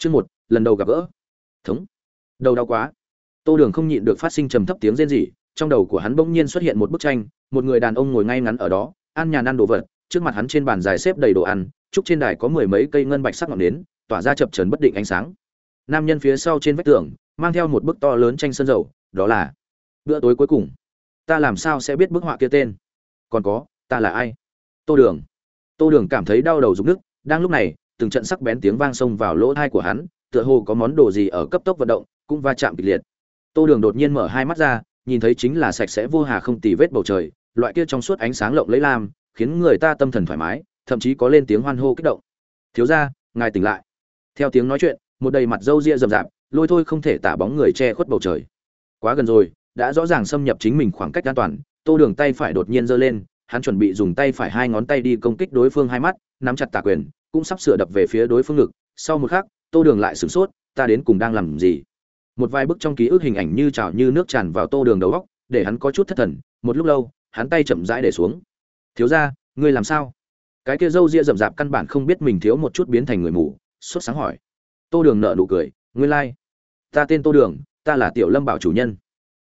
Chương một, lần đầu gặp gỡ. Thống. Đầu đau quá. Tô Đường không nhịn được phát sinh trầm thấp tiếng rên rỉ, trong đầu của hắn bỗng nhiên xuất hiện một bức tranh, một người đàn ông ngồi ngay ngắn ở đó, ăn nhàn ăn đồ vật, trước mặt hắn trên bàn dài xếp đầy đồ ăn, trúc trên đài có mười mấy cây ngân bạch sắc ngọn nến, tỏa ra chập trấn bất định ánh sáng. Nam nhân phía sau trên vách tường, mang theo một bức to lớn tranh sơn dầu, đó là bữa tối cuối cùng. Ta làm sao sẽ biết bức họa kia tên? Còn có, ta là ai? Tô Đường. Tô Đường cảm thấy đau đầu rụng nước, đang lúc này, từng trận sắc bén tiếng vang xông vào lỗ tai của hắn, tựa hồ có món đồ gì ở cấp tốc vận động, cũng va chạm kịch liệt. Tô Đường đột nhiên mở hai mắt ra, nhìn thấy chính là sạch sẽ vô hà không tì vết bầu trời, loại kia trong suốt ánh sáng lộng lẫy lam, khiến người ta tâm thần thoải mái, thậm chí có lên tiếng hoan hô kích động. "Thiếu gia, ngài tỉnh lại." Theo tiếng nói chuyện, một đầy mặt râu ria rậm rạp, lôi thôi không thể tả bóng người che khuất bầu trời. Quá gần rồi, đã rõ ràng xâm nhập chính mình khoảng cách an toàn, Tô Đường tay phải đột nhiên giơ lên, hắn chuẩn bị dùng tay phải hai ngón tay đi công kích đối phương hai mắt, nắm chặt tà quyền, cũng sắp sửa đập về phía đối phương ngực. Sau một khắc, Tô Đường lại sửng sốt, ta đến cùng đang làm gì? Một vài bức trong ký ức hình ảnh như trào như nước tràn vào Tô Đường đầu góc, để hắn có chút thất thần, một lúc lâu, hắn tay chậm rãi để xuống. "Thiếu gia, ngươi làm sao?" Cái kia râu ria rậm rạp căn bản không biết mình thiếu một chút biến thành người mù, sốt sáng hỏi. Tô Đường nở nụ cười, "Nguyên lai、like. ta tên Tô Đường, ta là Tiểu Lâm bảo chủ nhân."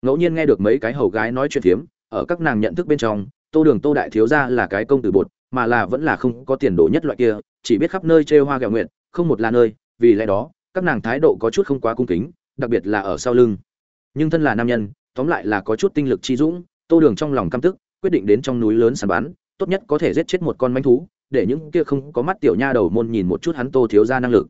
Ngẫu nhiên nghe được mấy cái hầu gái nói chuyện phiếm, ở các nàng nhận thức bên trong, tô đường tô đại thiếu gia là cái công tử bột mà là vẫn là không có tiền đồ nhất loại kia chỉ biết khắp nơi trêu hoa gạo nguyện không một là nơi vì lẽ đó các nàng thái độ có chút không quá cung kính đặc biệt là ở sau lưng. Nhưng thân là nam nhân tóm lại là có chút tinh lực chi dũng tô đường trong lòng căm tức quyết định đến trong núi lớn sàn bán tốt nhất có thể giết chết một con manh thú để những kia không có mắt tiểu nha đầu môn nhìn một chút hắn tô thiếu ra năng lực.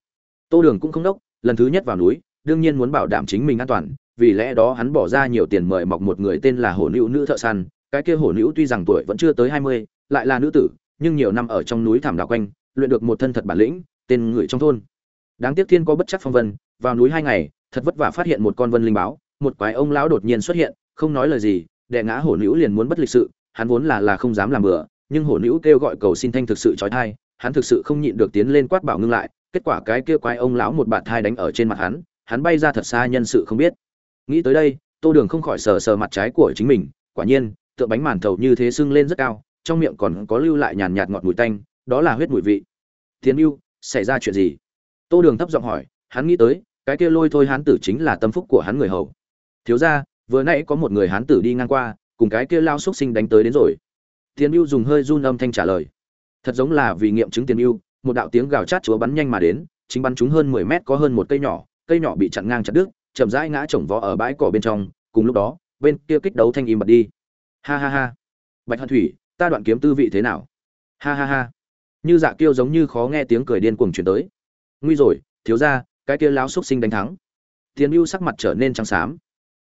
Tô đường cũng không đốc lần thứ nhất vào núi đương nhiên muốn bảo đảm chính mình an toàn vì lẽ đó hắn bỏ ra nhiều tiền mời mọc một người tên là hổ nữ nữ thợ săn cái kia hổ nữ tuy rằng tuổi vẫn chưa tới hai mươi, lại là nữ tử, nhưng nhiều năm ở trong núi thảm đạo quanh, luyện được một thân thật bản lĩnh, tên người trong thôn. Đáng tiếc thiên có bất chắc phong vân, vào núi hai ngày, thật vất vả phát hiện một con vân linh báo, một quái ông lão đột nhiên xuất hiện, không nói lời gì, đè ngã hổ nữ liền muốn bất lịch sự, hắn vốn là là không dám làm bừa, nhưng hổ nữ kêu gọi cầu xin thanh thực sự chói tai, hắn thực sự không nhịn được tiến lên quát bảo ngưng lại, kết quả cái kia quái ông lão một bạt thai đánh ở trên mặt hắn, hắn bay ra thật xa nhân sự không biết. Nghĩ tới đây, Tô Đường không khỏi sờ sờ mặt trái của chính mình, quả nhiên, tựa bánh màn thầu như thế sưng lên rất cao trong miệng còn có lưu lại nhàn nhạt ngọt mùi tanh đó là huyết mùi vị tiến mưu xảy ra chuyện gì? Tô đường thấp giọng hỏi, hắn nghĩ tới, cái kia lôi thôi hán tử chính là tâm phúc của hắn người hầu. Thiếu ra vừa nãy có một người hán tử đi ngang qua, cùng cái kia lao xúc sinh đánh tới đến rồi. Tiến mưu dùng hơi run âm thanh trả lời. Thật giống là vì nghiệm chứng tiền mưu một đạo tiếng gào chát chúa bắn nhanh mà đến, chính bắn chúng hơn mười mét có hơn một cây nhỏ cây nhỏ bị chặn ngang chặt đứt, chậm rãi ngã chồng vó ở bãi cỏ bên trong, cùng lúc đó, bên kia kích đấu thanh im bật đi. Ha ha ha. Bạch hận thủy, ta đoạn kiếm tư vị thế nào? Ha ha ha như dạ kiêu giống như khó nghe tiếng cười điên cuồng chuyển tới. Nguy rồi, thiếu ra cái kia láo xúc sinh đánh thắng. Tiến mưu sắc mặt trở nên trắng xám.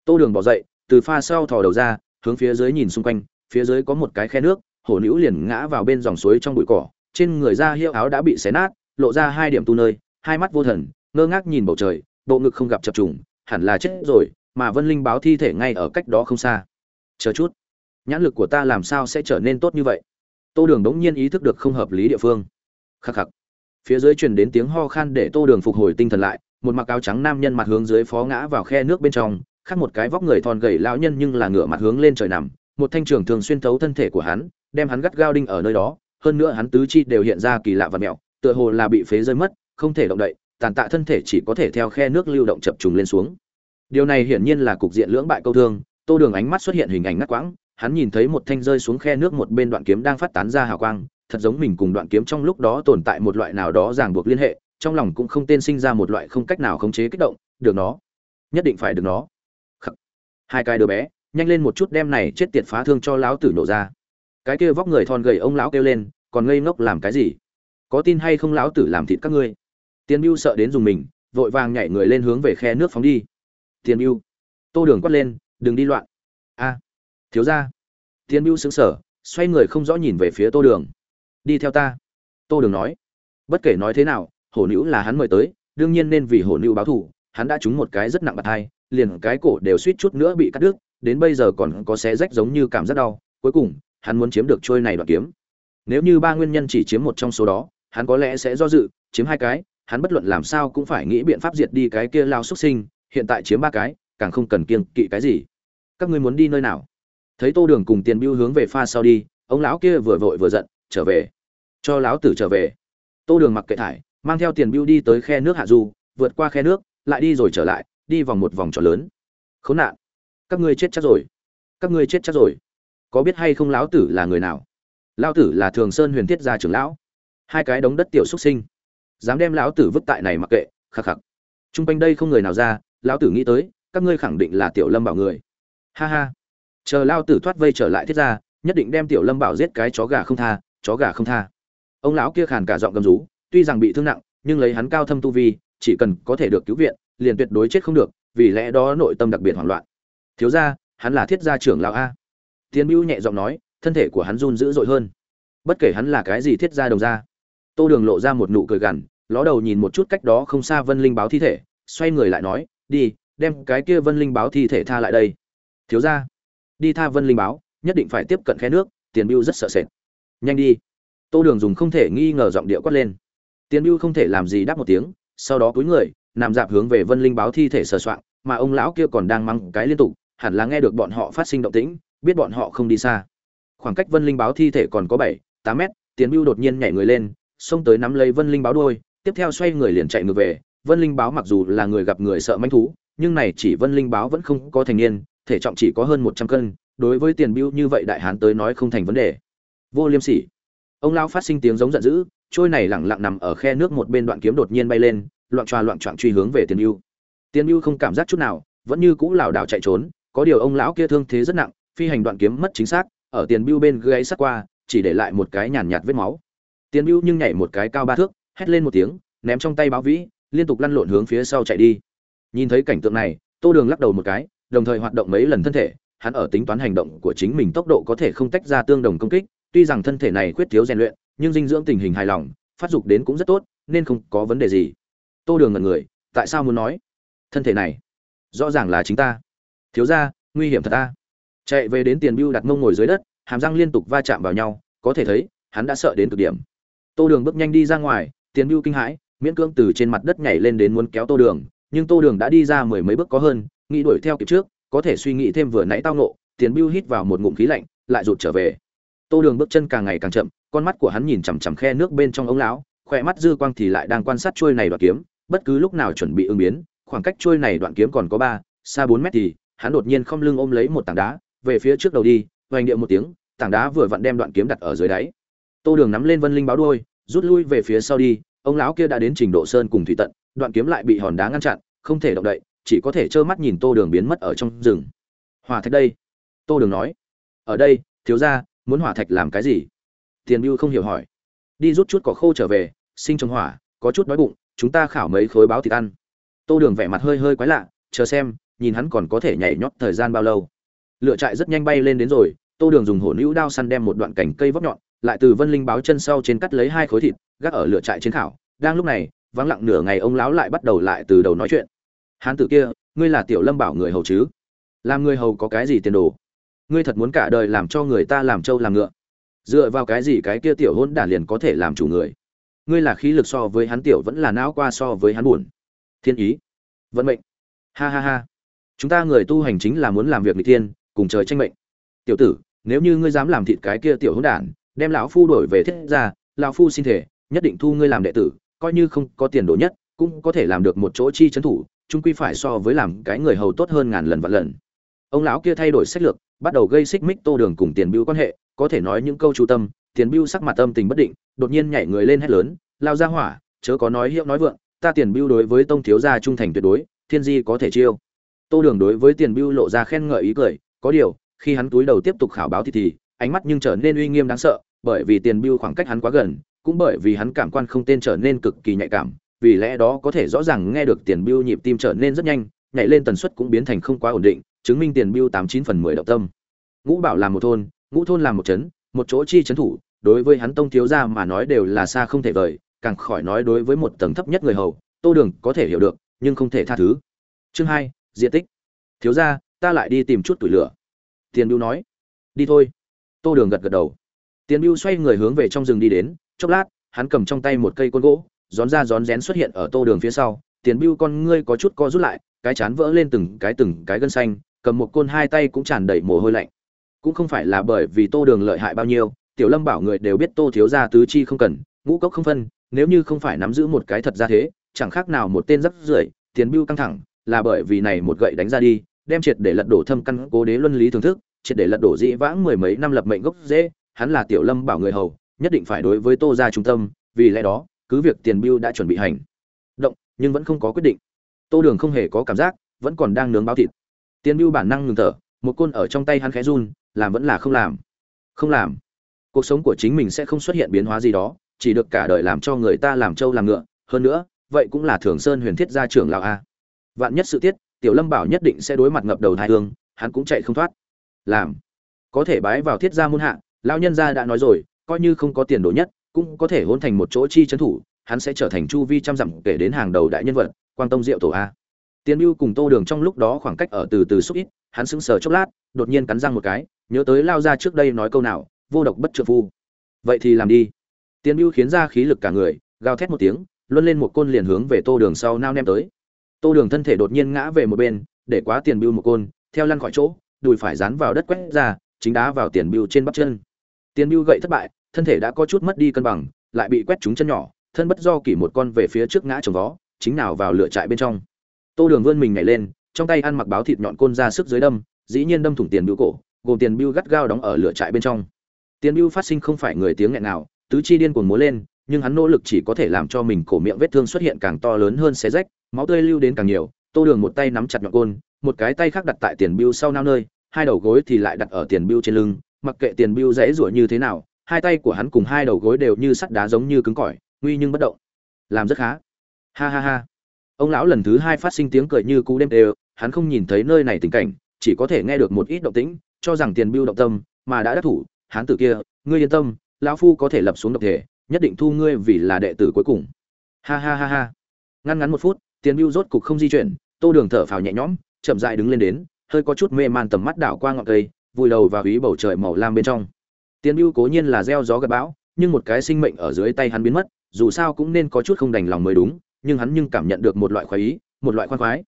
Tô đường bỏ dậy, từ pha sau thò đầu ra, hướng phía dưới nhìn xung quanh, phía dưới có một cái khe nước, hổ nữ liền ngã vào bên dòng suối trong bụi cỏ, trên người da hiệu áo đã bị xé nát, lộ ra hai điểm tu nơi, hai mắt vô thần, ngơ ngác nhìn bầu trời, bộ ngực không gặp chập trùng, hẳn là chết rồi, mà vân linh báo thi thể ngay ở cách đó không xa. Chờ chút, nhãn lực của ta làm sao sẽ trở nên tốt như vậy? Tô đường đống nhiên ý thức được không hợp lý địa phương. Khắc khắc. Phía dưới truyền đến tiếng ho khan để tô đường phục hồi tinh thần lại, một mặc áo trắng nam nhân mặt hướng dưới phó ngã vào khe nước bên trong, khác một cái vóc người thon gầy lão nhân nhưng là ngửa mặt hướng lên trời nằm, một thanh trường thường xuyên thấu thân thể của hắn, đem hắn gắt gao đinh ở nơi đó, hơn nữa hắn tứ chi đều hiện ra kỳ lạ và mẹo, tựa hồ là bị phế rơi mất, không thể động đậy, tàn tạ thân thể chỉ có thể theo khe nước lưu động chập trùng lên xuống. Điều này hiển nhiên là cục diện lưỡng bại câu thương, tô đường ánh mắt xuất hiện hình ảnh ngắt quãng hắn nhìn thấy một thanh rơi xuống khe nước một bên đoạn kiếm đang phát tán ra hào quang, thật giống mình cùng đoạn kiếm trong lúc đó tồn tại một loại nào đó ràng buộc liên hệ, trong lòng cũng không tên sinh ra một loại không cách nào khống chế kích động, được nó, nhất định phải được nó. Khắc. Hai cái đứa bé, nhanh lên một chút đem này chết tiệt phá thương cho lão tử nổ ra. Cái kia vóc người thon gầy ông lão kêu lên, còn ngây ngốc làm cái gì? Có tin hay không lão tử làm thịt các ngươi? Tiên Bưu sợ đến dùng mình, vội vàng nhảy người lên hướng về khe nước phóng đi. Tiên Bưu, Tô Đường quát lên, đừng đi loạn. A thiếu ra. Tiến mưu xứng sở xoay người không rõ nhìn về phía tô đường. Đi theo ta. Tô đường nói. Bất kể nói thế nào, hổ nữ là hắn mời tới, đương nhiên nên vì hổ nữ báo thù, hắn đã trúng một cái rất nặng bạt hai liền cái cổ đều suýt chút nữa bị cắt đứt, đến bây giờ còn có xé rách giống như cảm giác đau, cuối cùng, hắn muốn chiếm được trôi này đoạn kiếm. Nếu như ba nguyên nhân chỉ chiếm một trong số đó, hắn có lẽ sẽ do dự, chiếm hai cái, hắn bất luận làm sao cũng phải nghĩ biện pháp diệt đi cái kia lao xuất sinh, hiện tại chiếm ba cái, càng không cần kiêng kỵ cái gì. Các ngươi muốn đi nơi nào? Thấy tô đường cùng tiền bưu hướng về pha sau đi ông lão kia vừa vội vừa giận trở về cho lão tử trở về. Tô đường mặc kệ thải mang theo tiền bưu đi tới khe nước hạ du vượt qua khe nước lại đi rồi trở lại đi vòng một vòng tròn lớn. Khốn nạn các ngươi chết chắc rồi các ngươi chết chắc rồi. Có biết hay không lão tử là người nào? Lão tử là thường sơn huyền thiết gia trưởng lão. Hai cái đống đất tiểu xuất sinh. Dám đem lão tử vứt tại này mặc kệ khắc khắc. Trung quanh đây không người nào ra, lão tử nghĩ tới, các ngươi khẳng định là Tiểu Lâm Bảo người. Ha ha. Chờ lão tử thoát vây trở lại thiết ra, nhất định đem Tiểu Lâm Bảo giết cái chó gà không tha, chó gà không tha. Ông lão kia khàn cả giọng gầm rú, tuy rằng bị thương nặng, nhưng lấy hắn cao thâm tu vi, chỉ cần có thể được cứu viện, liền tuyệt đối chết không được, vì lẽ đó nội tâm đặc biệt hoảng loạn. Thiếu gia, hắn là thiết gia trưởng lão a. tiến Bưu nhẹ giọng nói, thân thể của hắn run dữ dội hơn. Bất kể hắn là cái gì thiết gia đồng ra Tô Đường lộ ra một nụ cười gằn, ló đầu nhìn một chút cách đó không xa vân linh báo thi thể xoay người lại nói đi đem cái kia vân linh báo thi thể tha lại đây thiếu ra đi tha vân linh báo, nhất định phải tiếp cận khe nước, tiền biêu rất sợ sệt. Nhanh đi. Tô đường dùng không thể nghi ngờ giọng điệu quát lên. Tiền biêu không thể làm gì đáp một tiếng, sau đó cúi người, nằm dạp hướng về vân linh báo thi thể sờ soạng, mà ông lão kia còn đang mắng cái liên tục, hẳn là nghe được bọn họ phát sinh động tĩnh, biết bọn họ không đi xa. Khoảng cách vân linh báo thi thể còn có bảy, tám mét, tiền biêu đột nhiên nhảy người lên, xông tới nắm lấy vân linh báo đuôi, tiếp theo xoay người liền chạy ngược về. Vân linh báo mặc dù là người gặp người sợ manh thú, nhưng này chỉ vân linh báo vẫn không có thành niên thể trọng chỉ có hơn một trăm cân, đối với tiền bưu như vậy đại hán tới nói không thành vấn đề. Vô liêm sỉ. Ông lão phát sinh tiếng giống giận dữ, trôi này lẳng lặng nằm ở khe nước một bên đoạn kiếm đột nhiên bay lên, loạn choa loạn choạng truy hướng về tiền bưu. Tiền bưu không cảm giác chút nào, vẫn như cũ lảo đảo chạy trốn, có điều ông lão kia thương thế rất nặng, phi hành đoạn kiếm mất chính xác, ở tiền bưu bên gáy sắt qua, chỉ để lại một cái nhàn nhạt vết máu. Tiền bưu nhưng nhảy một cái cao ba thước, hét lên một tiếng, ném trong tay báo vĩ, liên tục lăn lộn hướng phía sau chạy đi. Nhìn thấy cảnh tượng này, tô đường lắc đầu một cái đồng thời hoạt động mấy lần thân thể, hắn ở tính toán hành động của chính mình tốc độ có thể không tách ra tương đồng công kích, tuy rằng thân thể này khuyết thiếu rèn luyện, nhưng dinh dưỡng tình hình hài lòng, phát dục đến cũng rất tốt, nên không có vấn đề gì. Tô đường ngần người, tại sao muốn nói? Thân thể này, rõ ràng là chính ta. Thiếu ra nguy hiểm thật ta. Chạy về đến tiền bưu đặt mông ngồi dưới đất, hàm răng liên tục va chạm vào nhau, có thể thấy, hắn đã sợ đến cực điểm. Tô đường bước nhanh đi ra ngoài, tiền bưu kinh hãi, miễn cưỡng từ trên mặt đất nhảy lên đến muốn kéo tô đường, nhưng tô đường đã đi ra mười mấy bước có hơn nghĩ đuổi theo kịp trước, có thể suy nghĩ thêm vừa nãy tao nộ tiền bưu hít vào một ngụm khí lạnh, lại rụt trở về. Tô đường bước chân càng ngày càng chậm, con mắt của hắn nhìn chằm chằm khe nước bên trong ống lão, khỏe mắt dư quang thì lại đang quan sát trôi này đoạn kiếm, bất cứ lúc nào chuẩn bị ứng biến, khoảng cách trôi này đoạn kiếm còn có ba, xa bốn mét thì, hắn đột nhiên không lưng ôm lấy một tảng đá, về phía trước đầu đi, hoành điệu một tiếng, tảng đá vừa vặn đem đoạn kiếm đặt ở dưới đáy. Tô đường nắm lên vân linh báo đuôi, rút lui về phía sau đi ông lão kia đã đến trình độ sơn cùng thủy tận, đoạn kiếm lại bị hòn đá ngăn chặn, không thể động đậy chỉ có thể trơ mắt nhìn tô đường biến mất ở trong rừng. Hỏa thạch đây. Tô đường nói. Ở đây, thiếu ra muốn hỏa thạch làm cái gì? Tiền mưu không hiểu hỏi. Đi rút chút cỏ khô trở về, sinh trồng hỏa, có chút đói bụng, chúng ta khảo mấy khối báo thịt ăn. Tô đường vẻ mặt hơi hơi quái lạ, chờ xem, nhìn hắn còn có thể nhảy nhót thời gian bao lâu. Lựa trại rất nhanh bay lên đến rồi, tô đường dùng hổ nữ đao săn đem một đoạn cành cây vóc nhọn, lại từ vân linh báo chân sau trên cắt lấy hai khối thịt, gác ở lửa trại chiến khảo đang lúc này, vắng lặng nửa ngày ông lão lại bắt đầu lại từ đầu nói chuyện hán tử kia, ngươi là tiểu lâm bảo người hầu chứ? Làm người hầu có cái gì tiền đồ? Ngươi thật muốn cả đời làm cho người ta làm trâu làm ngựa? Dựa vào cái gì cái kia tiểu hôn đản liền có thể làm chủ người? Ngươi là khí lực so với hắn tiểu vẫn là não qua so với hắn buồn. Thiên ý. Vận mệnh. Ha ha ha. Chúng ta người tu hành chính là muốn làm việc n thiên, cùng trời tranh mệnh. Tiểu tử, nếu như ngươi dám làm thịt cái kia tiểu hôn đản, đem lão phu đổi về thiết ra lão phu xin thể, nhất định thu ngươi làm đệ tử, coi như không có tiền đồ nhất, cũng có thể làm được một chỗ chi trấn thủ chung quy phải so với làm cái người hầu tốt hơn ngàn lần vạn lần. Ông lão kia thay đổi sách lược, bắt đầu gây xích mích tô đường cùng tiền bưu quan hệ, có thể nói những câu chú tâm, tiền bưu sắc mặt âm tình bất định, đột nhiên nhảy người lên hét lớn, lao ra hỏa, chớ có nói hiệu nói vượng, ta tiền bưu đối với tông thiếu gia trung thành tuyệt đối, thiên di có thể chiêu. Tô đường đối với tiền bưu lộ ra khen ngợi ý cười, có điều, khi hắn túi đầu tiếp tục khảo báo thì thì, ánh mắt nhưng trở nên uy nghiêm đáng sợ, bởi vì tiền bưu khoảng cách hắn quá gần, cũng bởi vì hắn cảm quan không tên trở nên cực kỳ nhạy cảm vì lẽ đó có thể rõ ràng nghe được tiền bưu nhịp tim trở nên rất nhanh, nhảy lên tần suất cũng biến thành không quá ổn định, chứng minh tiền bưu tám chín phần mười động tâm. Ngũ bảo làm một thôn, ngũ thôn làm một trấn, một chỗ chi trấn thủ, đối với hắn tông thiếu gia mà nói đều là xa không thể vời, càng khỏi nói đối với một tầng thấp nhất người hầu, tô đường có thể hiểu được, nhưng không thể tha thứ. Chương hai, diện tích. Thiếu gia, ta lại đi tìm chút tuổi lửa. Tiền bưu nói. Đi thôi. Tô đường gật gật đầu. Tiền bưu xoay người hướng về trong rừng đi đến, chốc lát, hắn cầm trong tay một cây côn gỗ rón ra rón rén xuất hiện ở tô đường phía sau, tiền bưu con ngươi có chút co rút lại, cái chán vỡ lên từng cái từng cái gân xanh, cầm một côn hai tay cũng tràn đầy mồ hôi lạnh. Cũng không phải là bởi vì tô đường lợi hại bao nhiêu, tiểu lâm bảo người đều biết tô thiếu gia tứ chi không cần, ngũ cốc không phân, nếu như không phải nắm giữ một cái thật ra thế, chẳng khác nào một tên rắc rưởi, tiền bưu căng thẳng, là bởi vì này một gậy đánh ra đi, đem triệt để lật đổ thâm căn cố đế luân lý thưởng thức, triệt để lật đổ dĩ vãng mười mấy năm lập mệnh gốc dễ hắn là tiểu lâm bảo người hầu, nhất định phải đối với tô ra trung tâm, vì lẽ đó cứ việc tiền bưu đã chuẩn bị hành. Động, nhưng vẫn không có quyết định. Tô đường không hề có cảm giác, vẫn còn đang nướng báo thịt. Tiền bưu bản năng ngừng thở, một côn ở trong tay hắn khẽ run, làm vẫn là không làm. Không làm. Cuộc sống của chính mình sẽ không xuất hiện biến hóa gì đó, chỉ được cả đời làm cho người ta làm trâu làm ngựa. Hơn nữa, vậy cũng là thường sơn huyền thiết gia trưởng lão a. Vạn nhất sự tiết, tiểu lâm bảo nhất định sẽ đối mặt ngập đầu thai hương, hắn cũng chạy không thoát. Làm. Có thể bái vào thiết gia môn hạ, lão nhân gia đã nói rồi, coi như không có tiền đồ nhất cũng có thể hôn thành một chỗ chi trấn thủ hắn sẽ trở thành chu vi trăm dặm kể đến hàng đầu đại nhân vật quang tông diệu tổ a Tiền Bưu cùng Tô Đường trong lúc đó khoảng cách ở từ từ xúc ít, hắn sững sờ chốc lát, đột nhiên cắn răng một cái, nhớ tới lao ra trước đây nói câu nào, vô độc bất trợ phu. Vậy thì làm đi. Tiền Bưu khiến ra khí lực cả người, gào thét một tiếng, luân lên một côn liền hướng về Tô Đường sau nao nem tới. Tô Đường thân thể đột nhiên ngã về một bên, để quá Tiền Bưu một côn, theo lăn khỏi chỗ, đùi phải dán vào đất quét ra, chính đá vào Tiền Bưu trên bắp chân. Tiền Bưu gậy thất bại, thân thể đã có chút mất đi cân bằng, lại bị quét trúng chân nhỏ, thân bất do kỷ một con về phía trước ngã trồng vó, chính nào vào lửa trại bên trong. Tô đường vươn mình nhảy lên trong tay ăn mặc báo thịt nhọn côn ra sức dưới đâm dĩ nhiên đâm thủng tiền bưu cổ gồm tiền bưu gắt gao đóng ở lửa trại bên trong. Tiền bưu phát sinh không phải người tiếng nghẹn nào tứ chi điên cuồng múa lên nhưng hắn nỗ lực chỉ có thể làm cho mình cổ miệng vết thương xuất hiện càng to lớn hơn xé rách máu tươi lưu đến càng nhiều. Tô đường một tay nắm chặt nhọn côn một cái tay khác đặt tại tiền bưu sau nao nơi hai đầu gối thì lại đặt ở tiền bưu trên lưng mặc kệ tiền bưu dễ rủa như thế nào hai tay của hắn cùng hai đầu gối đều như sắt đá giống như cứng cỏi, nguy nhưng bất động. Làm rất khá. Ha ha ha. Ông lão lần thứ hai phát sinh tiếng cười như cú đêm đều, hắn không nhìn thấy nơi này tình cảnh, chỉ có thể nghe được một ít động tĩnh, cho rằng tiền bưu động tâm, mà đã đắc thủ, hắn tử kia, ngươi yên tâm, lão phu có thể lập xuống độc thể, nhất định thu ngươi vì là đệ tử cuối cùng. Ha ha ha ha. Ngăn ngắn một phút, tiền bưu rốt cục không di chuyển, tô đường thở phào nhẹ nhõm, chậm dại đứng lên đến, hơi có chút mê man tầm mắt đảo qua ngọn cây, vùi đầu và ý bầu trời màu lam bên trong tiền bưu cố nhiên là gieo gió gặt bão, nhưng một cái sinh mệnh ở dưới tay hắn biến mất, dù sao cũng nên có chút không đành lòng mới đúng, nhưng hắn nhưng cảm nhận được một loại khoái ý, một loại khoan khoái.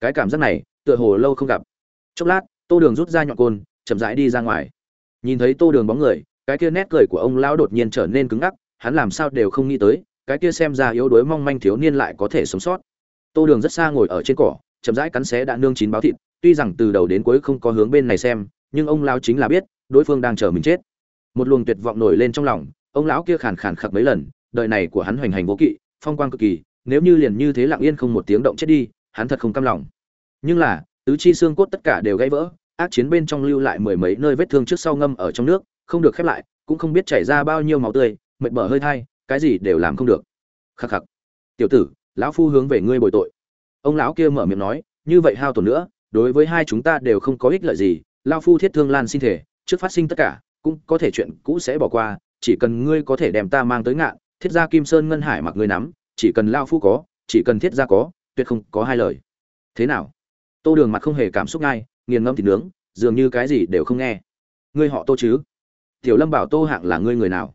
Cái cảm giác này, tựa hồ lâu không gặp. Chốc lát, tô đường rút ra nhọn côn, chậm rãi đi ra ngoài. Nhìn thấy tô đường bóng người, cái kia nét cười của ông lão đột nhiên trở nên cứng ngắc, hắn làm sao đều không nghĩ tới, cái kia xem ra yếu đuối mong manh thiếu niên lại có thể sống sót. Tô đường rất xa ngồi ở trên cỏ, chậm rãi cắn xé đã nương chín báo thịt, tuy rằng từ đầu đến cuối không có hướng bên này xem, nhưng ông lão chính là biết, đối phương đang chờ mình chết một luồng tuyệt vọng nổi lên trong lòng, ông lão kia khàn khàn khặc mấy lần, đời này của hắn hoành hành vô kỵ, phong quang cực kỳ, nếu như liền như thế lặng yên không một tiếng động chết đi, hắn thật không cam lòng. Nhưng là, tứ chi xương cốt tất cả đều gãy vỡ, ác chiến bên trong lưu lại mười mấy nơi vết thương trước sau ngâm ở trong nước, không được khép lại, cũng không biết chảy ra bao nhiêu máu tươi, mệt mở hơi thai, cái gì đều làm không được. Khắc khắc. Tiểu tử, lão phu hướng về ngươi bồi tội. Ông lão kia mở miệng nói, như vậy hao tổn nữa, đối với hai chúng ta đều không có ích lợi gì, lão phu thiết thương lan xin thể, trước phát sinh tất cả cũng có thể chuyện cũ sẽ bỏ qua, chỉ cần ngươi có thể đem ta mang tới ngạn, thiết gia kim sơn ngân hải mặc ngươi nắm, chỉ cần lao phu có, chỉ cần thiết gia có, tuyệt không có hai lời. Thế nào? Tô đường mặt không hề cảm xúc ngay, nghiền ngâm thịt nướng, dường như cái gì đều không nghe. Ngươi họ tô chứ? Tiểu lâm bảo tô hạng là ngươi người nào?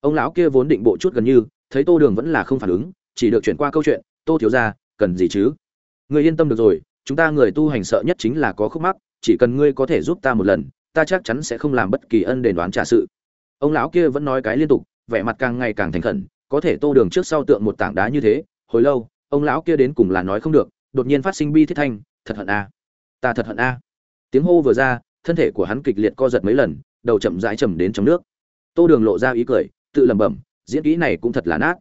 Ông lão kia vốn định bộ chút gần như, thấy tô đường vẫn là không phản ứng, chỉ được chuyển qua câu chuyện, tô thiếu ra cần gì chứ? Ngươi yên tâm được rồi, chúng ta người tu hành sợ nhất chính là có khúc mắc, chỉ cần ngươi có thể giúp ta một lần ta chắc chắn sẽ không làm bất kỳ ân đền đoán trả sự. Ông lão kia vẫn nói cái liên tục, vẻ mặt càng ngày càng thành khẩn, có thể tô đường trước sau tượng một tảng đá như thế, hồi lâu, ông lão kia đến cùng là nói không được, đột nhiên phát sinh bi thiết thanh, thật hận a. Ta thật hận a. Tiếng hô vừa ra, thân thể của hắn kịch liệt co giật mấy lần, đầu chậm rãi chầm đến trong nước. Tô đường lộ ra ý cười, tự lẩm bẩm, diễn kỹ này cũng thật là nát.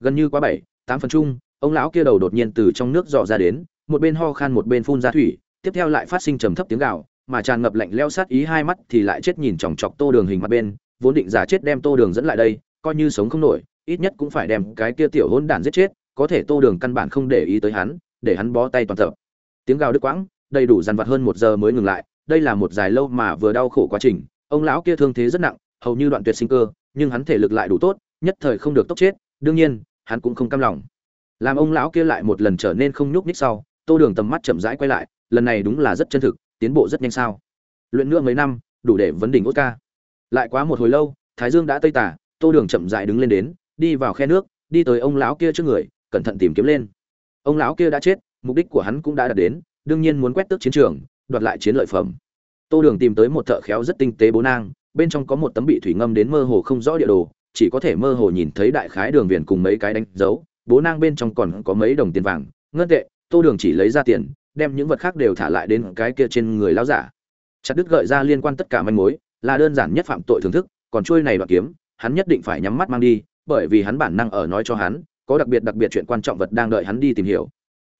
Gần như quá bảy, tám phần chung, ông lão kia đầu đột nhiên từ trong nước dò ra đến, một bên ho khan một bên phun ra thủy, tiếp theo lại phát sinh trầm thấp tiếng gạo mà tràn ngập lạnh leo sát ý hai mắt thì lại chết nhìn chòng chọc tô đường hình mặt bên, vốn định giả chết đem tô đường dẫn lại đây, coi như sống không nổi, ít nhất cũng phải đem cái kia tiểu hôn đản giết chết, có thể tô đường căn bản không để ý tới hắn, để hắn bó tay toàn tập. Tiếng gào đứt quãng, đầy đủ dằn vặt hơn một giờ mới ngừng lại, đây là một dài lâu mà vừa đau khổ quá trình, ông lão kia thương thế rất nặng, hầu như đoạn tuyệt sinh cơ, nhưng hắn thể lực lại đủ tốt, nhất thời không được tốc chết, đương nhiên, hắn cũng không cam lòng. Làm ông lão kia lại một lần trở nên không nhúc nhích sau, tô đường tầm mắt chậm rãi quay lại, lần này đúng là rất chân thực tiến bộ rất nhanh sao? Luyện nữa mấy năm, đủ để vấn đỉnh oscar. Ca lại quá một hồi lâu, thái dương đã tây tả, tô đường chậm rãi đứng lên đến, đi vào khe nước, đi tới ông lão kia trước người, cẩn thận tìm kiếm lên. Ông lão kia đã chết, mục đích của hắn cũng đã đạt đến, đương nhiên muốn quét tước chiến trường, đoạt lại chiến lợi phẩm. Tô đường tìm tới một thợ khéo rất tinh tế bố nang, bên trong có một tấm bị thủy ngâm đến mơ hồ không rõ địa đồ, chỉ có thể mơ hồ nhìn thấy đại khái đường viền cùng mấy cái đánh dấu, bố nang bên trong còn có mấy đồng tiền vàng. Ngân tệ, tô đường chỉ lấy ra tiền đem những vật khác đều thả lại đến cái kia trên người lão giả. Chặt đứt gợi ra liên quan tất cả manh mối, là đơn giản nhất phạm tội thưởng thức, còn trôi này đoạn kiếm, hắn nhất định phải nhắm mắt mang đi, bởi vì hắn bản năng ở nói cho hắn, có đặc biệt đặc biệt chuyện quan trọng vật đang đợi hắn đi tìm hiểu.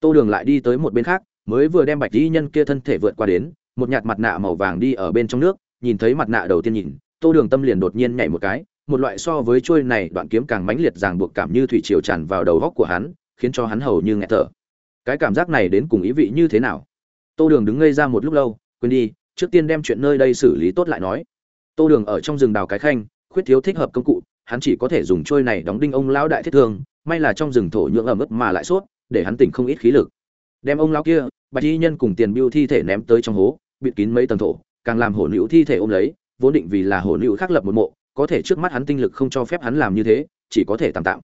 Tô đường lại đi tới một bên khác, mới vừa đem bạch y nhân kia thân thể vượt qua đến, một nhạt mặt nạ màu vàng đi ở bên trong nước, nhìn thấy mặt nạ đầu tiên nhìn, tô đường tâm liền đột nhiên nhảy một cái, một loại so với trôi này đoạn kiếm càng mãnh liệt ràng buộc cảm như thủy triều tràn vào đầu góc của hắn, khiến cho hắn hầu như nghẹt thở cái cảm giác này đến cùng ý vị như thế nào? Tô đường đứng ngây ra một lúc lâu, quên đi, trước tiên đem chuyện nơi đây xử lý tốt lại nói. Tô đường ở trong rừng đào cái khanh, khuyết thiếu thích hợp công cụ, hắn chỉ có thể dùng trôi này đóng đinh ông lão đại thiết thương, may là trong rừng thổ nhưỡng ẩm ướt mà lại sốt, để hắn tỉnh không ít khí lực. Đem ông lão kia, bạch y nhân cùng tiền biêu thi thể ném tới trong hố, bịt kín mấy tầng thổ, càng làm hổ nữ thi thể ôm lấy, vốn định vì là hổ nữ khắc lập một mộ, có thể trước mắt hắn tinh lực không cho phép hắn làm như thế, chỉ có thể tạm tạm.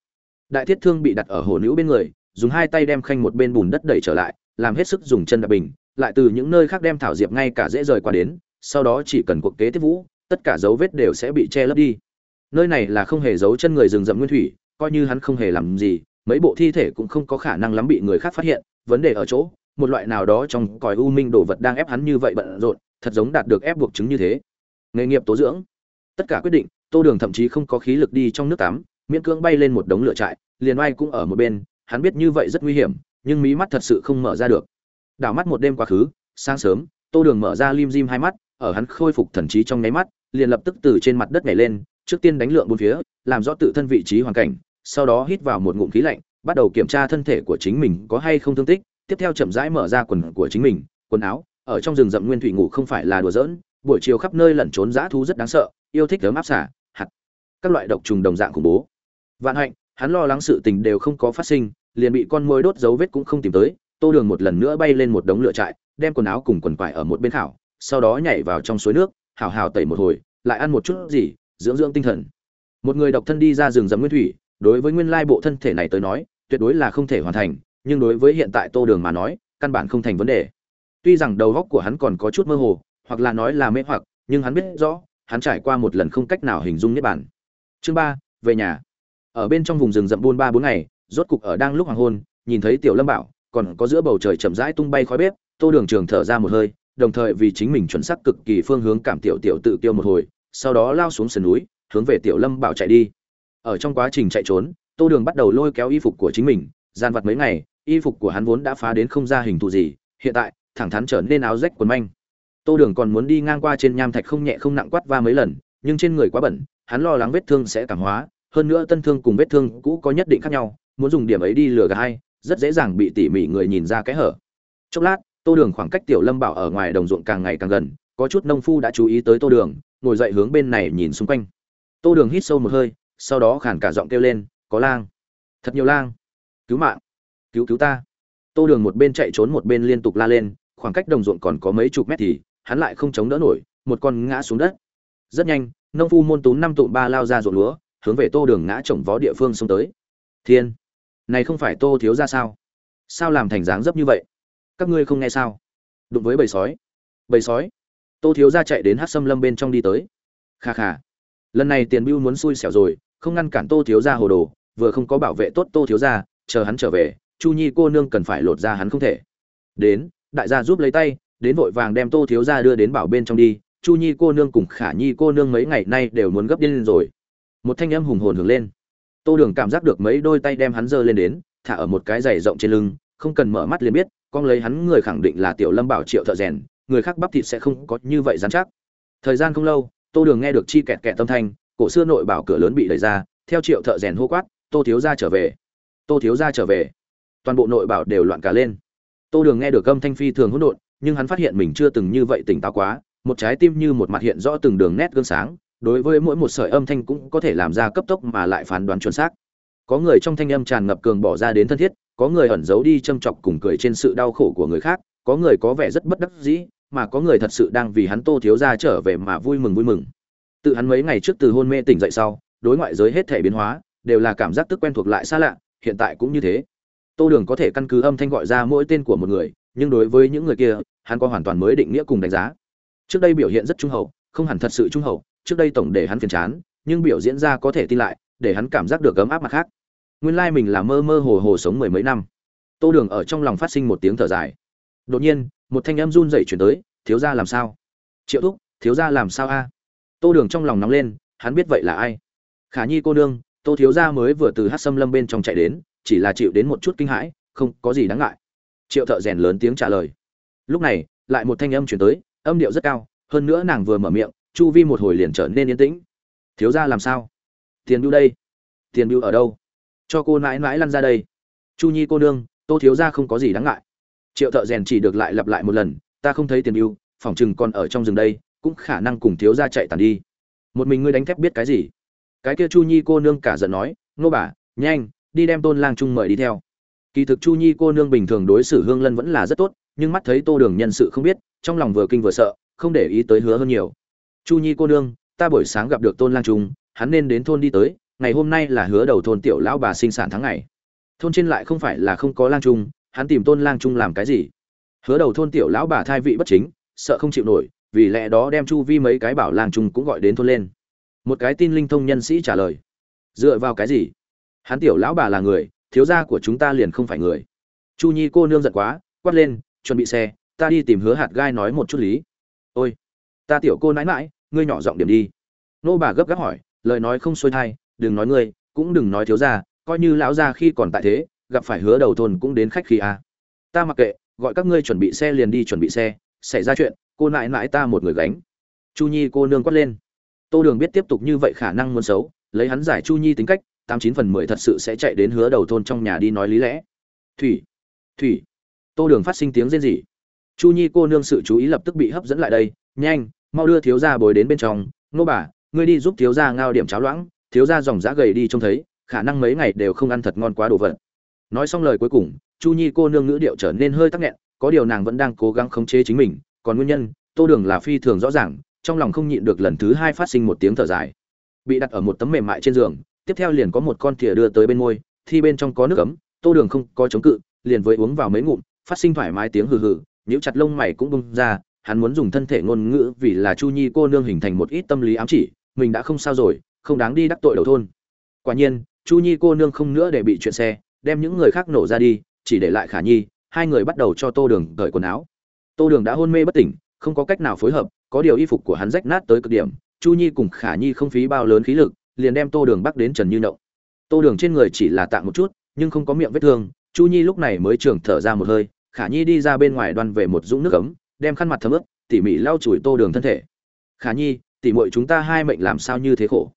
Đại thiết thương bị đặt ở hổ nữ bên người dùng hai tay đem khanh một bên bùn đất đẩy trở lại, làm hết sức dùng chân đạp bình, lại từ những nơi khác đem thảo diệp ngay cả dễ rời qua đến, sau đó chỉ cần cuộc kế tiếp vũ, tất cả dấu vết đều sẽ bị che lấp đi. Nơi này là không hề giấu chân người rừng rậm nguyên thủy, coi như hắn không hề làm gì, mấy bộ thi thể cũng không có khả năng lắm bị người khác phát hiện, vấn đề ở chỗ, một loại nào đó trong còi u minh đồ vật đang ép hắn như vậy bận rộn, thật giống đạt được ép buộc chứng như thế. Nghề nghiệp tố dưỡng. Tất cả quyết định, tô đường thậm chí không có khí lực đi trong nước tắm, miễn cưỡng bay lên một đống lửa trại, liền oai cũng ở một bên hắn biết như vậy rất nguy hiểm, nhưng mí mắt thật sự không mở ra được. Đảo mắt một đêm quá khứ, sáng sớm, tô đường mở ra lim dim hai mắt, ở hắn khôi phục thần trí trong nháy mắt, liền lập tức từ trên mặt đất nhảy lên, trước tiên đánh lượng bốn phía, làm rõ tự thân vị trí hoàn cảnh, sau đó hít vào một ngụm khí lạnh, bắt đầu kiểm tra thân thể của chính mình có hay không thương tích, tiếp theo chậm rãi mở ra quần của chính mình, quần áo, ở trong rừng rậm nguyên thủy ngủ không phải là đùa giỡn, buổi chiều khắp nơi lẩn trốn dã thú rất đáng sợ, yêu thích ấm áp xả, hạt, các loại độc trùng đồng dạng khủng bố. Vạn hạnh hắn lo lắng sự tình đều không có phát sinh, liền bị con mồi đốt dấu vết cũng không tìm tới, tô đường một lần nữa bay lên một đống lửa trại, đem quần áo cùng quần quải ở một bên khảo, sau đó nhảy vào trong suối nước, hào hào tẩy một hồi, lại ăn một chút gì, dưỡng dưỡng tinh thần. Một người độc thân đi ra rừng rậm nguyên thủy, đối với nguyên lai bộ thân thể này tới nói, tuyệt đối là không thể hoàn thành, nhưng đối với hiện tại tô đường mà nói, căn bản không thành vấn đề. Tuy rằng đầu góc của hắn còn có chút mơ hồ, hoặc là nói là mê hoặc, nhưng hắn biết rõ, hắn trải qua một lần không cách nào hình dung niết bản chương ba, về nhà ở bên trong vùng rừng rậm buôn ba bốn ngày, rốt cục ở đang lúc hoàng hôn, nhìn thấy tiểu lâm bảo, còn có giữa bầu trời chậm rãi tung bay khói bếp, tô đường trường thở ra một hơi, đồng thời vì chính mình chuẩn xác cực kỳ phương hướng cảm tiểu tiểu tự tiêu một hồi, sau đó lao xuống sườn núi, hướng về tiểu lâm bảo chạy đi. Ở trong quá trình chạy trốn, tô đường bắt đầu lôi kéo y phục của chính mình, gian vặt mấy ngày, y phục của hắn vốn đã phá đến không ra hình thù gì, hiện tại, thẳng thắn trở nên áo rách quần manh. Tô đường còn muốn đi ngang qua trên nham thạch không nhẹ không nặng quát va mấy lần, nhưng trên người quá bẩn, hắn lo lắng vết thương sẽ cảm hóa hơn nữa tân thương cùng vết thương cũ có nhất định khác nhau, muốn dùng điểm ấy đi lừa gà hay rất dễ dàng bị tỉ mỉ người nhìn ra cái hở. Chốc lát, tô đường khoảng cách tiểu lâm bảo ở ngoài đồng ruộng càng ngày càng gần, có chút nông phu đã chú ý tới tô đường, ngồi dậy hướng bên này nhìn xung quanh. Tô đường hít sâu một hơi, sau đó khản cả giọng kêu lên, có lang, thật nhiều lang, cứu mạng, cứu cứu ta. Tô đường một bên chạy trốn một bên liên tục la lên, khoảng cách đồng ruộng còn có mấy chục mét thì, hắn lại không chống đỡ nổi, một con ngã xuống đất. Rất nhanh, nông phu môn tú năm tụm ba lao ra ruộng lúa hướng về tô đường ngã chồng vó địa phương xông tới. Thiên, này không phải tô thiếu ra sao? Sao làm thành dáng dấp như vậy? Các ngươi không nghe sao? Đụng với bầy sói. Bầy sói. Tô thiếu ra chạy đến hát xâm lâm bên trong đi tới. Kha kha. Lần này tiền bưu muốn xui xẻo rồi, không ngăn cản tô thiếu ra hồ đồ, vừa không có bảo vệ tốt tô thiếu ra chờ hắn trở về, chu nhi cô nương cần phải lột ra hắn không thể. Đến, đại gia giúp lấy tay, đến vội vàng đem tô thiếu ra đưa đến bảo bên trong đi, chu nhi cô nương cùng khả nhi cô nương mấy ngày nay đều muốn gấp điên lên rồi một thanh âm hùng hồn hưởng lên. Tô đường cảm giác được mấy đôi tay đem hắn giơ lên đến, thả ở một cái giày rộng trên lưng, không cần mở mắt liền biết, con lấy hắn người khẳng định là tiểu lâm bảo triệu thợ rèn, người khác bắp thịt sẽ không có như vậy dán chắc. Thời gian không lâu, tô đường nghe được chi kẹt kẹt tâm thanh, cổ xưa nội bảo cửa lớn bị đẩy ra, theo triệu thợ rèn hô quát, tô thiếu ra trở về. Tô thiếu ra trở về. Toàn bộ nội bảo đều loạn cả lên. Tô đường nghe được âm thanh phi thường hỗn độn, nhưng hắn phát hiện mình chưa từng như vậy tỉnh táo quá, một trái tim như một mặt hiện rõ từng đường nét gương sáng đối với mỗi một sợi âm thanh cũng có thể làm ra cấp tốc mà lại phán đoán chuẩn xác. Có người trong thanh âm tràn ngập cường bỏ ra đến thân thiết, có người ẩn giấu đi châm chọc cùng cười trên sự đau khổ của người khác, có người có vẻ rất bất đắc dĩ, mà có người thật sự đang vì hắn tô thiếu ra trở về mà vui mừng vui mừng. Tự hắn mấy ngày trước từ hôn mê tỉnh dậy sau, đối ngoại giới hết thể biến hóa, đều là cảm giác tức quen thuộc lại xa lạ, hiện tại cũng như thế. Tô đường có thể căn cứ âm thanh gọi ra mỗi tên của một người, nhưng đối với những người kia, hắn có hoàn toàn mới định nghĩa cùng đánh giá. Trước đây biểu hiện rất trung hậu, không hẳn thật sự trung hậu trước đây tổng để hắn phiền chán, nhưng biểu diễn ra có thể tin lại, để hắn cảm giác được ấm áp mặt khác. Nguyên lai mình là mơ mơ hồ hồ sống mười mấy năm. Tô đường ở trong lòng phát sinh một tiếng thở dài. Đột nhiên, một thanh âm run dậy chuyển tới, thiếu ra làm sao? Triệu thúc, thiếu ra làm sao a? Tô đường trong lòng nóng lên, hắn biết vậy là ai? Khả nhi cô nương, tô thiếu gia mới vừa từ hát xâm lâm bên trong chạy đến, chỉ là chịu đến một chút kinh hãi, không có gì đáng ngại. Triệu thợ rèn lớn tiếng trả lời. Lúc này, lại một thanh âm chuyển tới, âm điệu rất cao, hơn nữa nàng vừa mở miệng chu vi một hồi liền trở nên yên tĩnh. Thiếu gia làm sao? Tiền bưu đây? Tiền bưu ở đâu? Cho cô nãi nãi lăn ra đây. Chu nhi cô nương, tô thiếu gia không có gì đáng ngại. Triệu thợ rèn chỉ được lại lặp lại một lần, ta không thấy tiền bưu, phỏng chừng còn ở trong rừng đây, cũng khả năng cùng thiếu gia chạy tàn đi. Một mình ngươi đánh thép biết cái gì? Cái kia chu nhi cô nương cả giận nói nô bà, nhanh, đi đem tôn lang trung mời đi theo. Kỳ thực chu nhi cô nương bình thường đối xử hương lân vẫn là rất tốt, nhưng mắt thấy tô đường nhân sự không biết, trong lòng vừa kinh vừa sợ, không để ý tới hứa hơn nhiều chu nhi cô nương, ta buổi sáng gặp được tôn lang trung, hắn nên đến thôn đi tới, ngày hôm nay là hứa đầu thôn tiểu lão bà sinh sản tháng ngày. Thôn trên lại không phải là không có lang trung, hắn tìm tôn lang trung làm cái gì? Hứa đầu thôn tiểu lão bà thai vị bất chính, sợ không chịu nổi, vì lẽ đó đem chu vi mấy cái bảo lang trung cũng gọi đến thôn lên. Một cái tin linh thông nhân sĩ trả lời. Dựa vào cái gì? Hắn tiểu lão bà là người, thiếu gia của chúng ta liền không phải người. Chu nhi cô nương giận quá, quát lên, chuẩn bị xe, ta đi tìm hứa hạt gai nói một chút lý. Ôi, ta tiểu cô nãi mãi ngươi nhỏ giọng điểm đi. Nô bà gấp gáp hỏi, lời nói không xuôi thai, đừng nói ngươi, cũng đừng nói thiếu gia, coi như lão gia khi còn tại thế, gặp phải hứa đầu thôn cũng đến khách khi à. ta mặc kệ, gọi các ngươi chuẩn bị xe liền đi chuẩn bị xe, xảy ra chuyện, cô nại nãi ta một người gánh. Chu nhi cô nương quát lên. Tô đường biết tiếp tục như vậy khả năng muốn xấu, lấy hắn giải chu nhi tính cách, tám chín phần mười thật sự sẽ chạy đến hứa đầu thôn trong nhà đi nói lý lẽ. Thủy thủy. Tô đường phát sinh tiếng rên rỉ. Chu nhi cô nương sự chú ý lập tức bị hấp dẫn lại đây, nhanh mau đưa thiếu gia bồi đến bên trong. Nô bà, ngươi đi giúp thiếu gia ngao điểm cháo loãng, thiếu gia dòng giá gầy đi trông thấy, khả năng mấy ngày đều không ăn thật ngon quá đồ vật. Nói xong lời cuối cùng, chu nhi cô nương ngữ điệu trở nên hơi tắc nghẹn, có điều nàng vẫn đang cố gắng khống chế chính mình, còn nguyên nhân, tô đường là phi thường rõ ràng, trong lòng không nhịn được lần thứ hai phát sinh một tiếng thở dài. Bị đặt ở một tấm mềm mại trên giường, tiếp theo liền có một con thìa đưa tới bên môi, thì bên trong có nước ấm, tô đường không có chống cự, liền với uống vào mấy ngụm, phát sinh thoải mái tiếng hừ hừ, nhíu chặt lông mày cũng bung ra hắn muốn dùng thân thể ngôn ngữ vì là chu nhi cô nương hình thành một ít tâm lý ám chỉ, mình đã không sao rồi, không đáng đi đắc tội đầu thôn. Quả nhiên, chu nhi cô nương không nữa để bị chuyện xe, đem những người khác nổ ra đi, chỉ để lại khả nhi, hai người bắt đầu cho tô đường cởi quần áo. Tô đường đã hôn mê bất tỉnh, không có cách nào phối hợp, có điều y phục của hắn rách nát tới cực điểm, chu nhi cùng khả nhi không phí bao lớn khí lực, liền đem tô đường bắc đến trần như nậu. Tô đường trên người chỉ là tạ một chút, nhưng không có miệng vết thương, chu nhi lúc này mới trường thở ra một hơi, khả nhi đi ra bên ngoài đoan về một dũng nước ấm đem khăn mặt thấm ướt, tỉ mỉ lau chùi tô đường thân thể. Khả nhi, tỉ mội chúng ta hai mệnh làm sao như thế khổ?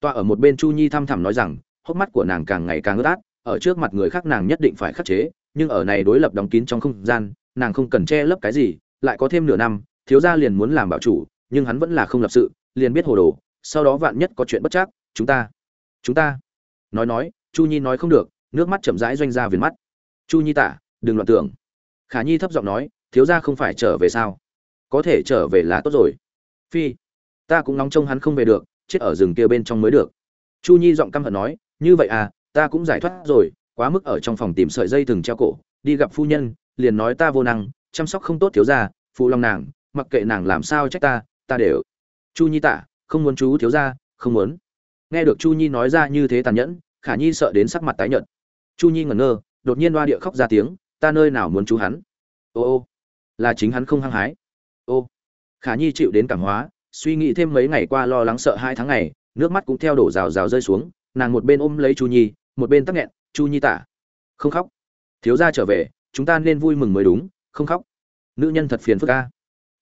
Toa ở một bên chu nhi thăm thẳm nói rằng, hốc mắt của nàng càng ngày càng ướt át, ở trước mặt người khác nàng nhất định phải khắc chế, nhưng ở này đối lập đóng kín trong không gian, nàng không cần che lấp cái gì, lại có thêm nửa năm, thiếu gia liền muốn làm bảo chủ, nhưng hắn vẫn là không lập sự, liền biết hồ đồ, sau đó vạn nhất có chuyện bất chắc, chúng ta chúng ta. Nói nói, chu nhi nói không được, nước mắt chậm rãi doanh ra viền mắt. Chu nhi tả, đừng loạn tưởng. Khả nhi thấp giọng nói thiếu gia không phải trở về sao? Có thể trở về là tốt rồi. Phi, ta cũng nóng trông hắn không về được, chết ở rừng kia bên trong mới được. Chu nhi giọng căm hận nói, như vậy à ta cũng giải thoát rồi, quá mức ở trong phòng tìm sợi dây thừng treo cổ, đi gặp phu nhân, liền nói ta vô năng, chăm sóc không tốt thiếu gia, phụ lòng nàng, mặc kệ nàng làm sao trách ta ta đều. Chu nhi tả không muốn chú thiếu gia, không muốn. Nghe được chu nhi nói ra như thế tàn nhẫn, khả nhi sợ đến sắc mặt tái nhợt. Chu nhi ngẩn ngơ, đột nhiên loa địa khóc ra tiếng, ta nơi nào muốn chú hắn? Ô ô là chính hắn không hăng hái. Ô, khả nhi chịu đến cảm hóa, suy nghĩ thêm mấy ngày qua lo lắng sợ hai tháng ngày, nước mắt cũng theo đổ rào rào rơi xuống, nàng một bên ôm lấy chu nhi, một bên tắc nghẹn, chu nhi tả, không khóc. Thiếu gia trở về, chúng ta nên vui mừng mới đúng, không khóc. Nữ nhân thật phiền phức ca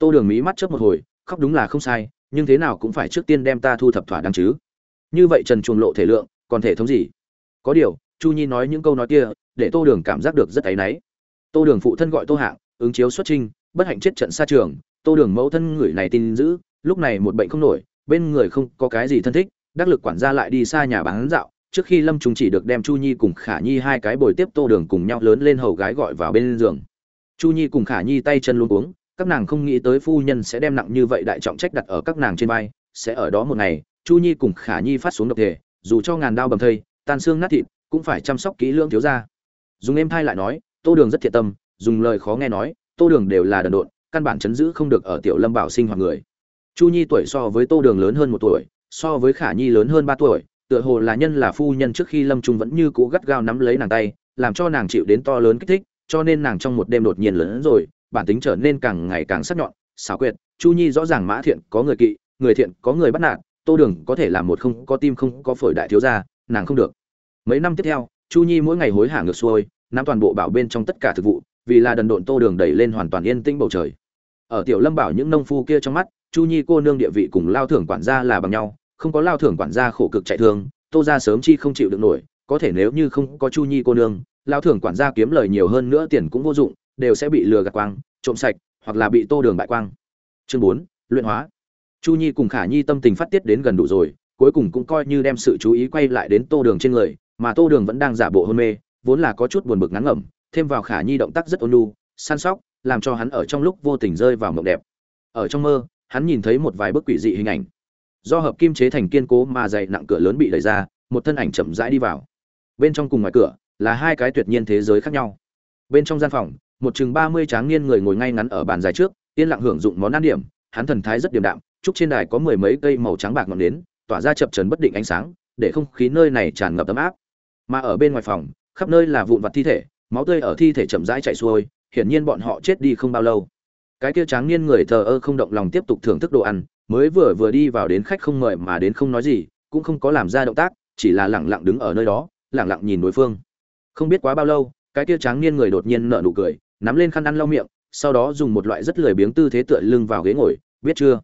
tô đường mỹ mắt trước một hồi, khóc đúng là không sai, nhưng thế nào cũng phải trước tiên đem ta thu thập thỏa đáng chứ. Như vậy trần chuồng lộ thể lượng, còn thể thống gì? Có điều, chu nhi nói những câu nói kia, để tô đường cảm giác được rất áy náy. Tô đường phụ thân gọi tô hạng ứng chiếu xuất trình, bất hạnh chết trận xa trường tô đường mẫu thân người này tin giữ lúc này một bệnh không nổi bên người không có cái gì thân thích đắc lực quản gia lại đi xa nhà bán dạo trước khi lâm Trung chỉ được đem chu nhi cùng khả nhi hai cái bồi tiếp tô đường cùng nhau lớn lên hầu gái gọi vào bên giường chu nhi cùng khả nhi tay chân luôn uống các nàng không nghĩ tới phu nhân sẽ đem nặng như vậy đại trọng trách đặt ở các nàng trên vai sẽ ở đó một ngày chu nhi cùng khả nhi phát xuống độc thể dù cho ngàn đao bầm thây tan xương nát thịt cũng phải chăm sóc kỹ lưỡng thiếu gia. dùng em thai lại nói tô đường rất thiện tâm dùng lời khó nghe nói, tô đường đều là đần độn, căn bản chấn giữ không được ở tiểu lâm bảo sinh hoạt người. Chu nhi tuổi so với tô đường lớn hơn một tuổi, so với khả nhi lớn hơn ba tuổi, tựa hồ là nhân là phu nhân trước khi lâm trung vẫn như cũ gắt gao nắm lấy nàng tay, làm cho nàng chịu đến to lớn kích thích, cho nên nàng trong một đêm đột nhiên lớn rồi, bản tính trở nên càng ngày càng sắc nhọn, xảo quyệt. Chu nhi rõ ràng mã thiện có người kỵ, người thiện có người bắt nạt, tô đường có thể là một không có tim không có phổi đại thiếu gia, nàng không được. Mấy năm tiếp theo, chu nhi mỗi ngày hối hả ngược xuôi, nắm toàn bộ bảo bên trong tất cả thực vụ vì là đần độn tô đường đẩy lên hoàn toàn yên tĩnh bầu trời. Ở tiểu lâm bảo những nông phu kia trong mắt, chu nhi cô nương địa vị cùng lao thưởng quản gia là bằng nhau, không có lao thưởng quản gia khổ cực chạy thương, tô ra sớm chi không chịu được nổi, có thể nếu như không có chu nhi cô nương, lao thưởng quản gia kiếm lời nhiều hơn nữa tiền cũng vô dụng, đều sẽ bị lừa gạt quang, trộm sạch, hoặc là bị tô đường bại quang. Chương bốn, luyện hóa. Chu nhi cùng khả nhi tâm tình phát tiết đến gần đủ rồi, cuối cùng cũng coi như đem sự chú ý quay lại đến tô đường trên người, mà tô đường vẫn đang giả bộ hôn mê, vốn là có chút buồn bực ngắn ngẩm thêm vào khả nhi động tác rất ôn nhu, săn sóc, làm cho hắn ở trong lúc vô tình rơi vào mộng đẹp. Ở trong mơ, hắn nhìn thấy một vài bức quỷ dị hình ảnh. Do hợp kim chế thành kiên cố mà dày nặng cửa lớn bị đẩy ra, một thân ảnh chậm rãi đi vào. Bên trong cùng ngoài cửa là hai cái tuyệt nhiên thế giới khác nhau. Bên trong gian phòng, một chừng ba mươi tráng niên người ngồi ngay ngắn ở bàn dài trước, yên lặng hưởng dụng món ăn điểm, hắn thần thái rất điềm đạm, trúc trên đài có mười mấy cây màu trắng bạc ngọn nến, tỏa ra chập trần bất định ánh sáng, để không khí nơi này tràn ngập ấm áp. Mà ở bên ngoài phòng, khắp nơi là vụn vặt thi thể máu tươi ở thi thể chậm rãi chảy xuôi, hiển nhiên bọn họ chết đi không bao lâu. Cái kia tráng niên người thờ ơ không động lòng tiếp tục thưởng thức đồ ăn, mới vừa vừa đi vào đến khách không mời mà đến không nói gì, cũng không có làm ra động tác, chỉ là lẳng lặng đứng ở nơi đó lẳng lặng nhìn đối phương. Không biết quá bao lâu, cái kia tráng niên người đột nhiên nở nụ cười, nắm lên khăn ăn lau miệng, sau đó dùng một loại rất lười biếng tư thế tựa lưng vào ghế ngồi, biết chưa?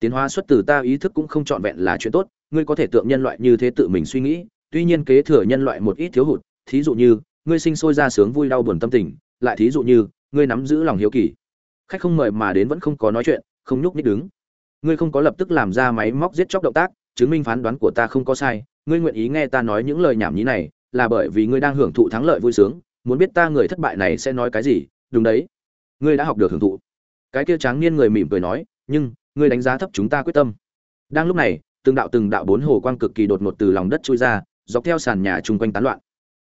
Tiến hóa xuất từ ta ý thức cũng không trọn vẹn là chuyện tốt, ngươi có thể tượng nhân loại như thế tự mình suy nghĩ, tuy nhiên kế thừa nhân loại một ít thiếu hụt, thí dụ như ngươi sinh sôi ra sướng vui đau buồn tâm tình, lại thí dụ như, ngươi nắm giữ lòng hiếu kỳ. Khách không mời mà đến vẫn không có nói chuyện, không nhúc nhích đứng. Ngươi không có lập tức làm ra máy móc giết chóc động tác, chứng minh phán đoán của ta không có sai, ngươi nguyện ý nghe ta nói những lời nhảm nhí này, là bởi vì ngươi đang hưởng thụ thắng lợi vui sướng, muốn biết ta người thất bại này sẽ nói cái gì, đúng đấy. Ngươi đã học được hưởng thụ. Cái kia tráng niên người mỉm cười nói, nhưng, ngươi đánh giá thấp chúng ta quyết tâm. Đang lúc này, từng đạo từng đạo bốn hồ quang cực kỳ đột ngột từ lòng đất chui ra, dọc theo sàn nhà chung quanh tán loạn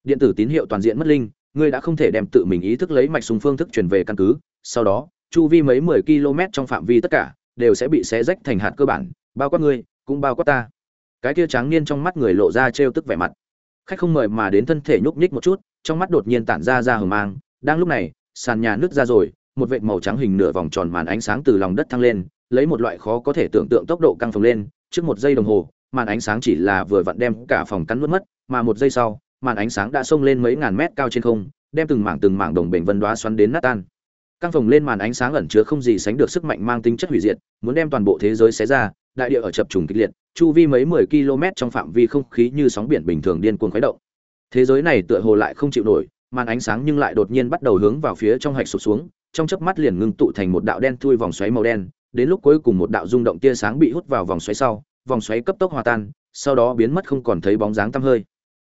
điện tử tín hiệu toàn diện mất linh, ngươi đã không thể đem tự mình ý thức lấy mạch súng phương thức truyền về căn cứ. Sau đó, chu vi mấy mười km trong phạm vi tất cả đều sẽ bị xé rách thành hạt cơ bản, bao quát ngươi, cũng bao quát ta. Cái kia tráng niên trong mắt người lộ ra trêu tức vẻ mặt. Khách không mời mà đến thân thể nhúc nhích một chút, trong mắt đột nhiên tản ra ra hờ mang. Đang lúc này, sàn nhà nứt ra rồi, một vệt màu trắng hình nửa vòng tròn màn ánh sáng từ lòng đất thăng lên, lấy một loại khó có thể tưởng tượng tốc độ căng phồng lên. Trước một giây đồng hồ, màn ánh sáng chỉ là vừa vặn đem cả phòng cắn nuốt mất, mà một giây sau màn ánh sáng đã xông lên mấy ngàn mét cao trên không, đem từng mảng từng mảng đồng bệnh vân đoá xoắn đến nát tan. Căng phồng lên màn ánh sáng ẩn chứa không gì sánh được sức mạnh mang tính chất hủy diệt, muốn đem toàn bộ thế giới xé ra, đại địa ở chập trùng kịch liệt, chu vi mấy mười km trong phạm vi không khí như sóng biển bình thường điên cuồng khuấy động. Thế giới này tựa hồ lại không chịu nổi, màn ánh sáng nhưng lại đột nhiên bắt đầu hướng vào phía trong hạch sụp xuống, trong chớp mắt liền ngưng tụ thành một đạo đen thui vòng xoáy màu đen, đến lúc cuối cùng một đạo rung động tia sáng bị hút vào vòng xoáy sau, vòng xoáy cấp tốc hòa tan, sau đó biến mất không còn thấy bóng dáng tăm hơi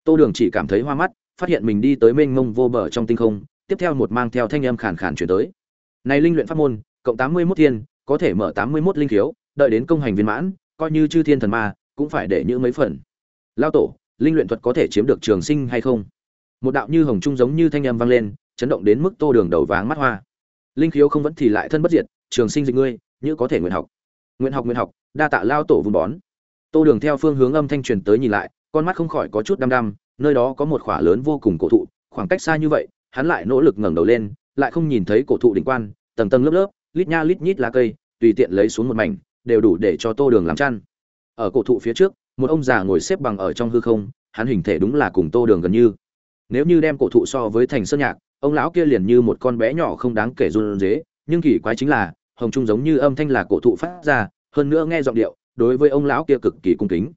tô đường chỉ cảm thấy hoa mắt, phát hiện mình đi tới mênh mông vô bờ trong tinh không, tiếp theo một mang theo thanh âm khàn khàn chuyển tới. Này linh luyện pháp môn, cộng tám mươi mốt thiên, có thể mở tám mươi mốt linh khiếu, đợi đến công hành viên mãn, coi như chư thiên thần ma, cũng phải để những mấy phần. Lao tổ, linh luyện thuật có thể chiếm được trường sinh hay không? Một đạo như hồng trung giống như thanh âm vang lên, chấn động đến mức tô đường đầu váng mắt hoa. Linh khiếu không vẫn thì lại thân bất diệt, trường sinh dịch ngươi, như có thể nguyện học. Nguyện học nguyện học, đa tạ lao tổ vùng bón. Tô đường theo phương hướng âm thanh truyền tới nhìn lại con mắt không khỏi có chút đăm đăm, nơi đó có một khỏa lớn vô cùng cổ thụ, khoảng cách xa như vậy, hắn lại nỗ lực ngẩng đầu lên, lại không nhìn thấy cổ thụ đỉnh quan, tầng tầng lớp lớp, lít nha lít nhít lá cây, tùy tiện lấy xuống một mảnh, đều đủ để cho tô đường làm chăn. Ở cổ thụ phía trước, một ông già ngồi xếp bằng ở trong hư không, hắn hình thể đúng là cùng tô đường gần như. Nếu như đem cổ thụ so với thành sơn nhạc, ông lão kia liền như một con bé nhỏ không đáng kể run dế nhưng kỳ quái chính là, hồng trung giống như âm thanh là cổ thụ phát ra, hơn nữa nghe giọng điệu, đối với ông lão kia cực kỳ cung kính.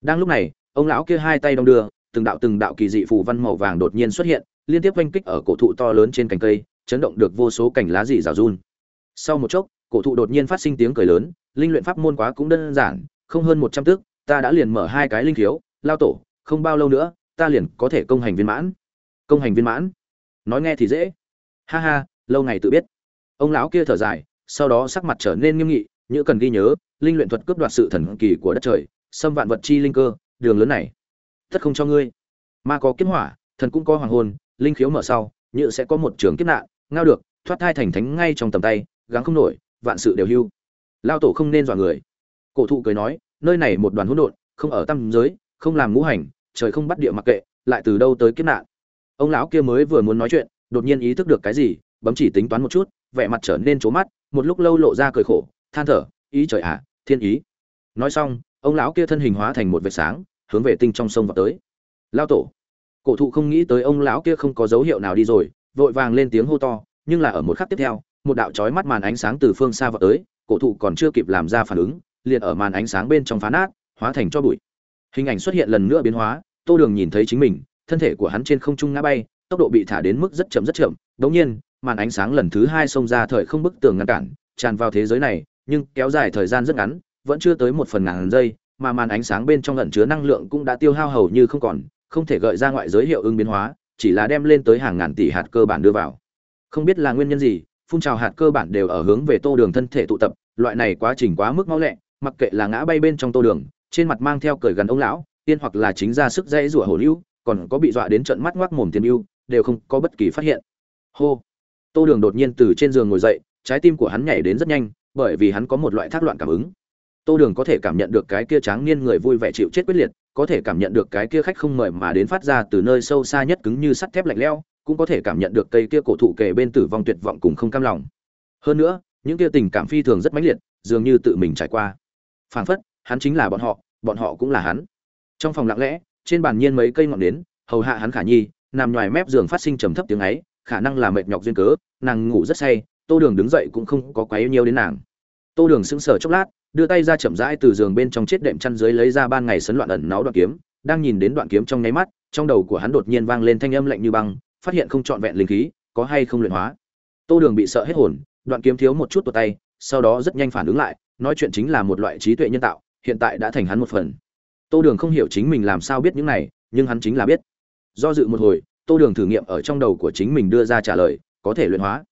Đang lúc này ông lão kia hai tay đong đưa, từng đạo từng đạo kỳ dị phù văn màu vàng đột nhiên xuất hiện, liên tiếp oanh kích ở cổ thụ to lớn trên cành cây, chấn động được vô số cành lá dị rào run. Sau một chốc, cổ thụ đột nhiên phát sinh tiếng cười lớn, linh luyện pháp môn quá cũng đơn giản, không hơn một trăm tước, ta đã liền mở hai cái linh khiếu, lao tổ, không bao lâu nữa, ta liền có thể công hành viên mãn. Công hành viên mãn? Nói nghe thì dễ. Ha ha, lâu ngày tự biết. Ông lão kia thở dài, sau đó sắc mặt trở nên nghiêm nghị, như cần ghi nhớ, linh luyện thuật cướp đoạt sự thần kỳ của đất trời, xâm vạn vật chi linh cơ đường lớn này. Tất không cho ngươi. Ma có kiếp hỏa, thần cũng có hoàng hôn linh khiếu mở sau nhự sẽ có một trường kiếp nạn, ngao được, thoát thai thành thánh ngay trong tầm tay, gắng không nổi, vạn sự đều hưu. Lao tổ không nên dọa người. Cổ thụ cười nói, nơi này một đoàn hỗn độn, không ở tâm giới, không làm ngũ hành, trời không bắt địa mặc kệ, lại từ đâu tới kiếp nạn? Ông lão kia mới vừa muốn nói chuyện, đột nhiên ý thức được cái gì, bấm chỉ tính toán một chút, vẻ mặt trở nên trố mắt, một lúc lâu lộ ra cười khổ, than thở, ý trời ạ, thiên ý. Nói xong, ông lão kia thân hình hóa thành một vệt sáng hướng về tinh trong sông vào tới. Lao tổ. Cổ thụ không nghĩ tới ông lão kia không có dấu hiệu nào đi rồi, vội vàng lên tiếng hô to, nhưng là ở một khắc tiếp theo, một đạo chói mắt màn ánh sáng từ phương xa vào tới, cổ thụ còn chưa kịp làm ra phản ứng, liền ở màn ánh sáng bên trong phá nát, hóa thành cho bụi. Hình ảnh xuất hiện lần nữa biến hóa, tô đường nhìn thấy chính mình, thân thể của hắn trên không trung ngã bay, tốc độ bị thả đến mức rất chậm rất chậm. Đống nhiên, màn ánh sáng lần thứ hai xông ra thời không bức tường ngăn cản, tràn vào thế giới này, nhưng kéo dài thời gian rất ngắn, vẫn chưa tới một phần ngàn giây mà màn ánh sáng bên trong ẩn chứa năng lượng cũng đã tiêu hao hầu như không còn, không thể gợi ra ngoại giới hiệu ứng biến hóa, chỉ là đem lên tới hàng ngàn tỷ hạt cơ bản đưa vào. Không biết là nguyên nhân gì, phun trào hạt cơ bản đều ở hướng về tô đường thân thể tụ tập, loại này quá trình quá mức máu lẹ, mặc kệ là ngã bay bên trong tô đường, trên mặt mang theo cởi gần ông lão, tiên hoặc là chính ra sức dãy rủa hổ lưu, còn có bị dọa đến trận mắt ngoác mồm tiền yêu đều không có bất kỳ phát hiện. Hô! Tô đường đột nhiên từ trên giường ngồi dậy, trái tim của hắn nhảy đến rất nhanh, bởi vì hắn có một loại thác loạn cảm ứng tô đường có thể cảm nhận được cái kia tráng niên người vui vẻ chịu chết quyết liệt, có thể cảm nhận được cái kia khách không mời mà đến phát ra từ nơi sâu xa nhất cứng như sắt thép lạnh leo cũng có thể cảm nhận được cây kia cổ thụ kề bên tử vong tuyệt vọng cùng không cam lòng. Hơn nữa, những kia tình cảm phi thường rất mãnh liệt, dường như tự mình trải qua. Phảng phất, hắn chính là bọn họ bọn họ cũng là hắn. Trong phòng lặng lẽ, trên bàn nhiên mấy cây ngọn nến, hầu hạ hắn khả nhi, nằm ngoài mép giường phát sinh trầm thấp tiếng ấy, khả năng là mệt nhọc duyên cớ, nàng ngủ rất say, tô đường đứng dậy cũng không có quá yêu nhiều đến nàng. Tô đường sững sờ chốc lát đưa tay ra chậm rãi từ giường bên trong chết đệm chăn dưới lấy ra ban ngày sấn loạn ẩn náu đoạn kiếm, đang nhìn đến đoạn kiếm trong nháy mắt, trong đầu của hắn đột nhiên vang lên thanh âm lạnh như băng, phát hiện không trọn vẹn linh khí, có hay không luyện hóa. Tô đường bị sợ hết hồn, đoạn kiếm thiếu một chút tuột tay, sau đó rất nhanh phản ứng lại, nói chuyện chính là một loại trí tuệ nhân tạo, hiện tại đã thành hắn một phần. Tô đường không hiểu chính mình làm sao biết những này, nhưng hắn chính là biết. Do dự một hồi, tô đường thử nghiệm ở trong đầu của chính mình đưa ra trả lời, có thể luyện hóa.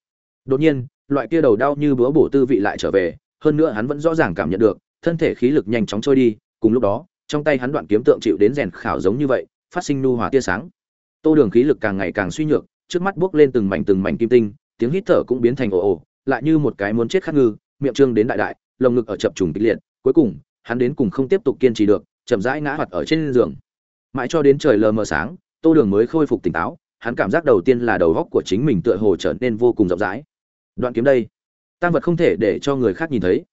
Đột nhiên, loại kia đầu đau như búa bổ tư vị lại trở về hơn nữa hắn vẫn rõ ràng cảm nhận được, thân thể khí lực nhanh chóng trôi đi, cùng lúc đó, trong tay hắn đoạn kiếm tượng chịu đến rèn khảo giống như vậy, phát sinh nu hòa tia sáng. Tô đường khí lực càng ngày càng suy nhược, trước mắt buốc lên từng mảnh từng mảnh kim tinh, tiếng hít thở cũng biến thành ồ ồ, lại như một cái muốn chết khát ngư, miệng trương đến đại đại, lồng ngực ở chập trùng kịch liệt, cuối cùng, hắn đến cùng không tiếp tục kiên trì được, chậm rãi ngã hoạt ở trên giường. Mãi cho đến trời lờ mờ sáng, tô đường mới khôi phục tỉnh táo, hắn cảm giác đầu tiên là đầu góc của chính mình tựa hồ trở nên vô cùng rộng rãi. Đoạn kiếm đây tăng vật không thể để cho người khác nhìn thấy.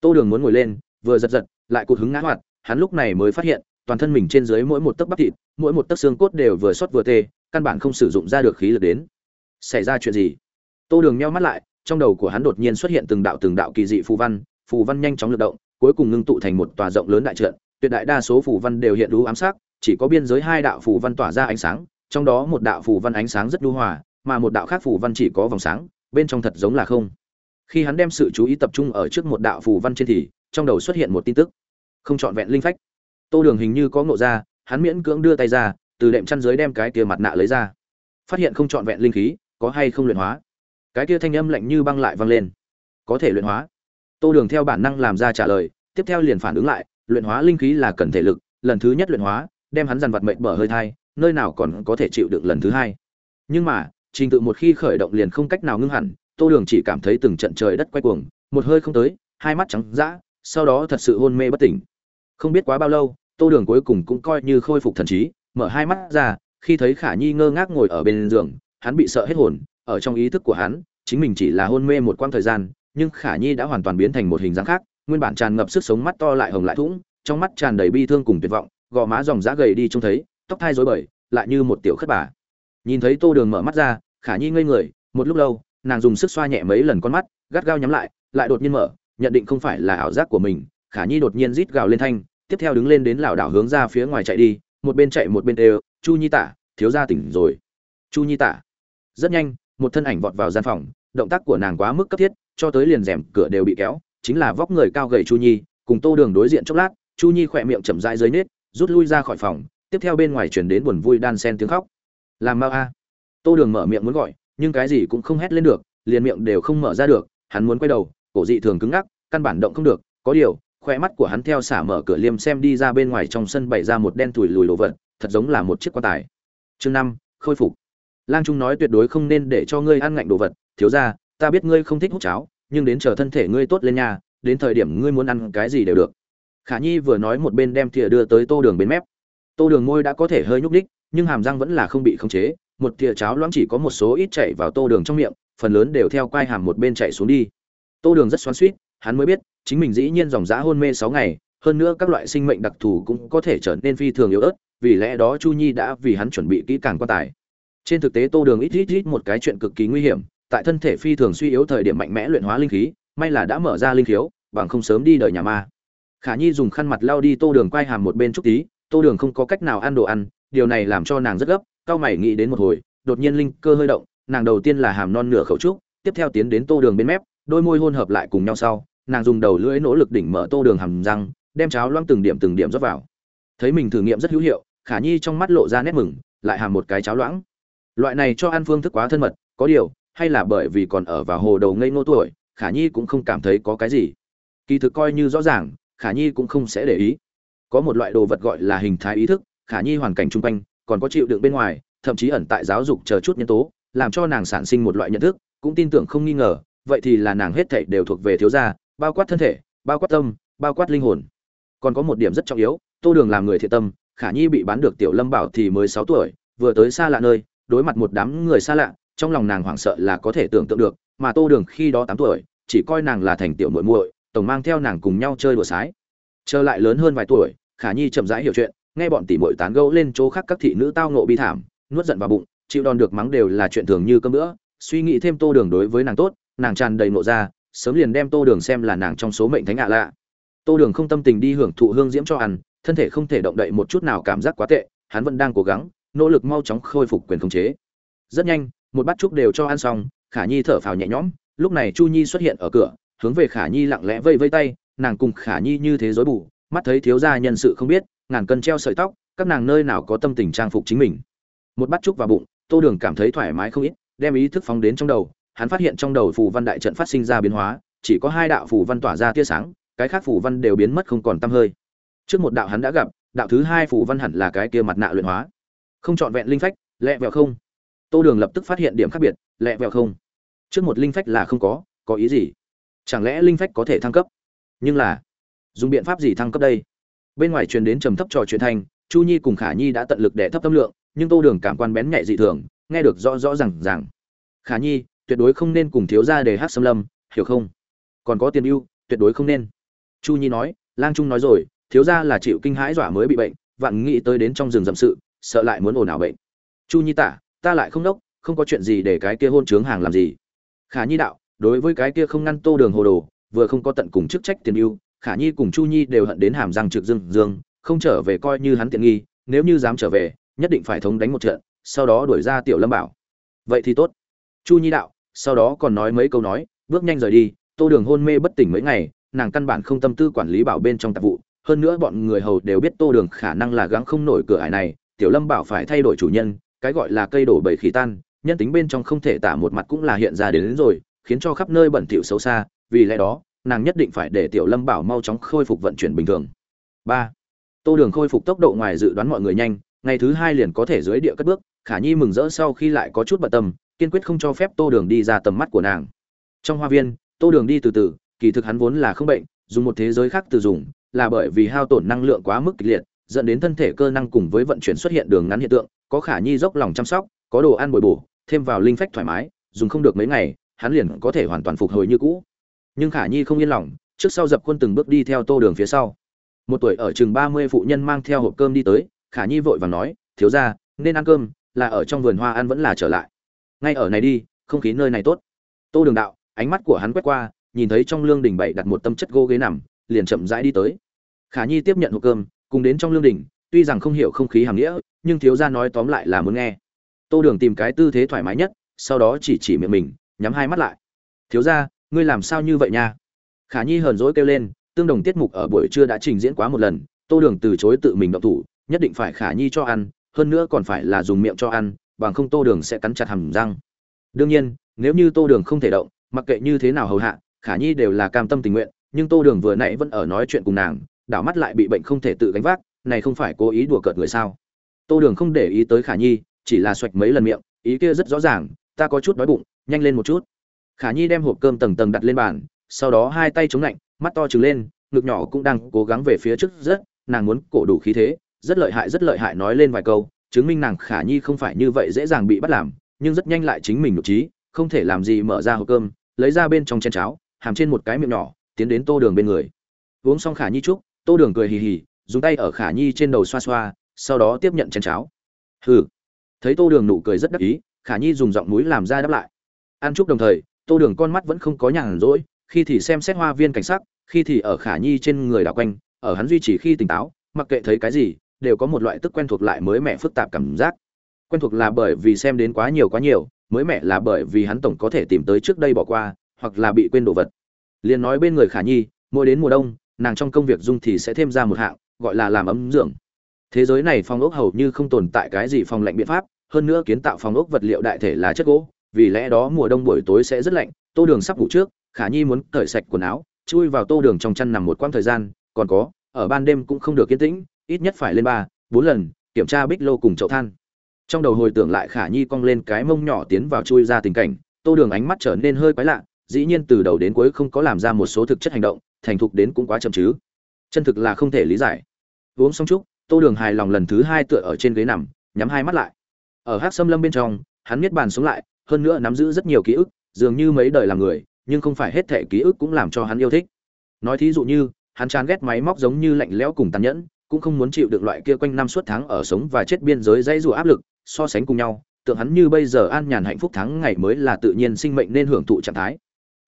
Tô đường muốn ngồi lên, vừa giật giật, lại cụt hứng ngã hoạt, hắn lúc này mới phát hiện, toàn thân mình trên dưới mỗi một tấc bắp thịt, mỗi một tấc xương cốt đều vừa xót vừa tê, căn bản không sử dụng ra được khí lực đến. Xảy ra chuyện gì? Tô đường nheo mắt lại, trong đầu của hắn đột nhiên xuất hiện từng đạo từng đạo kỳ dị phù văn phù văn nhanh chóng lượt động, cuối cùng ngưng tụ thành một tòa rộng lớn đại trận, tuyệt đại đa số phù văn đều hiện đủ ám sắc, chỉ có biên giới hai đạo phù văn tỏa ra ánh sáng, trong đó một đạo phù văn ánh sáng rất nhu hòa, mà một đạo khác phù văn chỉ có vòng sáng, bên trong thật giống là không khi hắn đem sự chú ý tập trung ở trước một đạo phù văn trên thì, trong đầu xuất hiện một tin tức. Không trọn vẹn linh phách. Tô đường hình như có ngộ ra, hắn miễn cưỡng đưa tay ra, từ đệm chăn dưới đem cái kia mặt nạ lấy ra. Phát hiện không trọn vẹn linh khí, có hay không luyện hóa? Cái kia thanh âm lạnh như băng lại vang lên. Có thể luyện hóa. Tô đường theo bản năng làm ra trả lời, tiếp theo liền phản ứng lại, luyện hóa linh khí là cần thể lực, lần thứ nhất luyện hóa, đem hắn dằn vặt mệnh bở hơi thai, nơi nào còn có thể chịu đựng lần thứ hai. Nhưng mà, trình tự một khi khởi động liền không cách nào ngưng hẳn tô đường chỉ cảm thấy từng trận trời đất quay cuồng, một hơi không tới, hai mắt trắng dã, sau đó thật sự hôn mê bất tỉnh. Không biết quá bao lâu, tô đường cuối cùng cũng coi như khôi phục thần trí, mở hai mắt ra, khi thấy khả nhi ngơ ngác ngồi ở bên giường, hắn bị sợ hết hồn, ở trong ý thức của hắn, chính mình chỉ là hôn mê một quãng thời gian, nhưng khả nhi đã hoàn toàn biến thành một hình dáng khác, nguyên bản tràn ngập sức sống mắt to lại hồng lại thủng, trong mắt tràn đầy bi thương cùng tuyệt vọng, gò má dòng dã gầy đi trông thấy, tóc thai rối bời, lại như một tiểu khất bà. Nhìn thấy tô đường mở mắt ra, khả nhi ngây người, một lúc lâu nàng dùng sức xoa nhẹ mấy lần con mắt, gắt gao nhắm lại lại đột nhiên mở, nhận định không phải là ảo giác của mình, khả nhi đột nhiên rít gào lên thanh, tiếp theo đứng lên đến lảo đảo hướng ra phía ngoài chạy đi, một bên chạy một bên đều chu nhi tả, thiếu gia tỉnh rồi. Chu nhi tả. Rất nhanh, một thân ảnh vọt vào gian phòng, động tác của nàng quá mức cấp thiết, cho tới liền rèm cửa đều bị kéo, chính là vóc người cao gầy chu nhi, cùng tô đường đối diện chốc lát, chu nhi khỏe miệng chậm rãi dưới nết, rút lui ra khỏi phòng, tiếp theo bên ngoài chuyển đến buồn vui đan sen tiếng khóc. Làm mau a. Tô đường mở miệng muốn gọi nhưng cái gì cũng không hét lên được, liền miệng đều không mở ra được, hắn muốn quay đầu, cổ dị thường cứng ngắc, căn bản động không được, có điều, khoe mắt của hắn theo xả mở cửa liêm xem đi ra bên ngoài trong sân bày ra một đen thủi lùi đồ vật, thật giống là một chiếc quan tài. Chương năm, khôi phục. Lang trung nói tuyệt đối không nên để cho ngươi ăn ngạnh đồ vật, thiếu ra ta biết ngươi không thích hút cháo, nhưng đến chờ thân thể ngươi tốt lên nhà đến thời điểm ngươi muốn ăn cái gì đều được. Khả nhi vừa nói một bên đem thìa đưa tới tô đường bên mép. Tô đường môi đã có thể hơi nhúc đích nhưng hàm răng vẫn là không bị khống chế một thìa cháo loãng chỉ có một số ít chảy vào tô đường trong miệng, phần lớn đều theo quai hàm một bên chạy xuống đi. Tô đường rất xoắn suýt hắn mới biết, chính mình dĩ nhiên dòng dã hôn mê sáu ngày, hơn nữa các loại sinh mệnh đặc thù cũng có thể trở nên phi thường yếu ớt, vì lẽ đó chu nhi đã vì hắn chuẩn bị kỹ càng quan tài. Trên thực tế tô đường ít ít ít một cái chuyện cực kỳ nguy hiểm, tại thân thể phi thường suy yếu thời điểm mạnh mẽ luyện hóa linh khí, may là đã mở ra linh khiếu, bằng không sớm đi đời nhà ma. Khả nhi dùng khăn mặt lau đi tô đường quay hàm một bên chút tí, tô đường không có cách nào ăn đồ ăn, điều này làm cho nàng rất gấp cao mày nghĩ đến một hồi, đột nhiên linh cơ hơi động, nàng đầu tiên là hàm non nửa khẩu trúc, tiếp theo tiến đến tô đường bên mép, đôi môi hôn hợp lại cùng nhau sau, nàng dùng đầu lưỡi nỗ lực đỉnh mở tô đường hàm răng, đem cháo loang từng điểm từng điểm rót vào. Thấy mình thử nghiệm rất hữu hiệu, khả nhi trong mắt lộ ra nét mừng, lại hàm một cái cháo loãng. Loại này cho ăn phương thức quá thân mật, có điều, hay là bởi vì còn ở vào hồ đầu ngây ngô tuổi, khả nhi cũng không cảm thấy có cái gì. Kỳ thực coi như rõ ràng, khả nhi cũng không sẽ để ý. Có một loại đồ vật gọi là hình thái ý thức, khả nhi hoàn cảnh chung quanh còn có chịu đựng bên ngoài, thậm chí ẩn tại giáo dục chờ chút nhân tố, làm cho nàng sản sinh một loại nhận thức, cũng tin tưởng không nghi ngờ, vậy thì là nàng hết thảy đều thuộc về thiếu gia, bao quát thân thể, bao quát tâm, bao quát linh hồn. Còn có một điểm rất trọng yếu, tô đường làm người thiện tâm, khả nhi bị bán được tiểu lâm bảo thì mới sáu tuổi, vừa tới xa lạ nơi, đối mặt một đám người xa lạ, trong lòng nàng hoảng sợ là có thể tưởng tượng được, mà tô đường khi đó tám tuổi, chỉ coi nàng là thành tiểu muội muội, tổng mang theo nàng cùng nhau chơi đùa sái. Trở lại lớn hơn vài tuổi, khả nhi chậm rãi hiểu chuyện nghe bọn tỷ muội tán gẫu lên chỗ khác các thị nữ tao ngộ bi thảm, nuốt giận vào bụng, chịu đòn được mắng đều là chuyện thường như cơm bữa, suy nghĩ thêm tô đường đối với nàng tốt, nàng tràn đầy nộ ra, sớm liền đem tô đường xem là nàng trong số mệnh thánh ạ lạ. Tô đường không tâm tình đi hưởng thụ hương diễm cho ăn, thân thể không thể động đậy một chút nào cảm giác quá tệ, hắn vẫn đang cố gắng, nỗ lực mau chóng khôi phục quyền khống chế. Rất nhanh, một bát chúc đều cho ăn xong, khả nhi thở phào nhẹ nhõm, lúc này chu nhi xuất hiện ở cửa, hướng về khả nhi lặng lẽ vây vây tay, nàng cùng khả nhi như thế rối bù, mắt thấy thiếu gia nhân sự không biết ngàn cân treo sợi tóc, các nàng nơi nào có tâm tình trang phục chính mình. Một bát chúc vào bụng, tô đường cảm thấy thoải mái không ít, đem ý thức phóng đến trong đầu, hắn phát hiện trong đầu phù văn đại trận phát sinh ra biến hóa, chỉ có hai đạo phù văn tỏa ra tia sáng, cái khác phù văn đều biến mất không còn tăm hơi. Trước một đạo hắn đã gặp, đạo thứ hai phù văn hẳn là cái kia mặt nạ luyện hóa. Không trọn vẹn linh phách, lẹ vẹo không. Tô đường lập tức phát hiện điểm khác biệt, lẹ vẹo không. Trước một linh phách là không có có ý gì? Chẳng lẽ linh phách có thể thăng cấp? Nhưng là, dùng biện pháp gì thăng cấp đây? Bên ngoài truyền đến trầm thấp trò chuyện thanh, chu nhi cùng khả nhi đã tận lực để thấp tâm lượng, nhưng tô đường cảm quan bén nhạy dị thường, nghe được rõ rõ rằng rằng khả nhi, tuyệt đối không nên cùng thiếu gia để hát xâm lâm, hiểu không? Còn có tiền ưu, tuyệt đối không nên. Chu nhi nói, lang trung nói rồi, thiếu gia là chịu kinh hãi dọa mới bị bệnh vặn nghĩ tới đến trong rừng dậm sự, sợ lại muốn ồn ào bệnh. Chu nhi tả, ta lại không đốc, không có chuyện gì để cái kia hôn trướng hàng làm gì. Khả nhi đạo, đối với cái kia không ngăn tô đường hồ đồ, vừa không có tận cùng chức trách tiền ưu khả nhi cùng chu nhi đều hận đến hàm răng trực dương dương không trở về coi như hắn tiện nghi nếu như dám trở về nhất định phải thống đánh một trận sau đó đuổi ra tiểu lâm bảo. Vậy thì tốt. Chu nhi đạo sau đó còn nói mấy câu nói bước nhanh rời đi tô đường hôn mê bất tỉnh mấy ngày nàng căn bản không tâm tư quản lý bảo bên trong tạp vụ hơn nữa bọn người hầu đều biết tô đường khả năng là gắng không nổi cửa ải này tiểu lâm bảo phải thay đổi chủ nhân cái gọi là cây đổ bầy khí tan nhân tính bên trong không thể tả một mặt cũng là hiện ra đến, đến rồi khiến cho khắp nơi bẩn thỉu xấu xa vì lẽ đó nàng nhất định phải để tiểu lâm bảo mau chóng khôi phục vận chuyển bình thường. Ba, tô đường khôi phục tốc độ ngoài dự đoán mọi người nhanh, ngày thứ hai liền có thể dưới địa cất bước, khả nhi mừng rỡ sau khi lại có chút bận tâm, kiên quyết không cho phép tô đường đi ra tầm mắt của nàng. Trong hoa viên, tô đường đi từ từ, kỳ thực hắn vốn là không bệnh, dùng một thế giới khác từ dùng, là bởi vì hao tổn năng lượng quá mức kịch liệt, dẫn đến thân thể cơ năng cùng với vận chuyển xuất hiện đường ngắn hiện tượng, có khả nhi dốc lòng chăm sóc, có đồ ăn bồi bổ, thêm vào linh phách thoải mái, dùng không được mấy ngày, hắn liền có thể hoàn toàn phục hồi như cũ nhưng khả nhi không yên lòng, trước sau dập quân từng bước đi theo tô đường phía sau. Một tuổi ở chừng ba mươi phụ nhân mang theo hộp cơm đi tới, khả nhi vội vàng nói, thiếu ra nên ăn cơm, là ở trong vườn hoa ăn vẫn là trở lại. Ngay ở này đi, không khí nơi này tốt. Tô đường đạo, ánh mắt của hắn quét qua, nhìn thấy trong lương đình bảy đặt một tâm chất gỗ ghế nằm, liền chậm rãi đi tới. Khả nhi tiếp nhận hộp cơm, cùng đến trong lương đình tuy rằng không hiểu không khí hàm nghĩa, nhưng thiếu gia nói tóm lại là muốn nghe. Tô đường tìm cái tư thế thoải mái nhất, sau đó chỉ chỉ miệng mình, nhắm hai mắt lại. Thiếu gia ngươi làm sao như vậy nha? Khả nhi hờn dỗi kêu lên, tương đồng tiết mục ở buổi trưa đã trình diễn quá một lần, tô đường từ chối tự mình động thủ, nhất định phải khả nhi cho ăn, hơn nữa còn phải là dùng miệng cho ăn, bằng không tô đường sẽ cắn chặt hầm răng. Đương nhiên, nếu như tô đường không thể động, mặc kệ như thế nào hầu hạ, khả nhi đều là cam tâm tình nguyện, nhưng tô đường vừa nãy vẫn ở nói chuyện cùng nàng, đảo mắt lại bị bệnh không thể tự gánh vác, này không phải cố ý đùa cợt người sao? Tô đường không để ý tới khả nhi, chỉ là xoạch mấy lần miệng, ý kia rất rõ ràng, ta có chút đói bụng, nhanh lên một chút khả nhi đem hộp cơm tầng tầng đặt lên bàn, sau đó hai tay chống lạnh, mắt to trừng lên, ngực nhỏ cũng đang cố gắng về phía trước rất, nàng muốn cổ đủ khí thế, rất lợi hại, rất lợi hại nói lên vài câu, chứng minh nàng khả nhi không phải như vậy dễ dàng bị bắt làm, nhưng rất nhanh lại chính mình nội trí, không thể làm gì mở ra hộp cơm, lấy ra bên trong chén cháo, hàm trên một cái miệng nhỏ, tiến đến tô đường bên người. Uống xong khả nhi chúc, tô đường cười hì hì, dùng tay ở khả nhi trên đầu xoa xoa, sau đó tiếp nhận chén cháo. Hừ. Thấy tô đường nụ cười rất đắc ý, khả nhi dùng giọng mũi làm ra đáp lại. Ăn chúc đồng thời tô đường con mắt vẫn không có nhàn rỗi, khi thì xem xét hoa viên cảnh sắc, khi thì ở khả nhi trên người đảo quanh, ở hắn duy trì khi tỉnh táo, mặc kệ thấy cái gì, đều có một loại tức quen thuộc lại mới mẻ phức tạp cảm giác. Quen thuộc là bởi vì xem đến quá nhiều quá nhiều, mới mẻ là bởi vì hắn tổng có thể tìm tới trước đây bỏ qua, hoặc là bị quên đồ vật. Liền nói bên người khả nhi, mỗi đến mùa đông, nàng trong công việc dung thì sẽ thêm ra một hạng, gọi là làm ấm dưỡng. Thế giới này phòng ốc hầu như không tồn tại cái gì phòng lạnh biện pháp, hơn nữa kiến tạo phòng ốc vật liệu đại thể là chất gỗ vì lẽ đó mùa đông buổi tối sẽ rất lạnh, tô đường sắp ngủ trước, khả nhi muốn cởi sạch quần áo, chui vào tô đường trong chăn nằm một quãng thời gian, còn có, ở ban đêm cũng không được yên tĩnh, ít nhất phải lên ba, bốn lần, kiểm tra bích lô cùng chậu than. Trong đầu hồi tưởng lại khả nhi cong lên cái mông nhỏ tiến vào chui ra tình cảnh, tô đường ánh mắt trở nên hơi quái lạ, dĩ nhiên từ đầu đến cuối không có làm ra một số thực chất hành động, thành thục đến cũng quá chậm chứ. Chân thực là không thể lý giải. Uống xong chúc, tô đường hài lòng lần thứ hai tựa ở trên ghế nằm, nhắm hai mắt lại. Ở hát xâm lâm bên trong, hắn miết bàn xuống lại hơn nữa nắm giữ rất nhiều ký ức, dường như mấy đời làm người, nhưng không phải hết thể ký ức cũng làm cho hắn yêu thích. Nói thí dụ như, hắn chán ghét máy móc giống như lạnh lẽo cùng tàn nhẫn, cũng không muốn chịu được loại kia quanh năm suốt tháng ở sống và chết biên giới dãy rùa áp lực, so sánh cùng nhau, tượng hắn như bây giờ an nhàn hạnh phúc tháng ngày mới là tự nhiên sinh mệnh nên hưởng thụ trạng thái.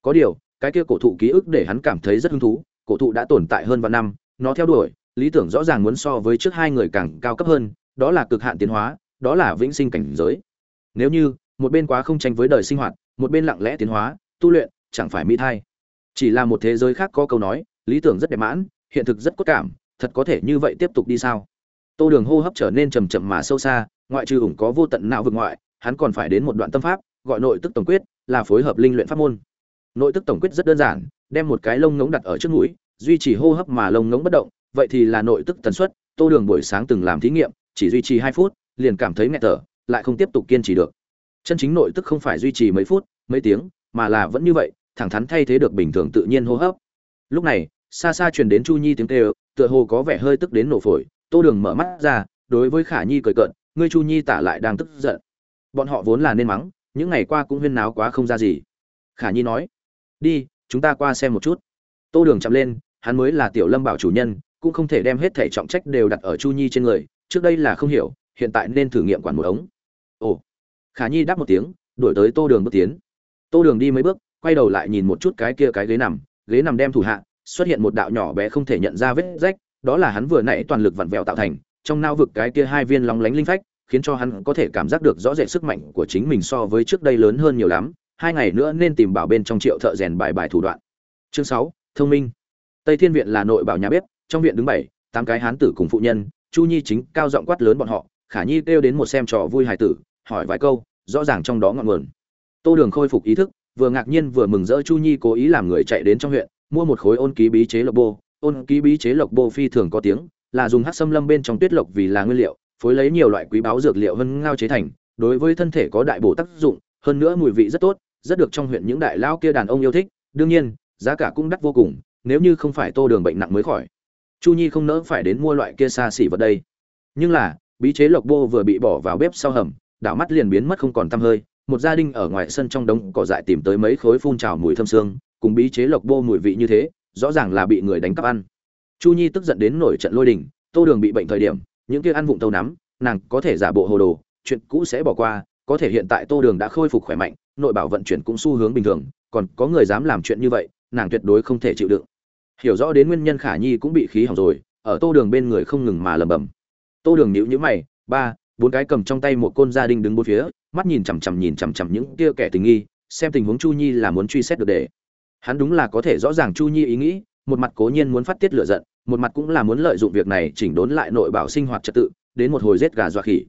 Có điều, cái kia cổ thụ ký ức để hắn cảm thấy rất hứng thú, cổ thụ đã tồn tại hơn vạn năm, nó theo đuổi, lý tưởng rõ ràng muốn so với trước hai người càng cao cấp hơn, đó là cực hạn tiến hóa, đó là vĩnh sinh cảnh giới. Nếu như một bên quá không tranh với đời sinh hoạt, một bên lặng lẽ tiến hóa, tu luyện, chẳng phải mỹ thai. Chỉ là một thế giới khác có câu nói, lý tưởng rất đẹp mãn, hiện thực rất cốt cảm, thật có thể như vậy tiếp tục đi sao? Tô đường hô hấp trở nên trầm chậm mà sâu xa, ngoại trừ ủng có vô tận não vực ngoại, hắn còn phải đến một đoạn tâm pháp, gọi nội tức tổng quyết, là phối hợp linh luyện pháp môn. Nội tức tổng quyết rất đơn giản, đem một cái lông ngỗng đặt ở trước mũi, duy trì hô hấp mà lông ngỗng bất động, vậy thì là nội tức tần suất, tô đường buổi sáng từng làm thí nghiệm, chỉ duy trì hai phút, liền cảm thấy nghẹt thở, lại không tiếp tục kiên trì được chân chính nội tức không phải duy trì mấy phút, mấy tiếng, mà là vẫn như vậy, thẳng thắn thay thế được bình thường tự nhiên hô hấp. Lúc này, xa xa truyền đến chu nhi tiếng kêu, tựa hồ có vẻ hơi tức đến nổ phổi, tô đường mở mắt ra, đối với khả nhi cười cợt, ngươi chu nhi tả lại đang tức giận. Bọn họ vốn là nên mắng, những ngày qua cũng huyên náo quá không ra gì. Khả nhi nói, đi, chúng ta qua xem một chút. Tô đường chậm lên, hắn mới là tiểu lâm bảo chủ nhân, cũng không thể đem hết thể trọng trách đều đặt ở chu nhi trên người, trước đây là không hiểu, hiện tại nên thử nghiệm quản một ống. Ồ khả nhi đáp một tiếng đổi tới tô đường bước tiến. Tô đường đi mấy bước, quay đầu lại nhìn một chút cái kia cái ghế nằm. Ghế nằm đem thủ hạ, xuất hiện một đạo nhỏ bé không thể nhận ra vết rách, đó là hắn vừa nãy toàn lực vặn vẹo tạo thành. Trong nao vực cái kia hai viên lóng lánh linh phách, khiến cho hắn có thể cảm giác được rõ rệt sức mạnh của chính mình so với trước đây lớn hơn nhiều lắm. Hai ngày nữa nên tìm bảo bên trong triệu thợ rèn bài bài thủ đoạn. Chương sáu, thông minh. Tây thiên viện là nội bảo nhà bếp, trong viện đứng bảy, tám cái hán tử cùng phụ nhân, chu nhi chính cao giọng quát lớn bọn họ. Khả nhi kêu đến một xem trò vui hài tử hỏi vài câu, rõ ràng trong đó ngọn nguồn. Tô đường khôi phục ý thức, vừa ngạc nhiên vừa mừng rỡ chu nhi cố ý làm người chạy đến trong huyện, mua một khối ôn ký bí chế lộc bô. Ôn ký bí chế lộc bô phi thường có tiếng, là dùng hát xâm lâm bên trong tuyết lộc vì là nguyên liệu, phối lấy nhiều loại quý báu dược liệu hơn ngao chế thành, đối với thân thể có đại bổ tác dụng, hơn nữa mùi vị rất tốt, rất được trong huyện những đại lao kia đàn ông yêu thích. Đương nhiên, giá cả cũng đắt vô cùng, nếu như không phải tô đường bệnh nặng mới khỏi. Chu nhi không nỡ phải đến mua loại kia xa xỉ vật đây. Nhưng là, bí chế lộc bô vừa bị bỏ vào bếp sau hầm đảo mắt liền biến mất không còn tăm hơi, một gia đình ở ngoài sân trong đống cỏ dại tìm tới mấy khối phun trào mùi thơm xương, cùng bí chế lộc bô mùi vị như thế, rõ ràng là bị người đánh cắp ăn. Chu nhi tức giận đến nổi trận lôi đình, tô đường bị bệnh thời điểm, những kia ăn vụng tâu nắm, nàng có thể giả bộ hồ đồ, chuyện cũ sẽ bỏ qua, có thể hiện tại tô đường đã khôi phục khỏe mạnh, nội bảo vận chuyển cũng xu hướng bình thường, còn có người dám làm chuyện như vậy, nàng tuyệt đối không thể chịu đựng. Hiểu rõ đến nguyên nhân khả nhi cũng bị khí hỏng rồi, ở tô đường bên người không ngừng mà lầm bầm tô đường nhíu nhíu mày, ba bốn cái cầm trong tay một côn gia đình đứng bốn phía, mắt nhìn chằm chằm nhìn chằm chằm những kia kẻ tình nghi, xem tình huống chu nhi là muốn truy xét được để. Hắn đúng là có thể rõ ràng chu nhi ý nghĩ, một mặt cố nhiên muốn phát tiết lửa giận, một mặt cũng là muốn lợi dụng việc này chỉnh đốn lại nội bảo sinh hoạt trật tự, đến một hồi giết gà dọa khỉ.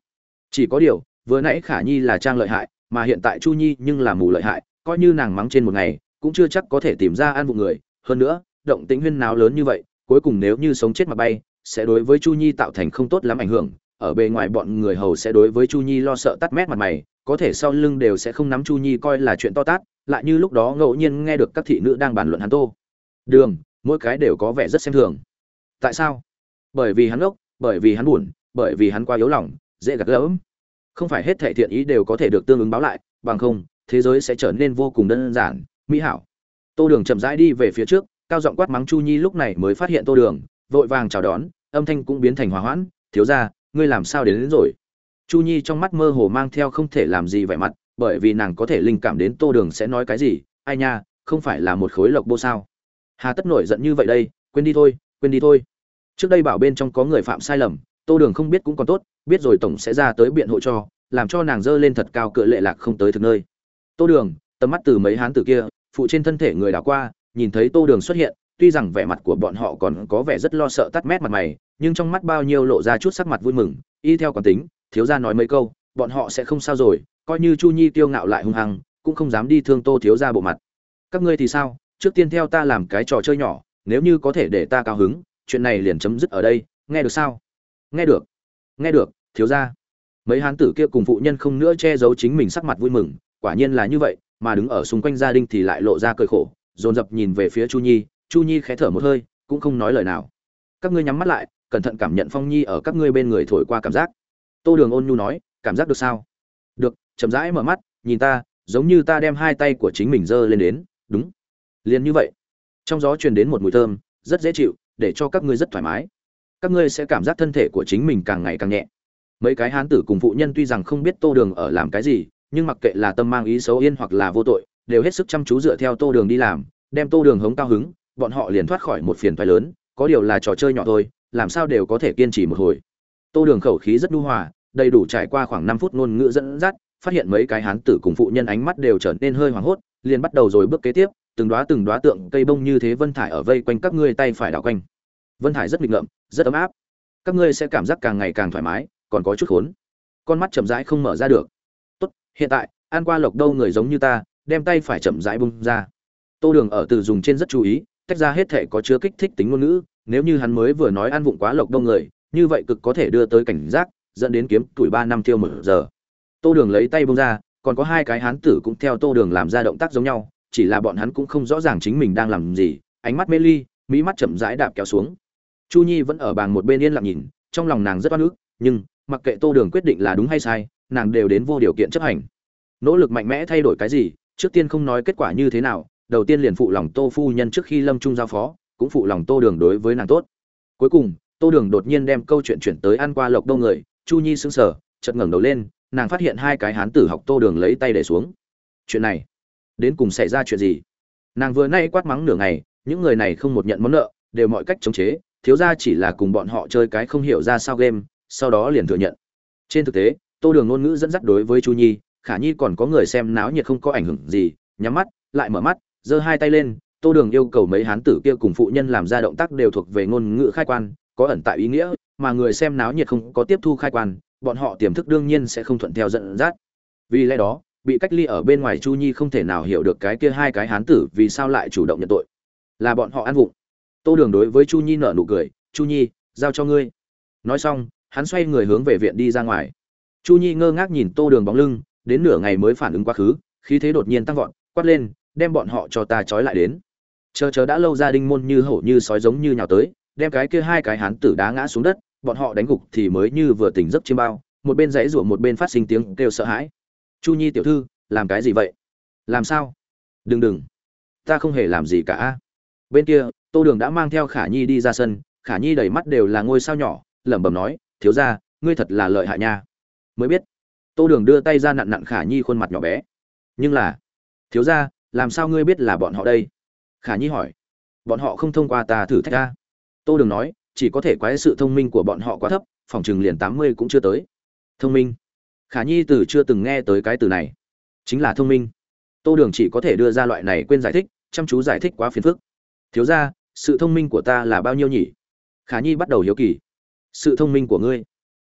Chỉ có điều, vừa nãy khả nhi là trang lợi hại, mà hiện tại chu nhi nhưng là mù lợi hại, coi như nàng mắng trên một ngày, cũng chưa chắc có thể tìm ra ăn vụ người. Hơn nữa, động tĩnh huyên nào lớn như vậy, cuối cùng nếu như sống chết mà bay, sẽ đối với chu nhi tạo thành không tốt lắm ảnh hưởng ở bề ngoài bọn người hầu sẽ đối với chu nhi lo sợ tắt mét mặt mày, có thể sau lưng đều sẽ không nắm chu nhi coi là chuyện to tát, lại như lúc đó ngẫu nhiên nghe được các thị nữ đang bàn luận hắn tô. Đường, mỗi cái đều có vẻ rất xem thường. Tại sao? Bởi vì hắn ốc bởi vì hắn buồn, bởi vì hắn quá yếu lòng, dễ gạt gẫm không phải hết thể thiện ý đều có thể được tương ứng báo lại, bằng không, thế giới sẽ trở nên vô cùng đơn giản, mỹ hảo. Tô đường chậm rãi đi về phía trước, cao giọng quát mắng chu nhi lúc này mới phát hiện tô đường, vội vàng chào đón, âm thanh cũng biến thành hòa hoãn, thiếu ra ngươi làm sao đến, đến rồi? Chu nhi trong mắt mơ hồ mang theo không thể làm gì vẻ mặt bởi vì nàng có thể linh cảm đến tô đường sẽ nói cái gì. Ai nha không phải là một khối lộc bô sao? Hà tất nổi giận như vậy đây quên đi thôi quên đi thôi. Trước đây bảo bên trong có người phạm sai lầm tô đường không biết cũng còn tốt biết rồi tổng sẽ ra tới biện hộ cho làm cho nàng dơ lên thật cao cựa lệ lạc không tới thực nơi. Tô đường tầm mắt từ mấy hán tử kia phụ trên thân thể người đảo qua nhìn thấy tô đường xuất hiện tuy rằng vẻ mặt của bọn họ còn có vẻ rất lo sợ tắt mét mặt mày, nhưng trong mắt bao nhiêu lộ ra chút sắc mặt vui mừng. Y theo quán tính, thiếu gia nói mấy câu, bọn họ sẽ không sao rồi, coi như chu nhi tiêu ngạo lại hung hăng, cũng không dám đi thương tô thiếu gia bộ mặt. Các ngươi thì sao? Trước tiên theo ta làm cái trò chơi nhỏ, nếu như có thể để ta cao hứng, chuyện này liền chấm dứt ở đây, nghe được sao? Nghe được. Nghe được, thiếu gia. Mấy hán tử kia cùng phụ nhân không nữa che giấu chính mình sắc mặt vui mừng, quả nhiên là như vậy, mà đứng ở xung quanh gia đình thì lại lộ ra cơi khổ, dồn dập nhìn về phía chu nhi chu nhi khẽ thở một hơi, cũng không nói lời nào. Các ngươi nhắm mắt lại, cẩn thận cảm nhận phong nhi ở các ngươi bên người thổi qua cảm giác. Tô đường ôn nhu nói, cảm giác được sao? Được. Chậm rãi mở mắt, nhìn ta, giống như ta đem hai tay của chính mình giơ lên đến. Đúng. Liền như vậy. Trong gió truyền đến một mùi thơm, rất dễ chịu, để cho các ngươi rất thoải mái. Các ngươi sẽ cảm giác thân thể của chính mình càng ngày càng nhẹ. Mấy cái hán tử cùng phụ nhân tuy rằng không biết tô đường ở làm cái gì, nhưng mặc kệ là tâm mang ý xấu yên hoặc là vô tội, đều hết sức chăm chú dựa theo tô đường đi làm, đem tô đường hống cao hứng bọn họ liền thoát khỏi một phiền toái lớn, có điều là trò chơi nhỏ thôi, làm sao đều có thể kiên trì một hồi. Tô đường khẩu khí rất nhu hòa, đầy đủ trải qua khoảng năm phút ngôn ngữ dẫn dắt, phát hiện mấy cái hán tử cùng phụ nhân ánh mắt đều trở nên hơi hoảng hốt, liền bắt đầu rồi bước kế tiếp, từng đóa từng đóa tượng cây bông như thế vân thải ở vây quanh các ngươi tay phải đảo quanh. Vân thải rất nghịch ngợm, rất ấm áp. Các ngươi sẽ cảm giác càng ngày càng thoải mái, còn có chút khốn. Con mắt chậm rãi không mở ra được. Tốt, hiện tại an qua lộc đâu người giống như ta, đem tay phải chậm rãi bung ra. Tô đường ở từ dùng trên rất chú ý tách ra hết thể có chứa kích thích tính ngôn ngữ, nếu như hắn mới vừa nói ăn vụng quá lộc đông người, như vậy cực có thể đưa tới cảnh giác, dẫn đến kiếm tuổi ba năm tiêu một giờ. Tô đường lấy tay bông ra, còn có hai cái hán tử cũng theo tô đường làm ra động tác giống nhau, chỉ là bọn hắn cũng không rõ ràng chính mình đang làm gì, ánh mắt mê ly, mỹ mắt chậm rãi đạp kéo xuống. Chu nhi vẫn ở bàn một bên yên lặng nhìn, trong lòng nàng rất oan ức, nhưng, mặc kệ tô đường quyết định là đúng hay sai, nàng đều đến vô điều kiện chấp hành. Nỗ lực mạnh mẽ thay đổi cái gì, trước tiên không nói kết quả như thế nào đầu tiên liền phụ lòng tô phu nhân trước khi lâm trung giao phó, cũng phụ lòng tô đường đối với nàng tốt. Cuối cùng, tô đường đột nhiên đem câu chuyện chuyển tới ăn qua lộc đông người, chu nhi sững sờ, chợt ngẩng đầu lên, nàng phát hiện hai cái hán tử học tô đường lấy tay để xuống. Chuyện này, đến cùng xảy ra chuyện gì? Nàng vừa nay quát mắng nửa ngày, những người này không một nhận món nợ, đều mọi cách chống chế, thiếu ra chỉ là cùng bọn họ chơi cái không hiểu ra sao game, sau đó liền thừa nhận. Trên thực tế, tô đường ngôn ngữ dẫn dắt đối với chu nhi, khả nhi còn có người xem náo nhiệt không có ảnh hưởng gì, nhắm mắt, lại mở mắt giơ hai tay lên, tô đường yêu cầu mấy hán tử kia cùng phụ nhân làm ra động tác đều thuộc về ngôn ngữ khai quan, có ẩn tại ý nghĩa, mà người xem náo nhiệt không có tiếp thu khai quan, bọn họ tiềm thức đương nhiên sẽ không thuận theo dẫn dắt. Vì lẽ đó, bị cách ly ở bên ngoài chu nhi không thể nào hiểu được cái kia hai cái hán tử vì sao lại chủ động nhận tội. Là bọn họ ăn vụng. Tô đường đối với chu nhi nở nụ cười, chu nhi, giao cho ngươi. Nói xong, hắn xoay người hướng về viện đi ra ngoài. Chu nhi ngơ ngác nhìn tô đường bóng lưng, đến nửa ngày mới phản ứng quá khứ, khí thế đột nhiên tăng vọt, quát lên đem bọn họ cho ta trói lại đến. Chờ chờ đã lâu gia đình môn như hổ như sói giống như nhào tới, đem cái kia hai cái hán tử đá ngã xuống đất, bọn họ đánh gục thì mới như vừa tỉnh giấc chiêm bao, một bên dãy rủa một bên phát sinh tiếng kêu sợ hãi. Chu nhi tiểu thư, làm cái gì vậy? Làm sao? Đừng đừng, ta không hề làm gì cả. Bên kia, tô đường đã mang theo khả nhi đi ra sân, khả nhi đầy mắt đều là ngôi sao nhỏ, lẩm bẩm nói, thiếu ra ngươi thật là lợi hại nha. Mới biết, tô đường đưa tay ra nặn nặn khả nhi khuôn mặt nhỏ bé. Nhưng là, thiếu ra làm sao ngươi biết là bọn họ đây? Khả nhi hỏi. Bọn họ không thông qua ta thử thách ta. Tô đường nói, chỉ có thể quái sự thông minh của bọn họ quá thấp, phòng chừng liền tám mươi cũng chưa tới. Thông minh. Khả nhi từ chưa từng nghe tới cái từ này. Chính là thông minh. Tô đường chỉ có thể đưa ra loại này quên giải thích, chăm chú giải thích quá phiền phức. Thiếu ra sự thông minh của ta là bao nhiêu nhỉ? Khả nhi bắt đầu hiếu kỳ. Sự thông minh của ngươi.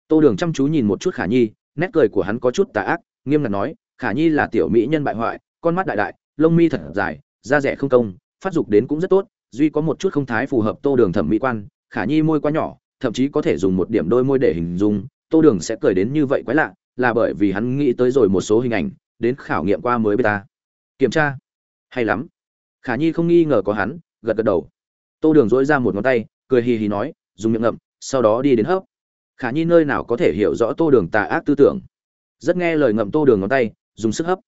Tô đường chăm chú nhìn một chút khả nhi, nét cười của hắn có chút tà ác, nghiêm ngặt nói, khả nhi là tiểu mỹ nhân bại hoại, con mắt đại đại lông mi thật dài, da rẻ không công, phát dục đến cũng rất tốt, duy có một chút không thái phù hợp tô đường thẩm mỹ quan, khả nhi môi quá nhỏ, thậm chí có thể dùng một điểm đôi môi để hình dung, tô đường sẽ cười đến như vậy quái lạ, là bởi vì hắn nghĩ tới rồi một số hình ảnh, đến khảo nghiệm qua mới bê ta. Kiểm tra. Hay lắm. Khả nhi không nghi ngờ có hắn, gật gật đầu. Tô đường dỗi ra một ngón tay, cười hì hì nói, dùng miệng ngậm, sau đó đi đến hấp khả nhi nơi nào có thể hiểu rõ tô đường tà ác tư tưởng. Rất nghe lời ngậm tô đường ngón tay, dùng sức hấp.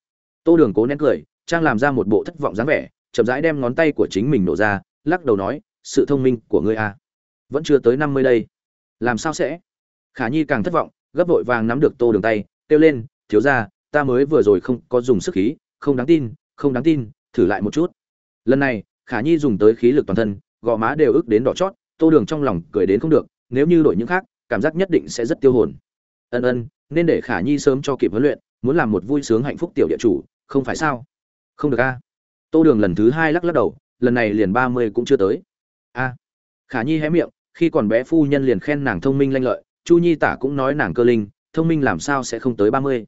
Tô đường cố nén cười trang làm ra một bộ thất vọng dáng vẻ, chậm rãi đem ngón tay của chính mình nổ ra, lắc đầu nói, sự thông minh của ngươi a à. vẫn chưa tới năm mươi đây. Làm sao sẽ? Khả nhi càng thất vọng, gấp vội vàng nắm được tô đường tay, kêu lên, thiếu ra ta mới vừa rồi không có dùng sức khí, không đáng tin, không đáng tin, thử lại một chút. Lần này, khả nhi dùng tới khí lực toàn thân, gò má đều ức đến đỏ chót, tô đường trong lòng cười đến không được, nếu như đổi những khác, cảm giác nhất định sẽ rất tiêu hồn. Ân ân, nên để khả nhi sớm cho kịp huấn luyện, muốn làm một vui sướng hạnh phúc tiểu địa chủ, không phải sao? Không được a. Tô đường lần thứ hai lắc lắc đầu, lần này liền ba mươi cũng chưa tới. A. Khả nhi hé miệng, khi còn bé phu nhân liền khen nàng thông minh lanh lợi, chu nhi tả cũng nói nàng cơ linh, thông minh làm sao sẽ không tới ba mươi.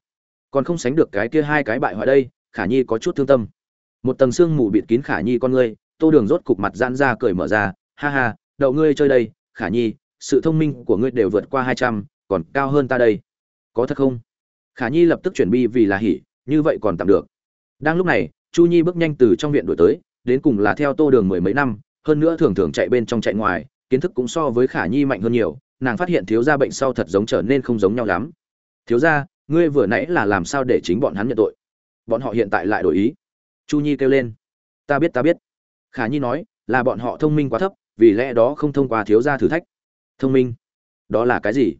Còn không sánh được cái kia hai cái bại hoại đây, khả nhi có chút thương tâm. Một tầng xương mù bịt kín khả nhi con ngươi, tô đường rốt cục mặt giãn ra cười mở ra, ha ha, đậu ngươi chơi đây, khả nhi, sự thông minh của ngươi đều vượt qua hai trăm, còn cao hơn ta đây. Có thật không? Khả nhi lập tức chuyển bi vì là hỉ, như vậy còn tạm được. Đang lúc này chu nhi bước nhanh từ trong viện đổi tới, đến cùng là theo tô đường mười mấy năm, hơn nữa thường thường chạy bên trong chạy ngoài, kiến thức cũng so với khả nhi mạnh hơn nhiều, nàng phát hiện thiếu gia bệnh sau thật giống trở nên không giống nhau lắm. Thiếu gia, ngươi vừa nãy là làm sao để chính bọn hắn nhận tội? Bọn họ hiện tại lại đổi ý. Chu nhi kêu lên. Ta biết ta biết. Khả nhi nói, là bọn họ thông minh quá thấp, vì lẽ đó không thông qua thiếu gia thử thách. Thông minh? Đó là cái gì?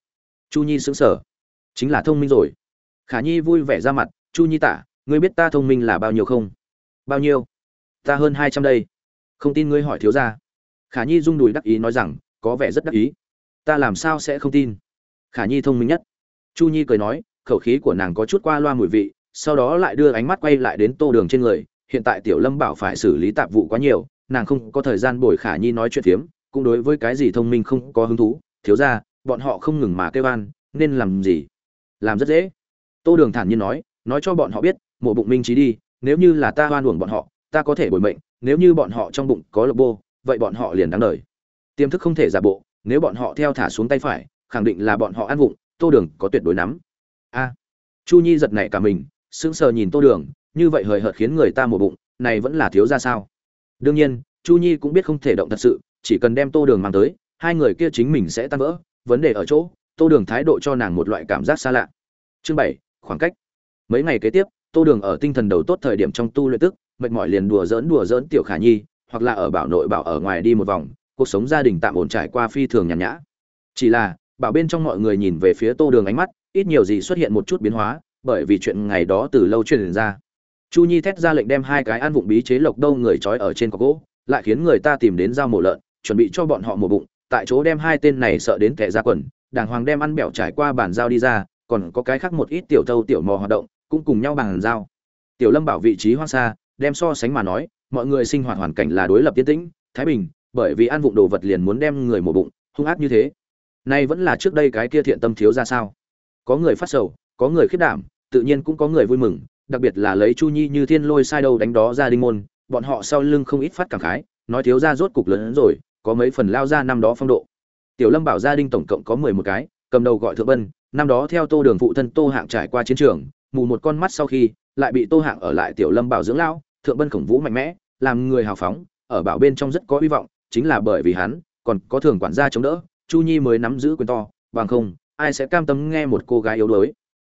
Chu nhi sững sờ. Chính là thông minh rồi. Khả nhi vui vẻ ra mặt, chu nhi tả, ngươi biết ta thông minh là bao nhiêu không? Bao nhiêu? Ta hơn hai trăm đây. Không tin ngươi hỏi thiếu gia. Khả nhi rung đùi đắc ý nói rằng, có vẻ rất đắc ý. Ta làm sao sẽ không tin? Khả nhi thông minh nhất. Chu nhi cười nói, khẩu khí của nàng có chút qua loa mùi vị, sau đó lại đưa ánh mắt quay lại đến tô đường trên người. Hiện tại tiểu lâm bảo phải xử lý tạp vụ quá nhiều, nàng không có thời gian bồi khả nhi nói chuyện phiếm, cũng đối với cái gì thông minh không có hứng thú. Thiếu ra bọn họ không ngừng mà kêu an, nên làm gì? Làm rất dễ. Tô đường thản nhiên nói nói cho bọn họ biết mộ bụng minh trí đi nếu như là ta hoan uổng bọn họ, ta có thể bồi mệnh, nếu như bọn họ trong bụng có lộc bô, vậy bọn họ liền đáng đời. Tiềm thức không thể giả bộ, nếu bọn họ theo thả xuống tay phải, khẳng định là bọn họ ăn vụng, tô đường có tuyệt đối nắm. A. Chu nhi giật nảy cả mình, sững sờ nhìn tô đường, như vậy hời hợt khiến người ta mổ bụng, này vẫn là thiếu ra sao? Đương nhiên, chu nhi cũng biết không thể động thật sự, chỉ cần đem tô đường mang tới, hai người kia chính mình sẽ tan vỡ, vấn đề ở chỗ, tô đường thái độ cho nàng một loại cảm giác xa lạ. Chương bảy, khoảng cách. Mấy ngày kế tiếp tô đường ở tinh thần đầu tốt thời điểm trong tu luyện tức, mệt mỏi liền đùa dỡn đùa dỡn tiểu khả nhi, hoặc là ở bảo nội bảo ở ngoài đi một vòng, cuộc sống gia đình tạm ổn trải qua phi thường nhàn nhã. Chỉ là, bảo bên trong mọi người nhìn về phía tô đường ánh mắt, ít nhiều gì xuất hiện một chút biến hóa, bởi vì chuyện ngày đó từ lâu truyền ra. Chu nhi thét ra lệnh đem hai cái ăn vụng bí chế lộc đâu người trói ở trên cọc gỗ, lại khiến người ta tìm đến dao mổ lợn, chuẩn bị cho bọn họ mổ bụng, tại chỗ đem hai tên này sợ đến kẻ ra quần, đàng hoàng đem ăn bẻo trải qua bàn giao đi ra, còn có cái khác một ít tiểu thâu tiểu mò hoạt động cũng cùng nhau bàn giao. Tiểu lâm bảo vị trí hoang xa, đem so sánh mà nói, mọi người sinh hoạt hoàn cảnh là đối lập tiến tĩnh, thái bình, bởi vì ăn vụng đồ vật liền muốn đem người mổ bụng, hung ác như thế. Nay vẫn là trước đây cái kia thiện tâm thiếu ra sao? Có người phát sầu, có người khiết đảm, tự nhiên cũng có người vui mừng, đặc biệt là lấy chu nhi như thiên lôi sai đâu đánh đó ra đinh môn, bọn họ sau lưng không ít phát cảm khái, nói thiếu ra rốt cục lớn hơn rồi, có mấy phần lao ra năm đó phong độ. Tiểu lâm bảo gia đình tổng cộng có mười một cái, cầm đầu gọi thượng bân, năm đó theo tô đường phụ thân tô hạng trải qua chiến trường mù một con mắt sau khi, lại bị tô hạng ở lại tiểu lâm bảo dưỡng lão, thượng bân khổng vũ mạnh mẽ, làm người hào phóng, ở bảo bên trong rất có hy vọng, chính là bởi vì hắn, còn có thường quản gia chống đỡ, chu nhi mới nắm giữ quyền to, bằng không, ai sẽ cam tâm nghe một cô gái yếu đuối.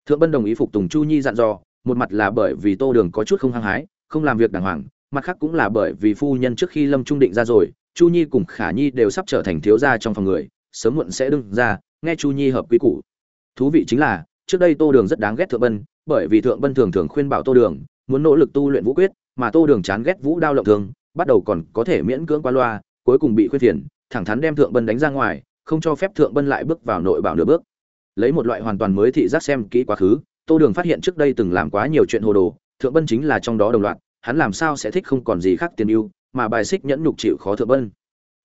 Thượng bân đồng ý phục tùng chu nhi dặn dò, một mặt là bởi vì tô đường có chút không hăng hái, không làm việc đàng hoàng, mặt khác cũng là bởi vì phu nhân trước khi lâm trung định ra rồi, chu nhi cùng khả nhi đều sắp trở thành thiếu gia trong phòng người, sớm muộn sẽ đương ra, nghe chu nhi hợp quý củ. Thú vị chính là, trước đây tô đường rất đáng ghét thượng bân bởi vì thượng bân thường thường khuyên bảo tô đường, muốn nỗ lực tu luyện vũ quyết, mà tô đường chán ghét vũ đao lộng thường bắt đầu còn có thể miễn cưỡng qua loa, cuối cùng bị khuyên phiền, thẳng thắn đem thượng bân đánh ra ngoài, không cho phép thượng bân lại bước vào nội bảo nửa bước. Lấy một loại hoàn toàn mới thị giác xem kỹ quá khứ, tô đường phát hiện trước đây từng làm quá nhiều chuyện hồ đồ, thượng bân chính là trong đó đồng loạt, hắn làm sao sẽ thích không còn gì khác tiền yêu mà bài xích nhẫn nhục chịu khó thượng bân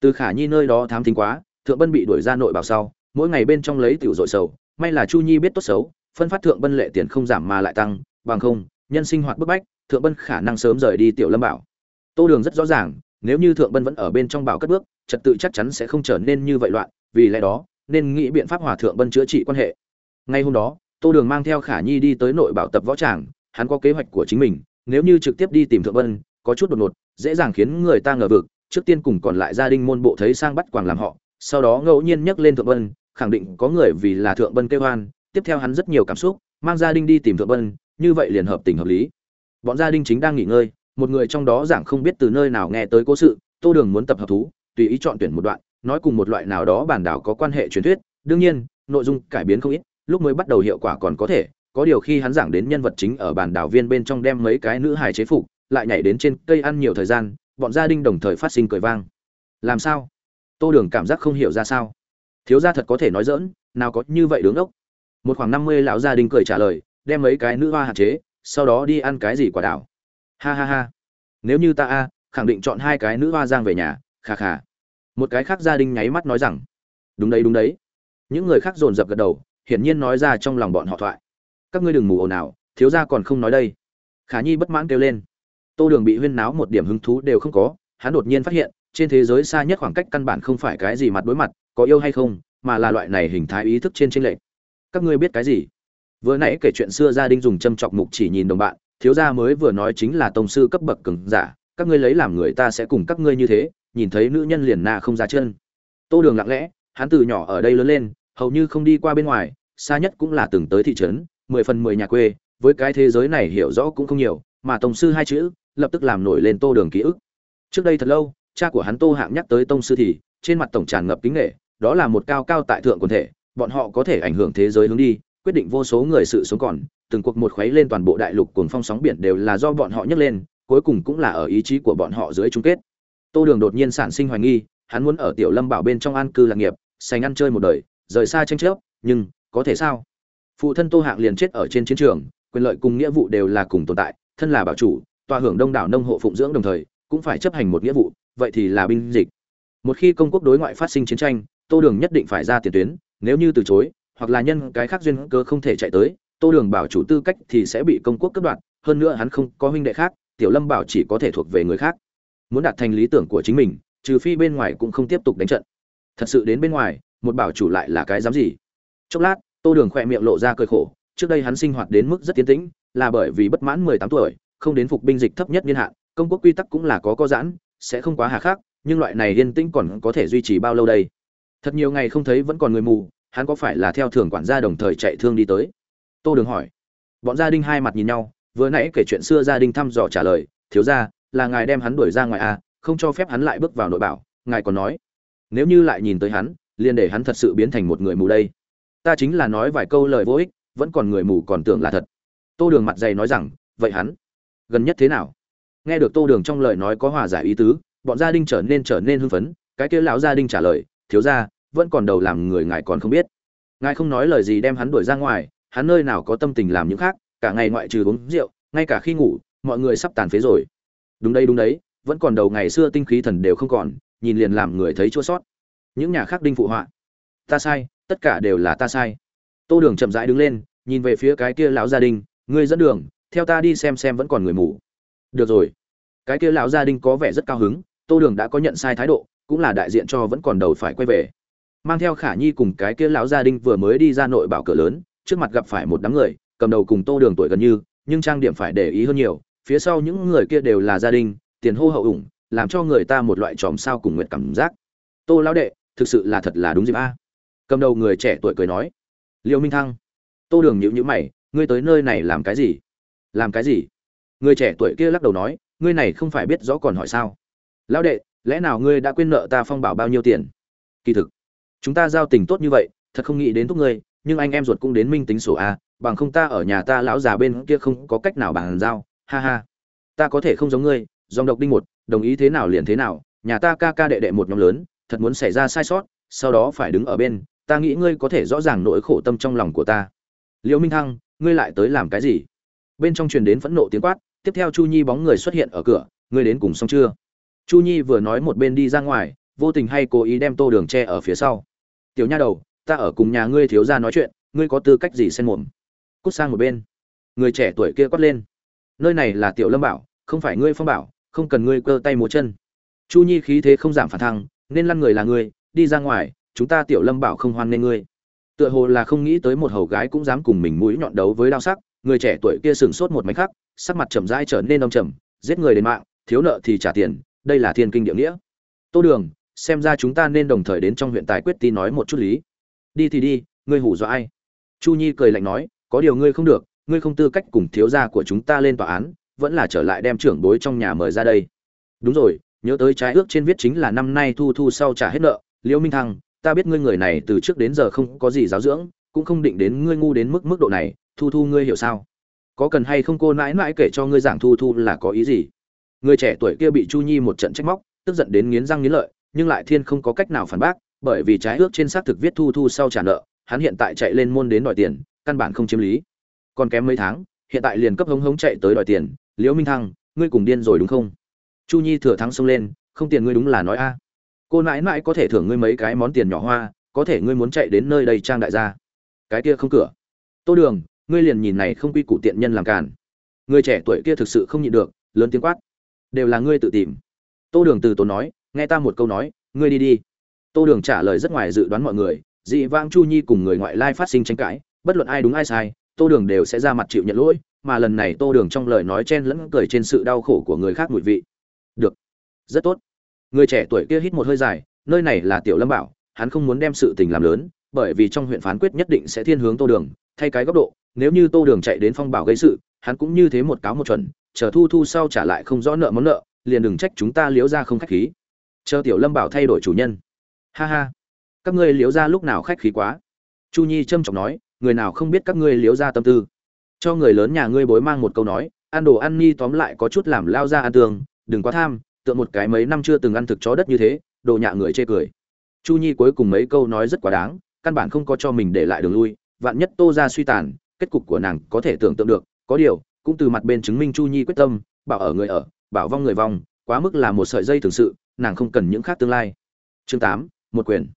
từ khả nhi nơi đó thám thính quá, thượng bân bị đuổi ra nội bảo sau, mỗi ngày bên trong lấy tiểu dội sầu, may là chu nhi biết tốt xấu phân phát thượng bân lệ tiền không giảm mà lại tăng, bằng không, nhân sinh hoạt bức bách, thượng bân khả năng sớm rời đi tiểu lâm bảo. Tô đường rất rõ ràng, nếu như thượng bân vẫn ở bên trong bảo cất bước, trật tự chắc chắn sẽ không trở nên như vậy loạn, vì lẽ đó, nên nghĩ biện pháp hòa thượng bân chữa trị quan hệ. Ngay hôm đó, tô đường mang theo khả nhi đi tới nội bảo tập võ tràng, hắn có kế hoạch của chính mình, nếu như trực tiếp đi tìm thượng bân, có chút đột ngột, dễ dàng khiến người ta ngờ vực, trước tiên cùng còn lại gia đình môn bộ thấy sang bắt quàng làm họ, sau đó ngẫu nhiên nhắc lên thượng bân, khẳng định có người vì là thượng bân kêu hoan tiếp theo hắn rất nhiều cảm xúc, mang gia đình đi tìm thượng bân như vậy liền hợp tình hợp lý. Bọn gia đình chính đang nghỉ ngơi, một người trong đó giảng không biết từ nơi nào nghe tới cố sự, tô đường muốn tập hợp thú, tùy ý chọn tuyển một đoạn, nói cùng một loại nào đó bản đảo có quan hệ truyền thuyết, đương nhiên, nội dung cải biến không ít, lúc mới bắt đầu hiệu quả còn có thể, có điều khi hắn giảng đến nhân vật chính ở bản đảo viên bên trong đem mấy cái nữ hài chế phục, lại nhảy đến trên cây ăn nhiều thời gian, bọn gia đình đồng thời phát sinh cười vang. Làm sao? Tô đường cảm giác không hiểu ra sao. Thiếu gia thật có thể nói dỡn nào có như vậy đứng ốc một khoảng năm mươi lão gia đình cười trả lời, đem mấy cái nữ hoa hạn chế, sau đó đi ăn cái gì quả đảo. Ha ha ha. Nếu như ta a, khẳng định chọn hai cái nữ hoa giang về nhà khà khà một cái khác gia đình nháy mắt nói rằng, đúng đấy đúng đấy. Những người khác dồn dập gật đầu, hiển nhiên nói ra trong lòng bọn họ thoại. Các ngươi đừng mù ồn ào, thiếu gia còn không nói đây. Khả nhi bất mãn kêu lên. Tô đường bị huyên náo một điểm hứng thú đều không có, hắn đột nhiên phát hiện, trên thế giới xa nhất khoảng cách căn bản không phải cái gì mặt đối mặt, có yêu hay không, mà là loại này hình thái ý thức trên tranh lệch các ngươi biết cái gì? Vừa nãy kể chuyện xưa gia đình dùng châm chọc mục chỉ nhìn đồng bạn, thiếu gia mới vừa nói chính là tông sư cấp bậc cường giả, các ngươi lấy làm người ta sẽ cùng các ngươi như thế, nhìn thấy nữ nhân liền na không ra chân. Tô đường lặng lẽ, hắn từ nhỏ ở đây lớn lên, hầu như không đi qua bên ngoài, xa nhất cũng là từng tới thị trấn, mười phần mười nhà quê, với cái thế giới này hiểu rõ cũng không nhiều, mà tông sư hai chữ, lập tức làm nổi lên tô đường ký ức. Trước đây thật lâu, cha của hắn tô hạng nhắc tới tông sư thì, trên mặt tổng tràn ngập kính nghệ đó là một cao cao tại thượng quần thể bọn họ có thể ảnh hưởng thế giới hướng đi, quyết định vô số người sự sống còn, từng cuộc một khuấy lên toàn bộ đại lục cuồng phong sóng biển đều là do bọn họ nhấc lên, cuối cùng cũng là ở ý chí của bọn họ dưới chung kết. Tô đường đột nhiên sản sinh hoài nghi, hắn muốn ở tiểu lâm bảo bên trong an cư lạc nghiệp, sành ăn chơi một đời, rời xa tranh chấp, nhưng, có thể sao? Phụ thân tô hạng liền chết ở trên chiến trường, quyền lợi cùng nghĩa vụ đều là cùng tồn tại, thân là bảo chủ, tòa hưởng đông đảo nông hộ phụng dưỡng đồng thời, cũng phải chấp hành một nghĩa vụ, vậy thì là binh dịch. Một khi công quốc đối ngoại phát sinh chiến tranh, tô đường nhất định phải ra tiền tuyến nếu như từ chối, hoặc là nhân cái khác duyên cơ không thể chạy tới, tô đường bảo chủ tư cách thì sẽ bị công quốc cướp đoạt, hơn nữa hắn không có huynh đệ khác, tiểu lâm bảo chỉ có thể thuộc về người khác. Muốn đạt thành lý tưởng của chính mình, trừ phi bên ngoài cũng không tiếp tục đánh trận. Thật sự đến bên ngoài, một bảo chủ lại là cái dám gì? Chốc lát, tô đường khỏe miệng lộ ra cơi khổ, trước đây hắn sinh hoạt đến mức rất tiến tĩnh, là bởi vì bất mãn mười tám tuổi, không đến phục binh dịch thấp nhất niên hạn, công quốc quy tắc cũng là có có giãn, sẽ không quá hà khắc, nhưng loại này yên tĩnh còn có thể duy trì bao lâu đây? Thật nhiều ngày không thấy vẫn còn người mù, hắn có phải là theo thường quản gia đồng thời chạy thương đi tới? Tô đường hỏi. Bọn gia đình hai mặt nhìn nhau, vừa nãy kể chuyện xưa gia đình thăm dò trả lời, thiếu ra là ngài đem hắn đuổi ra ngoài à không cho phép hắn lại bước vào nội bảo, ngài còn nói. Nếu như lại nhìn tới hắn, liền để hắn thật sự biến thành một người mù đây. Ta chính là nói vài câu lời vô ích, vẫn còn người mù còn tưởng là thật. Tô đường mặt dày nói rằng, vậy hắn gần nhất thế nào? Nghe được tô đường trong lời nói có hòa giải ý tứ, bọn gia đình trở nên trở nên hưng phấn, cái kia lão gia đình trả lời thiếu ra, vẫn còn đầu làm người ngài còn không biết. Ngài không nói lời gì đem hắn đuổi ra ngoài, hắn nơi nào có tâm tình làm những khác, cả ngày ngoại trừ uống rượu, ngay cả khi ngủ, mọi người sắp tàn phế rồi. Đúng đây đúng đấy, vẫn còn đầu ngày xưa tinh khí thần đều không còn, nhìn liền làm người thấy chua sót. Những nhà khác đinh phụ họa. Ta sai, tất cả đều là ta sai. Tô đường chậm rãi đứng lên, nhìn về phía cái kia lão gia đình, ngươi dẫn đường, theo ta đi xem xem vẫn còn người mù. Được rồi. Cái kia lão gia đình có vẻ rất cao hứng, tô đường đã có nhận sai thái độ cũng là đại diện cho vẫn còn đầu phải quay về. Mang theo khả nhi cùng cái kia lão gia đình vừa mới đi ra nội bảo cửa lớn, trước mặt gặp phải một đám người, cầm đầu cùng tô đường tuổi gần như, nhưng trang điểm phải để ý hơn nhiều, phía sau những người kia đều là gia đình, tiền hô hậu ủng, làm cho người ta một loại tròm sao cùng nguyện cảm giác. Tô lão đệ, thực sự là thật là đúng dịp a. Cầm đầu người trẻ tuổi cười nói. Liêu minh thăng, tô đường nhịu nhữ mày, ngươi tới nơi này làm cái gì? Làm cái gì? Người trẻ tuổi kia lắc đầu nói, ngươi này không phải biết rõ còn hỏi sao. Lão đệ lẽ nào ngươi đã quên nợ ta phong bảo bao nhiêu tiền? Kỳ thực, chúng ta giao tình tốt như vậy, thật không nghĩ đến thúc ngươi, nhưng anh em ruột cũng đến minh tính sổ a, bằng không ta ở nhà ta lão già bên kia không có cách nào bàn giao, ha ha. Ta có thể không giống ngươi, dòng độc đinh một, đồng ý thế nào liền thế nào, nhà ta ca ca đệ đệ một nhóm lớn, thật muốn xảy ra sai sót, sau đó phải đứng ở bên, ta nghĩ ngươi có thể rõ ràng nỗi khổ tâm trong lòng của ta. Liễu minh thăng, ngươi lại tới làm cái gì? Bên trong truyền đến phẫn nộ tiếng quát, tiếp theo chu nhi bóng người xuất hiện ở cửa, ngươi đến cùng xong chưa? Chu nhi vừa nói một bên đi ra ngoài, vô tình hay cố ý đem tô đường tre ở phía sau. Tiểu nha đầu, ta ở cùng nhà ngươi thiếu gia nói chuyện, ngươi có tư cách gì xen mồm? Cút sang một bên. Người trẻ tuổi kia quát lên. Nơi này là tiểu lâm bảo, không phải ngươi phong bảo, không cần ngươi cơ tay múa chân. Chu nhi khí thế không giảm phản thăng, nên lăn người là ngươi, đi ra ngoài, chúng ta tiểu lâm bảo không hoan nên ngươi. Tựa hồ là không nghĩ tới một hầu gái cũng dám cùng mình mũi nhọn đấu với đao sắc, người trẻ tuổi kia sừng sốt một máy khắc, sắc mặt chậm rãi trở nên đông trầm, giết người đến mạng, thiếu nợ thì trả tiền đây là thiên kinh địa nghĩa. Tô đường, xem ra chúng ta nên đồng thời đến trong huyện tài quyết ti nói một chút lý. Đi thì đi, ngươi hủ dọa ai? Chu nhi cười lạnh nói, có điều ngươi không được, ngươi không tư cách cùng thiếu gia của chúng ta lên tòa án, vẫn là trở lại đem trưởng bối trong nhà mời ra đây. Đúng rồi, nhớ tới trái ước trên viết chính là năm nay thu thu sau trả hết nợ, liễu minh thăng, ta biết ngươi người này từ trước đến giờ không có gì giáo dưỡng, cũng không định đến ngươi ngu đến mức mức độ này, thu thu ngươi hiểu sao? Có cần hay không cô nãi nãi kể cho ngươi giảng thu thu là có ý gì? Người trẻ tuổi kia bị chu nhi một trận trách móc, tức giận đến nghiến răng nghiến lợi, nhưng lại thiên không có cách nào phản bác, bởi vì trái ước trên xác thực viết thu thu sau trả nợ, hắn hiện tại chạy lên môn đến đòi tiền, căn bản không chiếm lý. Còn kém mấy tháng, hiện tại liền cấp hống hống chạy tới đòi tiền, liễu minh thăng, ngươi cùng điên rồi đúng không? Chu nhi thừa thắng xông lên, không tiền ngươi đúng là nói a. Cô nãi nãi có thể thưởng ngươi mấy cái món tiền nhỏ hoa, có thể ngươi muốn chạy đến nơi đây trang đại gia. Cái kia không cửa. Tô đường, ngươi liền nhìn này không quy củ tiện nhân làm càn. Người trẻ tuổi kia thực sự không nhịn được, lớn tiếng quát đều là ngươi tự tìm. Tô đường từ tốn nói, nghe ta một câu nói, ngươi đi đi. Tô đường trả lời rất ngoài dự đoán mọi người, dị vãng chu nhi cùng người ngoại lai phát sinh tranh cãi, bất luận ai đúng ai sai, tô đường đều sẽ ra mặt chịu nhận lỗi, mà lần này tô đường trong lời nói chen lẫn cười trên sự đau khổ của người khác mùi vị. Được. Rất tốt. Người trẻ tuổi kia hít một hơi dài, nơi này là tiểu lâm bảo, hắn không muốn đem sự tình làm lớn, bởi vì trong huyện phán quyết nhất định sẽ thiên hướng tô đường, thay cái góc độ, nếu như tô đường chạy đến phong bảo gây sự, hắn cũng như thế một cáo một chuẩn chờ thu thu sau trả lại không rõ nợ món nợ, liền đừng trách chúng ta liếu ra không khách khí. Chờ tiểu lâm bảo thay đổi chủ nhân. Ha ha. Các ngươi liếu ra lúc nào khách khí quá? Chu nhi trâm trọng nói, người nào không biết các ngươi liếu ra tâm tư? Cho người lớn nhà ngươi bối mang một câu nói, ăn đồ ăn ni tóm lại có chút làm lao ra ăn tường, đừng quá tham, tượng một cái mấy năm chưa từng ăn thực chó đất như thế, đồ nhạ người chê cười. Chu nhi cuối cùng mấy câu nói rất quá đáng, căn bản không có cho mình để lại đường lui, vạn nhất tô ra suy tàn, kết cục của nàng có thể tưởng tượng được, có điều cũng từ mặt bên chứng minh chu nhi quyết tâm, bảo ở người ở, bảo vong người vong, quá mức là một sợi dây thường sự, nàng không cần những khác tương lai. Chương tám, một quyền.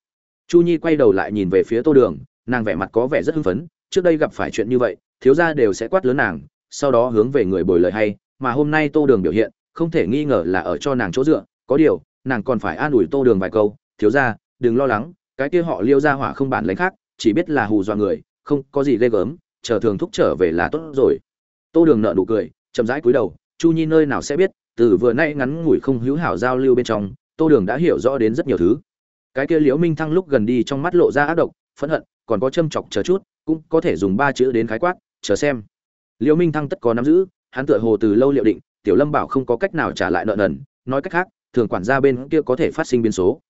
Chu nhi quay đầu lại nhìn về phía tô đường, nàng vẻ mặt có vẻ rất hưng phấn, trước đây gặp phải chuyện như vậy, thiếu gia đều sẽ quát lớn nàng, sau đó hướng về người bồi lời hay, mà hôm nay tô đường biểu hiện, không thể nghi ngờ là ở cho nàng chỗ dựa, có điều, nàng còn phải an ủi tô đường vài câu, thiếu gia, đừng lo lắng, cái kia họ liêu ra hỏa không bản lánh khác, chỉ biết là hù dọa người, không có gì ghê gớm, chờ thường thúc trở về là tốt rồi tô đường nợ nụ cười, chậm rãi cúi đầu, chu nhi nơi nào sẽ biết, từ vừa nay ngắn ngủi không hữu hảo giao lưu bên trong, tô đường đã hiểu rõ đến rất nhiều thứ. Cái kia liễu minh thăng lúc gần đi trong mắt lộ ra ác độc, phẫn hận, còn có châm chọc chờ chút, cũng có thể dùng ba chữ đến khái quát, chờ xem. Liễu minh thăng tất có nắm giữ, hắn tựa hồ từ lâu liệu định, tiểu lâm bảo không có cách nào trả lại nợ nần, nói cách khác, thường quản gia bên kia có thể phát sinh biến số.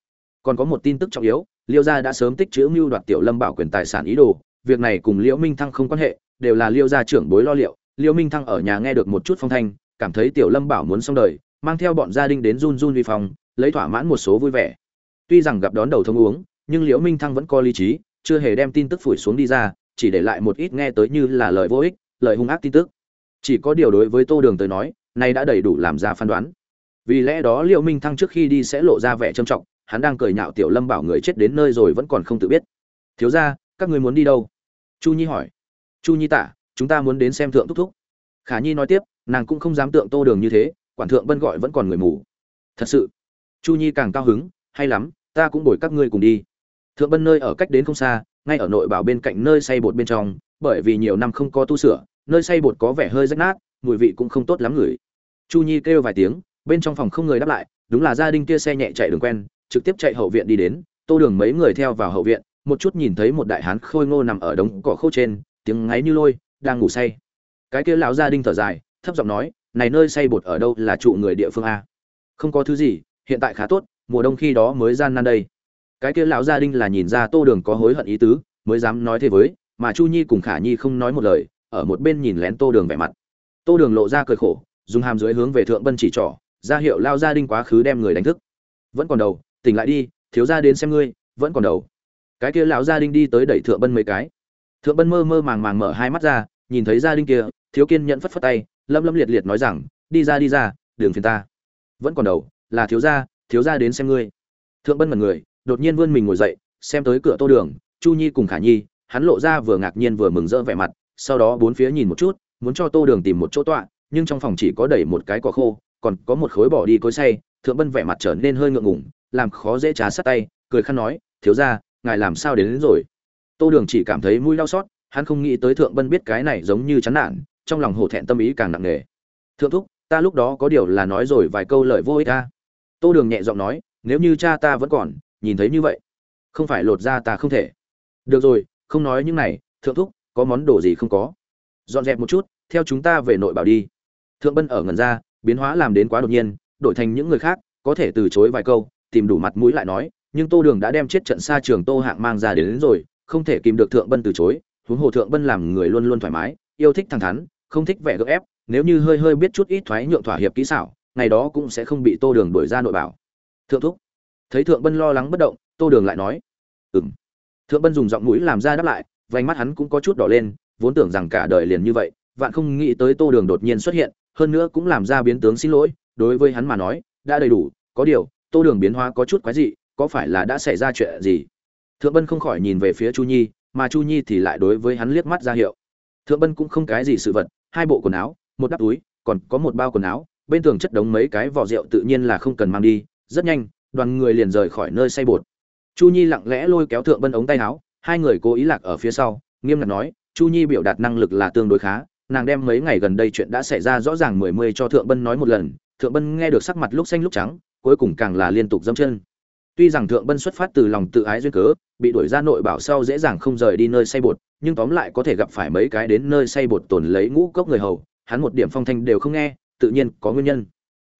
Còn có một tin tức trọng yếu, liêu gia đã sớm tích chữ mưu đoạt tiểu lâm bảo quyền tài sản ý đồ, việc này cùng liễu minh thăng không quan hệ, đều là liêu gia trưởng bối lo liệu liễu minh thăng ở nhà nghe được một chút phong thanh, cảm thấy tiểu lâm bảo muốn xong đời, mang theo bọn gia đình đến run run vi phòng, lấy thỏa mãn một số vui vẻ. Tuy rằng gặp đón đầu thông uống, nhưng liễu minh thăng vẫn có lý trí, chưa hề đem tin tức phủi xuống đi ra, chỉ để lại một ít nghe tới như là lời vô ích, lời hung ác tin tức. Chỉ có điều đối với tô đường tới nói, nay đã đầy đủ làm ra phán đoán. Vì lẽ đó liễu minh thăng trước khi đi sẽ lộ ra vẻ trầm trọng, hắn đang cười nhạo tiểu lâm bảo người chết đến nơi rồi vẫn còn không tự biết. Thiếu ra các người muốn đi đâu? Chu nhi hỏi. Chu nhi tả chúng ta muốn đến xem thượng thúc thúc. Khả nhi nói tiếp, nàng cũng không dám tượng tô đường như thế, quản thượng bân gọi vẫn còn người mù. Thật sự, chu nhi càng cao hứng, hay lắm, ta cũng bồi các ngươi cùng đi. Thượng bân nơi ở cách đến không xa, ngay ở nội bảo bên cạnh nơi xay bột bên trong, bởi vì nhiều năm không có tu sửa, nơi xay bột có vẻ hơi rách nát, mùi vị cũng không tốt lắm ngửi chu nhi kêu vài tiếng, bên trong phòng không người đáp lại, đúng là gia đình kia xe nhẹ chạy đường quen, trực tiếp chạy hậu viện đi đến, tô đường mấy người theo vào hậu viện, một chút nhìn thấy một đại hán khôi ngô nằm ở đống cỏ khô trên, tiếng ngáy như lôi đang ngủ say. Cái kia lão gia đinh thở dài, thấp giọng nói, này nơi say bột ở đâu là trụ người địa phương a? Không có thứ gì, hiện tại khá tốt, mùa đông khi đó mới gian nan đây. Cái kia lão gia đinh là nhìn ra tô đường có hối hận ý tứ, mới dám nói thế với, mà chu nhi cùng khả nhi không nói một lời, ở một bên nhìn lén tô đường vẻ mặt. Tô đường lộ ra cười khổ, dùng hàm dưới hướng về thượng bân chỉ trỏ, ra hiệu lao gia đinh quá khứ đem người đánh thức. Vẫn còn đầu, tỉnh lại đi, thiếu gia đến xem ngươi, vẫn còn đầu. Cái kia lão gia đinh đi tới đẩy thượng bân mấy cái. Thượng bân mơ mơ màng màng mở hai mắt ra nhìn thấy gia đình kia thiếu kiên nhẫn phất phất tay lâm lâm liệt liệt nói rằng đi ra đi ra đường phiền ta. Vẫn còn đầu là thiếu gia thiếu gia đến xem ngươi. Thượng bân mật người đột nhiên vươn mình ngồi dậy xem tới cửa tô đường chu nhi cùng khả nhi hắn lộ ra vừa ngạc nhiên vừa mừng rỡ vẻ mặt sau đó bốn phía nhìn một chút muốn cho tô đường tìm một chỗ tọa nhưng trong phòng chỉ có đẩy một cái cỏ khô còn có một khối bỏ đi cối say thượng bân vẻ mặt trở nên hơi ngượng ngùng làm khó dễ trá sát tay cười khăn nói thiếu ra ngài làm sao đến, đến rồi? Tô đường chỉ cảm thấy mũi đau xót hắn không nghĩ tới thượng bân biết cái này giống như chán nản trong lòng hổ thẹn tâm ý càng nặng nề. Thượng thúc ta lúc đó có điều là nói rồi vài câu lời vô ích ta tô đường nhẹ giọng nói nếu như cha ta vẫn còn nhìn thấy như vậy không phải lột ra ta không thể. Được rồi không nói những này thượng thúc có món đồ gì không có? Dọn dẹp một chút theo chúng ta về nội bảo đi. Thượng bân ở ngần ra biến hóa làm đến quá đột nhiên đổi thành những người khác có thể từ chối vài câu tìm đủ mặt mũi lại nói nhưng tô đường đã đem chết trận xa trường tô hạng mang ra đến, đến rồi không thể kìm được thượng bân từ chối huống hồ thượng bân làm người luôn luôn thoải mái, yêu thích thẳng thắn, không thích vẻ gượng ép, nếu như hơi hơi biết chút ít thoái nhượng thỏa hiệp kỹ xảo, ngày đó cũng sẽ không bị tô đường đuổi ra nội bảo. Thượng thúc. Thấy thượng bân lo lắng bất động, tô đường lại nói ừng thượng bân dùng giọng mũi làm ra đáp lại, vành mắt hắn cũng có chút đỏ lên, vốn tưởng rằng cả đời liền như vậy, vạn không nghĩ tới tô đường đột nhiên xuất hiện, hơn nữa cũng làm ra biến tướng xin lỗi, đối với hắn mà nói, đã đầy đủ, có điều, tô đường biến hóa có chút quái dị, có phải là đã xảy ra chuyện gì? Thượng bân không khỏi nhìn về phía chu nhi mà chu nhi thì lại đối với hắn liếc mắt ra hiệu. Thượng bân cũng không cái gì sự vật, hai bộ quần áo, một đắp túi, còn có một bao quần áo, bên tường chất đống mấy cái vỏ rượu tự nhiên là không cần mang đi, rất nhanh, đoàn người liền rời khỏi nơi say bột. Chu nhi lặng lẽ lôi kéo thượng bân ống tay áo, hai người cố ý lạc ở phía sau, nghiêm ngặt nói, chu nhi biểu đạt năng lực là tương đối khá, nàng đem mấy ngày gần đây chuyện đã xảy ra rõ ràng mười mươi cho thượng bân nói một lần, thượng bân nghe được sắc mặt lúc xanh lúc trắng, cuối cùng càng là liên tục dâm chân. Tuy rằng thượng bân xuất phát từ lòng tự ái duyên cớ bị đuổi ra nội bảo sau dễ dàng không rời đi nơi say bột, nhưng tóm lại có thể gặp phải mấy cái đến nơi say bột tồn lấy ngũ cốc người hầu, hắn một điểm phong thanh đều không nghe, tự nhiên có nguyên nhân.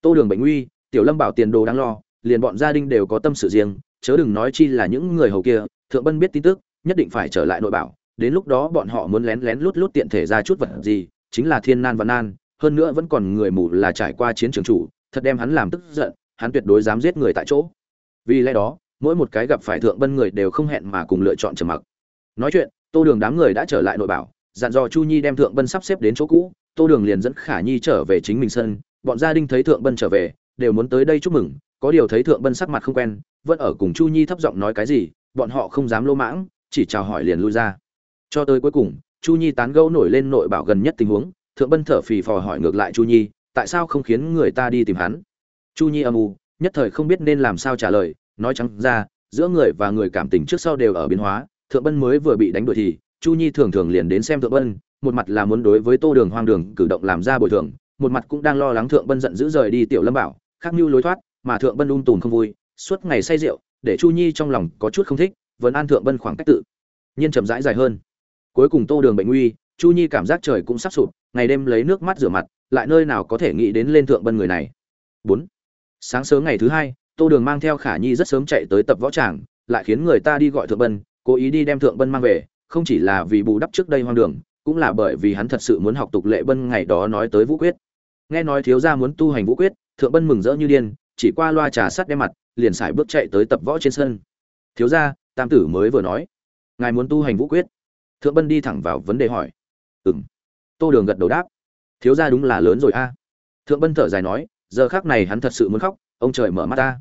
Tô đường bệnh nguy, tiểu lâm bảo tiền đồ đáng lo, liền bọn gia đình đều có tâm sự riêng, chớ đừng nói chi là những người hầu kia, thượng bân biết tin tức, nhất định phải trở lại nội bảo, đến lúc đó bọn họ muốn lén lén lút lút tiện thể ra chút vật gì, chính là thiên nan và nan, hơn nữa vẫn còn người mù là trải qua chiến trường chủ, thật đem hắn làm tức giận, hắn tuyệt đối dám giết người tại chỗ. Vì lẽ đó mỗi một cái gặp phải thượng bân người đều không hẹn mà cùng lựa chọn trầm mặc. Nói chuyện, tô đường đám người đã trở lại nội bảo, dặn dò chu nhi đem thượng bân sắp xếp đến chỗ cũ, tô đường liền dẫn khả nhi trở về chính mình sân, bọn gia đình thấy thượng bân trở về, đều muốn tới đây chúc mừng, có điều thấy thượng bân sắc mặt không quen, vẫn ở cùng chu nhi thấp giọng nói cái gì, bọn họ không dám lô mãng, chỉ chào hỏi liền lui ra. Cho tới cuối cùng, chu nhi tán gẫu nổi lên nội bảo gần nhất tình huống, thượng bân thở phì phò hỏi ngược lại chu nhi, tại sao không khiến người ta đi tìm hắn? Chu nhi âm u, nhất thời không biết nên làm sao trả lời nói trắng ra, giữa người và người cảm tình trước sau đều ở biến hóa, thượng bân mới vừa bị đánh đuổi thì, chu nhi thường thường liền đến xem thượng bân, một mặt là muốn đối với tô đường hoang đường cử động làm ra bồi thường, một mặt cũng đang lo lắng thượng bân giận dữ rời đi tiểu lâm bảo, khắc mưu lối thoát, mà thượng bân ung tùn không vui, suốt ngày say rượu, để chu nhi trong lòng có chút không thích, vẫn an thượng bân khoảng cách tự. Nhiên chậm rãi dài hơn. Cuối cùng tô đường bệnh nguy, chu nhi cảm giác trời cũng sắp sụp, ngày đêm lấy nước mắt rửa mặt, lại nơi nào có thể nghĩ đến lên thượng bân người này. Bốn. Sáng sớm ngày thứ hai tô đường mang theo khả nhi rất sớm chạy tới tập võ tràng, lại khiến người ta đi gọi thượng bân, cố ý đi đem thượng bân mang về, không chỉ là vì bù đắp trước đây hoang đường, cũng là bởi vì hắn thật sự muốn học tục lệ bân ngày đó nói tới vũ quyết. Nghe nói thiếu gia muốn tu hành vũ quyết, thượng bân mừng rỡ như điên, chỉ qua loa trà sắt đem mặt, liền sải bước chạy tới tập võ trên sân. Thiếu gia, tam tử mới vừa nói, ngài muốn tu hành vũ quyết? Thượng bân đi thẳng vào vấn đề hỏi. Ừ m tô đường gật đầu đáp, thiếu gia đúng là lớn rồi a. Thượng bân thở dài nói, giờ khác này hắn thật sự muốn khóc ông trời mở mắt ta.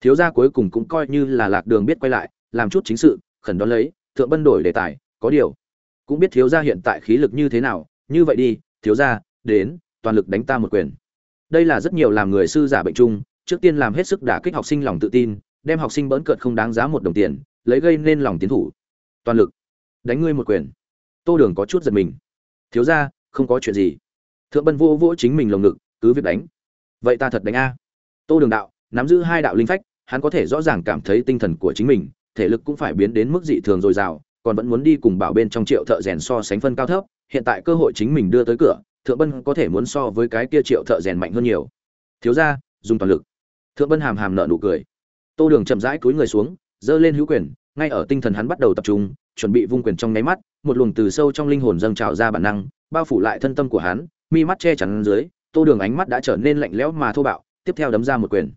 Thiếu gia cuối cùng cũng coi như là lạc đường biết quay lại, làm chút chính sự, khẩn đón lấy, thượng bân đổi đề tài, có điều. Cũng biết thiếu gia hiện tại khí lực như thế nào, như vậy đi, thiếu gia, đến, toàn lực đánh ta một quyền. Đây là rất nhiều làm người sư giả bệnh chung, trước tiên làm hết sức đả kích học sinh lòng tự tin, đem học sinh bỡn cợt không đáng giá một đồng tiền, lấy gây nên lòng tiến thủ. Toàn lực. Đánh ngươi một quyền. Tô đường có chút giật mình. Thiếu gia, không có chuyện gì. Thượng bân vô vỗ chính mình lồng ngực, cứ việc đánh. Vậy ta thật đánh a tô đường đạo, nắm giữ hai đạo linh phách, hắn có thể rõ ràng cảm thấy tinh thần của chính mình, thể lực cũng phải biến đến mức dị thường dồi dào, còn vẫn muốn đi cùng bảo bên trong triệu thợ rèn so sánh phân cao thấp, hiện tại cơ hội chính mình đưa tới cửa, thượng bân có thể muốn so với cái kia triệu thợ rèn mạnh hơn nhiều. Thiếu ra dùng toàn lực. Thượng bân hàm hàm nở nụ cười. Tô đường chậm rãi cúi người xuống, giơ lên hữu quyền, ngay ở tinh thần hắn bắt đầu tập trung, chuẩn bị vung quyền trong nháy mắt, một luồng từ sâu trong linh hồn dâng trào ra bản năng, bao phủ lại thân tâm của hắn, mi mắt che chắn dưới, tô đường ánh mắt đã trở nên lạnh lẽo mà thô bạo tiếp theo đấm ra một quyền.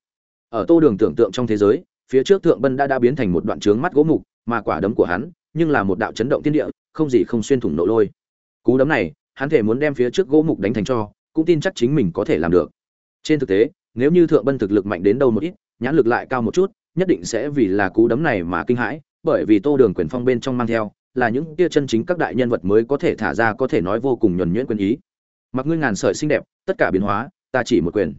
Ở tô đường tưởng tượng trong thế giới, phía trước thượng bân đã đã biến thành một đoạn trướng mắt gỗ mục, mà quả đấm của hắn nhưng là một đạo chấn động thiên địa, không gì không xuyên thủng nổ lôi. Cú đấm này, hắn thể muốn đem phía trước gỗ mục đánh thành cho, cũng tin chắc chính mình có thể làm được. Trên thực tế, nếu như thượng bân thực lực mạnh đến đâu một ít, nhãn lực lại cao một chút, nhất định sẽ vì là cú đấm này mà kinh hãi, bởi vì tô đường quyền phong bên trong mang theo là những kia chân chính các đại nhân vật mới có thể thả ra có thể nói vô cùng nhuần nhuyễn quyền ý. Mặc ngươi ngàn sợi xinh đẹp, tất cả biến hóa, ta chỉ một quyền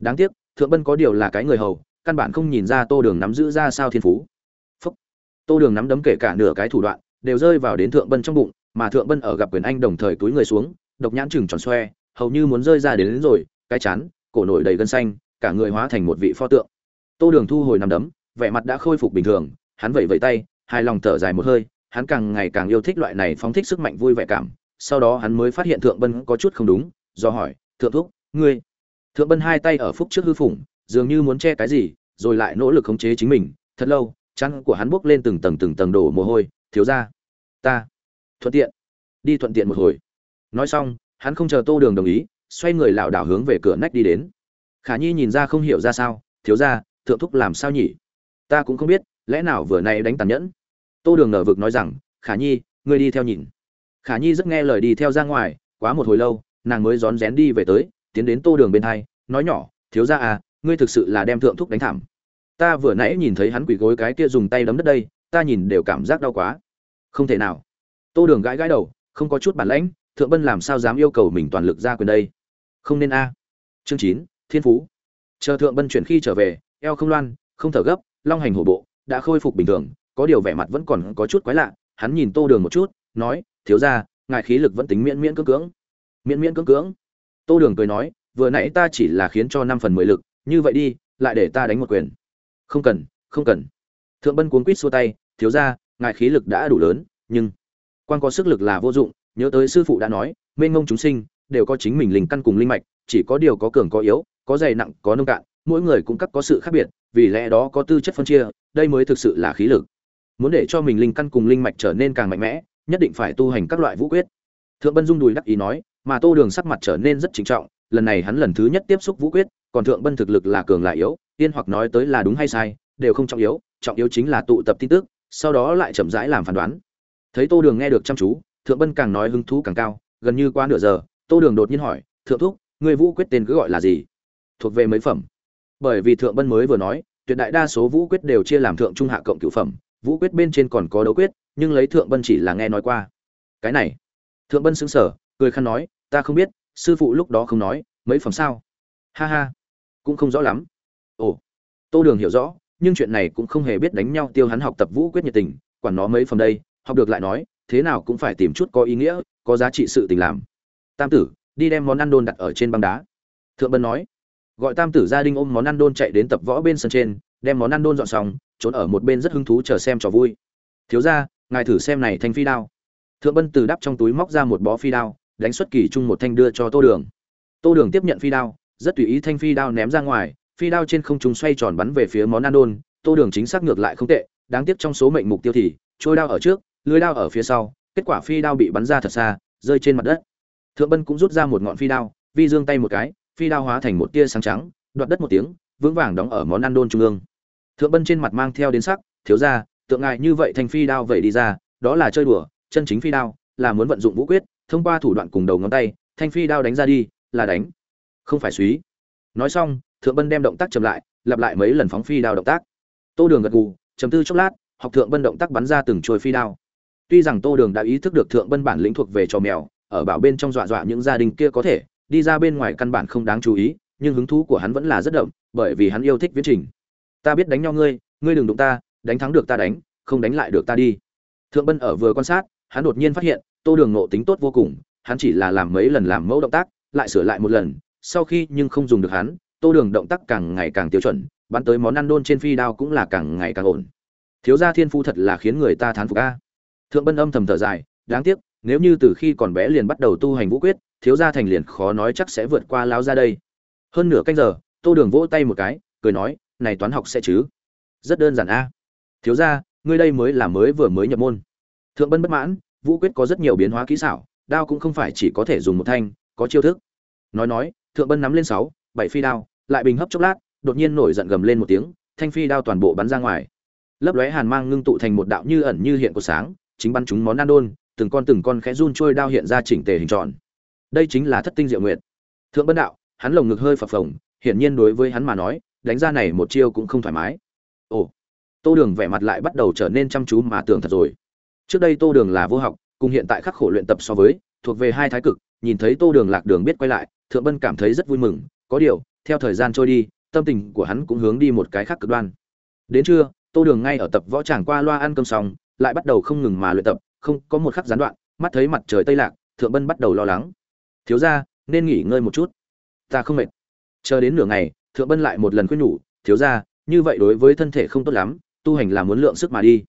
đáng tiếc thượng bân có điều là cái người hầu căn bản không nhìn ra tô đường nắm giữ ra sao thiên phú Phúc. tô đường nắm đấm kể cả nửa cái thủ đoạn đều rơi vào đến thượng bân trong bụng mà thượng bân ở gặp quyền anh đồng thời túi người xuống độc nhãn chừng tròn xoe hầu như muốn rơi ra đến, đến rồi cái chán cổ nổi đầy gân xanh cả người hóa thành một vị pho tượng tô đường thu hồi nắm đấm vẻ mặt đã khôi phục bình thường hắn vẩy vẫy tay hai lòng thở dài một hơi hắn càng ngày càng yêu thích loại này phóng thích sức mạnh vui vẻ cảm sau đó hắn mới phát hiện thượng bân có chút không đúng do hỏi thượng thúc ngươi thượng bân hai tay ở phúc trước hư phủng dường như muốn che cái gì, rồi lại nỗ lực khống chế chính mình. Thật lâu chăn của hắn buốc lên từng tầng từng tầng đổ mồ hôi. Thiếu ra ta, thuận tiện, đi thuận tiện một hồi. Nói xong, hắn không chờ tô đường đồng ý, xoay người lảo đảo hướng về cửa nách đi đến. Khả nhi nhìn ra không hiểu ra sao. Thiếu ra thượng thúc làm sao nhỉ? Ta cũng không biết, lẽ nào vừa nay đánh tàn nhẫn? Tô đường nở vực nói rằng, khả nhi, ngươi đi theo nhìn. Khả nhi rất nghe lời đi theo ra ngoài, quá một hồi lâu, nàng mới rón rén đi về tới tiến đến tô đường bên hai, nói nhỏ, thiếu ra à ngươi thực sự là đem thượng thúc đánh thảm. Ta vừa nãy nhìn thấy hắn quỳ gối cái kia dùng tay đấm đất đây, ta nhìn đều cảm giác đau quá. Không thể nào. Tô đường gãi gãi đầu, không có chút bản lãnh, thượng bân làm sao dám yêu cầu mình toàn lực ra quyền đây? Không nên a. Chương chín, thiên phú. Chờ thượng bân chuyển khi trở về, eo không loan, không thở gấp, long hành hổ bộ, đã khôi phục bình thường, có điều vẻ mặt vẫn còn có chút quái lạ, hắn nhìn tô đường một chút, nói, thiếu ra ngài khí lực vẫn tính miễn miễn cưỡng cưỡng. Miễn miễn cưỡng cưỡng? Tô đường cười nói, vừa nãy ta chỉ là khiến cho năm phần mười lực, như vậy đi, lại để ta đánh một quyền. Không cần không cần. Thượng bân cuốn quýt xua tay, thiếu ra ngài khí lực đã đủ lớn, nhưng quan có sức lực là vô dụng, nhớ tới sư phụ đã nói, mênh ngông chúng sinh đều có chính mình linh căn cùng linh mạch, chỉ có điều có cường có yếu, có dày nặng, có nông cạn, mỗi người cũng các có sự khác biệt, vì lẽ đó có tư chất phân chia, đây mới thực sự là khí lực. Muốn để cho mình linh căn cùng linh mạch trở nên càng mạnh mẽ, nhất định phải tu hành các loại vũ quyết. Thượng bân dung đùi đắc ý nói mà tô đường sắc mặt trở nên rất trịnh trọng, lần này hắn lần thứ nhất tiếp xúc vũ quyết, còn thượng bân thực lực là cường là yếu yên hoặc nói tới là đúng hay sai, đều không trọng yếu trọng yếu chính là tụ tập tin tức, sau đó lại chậm rãi làm phán đoán. Thấy tô đường nghe được chăm chú, thượng bân càng nói hứng thú càng cao, gần như qua nửa giờ, tô đường đột nhiên hỏi, thượng thúc người vũ quyết tên cứ gọi là gì? Thuộc về mấy phẩm. Bởi vì thượng bân mới vừa nói, tuyệt đại đa số vũ quyết đều chia làm thượng trung hạ cộng cửu phẩm, vũ quyết bên trên còn có đấu quyết, nhưng lấy thượng bân chỉ là nghe nói qua. Cái này. Thượng bân xứng sở cười khăn nói, ta không biết, sư phụ lúc đó không nói, mấy phẩm sao? Ha ha, cũng không rõ lắm. Ồ, tô đường hiểu rõ, nhưng chuyện này cũng không hề biết đánh nhau tiêu hắn học tập vũ quyết nhiệt tình, quản nó mấy phẩm đây, học được lại nói, thế nào cũng phải tìm chút có ý nghĩa, có giá trị sự tình làm. Tam tử, đi đem món ăn đôn đặt ở trên băng đá. Thượng bân nói, gọi tam tử gia đình ôm món ăn đôn chạy đến tập võ bên sân trên, đem món ăn đôn dọn xong, trốn ở một bên rất hứng thú chờ xem trò vui. Thiếu ra ngài thử xem này thanh phi đao. Thượng bân từ đắp trong túi móc ra một bó phi đao đánh xuất kỳ trung một thanh đưa cho tô đường. Tô đường tiếp nhận phi đao, rất tùy ý thanh phi đao ném ra ngoài, phi đao trên không trung xoay tròn bắn về phía món ăn đôn, tô đường chính xác ngược lại không tệ, đáng tiếc trong số mệnh mục tiêu thì, trôi đao ở trước, lưới đao ở phía sau, kết quả phi đao bị bắn ra thật xa, rơi trên mặt đất. Thượng bân cũng rút ra một ngọn phi đao, vi dương tay một cái, phi đao hóa thành một tia sáng trắng, đoạt đất một tiếng, vững vàng đóng ở món ăn đôn trung ương. Thượng bân trên mặt mang theo đến sắc, thiếu ra tượng ngại như vậy thành phi đao vậy đi ra, đó là chơi đùa, chân chính phi đao, là muốn vận dụng vũ quyết thông qua thủ đoạn cùng đầu ngón tay, thanh phi đao đánh ra đi, là đánh. Không phải suý. Nói xong, thượng bân đem động tác chậm lại, lặp lại mấy lần phóng phi đao động tác. Tô đường gật gù, chấm tư chốc lát, học thượng bân động tác bắn ra từng trôi phi đao. Tuy rằng tô đường đã ý thức được thượng bân bản lĩnh thuộc về trò mèo, ở bảo bên trong dọa dọa những gia đình kia có thể, đi ra bên ngoài căn bản không đáng chú ý, nhưng hứng thú của hắn vẫn là rất đậm, bởi vì hắn yêu thích viễn trình. Ta biết đánh nhau ngươi ngươi đừng đụng ta, đánh thắng được ta đánh, không đánh lại được ta đi. Thượng bân ở vừa quan sát hắn đột nhiên phát hiện, tô đường nộ tính tốt vô cùng, hắn chỉ là làm mấy lần làm mẫu động tác, lại sửa lại một lần, sau khi nhưng không dùng được hắn, tô đường động tác càng ngày càng tiêu chuẩn, bắn tới món ăn đôn trên phi đao cũng là càng ngày càng ổn. Thiếu gia thiên phu thật là khiến người ta thán phục a. Thượng bân âm thầm thở dài, đáng tiếc, nếu như từ khi còn bé liền bắt đầu tu hành vũ quyết, thiếu gia thành liền khó nói chắc sẽ vượt qua lao ra đây. Hơn nửa canh giờ, tô đường vỗ tay một cái, cười nói, này toán học sẽ chứ? Rất đơn giản a. Thiếu gia, ngươi đây mới là mới vừa mới nhập môn thượng bân bất mãn, vũ quyết có rất nhiều biến hóa kỹ xảo, đao cũng không phải chỉ có thể dùng một thanh, có chiêu thức. Nói nói, thượng bân nắm lên sáu, bảy phi đao, lại bình hấp chốc lát, đột nhiên nổi giận gầm lên một tiếng, thanh phi đao toàn bộ bắn ra ngoài. Lấp lóe hàn mang ngưng tụ thành một đạo như ẩn như hiện của sáng, chính bắn chúng món nan đôn, từng con từng con khẽ run trôi đao hiện ra chỉnh tề hình tròn. Đây chính là thất tinh diệu nguyệt. Thượng bân đạo, hắn lồng ngực hơi phập phồng, hiển nhiên đối với hắn mà nói, đánh ra này một chiêu cũng không thoải mái. Ồ, tô đường vẻ mặt lại bắt đầu trở nên chăm chú mà tưởng thật rồi trước đây tô đường là vô học, cùng hiện tại khắc khổ luyện tập so với, thuộc về hai thái cực, nhìn thấy tô đường lạc đường biết quay lại, thượng bân cảm thấy rất vui mừng, có điều, theo thời gian trôi đi, tâm tình của hắn cũng hướng đi một cái khác cực đoan. Đến trưa, tô đường ngay ở tập võ tràng qua loa ăn cơm xong, lại bắt đầu không ngừng mà luyện tập, không có một khắc gián đoạn, mắt thấy mặt trời tây lạc, thượng bân bắt đầu lo lắng. Thiếu ra nên nghỉ ngơi một chút. Ta không mệt. Chờ đến nửa ngày, thượng bân lại một lần khuyên nhủ, thiếu ra như vậy đối với thân thể không tốt lắm, tu hành là muốn lượng sức mà đi.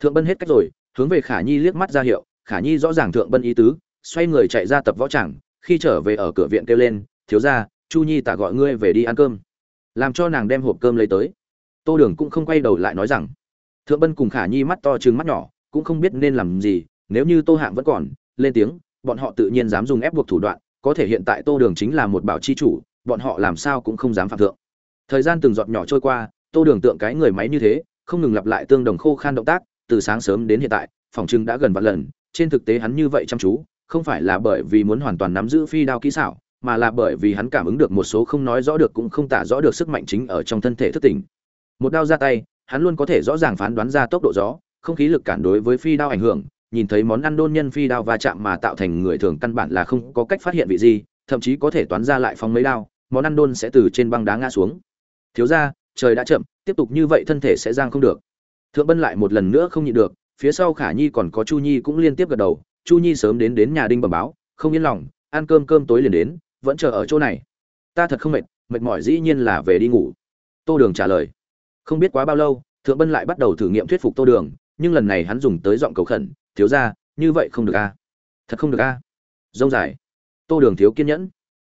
Thượng bân hết cách rồi hướng về khả nhi liếc mắt ra hiệu, khả nhi rõ ràng thượng bân ý tứ, xoay người chạy ra tập võ tràng, khi trở về ở cửa viện kêu lên, thiếu ra chu nhi tả gọi ngươi về đi ăn cơm. Làm cho nàng đem hộp cơm lấy tới. Tô đường cũng không quay đầu lại nói rằng, thượng bân cùng khả nhi mắt to chừng mắt nhỏ, cũng không biết nên làm gì, nếu như tô hạng vẫn còn, lên tiếng, bọn họ tự nhiên dám dùng ép buộc thủ đoạn, có thể hiện tại tô đường chính là một bảo chi chủ, bọn họ làm sao cũng không dám phạm thượng. Thời gian từng giọt nhỏ trôi qua, tô đường tượng cái người máy như thế, không ngừng lặp lại tương đồng khô khan động tác từ sáng sớm đến hiện tại, phòng trưng đã gần vạn lần, trên thực tế hắn như vậy chăm chú, không phải là bởi vì muốn hoàn toàn nắm giữ phi đao kỹ xảo, mà là bởi vì hắn cảm ứng được một số không nói rõ được cũng không tả rõ được sức mạnh chính ở trong thân thể thức tỉnh. Một đao ra tay, hắn luôn có thể rõ ràng phán đoán ra tốc độ gió, không khí lực cản đối với phi đao ảnh hưởng, nhìn thấy món ăn đôn nhân phi đao va chạm mà tạo thành người thường căn bản là không có cách phát hiện vị gì, thậm chí có thể toán ra lại phóng mấy đao, món ăn đôn sẽ từ trên băng đá ngã xuống. Thiếu ra trời đã chậm, tiếp tục như vậy thân thể sẽ giang không được thượng bân lại một lần nữa không nhịn được, phía sau khả nhi còn có chu nhi cũng liên tiếp gật đầu, chu nhi sớm đến đến nhà đinh bẩm báo, không yên lòng, ăn cơm cơm tối liền đến, vẫn chờ ở chỗ này. Ta thật không mệt mệt mỏi dĩ nhiên là về đi ngủ. Tô đường trả lời. Không biết quá bao lâu, thượng bân lại bắt đầu thử nghiệm thuyết phục tô đường, nhưng lần này hắn dùng tới giọng cầu khẩn, thiếu ra, như vậy không được a. Thật không được a. À? dông dài. Tô đường thiếu kiên nhẫn.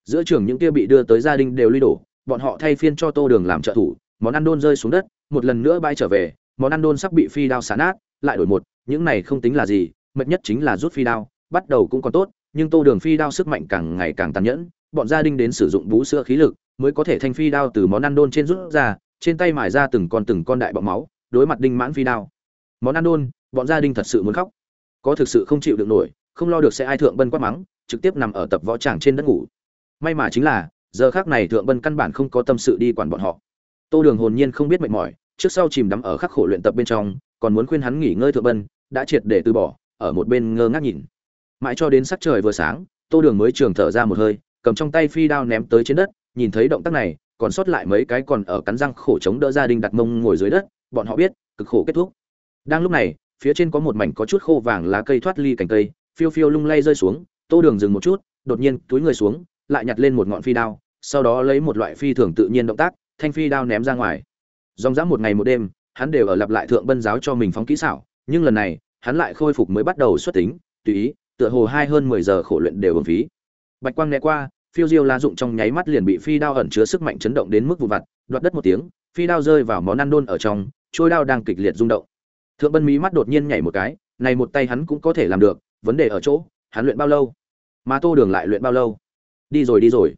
Giữa trường những kia bị đưa tới gia đình đều lui đổ, bọn họ thay phiên cho tô đường làm trợ thủ, món ăn đôn rơi xuống đất, một lần nữa bay trở về món ăn đôn sắp bị phi đao xả nát, lại đổi một, những này không tính là gì, mệt nhất chính là rút phi đao, bắt đầu cũng còn tốt, nhưng tô đường phi đao sức mạnh càng ngày càng tàn nhẫn, bọn gia đình đến sử dụng bú sữa khí lực, mới có thể thanh phi đao từ món ăn đôn trên rút ra, trên tay mài ra từng con từng con đại bọng máu, đối mặt đinh mãn phi đao. Món ăn đôn, bọn gia đình thật sự muốn khóc. Có thực sự không chịu được nổi, không lo được sẽ ai thượng bân quát mắng, trực tiếp nằm ở tập võ tràng trên đất ngủ. May mà chính là, giờ khác này thượng bân căn bản không có tâm sự đi quản bọn họ. Tô đường hồn nhiên không biết mệt mỏi trước sau chìm đắm ở khắc khổ luyện tập bên trong, còn muốn khuyên hắn nghỉ ngơi thượng bân, đã triệt để từ bỏ, ở một bên ngơ ngác nhìn. Mãi cho đến sắc trời vừa sáng, tô đường mới trường thở ra một hơi, cầm trong tay phi đao ném tới trên đất, nhìn thấy động tác này, còn sót lại mấy cái còn ở cắn răng khổ chống đỡ gia đình đặt mông ngồi dưới đất, bọn họ biết, cực khổ kết thúc. Đang lúc này, phía trên có một mảnh có chút khô vàng lá cây thoát ly cành cây, phiêu phiêu lung lay rơi xuống, tô đường dừng một chút, đột nhiên túi người xuống, lại nhặt lên một ngọn phi đao, sau đó lấy một loại phi thường tự nhiên động tác, thanh phi đao ném ra ngoài dòng dã một ngày một đêm, hắn đều ở lặp lại thượng bân giáo cho mình phóng kỹ xảo, nhưng lần này, hắn lại khôi phục mới bắt đầu xuất tính, tùy ý, tựa hồ hai hơn mười giờ khổ luyện đều hưởng phí. Bạch quang né qua, phiêu diêu la dụng trong nháy mắt liền bị phi đao ẩn chứa sức mạnh chấn động đến mức vụ vặt, đoạt đất một tiếng, phi đao rơi vào món ăn đôn ở trong trôi đao đang kịch liệt rung động. Thượng bân mí mắt đột nhiên nhảy một cái, này một tay hắn cũng có thể làm được, vấn đề ở chỗ, hắn luyện bao lâu? Mà tô đường lại luyện bao lâu? Đi rồi đi rồi.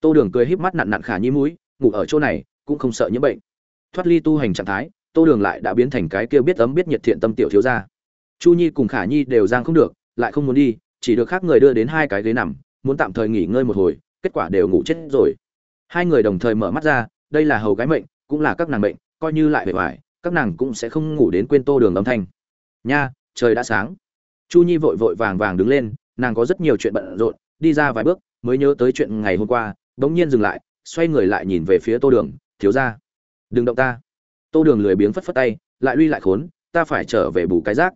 Tô đường cười híp mắt nặn nặn khả nhi mũi, ngủ ở chỗ này, cũng không sợ nhiễm bệnh thoát ly tu hành trạng thái, tô đường lại đã biến thành cái kia biết ấm biết nhiệt thiện tâm tiểu thiếu gia. Chu nhi cùng khả nhi đều giang không được, lại không muốn đi, chỉ được khác người đưa đến hai cái ghế nằm, muốn tạm thời nghỉ ngơi một hồi, kết quả đều ngủ chết rồi. Hai người đồng thời mở mắt ra, đây là hầu gái mệnh, cũng là các nàng mệnh, coi như lại bề ngoài, các nàng cũng sẽ không ngủ đến quên tô đường âm thanh. Nha, trời đã sáng. Chu nhi vội vội vàng vàng đứng lên, nàng có rất nhiều chuyện bận rộn, đi ra vài bước, mới nhớ tới chuyện ngày hôm qua, bỗng nhiên dừng lại, xoay người lại nhìn về phía tô đường, thiếu ra đừng động ta. Tô đường lười biếng phất phất tay, lại lui lại khốn, ta phải trở về bù cái rác.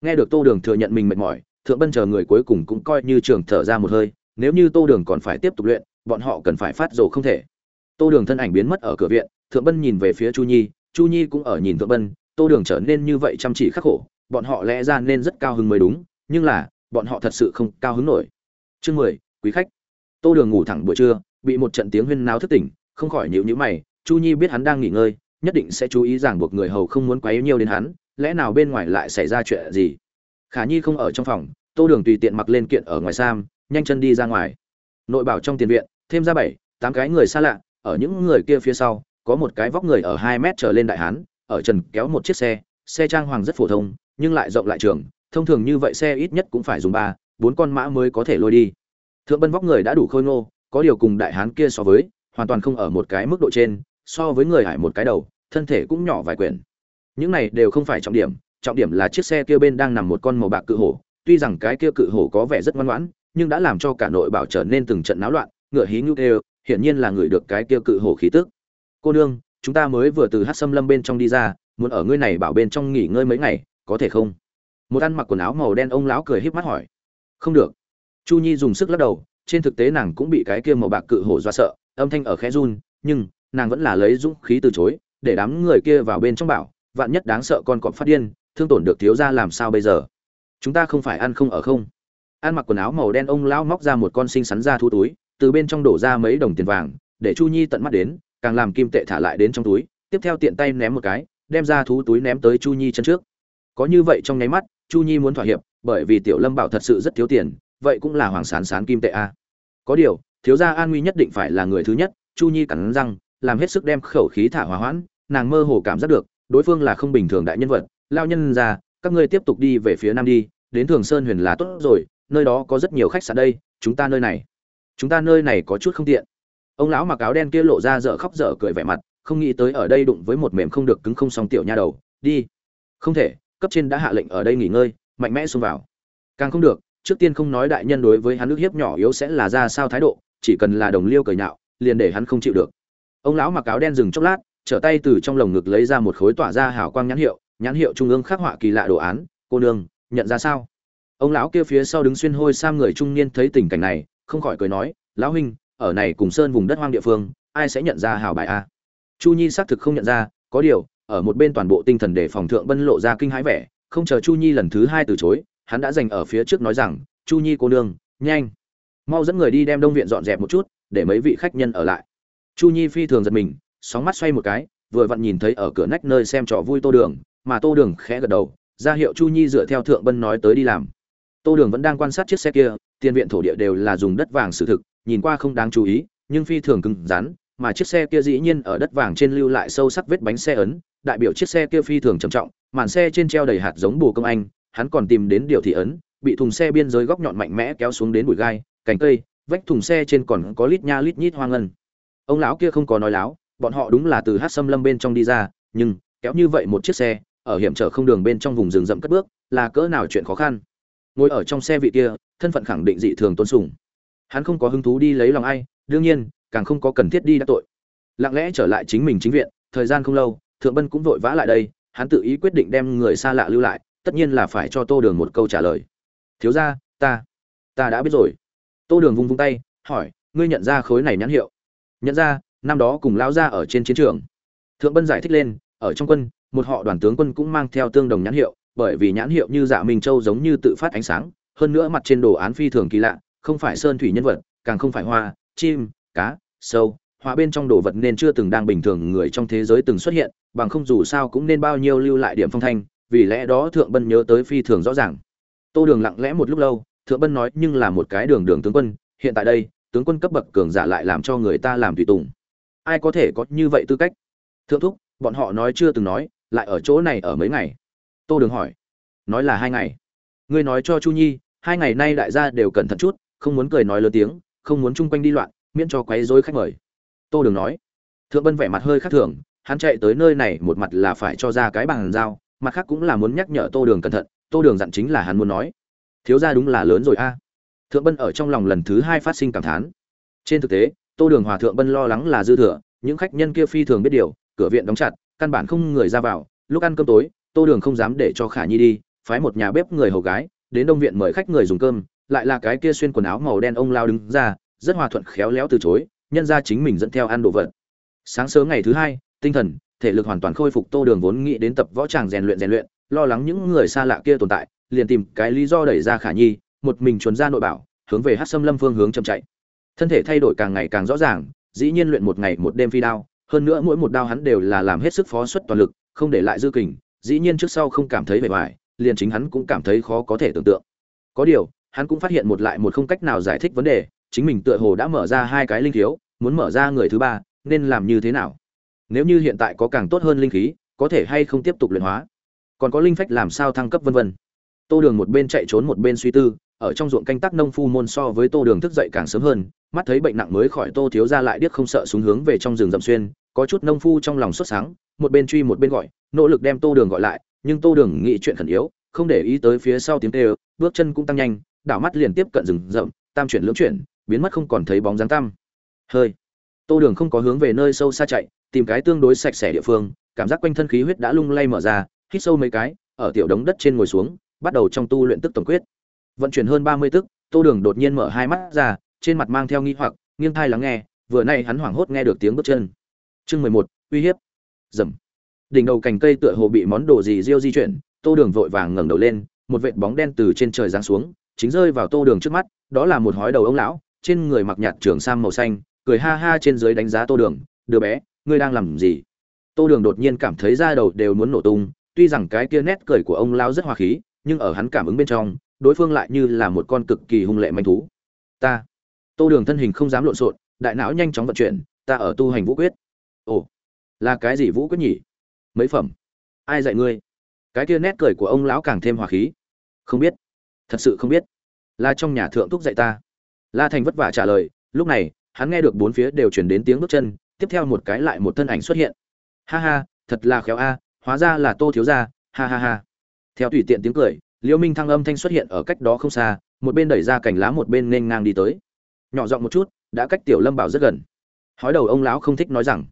Nghe được tô đường thừa nhận mình mệt mỏi, thượng bân chờ người cuối cùng cũng coi như trường thở ra một hơi, nếu như tô đường còn phải tiếp tục luyện, bọn họ cần phải phát rồ không thể. Tô đường thân ảnh biến mất ở cửa viện, thượng bân nhìn về phía chu nhi chu nhi cũng ở nhìn thượng bân, tô đường trở nên như vậy chăm chỉ khắc khổ, bọn họ lẽ ra nên rất cao hứng mới đúng, nhưng là, bọn họ thật sự không cao hứng nổi. Chương mười, quý khách. Tô đường ngủ thẳng buổi trưa, bị một trận tiếng huyên náo thức tỉnh, không khỏi nhịu nhữ mày chu nhi biết hắn đang nghỉ ngơi, nhất định sẽ chú ý rằng buộc người hầu không muốn quấy nhiều đến hắn, lẽ nào bên ngoài lại xảy ra chuyện gì? Khả nhi không ở trong phòng, tô đường tùy tiện mặc lên kiện ở ngoài sam, nhanh chân đi ra ngoài. Nội bảo trong tiền viện, thêm ra bảy, tám cái người xa lạ, ở những người kia phía sau, có một cái vóc người ở hai mét trở lên đại hán, ở trần kéo một chiếc xe xe trang hoàng rất phổ thông, nhưng lại rộng lại trường, thông thường như vậy xe ít nhất cũng phải dùng ba, bốn con mã mới có thể lôi đi. Thượng bân vóc người đã đủ khôi ngô, có điều cùng đại hán kia so với, hoàn toàn không ở một cái mức độ trên so với người hải một cái đầu, thân thể cũng nhỏ vài quyển. Những này đều không phải trọng điểm trọng điểm là chiếc xe kia bên đang nằm một con màu bạc cự hổ. Tuy rằng cái kia cự hổ có vẻ rất ngoan ngoãn, nhưng đã làm cho cả nội bảo trở nên từng trận náo loạn, ngựa hí ngưu kêu hiển nhiên là người được cái kia cự hổ khí tức. Cô nương, chúng ta mới vừa từ hát xâm lâm bên trong đi ra, muốn ở ngươi này bảo bên trong nghỉ ngơi mấy ngày, có thể không? Một ăn mặc quần áo màu đen ông lão cười híp mắt hỏi. Không được. Chu nhi dùng sức lắc đầu, trên thực tế nàng cũng bị cái kia màu bạc cự hổ do sợ, âm thanh ở khẽ run, nhưng nàng vẫn là lấy dũng khí từ chối, để đám người kia vào bên trong bảo, vạn nhất đáng sợ con cọp phát điên, thương tổn được thiếu gia làm sao bây giờ? Chúng ta không phải ăn không ở không? Ăn mặc quần áo màu đen ông lão móc ra một con sinh sắn ra thu túi, từ bên trong đổ ra mấy đồng tiền vàng, để chu nhi tận mắt đến, càng làm kim tệ thả lại đến trong túi, tiếp theo tiện tay ném một cái, đem ra thú túi ném tới chu nhi chân trước. Có như vậy trong nháy mắt, chu nhi muốn thỏa hiệp, bởi vì tiểu lâm bảo thật sự rất thiếu tiền, vậy cũng là hoàng sán sán kim tệ a. Có điều, thiếu gia an nguy nhất định phải là người thứ nhất, chu nhi cắn răng làm hết sức đem khẩu khí thả hòa hoãn, nàng mơ hồ cảm giác được, đối phương là không bình thường đại nhân vật. Lao nhân ra, các ngươi tiếp tục đi về phía nam đi, đến thường sơn huyền là tốt rồi, nơi đó có rất nhiều khách sạn đây, chúng ta nơi này. Chúng ta nơi này có chút không tiện. Ông lão mặc áo đen kia lộ ra dở khóc dở cười vẻ mặt, không nghĩ tới ở đây đụng với một mềm không được cứng không xong tiểu nha đầu. Đi. Không thể, cấp trên đã hạ lệnh ở đây nghỉ ngơi, mạnh mẽ xông vào. Càng không được, trước tiên không nói đại nhân đối với hắn nước hiếp nhỏ yếu sẽ là ra sao thái độ, chỉ cần là đồng liêu cười nhạo, liền để hắn không chịu được ông lão mặc áo đen dừng chốc lát, trở tay từ trong lồng ngực lấy ra một khối tỏa ra hào quang nhãn hiệu nhãn hiệu trung ương khắc họa kỳ lạ đồ án, cô nương, nhận ra sao? Ông lão kia phía sau đứng xuyên hôi sam người trung niên thấy tình cảnh này, không khỏi cười nói, lão huynh, ở này cùng sơn vùng đất hoang địa phương, ai sẽ nhận ra hào bài a? Chu nhi xác thực không nhận ra, có điều, ở một bên toàn bộ tinh thần để phòng thượng bân lộ ra kinh hãi vẻ, không chờ chu nhi lần thứ hai từ chối, hắn đã dành ở phía trước nói rằng, chu nhi cô nương, nhanh, mau dẫn người đi đem đông viện dọn dẹp một chút, để mấy vị khách nhân ở lại chu nhi phi thường giật mình, sóng mắt xoay một cái, vừa vặn nhìn thấy ở cửa nách nơi xem trò vui tô đường, mà tô đường khẽ gật đầu, ra hiệu chu nhi dựa theo thượng bân nói tới đi làm. Tô đường vẫn đang quan sát chiếc xe kia, tiền viện thổ địa đều là dùng đất vàng sự thực, nhìn qua không đáng chú ý, nhưng phi thường cứng rắn, mà chiếc xe kia dĩ nhiên ở đất vàng trên lưu lại sâu sắc vết bánh xe ấn, đại biểu chiếc xe kia phi thường trầm trọng, màn xe trên treo đầy hạt giống bù công anh, hắn còn tìm đến điều thị ấn, bị thùng xe biên giới góc nhọn mạnh mẽ kéo xuống đến bụi gai, cành cây, vách thùng xe trên còn có lít nha lít nhít hoa ngân ông lão kia không có nói láo, bọn họ đúng là từ hát xâm lâm bên trong đi ra, nhưng kéo như vậy một chiếc xe, ở hiểm trở không đường bên trong vùng rừng rậm cất bước, là cỡ nào chuyện khó khăn. Ngồi ở trong xe vị kia, thân phận khẳng định dị thường tôn sùng. Hắn không có hứng thú đi lấy lòng ai, đương nhiên, càng không có cần thiết đi đã tội. Lặng lẽ trở lại chính mình chính viện, thời gian không lâu, thượng bân cũng vội vã lại đây, hắn tự ý quyết định đem người xa lạ lưu lại, tất nhiên là phải cho tô đường một câu trả lời. Thiếu ra ta ta đã biết rồi. Tô đường vung vung tay, hỏi, ngươi nhận ra khối này nhãn hiệu? Nhận ra, năm đó cùng lao ra ở trên chiến trường. Thượng bân giải thích lên, ở trong quân, một họ đoàn tướng quân cũng mang theo tương đồng nhãn hiệu, bởi vì nhãn hiệu như dạ minh châu giống như tự phát ánh sáng, hơn nữa mặt trên đồ án phi thường kỳ lạ, không phải sơn thủy nhân vật, càng không phải hoa, chim, cá, sâu hóa bên trong đồ vật nên chưa từng đang bình thường người trong thế giới từng xuất hiện, bằng không dù sao cũng nên bao nhiêu lưu lại điểm phong thanh, vì lẽ đó thượng bân nhớ tới phi thường rõ ràng. Tô đường lặng lẽ một lúc lâu, thượng bân nói nhưng là một cái đường đường tướng quân, hiện tại đây tướng quân cấp bậc cường giả lại làm cho người ta làm tùy tùng. Ai có thể có như vậy tư cách? Thượng thúc, bọn họ nói chưa từng nói, lại ở chỗ này ở mấy ngày? Tô đường hỏi. Nói là hai ngày. Ngươi nói cho chu nhi, hai ngày nay đại gia đều cẩn thận chút, không muốn cười nói lớn tiếng, không muốn chung quanh đi loạn, miễn cho quấy rối khách mời. Tô đường nói. Thượng bân vẻ mặt hơi khác thường, hắn chạy tới nơi này một mặt là phải cho ra cái bằng dao mặt khác cũng là muốn nhắc nhở tô đường cẩn thận, tô đường dặn chính là hắn muốn nói. Thiếu ra đúng là lớn rồi a thượng bân ở trong lòng lần thứ hai phát sinh cảm thán. Trên thực tế, tô đường hòa thượng bân lo lắng là dư thừa, những khách nhân kia phi thường biết điều, cửa viện đóng chặt, căn bản không người ra vào, lúc ăn cơm tối, tô đường không dám để cho khả nhi đi, phái một nhà bếp người hầu gái, đến đông viện mời khách người dùng cơm, lại là cái kia xuyên quần áo màu đen ông lao đứng ra, rất hòa thuận khéo léo từ chối, nhân ra chính mình dẫn theo ăn đồ vật. Sáng sớm ngày thứ hai, tinh thần, thể lực hoàn toàn khôi phục, tô đường vốn nghĩ đến tập võ tràng rèn luyện rèn luyện, lo lắng những người xa lạ kia tồn tại, liền tìm cái lý do đẩy ra khả nhi một mình chuồn ra nội bảo, hướng về hát xâm lâm phương hướng chậm chạy. Thân thể thay đổi càng ngày càng rõ ràng, dĩ nhiên luyện một ngày một đêm phi đao, hơn nữa mỗi một đao hắn đều là làm hết sức phó xuất toàn lực, không để lại dư kình, dĩ nhiên trước sau không cảm thấy bề ngoài, liền chính hắn cũng cảm thấy khó có thể tưởng tượng. Có điều, hắn cũng phát hiện một lại một không cách nào giải thích vấn đề, chính mình tựa hồ đã mở ra hai cái linh thiếu muốn mở ra người thứ ba, nên làm như thế nào? Nếu như hiện tại có càng tốt hơn linh khí, có thể hay không tiếp tục luyện hóa? Còn có linh phách làm sao thăng cấp vân vân? Tô đường một bên chạy trốn một bên suy tư ở trong ruộng canh tác nông phu môn so với tô đường thức dậy càng sớm hơn, mắt thấy bệnh nặng mới khỏi tô thiếu ra lại điếc không sợ xuống hướng về trong rừng rậm xuyên, có chút nông phu trong lòng xuất sáng, một bên truy một bên gọi, nỗ lực đem tô đường gọi lại, nhưng tô đường nghĩ chuyện khẩn yếu, không để ý tới phía sau tiếng kêu, bước chân cũng tăng nhanh, đảo mắt liền tiếp cận rừng rậm, tam chuyển lưỡng chuyển, biến mất không còn thấy bóng dáng tăm. Hơi. Tô đường không có hướng về nơi sâu xa chạy, tìm cái tương đối sạch sẽ địa phương, cảm giác quanh thân khí huyết đã lung lay mở ra, hít sâu mấy cái, ở tiểu đống đất trên ngồi xuống, bắt đầu trong tu luyện tức tổng quyết vận chuyển hơn ba mươi tức, tô đường đột nhiên mở hai mắt ra, trên mặt mang theo nghi hoặc, nghiêng thai lắng nghe, vừa nay hắn hoảng hốt nghe được tiếng bước chân. Chương mười một, uy hiếp. Dầm. Đỉnh đầu cành cây tựa hồ bị món đồ gì riêu di chuyển, tô đường vội vàng ngẩng đầu lên, một vệt bóng đen từ trên trời giáng xuống, chính rơi vào tô đường trước mắt, đó là một hói đầu ông lão, trên người mặc nhạt trường sam màu xanh, cười ha ha trên dưới đánh giá tô đường, đứa bé, ngươi đang làm gì? Tô đường đột nhiên cảm thấy da đầu đều muốn nổ tung, tuy rằng cái kia nét cười của ông lão rất hòa khí, nhưng ở hắn cảm ứng bên trong đối phương lại như là một con cực kỳ hung lệ manh thú. Ta, tô đường thân hình không dám lộn xộn, đại não nhanh chóng vận chuyển, ta ở tu hành vũ quyết. Ồ, là cái gì vũ quyết nhỉ? Mấy phẩm? Ai dạy ngươi? Cái kia nét cười của ông lão càng thêm hòa khí. Không biết. Thật sự không biết. Là trong nhà thượng thúc dạy ta. La thành vất vả trả lời, lúc này, hắn nghe được bốn phía đều chuyển đến tiếng bước chân, tiếp theo một cái lại một thân ảnh xuất hiện. Ha ha, thật là khéo a, hóa ra là tô thiếu gia. Ha ha ha. Theo tùy tiện tiếng cười liễu minh thăng âm thanh xuất hiện ở cách đó không xa, một bên đẩy ra cành lá một bên nên ngang đi tới. Nhỏ giọng một chút, đã cách tiểu lâm bảo rất gần. Hói đầu ông lão không thích nói rằng.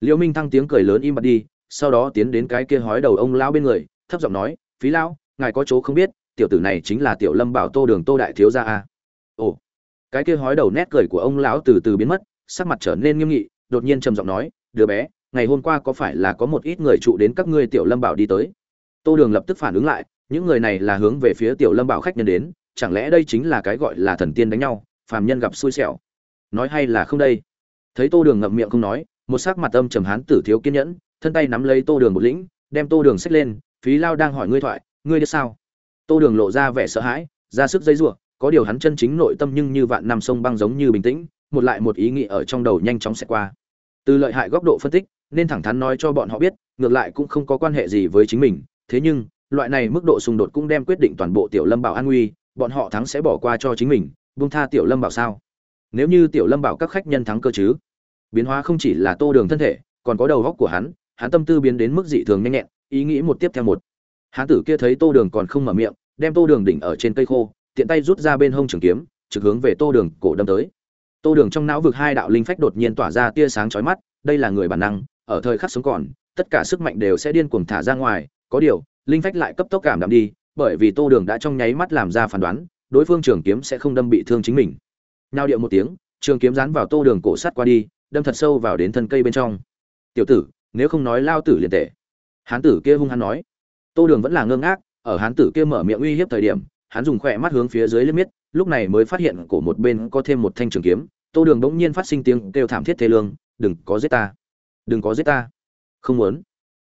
Liễu minh thăng tiếng cười lớn im bặt đi, sau đó tiến đến cái kia hói đầu ông lão bên người, thấp giọng nói, phí lão, ngài có chỗ không biết, tiểu tử này chính là tiểu lâm bảo tô đường tô đại thiếu gia a. Ồ. Cái kia hói đầu nét cười của ông lão từ từ biến mất, sắc mặt trở nên nghiêm nghị, đột nhiên trầm giọng nói, đứa bé, ngày hôm qua có phải là có một ít người trụ đến các ngươi tiểu lâm bảo đi tới? Tô đường lập tức phản ứng lại những người này là hướng về phía tiểu lâm bảo khách nhân đến, chẳng lẽ đây chính là cái gọi là thần tiên đánh nhau, phàm nhân gặp xui xẻo? Nói hay là không đây? Thấy tô đường ngậm miệng không nói, một sắc mặt âm trầm hán tử thiếu kiên nhẫn, thân tay nắm lấy tô đường một lĩnh, đem tô đường xách lên, phí lao đang hỏi ngươi thoại, ngươi biết sao? Tô đường lộ ra vẻ sợ hãi, ra sức dây giụa có điều hắn chân chính nội tâm nhưng như vạn năm sông băng giống như bình tĩnh, một lại một ý nghĩ ở trong đầu nhanh chóng sẽ qua. Từ lợi hại góc độ phân tích, nên thẳng thắn nói cho bọn họ biết, ngược lại cũng không có quan hệ gì với chính mình, thế nhưng loại này mức độ xung đột cũng đem quyết định toàn bộ tiểu lâm bảo an nguy, bọn họ thắng sẽ bỏ qua cho chính mình, buông tha tiểu lâm bảo sao? Nếu như tiểu lâm bảo các khách nhân thắng cơ chứ? Biến hóa không chỉ là tô đường thân thể, còn có đầu góc của hắn hắn tâm tư biến đến mức dị thường nhanh nhẹn, ý nghĩ một tiếp theo một. Hán tử kia thấy tô đường còn không mở miệng, đem tô đường đỉnh ở trên cây khô, tiện tay rút ra bên hông trường kiếm, trực hướng về tô đường cổ đâm tới. Tô đường trong não vực hai đạo linh phách đột nhiên tỏa ra tia sáng chói mắt, đây là người bản năng, ở thời khắc sống còn, tất cả sức mạnh đều sẽ điên cuồng thả ra ngoài, có điều linh phách lại cấp tốc cảm đạm đi, bởi vì tô đường đã trong nháy mắt làm ra phán đoán, đối phương trường kiếm sẽ không đâm bị thương chính mình. Nhao điệu một tiếng, trường kiếm dán vào tô đường cổ sắt qua đi, đâm thật sâu vào đến thân cây bên trong. Tiểu tử, nếu không nói lao tử liền tệ. Hán tử kia hung hăng nói. Tô đường vẫn là ngơ ngác, ở hán tử kia mở miệng uy hiếp thời điểm, hắn dùng khỏe mắt hướng phía dưới liếc miết, lúc này mới phát hiện cổ một bên có thêm một thanh trường kiếm. Tô đường bỗng nhiên phát sinh tiếng kêu thảm thiết thế lương, đừng có giết ta! Đừng có giết ta! Không muốn!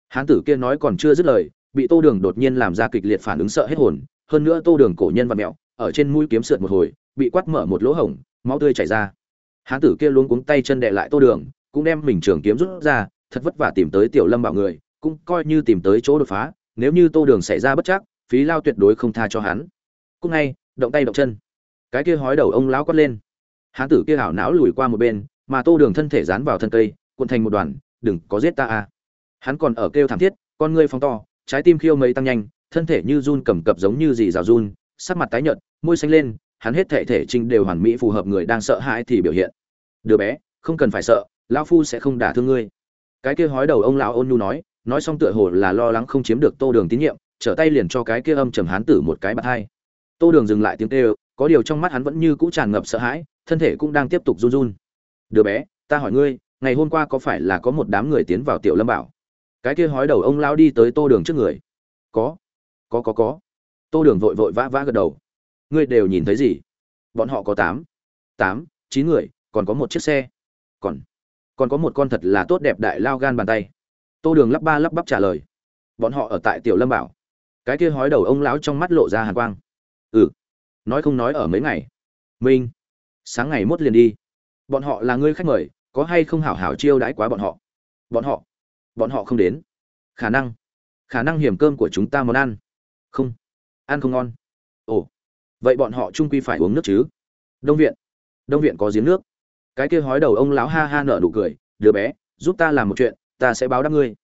Hán tử kia nói còn chưa dứt lời bị tô đường đột nhiên làm ra kịch liệt phản ứng sợ hết hồn, hơn nữa tô đường cổ nhân và mẹo, ở trên mũi kiếm sượt một hồi, bị quát mở một lỗ hổng, máu tươi chảy ra. Hán tử kia luôn cuống tay chân đệ lại tô đường, cũng đem mình trường kiếm rút ra, thật vất vả tìm tới tiểu lâm bảo người, cũng coi như tìm tới chỗ đột phá, nếu như tô đường xảy ra bất chắc, phí lao tuyệt đối không tha cho hắn. Cúc ngay, động tay động chân. Cái kia hói đầu ông lão quát lên. Hán tử kia hảo não lùi qua một bên, mà tô đường thân thể dán vào thân cây, cuộn thành một đoàn, đừng có giết ta a. Hắn còn ở kêu thảm thiết, con ngươi phóng to trái tim khiêu mấy tăng nhanh, thân thể như run cầm cập giống như gì rào run, sắc mặt tái nhợt, môi xanh lên, hắn hết thể thể trinh đều hoàn mỹ phù hợp người đang sợ hãi thì biểu hiện. Đứa bé, không cần phải sợ, lão phu sẽ không đả thương ngươi. Cái kia hói đầu ông lão ôn nhu nói nói xong tựa hồ là lo lắng không chiếm được tô đường tín nhiệm, trở tay liền cho cái kia âm trầm hán tử một cái bạt hai. Tô đường dừng lại tiếng kêu, có điều trong mắt hắn vẫn như cũ tràn ngập sợ hãi, thân thể cũng đang tiếp tục run run. Đứa bé, ta hỏi ngươi, ngày hôm qua có phải là có một đám người tiến vào tiểu lâm bảo? Cái kia hói đầu ông lao đi tới tô đường trước người. Có có có có. Tô đường vội vội vã vã gật đầu. Ngươi đều nhìn thấy gì? Bọn họ có tám. Tám, chín người, còn có một chiếc xe. Còn còn có một con thật là tốt đẹp đại lao gan bàn tay. Tô đường lắp ba lắp bắp trả lời. Bọn họ ở tại tiểu lâm bảo. Cái kia hói đầu ông lão trong mắt lộ ra hàn quang. Ừ nói không nói ở mấy ngày. Minh, sáng ngày mốt liền đi. Bọn họ là ngươi khách mời, có hay không hảo hảo chiêu đãi quá bọn họ? Bọn họ bọn họ không đến. Khả năng khả năng hiểm cơm của chúng ta món ăn. Không ăn không ngon. Ồ, vậy bọn họ trung quy phải uống nước chứ? Đông viện đông viện có giếng nước. Cái kia hói đầu ông lão ha ha nở nụ cười, đứa bé, giúp ta làm một chuyện, ta sẽ báo đáp ngươi.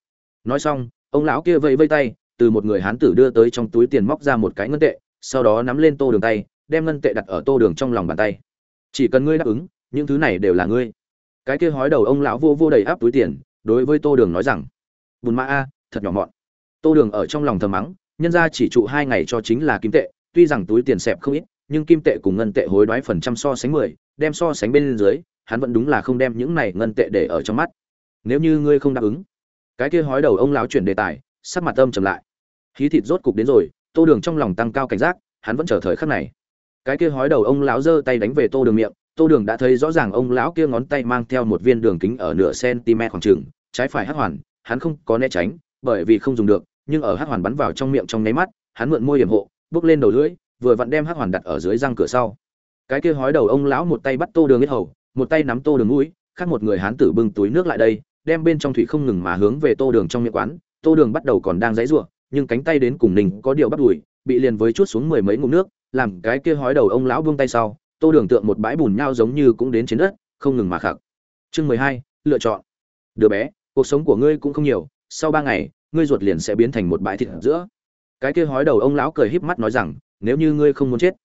Nói xong, ông lão kia vẫy vây tay, từ một người hán tử đưa tới trong túi tiền móc ra một cái ngân tệ, sau đó nắm lên tô đường tay, đem ngân tệ đặt ở tô đường trong lòng bàn tay. Chỉ cần ngươi đáp ứng, những thứ này đều là ngươi. Cái kia hói đầu ông lão vô vô đầy áp túi tiền đối với tô đường nói rằng, bùn mã a, thật nhỏ mọn. Tô đường ở trong lòng thầm mắng, nhân ra chỉ trụ hai ngày cho chính là kim tệ, tuy rằng túi tiền xẹp không ít, nhưng kim tệ cùng ngân tệ hối đoái phần trăm so sánh mười, đem so sánh bên dưới, hắn vẫn đúng là không đem những này ngân tệ để ở trong mắt. Nếu như ngươi không đáp ứng, cái kia hói đầu ông lão chuyển đề tài, sắc mặt âm trầm lại. Khí thịt rốt cục đến rồi, tô đường trong lòng tăng cao cảnh giác, hắn vẫn chờ thời khắc này. Cái kia hói đầu ông lão giơ tay đánh về tô đường miệng, tô đường đã thấy rõ ràng ông lão kia ngón tay mang theo một viên đường kính ở nửa cm khoảng trừng trái phải hắc hoàn, hắn không có né tránh, bởi vì không dùng được, nhưng ở hắc hoàn bắn vào trong miệng trong nháy mắt, hắn mượn môi điểm hộ, bước lên đầu lưỡi, vừa vặn đem hắc hoàn đặt ở dưới răng cửa sau. Cái kia hói đầu ông lão một tay bắt tô đường hết hầu, một tay nắm tô đường mũi, khác một người hán tử bưng túi nước lại đây, đem bên trong thủy không ngừng mà hướng về tô đường trong miệng quán, tô đường bắt đầu còn đang dãy ruộng nhưng cánh tay đến cùng ninh có điều bắt đùi, bị liền với chút xuống mười mấy ngụm nước, làm cái kia hói đầu ông lão buông tay sau, tô đường tượng một bãi bùn nhau giống như cũng đến trên đất, không ngừng mà khạc. chương mười hai, lựa chọn. Đứa bé cuộc sống của ngươi cũng không nhiều sau ba ngày ngươi ruột liền sẽ biến thành một bãi thịt giữa. Cái kia hói đầu ông lão cười híp mắt nói rằng nếu như ngươi không muốn chết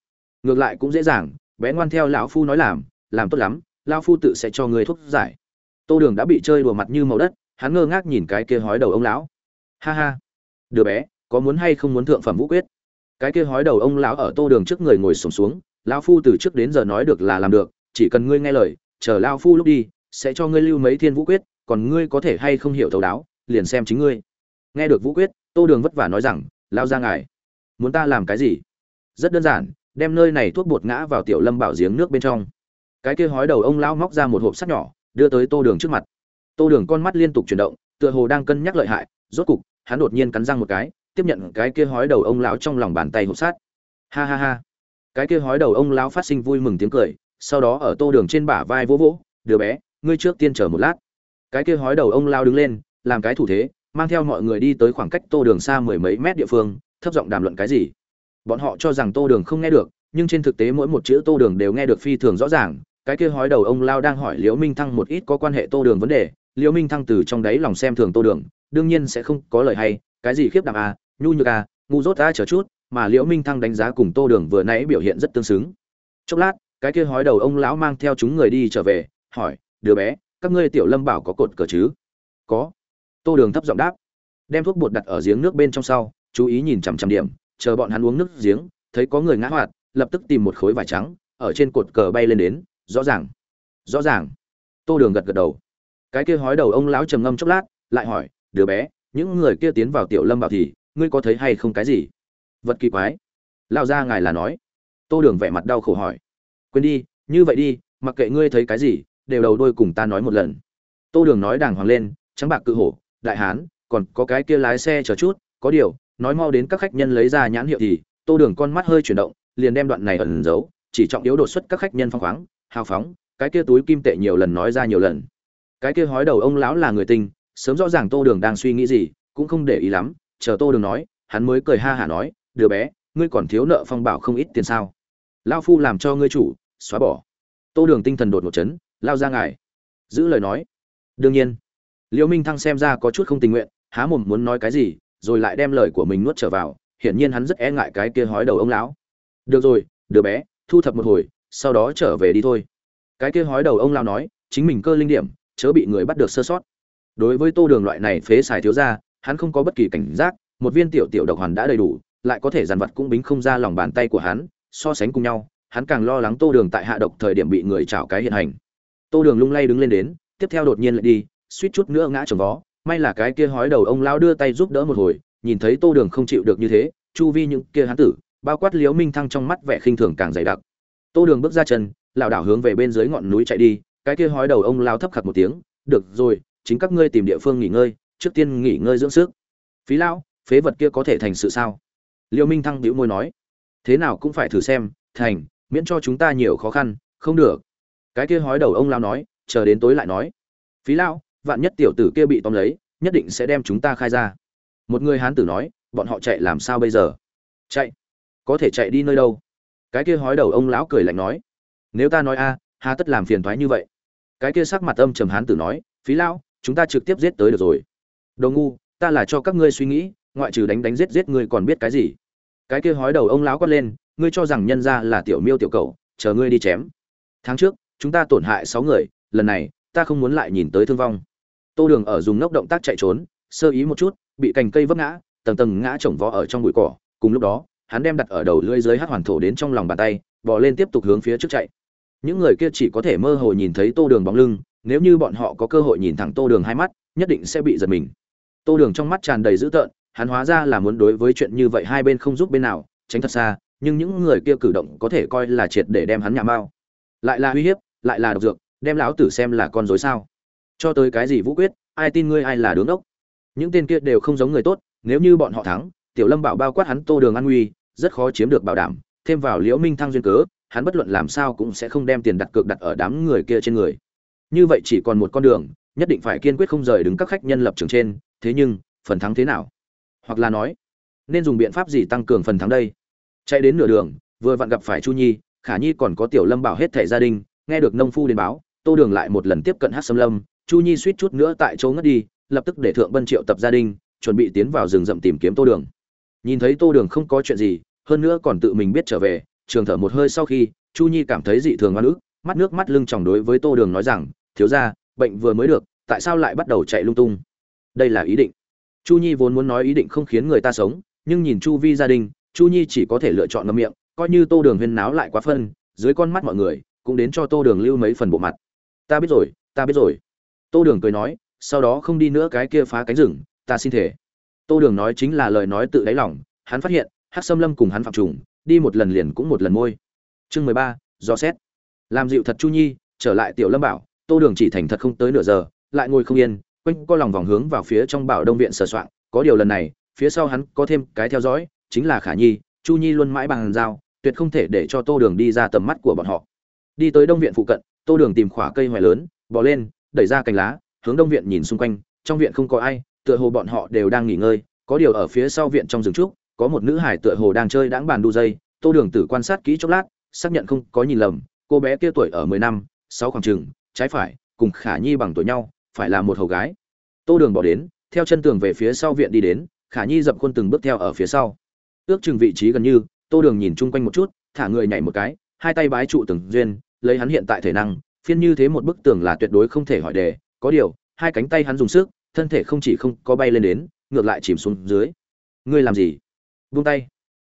ngược lại cũng dễ dàng bé ngoan theo lão phu nói làm làm tốt lắm lão phu tự sẽ cho ngươi thuốc giải. Tô đường đã bị chơi đùa mặt như màu đất hắn ngơ ngác nhìn cái kia hói đầu ông lão. Ha ha. Đứa bé có muốn hay không muốn thượng phẩm vũ quyết? Cái kia hói đầu ông lão ở tô đường trước người ngồi sổm xuống, xuống lão phu từ trước đến giờ nói được là làm được chỉ cần ngươi nghe lời chờ lão phu lúc đi sẽ cho ngươi lưu mấy thiên vũ quyết còn ngươi có thể hay không hiểu thấu đáo, liền xem chính ngươi. Nghe được vũ quyết, tô đường vất vả nói rằng lao ra ngài, muốn ta làm cái gì? Rất đơn giản, đem nơi này thuốc bột ngã vào tiểu lâm bảo giếng nước bên trong. Cái kia hói đầu ông lão móc ra một hộp sắt nhỏ, đưa tới tô đường trước mặt. Tô đường con mắt liên tục chuyển động, tựa hồ đang cân nhắc lợi hại, rốt cục, hắn đột nhiên cắn răng một cái, tiếp nhận cái kia hói đầu ông lão trong lòng bàn tay hộp sắt. Ha ha ha. Cái kia hói đầu ông lão phát sinh vui mừng tiếng cười, sau đó ở tô đường trên bả vai vỗ vỗ, đứa bé, ngươi trước tiên chờ một lát cái kia hói đầu ông lao đứng lên, làm cái thủ thế, mang theo mọi người đi tới khoảng cách tô đường xa mười mấy mét địa phương, thấp giọng đàm luận cái gì. Bọn họ cho rằng tô đường không nghe được, nhưng trên thực tế mỗi một chữ tô đường đều nghe được phi thường rõ ràng, cái kia hói đầu ông lao đang hỏi liễu minh thăng một ít có quan hệ tô đường vấn đề, liễu minh thăng từ trong đáy lòng xem thường tô đường, đương nhiên sẽ không có lời hay, cái gì khiếp đảm à nhu nhược à ngu dốt ta chờ chút, mà liễu minh thăng đánh giá cùng tô đường vừa nãy biểu hiện rất tương xứng. Chốc lát, cái kia hói đầu ông lão mang theo chúng người đi trở về, hỏi, đứa bé các ngươi tiểu lâm bảo có cột cờ chứ? Có. Tô đường thấp giọng đáp. Đem thuốc bột đặt ở giếng nước bên trong sau, chú ý nhìn chằm chằm điểm, chờ bọn hắn uống nước giếng, thấy có người ngã hoạt, lập tức tìm một khối vải trắng, ở trên cột cờ bay lên đến, rõ ràng. Rõ ràng. Tô đường gật gật đầu. Cái kia hói đầu ông lão trầm ngâm chốc lát, lại hỏi, đứa bé, những người kia tiến vào tiểu lâm bảo thì, ngươi có thấy hay không cái gì? Vật kỳ quái. Lao ra ngài là nói. Tô đường vẻ mặt đau khổ hỏi. Quên đi, như vậy đi, mặc kệ ngươi thấy cái gì đều đầu đôi cùng ta nói một lần. Tô đường nói đàng hoàng lên, trắng bạc cự hổ, đại hán, còn có cái kia lái xe chờ chút, có điều, nói mau đến các khách nhân lấy ra nhãn hiệu thì, tô đường con mắt hơi chuyển động, liền đem đoạn này ẩn giấu, chỉ trọng yếu đột xuất các khách nhân phong khoáng, hào phóng, cái kia túi kim tệ nhiều lần nói ra nhiều lần. Cái kia hói đầu ông lão là người tinh sớm rõ ràng tô đường đang suy nghĩ gì, cũng không để ý lắm, chờ tô đường nói, hắn mới cười ha hả nói, đứa bé, ngươi còn thiếu nợ phong bảo không ít tiền sao? Lao phu làm cho ngươi chủ, xóa bỏ. Tô đường tinh thần đột ngột chấn lao ra ngài. Giữ lời nói. Đương nhiên. Liễu minh thăng xem ra có chút không tình nguyện, há mồm muốn nói cái gì, rồi lại đem lời của mình nuốt trở vào, hiển nhiên hắn rất e ngại cái kia hói đầu ông lão. Được rồi, đứa bé, thu thập một hồi, sau đó trở về đi thôi. Cái kia hói đầu ông lão nói, chính mình cơ linh điểm, chớ bị người bắt được sơ sót. Đối với tô đường loại này phế xài thiếu ra hắn không có bất kỳ cảnh giác, một viên tiểu tiểu độc hoàn đã đầy đủ, lại có thể dàn vật cũng bính không ra lòng bàn tay của hắn, so sánh cùng nhau, hắn càng lo lắng tô đường tại hạ độc thời điểm bị người chảo cái hiện hành tô đường lung lay đứng lên đến, tiếp theo đột nhiên lại đi, suýt chút nữa ngã trồng vó. May là cái kia hói đầu ông lão đưa tay giúp đỡ một hồi, nhìn thấy tô đường không chịu được như thế, chu vi những kia hán tử, bao quát liếu minh thăng trong mắt vẻ khinh thường càng dày đặc. Tô đường bước ra chân, lảo đảo hướng về bên dưới ngọn núi chạy đi, cái kia hói đầu ông lao thấp khặt một tiếng, được rồi, chính các ngươi tìm địa phương nghỉ ngơi, trước tiên nghỉ ngơi dưỡng sức. Phí lão, phế vật kia có thể thành sự sao? Liêu minh thăng bĩu môi nói. Thế nào cũng phải thử xem, thành, miễn cho chúng ta nhiều khó khăn, không được cái kia hói đầu ông lao nói chờ đến tối lại nói. Phí lao, vạn nhất tiểu tử kia bị tóm lấy nhất định sẽ đem chúng ta khai ra. Một người hán tử nói bọn họ chạy làm sao bây giờ? Chạy. Có thể chạy đi nơi đâu? Cái kia hói đầu ông lão cười lạnh nói. Nếu ta nói a à, hà tất làm phiền thoái như vậy. Cái kia sắc mặt âm trầm hán tử nói phí lao, chúng ta trực tiếp giết tới được rồi. Đồ ngu ta là cho các ngươi suy nghĩ ngoại trừ đánh đánh giết giết ngươi còn biết cái gì? Cái kia hói đầu ông lão quát lên ngươi cho rằng nhân ra là tiểu miêu tiểu cầu chờ ngươi đi chém. Tháng trước chúng ta tổn hại sáu người, lần này, ta không muốn lại nhìn tới thương vong. Tô đường ở dùng nốc động tác chạy trốn, sơ ý một chút, bị cành cây vấp ngã, tầng tầng ngã chồng vó ở trong bụi cỏ. Cùng lúc đó, hắn đem đặt ở đầu lưỡi dưới hát hoàn thổ đến trong lòng bàn tay, bò lên tiếp tục hướng phía trước chạy. Những người kia chỉ có thể mơ hồ nhìn thấy tô đường bóng lưng, nếu như bọn họ có cơ hội nhìn thẳng tô đường hai mắt, nhất định sẽ bị giật mình. Tô đường trong mắt tràn đầy dữ tợn, hắn hóa ra là muốn đối với chuyện như vậy hai bên không giúp bên nào, tránh thật xa, nhưng những người kia cử động có thể coi là triệt để đem hắn nhà mao lại là uy hiếp, lại là độc dược, đem lão tử xem là con dối sao? Cho tới cái gì vũ quyết, ai tin ngươi ai là đứng ốc những tên kia đều không giống người tốt, nếu như bọn họ thắng, tiểu lâm bảo bao quát hắn tô đường an nguy, rất khó chiếm được bảo đảm, thêm vào liễu minh thăng duyên cớ, hắn bất luận làm sao cũng sẽ không đem tiền đặt cược đặt ở đám người kia trên người. Như vậy chỉ còn một con đường, nhất định phải kiên quyết không rời đứng các khách nhân lập trường trên, thế nhưng, phần thắng thế nào? Hoặc là nói, nên dùng biện pháp gì tăng cường phần thắng đây? Chạy đến nửa đường, vừa vặn gặp phải chu nhi khả nhi còn có tiểu lâm bảo hết thẻ gia đình, nghe được nông phu đến báo, tô đường lại một lần tiếp cận hát xâm lâm, chu nhi suýt chút nữa tại chỗ ngất đi, lập tức để thượng bân triệu tập gia đình, chuẩn bị tiến vào rừng rậm tìm kiếm tô đường. Nhìn thấy tô đường không có chuyện gì, hơn nữa còn tự mình biết trở về, trường thở một hơi sau khi, chu nhi cảm thấy dị thường oan ức, mắt nước mắt lưng tròng đối với tô đường nói rằng, thiếu ra bệnh vừa mới được, tại sao lại bắt đầu chạy lung tung? Đây là ý định. Chu nhi vốn muốn nói ý định không khiến người ta sống, nhưng nhìn chu vi gia đình, chu nhi chỉ có thể lựa chọn ngâm miệng coi như tô đường huyên náo lại quá phân, dưới con mắt mọi người, cũng đến cho tô đường lưu mấy phần bộ mặt. Ta biết rồi, ta biết rồi. Tô đường cười nói, sau đó không đi nữa cái kia phá cánh rừng, ta xin thể tô đường nói chính là lời nói tự đáy lòng, hắn phát hiện hát xâm lâm cùng hắn phạm trùng, đi một lần liền cũng một lần môi. Chương mười ba, do xét. Làm dịu thật chu nhi, trở lại tiểu lâm bảo, tô đường chỉ thành thật không tới nửa giờ, lại ngồi không yên, quanh co lòng vòng hướng vào phía trong bảo đông viện sờ soạn có điều lần này, phía sau hắn có thêm cái theo dõi, chính là khả nhi, chu nhi luôn mãi bằng giao tuyệt không thể để cho tô đường đi ra tầm mắt của bọn họ. Đi tới đông viện phụ cận, tô đường tìm khỏa cây hoài lớn bỏ lên, đẩy ra cành lá, hướng đông viện nhìn xung quanh. Trong viện không có ai, tựa hồ bọn họ đều đang nghỉ ngơi. Có điều ở phía sau viện trong rừng trúc, có một nữ hải tựa hồ đang chơi đãng bàn đu dây. Tô đường tử quan sát kỹ chốc lát, xác nhận không có nhìn lầm. Cô bé kia tuổi ở mười năm, sáu khoảng chừng, trái phải, cùng khả nhi bằng tuổi nhau, phải là một hầu gái. Tô đường bỏ đến, theo chân tường về phía sau viện đi đến, khả nhi dập khuôn từng bước theo ở phía sau. Ước chừng vị trí gần như tô đường nhìn chung quanh một chút, thả người nhảy một cái, hai tay bái trụ từng duyên, lấy hắn hiện tại thể năng, phiên như thế một bức tường là tuyệt đối không thể hỏi đề, có điều, hai cánh tay hắn dùng sức, thân thể không chỉ không có bay lên đến, ngược lại chìm xuống dưới. Ngươi làm gì? Buông tay.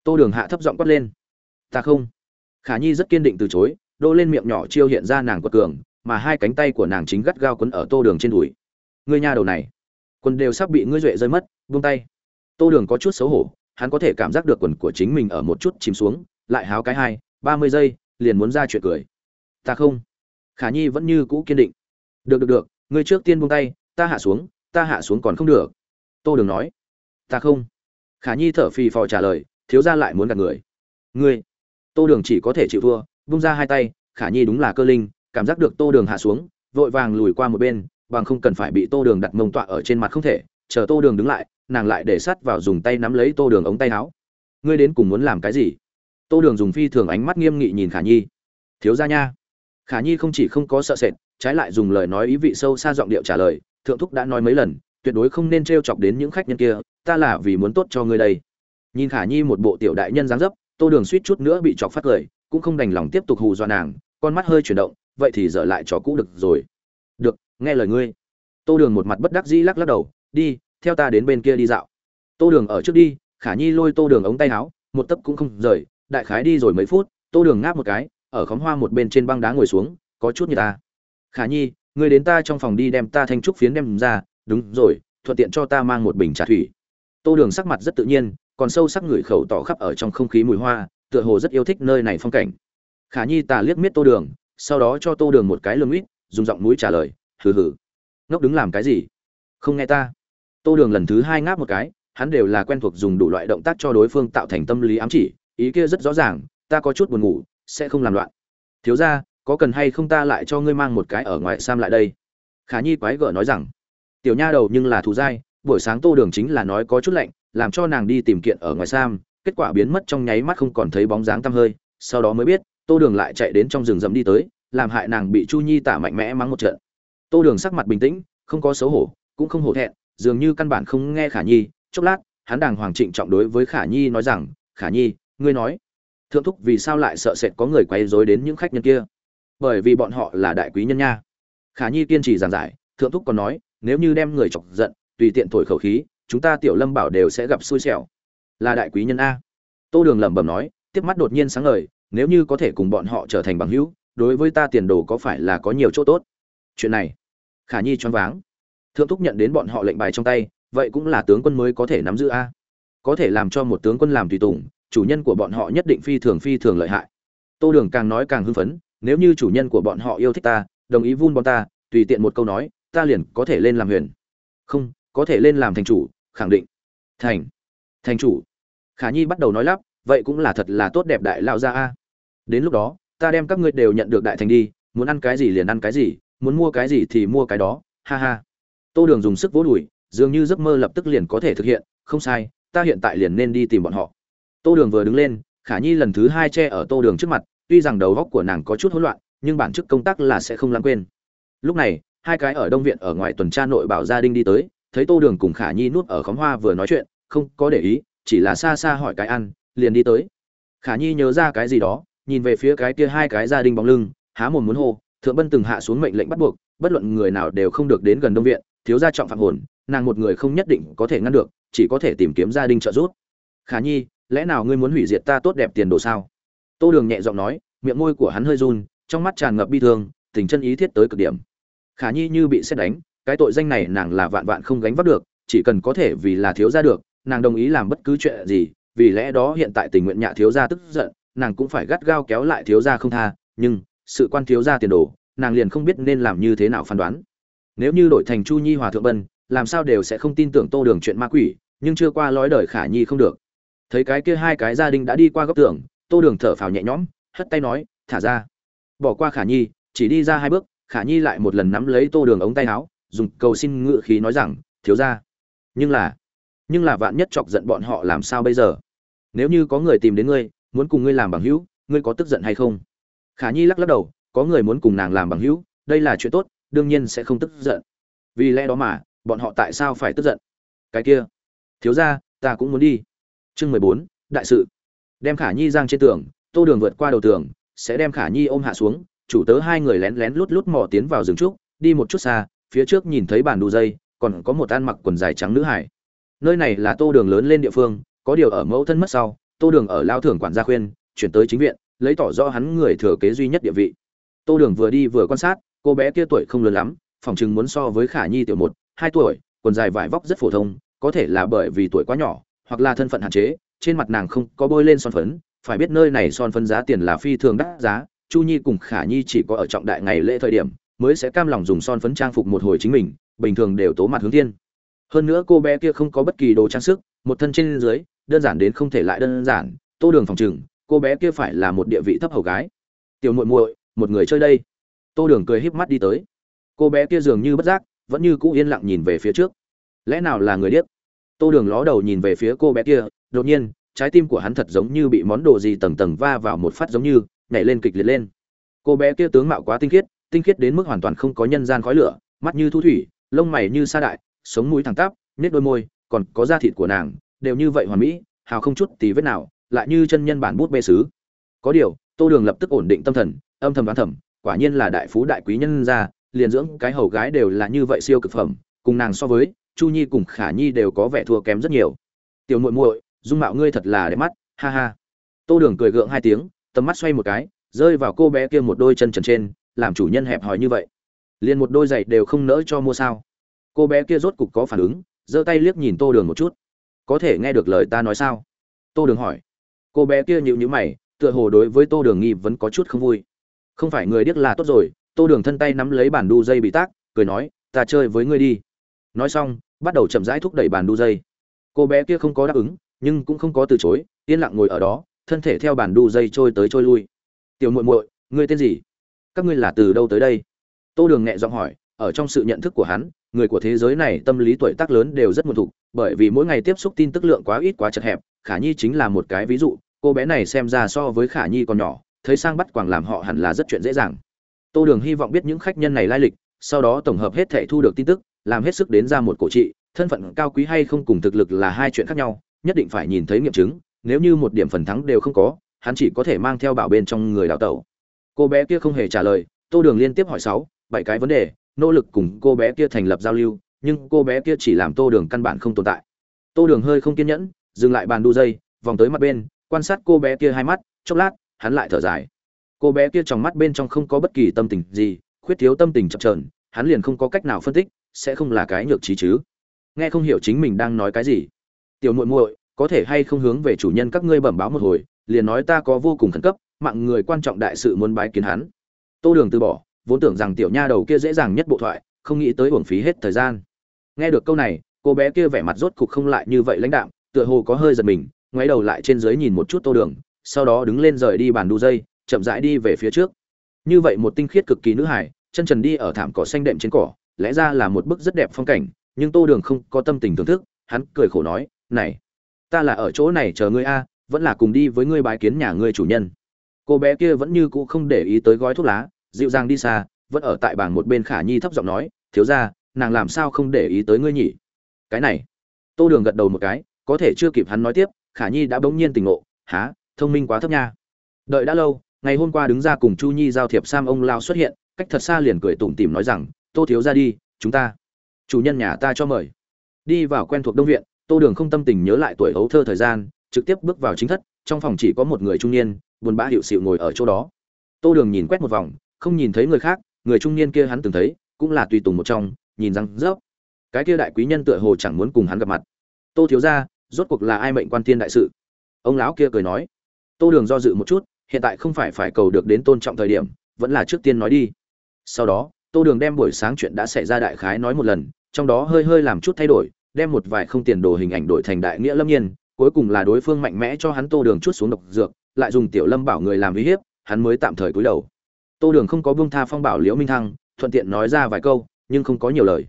Tô đường hạ thấp giọng quát lên. Ta không. Khả nhi rất kiên định từ chối, đô lên miệng nhỏ chiêu hiện ra nàng quật cường, mà hai cánh tay của nàng chính gắt gao quấn ở tô đường trên đùi. Ngươi nha đầu này. Quần đều sắp bị ngươi duệ rơi mất, buông tay. Tô đường có chút xấu hổ hắn có thể cảm giác được quần của chính mình ở một chút chìm xuống, lại háo cái hai, ba mươi giây, liền muốn ra chuyện cười. Ta không. Khả nhi vẫn như cũ kiên định. Được được được, ngươi trước tiên buông tay, ta hạ xuống, ta hạ xuống còn không được. Tô đường nói. Ta không. Khả nhi thở phì phò trả lời, thiếu ra lại muốn gạt người. Ngươi. Tô đường chỉ có thể chịu thua bung ra hai tay, khả nhi đúng là cơ linh, cảm giác được tô đường hạ xuống, vội vàng lùi qua một bên, bằng không cần phải bị tô đường đặt mông tọa ở trên mặt không thể, chờ tô đường đứng lại nàng lại để sát vào dùng tay nắm lấy tô đường ống tay áo. Ngươi đến cùng muốn làm cái gì? Tô đường dùng phi thường ánh mắt nghiêm nghị nhìn khả nhi. Thiếu ra nha. Khả nhi không chỉ không có sợ sệt, trái lại dùng lời nói ý vị sâu xa giọng điệu trả lời, thượng thúc đã nói mấy lần, tuyệt đối không nên t r e o chọc đến những khách nhân kia, ta là vì muốn tốt cho ngươi đây. Nhìn khả nhi một bộ tiểu đại nhân dáng dấp, tô đường suýt chút nữa bị chọc phát cười, cũng không đành lòng tiếp tục hù dọa nàng, con mắt hơi chuyển động, vậy thì dở lại trò cũ được rồi. Được, nghe lời ngươi. Tô đường một mặt bất đắc dĩ lắc lắc đầu, đi theo ta đến bên kia đi dạo. Tô đường ở trước đi, khả nhi lôi tô đường ống tay áo, một tấc cũng không rời, đại khái đi rồi mấy phút, tô đường ngáp một cái, ở khóm hoa một bên trên băng đá ngồi xuống, có chút như ta. Khả nhi ngươi đến ta trong phòng đi đem ta thanh trúc phiến đem ra, đúng rồi, thuận tiện cho ta mang một bình trà thủy. Tô đường sắc mặt rất tự nhiên, còn sâu sắc ngửi khẩu tỏ khắp ở trong không khí mùi hoa, tựa hồ rất yêu thích nơi này phong cảnh. Khả nhi tà liếc miết tô đường, sau đó cho tô đường một cái lưng uýt dùng giọng mũi trả lời, hừ hừ, ngốc đứng làm cái gì? Không nghe ta tô đường lần thứ hai ngáp một cái, hắn đều là quen thuộc dùng đủ loại động tác cho đối phương tạo thành tâm lý ám chỉ, ý kia rất rõ ràng, ta có chút buồn ngủ, sẽ không làm loạn. Thiếu ra có cần hay không ta lại cho ngươi mang một cái ở ngoài sam lại đây? Khả nhi quái gở nói rằng, tiểu nha đầu nhưng là thù dai, buổi sáng tô đường chính là nói có chút lạnh, làm cho nàng đi tìm kiện ở ngoài sam, kết quả biến mất trong nháy mắt không còn thấy bóng dáng tăm hơi, sau đó mới biết, tô đường lại chạy đến trong rừng rậm đi tới, làm hại nàng bị chu nhi tả mạnh mẽ mắng một trận. Tô đường sắc mặt bình tĩnh, không có xấu hổ, cũng không hổ thẹn dường như căn bản không nghe khả nhi. Chốc lát, hắn đàng hoàng trịnh trọng đối với khả nhi nói rằng, khả nhi, ngươi nói, thượng thúc vì sao lại sợ sệt có người quay dối đến những khách nhân kia? Bởi vì bọn họ là đại quý nhân nha. Khả nhi kiên trì giảng giải, thượng thúc còn nói, nếu như đem người chọc giận, tùy tiện thổi khẩu khí, chúng ta tiểu lâm bảo đều sẽ gặp xui xẻo. Là đại quý nhân a. Tô đường lẩm bẩm nói, tiếp mắt đột nhiên sáng ngời, nếu như có thể cùng bọn họ trở thành bằng hữu, đối với ta tiền đồ có phải là có nhiều chỗ tốt? Chuyện này, khả nhi choáng váng thượng thúc nhận đến bọn họ lệnh bài trong tay, vậy cũng là tướng quân mới có thể nắm giữ a. Có thể làm cho một tướng quân làm tùy tùng, chủ nhân của bọn họ nhất định phi thường phi thường lợi hại. Tô đường càng nói càng hưng phấn, nếu như chủ nhân của bọn họ yêu thích ta, đồng ý vun bọn ta, tùy tiện một câu nói, ta liền có thể lên làm huyền. Không, có thể lên làm thành chủ, khẳng định. Thành. Thành chủ. Khả nhi bắt đầu nói lắp, vậy cũng là thật là tốt đẹp đại lao ra a. Đến lúc đó, ta đem các ngươi đều nhận được đại thành đi, muốn ăn cái gì liền ăn cái gì, muốn mua cái gì thì mua cái đó, ha ha tô đường dùng sức vỗ đùi, dường như giấc mơ lập tức liền có thể thực hiện, không sai, ta hiện tại liền nên đi tìm bọn họ. Tô đường vừa đứng lên, khả nhi lần thứ hai che ở tô đường trước mặt, tuy rằng đầu góc của nàng có chút hỗn loạn, nhưng bản chức công tác là sẽ không lãng quên. Lúc này, hai cái ở đông viện ở ngoài tuần tra nội bảo gia đình đi tới, thấy tô đường cùng khả nhi nuốt ở khóm hoa vừa nói chuyện, không có để ý, chỉ là xa xa hỏi cái ăn, liền đi tới. Khả nhi nhớ ra cái gì đó, nhìn về phía cái kia hai cái gia đình bóng lưng, há mồm muốn hô, thượng bân từng hạ xuống mệnh lệnh bắt buộc, bất luận người nào đều không được đến gần đông viện thiếu gia trọng phạm hồn, nàng một người không nhất định có thể ngăn được, chỉ có thể tìm kiếm gia đình trợ giúp. Khả nhi, lẽ nào ngươi muốn hủy diệt ta tốt đẹp tiền đồ sao? Tô đường nhẹ giọng nói, miệng môi của hắn hơi run, trong mắt tràn ngập bi thương, tình chân ý thiết tới cực điểm. Khả nhi như bị xét đánh, cái tội danh này nàng là vạn vạn không gánh vác được, chỉ cần có thể vì là thiếu gia được, nàng đồng ý làm bất cứ chuyện gì, vì lẽ đó hiện tại tình nguyện nhạ thiếu gia tức giận, nàng cũng phải gắt gao kéo lại thiếu gia không tha, nhưng, sự quan thiếu gia tiền đồ, nàng liền không biết nên làm như thế nào phán đoán nếu như đổi thành chu nhi hòa thượng bân, làm sao đều sẽ không tin tưởng tô đường chuyện ma quỷ, nhưng chưa qua lối đời khả nhi không được. Thấy cái kia hai cái gia đình đã đi qua góc tường, tô đường thở phào nhẹ nhõm, hất tay nói, thả ra. Bỏ qua khả nhi, chỉ đi ra hai bước, khả nhi lại một lần nắm lấy tô đường ống tay áo, dùng cầu xin ngự khí nói rằng, thiếu ra nhưng là nhưng là vạn nhất chọc giận bọn họ làm sao bây giờ? Nếu như có người tìm đến ngươi, muốn cùng ngươi làm bằng hữu, ngươi có tức giận hay không? Khả nhi lắc lắc đầu, có người muốn cùng nàng làm bằng hữu, đây là chuyện tốt đương nhiên sẽ không tức giận. Vì lẽ đó mà, bọn họ tại sao phải tức giận? Cái kia, thiếu ra ta cũng muốn đi. Chương mười bốn, đại sự. Đem khả nhi giang trên tường, tô đường vượt qua đầu tường, sẽ đem khả nhi ôm hạ xuống, chủ tớ hai người lén lén lút lút mò tiến vào rừng trúc, đi một chút xa, phía trước nhìn thấy bàn đu dây, còn có một ăn mặc quần dài trắng nữ hải. Nơi này là tô đường lớn lên địa phương, có điều ở mẫu thân mất sau, tô đường ở lao thưởng quản gia khuyên, chuyển tới chính viện, lấy tỏ rõ hắn người thừa kế duy nhất địa vị. Tô đường vừa đi vừa quan sát cô bé kia tuổi không lớn lắm, phòng chừng muốn so với khả nhi tiểu một, hai tuổi, quần dài vải vóc rất phổ thông, có thể là bởi vì tuổi quá nhỏ, hoặc là thân phận hạn chế, trên mặt nàng không có bôi lên son phấn, phải biết nơi này son phấn giá tiền là phi thường đắt giá, chu nhi cùng khả nhi chỉ có ở trọng đại ngày lễ thời điểm, mới sẽ cam lòng dùng son phấn trang phục một hồi chính mình, bình thường đều tố mặt hướng thiên. Hơn nữa cô bé kia không có bất kỳ đồ trang sức, một thân trên dưới, đơn giản đến không thể lại đơn giản, tô đường phòng trừng, cô bé kia phải là một địa vị thấp hầu gái. Tiểu muội muội, một người chơi đây tô đường cười híp mắt đi tới. Cô bé kia dường như bất giác, vẫn như cũ yên lặng nhìn về phía trước. Lẽ nào là người điếc? Tô đường ló đầu nhìn về phía cô bé kia, đột nhiên, trái tim của hắn thật giống như bị món đồ gì tầng tầng va vào một phát giống như, nhảy lên kịch liệt lên. Cô bé kia tướng mạo quá tinh khiết tinh khiết đến mức hoàn toàn không có nhân gian khói lửa, mắt như thu thủy, lông mày như sa đại, sống mũi thẳng tắp nết đôi môi, còn có da thịt của nàng, đều như vậy hoàn mỹ, hào không chút tì vết nào, lại như chân nhân bản bút bê sứ. Có điều, tô đường lập tức ổn định tâm thần, âm thầm đoán thầm quả nhiên là đại phú đại quý nhân ra, liền dưỡng cái hầu gái đều là như vậy siêu cực phẩm cùng nàng so với chu nhi cùng khả nhi đều có vẻ thua kém rất nhiều. Tiểu muội muội dung mạo ngươi thật là đẹp mắt ha ha. Tô đường cười gượng hai tiếng tầm mắt xoay một cái rơi vào cô bé kia một đôi chân trần trên làm chủ nhân hẹp hòi như vậy. Liền một đôi giày đều không nỡ cho mua sao? Cô bé kia rốt cục có phản ứng giơ tay liếc nhìn tô đường một chút. Có thể nghe được lời ta nói sao? Tô đường hỏi. Cô bé kia nhịu nhữ mày tựa hồ đối với tô đường nghi vẫn có chút không vui không phải người điếc là tốt rồi, tô đường thân tay nắm lấy bản đu dây bị tác, cười nói, ta chơi với ngươi đi. Nói xong, bắt đầu chậm rãi thúc đẩy bàn đu dây. Cô bé kia không có đáp ứng, nhưng cũng không có từ chối, yên lặng ngồi ở đó, thân thể theo bàn đu dây trôi tới trôi lui. Tiểu muội muội, ngươi tên gì? Các ngươi là từ đâu tới đây? Tô đường nhẹ giọng hỏi, ở trong sự nhận thức của hắn, người của thế giới này tâm lý tuổi tác lớn đều rất muộn thục, bởi vì mỗi ngày tiếp xúc tin tức lượng quá ít quá chật hẹp, khả nhi chính là một cái ví dụ, cô bé này xem ra so với khả nhi còn nhỏ thấy sang bắt quàng làm họ hẳn là rất chuyện dễ dàng. Tô đường hy vọng biết những khách nhân này lai lịch, sau đó tổng hợp hết thể thu được tin tức, làm hết sức đến ra một cổ trị, thân phận cao quý hay không cùng thực lực là hai chuyện khác nhau, nhất định phải nhìn thấy nghiệm chứng, nếu như một điểm phần thắng đều không có, hắn chỉ có thể mang theo bảo bên trong người đào tẩu. Cô bé kia không hề trả lời, tô đường liên tiếp hỏi sáu, bảy cái vấn đề, nỗ lực cùng cô bé kia thành lập giao lưu, nhưng cô bé kia chỉ làm tô đường căn bản không tồn tại. Tô đường hơi không kiên nhẫn, dừng lại bàn đu dây, vòng tới mặt bên, quan sát cô bé kia hai mắt, chốc lát hắn lại thở dài. Cô bé kia trong mắt bên trong không có bất kỳ tâm tình gì, khuyết thiếu tâm tình chập trờn hắn liền không có cách nào phân tích, sẽ không là cái nhược trí chứ. Nghe không hiểu chính mình đang nói cái gì. Tiểu muội muội, có thể hay không hướng về chủ nhân các ngươi bẩm báo một hồi, liền nói ta có vô cùng khẩn cấp, mạng người quan trọng đại sự muốn bái kiến hắn. Tô đường từ bỏ, vốn tưởng rằng tiểu nha đầu kia dễ dàng nhất bộ thoại, không nghĩ tới uổng phí hết thời gian. Nghe được câu này, cô bé kia vẻ mặt rốt cục không lại như vậy lãnh đạm, tựa hồ có hơi giật mình ngoái đầu lại trên dưới nhìn một chút tô đường sau đó đứng lên rời đi bàn đu dây, chậm rãi đi về phía trước. Như vậy một tinh khiết cực kỳ nữ hải chân trần đi ở thảm cỏ xanh đệm trên cỏ, lẽ ra là một bức rất đẹp phong cảnh, nhưng tô đường không có tâm tình thưởng thức, hắn cười khổ nói, này, ta là ở chỗ này chờ ngươi a, vẫn là cùng đi với ngươi bái kiến nhà ngươi chủ nhân. Cô bé kia vẫn như cũ không để ý tới gói thuốc lá, dịu dàng đi xa, vẫn ở tại bảng một bên khả nhi thấp giọng nói, thiếu ra nàng làm sao không để ý tới ngươi nhỉ? Cái này, tô đường gật đầu một cái, có thể chưa kịp hắn nói tiếp, khả nhi đã bỗng nhiên tỉnh ngộ há thông minh quá thấp nha. Đợi đã lâu, ngày hôm qua đứng ra cùng chu nhi giao thiệp sam ông lao xuất hiện, cách thật xa liền cười tủm tỉm nói rằng, tô thiếu ra đi, chúng ta, chủ nhân nhà ta cho mời. Đi vào quen thuộc đông viện, tô đường không tâm tình nhớ lại tuổi hấu thơ thời gian, trực tiếp bước vào chính thất, trong phòng chỉ có một người trung niên, buồn bã hiệu xịu ngồi ở chỗ đó. Tô đường nhìn quét một vòng, không nhìn thấy người khác, người trung niên kia hắn từng thấy, cũng là tùy tùng một trong, nhìn răng rớp. Cái kia đại quý nhân tựa hồ chẳng muốn cùng hắn gặp mặt. Tô thiếu ra, rốt cuộc là ai mệnh quan tiên đại sự? Ông lão kia cười nói tô đường do dự một chút, hiện tại không phải phải cầu được đến tôn trọng thời điểm, vẫn là trước tiên nói đi. Sau đó, tô đường đem buổi sáng chuyện đã xảy ra đại khái nói một lần, trong đó hơi hơi làm chút thay đổi, đem một vài không tiền đồ hình ảnh đổi thành đại nghĩa lâm nhiên, cuối cùng là đối phương mạnh mẽ cho hắn tô đường chút xuống độc dược, lại dùng tiểu lâm bảo người làm uy hiếp, hắn mới tạm thời cúi đầu. Tô đường không có buông tha phong bảo liễu minh thăng, thuận tiện nói ra vài câu, nhưng không có nhiều lời.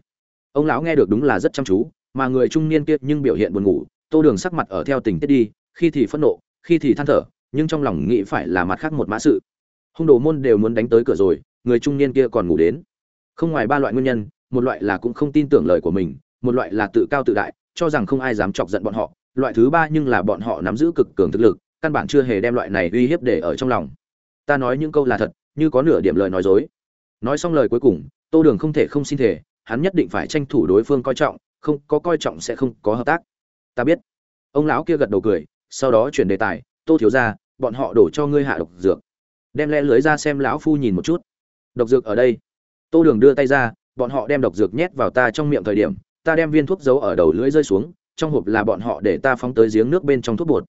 Ông lão nghe được đúng là rất chăm chú, mà người trung niên kia nhưng biểu hiện buồn ngủ, tô đường sắc mặt ở theo tình tiết đi, khi thì phẫn nộ, khi thì than thở nhưng trong lòng nghĩ phải là mặt khác một mã sự. Hung đồ môn đều muốn đánh tới cửa rồi, người trung niên kia còn ngủ đến. Không ngoài ba loại nguyên nhân, một loại là cũng không tin tưởng lời của mình, một loại là tự cao tự đại, cho rằng không ai dám chọc giận bọn họ, loại thứ ba nhưng là bọn họ nắm giữ cực cường thực lực, căn bản chưa hề đem loại này uy hiếp để ở trong lòng. Ta nói những câu là thật, như có nửa điểm lời nói dối. Nói xong lời cuối cùng, tô đường không thể không xin thể hắn nhất định phải tranh thủ đối phương coi trọng, không có coi trọng sẽ không có hợp tác. Ta biết. Ông lão kia gật đầu cười, sau đó chuyển đề tài tô thiếu ra bọn họ đổ cho ngươi hạ độc dược. Đem lẽ lưới ra xem lão phu nhìn một chút. Độc dược ở đây. Tô đường đưa tay ra, bọn họ đem độc dược nhét vào ta trong miệng thời điểm, ta đem viên thuốc giấu ở đầu lưỡi rơi xuống, trong hộp là bọn họ để ta phóng tới giếng nước bên trong thuốc bột.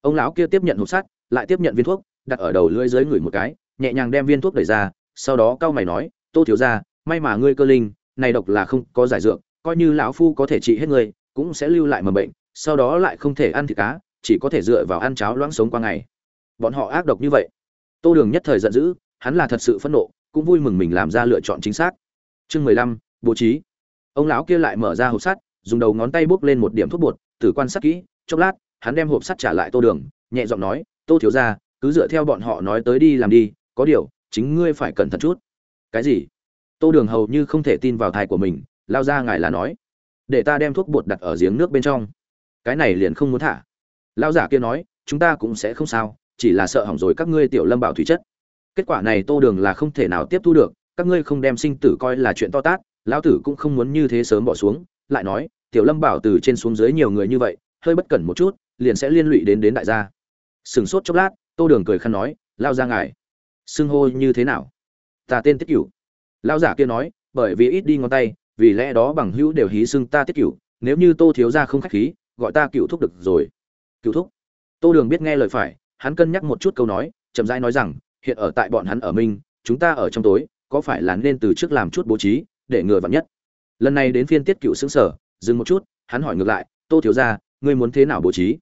Ông lão kia tiếp nhận hộp sắt, lại tiếp nhận viên thuốc, đặt ở đầu lưỡi dưới người một cái, nhẹ nhàng đem viên thuốc đẩy ra, sau đó cao mày nói, tô thiếu ra may mà ngươi cơ linh, này độc là không có giải dược, coi như lão phu có thể trị hết ngươi, cũng sẽ lưu lại mầm bệnh, sau đó lại không thể ăn thịt cá chỉ có thể dựa vào ăn cháo loãng sống qua ngày. Bọn họ ác độc như vậy. Tô đường nhất thời giận dữ, hắn là thật sự phẫn nộ, cũng vui mừng mình làm ra lựa chọn chính xác. Chương mười lăm, bố trí. Ông lão kia lại mở ra hộp sắt, dùng đầu ngón tay bốc lên một điểm thuốc bột, tử quan sát kỹ, chốc lát, hắn đem hộp sắt trả lại tô đường, nhẹ giọng nói, tô thiếu ra cứ dựa theo bọn họ nói tới đi làm đi, có điều, chính ngươi phải cẩn thận chút. Cái gì? Tô đường hầu như không thể tin vào thai của mình, lao ra ngài là nói, để ta đem thuốc bột đặt ở giếng nước bên trong. Cái này liền không muốn thả. Lão giả kia nói, chúng ta cũng sẽ không sao, chỉ là sợ hỏng rồi các ngươi tiểu lâm bảo thủy chất. Kết quả này tô đường là không thể nào tiếp thu được, các ngươi không đem sinh tử coi là chuyện to tát, lão tử cũng không muốn như thế sớm bỏ xuống. Lại nói, tiểu lâm bảo từ trên xuống dưới nhiều người như vậy, hơi bất cẩn một chút, liền sẽ liên lụy đến đến đại gia. Sừng sốt chốc lát, tô đường cười khăn nói lao ra ngài, xưng hô như thế nào? Ta tên tiết cửu. Lão giả kia nói, bởi vì ít đi ngón tay, vì lẽ đó bằng hữu đều hí xưng ta tiết cửu, nếu như tô thiếu ra không khách khí, gọi ta cựu thúc được rồi cựu thúc. Tô đường biết nghe lời phải, hắn cân nhắc một chút câu nói, chậm rãi nói rằng, hiện ở tại bọn hắn ở minh chúng ta ở trong tối, có phải là nên từ trước làm chút bố trí, để ngừa vặn nhất? Lần này đến phiên tiết cựu xứng sở dừng một chút, hắn hỏi ngược lại, tô thiếu ra ngươi muốn thế nào bố trí?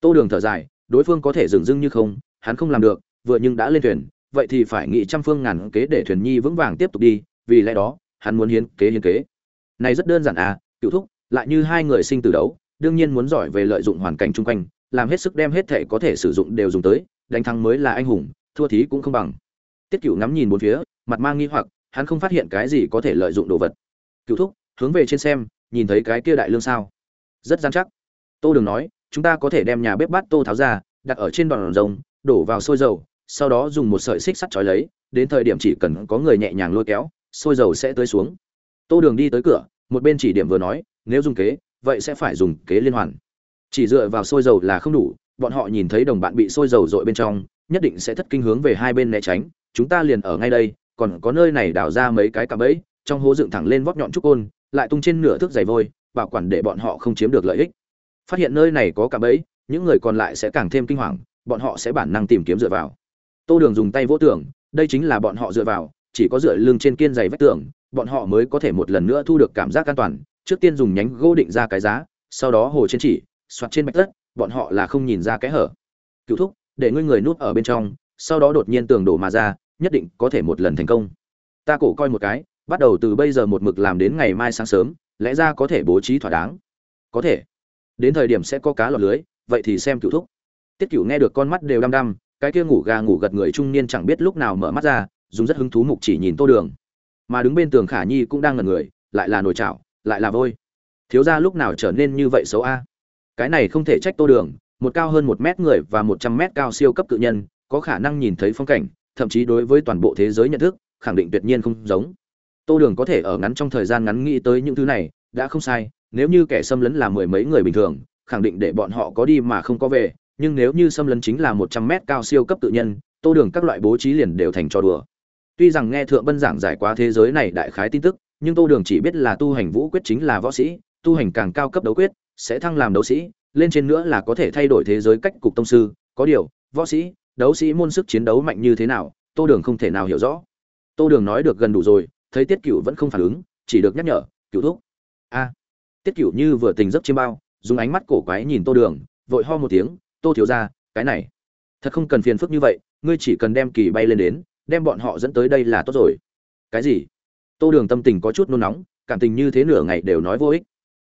Tô đường thở dài, đối phương có thể dừng dưng như không, hắn không làm được, vừa nhưng đã lên thuyền, vậy thì phải nghĩ trăm phương ngàn kế để thuyền nhi vững vàng tiếp tục đi, vì lẽ đó, hắn muốn hiến kế hiến kế. Này rất đơn giản à cựu thúc, lại như hai người sinh từ đấu đương nhiên muốn giỏi về lợi dụng hoàn cảnh chung quanh, làm hết sức đem hết thể có thể sử dụng đều dùng tới, đánh thắng mới là anh hùng, thua thí cũng không bằng. Tiết cựu ngắm nhìn bốn phía, mặt mang nghi hoặc, hắn không phát hiện cái gì có thể lợi dụng đồ vật. Cựu thúc, hướng về trên xem, nhìn thấy cái kia đại lương sao? Rất gian chắc. Tô đường nói, chúng ta có thể đem nhà bếp bát tô tháo ra, đặt ở trên đòn rồng, đổ vào sôi dầu, sau đó dùng một sợi xích sắt trói lấy, đến thời điểm chỉ cần có người nhẹ nhàng lôi kéo sôi dầu sẽ tới xuống. Tô đường đi tới cửa, một bên chỉ điểm vừa nói, nếu dùng kế vậy sẽ phải dùng kế liên hoàn. Chỉ dựa vào sôi dầu là không đủ, bọn họ nhìn thấy đồng bạn bị sôi dầu dội bên trong, nhất định sẽ thất kinh hướng về hai bên né tránh, chúng ta liền ở ngay đây, còn có nơi này đào ra mấy cái cạm bẫy, trong hố dựng thẳng lên vót nhọn trúc côn, lại tung trên nửa thước dày vôi, bảo quản để bọn họ không chiếm được lợi ích. Phát hiện nơi này có cạm bẫy, những người còn lại sẽ càng thêm kinh hoàng, bọn họ sẽ bản năng tìm kiếm dựa vào. Tô đường dùng tay vỗ tường, đây chính là bọn họ dựa vào, chỉ có dựa lưng trên kiên dày vách tường, bọn họ mới có thể một lần nữa thu được cảm giác an toàn trước tiên dùng nhánh gỗ định ra cái giá, sau đó hồ trên chỉ, soạt trên mạch đất, bọn họ là không nhìn ra cái hở. Cựu thúc, để ngươi người nuốt ở bên trong, sau đó đột nhiên tường đổ mà ra, nhất định có thể một lần thành công. Ta cổ coi một cái, bắt đầu từ bây giờ một mực làm đến ngày mai sáng sớm, lẽ ra có thể bố trí thỏa đáng. Có thể. Đến thời điểm sẽ có cá lọt lưới, vậy thì xem cựu thúc. Tiết cựu nghe được con mắt đều đăm đăm, cái kia ngủ gà ngủ gật người trung niên chẳng biết lúc nào mở mắt ra, dùng rất hứng thú mục chỉ nhìn tô đường. Mà đứng bên tường khả nhi cũng đang ngần người, lại là nồi chảo lại là vôi. Thiếu gia lúc nào trở nên như vậy xấu a? Cái này không thể trách tô đường, một cao hơn một mét người và một trăm mét cao siêu cấp cự nhân, có khả năng nhìn thấy phong cảnh, thậm chí đối với toàn bộ thế giới nhận thức, khẳng định tuyệt nhiên không giống. Tô đường có thể ở ngắn trong thời gian ngắn nghĩ tới những thứ này, đã không sai, nếu như kẻ xâm lấn là mười mấy người bình thường, khẳng định để bọn họ có đi mà không có về, nhưng nếu như xâm lấn chính là một trăm mét cao siêu cấp tự nhân, tô đường các loại bố trí liền đều thành trò đùa. Tuy rằng nghe thượng bân giảng giải quá thế giới này đại khái tin tức nhưng tô đường chỉ biết là tu hành vũ quyết chính là võ sĩ, tu hành càng cao cấp đấu quyết, sẽ thăng làm đấu sĩ, lên trên nữa là có thể thay đổi thế giới cách cục tông sư. Có điều, võ sĩ, đấu sĩ môn sức chiến đấu mạnh như thế nào, tô đường không thể nào hiểu rõ. Tô đường nói được gần đủ rồi, thấy tiết cửu vẫn không phản ứng, chỉ được nhắc nhở, cửu thúc. A. Tiết cửu như vừa tình giấc chiêm bao, dùng ánh mắt cổ quái nhìn tô đường, vội ho một tiếng, tô thiếu ra cái này, thật không cần phiền phức như vậy, ngươi chỉ cần đem kỳ bay lên đến, đem bọn họ dẫn tới đây là tốt rồi. Cái gì? Tô đường tâm tình có chút nôn nóng, cảm tình như thế nửa ngày đều nói vô ích.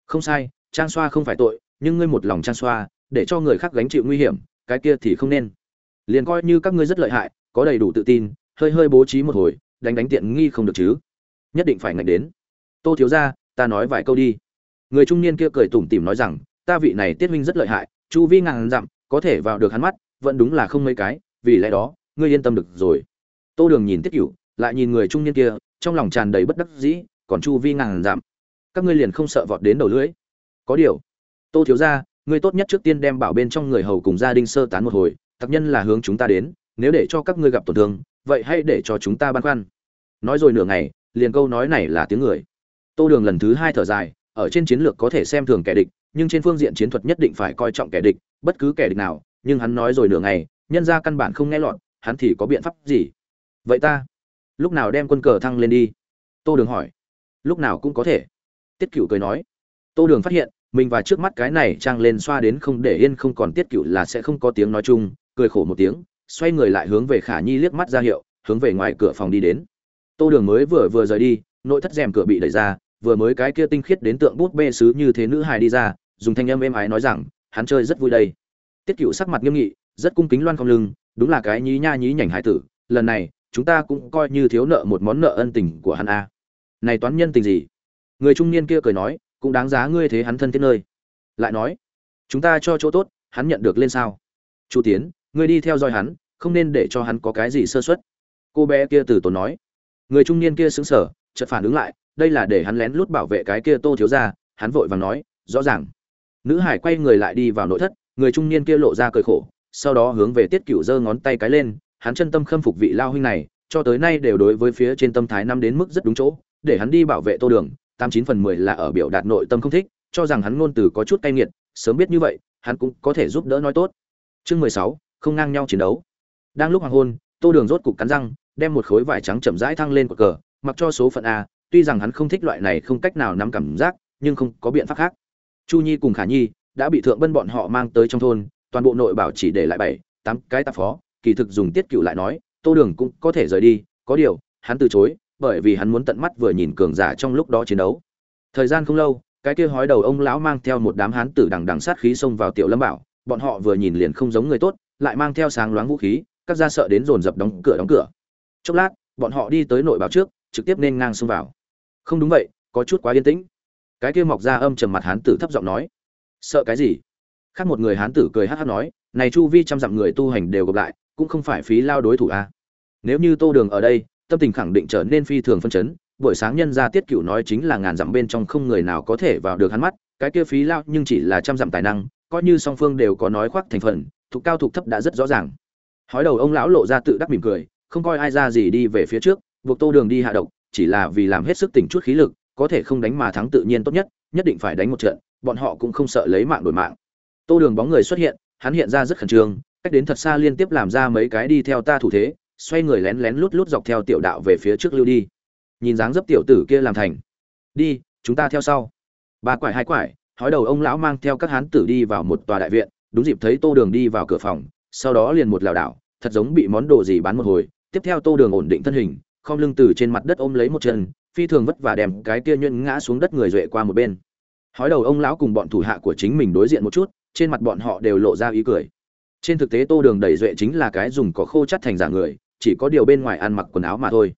Không sai, trang xoa không phải tội, nhưng ngươi một lòng trang xoa, để cho người khác gánh chịu nguy hiểm, cái kia thì không nên. Liền coi như các ngươi rất lợi hại, có đầy đủ tự tin, hơi hơi bố trí một hồi, đánh đánh tiện nghi không được chứ. Nhất định phải ngạch đến. Tô thiếu ra ta nói vài câu đi. Người trung niên kia cười tủm tỉm nói rằng, ta vị này tiết huynh rất lợi hại, chu vi ngàn dặm, có thể vào được hắn mắt, vẫn đúng là không mấy cái, vì lẽ đó, ngươi yên tâm được rồi. Tô đường nhìn tiết cựu lại nhìn người trung niên kia trong lòng tràn đầy bất đắc dĩ, còn chu vi ngàn giảm. các ngươi liền không sợ vọt đến đầu lưỡi có điều, tô thiếu ra ngươi tốt nhất trước tiên đem bảo bên trong người hầu cùng gia đình sơ tán một hồi, tặc nhân là hướng chúng ta đến, nếu để cho các ngươi gặp tổn thương, vậy hãy để cho chúng ta băn khoăn. Nói rồi nửa ngày, liền câu nói này là tiếng người. Tô đường lần thứ hai thở dài, ở trên chiến lược có thể xem thường kẻ địch, nhưng trên phương diện chiến thuật nhất định phải coi trọng kẻ địch, bất cứ kẻ địch nào, nhưng hắn nói rồi nửa ngày, nhân ra căn bản không nghe lọt, hắn thì có biện pháp gì? Vậy ta lúc nào đem quân cờ thăng lên đi? Tô đường hỏi. Lúc nào cũng có thể. Tiết cựu cười nói. Tô đường phát hiện, mình và trước mắt cái này trang lên xoa đến không để yên không còn tiết cựu là sẽ không có tiếng nói chung, cười khổ một tiếng, xoay người lại hướng về khả nhi liếc mắt ra hiệu, hướng về ngoài cửa phòng đi đến. Tô đường mới vừa vừa rời đi, nội thất rèm cửa bị đẩy ra, vừa mới cái kia tinh khiết đến tượng bút bê sứ như thế nữ hài đi ra, dùng thanh âm êm ái nói rằng, hắn chơi rất vui đây. Tiết cựu sắc mặt nghiêm nghị, rất cung kính loan không lưng, đúng là cái nhí nha nhí nhảnh hải tử, lần này chúng ta cũng coi như thiếu nợ một món nợ ân tình của hắn a. Này toán nhân tình gì? Người trung niên kia cười nói, cũng đáng giá ngươi thế hắn thân thiết nơi. Lại nói, chúng ta cho chỗ tốt, hắn nhận được lên sao? Chu tiến, ngươi đi theo dõi hắn, không nên để cho hắn có cái gì sơ xuất cô bé kia từ tốn nói. Người trung niên kia sững sờ, chợt phản ứng lại, đây là để hắn lén lút bảo vệ cái kia tô thiếu ra hắn vội vàng nói, rõ ràng. Nữ hải quay người lại đi vào nội thất, người trung niên kia lộ ra cười khổ, sau đó hướng về tiết cửu giơ ngón tay cái lên hắn chân tâm khâm phục vị lao huynh này, cho tới nay đều đối với phía trên tâm thái năm đến mức rất đúng chỗ, để hắn đi bảo vệ tô đường, tám chín phần mười là ở biểu đạt nội tâm không thích, cho rằng hắn ngôn từ có chút cay nghiệt, sớm biết như vậy, hắn cũng có thể giúp đỡ nói tốt. Chương mười sáu, không ngang nhau chiến đấu. Đang lúc hoàng hôn, tô đường rốt cục cắn răng, đem một khối vải trắng chậm rãi thăng lên cột cờ, mặc cho số phận a, tuy rằng hắn không thích loại này không cách nào nắm cảm giác, nhưng không có biện pháp khác. Chu nhi cùng khả nhi đã bị thượng bân bọn họ mang tới trong thôn, toàn bộ nội bảo chỉ để lại bảy, tám cái tạp phó kỳ thực dùng tiết cựu lại nói, tô đường cũng có thể rời đi, có điều, hắn từ chối, bởi vì hắn muốn tận mắt vừa nhìn cường giả trong lúc đó chiến đấu. Thời gian không lâu, cái kia hói đầu ông lão mang theo một đám hán tử đằng đằng sát khí xông vào tiểu lâm bảo, bọn họ vừa nhìn liền không giống người tốt, lại mang theo sáng loáng vũ khí, các gia sợ đến dồn dập đóng cửa đóng cửa. Chốc lát, bọn họ đi tới nội bảo trước, trực tiếp nên ngang xông vào. Không đúng vậy, có chút quá yên tĩnh. Cái kia mọc ra âm trầm mặt hán tử thấp giọng nói, sợ cái gì? Khác một người hán tử cười hát hát nói, này chu vi trăm dặm người tu hành đều gặp lại cũng không phải phí lao đối thủ a à. nếu như tô đường ở đây, tâm tình khẳng định trở nên phi thường phân chấn, buổi sáng nhân ra tiết cựu nói chính là ngàn dặm bên trong không người nào có thể vào được hắn mắt, cái kia phí lao nhưng chỉ là trăm dặm tài năng, coi như song phương đều có nói khoác thành phần, thuộc cao thuộc thấp đã rất rõ ràng hói đầu ông lão lộ ra tự đắc mỉm cười, không coi ai ra gì đi về phía trước, buộc tô đường đi hạ độc, chỉ là vì làm hết sức tỉnh chút khí lực, có thể không đánh mà thắng tự nhiên tốt nhất nhất định phải đánh một trận, bọn họ cũng không sợ lấy mạng đổi mạng tô đường bóng người xuất hiện, hắn hiện ra rất khẩn trương cách đến thật xa liên tiếp làm ra mấy cái đi theo ta thủ thế, xoay người lén lén lút lút dọc theo tiểu đạo về phía trước lưu đi. Nhìn dáng dấp tiểu tử kia làm thành. Đi, chúng ta theo sau. Ba quải hai quải, hói đầu ông lão mang theo các hán tử đi vào một tòa đại viện, đúng dịp thấy tô đường đi vào cửa phòng, sau đó liền một lảo đảo, thật giống bị món đồ gì bán một hồi. Tiếp theo tô đường ổn định thân hình không lưng từ trên mặt đất ôm lấy một chân, phi thường vất vả đem cái kia nhuyễn ngã xuống đất người duệ qua một bên. Hói đầu ông lão cùng bọn thủ hạ của chính mình đối diện một chút, trên mặt bọn họ đều lộ ra ý cười trên thực tế tô đường đẩy duệ chính là cái dùng có khô chắt thành giả người, chỉ có điều bên ngoài ăn mặc quần áo mà thôi.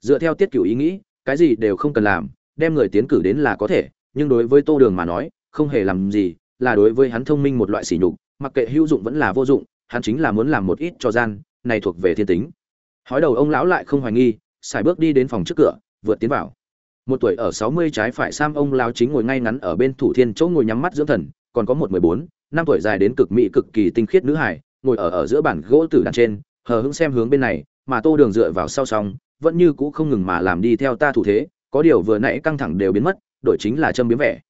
Dựa theo tiết cửu ý nghĩ, cái gì đều không cần làm, đem người tiến cử đến là có thể, nhưng đối với tô đường mà nói, không hề làm gì, là đối với hắn thông minh một loại sỉ nhục, mặc kệ hữu dụng vẫn là vô dụng, hắn chính là muốn làm một ít cho gian, này thuộc về thiên tính. Hói đầu ông lão lại không hoài nghi, xài bước đi đến phòng trước cửa, vượt tiến vào. Một tuổi ở sáu mươi trái phải sam ông lão chính ngồi ngay ngắn ở bên thủ thiên chỗ ngồi nhắm mắt dưỡng thần, còn có một mười bốn năm tuổi dài đến cực mỹ cực kỳ tinh khiết nữ hải, ngồi ở ở giữa bản gỗ tử đàn trên, hờ hững xem hướng bên này, mà tô đường dựa vào sau song, vẫn như cũ không ngừng mà làm đi theo ta thủ thế, có điều vừa nãy căng thẳng đều biến mất, đổi chính là châm biếm vẻ.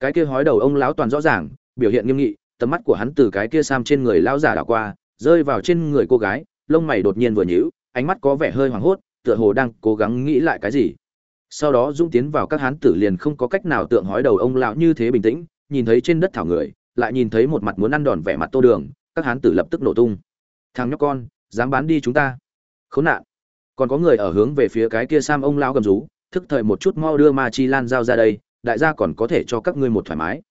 Cái kia hói đầu ông lão toàn rõ ràng, biểu hiện nghiêm nghị, tầm mắt của hắn từ cái kia sam trên người lão giả đảo qua, rơi vào trên người cô gái, lông mày đột nhiên vừa nhíu, ánh mắt có vẻ hơi hoảng hốt, tựa hồ đang cố gắng nghĩ lại cái gì. Sau đó dũng tiến vào các hán tử liền không có cách nào tượng hói đầu ông lão như thế bình tĩnh, nhìn thấy trên đất thảo người lại nhìn thấy một mặt muốn ăn đòn vẻ mặt tô đường, các hán tử lập tức nổ tung. Thằng nhóc con, dám bán đi chúng ta. Khốn nạn. Còn có người ở hướng về phía cái kia sam ông lão gầm rú, thức thời một chút mau đưa ma chi lan giao ra đây, đại gia còn có thể cho các ngươi một thoải mái.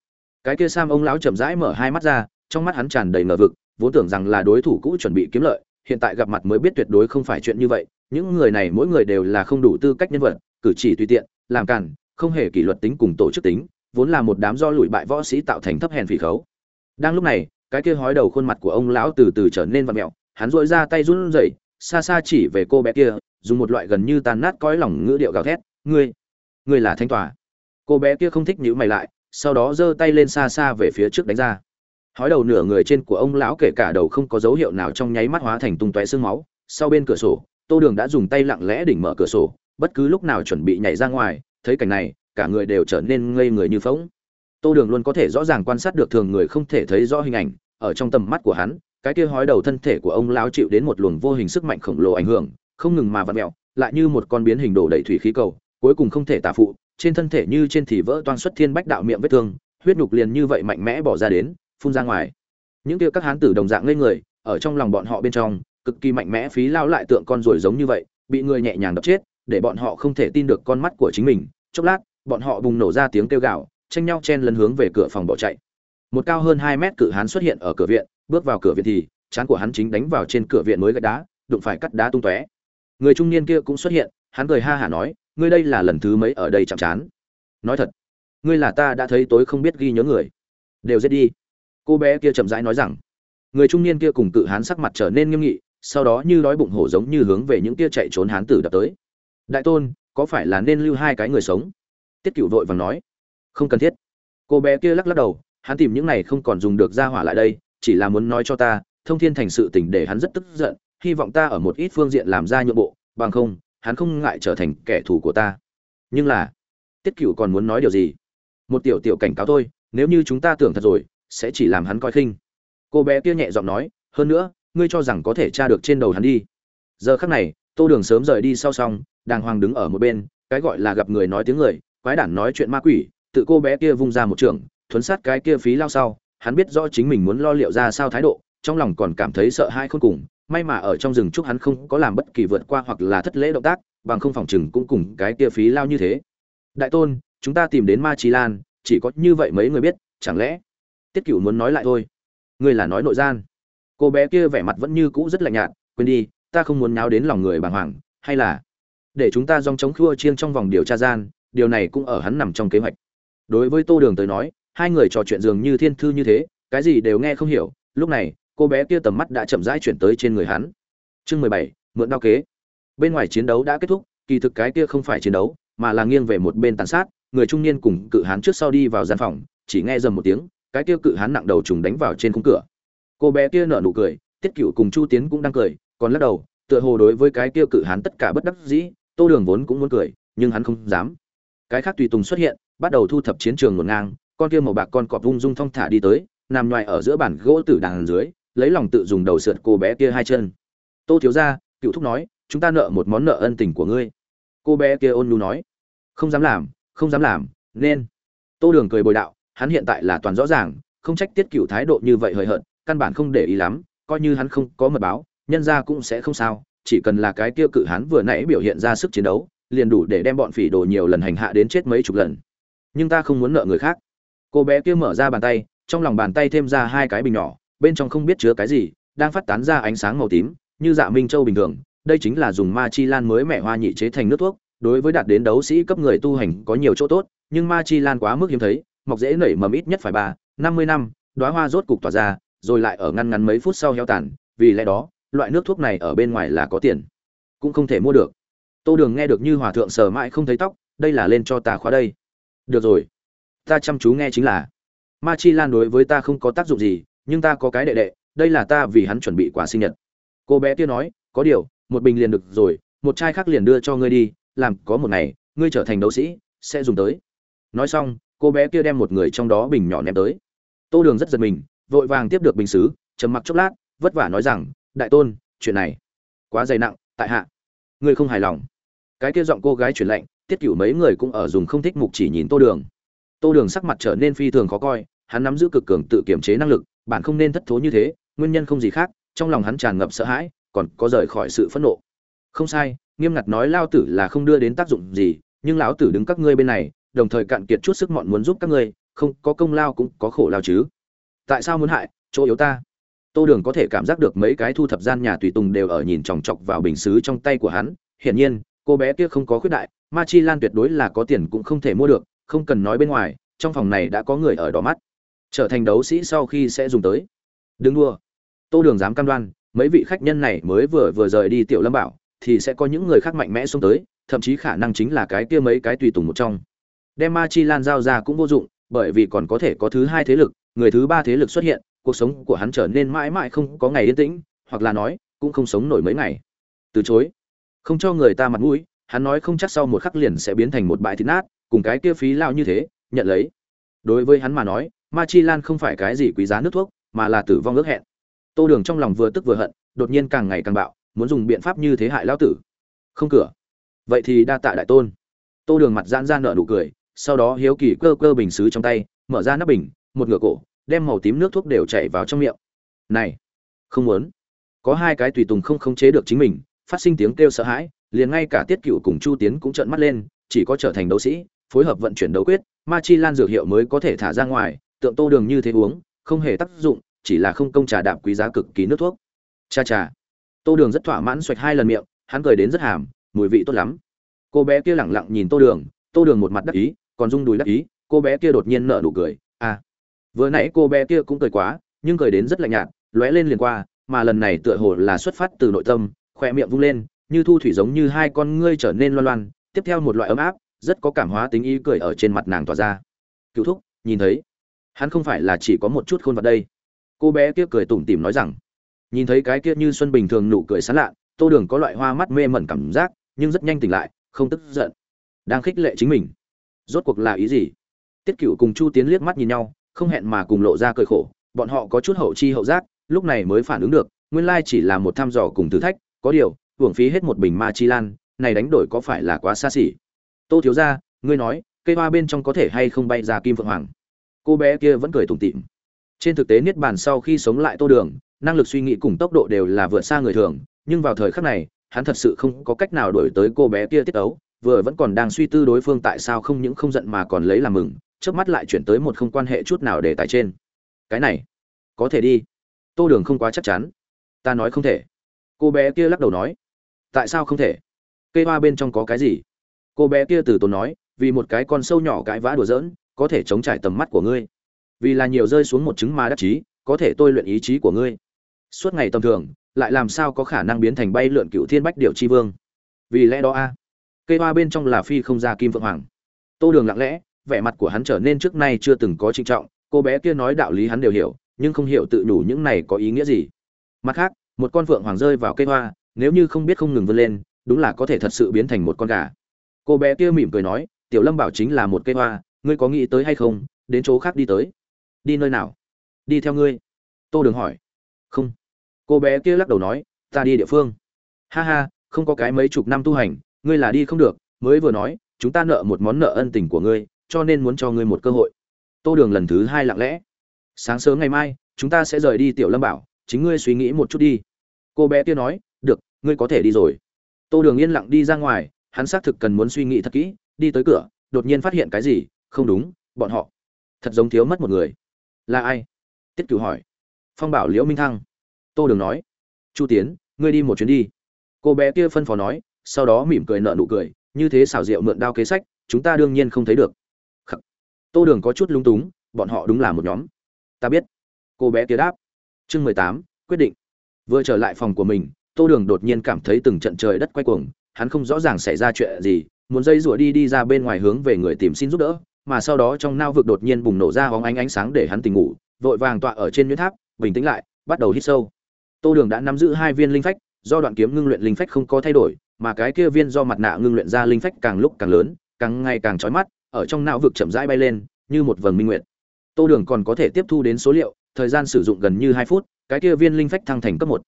Cái kia sam ông lão chậm rãi mở hai mắt ra, trong mắt hắn tràn đầy ngờ vực, vốn tưởng rằng là đối thủ cũ chuẩn bị kiếm lợi, hiện tại gặp mặt mới biết tuyệt đối không phải chuyện như vậy, những người này mỗi người đều là không đủ tư cách nhân vật, cử chỉ tùy tiện, làm cản không hề kỷ luật tính cùng tổ chức tính vốn là một đám do lùi bại võ sĩ tạo thành thấp hèn phỉ khấu. Đang lúc này, cái kia hói đầu khuôn mặt của ông lão từ từ trở nên vặn mẹo, hắn dội ra tay run rẩy, xa xa chỉ về cô bé kia, dùng một loại gần như tàn nát cõi lòng ngữ điệu gào thét, ngươi ngươi là thanh tòa. Cô bé kia không thích nhíu mày lại, sau đó giơ tay lên xa xa về phía trước đánh ra. Hói đầu nửa người trên của ông lão kể cả đầu không có dấu hiệu nào trong nháy mắt hóa thành tung tóe xương máu, sau bên cửa sổ, tô đường đã dùng tay lặng lẽ đỉnh mở cửa sổ, bất cứ lúc nào chuẩn bị nhảy ra ngoài, thấy cảnh này cả người đều trở nên ngây người như phỗng. Tô đường luôn có thể rõ ràng quan sát được thường người không thể thấy rõ hình ảnh, ở trong tầm mắt của hắn, cái kia hói đầu thân thể của ông lão chịu đến một luồng vô hình sức mạnh khổng lồ ảnh hưởng, không ngừng mà vặn mẹo lại như một con biến hình đổ đầy thủy khí cầu, cuối cùng không thể tả phụ, trên thân thể như trên thì vỡ toan xuất thiên bách đạo miệng vết thương, huyết nhục liền như vậy mạnh mẽ bỏ ra đến, phun ra ngoài. Những kia các hán tử đồng dạng ngây người, ở trong lòng bọn họ bên trong, cực kỳ mạnh mẽ phí lao lại tượng con ruồi giống như vậy, bị người nhẹ nhàng đập chết, để bọn họ không thể tin được con mắt của chính mình. Chốc lát bọn họ bùng nổ ra tiếng kêu gào, tranh nhau chen lấn hướng về cửa phòng bỏ chạy. Một cao hơn hai mét cự hán xuất hiện ở cửa viện, bước vào cửa viện thì, chán của hắn chính đánh vào trên cửa viện mới gạch đá, đụng phải cắt đá tung tóe. Người trung niên kia cũng xuất hiện, hắn cười ha hả nói, ngươi đây là lần thứ mấy ở đây chạm chán? Nói thật, ngươi là ta đã thấy tối không biết ghi nhớ người. Đều giết đi. Cô bé kia chậm rãi nói rằng. Người trung niên kia cùng cự hán sắc mặt trở nên nghiêm nghị, sau đó như đói bụng hổ giống như hướng về những kia chạy trốn hán tử đập tới. Đại tôn, có phải là nên lưu hai cái người sống? Tiết cựu vội vàng nói, không cần thiết. Cô bé kia lắc lắc đầu, hắn tìm những này không còn dùng được ra hỏa lại đây, chỉ là muốn nói cho ta, thông thiên thành sự tình để hắn rất tức giận, hy vọng ta ở một ít phương diện làm ra nhượng bộ, bằng không, hắn không ngại trở thành kẻ thù của ta. Nhưng là, tiết cựu còn muốn nói điều gì? Một tiểu tiểu cảnh cáo thôi, nếu như chúng ta tưởng thật rồi, sẽ chỉ làm hắn coi khinh. Cô bé kia nhẹ giọng nói, hơn nữa, ngươi cho rằng có thể tra được trên đầu hắn đi. Giờ khắc này, tô đường sớm rời đi sau xong đàng hoàng đứng ở một bên, cái gọi là gặp người nói tiếng người quái đản nói chuyện ma quỷ, tự cô bé kia vung ra một trường, thuấn sát cái kia phí lao sau, hắn biết rõ chính mình muốn lo liệu ra sao thái độ, trong lòng còn cảm thấy sợ hai khôn cùng, may mà ở trong rừng trúc hắn không có làm bất kỳ vượt qua hoặc là thất lễ động tác, bằng không phòng chừng cũng cùng cái kia phí lao như thế. Đại tôn, chúng ta tìm đến ma trí lan, chỉ có như vậy mấy người biết, chẳng lẽ? Tiết Cửu muốn nói lại thôi. Ngươi là nói nội gian. Cô bé kia vẻ mặt vẫn như cũ rất lạnh nhạt, quên đi, ta không muốn nháo đến lòng người bàng hoàng, hay là để chúng ta dòng chống khua chiêng trong vòng điều tra gian điều này cũng ở hắn nằm trong kế hoạch. Đối với tô đường tới nói, hai người trò chuyện dường như thiên thư như thế, cái gì đều nghe không hiểu, lúc này, cô bé kia tầm mắt đã chậm rãi chuyển tới trên người hắn. Chương mười bảy, mượn đao kế. Bên ngoài chiến đấu đã kết thúc, kỳ thực cái kia không phải chiến đấu, mà là nghiêng về một bên tàn sát, người trung niên cùng cự hán trước sau đi vào gian phòng, chỉ nghe dầm một tiếng, cái kia cự hán nặng đầu trùng đánh vào trên khung cửa. Cô bé kia nở nụ cười, tiết cựu cùng chu tiến cũng đang cười, còn lắc đầu, tựa hồ đối với cái kia cự hán tất cả bất đắc dĩ, tô đường vốn cũng muốn cười, nhưng hắn không dám cái khác tùy tùng xuất hiện, bắt đầu thu thập chiến trường ngổn ngang, con kia màu bạc con cọp vung dung thong thả đi tới, nằm ngoài ở giữa bản gỗ tử đàn dưới, lấy lòng tự dùng đầu sượt cô bé kia hai chân. Tô thiếu ra cựu thúc nói, chúng ta nợ một món nợ ân tình của ngươi. Cô bé kia ôn nhu nói, không dám làm, không dám làm, nên. Tô đường cười bồi đạo, hắn hiện tại là toàn rõ ràng, không trách tiết cựu thái độ như vậy hời hợt, căn bản không để ý lắm, coi như hắn không có mật báo, nhân ra cũng sẽ không sao, chỉ cần là cái kia cự hắn vừa nãy biểu hiện ra sức chiến đấu liền đủ để đem bọn phỉ đồ nhiều lần hành hạ đến chết mấy chục lần. Nhưng ta không muốn nợ người khác. Cô bé kia mở ra bàn tay, trong lòng bàn tay thêm ra hai cái bình nhỏ, bên trong không biết chứa cái gì, đang phát tán ra ánh sáng màu tím, như dạ minh châu bình thường. Đây chính là dùng ma chi lan mới mẹ hoa nhị chế thành nước thuốc, đối với đạt đến đấu sĩ cấp người tu hành có nhiều chỗ tốt, nhưng ma chi lan quá mức hiếm thấy, mọc dễ nảy mầm ít nhất phải ba, năm mươi năm, đóa hoa rốt cục tỏa ra, rồi lại ở ngăn ngắn mấy phút sau heo tàn, vì lẽ đó, loại nước thuốc này ở bên ngoài là có tiền, cũng không thể mua được tô đường nghe được như hòa thượng sờ mãi không thấy tóc, đây là lên cho ta khóa đây. Được rồi. Ta chăm chú nghe chính là. Ma chi lan đối với ta không có tác dụng gì, nhưng ta có cái đệ đệ, đây là ta vì hắn chuẩn bị quà sinh nhật. Cô bé kia nói, có điều, một bình liền được rồi, một chai khác liền đưa cho ngươi đi, làm có một ngày, ngươi trở thành đấu sĩ, sẽ dùng tới. Nói xong, cô bé kia đem một người trong đó bình nhỏ ném tới. Tô đường rất giật mình, vội vàng tiếp được bình xứ, trầm mặc chốc lát, vất vả nói rằng, đại tôn, chuyện này quá dày nặng, tại hạ, ngươi không hài lòng cái kia giọng cô gái chuyển lạnh, tiết cửu mấy người cũng ở dùng không thích mục chỉ nhìn tô đường. Tô đường sắc mặt trở nên phi thường khó coi, hắn nắm giữ cực cường tự kiểm chế năng lực bản không nên thất thố như thế, nguyên nhân không gì khác, trong lòng hắn tràn ngập sợ hãi, còn có rời khỏi sự phẫn nộ. Không sai, nghiêm ngặt nói lao tử là không đưa đến tác dụng gì, nhưng lão tử đứng các ngươi bên này, đồng thời cạn kiệt chút sức mọn muốn giúp các ngươi, không có công lao cũng có khổ lao chứ. Tại sao muốn hại, chỗ yếu ta? Tô đường có thể cảm giác được mấy cái thu thập gian nhà tùy tùng đều ở nhìn chòng chọc vào bình xứ trong tay của hắn, hiển nhiên cô bé kia không có khuyết đại, ma chi lan tuyệt đối là có tiền cũng không thể mua được, không cần nói bên ngoài, trong phòng này đã có người ở đỏ mắt. Trở thành đấu sĩ sau khi sẽ dùng tới. Đừng đua tô đường dám cam đoan, mấy vị khách nhân này mới vừa vừa rời đi tiểu lâm bảo, thì sẽ có những người khác mạnh mẽ xông tới, thậm chí khả năng chính là cái kia mấy cái tùy tùng một trong. Đem ma chi lan giao ra cũng vô dụng, bởi vì còn có thể có thứ hai thế lực, người thứ ba thế lực xuất hiện, cuộc sống của hắn trở nên mãi mãi không có ngày yên tĩnh, hoặc là nói, cũng không sống nổi mấy ngày. Từ chối không cho người ta mặt mũi, hắn nói không chắc sau một khắc liền sẽ biến thành một bãi thịt nát, cùng cái kia phí lao như thế, nhận lấy. Đối với hắn mà nói ma chi lan không phải cái gì quý giá nước thuốc, mà là tử vong ước hẹn. Tô đường trong lòng vừa tức vừa hận, đột nhiên càng ngày càng bạo, muốn dùng biện pháp như thế hại lao tử. Không cửa. Vậy thì đa tạ đại tôn. Tô đường mặt giãn ra nở nụ cười, sau đó hiếu kỳ cơ cơ bình xứ trong tay, mở ra nắp bình, một ngựa cổ, đem màu tím nước thuốc đều chảy vào trong miệng. Này, không muốn. Có hai cái tùy tùng không khống chế được chính mình phát sinh tiếng kêu sợ hãi, liền ngay cả tiết cựu cùng chu tiến cũng trợn mắt lên, chỉ có trở thành đấu sĩ, phối hợp vận chuyển đấu quyết, ma chi lan dược hiệu mới có thể thả ra ngoài, tượng tô đường như thế uống, không hề tác dụng, chỉ là không công trà đạm quý giá cực kỳ nước thuốc. Cha cha. Tô đường rất thỏa mãn xoạch hai lần miệng, hắn cười đến rất hàm, mùi vị tốt lắm. Cô bé kia lẳng lặng nhìn tô đường tô đường một mặt đắc ý, còn rung đùi đắc ý, cô bé kia đột nhiên nở nụ cười à. Vừa nãy cô bé kia cũng cười quá, nhưng cười đến rất lạnh nhạt, lóe lên liền qua, mà lần này tựa hồ là xuất phát từ nội tâm khoe miệng vung lên, như thu thủy giống như hai con ngươi trở nên loan loan, tiếp theo một loại ấm áp, rất có cảm hóa tính ý cười ở trên mặt nàng tỏa ra. Cựu thúc, nhìn thấy, hắn không phải là chỉ có một chút khôn vật đây. Cô bé kia cười tủm tỉm nói rằng, nhìn thấy cái kia như xuân bình thường nụ cười sán lạ, tô đường có loại hoa mắt mê mẩn cảm giác, nhưng rất nhanh tỉnh lại, không tức giận, đang khích lệ chính mình. Rốt cuộc là ý gì? Tiết cựu cùng chu tiến liếc mắt nhìn nhau, không hẹn mà cùng lộ ra cười khổ, bọn họ có chút hậu chi hậu giác, lúc này mới phản ứng được, nguyên lai chỉ là một thăm dò cùng thử thách có điều, hưởng phí hết một bình ma chi lan, này đánh đổi có phải là quá xa xỉ? Tô thiếu ra ngươi nói, cây hoa bên trong có thể hay không bay ra kim phượng hoàng? Cô bé kia vẫn cười tủm tỉm. Trên thực tế niết bàn sau khi sống lại tô đường, năng lực suy nghĩ cùng tốc độ đều là vượt xa người thường, nhưng vào thời khắc này, hắn thật sự không có cách nào đổi tới cô bé kia tiết ấu vừa vẫn còn đang suy tư đối phương tại sao không những không giận mà còn lấy làm mừng trước mắt lại chuyển tới một không quan hệ chút nào để tài trên. Cái này, có thể đi. Tô đường không quá chắc chắn. Ta nói không thể cô bé kia lắc đầu nói, tại sao không thể? Cây hoa bên trong có cái gì? Cô bé kia từ tốn nói, vì một cái con sâu nhỏ cãi vã đùa giỡn, có thể chống trải tầm mắt của ngươi. Vì là nhiều rơi xuống một trứng ma đắc chí, có thể tôi luyện ý chí của ngươi. Suốt ngày tầm thường, lại làm sao có khả năng biến thành bay lượn cựu thiên bách điệu chi vương? Vì lẽ đó a, cây hoa bên trong là phi không ra kim vượng hoàng. Tô đường lặng lẽ, vẻ mặt của hắn trở nên trước nay chưa từng có trinh trọng, cô bé kia nói đạo lý hắn đều hiểu, nhưng không hiểu tự đủ những này có ý nghĩa gì. Mặt khác một con phượng hoàng rơi vào cây hoa, nếu như không biết không ngừng vươn lên, đúng là có thể thật sự biến thành một con gà. Cô bé kia mỉm cười nói, tiểu lâm bảo chính là một cây hoa, ngươi có nghĩ tới hay không? Đến chỗ khác đi tới. Đi nơi nào? Đi theo ngươi. Tô đường hỏi. Không. Cô bé kia lắc đầu nói, ta đi địa phương. Ha ha, không có cái mấy chục năm tu hành, ngươi là đi không được, mới vừa nói, chúng ta nợ một món nợ ân tình của ngươi, cho nên muốn cho ngươi một cơ hội. Tô đường lần thứ hai lặng lẽ. Sáng sớm ngày mai, chúng ta sẽ rời đi tiểu lâm bảo chính ngươi suy nghĩ một chút đi. Cô bé kia nói, được, ngươi có thể đi rồi. Tô đường yên lặng đi ra ngoài, hắn xác thực cần muốn suy nghĩ thật kỹ, đi tới cửa, đột nhiên phát hiện cái gì, không đúng, bọn họ thật giống thiếu mất một người. Là ai? Tiết cửu hỏi. Phong bảo liễu minh thăng. Tô đường nói. Chu tiến, ngươi đi một chuyến đi. Cô bé kia phân phó nói, sau đó mỉm cười nợ nụ cười, như thế xảo diệu mượn đao kế sách, chúng ta đương nhiên không thấy được. Khắc. tô đường có chút lung túng, bọn họ đúng là một nhóm. Ta biết. Cô bé kia đáp chương mười tám, quyết định. Vừa trở lại phòng của mình, tô đường đột nhiên cảm thấy từng trận trời đất quay cuồng, hắn không rõ ràng xảy ra chuyện gì, muốn dây rủa đi đi ra bên ngoài hướng về người tìm xin giúp đỡ, mà sau đó trong nao vực đột nhiên bùng nổ ra hóng ánh ánh sáng để hắn tỉnh ngủ, vội vàng tọa ở trên nhuyễn tháp, bình tĩnh lại, bắt đầu hít sâu. Tô đường đã nắm giữ hai viên linh phách, do đoạn kiếm ngưng luyện linh phách không có thay đổi, mà cái kia viên do mặt nạ ngưng luyện ra linh phách càng lúc càng lớn, càng ngày càng chói mắt, ở trong não vực chậm rãi bay lên, như một vầng minh nguyện tô đường còn có thể tiếp thu đến số liệu thời gian sử dụng gần như hai phút, cái kia viên linh phách thăng thành cấp một.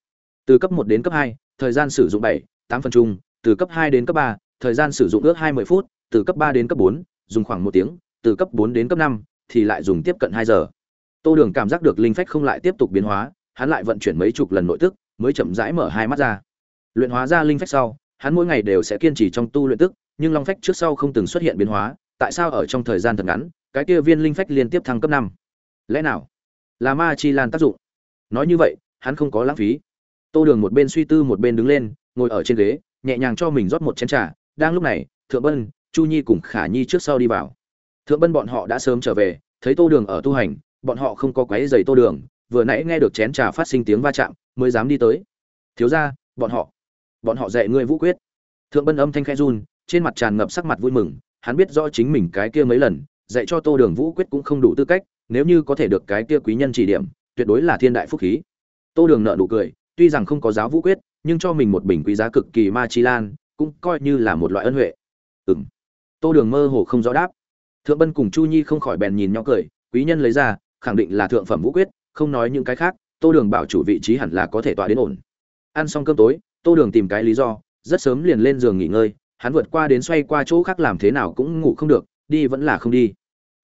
Từ cấp một đến cấp hai, thời gian sử dụng bảy, tám phần chung, từ cấp hai đến cấp ba, thời gian sử dụng ước hai mươi phút, từ cấp ba đến cấp bốn, dùng khoảng một tiếng, từ cấp bốn đến cấp năm, thì lại dùng tiếp cận hai giờ. Tô đường cảm giác được linh phách không lại tiếp tục biến hóa, hắn lại vận chuyển mấy chục lần nội tức, mới chậm rãi mở hai mắt ra. Luyện hóa ra linh phách sau, hắn mỗi ngày đều sẽ kiên trì trong tu luyện tức, nhưng long phách trước sau không từng xuất hiện biến hóa, tại sao ở trong thời gian thật ngắn, cái kia viên linh phách liên tiếp thăng cấp năm? Lẽ nào? Là ma chi lan tác dụng. Nói như vậy, hắn không có lãng phí. Tô đường một bên suy tư một bên đứng lên, ngồi ở trên ghế, nhẹ nhàng cho mình rót một chén trà. Đang lúc này, thượng bân, chu nhi cùng khả nhi trước sau đi vào. Thượng bân bọn họ đã sớm trở về, thấy tô đường ở tu hành, bọn họ không có quấy giày tô đường, vừa nãy nghe được chén trà phát sinh tiếng va chạm, mới dám đi tới. Thiếu ra bọn họ bọn họ dạy ngươi vũ quyết. Thượng bân âm thanh khẽ run, trên mặt tràn ngập sắc mặt vui mừng, hắn biết rõ chính mình cái kia mấy lần, dạy cho tô đường vũ quyết cũng không đủ tư cách nếu như có thể được cái kia quý nhân chỉ điểm tuyệt đối là thiên đại phúc khí. Tô đường nợ nụ cười tuy rằng không có giáo vũ quyết nhưng cho mình một bình quý giá cực kỳ ma chi lan cũng coi như là một loại ân huệ. Ừm, tô đường mơ hồ không rõ đáp. Thượng bân cùng chu nhi không khỏi bèn nhìn nhau cười quý nhân lấy ra khẳng định là thượng phẩm vũ quyết không nói những cái khác tô đường bảo chủ vị trí hẳn là có thể tọa đến ổn. Ăn xong cơm tối tô đường tìm cái lý do rất sớm liền lên giường nghỉ ngơi hắn vượt qua đến xoay qua chỗ khác làm thế nào cũng ngủ không được đi vẫn là không đi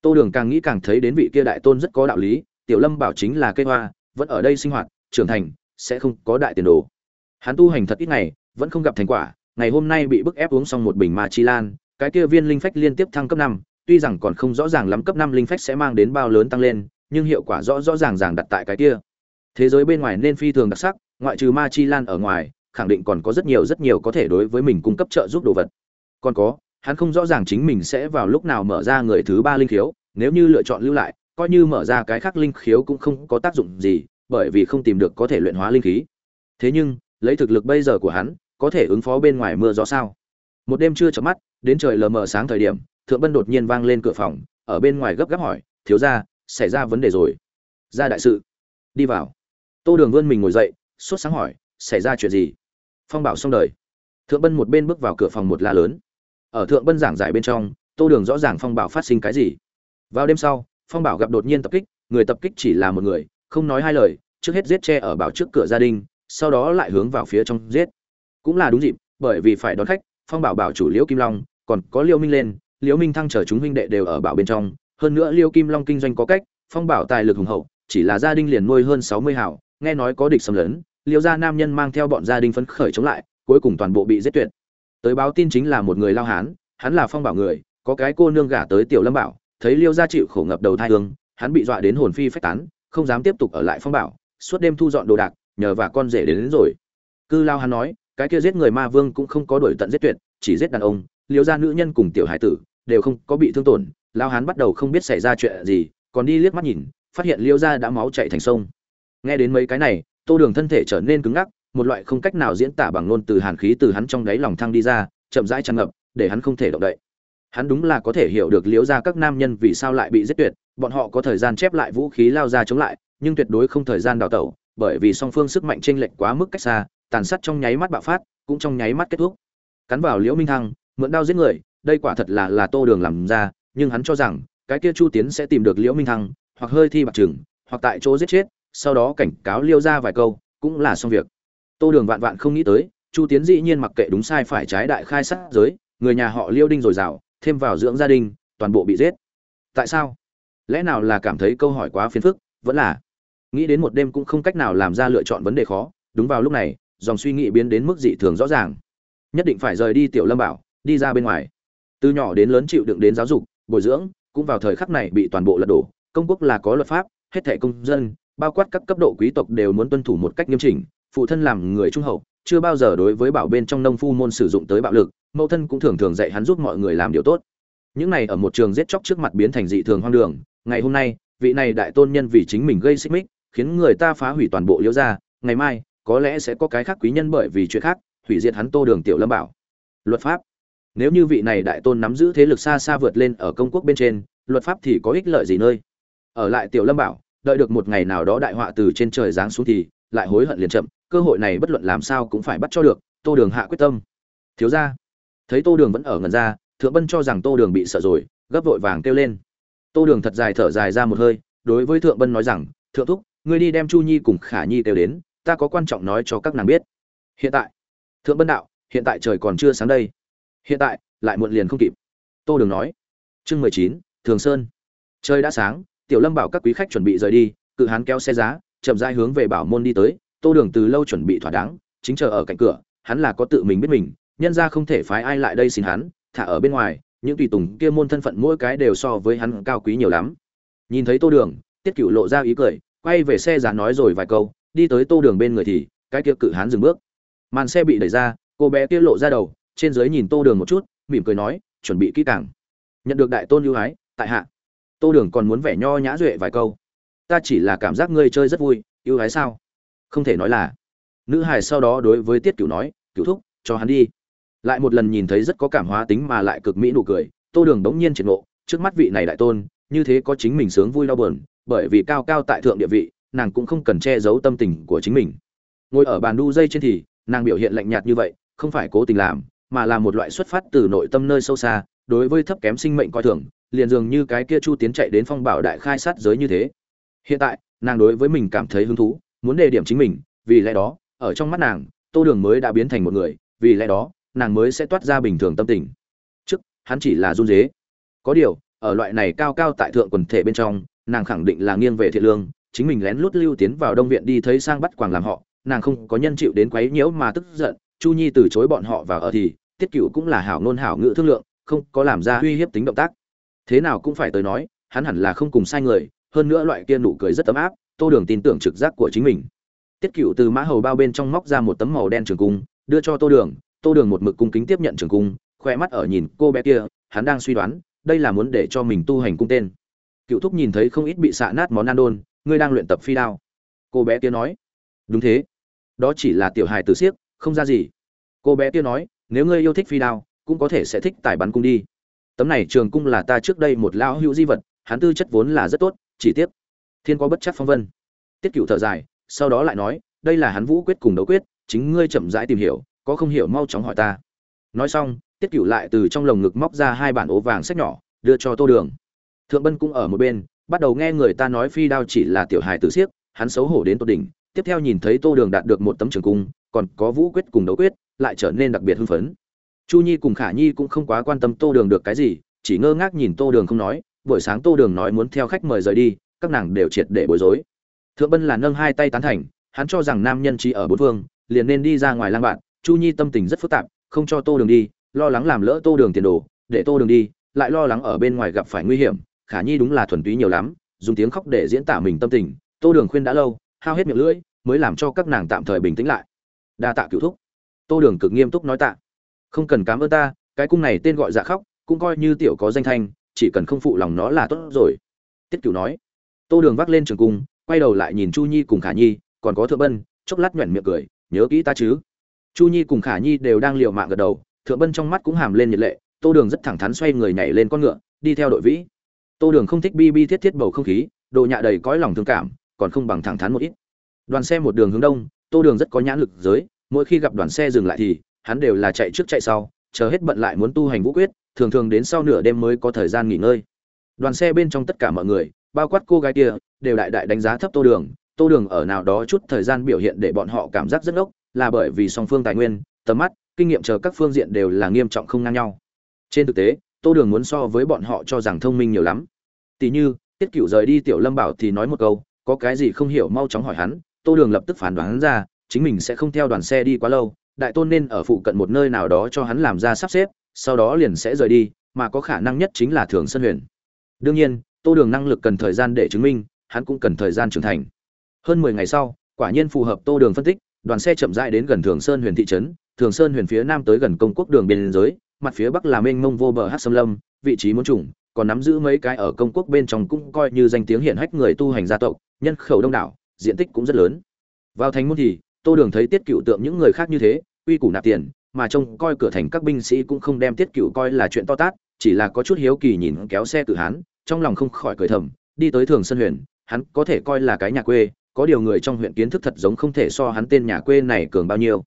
tô đường càng nghĩ càng thấy đến vị kia đại tôn rất có đạo lý, tiểu lâm bảo chính là cây hoa, vẫn ở đây sinh hoạt, trưởng thành, sẽ không có đại tiền đồ. Hắn tu hành thật ít ngày, vẫn không gặp thành quả, ngày hôm nay bị bức ép uống xong một bình ma chi lan, cái kia viên linh phách liên tiếp thăng cấp năm, tuy rằng còn không rõ ràng lắm cấp năm linh phách sẽ mang đến bao lớn tăng lên, nhưng hiệu quả rõ rõ ràng ràng đặt tại cái kia. Thế giới bên ngoài nên phi thường đặc sắc, ngoại trừ ma chi lan ở ngoài, khẳng định còn có rất nhiều rất nhiều có thể đối với mình cung cấp trợ giúp đồ vật. Còn có hắn không rõ ràng chính mình sẽ vào lúc nào mở ra người thứ ba linh khiếu, nếu như lựa chọn lưu lại, coi như mở ra cái khác linh khiếu cũng không có tác dụng gì, bởi vì không tìm được có thể luyện hóa linh khí. Thế nhưng, lấy thực lực bây giờ của hắn, có thể ứng phó bên ngoài mưa gió sao? Một đêm chưa chợp mắt, đến trời lờ mờ sáng thời điểm, thượng bân đột nhiên vang lên cửa phòng, ở bên ngoài gấp gáp hỏi, thiếu gia, xảy ra vấn đề rồi. Ra đại sự. Đi vào. Tô đường vươn mình ngồi dậy, sốt sáng hỏi, xảy ra chuyện gì? Phong bảo xong đời. Thượng bân một bên bước vào cửa phòng một la lớn ở thượng bân giảng giải bên trong, tô đường rõ ràng phong bảo phát sinh cái gì. Vào đêm sau, phong bảo gặp đột nhiên tập kích, người tập kích chỉ là một người, không nói hai lời, trước hết giết che ở bảo trước cửa gia đình, sau đó lại hướng vào phía trong giết. Cũng là đúng dịp, bởi vì phải đón khách, phong bảo bảo chủ liễu kim long, còn có liễu minh lên, liễu minh thăng trở chúng huynh đệ đều ở bảo bên trong. Hơn nữa liễu kim long kinh doanh có cách, phong bảo tài lực hùng hậu, chỉ là gia đình liền nuôi hơn sáu mươi hảo nghe nói có địch xâm lấn, liễu gia nam nhân mang theo bọn gia đình phấn khởi chống lại, cuối cùng toàn bộ bị giết tuyệt tới báo tin chính là một người lao hán hắn là phong bảo người có cái cô nương gả tới tiểu lâm bảo thấy liêu gia chịu khổ ngập đầu thai hương hắn bị dọa đến hồn phi phách tán không dám tiếp tục ở lại phong bảo suốt đêm thu dọn đồ đạc nhờ và con rể đến, đến rồi. Cư lao hắn nói cái kia giết người ma vương cũng không có đổi tận giết tuyệt chỉ giết đàn ông liêu gia nữ nhân cùng tiểu hải tử đều không có bị thương tổn lao hắn bắt đầu không biết xảy ra chuyện gì còn đi liếc mắt nhìn phát hiện liêu gia đã máu chạy thành sông. Nghe đến mấy cái này tô đường thân thể trở nên cứng ngắc một loại không cách nào diễn tả bằng ngôn từ hàn khí từ hắn trong đáy lòng thăng đi ra, chậm rãi tràn ngập, để hắn không thể động đậy. Hắn đúng là có thể hiểu được liễu ra các nam nhân vì sao lại bị giết tuyệt, bọn họ có thời gian chép lại vũ khí lao ra chống lại, nhưng tuyệt đối không thời gian đào tẩu, bởi vì song phương sức mạnh chênh lệch quá mức cách xa, tàn sát trong nháy mắt bạo phát, cũng trong nháy mắt kết thúc. Cắn vào liễu minh thăng, mượn đao giết người, đây quả thật là là tô đường làm ra, nhưng hắn cho rằng, cái kia chu tiến sẽ tìm được liễu minh thăng, hoặc hơi thi bạc trừng hoặc tại chỗ giết chết, sau đó cảnh cáo liêu ra vài câu, cũng là xong việc tô đường vạn vạn không nghĩ tới, chu tiến dĩ nhiên mặc kệ đúng sai phải trái đại khai sát giới, người nhà họ liêu đinh rồi rào, thêm vào dưỡng gia đình, toàn bộ bị giết. Tại sao? Lẽ nào là cảm thấy câu hỏi quá phiền phức? Vẫn là nghĩ đến một đêm cũng không cách nào làm ra lựa chọn vấn đề khó. Đúng vào lúc này, dòng suy nghĩ biến đến mức dị thường rõ ràng. Nhất định phải rời đi tiểu lâm bảo, đi ra bên ngoài. Từ nhỏ đến lớn chịu đựng đến giáo dục, bồi dưỡng, cũng vào thời khắc này bị toàn bộ lật đổ. Công quốc là có luật pháp, hết thẻ công dân, bao quát các cấp độ quý tộc đều muốn tuân thủ một cách nghiêm chỉnh phụ thân làm người trung hậu, chưa bao giờ đối với bảo bên trong nông phu môn sử dụng tới bạo lực, mẫu thân cũng thường thường dạy hắn giúp mọi người làm điều tốt. Những này ở một trường giết chóc trước mặt biến thành dị thường hoang đường, ngày hôm nay, vị này đại tôn nhân vì chính mình gây xích mích, khiến người ta phá hủy toàn bộ liễu gia, ngày mai, có lẽ sẽ có cái khác quý nhân bởi vì chuyện khác, hủy diệt hắn tô đường tiểu lâm bảo. Luật pháp. Nếu như vị này đại tôn nắm giữ thế lực xa xa vượt lên ở công quốc bên trên, luật pháp thì có ích lợi gì nơi? Ở lại tiểu lâm bảo, đợi được một ngày nào đó đại họa từ trên trời giáng xuống thì, lại hối hận liền chậm cơ hội này bất luận làm sao cũng phải bắt cho được, tô đường hạ quyết tâm. Thiếu ra thấy tô đường vẫn ở ngần ra, thượng bân cho rằng tô đường bị sợ rồi, gấp vội vàng kêu lên. Tô đường thật dài thở dài ra một hơi, đối với thượng bân nói rằng, thượng thúc, ngươi đi đem chu nhi cùng khả nhi kêu đến, ta có quan trọng nói cho các nàng biết. Hiện tại, thượng bân đạo, hiện tại trời còn chưa sáng đây. Hiện tại, lại muộn liền không kịp. Tô đường nói. Chương mười chín, thường sơn. Trời đã sáng, tiểu lâm bảo các quý khách chuẩn bị rời đi, cự hán kéo xe giá, chậm rãi hướng về bảo môn đi tới tô đường từ lâu chuẩn bị thỏa đáng, chính chờ ở cạnh cửa, hắn là có tự mình biết mình, nhân ra không thể phái ai lại đây xin hắn, thả ở bên ngoài, những tùy tùng kia môn thân phận mỗi cái đều so với hắn cao quý nhiều lắm. Nhìn thấy tô đường, tiết cựu lộ ra ý cười, quay về xe già nói rồi vài câu, đi tới tô đường bên người thì, cái kia cự hắn dừng bước. Màn xe bị đẩy ra, cô bé kia lộ ra đầu, trên dưới nhìn tô đường một chút, mỉm cười nói, chuẩn bị kỹ càng. Nhận được đại tôn ưu ái, tại hạ. Tô đường còn muốn vẻ nho nhã duệ vài câu. Ta chỉ là cảm giác ngươi chơi rất vui, ưu ái sao? Không thể nói là. Nữ hải sau đó đối với tiết cửu nói, cửu thúc, cho hắn đi. Lại một lần nhìn thấy rất có cảm hóa tính mà lại cực mỹ nụ cười, tô đường đống nhiên triệt ngộ, trước mắt vị này đại tôn, như thế có chính mình sướng vui đau buồn, bởi vì cao cao tại thượng địa vị, nàng cũng không cần che giấu tâm tình của chính mình. Ngồi ở bàn đu dây trên thì, nàng biểu hiện lạnh nhạt như vậy, không phải cố tình làm, mà là một loại xuất phát từ nội tâm nơi sâu xa, đối với thấp kém sinh mệnh coi thường, liền dường như cái kia chu tiến chạy đến phong bảo đại khai sát giới như thế. Hiện tại, nàng đối với mình cảm thấy hứng thú muốn đề điểm chính mình, vì lẽ đó, ở trong mắt nàng, tô đường mới đã biến thành một người, vì lẽ đó, nàng mới sẽ toát ra bình thường tâm tình. Trước, hắn chỉ là run dế có điều, ở loại này cao cao tại thượng quần thể bên trong, nàng khẳng định là nghiêng về thiện lương, chính mình lén lút lưu tiến vào đông viện đi thấy sang bắt quàng làm họ, nàng không có nhân chịu đến quấy nhiễu mà tức giận, chu nhi từ chối bọn họ vào ở thì, tiết cựu cũng là hảo ngôn hảo ngữ thương lượng, không có làm ra uy hiếp tính động tác. Thế nào cũng phải tới nói, hắn hẳn là không cùng sai người, hơn nữa loại kia nụ cười rất ấm áp tô đường tin tưởng trực giác của chính mình. Tiết cựu từ mã hầu bao bên trong móc ra một tấm màu đen trường cung, đưa cho tô đường. Tô đường một mực cung kính tiếp nhận trường cung khoe mắt ở nhìn cô bé kia, hắn đang suy đoán, đây là muốn để cho mình tu hành cung tên. Cựu thúc nhìn thấy không ít bị xạ nát món ăn đôn, ngươi đang luyện tập phi đao. Cô bé kia nói, đúng thế. Đó chỉ là tiểu hài tử siếc, không ra gì. Cô bé kia nói, nếu ngươi yêu thích phi đao, cũng có thể sẽ thích tài bắn cung đi. Tấm này trường cung là ta trước đây một lão hữu di vật, hắn tư chất vốn là rất tốt, chỉ tiếc thiên có bất chấp phong vân. Tiết cựu thở dài, sau đó lại nói, đây là hắn vũ quyết cùng đấu quyết, chính ngươi chậm rãi tìm hiểu, có không hiểu mau chóng hỏi ta. Nói xong, tiết cựu lại từ trong lồng ngực móc ra hai bản ố vàng sách nhỏ, đưa cho tô đường. Thượng bân cũng ở một bên, bắt đầu nghe người ta nói phi đao chỉ là tiểu hài tử siếc, hắn xấu hổ đến tột đỉnh, tiếp theo nhìn thấy tô đường đạt được một tấm trường cung, còn có vũ quyết cùng đấu quyết, lại trở nên đặc biệt hưng phấn. Chu nhi cùng khả nhi cũng không quá quan tâm tô đường được cái gì, chỉ ngơ ngác nhìn tô đường không nói, buổi sáng tô đường nói muốn theo khách mời rời đi các nàng đều triệt để bối rối. Thượng bân là nâng hai tay tán thành, hắn cho rằng nam nhân trí ở bốn phương, liền nên đi ra ngoài lang bạn, chu nhi tâm tình rất phức tạp, không cho tô đường đi, lo lắng làm lỡ tô đường tiền đồ, để tô đường đi, lại lo lắng ở bên ngoài gặp phải nguy hiểm, khả nhi đúng là thuần túy nhiều lắm, dùng tiếng khóc để diễn tả mình tâm tình, tô đường khuyên đã lâu, hao hết miệng lưỡi, mới làm cho các nàng tạm thời bình tĩnh lại. Đa tạ cựu thúc. Tô đường cực nghiêm túc nói tạ. Không cần cám ơn ta, cái cung này tên gọi dạ khóc, cũng coi như tiểu có danh thanh, chỉ cần không phụ lòng nó là tốt rồi. Tiết cửu nói tô đường vác lên trường cung, quay đầu lại nhìn chu nhi cùng khả nhi, còn có thượng bân, chốc lát nhoẻn miệng cười, nhớ kỹ ta chứ? Chu nhi cùng khả nhi đều đang liều mạng gật đầu, thượng bân trong mắt cũng hàm lên nhiệt lệ, tô đường rất thẳng thắn xoay người nhảy lên con ngựa, đi theo đội vĩ. Tô đường không thích bi bi thiết thiết bầu không khí độ nhạ đầy cõi lòng thương cảm, còn không bằng thẳng thắn một ít. Đoàn xe một đường hướng đông, tô đường rất có nhãn lực giới, mỗi khi gặp đoàn xe dừng lại thì, hắn đều là chạy trước chạy sau, chờ hết bận lại muốn tu hành vũ quyết, thường thường đến sau nửa đêm mới có thời gian nghỉ ngơi. Đoàn xe bên trong tất cả mọi người bao quát cô gái kia, đều đại đại đánh giá thấp tô đường. Tô đường ở nào đó chút thời gian biểu hiện để bọn họ cảm giác rất ngốc, là bởi vì song phương tài nguyên, tầm mắt, kinh nghiệm chờ các phương diện đều là nghiêm trọng không ngang nhau. Trên thực tế, tô đường muốn so với bọn họ cho rằng thông minh nhiều lắm. Tỷ như, tiết cựu rời đi tiểu lâm bảo thì nói một câu, có cái gì không hiểu mau chóng hỏi hắn. Tô đường lập tức phán đoán ra, chính mình sẽ không theo đoàn xe đi quá lâu, đại tôn nên ở phụ cận một nơi nào đó cho hắn làm ra sắp xếp, sau đó liền sẽ rời đi, mà có khả năng nhất chính là thường sân huyền. Đương nhiên tô đường năng lực cần thời gian để chứng minh, hắn cũng cần thời gian trưởng thành. Hơn mười ngày sau, quả nhiên phù hợp tô đường phân tích, đoàn xe chậm rãi đến gần thường sơn huyền thị trấn, thường sơn huyền phía nam tới gần công quốc đường biên giới, mặt phía bắc là mênh mông vô bờ hát xâm lâm, vị trí muốn trùng, còn nắm giữ mấy cái ở công quốc bên trong cũng coi như danh tiếng hiển hách người tu hành gia tộc, nhân khẩu đông đảo, diện tích cũng rất lớn. Vào thành môn thì, tô đường thấy tiết cựu tượng những người khác như thế uy củ nạp tiền, mà trông coi cửa thành các binh sĩ cũng không đem tiết cựu coi là chuyện to tát, chỉ là có chút hiếu kỳ nhìn kéo xe cử hán trong lòng không khỏi cười thầm, đi tới thường sân huyền, hắn có thể coi là cái nhà quê, có điều người trong huyện kiến thức thật giống không thể so hắn tên nhà quê này cường bao nhiêu.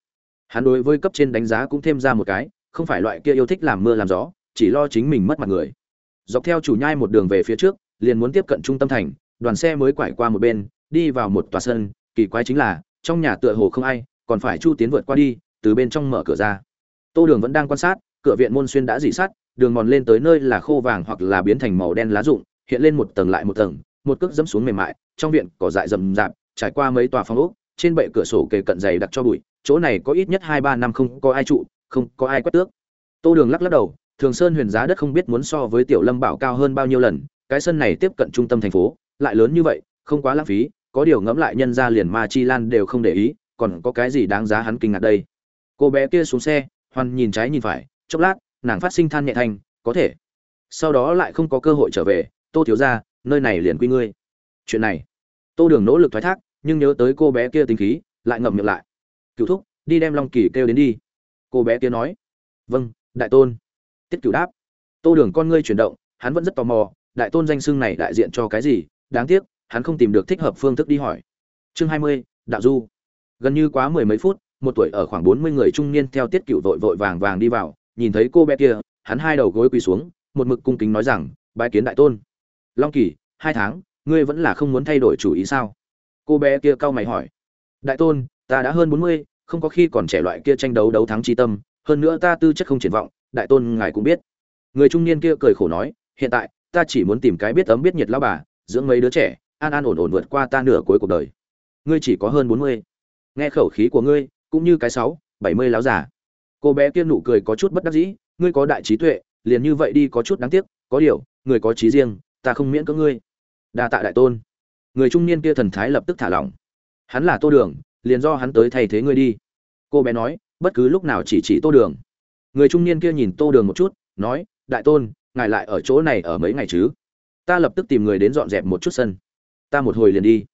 Hắn đối với cấp trên đánh giá cũng thêm ra một cái, không phải loại kia yêu thích làm mưa làm gió, chỉ lo chính mình mất mặt người. Dọc theo chủ nhai một đường về phía trước, liền muốn tiếp cận trung tâm thành, đoàn xe mới quải qua một bên, đi vào một tòa sân, kỳ quái chính là, trong nhà tựa hồ không ai, còn phải chu tiến vượt qua đi, từ bên trong mở cửa ra. Tô đường vẫn đang quan sát, cửa viện môn xuyên đã dỉ sắt đường mòn lên tới nơi là khô vàng hoặc là biến thành màu đen lá rụng, hiện lên một tầng lại một tầng, một cước dẫm xuống mềm mại, trong viện cỏ dại rậm rạp, trải qua mấy tòa phòng ốc, trên bệ cửa sổ kề cận dày đặc cho bụi, chỗ này có ít nhất hai ba năm không có ai trụ, không có ai quét tước. Tô đường lắc lắc đầu, thường sơn huyền giá đất không biết muốn so với tiểu lâm bảo cao hơn bao nhiêu lần, cái sân này tiếp cận trung tâm thành phố, lại lớn như vậy, không quá lãng phí, có điều ngẫm lại nhân ra liền ma chi lan đều không để ý, còn có cái gì đáng giá hắn kinh ngạc đây? Cô bé kia xuống xe hoan nhìn trái nhìn phải, chốc lát nàng phát sinh than nhẹ thanh, có thể. Sau đó lại không có cơ hội trở về, tô thiếu ra nơi này liền quy ngươi. Chuyện này, tô đường nỗ lực thoái thác, nhưng nhớ tới cô bé kia tính khí, lại ngậm miệng lại. Cựu thúc, đi đem long kỳ kêu đến đi. Cô bé kia nói. Vâng đại tôn. Tiết cửu đáp. Tô đường con ngươi chuyển động, hắn vẫn rất tò mò, đại tôn danh xưng này đại diện cho cái gì? Đáng tiếc, hắn không tìm được thích hợp phương thức đi hỏi. Chương hai mươi, đạo du. Gần như quá mười mấy phút, một tuổi ở khoảng bốn mươi người trung niên theo tiết cựu vội vội vàng vàng đi vào nhìn thấy cô bé kia, hắn hai đầu gối quỳ xuống, một mực cung kính nói rằng, bái kiến đại tôn. Long kỳ, hai tháng, ngươi vẫn là không muốn thay đổi chủ ý sao? Cô bé kia cau mày hỏi. Đại tôn, ta đã hơn bốn mươi, không có khi còn trẻ loại kia tranh đấu đấu thắng chi tâm, hơn nữa ta tư chất không triển vọng, đại tôn ngài cũng biết. Người trung niên kia cười khổ nói, hiện tại, ta chỉ muốn tìm cái biết ấm biết nhiệt lao bà, dưỡng mấy đứa trẻ, an an ổn ổn vượt qua ta nửa cuối cuộc đời. Ngươi chỉ có hơn bốn mươi. Nghe khẩu khí của ngươi, cũng như cái sáu, bảy mươi láo giả cô bé kia nụ cười có chút bất đắc dĩ, ngươi có đại trí tuệ, liền như vậy đi có chút đáng tiếc, có điều, người có trí riêng, ta không miễn cỡ ngươi. Đa tạ đại tôn. Người trung niên kia thần thái lập tức thả lỏng. Hắn là tô đường, liền do hắn tới thay thế ngươi đi. Cô bé nói, bất cứ lúc nào chỉ chỉ tô đường. Người trung niên kia nhìn tô đường một chút, nói, đại tôn, ngài lại ở chỗ này ở mấy ngày chứ? Ta lập tức tìm người đến dọn dẹp một chút sân. Ta một hồi liền đi.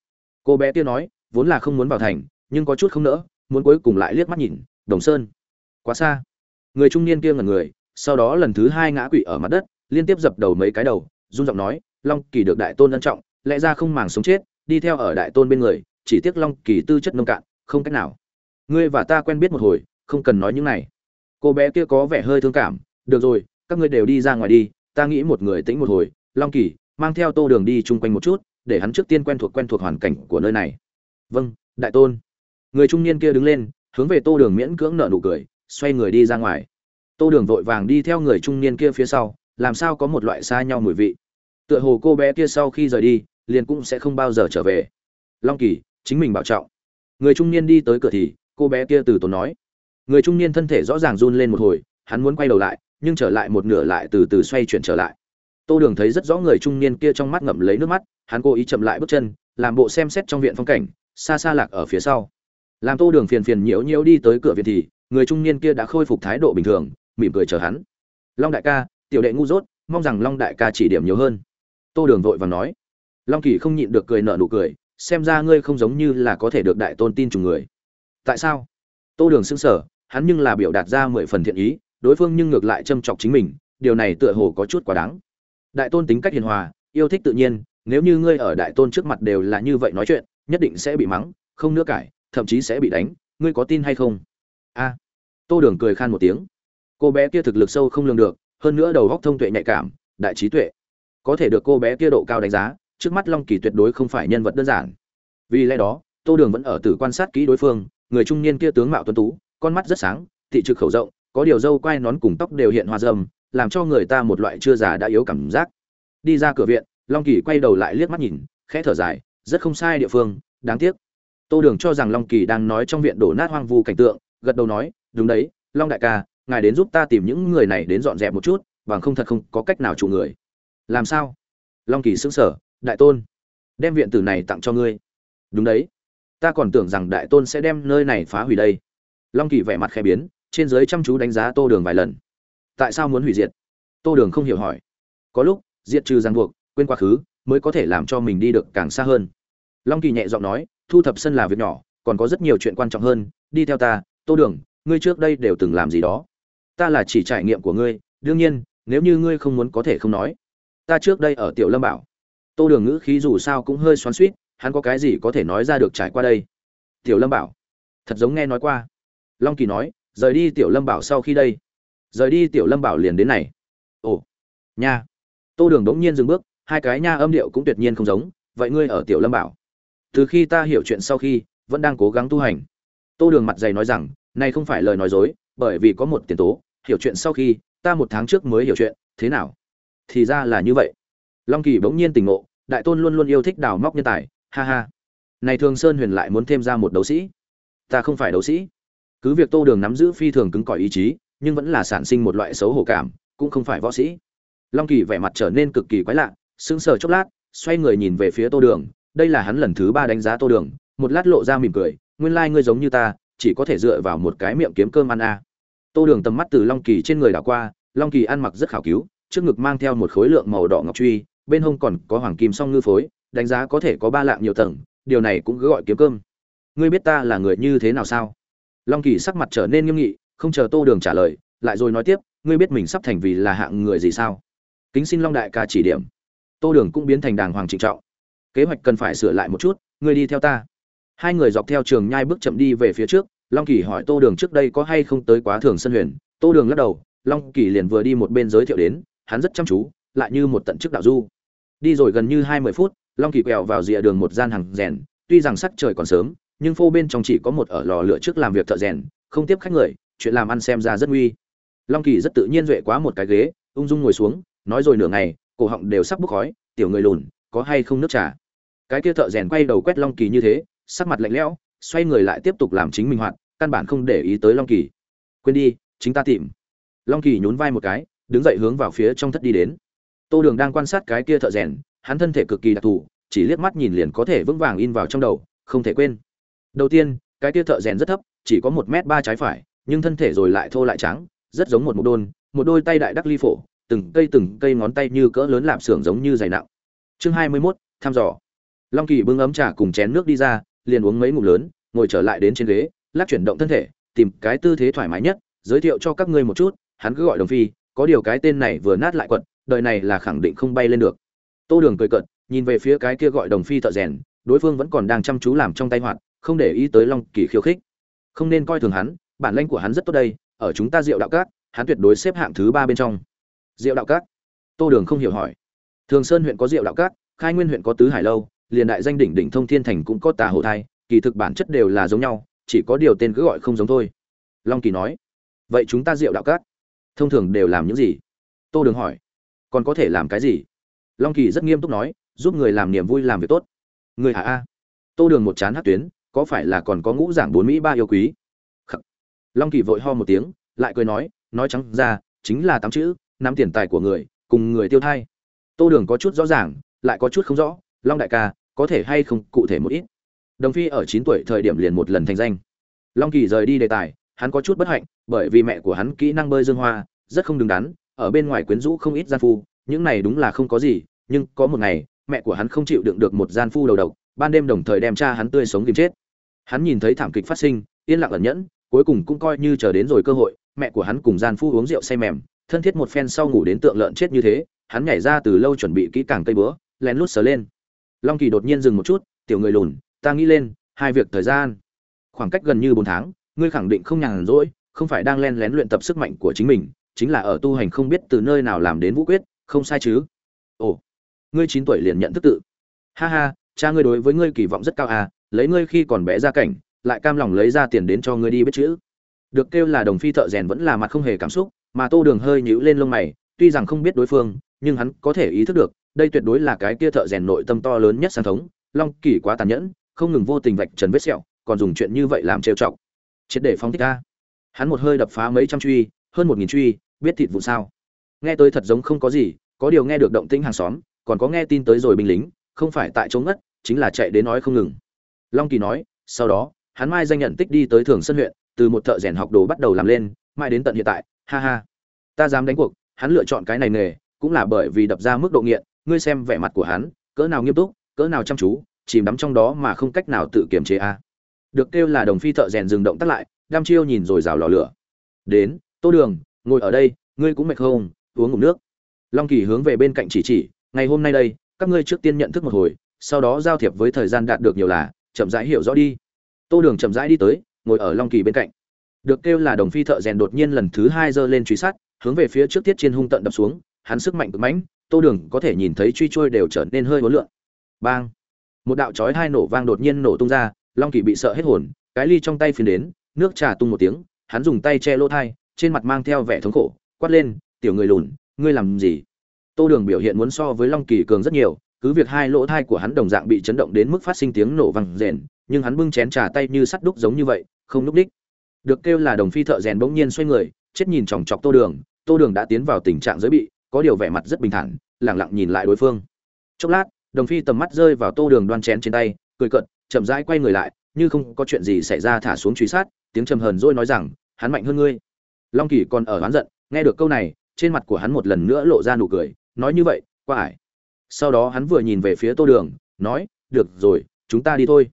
Cô bé kia nói, vốn là không muốn vào thành, nhưng có chút không nỡ, muốn cuối cùng lại liếc mắt nhìn, đồng sơn quá xa. Người trung niên kia ngẩn người, sau đó lần thứ hai ngã quỵ ở mặt đất, liên tiếp dập đầu mấy cái đầu, run giọng nói, long kỳ được đại tôn ân trọng, lẽ ra không màng sống chết, đi theo ở đại tôn bên người, chỉ tiếc long kỳ tư chất nông cạn, không cách nào. Ngươi và ta quen biết một hồi, không cần nói những này. Cô bé kia có vẻ hơi thương cảm, được rồi, các ngươi đều đi ra ngoài đi, ta nghĩ một người tĩnh một hồi, long kỳ, mang theo tô đường đi chung quanh một chút, để hắn trước tiên quen thuộc quen thuộc hoàn cảnh của nơi này. Vâng đại tôn. Người trung niên kia đứng lên, hướng về tô đường miễn cưỡng nợ nụ cười xoay người đi ra ngoài. Tô đường vội vàng đi theo người trung niên kia phía sau, làm sao có một loại xa nhau mùi vị. Tựa hồ cô bé kia sau khi rời đi, liền cũng sẽ không bao giờ trở về. Long kỳ, chính mình bảo trọng. Người trung niên đi tới cửa thì, cô bé kia từ tốn nói. Người trung niên thân thể rõ ràng run lên một hồi, hắn muốn quay đầu lại, nhưng trở lại một nửa lại từ từ xoay chuyển trở lại. Tô đường thấy rất rõ người trung niên kia trong mắt ngậm lấy nước mắt, hắn cố ý chậm lại bước chân, làm bộ xem xét trong viện phong cảnh, xa xa lạc ở phía sau. Làm tô đường phiền phiền nhiễu nhiễu đi tới cửa viện thì người trung niên kia đã khôi phục thái độ bình thường, mỉm cười chờ hắn. Long đại ca, tiểu đệ ngu dốt, mong rằng long đại ca chỉ điểm nhiều hơn. Tô đường vội vàng nói. Long kỳ không nhịn được cười nợ nụ cười, xem ra ngươi không giống như là có thể được đại tôn tin chủng người. Tại sao? Tô đường xưng sở hắn nhưng là biểu đạt ra mười phần thiện ý, đối phương nhưng ngược lại châm chọc chính mình, điều này tựa hồ có chút quá đáng. Đại tôn tính cách hiền hòa, yêu thích tự nhiên, nếu như ngươi ở đại tôn trước mặt đều là như vậy nói chuyện, nhất định sẽ bị mắng, không nữa cải, thậm chí sẽ bị đánh, ngươi có tin hay không? A. Tô đường cười khan một tiếng. Cô bé kia thực lực sâu không lường được, hơn nữa đầu góc thông tuệ nhạy cảm, đại trí tuệ. Có thể được cô bé kia độ cao đánh giá, trước mắt long kỳ tuyệt đối không phải nhân vật đơn giản. Vì lẽ đó, tô đường vẫn ở tử quan sát kỹ đối phương, người trung niên kia tướng mạo tuấn tú, con mắt rất sáng, thị trực khẩu rộng, có điều dâu quai nón cùng tóc đều hiện hoa dâm làm cho người ta một loại chưa già đã yếu cảm giác. Đi ra cửa viện, long kỳ quay đầu lại liếc mắt nhìn, khẽ thở dài, rất không sai địa phương, đáng tiếc. Tô đường cho rằng long kỳ đang nói trong viện đổ nát hoang vu cảnh tượng gật đầu nói, đúng đấy, long đại ca, ngài đến giúp ta tìm những người này đến dọn dẹp một chút, bằng không thật không có cách nào chủ người. Làm sao? Long kỳ xứng sở đại tôn, đem viện tử này tặng cho ngươi. Đúng đấy, ta còn tưởng rằng đại tôn sẽ đem nơi này phá hủy đây. Long kỳ vẻ mặt khẽ biến, trên dưới chăm chú đánh giá tô đường vài lần. Tại sao muốn hủy diệt? Tô đường không hiểu hỏi. Có lúc, diệt trừ ràng buộc, quên quá khứ, mới có thể làm cho mình đi được càng xa hơn. Long kỳ nhẹ giọng nói, thu thập sân là việc nhỏ, còn có rất nhiều chuyện quan trọng hơn, đi theo ta tô đường, ngươi trước đây đều từng làm gì đó. Ta là chỉ trải nghiệm của ngươi, đương nhiên, nếu như ngươi không muốn có thể không nói. Ta trước đây ở tiểu lâm bảo. Tô đường ngữ khí dù sao cũng hơi xoắn suýt hắn có cái gì có thể nói ra được trải qua đây? Tiểu lâm bảo. Thật giống nghe nói qua. Long kỳ nói, rời đi tiểu lâm bảo sau khi đây. Rời đi tiểu lâm bảo liền đến này. Ồ. Nha. Tô đường đống nhiên dừng bước, hai cái nha âm điệu cũng tuyệt nhiên không giống, vậy ngươi ở tiểu lâm bảo. Từ khi ta hiểu chuyện sau khi, vẫn đang cố gắng tu hành tô đường mặt dày nói rằng, này không phải lời nói dối, bởi vì có một tiền tố, hiểu chuyện sau khi, ta một tháng trước mới hiểu chuyện, thế nào? Thì ra là như vậy. Long kỳ bỗng nhiên tỉnh ngộ, đại tôn luôn luôn yêu thích đào móc nhân tài, ha ha. Này thường sơn huyền lại muốn thêm ra một đấu sĩ. Ta không phải đấu sĩ. Cứ việc tô đường nắm giữ phi thường cứng cỏi ý chí, nhưng vẫn là sản sinh một loại xấu hổ cảm, cũng không phải võ sĩ. Long kỳ vẻ mặt trở nên cực kỳ quái lạ, sững sờ chốc lát, xoay người nhìn về phía tô đường. Đây là hắn lần thứ ba đánh giá tô đường, một lát lộ ra mỉm cười nguyên lai ngươi giống như ta, chỉ có thể dựa vào một cái miệng kiếm cơm ăn a à. tô đường tầm mắt từ long kỳ trên người đảo qua, long kỳ ăn mặc rất khảo cứu, trước ngực mang theo một khối lượng màu đỏ ngọc truy, bên hông còn có hoàng kim song ngư phối, đánh giá có thể có ba lạng nhiều tầng, điều này cũng cứ gọi kiếm cơm. Ngươi biết ta là người như thế nào sao? Long kỳ sắc mặt trở nên nghiêm nghị, không chờ tô đường trả lời, lại rồi nói tiếp, ngươi biết mình sắp thành vì là hạng người gì sao? Kính xin long đại ca chỉ điểm. Tô đường cũng biến thành đàng hoàng trịnh trọng. Kế hoạch cần phải sửa lại một chút, ngươi đi theo ta hai người dọc theo trường nhai bước chậm đi về phía trước, long kỳ hỏi tô đường trước đây có hay không tới quá thường sân huyền. Tô đường lắc đầu, long kỳ liền vừa đi một bên giới thiệu đến, hắn rất chăm chú, lại như một tận chức đạo du. Đi rồi gần như hai mươi phút, long kỳ quẹo vào rìa đường một gian hàng rèn, tuy rằng sắc trời còn sớm, nhưng phô bên trong chỉ có một ở lò lửa trước làm việc thợ rèn, không tiếp khách người, chuyện làm ăn xem ra rất nguy. Long kỳ rất tự nhiên duệ quá một cái ghế, ung dung ngồi xuống, nói rồi nửa ngày, cổ họng đều sắp bốc khói, tiểu người lùn, có hay không nước trà? Cái kia thợ rèn quay đầu quét long kỳ như thế sắc mặt lạnh lẽo xoay người lại tiếp tục làm chính mình hoạt căn bản không để ý tới long kỳ. Quên đi chính ta tìm. Long kỳ nhún vai một cái đứng dậy hướng vào phía trong thất đi đến. Tô đường đang quan sát cái kia thợ rèn hắn thân thể cực kỳ đặc thù chỉ liếc mắt nhìn liền có thể vững vàng in vào trong đầu không thể quên. Đầu tiên cái kia thợ rèn rất thấp chỉ có một m ba trái phải nhưng thân thể rồi lại thô lại trắng rất giống một mục đôn một đôi tay đại đắc ly phổ từng cây từng cây ngón tay như cỡ lớn lạp xưởng giống như dày nặng. Chương hai mươi 21, thăm dò. Long kỳ bưng ấm trà cùng chén nước đi ra liền uống mấy ngụm lớn, ngồi trở lại đến trên ghế, lắc chuyển động thân thể, tìm cái tư thế thoải mái nhất, giới thiệu cho các ngươi một chút, hắn cứ gọi đồng phi, có điều cái tên này vừa nát lại quật, đời này là khẳng định không bay lên được. Tô đường cười cợt, nhìn về phía cái kia gọi đồng phi thợ rèn, đối phương vẫn còn đang chăm chú làm trong tay hoạt, không để ý tới long kỳ khiêu khích. Không nên coi thường hắn, bản lĩnh của hắn rất tốt đây, ở chúng ta diệu đạo cát hắn tuyệt đối xếp hạng thứ ba bên trong. Diệu đạo cát tô đường không hiểu hỏi. Thường sơn huyện có diệu đạo cát khai nguyên huyện có tứ hải lâu liền đại danh đỉnh đỉnh thông thiên thành cũng có tà hồ thai, kỳ thực bản chất đều là giống nhau, chỉ có điều tên cứ gọi không giống thôi. Long kỳ nói. Vậy chúng ta diệu đạo cát thông thường đều làm những gì? Tô đường hỏi. Còn có thể làm cái gì? Long kỳ rất nghiêm túc nói, giúp người làm niềm vui làm việc tốt. Người hạ a? Tô đường một chán hát tuyến, có phải là còn có ngũ giảng bốn mỹ ba yêu quý? Khắc. long kỳ vội ho một tiếng, lại cười nói nói trắng ra, chính là tám chữ, nắm tiền tài của người, cùng người tiêu thai. Tô đường có chút rõ ràng, lại có chút không rõ long đại ca, có thể hay không, cụ thể một ít. Đồng phi ở chín tuổi thời điểm liền một lần thành danh. Long kỳ rời đi đề tài, hắn có chút bất hạnh, bởi vì mẹ của hắn kỹ năng bơi dương hoa, rất không đứng đắn, ở bên ngoài quyến rũ không ít gian phu, những này đúng là không có gì, nhưng có một ngày, mẹ của hắn không chịu đựng được một gian phu đầu độc, ban đêm đồng thời đem cha hắn tươi sống tìm chết. Hắn nhìn thấy thảm kịch phát sinh, yên lặng ẩn nhẫn, cuối cùng cũng coi như chờ đến rồi cơ hội, mẹ của hắn cùng gian phu uống rượu say mềm, thân thiết một phen sau ngủ đến tượng lợn chết như thế, hắn nhảy ra từ lâu chuẩn bị kỹ càng cây bữa lén lút sờ lên long kỳ đột nhiên dừng một chút, tiểu người lùn, ta nghĩ lên, hai việc thời gian. Khoảng cách gần như bốn tháng, ngươi khẳng định không nhàn rỗi, không phải đang len lén luyện tập sức mạnh của chính mình, chính là ở tu hành không biết từ nơi nào làm đến vũ quyết, không sai chứ? Ồ, ngươi chín tuổi liền nhận thức tự. Ha ha, cha ngươi đối với ngươi kỳ vọng rất cao à lấy ngươi khi còn bé ra cảnh, lại cam lòng lấy ra tiền đến cho ngươi đi biết chữ. Được kêu là đồng phi thợ rèn vẫn là mặt không hề cảm xúc, mà tô đường hơi nhíu lên lông mày, tuy rằng không biết đối phương, nhưng hắn có thể ý thức được đây tuyệt đối là cái kia thợ rèn nội tâm to lớn nhất sang thống, long kỳ quá tàn nhẫn, không ngừng vô tình vạch trần vết sẹo, còn dùng chuyện như vậy làm trêu chọc. Triệt để phong thích ta hắn một hơi đập phá mấy trăm truy, hơn một nghìn truy, biết thịt vụ sao. Nghe tới thật giống không có gì, có điều nghe được động tĩnh hàng xóm, còn có nghe tin tới rồi binh lính, không phải tại chỗ ngất, chính là chạy đến nói không ngừng. Long kỳ nói, sau đó, hắn mai danh nhận tích đi tới thường sân huyện, từ một thợ rèn học đồ bắt đầu làm lên, mai đến tận hiện tại, ha ha. Ta dám đánh cuộc, hắn lựa chọn cái này nghề, cũng là bởi vì đập ra mức độ nghiện ngươi xem vẻ mặt của hắn, cỡ nào nghiêm túc, cỡ nào chăm chú, chìm đắm trong đó mà không cách nào tự kiềm chế a. Được kêu là đồng phi thợ rèn dừng động tắt lại, đam chiêu nhìn rồi rào lò lửa. Đến, tô đường, ngồi ở đây, ngươi cũng mệt không? Uống ngụm nước. Long kỳ hướng về bên cạnh chỉ chỉ, ngày hôm nay đây, các ngươi trước tiên nhận thức một hồi, sau đó giao thiệp với thời gian đạt được nhiều là, chậm rãi hiểu rõ đi. Tô đường chậm rãi đi tới, ngồi ở long kỳ bên cạnh. Được kêu là đồng phi thợ rèn đột nhiên lần thứ hai giơ lên truy sát, hướng về phía trước tiết trên hung tận đập xuống, hắn sức mạnh cực mãnh tô đường có thể nhìn thấy truy trôi đều trở nên hơi hối lượn. bang! Một đạo chói hai nổ vang đột nhiên nổ tung ra, long kỳ bị sợ hết hồn, cái ly trong tay phiến đến, nước trà tung một tiếng, hắn dùng tay che lỗ thai, trên mặt mang theo vẻ thống khổ, quát lên, tiểu người lùn, ngươi làm gì? Tô đường biểu hiện muốn so với long kỳ cường rất nhiều, cứ việc hai lỗ thai của hắn đồng dạng bị chấn động đến mức phát sinh tiếng nổ vang rền, nhưng hắn bưng chén trà tay như sắt đúc giống như vậy, không núp đích. Được kêu là đồng phi thợ rèn bỗng nhiên xoay người, chết nhìn chòng chọc tô đường tô đường đã tiến vào tình trạng giới bị có điều vẻ mặt rất bình thản, lẳng lặng nhìn lại đối phương. Chốc lát, đồng phi tầm mắt rơi vào tô đường đoan chén trên tay, cười cận chậm rãi quay người lại, như không có chuyện gì xảy ra thả xuống truy sát, tiếng trầm hờn dỗi nói rằng, hắn mạnh hơn ngươi. Long kỳ còn ở oán giận, nghe được câu này, trên mặt của hắn một lần nữa lộ ra nụ cười, nói như vậy qua ải. Sau đó hắn vừa nhìn về phía tô đường, nói, được rồi, chúng ta đi thôi.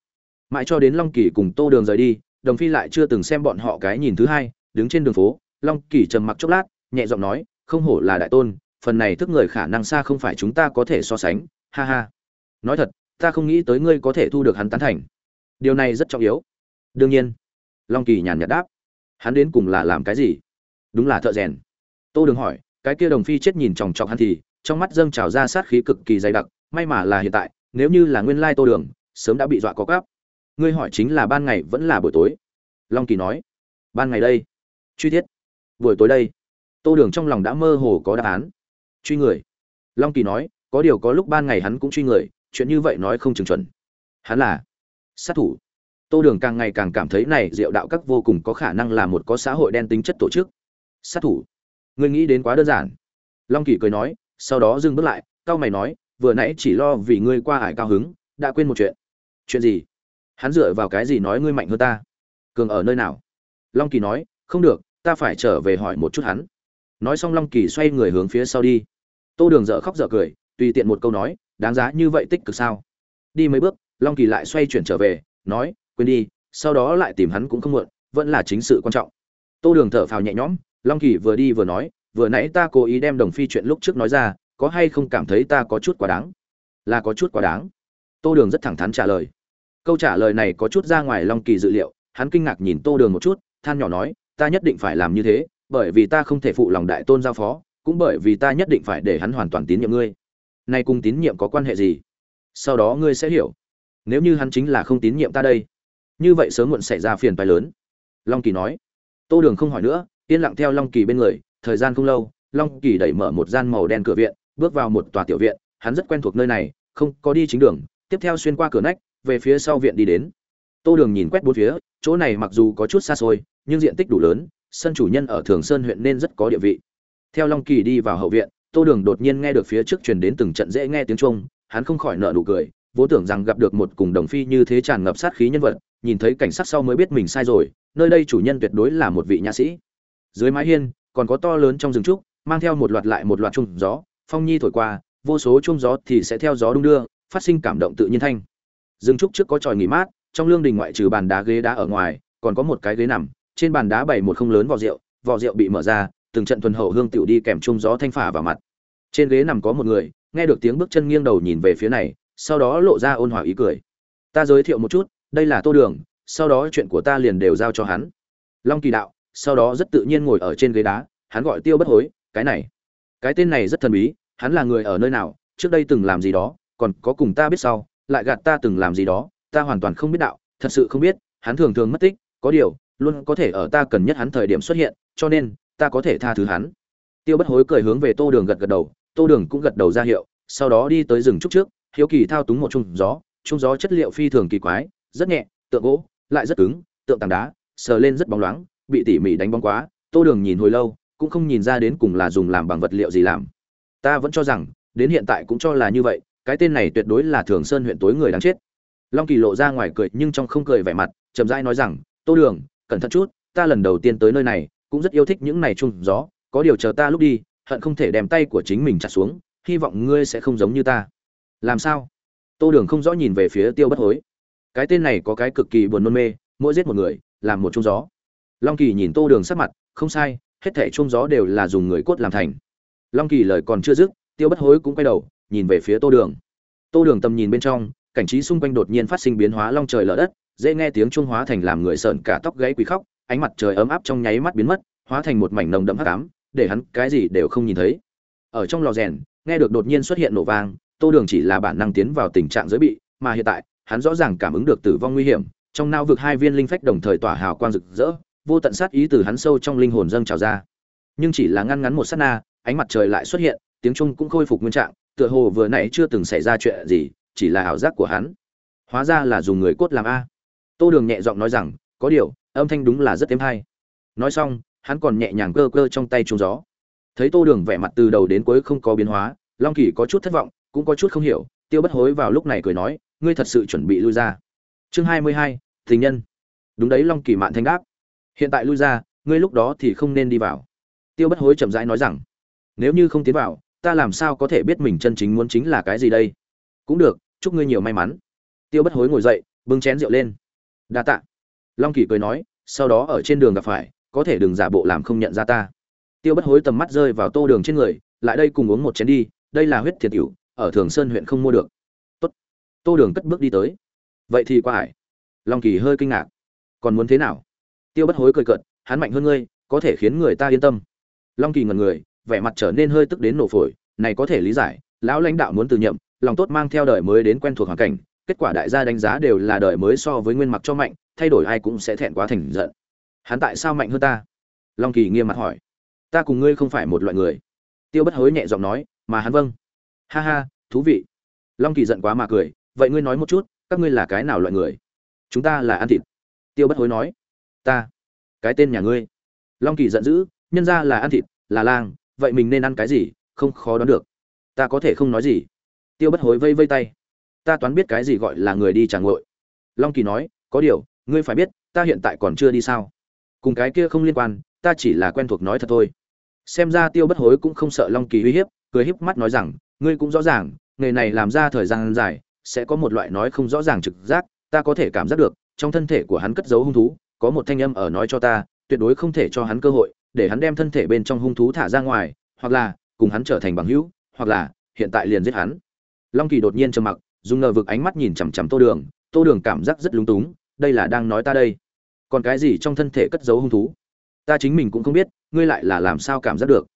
Mãi cho đến long kỳ cùng tô đường rời đi, đồng phi lại chưa từng xem bọn họ cái nhìn thứ hai, đứng trên đường phố, long kỳ trầm mặc chốc lát, nhẹ giọng nói, không hổ là đại tôn phần này thức người khả năng xa không phải chúng ta có thể so sánh, ha ha. Nói thật, ta không nghĩ tới ngươi có thể thu được hắn tán thành. Điều này rất trọng yếu. Đương nhiên, long kỳ nhàn nhạt đáp. Hắn đến cùng là làm cái gì? Đúng là thợ rèn. Tô đường hỏi, cái kia đồng phi chết nhìn chòng chọc hắn thì, trong mắt dâng trào ra sát khí cực kỳ dày đặc, may mà là hiện tại, nếu như là nguyên lai tô đường, sớm đã bị dọa có cắp ngươi hỏi chính là ban ngày vẫn là buổi tối? Long kỳ nói. Ban ngày đây. Truy thiết buổi tối đây. Tô đường trong lòng đã mơ hồ có đáp án truy người. Long kỳ nói, có điều có lúc ban ngày hắn cũng truy người, chuyện như vậy nói không chừng chuẩn. Hắn là sát thủ. Tô đường càng ngày càng cảm thấy này diệu đạo các vô cùng có khả năng là một có xã hội đen tính chất tổ chức. Sát thủ. Ngươi nghĩ đến quá đơn giản. Long kỳ cười nói, sau đó dừng bước lại cao mày nói, vừa nãy chỉ lo vì ngươi qua ải cao hứng, đã quên một chuyện. Chuyện gì? Hắn dựa vào cái gì nói ngươi mạnh hơn ta? Cường ở nơi nào? Long kỳ nói, không được, ta phải trở về hỏi một chút hắn. Nói xong long kỳ xoay người hướng phía sau đi tô đường dở khóc dở cười, tùy tiện một câu nói, đáng giá như vậy tích cực sao? Đi mấy bước, long kỳ lại xoay chuyển trở về, nói, quên đi, sau đó lại tìm hắn cũng không muộn, vẫn là chính sự quan trọng. Tô đường thở phào nhẹ nhõm, long kỳ vừa đi vừa nói, vừa nãy ta cố ý đem đồng phi chuyện lúc trước nói ra, có hay không cảm thấy ta có chút quá đáng? Là có chút quá đáng. Tô đường rất thẳng thắn trả lời. Câu trả lời này có chút ra ngoài long kỳ dự liệu, hắn kinh ngạc nhìn tô đường một chút, than nhỏ nói, ta nhất định phải làm như thế, bởi vì ta không thể phụ lòng đại tôn giao phó cũng bởi vì ta nhất định phải để hắn hoàn toàn tín nhiệm ngươi. Nay cùng tín nhiệm có quan hệ gì? Sau đó ngươi sẽ hiểu. Nếu như hắn chính là không tín nhiệm ta đây, như vậy sớm muộn xảy ra phiền phái lớn. Long kỳ nói. Tô đường không hỏi nữa, yên lặng theo long kỳ bên người, thời gian không lâu, long kỳ đẩy mở một gian màu đen cửa viện, bước vào một tòa tiểu viện, hắn rất quen thuộc nơi này, không có đi chính đường, tiếp theo xuyên qua cửa nách, về phía sau viện đi đến. Tô đường nhìn quét bốn phía, chỗ này mặc dù có chút xa xôi, nhưng diện tích đủ lớn, sân chủ nhân ở thường sơn huyện nên rất có địa vị theo long kỳ đi vào hậu viện, tô đường đột nhiên nghe được phía trước truyền đến từng trận dễ nghe tiếng trung hắn không khỏi nợ nụ cười, vốn tưởng rằng gặp được một cùng đồng phi như thế tràn ngập sát khí nhân vật, nhìn thấy cảnh sát sau mới biết mình sai rồi, nơi đây chủ nhân tuyệt đối là một vị nhã sĩ. Dưới mái hiên, còn có to lớn trong rừng trúc, mang theo một loạt lại một loạt chung gió, phong nhi thổi qua, vô số chung gió thì sẽ theo gió đung đưa, phát sinh cảm động tự nhiên thanh. Rừng trúc trước có tròi nghỉ mát, trong lương đình ngoại trừ bàn đá ghế đá ở ngoài, còn có một cái ghế nằm, trên bàn đá bày một không lớn vò rượu vò rượu bị mở ra từng trận thuần hậu hương tiểu đi kèm chung gió thanh phả vào mặt. Trên ghế nằm có một người, nghe được tiếng bước chân nghiêng đầu nhìn về phía này, sau đó lộ ra ôn hòa ý cười. Ta giới thiệu một chút, đây là tô đường, sau đó chuyện của ta liền đều giao cho hắn. Long kỳ đạo, sau đó rất tự nhiên ngồi ở trên ghế đá, hắn gọi tiêu bất hối, cái này. Cái tên này rất thần bí, hắn là người ở nơi nào, trước đây từng làm gì đó, còn có cùng ta biết sau, lại gạt ta từng làm gì đó, ta hoàn toàn không biết đạo, thật sự không biết, hắn thường thường mất tích, có điều, luôn có thể ở ta cần nhất hắn thời điểm xuất hiện, cho nên ta có thể tha thứ hắn. Tiêu bất hối cười hướng về tô đường gật gật đầu, tô đường cũng gật đầu ra hiệu, sau đó đi tới rừng trúc trước, hiếu kỳ thao túng một chung gió chung gió chất liệu phi thường kỳ quái, rất nhẹ, tượng gỗ, lại rất cứng, tượng tảng đá, sờ lên rất bóng loáng, bị tỉ mỉ đánh bóng quá, tô đường nhìn hồi lâu, cũng không nhìn ra đến cùng là dùng làm bằng vật liệu gì làm. Ta vẫn cho rằng, đến hiện tại cũng cho là như vậy, cái tên này tuyệt đối là thường sơn huyện tối người đáng chết. Long kỳ lộ ra ngoài cười nhưng trong không cười vẻ mặt, chậm rãi nói rằng, tô đường, cẩn thận chút, ta lần đầu tiên tới nơi này cũng rất yêu thích những này chung gió, có điều chờ ta lúc đi, hận không thể đem tay của chính mình chặt xuống, hy vọng ngươi sẽ không giống như ta. Làm sao? Tô đường không rõ nhìn về phía tiêu bất hối. Cái tên này có cái cực kỳ buồn nôn mê, mỗi giết một người, làm một chung gió. Long kỳ nhìn tô đường sắc mặt, không sai, hết thẻ chung gió đều là dùng người cốt làm thành. Long kỳ lời còn chưa dứt, tiêu bất hối cũng quay đầu, nhìn về phía tô đường. Tô đường tầm nhìn bên trong, cảnh trí xung quanh đột nhiên phát sinh biến hóa long trời lở đất, dễ nghe tiếng trung hóa thành làm người sợn cả tóc gãy quỳ khóc ánh mặt trời ấm áp trong nháy mắt biến mất, hóa thành một mảnh nồng đậm hắc ám, để hắn cái gì đều không nhìn thấy. Ở trong lò rèn, nghe được đột nhiên xuất hiện nổ vang, tô đường chỉ là bản năng tiến vào tình trạng giới bị, mà hiện tại, hắn rõ ràng cảm ứng được tử vong nguy hiểm, trong nao vực hai viên linh phách đồng thời tỏa hào quang rực rỡ, vô tận sát ý từ hắn sâu trong linh hồn dâng trào ra. Nhưng chỉ là ngăn ngắn một sát na, ánh mặt trời lại xuất hiện, tiếng trung cũng khôi phục nguyên trạng, tựa hồ vừa nãy chưa từng xảy ra chuyện gì, chỉ là ảo giác của hắn. Hóa ra là dùng người cốt làm a. Tô đường nhẹ giọng nói rằng, có điều âm thanh đúng là rất êm hay. Nói xong, hắn còn nhẹ nhàng cơ cơ trong tay trúng gió. Thấy tô đường vẻ mặt từ đầu đến cuối không có biến hóa, long kỳ có chút thất vọng, cũng có chút không hiểu, tiêu bất hối vào lúc này cười nói, ngươi thật sự chuẩn bị lui ra. Chương hai mươi hai, tình nhân. Đúng đấy, long kỳ mạn thanh đáp. Hiện tại lui ra, ngươi lúc đó thì không nên đi vào. Tiêu bất hối chậm rãi nói rằng, nếu như không tiến vào, ta làm sao có thể biết mình chân chính muốn chính là cái gì đây? Cũng được, chúc ngươi nhiều may mắn. Tiêu bất hối ngồi dậy, bưng chén rượu lên. Đa tạ long kỳ cười nói, sau đó ở trên đường gặp phải, có thể đừng giả bộ làm không nhận ra ta. Tiêu bất hối tầm mắt rơi vào tô đường trên người, lại đây cùng uống một chén đi, đây là huyết thiệt cựu ở thường sơn huyện không mua được. Tốt. tô đường cất bước đi tới. Vậy thì qua hải long kỳ hơi kinh ngạc. Còn muốn thế nào? Tiêu bất hối cười cợt, hắn mạnh hơn ngươi, có thể khiến người ta yên tâm. Long kỳ ngần người, vẻ mặt trở nên hơi tức đến nổ phổi, này có thể lý giải, lão lãnh đạo muốn từ nhậm lòng tốt mang theo đời mới đến quen thuộc hoàn cảnh kết quả đại gia đánh giá đều là đời mới so với nguyên mặc cho mạnh, thay đổi ai cũng sẽ thẹn quá thành giận. Hắn tại sao mạnh hơn ta? Long kỳ nghiêm mặt hỏi. Ta cùng ngươi không phải một loại người. Tiêu bất hối nhẹ giọng nói, mà hắn vâng. Ha ha, thú vị. Long kỳ giận quá mà cười, vậy ngươi nói một chút, các ngươi là cái nào loại người? Chúng ta là ăn thịt. Tiêu bất hối nói, ta, cái tên nhà ngươi. Long kỳ giận dữ, nhân ra là ăn thịt, là lang, vậy mình nên ăn cái gì, không khó đoán được. Ta có thể không nói gì. Tiêu bất hối vây vây tay ta toán biết cái gì gọi là người đi trả ngội. Long kỳ nói, có điều, ngươi phải biết, ta hiện tại còn chưa đi sao? Cùng cái kia không liên quan, ta chỉ là quen thuộc nói thật thôi. Xem ra tiêu bất hối cũng không sợ long kỳ uy hiếp, cười híp mắt nói rằng, ngươi cũng rõ ràng, nghề này làm ra thời gian dài, sẽ có một loại nói không rõ ràng trực giác, ta có thể cảm giác được, trong thân thể của hắn cất giấu hung thú, có một thanh âm ở nói cho ta, tuyệt đối không thể cho hắn cơ hội, để hắn đem thân thể bên trong hung thú thả ra ngoài, hoặc là, cùng hắn trở thành bằng hữu, hoặc là, hiện tại liền giết hắn. Long kỳ đột nhiên trầm mặc dùng ngờ vực ánh mắt nhìn chằm chằm tô đường tô đường cảm giác rất lúng túng, đây là đang nói ta đây. Còn cái gì trong thân thể cất giấu hung thú? Ta chính mình cũng không biết, ngươi lại là làm sao cảm giác được?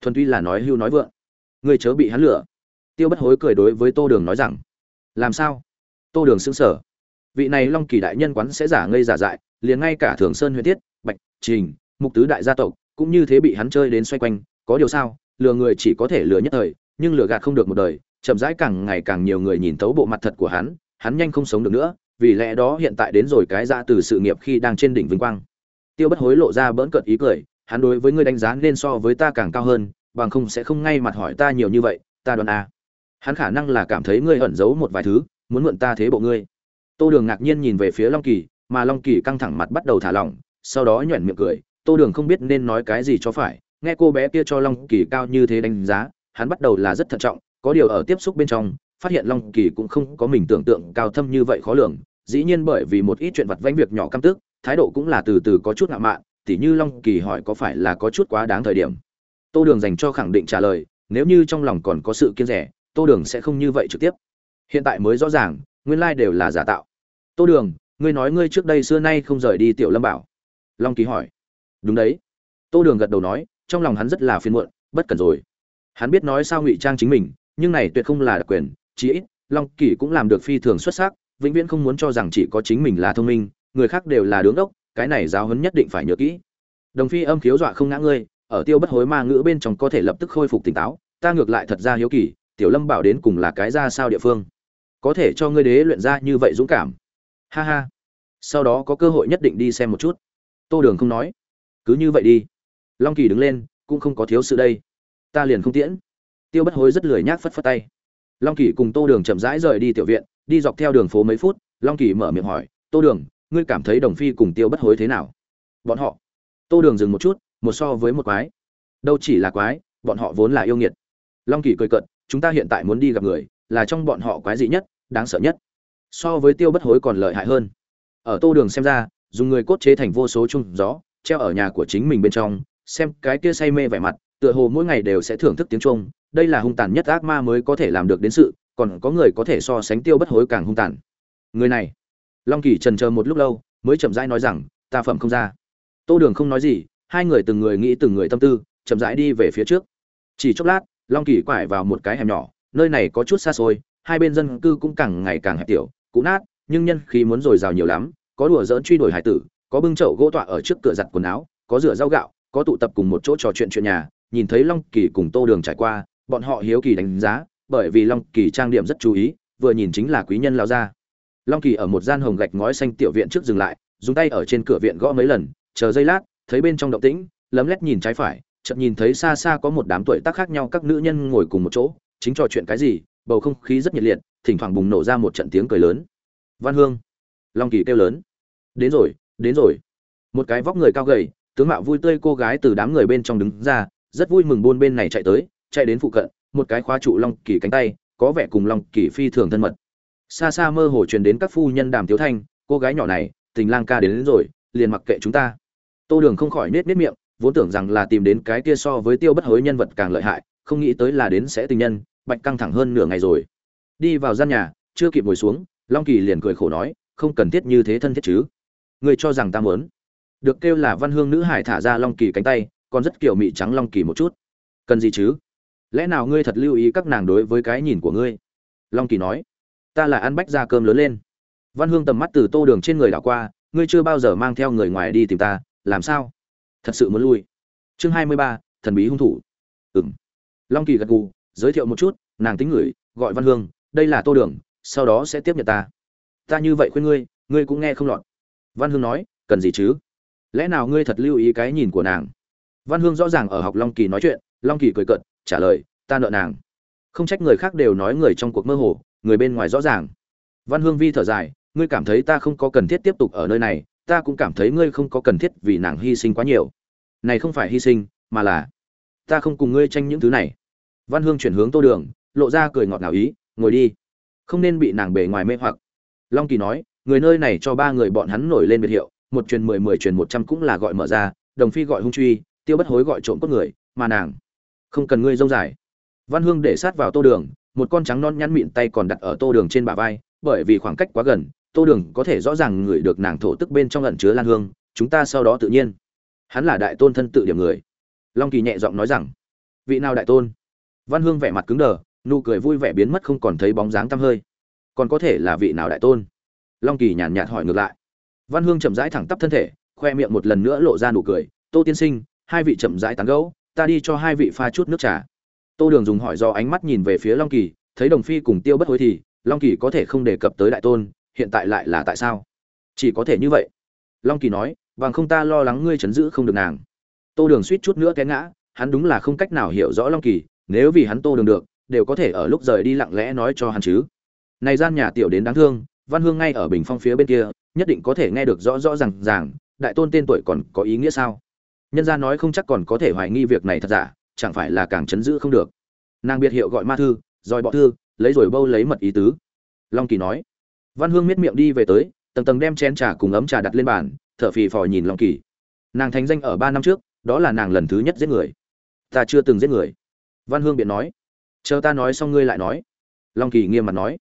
Thuần tuy là nói hưu nói vượng. Ngươi chớ bị hắn lửa. Tiêu bất hối cười đối với tô đường nói rằng, làm sao? Tô đường xứng sở vị này long kỳ đại nhân quán sẽ giả ngây giả dại, liền ngay cả thường sơn huyền tiết, bạch, trình, mục tứ đại gia tộc, cũng như thế bị hắn chơi đến xoay quanh, có điều sao, lừa người chỉ có thể lừa nhất thời, nhưng lừa gạt không được một đời chậm rãi càng ngày càng nhiều người nhìn thấu bộ mặt thật của hắn hắn nhanh không sống được nữa, vì lẽ đó hiện tại đến rồi cái ra từ sự nghiệp khi đang trên đỉnh vinh quang tiêu bất hối lộ ra bỡn cợt ý cười, hắn đối với ngươi đánh giá nên so với ta càng cao hơn, bằng không sẽ không ngay mặt hỏi ta nhiều như vậy, ta đoán à. hắn khả năng là cảm thấy ngươi ẩn giấu một vài thứ, muốn mượn ta thế bộ ngươi tô đường ngạc nhiên nhìn về phía long kỳ, mà long kỳ căng thẳng mặt bắt đầu thả lỏng, sau đó nhuyễn miệng cười, tô đường không biết nên nói cái gì cho phải, nghe cô bé kia cho long kỳ cao như thế đánh giá, hắn bắt đầu là rất thận trọng có điều ở tiếp xúc bên trong, phát hiện long kỳ cũng không có mình tưởng tượng cao thâm như vậy khó lường, dĩ nhiên bởi vì một ít chuyện vặt vãnh việc nhỏ căm tức, thái độ cũng là từ từ có chút ngạo mạn, tỉ như long kỳ hỏi có phải là có chút quá đáng thời điểm. Tô đường dành cho khẳng định trả lời, nếu như trong lòng còn có sự kiên rẻ, tô đường sẽ không như vậy trực tiếp. Hiện tại mới rõ ràng, nguyên lai đều là giả tạo. Tô đường, ngươi nói ngươi trước đây xưa nay không rời đi tiểu lâm bảo. Long kỳ hỏi. Đúng đấy. Tô đường gật đầu nói, trong lòng hắn rất là phiền muộn, bất cần rồi. Hắn biết nói sao ngụy trang chính mình nhưng này tuyệt không là đặc quyền, chí ít, long kỳ cũng làm được phi thường xuất sắc, vĩnh viễn không muốn cho rằng chỉ có chính mình là thông minh, người khác đều là đứng đốc, cái này giáo huấn nhất định phải nhớ kỹ. Đồng phi âm khiếu dọa không ngã ngươi, ở tiêu bất hối ma ngữ bên trong có thể lập tức khôi phục tỉnh táo, ta ngược lại thật ra hiếu kỳ, tiểu lâm bảo đến cùng là cái ra sao địa phương? Có thể cho ngươi đế luyện ra như vậy dũng cảm. Ha ha. Sau đó có cơ hội nhất định đi xem một chút. Tô đường không nói. Cứ như vậy đi. Long kỳ đứng lên, cũng không có thiếu sự đây. Ta liền không tiễn tiêu bất hối rất lười nhác phất phất tay. Long kỳ cùng tô đường chậm rãi rời đi tiểu viện, đi dọc theo đường phố mấy phút, long kỳ mở miệng hỏi, tô đường, ngươi cảm thấy đồng phi cùng tiêu bất hối thế nào? Bọn họ. Tô đường dừng một chút, một so với một quái. Đâu chỉ là quái, bọn họ vốn là yêu nghiệt. Long kỳ cười cận chúng ta hiện tại muốn đi gặp người, là trong bọn họ quái dị nhất, đáng sợ nhất. So với tiêu bất hối còn lợi hại hơn. Ở tô đường xem ra, dùng người cốt chế thành vô số chung gió, treo ở nhà của chính mình bên trong, xem cái kia say mê vẻ mặt, tựa hồ mỗi ngày đều sẽ thưởng thức tiếng trung đây là hung tàn nhất ác ma mới có thể làm được đến sự, còn có người có thể so sánh tiêu bất hối càng hung tàn. Người này, long kỳ trần chờ một lúc lâu, mới chậm rãi nói rằng, ta phẩm không ra. Tô đường không nói gì, hai người từng người nghĩ từng người tâm tư, chậm rãi đi về phía trước. Chỉ chốc lát, long kỳ quải vào một cái hẻm nhỏ, nơi này có chút xa xôi, hai bên dân cư cũng càng ngày càng hẹp tiểu, cũ nát, nhưng nhân khí muốn dồi dào nhiều lắm, có đùa dỡn truy đuổi hải tử, có bưng chậu gỗ tọa ở trước cửa giặt quần áo, có rửa rau gạo, có tụ tập cùng một chỗ trò chuyện chuyện nhà, nhìn thấy long kỳ cùng tô đường trải qua bọn họ hiếu kỳ đánh giá, bởi vì long kỳ trang điểm rất chú ý, vừa nhìn chính là quý nhân lao ra long kỳ ở một gian hồng gạch ngói xanh tiểu viện trước dừng lại, dùng tay ở trên cửa viện gõ mấy lần, chờ giây lát, thấy bên trong động tĩnh, lấm lét nhìn trái phải, chợt nhìn thấy xa xa có một đám tuổi tác khác nhau các nữ nhân ngồi cùng một chỗ, chính trò chuyện cái gì, bầu không khí rất nhiệt liệt, thỉnh thoảng bùng nổ ra một trận tiếng cười lớn. Văn hương. Long kỳ kêu lớn. Đến rồi đến rồi. Một cái vóc người cao gầy, tướng mạo vui tươi cô gái từ đám người bên trong đứng ra, rất vui mừng buôn bên này chạy tới chạy đến phụ cận một cái khóa trụ long kỳ cánh tay có vẻ cùng long kỳ phi thường thân mật. Xa xa mơ hồ truyền đến các phu nhân đàm tiếu thanh cô gái nhỏ này tình lang ca đến, đến rồi liền mặc kệ chúng ta. Tô đường không khỏi nết nết miệng vốn tưởng rằng là tìm đến cái kia so với tiêu bất hối nhân vật càng lợi hại không nghĩ tới là đến sẽ tình nhân bạch căng thẳng hơn nửa ngày rồi. Đi vào gian nhà chưa kịp ngồi xuống long kỳ liền cười khổ nói không cần thiết như thế thân thiết chứ. Người cho rằng ta muốn. Được kêu là văn hương nữ hải thả ra long kỳ cánh tay còn rất kiểu mị trắng long kỳ một chút. Cần gì chứ? Lẽ nào ngươi thật lưu ý các nàng đối với cái nhìn của ngươi? Long kỳ nói, ta là ăn bách ra cơm lớn lên. Văn hương tầm mắt từ tô đường trên người đảo qua, ngươi chưa bao giờ mang theo người ngoài đi tìm ta, làm sao? Thật sự muốn lui. Chương hai mươi ba, thần bí hung thủ. Ừng long kỳ gật gù, giới thiệu một chút, nàng tính ngửi gọi văn hương, đây là tô đường, sau đó sẽ tiếp nhận ta. Ta như vậy khuyên ngươi ngươi cũng nghe không lọt. Văn hương nói, cần gì chứ? Lẽ nào ngươi thật lưu ý cái nhìn của nàng? Văn hương rõ ràng ở học long kỳ nói chuyện, long kỳ cười cợt trả lời, ta nợ nàng. Không trách người khác đều nói người trong cuộc mơ hồ, người bên ngoài rõ ràng. Văn hương vi thở dài, ngươi cảm thấy ta không có cần thiết tiếp tục ở nơi này, ta cũng cảm thấy ngươi không có cần thiết vì nàng hy sinh quá nhiều. Này không phải hy sinh, mà là ta không cùng ngươi tranh những thứ này. Văn hương chuyển hướng tô đường, lộ ra cười ngọt ngào ý, ngồi đi, không nên bị nàng bề ngoài mê hoặc. Long kỳ nói, người nơi này cho ba người bọn hắn nổi lên biệt hiệu, một truyền mười mười truyền một trăm cũng là gọi mở ra, đồng phi gọi hung truy, tiêu bất hối gọi trộm cốt người, mà nàng không cần ngươi rông dài. Văn hương để sát vào tô đường, một con trắng non nhăn mịn tay còn đặt ở tô đường trên bả vai, bởi vì khoảng cách quá gần, tô đường có thể rõ ràng ngửi được nàng thổ tức bên trong lẩn chứa lan hương, chúng ta sau đó tự nhiên. Hắn là đại tôn thân tự điểm người. Long kỳ nhẹ giọng nói rằng, vị nào đại tôn? Văn hương vẻ mặt cứng đờ, nụ cười vui vẻ biến mất không còn thấy bóng dáng tăm hơi. Còn có thể là vị nào đại tôn? Long kỳ nhàn nhạt hỏi ngược lại. Văn hương chậm rãi thẳng tắp thân thể, khoe miệng một lần nữa lộ ra nụ cười, tô tiên sinh, hai vị chậm rãi tán gẫu ta đi cho hai vị pha chút nước trà. Tô đường dùng hỏi do ánh mắt nhìn về phía long kỳ, thấy đồng phi cùng tiêu bất hối thì, long kỳ có thể không đề cập tới đại tôn, hiện tại lại là tại sao? Chỉ có thể như vậy. Long kỳ nói, bằng không ta lo lắng ngươi chấn giữ không được nàng. Tô đường suýt chút nữa té ngã, hắn đúng là không cách nào hiểu rõ long kỳ, nếu vì hắn tô đường được, đều có thể ở lúc rời đi lặng lẽ nói cho hắn chứ. Này gian nhà tiểu đến đáng thương, văn hương ngay ở bình phong phía bên kia, nhất định có thể nghe được rõ rõ r à n g ràng, đại tôn tên tuổi còn có ý nghĩa sao? Nhân gia nói không chắc còn có thể hoài nghi việc này thật giả, chẳng phải là càng chấn giữ không được. Nàng biệt hiệu gọi ma thư, rồi bọ thư, lấy rồi bâu lấy mật ý tứ. Long kỳ nói. Văn hương miết miệng đi về tới, tầng tầng đem chén trà cùng ấm trà đặt lên bàn, thở phì phò nhìn long kỳ. Nàng thành danh ở ba năm trước, đó là nàng lần thứ nhất giết người. Ta chưa từng giết người. Văn hương biện nói. Chờ ta nói xong ngươi lại nói. Long kỳ nghiêm mặt nói.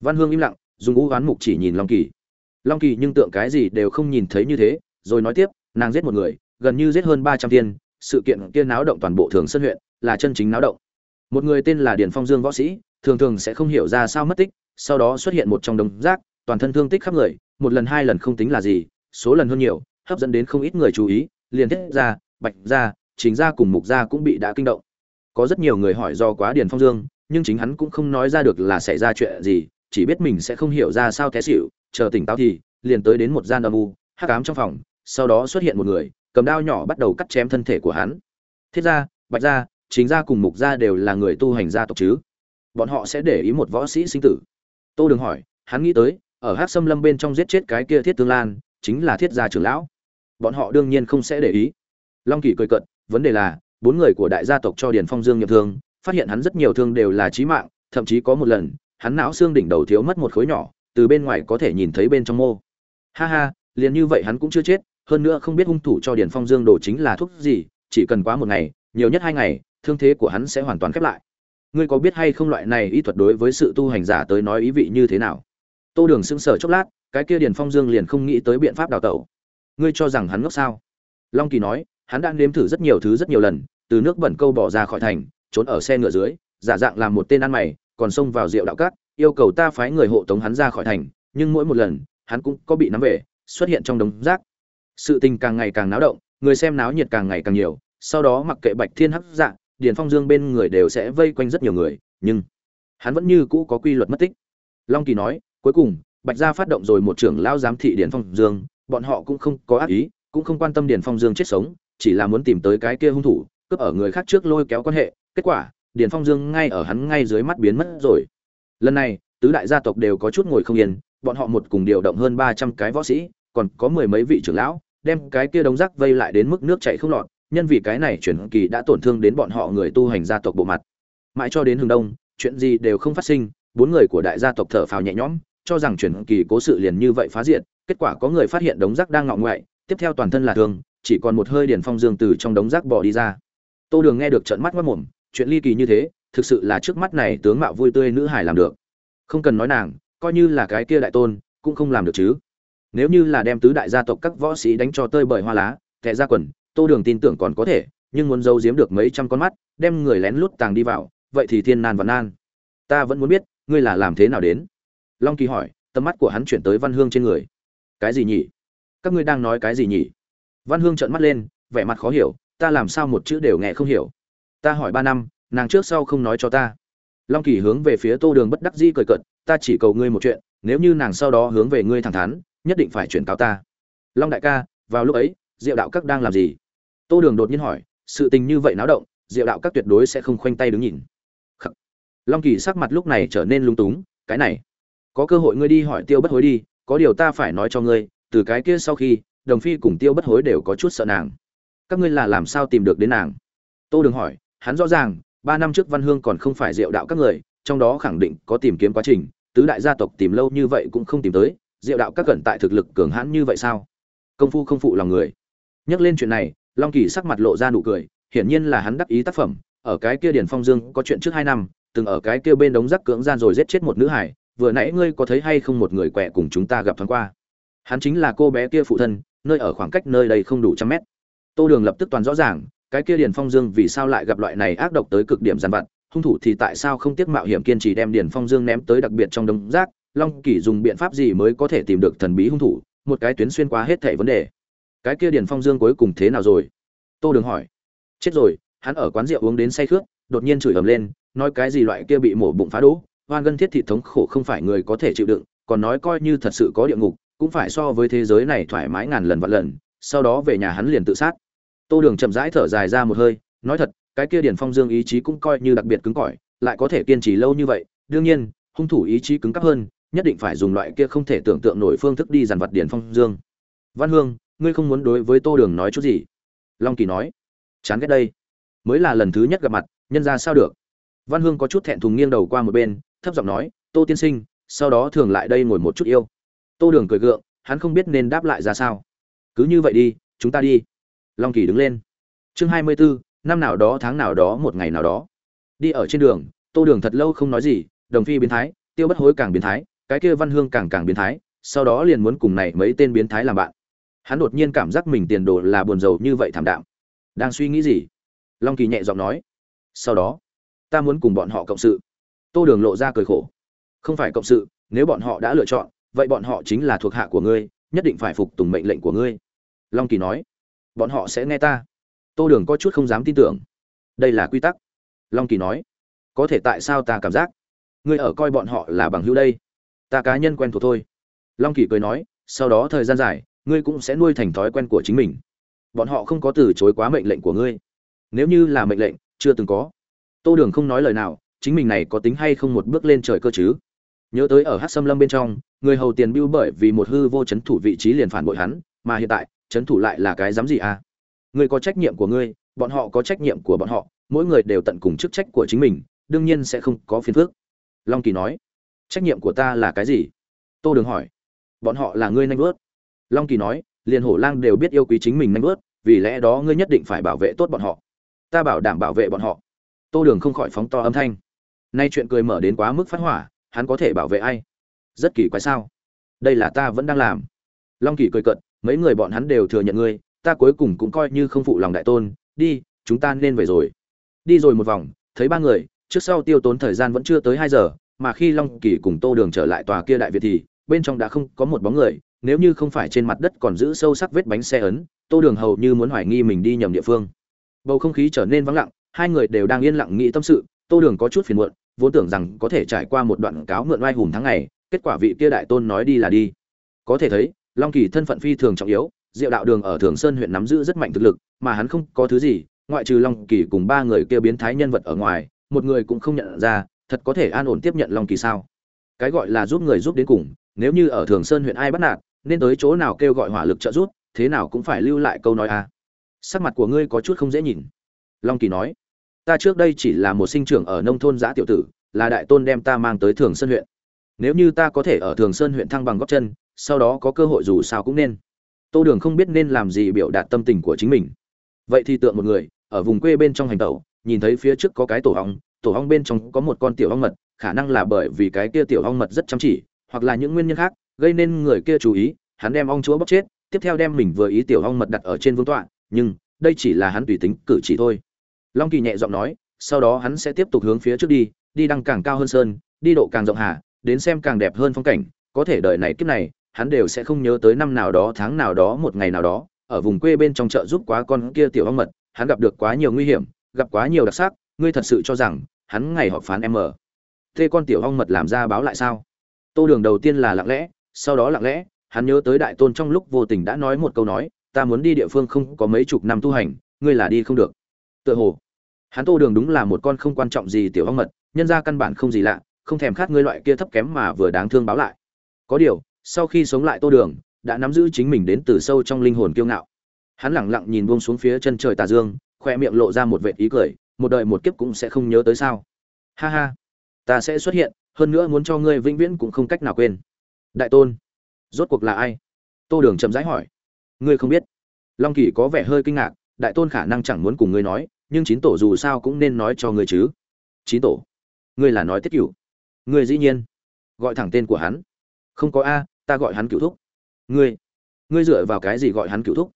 Văn hương im lặng, dùng ngũ oán mục chỉ nhìn long kỳ. Long kỳ nhưng tượng cái gì đều không nhìn thấy như thế, rồi nói tiếp, nàng giết một người gần như giết hơn ba trăm tiên, sự kiện kia náo động toàn bộ thường sơn huyện là chân chính náo động. Một người tên là điền phong dương võ sĩ, thường thường sẽ không hiểu ra sao mất tích, sau đó xuất hiện một trong đống rác, toàn thân thương tích khắp người, một lần hai lần không tính là gì, số lần hơn nhiều, hấp dẫn đến không ít người chú ý, liền thiết ra, bạch ra, chính ra cùng mục ra cũng bị đã kinh động. Có rất nhiều người hỏi do quá điền phong dương, nhưng chính hắn cũng không nói ra được là xảy ra chuyện gì, chỉ biết mình sẽ không hiểu ra sao té xỉu, chờ tỉnh táo thì, liền tới đến một gian âm u, hắc ám trong phòng, sau đó xuất hiện một người cầm đao nhỏ bắt đầu cắt chém thân thể của hắn. Thiết ra bạch ra chính ra cùng mục ra đều là người tu hành gia tộc chứ? Bọn họ sẽ để ý một võ sĩ sinh tử. Tô đừng hỏi, hắn nghĩ tới, ở hát xâm lâm bên trong giết chết cái kia thiết tương lan, chính là thiết gia trưởng lão. Bọn họ đương nhiên không sẽ để ý. Long kỳ cười cận vấn đề là, bốn người của đại gia tộc cho điền phong dương nhập thương, phát hiện hắn rất nhiều thương đều là chí mạng, thậm chí có một lần, hắn não xương đỉnh đầu thiếu mất một khối nhỏ, từ bên ngoài có thể nhìn thấy bên trong mô. Ha ha, liền như vậy hắn cũng chưa chết hơn nữa không biết hung thủ cho điền phong dương đồ chính là thuốc gì, chỉ cần quá một ngày, nhiều nhất hai ngày, thương thế của hắn sẽ hoàn toàn khép lại. Ngươi có biết hay không loại này y thuật đối với sự tu hành giả tới nói ý vị như thế nào? Tô đường sững sờ chốc lát, cái kia điền phong dương liền không nghĩ tới biện pháp đào tẩu. Ngươi cho rằng hắn ngốc sao? Long kỳ nói, hắn đã nếm thử rất nhiều thứ rất nhiều lần, từ nước bẩn câu bỏ ra khỏi thành, trốn ở xe ngựa dưới, giả dạng làm một tên ăn mày, còn xông vào rượu đạo cát, yêu cầu ta phái người hộ tống hắn ra khỏi thành, nhưng mỗi một lần, hắn cũng có bị nắm về, xuất hiện trong đống rác sự tình càng ngày càng náo động, người xem náo nhiệt càng ngày càng nhiều, sau đó mặc kệ bạch thiên hắc dạng điền phong dương bên người đều sẽ vây quanh rất nhiều người, nhưng hắn vẫn như cũ có quy luật mất tích. Long kỳ nói, cuối cùng, bạch gia phát động rồi một trưởng lao giám thị điền phong dương, bọn họ cũng không có ác ý, cũng không quan tâm điền phong dương chết sống, chỉ là muốn tìm tới cái kia hung thủ, cướp ở người khác trước lôi kéo quan hệ, kết quả, điền phong dương ngay ở hắn ngay dưới mắt biến mất rồi. Lần này, tứ đại gia tộc đều có chút ngồi không yên, bọn họ một cùng điều động hơn ba trăm cái võ sĩ, còn có mười mấy vị trưởng lão đem cái kia đống rác vây lại đến mức nước chảy không lọt, nhân vì cái này chuyển kỳ đã tổn thương đến bọn họ người tu hành gia tộc bộ mặt. Mãi cho đến hướng đông, chuyện gì đều không phát sinh, bốn người của đại gia tộc thở phào nhẹ nhõm, cho rằng chuyển kỳ cố sự liền như vậy phá diệt, kết quả có người phát hiện đống rác đang ngọ ngoại, tiếp theo toàn thân là thương, chỉ còn một hơi điển phong dương từ trong đống rác bò đi ra. Tô đường nghe được trận mắt mất mồm, chuyện ly kỳ như thế, thực sự là trước mắt này tướng mạo vui tươi nữ hải làm được. Không cần nói nàng, coi như là cái kia đại tôn, cũng không làm được chứ nếu như là đem tứ đại gia tộc các võ sĩ đánh cho tơi bời hoa lá tệ ra quần tô đường tin tưởng còn có thể nhưng muốn giấu giếm được mấy trăm con mắt đem người lén lút tàng đi vào vậy thì thiên nan và nan. Ta vẫn muốn biết ngươi là làm thế nào đến? Long kỳ hỏi tầm mắt của hắn chuyển tới văn hương trên người. Cái gì nhỉ? Các ngươi đang nói cái gì nhỉ? Văn hương trợn mắt lên vẻ mặt khó hiểu ta làm sao một chữ đều nghe không hiểu. Ta hỏi ba năm nàng trước sau không nói cho ta. Long kỳ hướng về phía tô đường bất đắc dĩ cười cợt, ta chỉ cầu ngươi một chuyện nếu như nàng sau đó hướng về ngươi thẳng thắn nhất định phải chuyển cáo ta. Long đại ca, vào lúc ấy, diệu đạo các đang làm gì? Tô đường đột nhiên hỏi, sự tình như vậy náo động, diệu đạo các tuyệt đối sẽ không khoanh tay đứng nhìn. Khắc. long kỳ sắc mặt lúc này trở nên lung túng, cái này. Có cơ hội ngươi đi hỏi tiêu bất hối đi, có điều ta phải nói cho ngươi, từ cái kia sau khi, đồng phi cùng tiêu bất hối đều có chút sợ nàng. Các ngươi là làm sao tìm được đến nàng? Tô đường hỏi, hắn rõ ràng, ba năm trước văn hương còn không phải diệu đạo các người, trong đó khẳng định có tìm kiếm quá trình, tứ đại gia tộc tìm lâu như vậy cũng không tìm tới diệu đạo các cẩn tại thực lực cường hãn như vậy sao? Công phu không phụ lòng người. Nhắc lên chuyện này, long kỳ sắc mặt lộ ra nụ cười, hiển nhiên là hắn đắc ý tác phẩm. Ở cái kia điển phong dương có chuyện trước hai năm, từng ở cái kia bên đống rác cưỡng gian rồi giết chết một nữ hải, vừa nãy ngươi có thấy hay không một người quẹ cùng chúng ta gặp thoáng qua? Hắn chính là cô bé kia phụ thân, nơi ở khoảng cách nơi đây không đủ trăm mét. Tô đường lập tức toàn rõ ràng, cái kia Điền phong dương vì sao lại gặp loại này ác độc tới cực điểm giàn vặt, hung thủ thì tại sao không tiếc mạo hiểm kiên trì đem Điền phong dương ném tới đặc biệt trong đống rác long kỳ dùng biện pháp gì mới có thể tìm được thần bí hung thủ? Một cái tuyến xuyên qua hết thảy vấn đề. Cái kia Điền phong dương cuối cùng thế nào rồi? Tô đường hỏi. Chết rồi, hắn ở quán rượu uống đến say khướt đột nhiên chửi ầm lên, nói cái gì loại kia bị mổ bụng phá đỗ hoan gân thiết thị thống khổ không phải người có thể chịu đựng, còn nói coi như thật sự có địa ngục, cũng phải so với thế giới này thoải mái ngàn lần vạn lần, sau đó về nhà hắn liền tự sát. Tô đường chậm rãi thở dài ra một hơi, nói thật, cái kia Điền phong dương ý chí cũng coi như đặc biệt cứng cỏi, lại có thể kiên trì lâu như vậy, đương nhiên, hung thủ ý chí cứng cáp hơn nhất định phải dùng loại kia không thể tưởng tượng nổi phương thức đi dàn vật điển phong dương. Văn hương, ngươi không muốn đối với tô đường nói chút gì? Long kỳ nói. Chán ghét đây. Mới là lần thứ nhất gặp mặt, nhân ra sao được? Văn hương có chút thẹn thùng nghiêng đầu qua một bên, thấp giọng nói, tô tiên sinh, sau đó thường lại đây ngồi một chút yêu. Tô đường cười gượng, hắn không biết nên đáp lại ra sao. Cứ như vậy đi, chúng ta đi. Long kỳ đứng lên. Chương hai mươi bốn năm nào đó tháng nào đó một ngày nào đó. Đi ở trên đường, tô đường thật lâu không nói gì, đồng phi biến thái, tiêu bất hối càng biến thái cái kia văn hương càng càng biến thái, sau đó liền muốn cùng này mấy tên biến thái làm bạn. Hắn đột nhiên cảm giác mình tiền đồ là buồn rầu như vậy thảm đạm. Đang suy nghĩ gì? Long kỳ nhẹ giọng nói. Sau đó, ta muốn cùng bọn họ cộng sự. Tô đường lộ ra cười khổ. Không phải cộng sự, nếu bọn họ đã lựa chọn, vậy bọn họ chính là thuộc hạ của ngươi, nhất định phải phục tùng mệnh lệnh của ngươi. Long kỳ nói. Bọn họ sẽ nghe ta. Tô đường có chút không dám tin tưởng. Đây là quy tắc. Long kỳ nói. Có thể tại sao ta cảm giác? Ngươi ở coi bọn họ là bằng hữu đây? Ta cá nhân quen thuộc thôi. Long kỳ cười nói, sau đó thời gian dài, ngươi cũng sẽ nuôi thành thói quen của chính mình. Bọn họ không có từ chối quá mệnh lệnh của ngươi. Nếu như là mệnh lệnh, chưa từng có. Tô đường không nói lời nào, chính mình này có tính hay không một bước lên trời cơ chứ? Nhớ tới ở hát xâm lâm bên trong, người hầu tiền bưu bởi vì một hư vô c h ấ n thủ vị trí liền phản bội hắn, mà hiện tại c h ấ n thủ lại là cái dám gì à? Ngươi có trách nhiệm của ngươi, bọn họ có trách nhiệm của bọn họ, mỗi người đều tận cùng chức trách của chính mình, đương nhiên sẽ không có phiền phước long kỳ nói trách nhiệm của ta là cái gì? Tô đường hỏi. Bọn họ là ngươi nanh vớt. Long kỳ nói, liền hổ lang đều biết yêu quý chính mình nanh vớt, vì lẽ đó ngươi nhất định phải bảo vệ tốt bọn họ. Ta bảo đảm bảo vệ bọn họ. Tô đường không khỏi phóng to âm thanh. Nay chuyện cười mở đến quá mức phát hỏa, hắn có thể bảo vệ ai? Rất kỳ quái sao? Đây là ta vẫn đang làm. Long kỳ cười cận mấy người bọn hắn đều thừa nhận ngươi, ta cuối cùng cũng coi như không phụ lòng đại tôn, đi, chúng ta nên về rồi. Đi rồi một vòng, thấy ba người, trước sau tiêu tốn thời gian vẫn chưa tới hai giờ mà khi long kỳ cùng tô đường trở lại tòa kia đại việt thì, bên trong đã không có một bóng người, nếu như không phải trên mặt đất còn giữ sâu sắc vết bánh xe ấn, tô đường hầu như muốn hoài nghi mình đi nhầm địa phương. Bầu không khí trở nên vắng lặng, hai người đều đang yên lặng nghĩ tâm sự, tô đường có chút phiền muộn, vốn tưởng rằng có thể trải qua một đoạn cáo mượn oai hùng tháng ngày, kết quả vị kia đại tôn nói đi là đi. Có thể thấy, long kỳ thân phận phi thường trọng yếu, diệu đạo đường ở thường sơn huyện nắm giữ rất mạnh thực lực, mà hắn không có thứ gì, ngoại trừ long kỳ cùng ba người kia biến thái nhân vật ở ngoài, một người cũng không nhận ra thật có thể an ổn tiếp nhận long kỳ sao? Cái gọi là giúp người giúp đến cùng, nếu như ở thường sơn huyện ai bắt nạt, nên tới chỗ nào kêu gọi hỏa lực trợ giúp, thế nào cũng phải lưu lại câu nói a. Sắc mặt của ngươi có chút không dễ nhìn. Long kỳ nói, ta trước đây chỉ là một sinh trưởng ở nông thôn giã tiểu tử, là đại tôn đem ta mang tới thường sơn huyện. Nếu như ta có thể ở thường sơn huyện thăng bằng góc chân, sau đó có cơ hội dù sao cũng nên. Tô đường không biết nên làm gì biểu đạt tâm tình của chính mình. Vậy thì tượng một người, ở vùng quê bên trong hành tẩu, nhìn thấy phía trước có cái tổ hóng tổ ong bên trong có một con tiểu ong mật, khả năng là bởi vì cái kia tiểu ong mật rất chăm chỉ, hoặc là những nguyên nhân khác, gây nên người kia chú ý, hắn đem ong chúa bóc chết, tiếp theo đem mình vừa ý tiểu ong mật đặt ở trên vương tọa, nhưng đây chỉ là hắn tùy tính cử chỉ thôi. Long kỳ nhẹ giọng nói, sau đó hắn sẽ tiếp tục hướng phía trước đi đi đăng càng cao hơn sơn, đi độ càng rộng hà, đến xem càng đẹp hơn phong cảnh, có thể đợi này kiếp này, hắn đều sẽ không nhớ tới năm nào đó, tháng nào đó, một ngày nào đó, ở vùng quê bên trong chợ giúp quá con kia tiểu ong mật, hắn gặp được quá nhiều nguy hiểm, gặp quá nhiều đặc sắc ngươi thật sự cho rằng hắn ngày họp phán em thế con tiểu ong mật làm ra báo lại sao? Tô đường đầu tiên là lặng lẽ, sau đó lặng lẽ, hắn nhớ tới đại tôn trong lúc vô tình đã nói một câu nói, ta muốn đi địa phương không có mấy chục năm tu hành, ngươi là đi không được. Tựa hồ, hắn tô đường đúng là một con không quan trọng gì tiểu ong mật, nhân ra căn bản không gì lạ, không thèm khát ngươi loại kia thấp kém mà vừa đáng thương báo lại. Có điều, sau khi sống lại tô đường, đã nắm giữ chính mình đến từ sâu trong linh hồn kiêu ngạo. Hắn lẳng lặng nhìn buông xuống phía chân trời tà dương khoe miệng lộ ra một vệ ý cười một đời một kiếp cũng sẽ không nhớ tới sao. Ha ha, ta sẽ xuất hiện, hơn nữa muốn cho ngươi vĩnh viễn cũng không cách nào quên. Đại tôn, rốt cuộc là ai? Tô đường chậm rãi hỏi. Ngươi không biết. Long kỳ có vẻ hơi kinh ngạc, đại tôn khả năng chẳng muốn cùng ngươi nói, nhưng chín tổ dù sao cũng nên nói cho ngươi chứ. Chín tổ, ngươi là nói tiết cựu ngươi dĩ nhiên gọi thẳng tên của hắn. Không có a, ta gọi hắn cửu thúc. Ngươi ngươi dựa vào cái gì gọi hắn cửu thúc?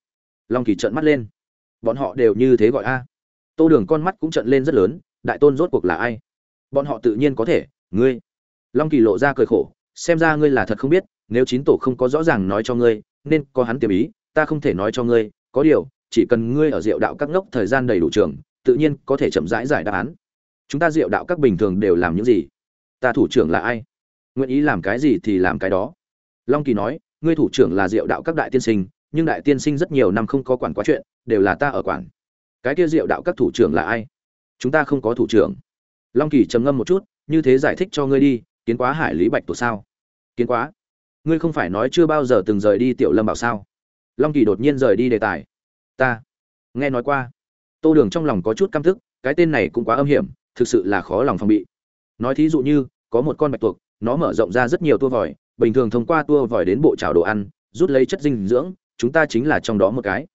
Long kỳ trợn mắt lên. Bọn họ đều như thế gọi a tô đường con mắt cũng trợn lên rất lớn, đại tôn rốt cuộc là ai? Bọn họ tự nhiên có thể, ngươi. Long kỳ lộ ra cười khổ, xem ra ngươi là thật không biết, nếu chín tổ không có rõ ràng nói cho ngươi, nên có hắn tiềm ý, ta không thể nói cho ngươi, có điều, chỉ cần ngươi ở diệu đạo các ngốc thời gian đầy đủ trường, tự nhiên có thể chậm rãi giải đáp án. Chúng ta diệu đạo các bình thường đều làm những gì? Ta thủ trưởng là ai? Nguyện ý làm cái gì thì làm cái đó. Long kỳ nói, ngươi thủ trưởng là diệu đạo các đại tiên sinh, nhưng đại tiên sinh rất nhiều năm không có quản quá chuyện, đều là ta ở quản cái kia diệu đạo các thủ trưởng là ai? Chúng ta không có thủ trưởng. Long kỳ trầm ngâm một chút, như thế giải thích cho ngươi đi, kiến quá hải lý bạch tổ sao? Kiến quá. Ngươi không phải nói chưa bao giờ từng rời đi tiểu lâm bảo sao? Long kỳ đột nhiên rời đi đề tài. Ta. Nghe nói qua. Tô đường trong lòng có chút căm thức cái tên này cũng quá âm hiểm, thực sự là khó lòng phòng bị. Nói thí dụ như, có một con bạch tuộc, nó mở rộng ra rất nhiều tua vòi, bình thường thông qua tua vòi đến bộ trào đồ ăn, rút lấy chất dinh dưỡng, chúng ta chính là trong đó một cái.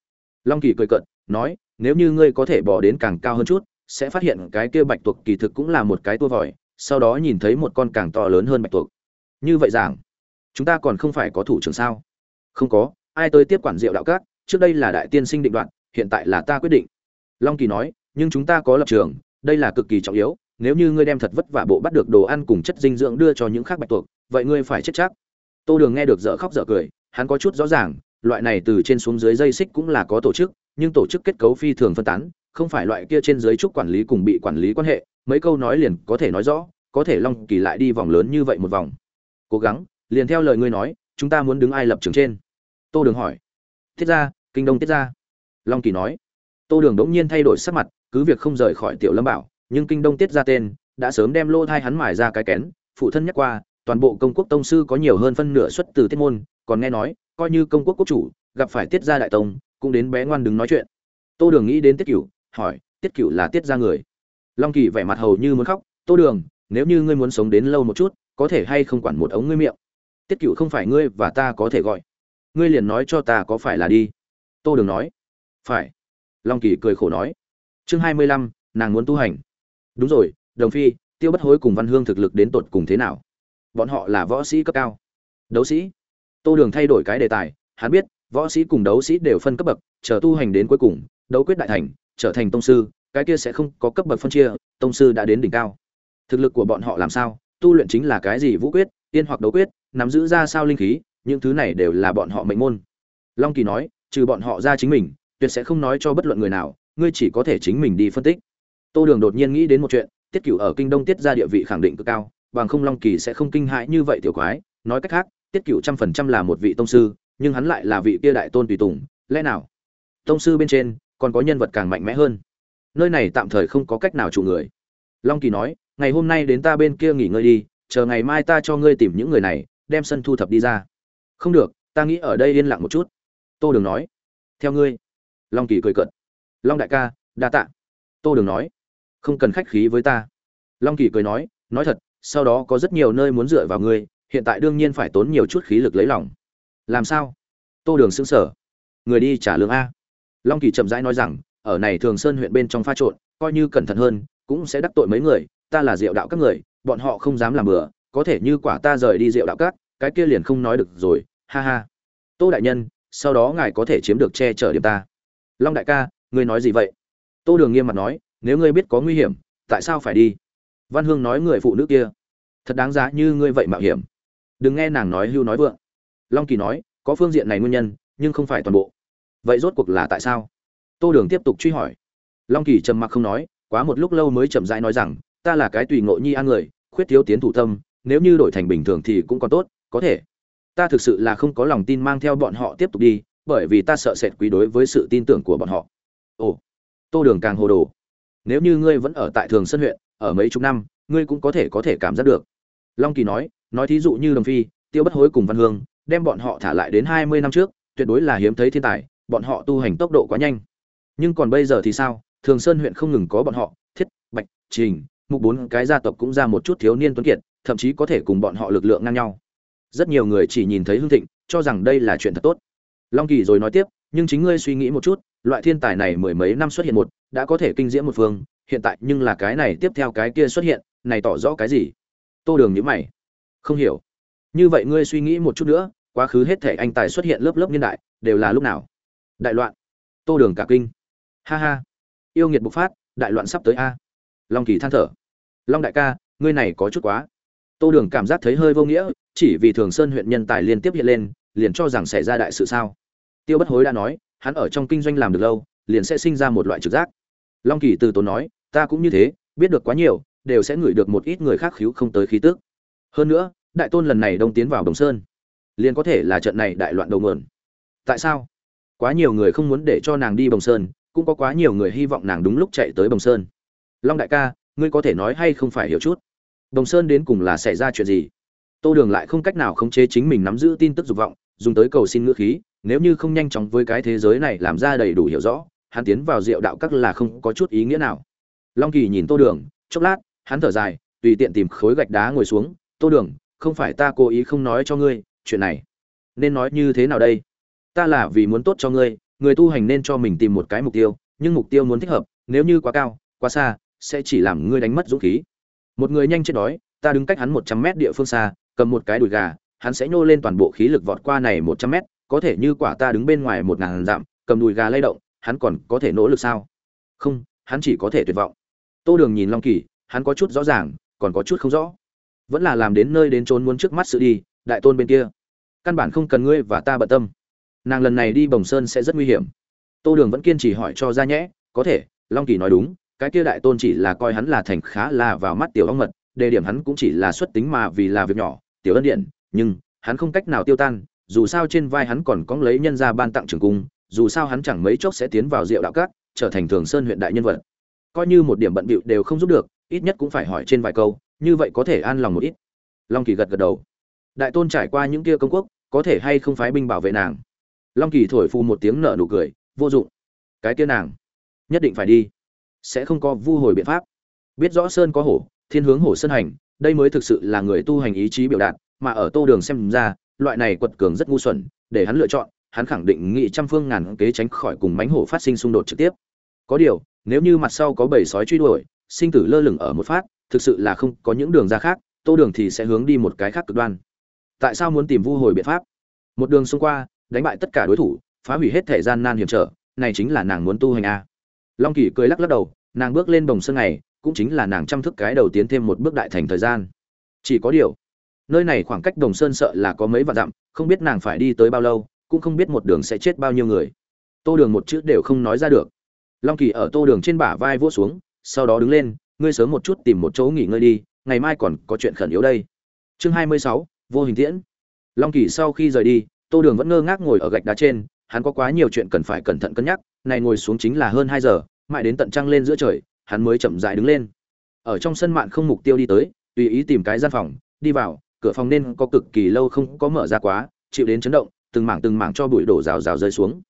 Long kỳ cười cận nói nếu như ngươi có thể bỏ đến càng cao hơn chút, sẽ phát hiện cái kia bạch tuộc kỳ thực cũng là một cái tua vòi, sau đó nhìn thấy một con càng to lớn hơn bạch tuộc. Như vậy giảng, chúng ta còn không phải có thủ trưởng sao? Không có, ai tới tiếp quản diệu đạo các, trước đây là đại tiên sinh định đoạn hiện tại là ta quyết định. Long kỳ nói, nhưng chúng ta có lập trường, đây là cực kỳ trọng yếu, nếu như ngươi đem thật vất vả bộ bắt được đồ ăn cùng chất dinh dưỡng đưa cho những khác bạch tuộc, vậy ngươi phải chết chắc. Tô đường nghe được dở khóc dở cười, hắn có chút rõ ràng, loại này từ trên xuống dưới dây xích cũng là có tổ chức nhưng tổ chức kết cấu phi thường phân tán, không phải loại kia trên dưới trúc quản lý cùng bị quản lý quan hệ, mấy câu nói liền có thể nói rõ, có thể long kỳ lại đi vòng lớn như vậy một vòng. Cố gắng, liền theo lời ngươi nói, chúng ta muốn đứng ai lập trường trên? Tô đường hỏi. Thiết ra kinh đông tiết ra long kỳ nói. Tô đường đỗng nhiên thay đổi sắc mặt, cứ việc không rời khỏi tiểu lâm bảo, nhưng kinh đông tiết ra tên đã sớm đem lô thai hắn mải ra cái kén, phụ thân nhắc qua, toàn bộ công quốc tông sư có nhiều hơn phân nửa xuất từ tiết môn, còn nghe nói, coi như công quốc quốc chủ, gặp phải tiết gia đại tông cũng đến bé ngoan đứng nói chuyện. Tô đường nghĩ đến tiết cửu, hỏi, tiết cửu là tiết ra người? Long kỳ vẻ mặt hầu như muốn khóc, tô đường, nếu như ngươi muốn sống đến lâu một chút, có thể hay không quản một ống ngươi miệng? Tiết cửu không phải ngươi và ta có thể gọi. Ngươi liền nói cho ta có phải là đi. Tô đường nói, phải. Long kỳ cười khổ nói, chương hai mươi lăm, nàng muốn tu hành. Đúng rồi, đồng phi, tiêu bất hối cùng văn hương thực lực đến tột cùng thế nào? Bọn họ là võ sĩ cấp cao. Đấu sĩ. Tô đường thay đổi cái đề tài, hắn biết võ sĩ cùng đấu sĩ đều phân cấp bậc, chờ tu hành đến cuối cùng, đấu quyết đại thành, trở thành tông sư, cái kia sẽ không có cấp bậc phân chia, tông sư đã đến đỉnh cao. Thực lực của bọn họ làm sao? Tu luyện chính là cái gì vũ quyết, tiên hoặc đấu quyết, nắm giữ ra sao linh khí, những thứ này đều là bọn họ mệnh môn. Long kỳ nói, trừ bọn họ ra chính mình, tuyệt sẽ không nói cho bất luận người nào, ngươi chỉ có thể chính mình đi phân tích. Tô đường đột nhiên nghĩ đến một chuyện, tiết cửu ở kinh đông tiết ra địa vị khẳng định cực cao, bằng không long kỳ sẽ không kinh hãi như vậy tiểu quái. Nói cách khác, tiết cửu trăm phần trăm là một vị tông sư nhưng hắn lại là vị kia đại tôn tùy tùng, lẽ nào? Tông sư bên trên, còn có nhân vật càng mạnh mẽ hơn. Nơi này tạm thời không có cách nào trụ người. Long kỳ nói, ngày hôm nay đến ta bên kia nghỉ ngơi đi, chờ ngày mai ta cho ngươi tìm những người này, đem sân thu thập đi ra. Không được, ta nghĩ ở đây yên lặng một chút. Tô đường nói. Theo ngươi. Long kỳ cười cợt. Long đại ca, đa tạ. Tô đường nói. Không cần khách khí với ta. Long kỳ cười nói. Nói thật, sau đó có rất nhiều nơi muốn dựa vào ngươi, hiện tại đương nhiên phải tốn nhiều chút khí lực lấy lòng làm sao? Tô đường xứng sở người đi trả lương a. Long kỳ chậm rãi nói rằng, ở này thường sơn huyện bên trong pha trộn, coi như cẩn thận hơn, cũng sẽ đắc tội mấy người, ta là diệu đạo các người, bọn họ không dám làm bừa, có thể như quả ta rời đi diệu đạo các, cái kia liền không nói được rồi, ha ha. Tô đại nhân, sau đó ngài có thể chiếm được che chở điểm ta. Long đại ca, ngươi nói gì vậy? Tô đường nghiêm mặt nói, nếu ngươi biết có nguy hiểm, tại sao phải đi? Văn hương nói người phụ nữ kia. Thật đáng giá như ngươi vậy mạo hiểm. Đừng nghe nàng nói hưu nói vượng long kỳ nói, có phương diện này nguyên nhân, nhưng không phải toàn bộ. Vậy rốt cuộc là tại sao? Tô đường tiếp tục truy hỏi. Long kỳ trầm mặc không nói, quá một lúc lâu mới chậm rãi nói rằng, ta là cái tùy ngộ nhi an người, khuyết thiếu tiến thủ tâm, nếu như đổi thành bình thường thì cũng còn tốt, có thể. Ta thực sự là không có lòng tin mang theo bọn họ tiếp tục đi, bởi vì ta sợ sệt quý đối với sự tin tưởng của bọn họ. Ồ, tô đường càng hồ đồ. Nếu như ngươi vẫn ở tại thường sân huyện, ở mấy chục năm, ngươi cũng có thể có thể cảm giác được. Long kỳ nói nói thí dụ như đồng phi, tiêu bất hối cùng văn hương đem bọn họ thả lại đến hai mươi năm trước, tuyệt đối là hiếm thấy thiên tài, bọn họ tu hành tốc độ quá nhanh. Nhưng còn bây giờ thì sao? Thường sơn huyện không ngừng có bọn họ, thiết, bạch, trình, mục bốn, cái gia tộc cũng ra một chút thiếu niên tuấn kiệt, thậm chí có thể cùng bọn họ lực lượng ngang nhau. Rất nhiều người chỉ nhìn thấy hưng thịnh, cho rằng đây là chuyện thật tốt. Long kỳ rồi nói tiếp, nhưng chính ngươi suy nghĩ một chút, loại thiên tài này mười mấy năm xuất hiện một, đã có thể kinh diễm một phương, hiện tại nhưng là cái này tiếp theo cái kia xuất hiện, này tỏ rõ cái gì? Tô đường nhíu mày. Không hiểu như vậy ngươi suy nghĩ một chút nữa, quá khứ hết thể anh tài xuất hiện lớp lớp niên đại, đều là lúc nào? Đại loạn. Tô đường cả kinh. Ha ha. Yêu nghiệt bộc phát, đại loạn sắp tới a. Long kỳ than thở. Long đại ca, ngươi này có chút quá. Tô đường cảm giác thấy hơi vô nghĩa, chỉ vì thường sơn huyện nhân tài liên tiếp hiện lên, liền cho rằng xảy ra đại sự sao. Tiêu bất hối đã nói, hắn ở trong kinh doanh làm được lâu, liền sẽ sinh ra một loại trực giác. Long kỳ từ tốn nói, ta cũng như thế, biết được quá nhiều, đều sẽ ngửi được một ít người khác khiếu không tới khí tức. Hơn nữa đại tôn lần này đông tiến vào đồng sơn, liền có thể là trận này đại loạn đầu nguồn. Tại sao? Quá nhiều người không muốn để cho nàng đi bồng sơn, cũng có quá nhiều người hy vọng nàng đúng lúc chạy tới bồng sơn. Long đại ca, ngươi có thể nói hay không phải hiểu chút? Bồng sơn đến cùng là xảy ra chuyện gì? Tô đường lại không cách nào khống chế chính mình nắm giữ tin tức dục vọng, dùng tới cầu xin ngữ khí, nếu như không nhanh chóng với cái thế giới này làm ra đầy đủ hiểu rõ, hắn tiến vào diệu đạo các là không có chút ý nghĩa nào. Long kỳ nhìn tô đường, chốc lát, hắn thở dài, tùy tiện tìm khối gạch đá ngồi xuống, tô đường không phải ta cố ý không nói cho ngươi, chuyện này nên nói như thế nào đây? Ta là vì muốn tốt cho ngươi, người tu hành nên cho mình tìm một cái mục tiêu, nhưng mục tiêu muốn thích hợp, nếu như quá cao, quá xa, sẽ chỉ làm ngươi đánh mất dũng khí. Một người nhanh chết đói, ta đứng cách hắn một trăm mét địa phương xa, cầm một cái đùi gà, hắn sẽ nhô lên toàn bộ khí lực vọt qua này một trăm mét, có thể như quả ta đứng bên ngoài một ngàn dặm, cầm đùi gà lay động, hắn còn có thể nỗ lực sao? Không, hắn chỉ có thể tuyệt vọng. Tô đường nhìn long kỳ, hắn có chút rõ ràng, còn có chút không rõ vẫn là làm đến nơi đến trốn muốn trước mắt sự đi, đại tôn bên kia. Căn bản không cần ngươi và ta bận tâm. Nàng lần này đi bồng sơn sẽ rất nguy hiểm. Tô đường vẫn kiên trì hỏi cho ra nhẽ, có thể, long kỳ nói đúng, cái kia đại tôn chỉ là coi hắn là thành khá là vào mắt tiểu ong mật, đề điểm hắn cũng chỉ là xuất tính mà vì là việc nhỏ, tiểu ân điện, nhưng, hắn không cách nào tiêu tan, dù sao trên vai hắn còn có lấy nhân ra ban tặng trường cung, dù sao hắn chẳng mấy chốc sẽ tiến vào diệu đạo cát trở thành thường sơn huyện đại nhân vật. Coi như một điểm bận bịu đều không giúp được, ít nhất cũng phải hỏi trên vài câu như vậy có thể an lòng một ít. Long kỳ gật gật đầu. Đại tôn trải qua những kia công quốc, có thể hay không phái binh bảo vệ nàng? Long kỳ thổi phù một tiếng nở nụ cười, vô dụng. Cái kia nàng, nhất định phải đi. Sẽ không có vu hồi biện pháp. Biết rõ sơn có hổ, thiên hướng hổ sơn hành, đây mới thực sự là người tu hành ý chí biểu đạt, mà ở tô đường xem ra, loại này quật cường rất ngu xuẩn, để hắn lựa chọn, hắn khẳng định nghị trăm phương ngàn kế tránh khỏi cùng mánh hổ phát sinh xung đột trực tiếp. Có điều, nếu như mặt sau có bầy sói truy đuổi, sinh tử lơ lửng ở một phát thực sự là không có những đường ra khác, tô đường thì sẽ hướng đi một cái khác cực đoan. Tại sao muốn tìm vu hồi biện pháp? Một đường xông qua, đánh bại tất cả đối thủ, phá hủy hết thể gian nan hiểm trở, này chính là nàng muốn tu hành a. Long kỳ cười lắc lắc đầu, nàng bước lên bồng sơn này, cũng chính là nàng chăm thức cái đầu tiến thêm một bước đại thành thời gian. Chỉ có điều, nơi này khoảng cách đồng sơn sợ là có mấy vạn dặm, không biết nàng phải đi tới bao lâu, cũng không biết một đường sẽ chết bao nhiêu người. Tô đường một chữ đều không nói ra được. Long kỳ ở tô đường trên bả vai vỗ xuống, sau đó đứng lên ngươi sớm một chút tìm một chỗ nghỉ ngơi đi, ngày mai còn có chuyện khẩn yếu đây. Chương hai mươi sáu, vô hình tiễn. Long kỳ sau khi rời đi, tô đường vẫn ngơ ngác ngồi ở gạch đá trên, hắn có quá nhiều chuyện cần phải cẩn thận cân nhắc, này ngồi xuống chính là hơn hai giờ, mãi đến tận trăng lên giữa trời, hắn mới chậm dại đứng lên. Ở trong sân mạn không mục tiêu đi tới, tùy ý tìm cái gian phòng, đi vào, cửa phòng nên có cực kỳ lâu không có mở ra quá, chịu đến chấn động, từng mảng từng mảng cho bụi đổ rào rào rơi xuống.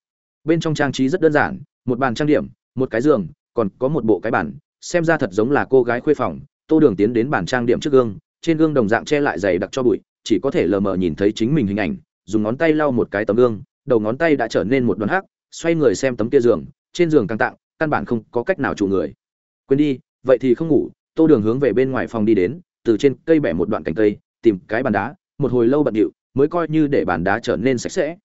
Bên trong trang trí rất đơn giản, một bàn trang điểm, một cái giường, còn có một bộ cái bản xem ra thật giống là cô gái khuê phòng, tô đường tiến đến bàn trang điểm trước gương, trên gương đồng dạng che lại dày đặc cho bụi, chỉ có thể lờ mờ nhìn thấy chính mình hình ảnh, dùng ngón tay lau một cái tấm gương, đầu ngón tay đã trở nên một đoàn hắc, xoay người xem tấm kia giường, trên giường căng tạng, căn bản không có cách nào trụ người. Quên đi, vậy thì không ngủ, tô đường hướng về bên ngoài phòng đi đến, từ trên cây bẻ một đoạn cành cây, tìm cái bàn đá, một hồi lâu bận điệu, mới coi như để bàn đá trở nên sạch sẽ.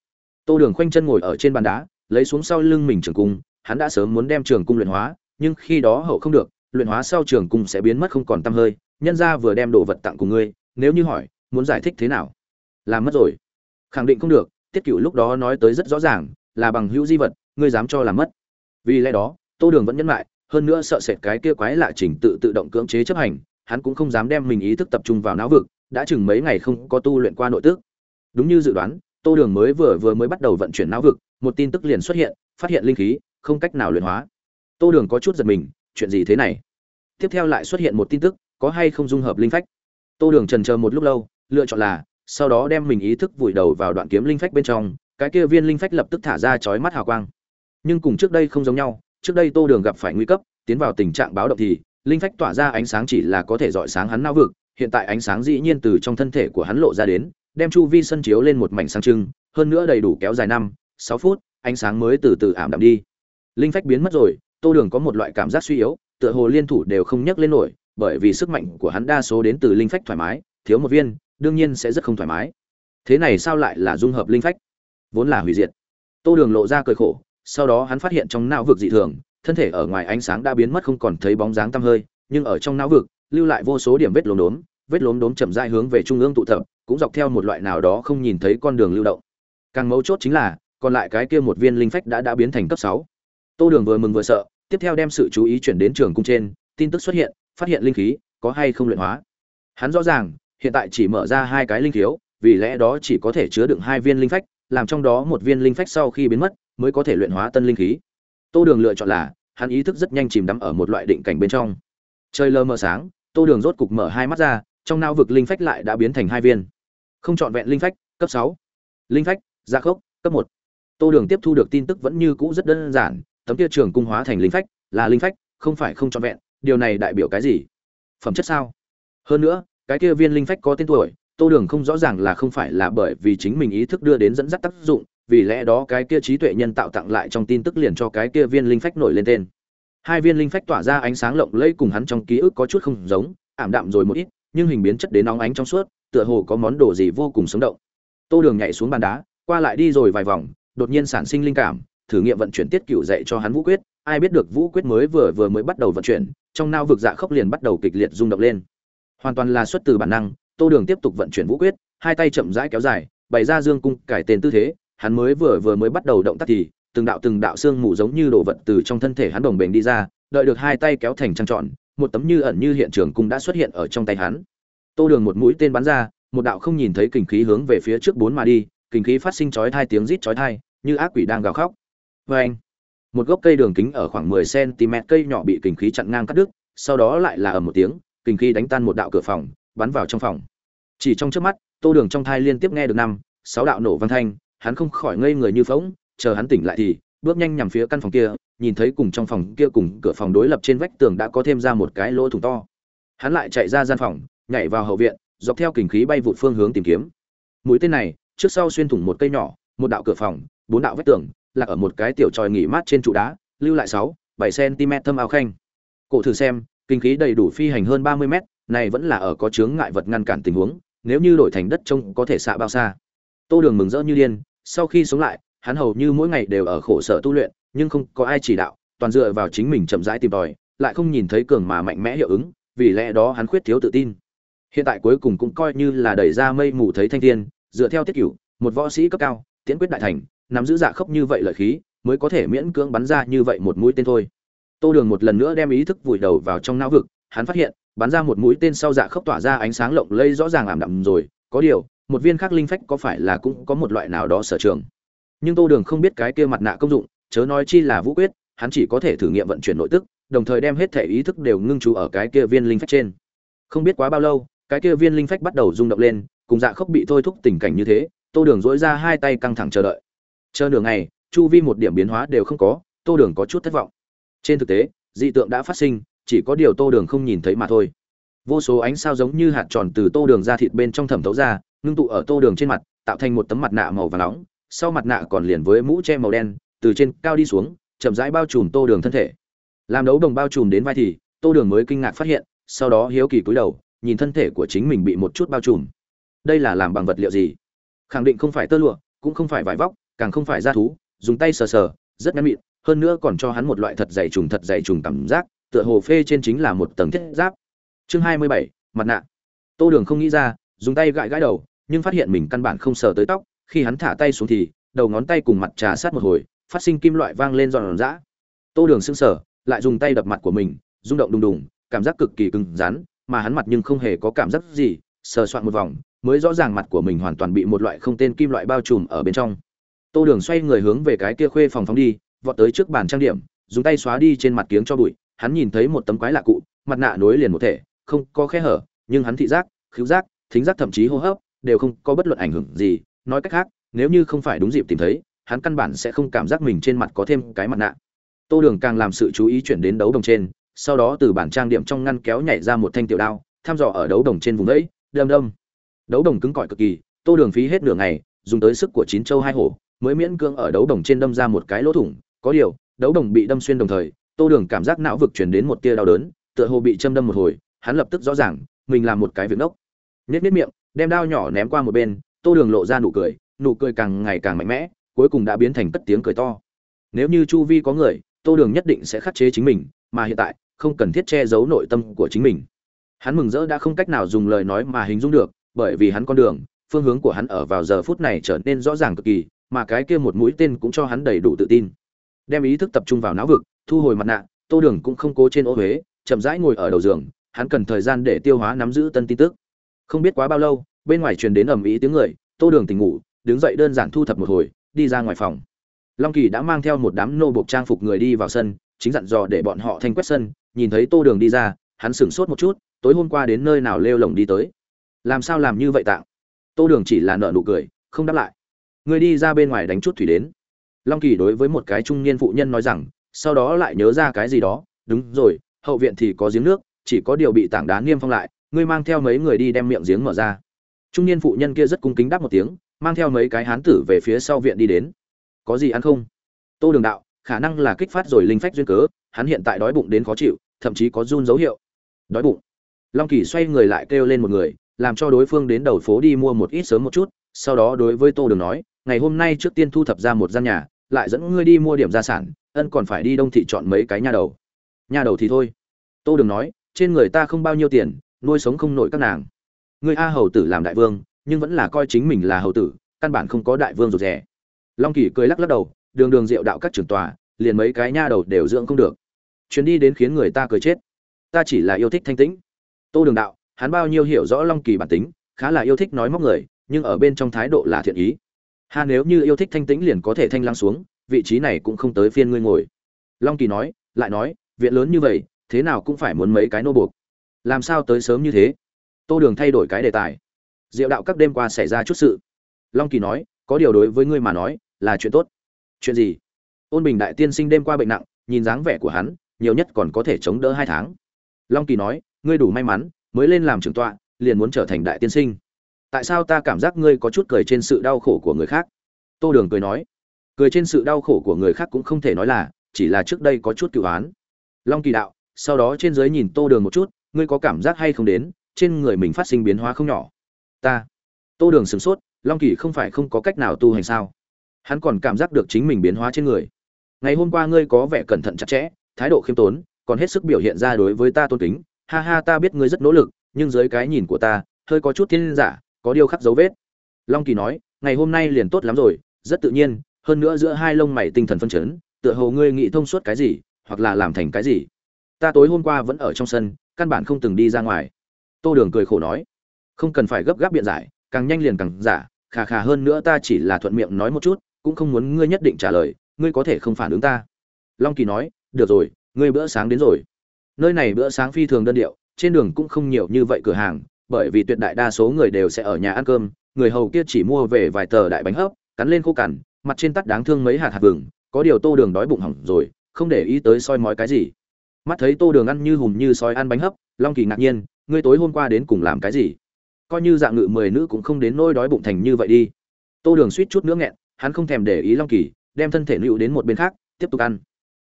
Tô đường khoanh chân ngồi ở trên bàn đá, lấy xuống sau lưng mình trường cung, hắn đã sớm muốn đem trường cung luyện hóa nhưng khi đó hậu không được, luyện hóa sau trường cung sẽ biến mất không còn tăm hơi, nhân ra vừa đem đồ vật tặng của ngươi, nếu như hỏi, muốn giải thích thế nào? Làm mất rồi. Khẳng định không được, tiết cựu lúc đó nói tới rất rõ ràng, là bằng hữu di vật, ngươi dám cho làm mất. Vì lẽ đó, tô đường vẫn nhấn lại hơn nữa sợ sệt cái kia quái lạ trình tự tự động cưỡng chế chấp hành, hắn cũng không dám đem mình ý thức tập trung vào não vực, đã chừng mấy ngày không có tu luyện qua nội tức. Đúng như dự đoán, tô đường mới vừa vừa mới bắt đầu vận chuyển não vực, một tin tức liền xuất hiện, phát hiện linh khí, không cách nào luyện hóa tô đường có chút giật mình, chuyện gì thế này? Tiếp theo lại xuất hiện một tin tức, có hay không dung hợp linh phách? Tô đường trần chờ một lúc lâu, lựa chọn là, sau đó đem mình ý thức vùi đầu vào đoạn kiếm linh phách bên trong, cái kia viên linh phách lập tức thả ra chói mắt hào quang. Nhưng cùng trước đây không giống nhau, trước đây tô đường gặp phải nguy cấp, tiến vào tình trạng báo động thì, linh phách tỏa ra ánh sáng chỉ là có thể dọi sáng hắn não vực, hiện tại ánh sáng dĩ nhiên từ trong thân thể của hắn lộ ra đến, đem chu vi sân chiếu lên một mảnh sáng trưng, hơn nữa đầy đủ kéo dài năm, sáu phút, ánh sáng mới từ từ ảm đạm đi. Linh phách biến mất rồi tô đường có một loại cảm giác suy yếu, tựa hồ liên thủ đều không nhấc lên nổi, bởi vì sức mạnh của hắn đa số đến từ linh phách thoải mái, thiếu một viên, đương nhiên sẽ rất không thoải mái. Thế này sao lại là dung hợp linh phách? Vốn là hủy diệt. Tô đường lộ ra cười khổ, sau đó hắn phát hiện trong não vực dị thường, thân thể ở ngoài ánh sáng đã biến mất không còn thấy bóng dáng tăm hơi, nhưng ở trong não vực, lưu lại vô số điểm vết lốm đốm, vết lốm đốm chậm rãi hướng về trung ương tụ tập, cũng dọc theo một loại nào đó không nhìn thấy con đường lưu động. Càng mấu chốt chính là, còn lại cái kia một viên linh phách đã đã biến thành cấp sáu. Tô đường vừa mừng vừa sợ tiếp theo đem sự chú ý chuyển đến trường cung trên, tin tức xuất hiện, phát hiện linh khí có hay không luyện hóa. Hắn rõ ràng, hiện tại chỉ mở ra hai cái linh thiếu vì lẽ đó chỉ có thể chứa đựng hai viên linh phách, làm trong đó một viên linh phách sau khi biến mất, mới có thể luyện hóa tân linh khí. Tô đường lựa chọn là, hắn ý thức rất nhanh chìm đắm ở một loại định cảnh bên trong. Trời lơ mờ sáng, tô đường rốt cục mở hai mắt ra, trong não vực linh phách lại đã biến thành hai viên. Không trọn vẹn linh phách, cấp sáu. Linh phách gia khốc, cấp một. Tô đường tiếp thu được tin tức vẫn như cũ rất đơn giản tấm kia trường cung hóa thành linh phách, là linh phách, không phải không trọn vẹn, điều này đại biểu cái gì? Phẩm chất sao? Hơn nữa, cái kia viên linh phách có tên tuổi, tô đường không rõ ràng là không phải là bởi vì chính mình ý thức đưa đến dẫn dắt tác dụng, vì lẽ đó cái kia trí tuệ nhân tạo tặng lại trong tin tức liền cho cái kia viên linh phách nổi lên tên. Hai viên linh phách tỏa ra ánh sáng lộng lẫy cùng hắn trong ký ức có chút không giống, ảm đạm rồi một ít, nhưng hình biến chất đến nóng ánh trong suốt, tựa hồ có món đồ gì vô cùng sống động. Tô đường nhảy xuống bàn đá, qua lại đi rồi vài vòng, đột nhiên sản sinh linh cảm thử nghiệm vận chuyển tiết cựu dạy cho hắn vũ quyết, ai biết được vũ quyết mới vừa vừa mới bắt đầu vận chuyển, trong nao vực dạ khốc liền bắt đầu kịch liệt rung động lên. Hoàn toàn là xuất từ bản năng, tô đường tiếp tục vận chuyển vũ quyết, hai tay chậm rãi kéo dài, bày ra dương cung, cải tên tư thế, hắn mới vừa vừa mới bắt đầu động tác thì, từng đạo từng đạo xương mù giống như đồ vật từ trong thân thể hắn đồng bền đi ra, đợi được hai tay kéo thành trăng trọn một tấm như ẩn như hiện trường cung đã xuất hiện ở trong tay hắn. Tô đường một mũi tên bắn ra, một đạo không nhìn thấy kình khí hướng về phía trước bốn mà đi, kình khí phát sinh chói thai tiếng rít chói thai như ác quỷ đang gào khóc vê anh. Một gốc cây đường kính ở khoảng 10 cm cây nhỏ bị kình khí chặn ngang cắt đứt, sau đó lại là ở một tiếng, kình khí đánh tan một đạo cửa phòng, bắn vào trong phòng. Chỉ trong trước mắt, tô đường trong thai liên tiếp nghe được năm, sáu đạo nổ vang thanh, hắn không khỏi ngây người như phóng chờ hắn tỉnh lại thì, bước nhanh nhằm phía căn phòng kia, nhìn thấy cùng trong phòng kia cùng cửa phòng đối lập trên vách tường đã có thêm ra một cái lỗ thủng to. Hắn lại chạy ra gian phòng, nhảy vào hậu viện, dọc theo kình khí bay vụt phương hướng tìm kiếm. Mũi tên này, trước sau xuyên thủng một cây nhỏ, một đạo cửa phòng, bốn đạo vách tường lạc ở một cái tiểu tròi nghỉ mát trên trụ đá, lưu lại sáu, bảy cm thâm áo khanh. Cổ thử xem, kinh khí đầy đủ phi hành hơn ba mươi mét, này vẫn là ở có chướng ngại vật ngăn cản tình huống, nếu như đổi thành đất trông có thể xạ bao xa. Tô đường mừng rỡ như điên, sau khi sống lại, hắn hầu như mỗi ngày đều ở khổ sở tu luyện, nhưng không có ai chỉ đạo, toàn dựa vào chính mình chậm rãi tìm tòi, lại không nhìn thấy cường mà mạnh mẽ hiệu ứng, vì lẽ đó hắn khuyết thiếu tự tin. Hiện tại cuối cùng cũng coi như là đẩy ra mây mù thấy thanh thiên, dựa theo tiết cửu, một võ sĩ cấp cao, tiễn quyết đại thành nắm giữ dạ khốc như vậy lợi khí, mới có thể miễn cưỡng bắn ra như vậy một mũi tên thôi. Tô đường một lần nữa đem ý thức vùi đầu vào trong não vực, hắn phát hiện, bắn ra một mũi tên sau dạ khốc tỏa ra ánh sáng lộng lây rõ ràng ảm đạm rồi, có điều, một viên khác linh phách có phải là cũng có một loại nào đó sở trường? Nhưng tô đường không biết cái kia mặt nạ công dụng, chớ nói chi là vũ quyết, hắn chỉ có thể thử nghiệm vận chuyển nội tức, đồng thời đem hết thể ý thức đều ngưng trú ở cái kia viên linh phách trên. Không biết quá bao lâu, cái kia viên linh phách bắt đầu rung động lên, cùng dạ khốc bị thôi thúc tình cảnh như thế, tô đường dỗi ra hai tay căng thẳng chờ đợi chờ nửa ngày, chu vi một điểm biến hóa đều không có, tô đường có chút thất vọng. Trên thực tế, dị tượng đã phát sinh, chỉ có điều tô đường không nhìn thấy mà thôi. Vô số ánh sao giống như hạt tròn từ tô đường ra thịt bên trong thẩm thấu ra, ngưng tụ ở tô đường trên mặt, tạo thành một tấm mặt nạ màu và nóng, sau mặt nạ còn liền với mũ che màu đen, từ trên cao đi xuống, chậm rãi bao trùm tô đường thân thể. Làm đấu đồng bao trùm đến vai thì, tô đường mới kinh ngạc phát hiện, sau đó hiếu kỳ cúi đầu, nhìn thân thể của chính mình bị một chút bao trùm. Đây là làm bằng vật liệu gì? Khẳng định không phải tơ lụa, cũng không phải vải vóc càng không phải da thú, dùng tay sờ sờ, rất ngắn mịn, hơn nữa còn cho hắn một loại thật dày trùng thật dày trùng cảm giác, tựa hồ phê trên chính là một tầng thiết giáp. Chương hai mươi bảy, mặt nạ. Tô đường không nghĩ ra, dùng tay gãi gãi đầu, nhưng phát hiện mình căn bản không sờ tới tóc, khi hắn thả tay xuống thì, đầu ngón tay cùng mặt trà sát một hồi, phát sinh kim loại vang lên giòn giã. Tô đường sững sờ, lại dùng tay đập mặt của mình, rung động đùng đùng, cảm giác cực kỳ cứng rắn, mà hắn mặt nhưng không hề có cảm giác gì, sờ soạn một vòng, mới rõ ràng mặt của mình hoàn toàn bị một loại không tên kim loại bao trùm ở bên trong tô đường xoay người hướng về cái kia khuê phòng phóng đi, vọt tới trước bàn trang điểm, dùng tay xóa đi trên mặt kiếng cho bụi, hắn nhìn thấy một tấm quái lạ cụ, mặt nạ nối liền một thể, không có khe hở, nhưng hắn thị giác, khứu giác, thính giác thậm chí hô hấp, đều không có bất luận ảnh hưởng gì, nói cách khác, nếu như không phải đúng dịp tìm thấy, hắn căn bản sẽ không cảm giác mình trên mặt có thêm cái mặt nạ. Tô đường càng làm sự chú ý chuyển đến đấu đồng trên, sau đó từ bản trang điểm trong ngăn kéo nhảy ra một thanh tiểu đao thăm dò ở đấu đồng trên vùng đấy đâm đâm. Đấu đồng cứng cỏi cực kỳ, tô đường phí hết nửa ngày, dùng tới sức của chín châu hai hổ mới miễn cưỡng ở đấu đồng trên đâm ra một cái lỗ thủng. Có điều, đấu đồng bị đâm xuyên đồng thời, tô đường cảm giác não vực chuyển đến một tia đau đớn, tựa hồ bị châm đâm một hồi, hắn lập tức rõ ràng, mình làm một cái việc đốc nhét nhét miệng, đem đao nhỏ ném qua một bên, tô đường lộ ra nụ cười nụ cười càng ngày càng mạnh mẽ, cuối cùng đã biến thành cất tiếng cười to. Nếu như chu vi có người, tô đường nhất định sẽ khắc chế chính mình, mà hiện tại, không cần thiết che giấu nội tâm của chính mình. Hắn mừng rỡ đã không cách nào dùng lời nói mà hình dung được, bởi vì hắn con đường, phương hướng của hắn ở vào giờ phút này trở nên rõ ràng cực kỳ mà cái kia một mũi tên cũng cho hắn đầy đủ tự tin. Đem ý thức tập trung vào não vực, thu hồi mặt nạ, tô đường cũng không cố trên ô huế, chậm rãi ngồi ở đầu giường, hắn cần thời gian để tiêu hóa nắm giữ tân tin tức. Không biết quá bao lâu, bên ngoài truyền đến ầm ĩ tiếng người, tô đường tỉnh ngủ, đứng dậy đơn giản thu thập một hồi, đi ra ngoài phòng. Long kỳ đã mang theo một đám nô buộc trang phục người đi vào sân, chính dặn dò để bọn họ thanh quét sân, nhìn thấy tô đường đi ra, hắn sửng sốt một chút, tối hôm qua đến nơi nào lêu lồng đi tới. Làm sao làm như vậy tạng tô đường chỉ là nợ nụ cười, không đáp lại người đi ra bên ngoài đánh chút thủy đến. Long kỳ đối với một cái trung niên phụ nhân nói rằng, sau đó lại nhớ ra cái gì đó. Đúng rồi, hậu viện thì có giếng nước, chỉ có điều bị tảng đá niêm phong lại, ngươi mang theo mấy người đi đem miệng giếng mở ra. Trung niên phụ nhân kia rất cung kính đáp một tiếng, mang theo mấy cái hán tử về phía sau viện đi đến. Có gì ăn không? Tô đường đạo, khả năng là kích phát rồi linh phách duyên cớ, hắn hiện tại đói bụng đến khó chịu, thậm chí có run dấu hiệu. Đói bụng. Long kỳ xoay người lại kêu lên một người, làm cho đối phương đến đầu phố đi mua một ít sớm một chút, sau đó đối với tô đường nói ngày hôm nay trước tiên thu thập ra một gian nhà, lại dẫn ngươi đi mua điểm gia sản, ân còn phải đi đông thị chọn mấy cái nhà đầu. Nhà đầu thì thôi. Tô đường nói, trên người ta không bao nhiêu tiền, nuôi sống không nổi các nàng. Người a hầu tử làm đại vương, nhưng vẫn là coi chính mình là hầu tử, căn bản không có đại vương rụt rẻ. Long kỳ cười lắc lắc đầu, đường đường diệu đạo các trưởng tòa, liền mấy cái nha đầu đều dưỡng không được. Chuyến đi đến khiến người ta cười chết. Ta chỉ là yêu thích thanh tĩnh. Tô đường đạo, hắn bao nhiêu hiểu rõ long kỳ bản tính, khá là yêu thích nói móc người, nhưng ở bên trong thái độ là thiện ý ha, nếu như yêu thích thanh tĩnh liền có thể thanh lăng xuống, vị trí này cũng không tới phiên ngươi ngồi. Long kỳ nói, lại nói, viện lớn như vậy, thế nào cũng phải muốn mấy cái nô buộc. Làm sao tới sớm như thế? Tô đường thay đổi cái đề tài. Diệu đạo các đêm qua xảy ra chút sự. Long kỳ nói, có điều đối với ngươi mà nói, là chuyện tốt. Chuyện gì? Ôn bình đại tiên sinh đêm qua bệnh nặng, nhìn dáng vẻ của hắn, nhiều nhất còn có thể chống đỡ hai tháng. Long kỳ nói, ngươi đủ may mắn, mới lên làm trưởng tọa, liền muốn trở thành đại tiên sinh tại sao ta cảm giác ngươi có chút cười trên sự đau khổ của người khác? Tô đường cười nói. Cười trên sự đau khổ của người khác cũng không thể nói là, chỉ là trước đây có chút cựu án long kỳ đạo, sau đó trên dưới nhìn tô đường một chút, ngươi có cảm giác hay không đến, trên người mình phát sinh biến hóa không nhỏ? Ta. Tô đường sửng sốt, long kỳ không phải không có cách nào tu hành sao? Hắn còn cảm giác được chính mình biến hóa trên người. Ngày hôm qua ngươi có vẻ cẩn thận chặt chẽ, thái độ khiêm tốn, còn hết sức biểu hiện ra đối với ta tôn kính. Ha ha, ta biết ngươi rất nỗ lực, nhưng dưới cái nhìn của ta, hơi có chút thiên giả có điều khắc dấu vết. Long kỳ nói, ngày hôm nay liền tốt lắm rồi, rất tự nhiên, hơn nữa giữa hai lông mày tinh thần phân chấn, tựa hồ ngươi nghĩ thông suốt cái gì, hoặc là làm thành cái gì. Ta tối hôm qua vẫn ở trong sân, căn bản không từng đi ra ngoài. Tô đường cười khổ nói, không cần phải gấp gáp biện giải, càng nhanh liền càng giả, khà khà hơn nữa ta chỉ là thuận miệng nói một chút, cũng không muốn ngươi nhất định trả lời, ngươi có thể không phản ứng ta. Long kỳ nói, được rồi, ngươi bữa sáng đến rồi. Nơi này bữa sáng phi thường đơn điệu, trên đường cũng không nhiều như vậy cửa hàng bởi vì tuyệt đại đa số người đều sẽ ở nhà ăn cơm, người hầu kia chỉ mua về vài tờ đại bánh hấp, cắn lên khô cằn, mặt trên tắt đáng thương mấy hạt hạt vừng, có điều tô đường đói bụng hỏng rồi, không để ý tới soi mói cái gì. Mắt thấy tô đường ăn như hùm như soi ăn bánh hấp, long kỳ ngạc nhiên, ngươi tối hôm qua đến cùng làm cái gì? Coi như dạng ngự mười nữ cũng không đến nỗi đói bụng thành như vậy đi. Tô đường suýt chút nữa nghẹn, hắn không thèm để ý long kỳ, đem thân thể lưu đến một bên khác, tiếp tục ăn.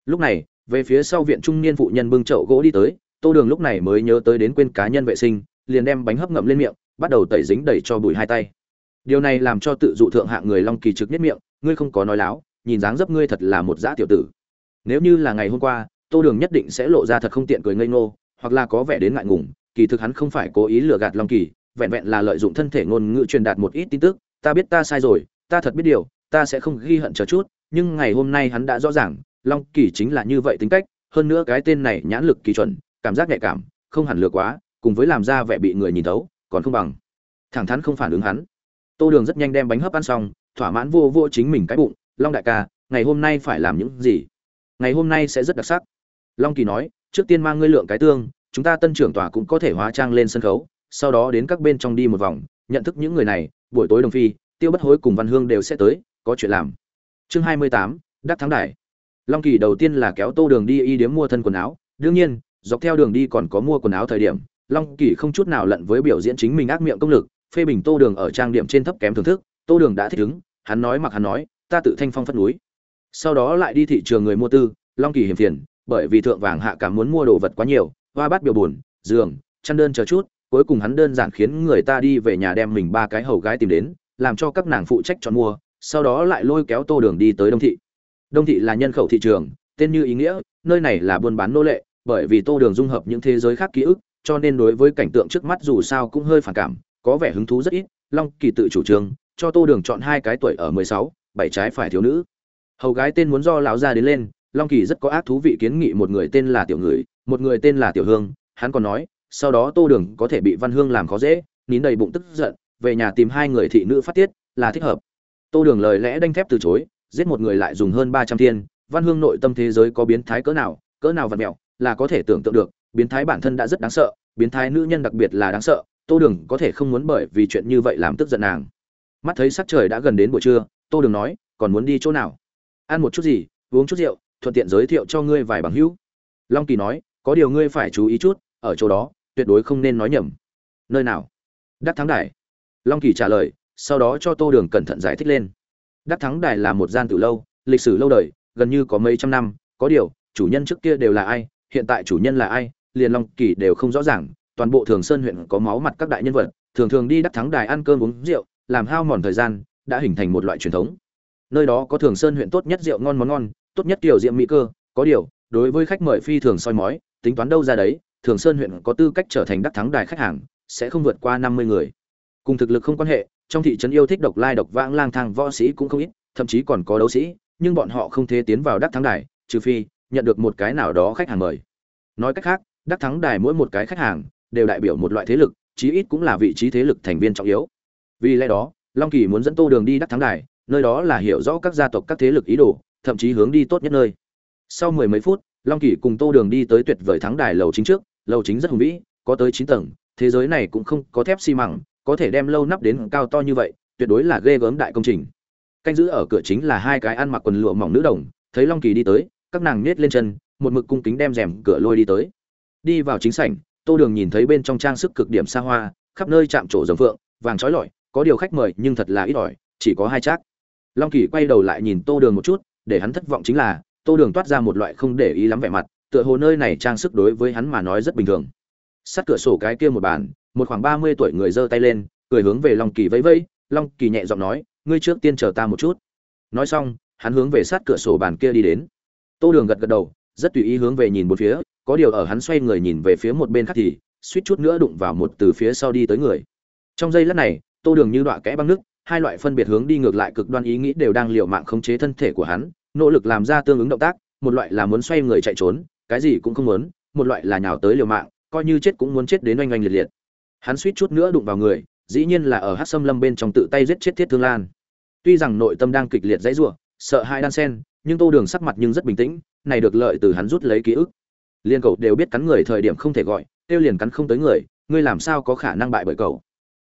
Lúc này, về phía sau viện trung niên phụ nhân bưng chậu gỗ đi tới, tô đường lúc này mới nhớ tới đến quên cá nhân vệ sinh liền đem bánh hấp ngậm lên miệng, bắt đầu tẩy dính đẩy cho bùi hai tay. Điều này làm cho tự dụ thượng hạng người long kỳ trực nhất miệng, ngươi không có nói láo, nhìn dáng dấp ngươi thật là một dã tiểu tử. Nếu như là ngày hôm qua, tô đường nhất định sẽ lộ ra thật không tiện cười ngây ngô, hoặc là có vẻ đến ngại ngùng, kỳ thực hắn không phải cố ý lừa gạt long kỳ, vẹn vẹn là lợi dụng thân thể ngôn ngữ truyền đạt một ít tin tức, ta biết ta sai rồi, ta thật biết điều, ta sẽ không ghi hận chờ chút, nhưng ngày hôm nay hắn đã rõ ràng, long kỳ chính là như vậy tính cách, hơn nữa cái tên này nhãn lực kỳ chuẩn, cảm giác nhạy cảm, không hẳn lừa quá cùng với làm ra vẻ bị người nhìn thấu, còn không bằng. Thẳng thắn không phản ứng hắn. Tô đường rất nhanh đem bánh hấp ăn xong, thỏa mãn vô vô chính mình cái bụng, long đại ca, ngày hôm nay phải làm những gì? Ngày hôm nay sẽ rất đặc sắc. Long kỳ nói, trước tiên mang ngươi lượng cái tương, chúng ta tân trưởng tòa cũng có thể hóa trang lên sân khấu, sau đó đến các bên trong đi một vòng, nhận thức những người này, buổi tối đồng phi, tiêu bất hối cùng văn hương đều sẽ tới, có chuyện làm. Chương hai mươi tám, đắc thắng đại long kỳ đầu tiên là kéo tô đường đi y điếm mua thân quần áo, đương nhiên, dọc theo đường đi còn có mua quần áo thời điểm long kỳ không chút nào lận với biểu diễn chính mình ác miệng công lực, phê bình tô đường ở trang điểm trên thấp kém thưởng thức, tô đường đã thích ứng, hắn nói mặc hắn nói, ta tự thanh phong phất núi. Sau đó lại đi thị trường người mua tư, long kỳ hiểm phiền, bởi vì thượng vàng hạ cả muốn mua đồ vật quá nhiều, hoa bát biểu buồn, giường, chăn đơn chờ chút, cuối cùng hắn đơn giản khiến người ta đi về nhà đem mình ba cái hầu gái tìm đến, làm cho các nàng phụ trách chọn mua, sau đó lại lôi kéo tô đường đi tới đông thị. Đông thị là nhân khẩu thị trường, tên như ý nghĩa, nơi này là buôn bán nô lệ, bởi vì tô đường dung hợp những thế giới khác ký ức cho nên đối với cảnh tượng trước mắt dù sao cũng hơi phản cảm, có vẻ hứng thú rất ít. Long kỳ tự chủ trương cho tô đường chọn hai cái tuổi ở mười sáu, bảy trái phải thiếu nữ. Hầu gái tên muốn do lão gia đến lên, long kỳ rất có ác thú vị kiến nghị một người tên là tiểu người một người tên là tiểu hương. Hắn còn nói, sau đó tô đường có thể bị văn hương làm khó dễ, nín đầy bụng tức giận, về nhà tìm hai người thị nữ phát tiết, là thích hợp. Tô đường lời lẽ đanh thép từ chối, giết một người lại dùng hơn ba trăm thiên, văn hương nội tâm thế giới có biến thái cỡ nào cỡ nào vật mẹo, là có thể tưởng tượng được biến thái bản thân đã rất đáng sợ, biến thái nữ nhân đặc biệt là đáng sợ, tô đường có thể không muốn bởi vì chuyện như vậy làm tức giận nàng. Mắt thấy sắc trời đã gần đến buổi trưa, tô đường nói, còn muốn đi chỗ nào? Ăn một chút gì, uống chút rượu, thuận tiện giới thiệu cho ngươi vài bằng hữu. Long kỳ nói, có điều ngươi phải chú ý chút, ở chỗ đó, tuyệt đối không nên nói nhầm. Nơi nào? Đắc thắng đài. Long kỳ trả lời, sau đó cho tô đường cẩn thận giải thích lên. Đắc thắng đài là một gian từ lâu, lịch sử lâu đời, gần như có mấy trăm năm, có điều, chủ nhân trước kia đều là ai, hiện tại chủ nhân là ai liền long kỳ đều không rõ ràng, toàn bộ thường sơn huyện có máu mặt các đại nhân vật, thường thường đi đắc thắng đài ăn cơm uống rượu, làm hao mòn thời gian, đã hình thành một loại truyền thống. Nơi đó có thường sơn huyện tốt nhất rượu ngon món ngon, tốt nhất kiểu diệm mỹ cơ, có điều, đối với khách mời phi thường soi mói, tính toán đâu ra đấy, thường sơn huyện có tư cách trở thành đắc thắng đài khách hàng, sẽ không vượt qua năm mươi người. Cùng thực lực không quan hệ, trong thị trấn yêu thích độc lai độc vãng lang thang võ sĩ cũng không ít, thậm chí còn có đấu sĩ, nhưng bọn họ không thể tiến vào đắc thắng đài, trừ phi, nhận được một cái nào đó khách hàng mời. Nói cách khác đắc thắng đài mỗi một cái khách hàng đều đại biểu một loại thế lực, chí ít cũng là vị trí thế lực thành viên trọng yếu. Vì lẽ đó, long kỳ muốn dẫn tô đường đi đắc thắng đài, nơi đó là hiểu rõ các gia tộc, các thế lực ý đồ, thậm chí hướng đi tốt nhất nơi. Sau mười mấy phút, long kỳ cùng tô đường đi tới tuyệt vời thắng đài lầu chính trước, lầu chính rất hùng vĩ, có tới chín tầng, thế giới này cũng không có thép xi măng, có thể đem lâu nắp đến cao to như vậy, tuyệt đối là ghê gớm đại công trình. Canh giữ ở cửa chính là hai cái ăn mặc quần lụa mỏng nữ đồng, thấy long kỳ đi tới, các nàng nết lên chân, một mực cung kính đem rèm cửa lôi đi tới đi vào chính sảnh, tô đường nhìn thấy bên trong trang sức cực điểm xa hoa, khắp nơi chạm trổ rồng phượng, vàng trói lọi, có điều khách mời nhưng thật là ít ỏi, chỉ có hai chắc long kỳ quay đầu lại nhìn tô đường một chút, để hắn thất vọng chính là, tô đường toát ra một loại không để ý lắm vẻ mặt, tựa hồ nơi này trang sức đối với hắn mà nói rất bình thường. Sát cửa sổ cái kia một bàn, một khoảng ba mươi tuổi người giơ tay lên, cười hướng về long kỳ vẫy vẫy, long kỳ nhẹ giọng nói, ngươi trước tiên chờ ta một chút. Nói xong, hắn hướng về sát cửa sổ bàn kia đi đến. Tô đường gật gật đầu, rất tùy ý hướng về nhìn một phía có điều ở hắn xoay người nhìn về phía một bên khác thì, suýt chút nữa đụng vào một từ phía sau đi tới người. Trong giây lát này, tô đường như đọa kẽ băng nước, hai loại phân biệt hướng đi ngược lại cực đoan ý nghĩ đều đang liều mạng khống chế thân thể của hắn, nỗ lực làm ra tương ứng động tác, một loại là muốn xoay người chạy trốn, cái gì cũng không muốn, một loại là nhào tới liều mạng, coi như chết cũng muốn chết đến oanh oanh liệt liệt. Hắn suýt chút nữa đụng vào người, dĩ nhiên là ở hát xâm lâm bên trong tự tay giết chết thiết thương lan. Tuy rằng nội tâm đang kịch liệt dãy ruộng sợ hai đan sen, nhưng tô đường sắc mặt nhưng rất bình tĩnh, này được lợi từ hắn rút lấy ký ức liên cậu đều biết cắn người thời điểm không thể gọi tiêu liền cắn không tới người, ngươi làm sao có khả năng bại bởi cậu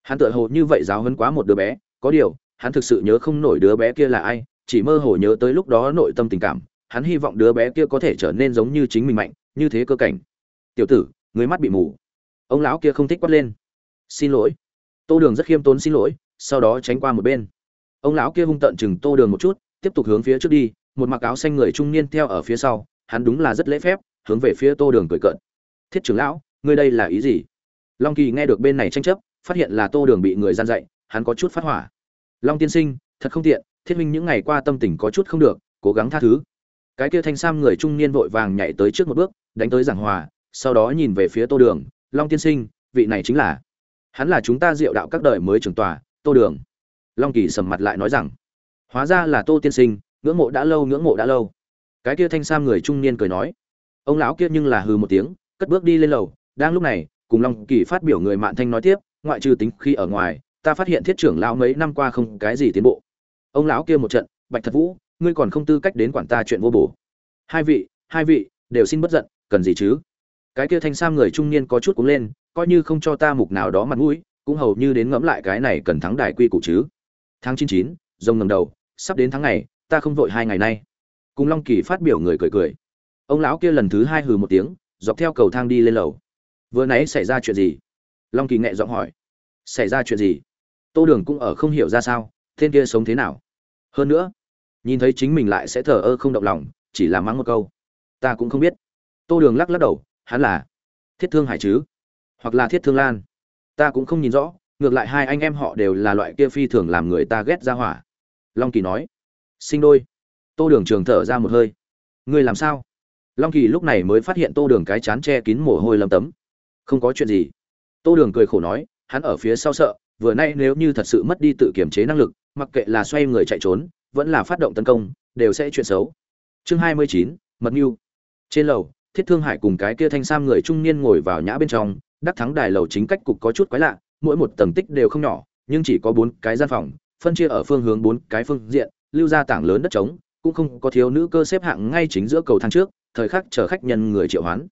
hắn tựa hồ như vậy giáo hấn quá một đứa bé, có điều, hắn thực sự nhớ không nổi đứa bé kia là ai, chỉ mơ hồ nhớ tới lúc đó nội tâm tình cảm, hắn hy vọng đứa bé kia có thể trở nên giống như chính mình mạnh, như thế cơ cảnh. Tiểu tử người mắt bị mù. Ông lão kia không thích quát lên. Xin lỗi. Tô đường rất khiêm tốn xin lỗi, sau đó tránh qua một bên. Ông lão kia hung tợn chừng tô đường một chút, tiếp tục hướng phía trước đi, một mặc áo xanh người trung niên theo ở phía sau, hắn đúng là rất lễ phép hướng về phía tô đường cười cợt. Thiết trưởng lão, ngươi đây là ý gì? Long kỳ nghe được bên này tranh chấp, phát hiện là tô đường bị người gian dạy, hắn có chút phát hỏa. Long tiên sinh, thật không tiện, thiết minh những ngày qua tâm tình có chút không được, cố gắng tha thứ. Cái kia thanh sam người trung niên vội vàng nhảy tới trước một bước, đánh tới giảng hòa, sau đó nhìn về phía tô đường, long tiên sinh, vị này chính là, hắn là chúng ta diệu đạo các đời mới trưởng tòa, tô đường. Long kỳ sầm mặt lại nói rằng, hóa ra là tô tiên sinh, ngưỡng mộ đã lâu, ngưỡng mộ đã lâu. Cái kia thanh sam người trung niên cười nói ông lão kia nhưng là hừ một tiếng, cất bước đi lên lầu. Đang lúc này, cùng long kỳ phát biểu người mạn thanh nói tiếp, ngoại trừ tính khi ở ngoài, ta phát hiện thiết trưởng lão mấy năm qua không cái gì tiến bộ. Ông lão kia một trận, bạch thật vũ, ngươi còn không tư cách đến quản ta chuyện vô bổ. Hai vị hai vị, đều xin bất giận, cần gì chứ? Cái kia thanh sam người trung niên có chút cũng lên, coi như không cho ta mục nào đó mặt mũi, cũng hầu như đến ngẫm lại cái này cần thắng đài quy củ chứ. Tháng chín chín, rồng ngầm đầu, sắp đến tháng ngày, ta không vội hai ngày nay. Cùng long kỳ phát biểu người cười cười ông lão kia lần thứ hai hừ một tiếng, dọc theo cầu thang đi lên lầu. Vừa nãy xảy ra chuyện gì? Long kỳ nhẹ giọng hỏi. Xảy ra chuyện gì? Tô đường cũng ở không hiểu ra sao, tên kia sống thế nào? Hơn nữa, nhìn thấy chính mình lại sẽ thờ ơ không động lòng, chỉ là mắng một câu. Ta cũng không biết. Tô đường lắc lắc đầu, hắn là thiết thương hải chứ? Hoặc là thiết thương lan? Ta cũng không nhìn rõ, ngược lại hai anh em họ đều là loại kia phi thường làm người ta ghét ra hỏa. Long kỳ nói. Sinh đôi. Tô đường trường thở ra một hơi. Ngươi làm sao? Long kỳ lúc này mới phát hiện tô đường cái chán che kín mồ hôi lâm tấm. Không có chuyện gì. Tô đường cười khổ nói, hắn ở phía sau sợ, vừa nay nếu như thật sự mất đi tự kiểm chế năng lực, mặc kệ là xoay người chạy trốn, vẫn là phát động tấn công, đều sẽ chuyện xấu. Chương hai mươi chín, mật mưu. Trên lầu, thiết thương hải cùng cái kia thanh sam người trung niên ngồi vào nhã bên trong, đắc thắng đài lầu chính cách cục có chút quái lạ, mỗi một tầng tích đều không nhỏ, nhưng chỉ có bốn cái gian phòng, phân chia ở phương hướng bốn cái phương diện, lưu ra tảng lớn đất trống, cũng không có thiếu nữ cơ xếp hạng ngay chính giữa cầu thang trước thời khắc chờ khách nhân người triệu hoán.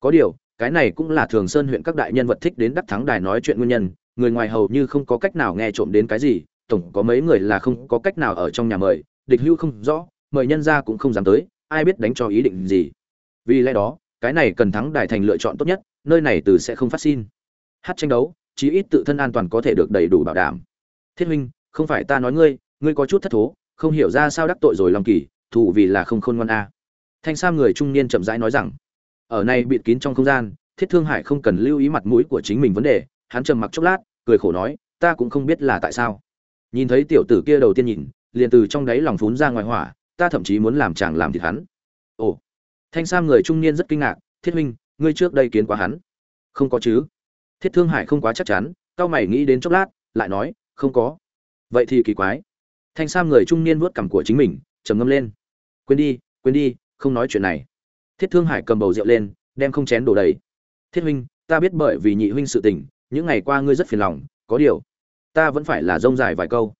Có điều, cái này cũng là thường sơn huyện các đại nhân vật thích đến đắc thắng đài nói chuyện nguyên nhân, người ngoài hầu như không có cách nào nghe trộm đến cái gì, tổng có mấy người là không có cách nào ở trong nhà mời, địch hưu không rõ, mời nhân ra cũng không dám tới, ai biết đánh cho ý định gì. Vì lẽ đó, cái này cần thắng đài thành lựa chọn tốt nhất, nơi này từ sẽ không phát sinh hát tranh đấu, chí ít tự thân an toàn có thể được đầy đủ bảo đảm. Thiết huynh, không phải ta nói ngươi ngươi có chút thất thố, không hiểu ra sao đắc tội rồi lòng kỳ thủ vì là không khôn ngoan a thanh sam người trung niên chậm rãi nói rằng, ở này bịt kín trong không gian, thiết thương hải không cần lưu ý mặt mũi của chính mình vấn đề. Hắn trầm mặc chốc lát, cười khổ nói, ta cũng không biết là tại sao. Nhìn thấy tiểu tử kia đầu tiên nhìn, liền từ trong đáy lòng phún ra ngoài hỏa, ta thậm chí muốn làm chàng làm thịt hắn. Ồ. Thanh sam người trung niên rất kinh ngạc, thiết huynh, ngươi trước đây kiến quá hắn. Không có chứ. Thiết thương hải không quá chắc chắn, cao mày nghĩ đến chốc lát, lại nói, không có. Vậy thì kỳ quái. Thanh sam người trung niên vuốt cằm của chính mình, trầm ngâm lên. Quên đi quên đi không nói chuyện này. Thiết thương hải cầm bầu rượu lên, đem không chén đổ đầy. Thiết huynh, ta biết bởi vì nhị huynh sự tình, những ngày qua ngươi rất phiền lòng, có điều, ta vẫn phải là rông dài vài câu.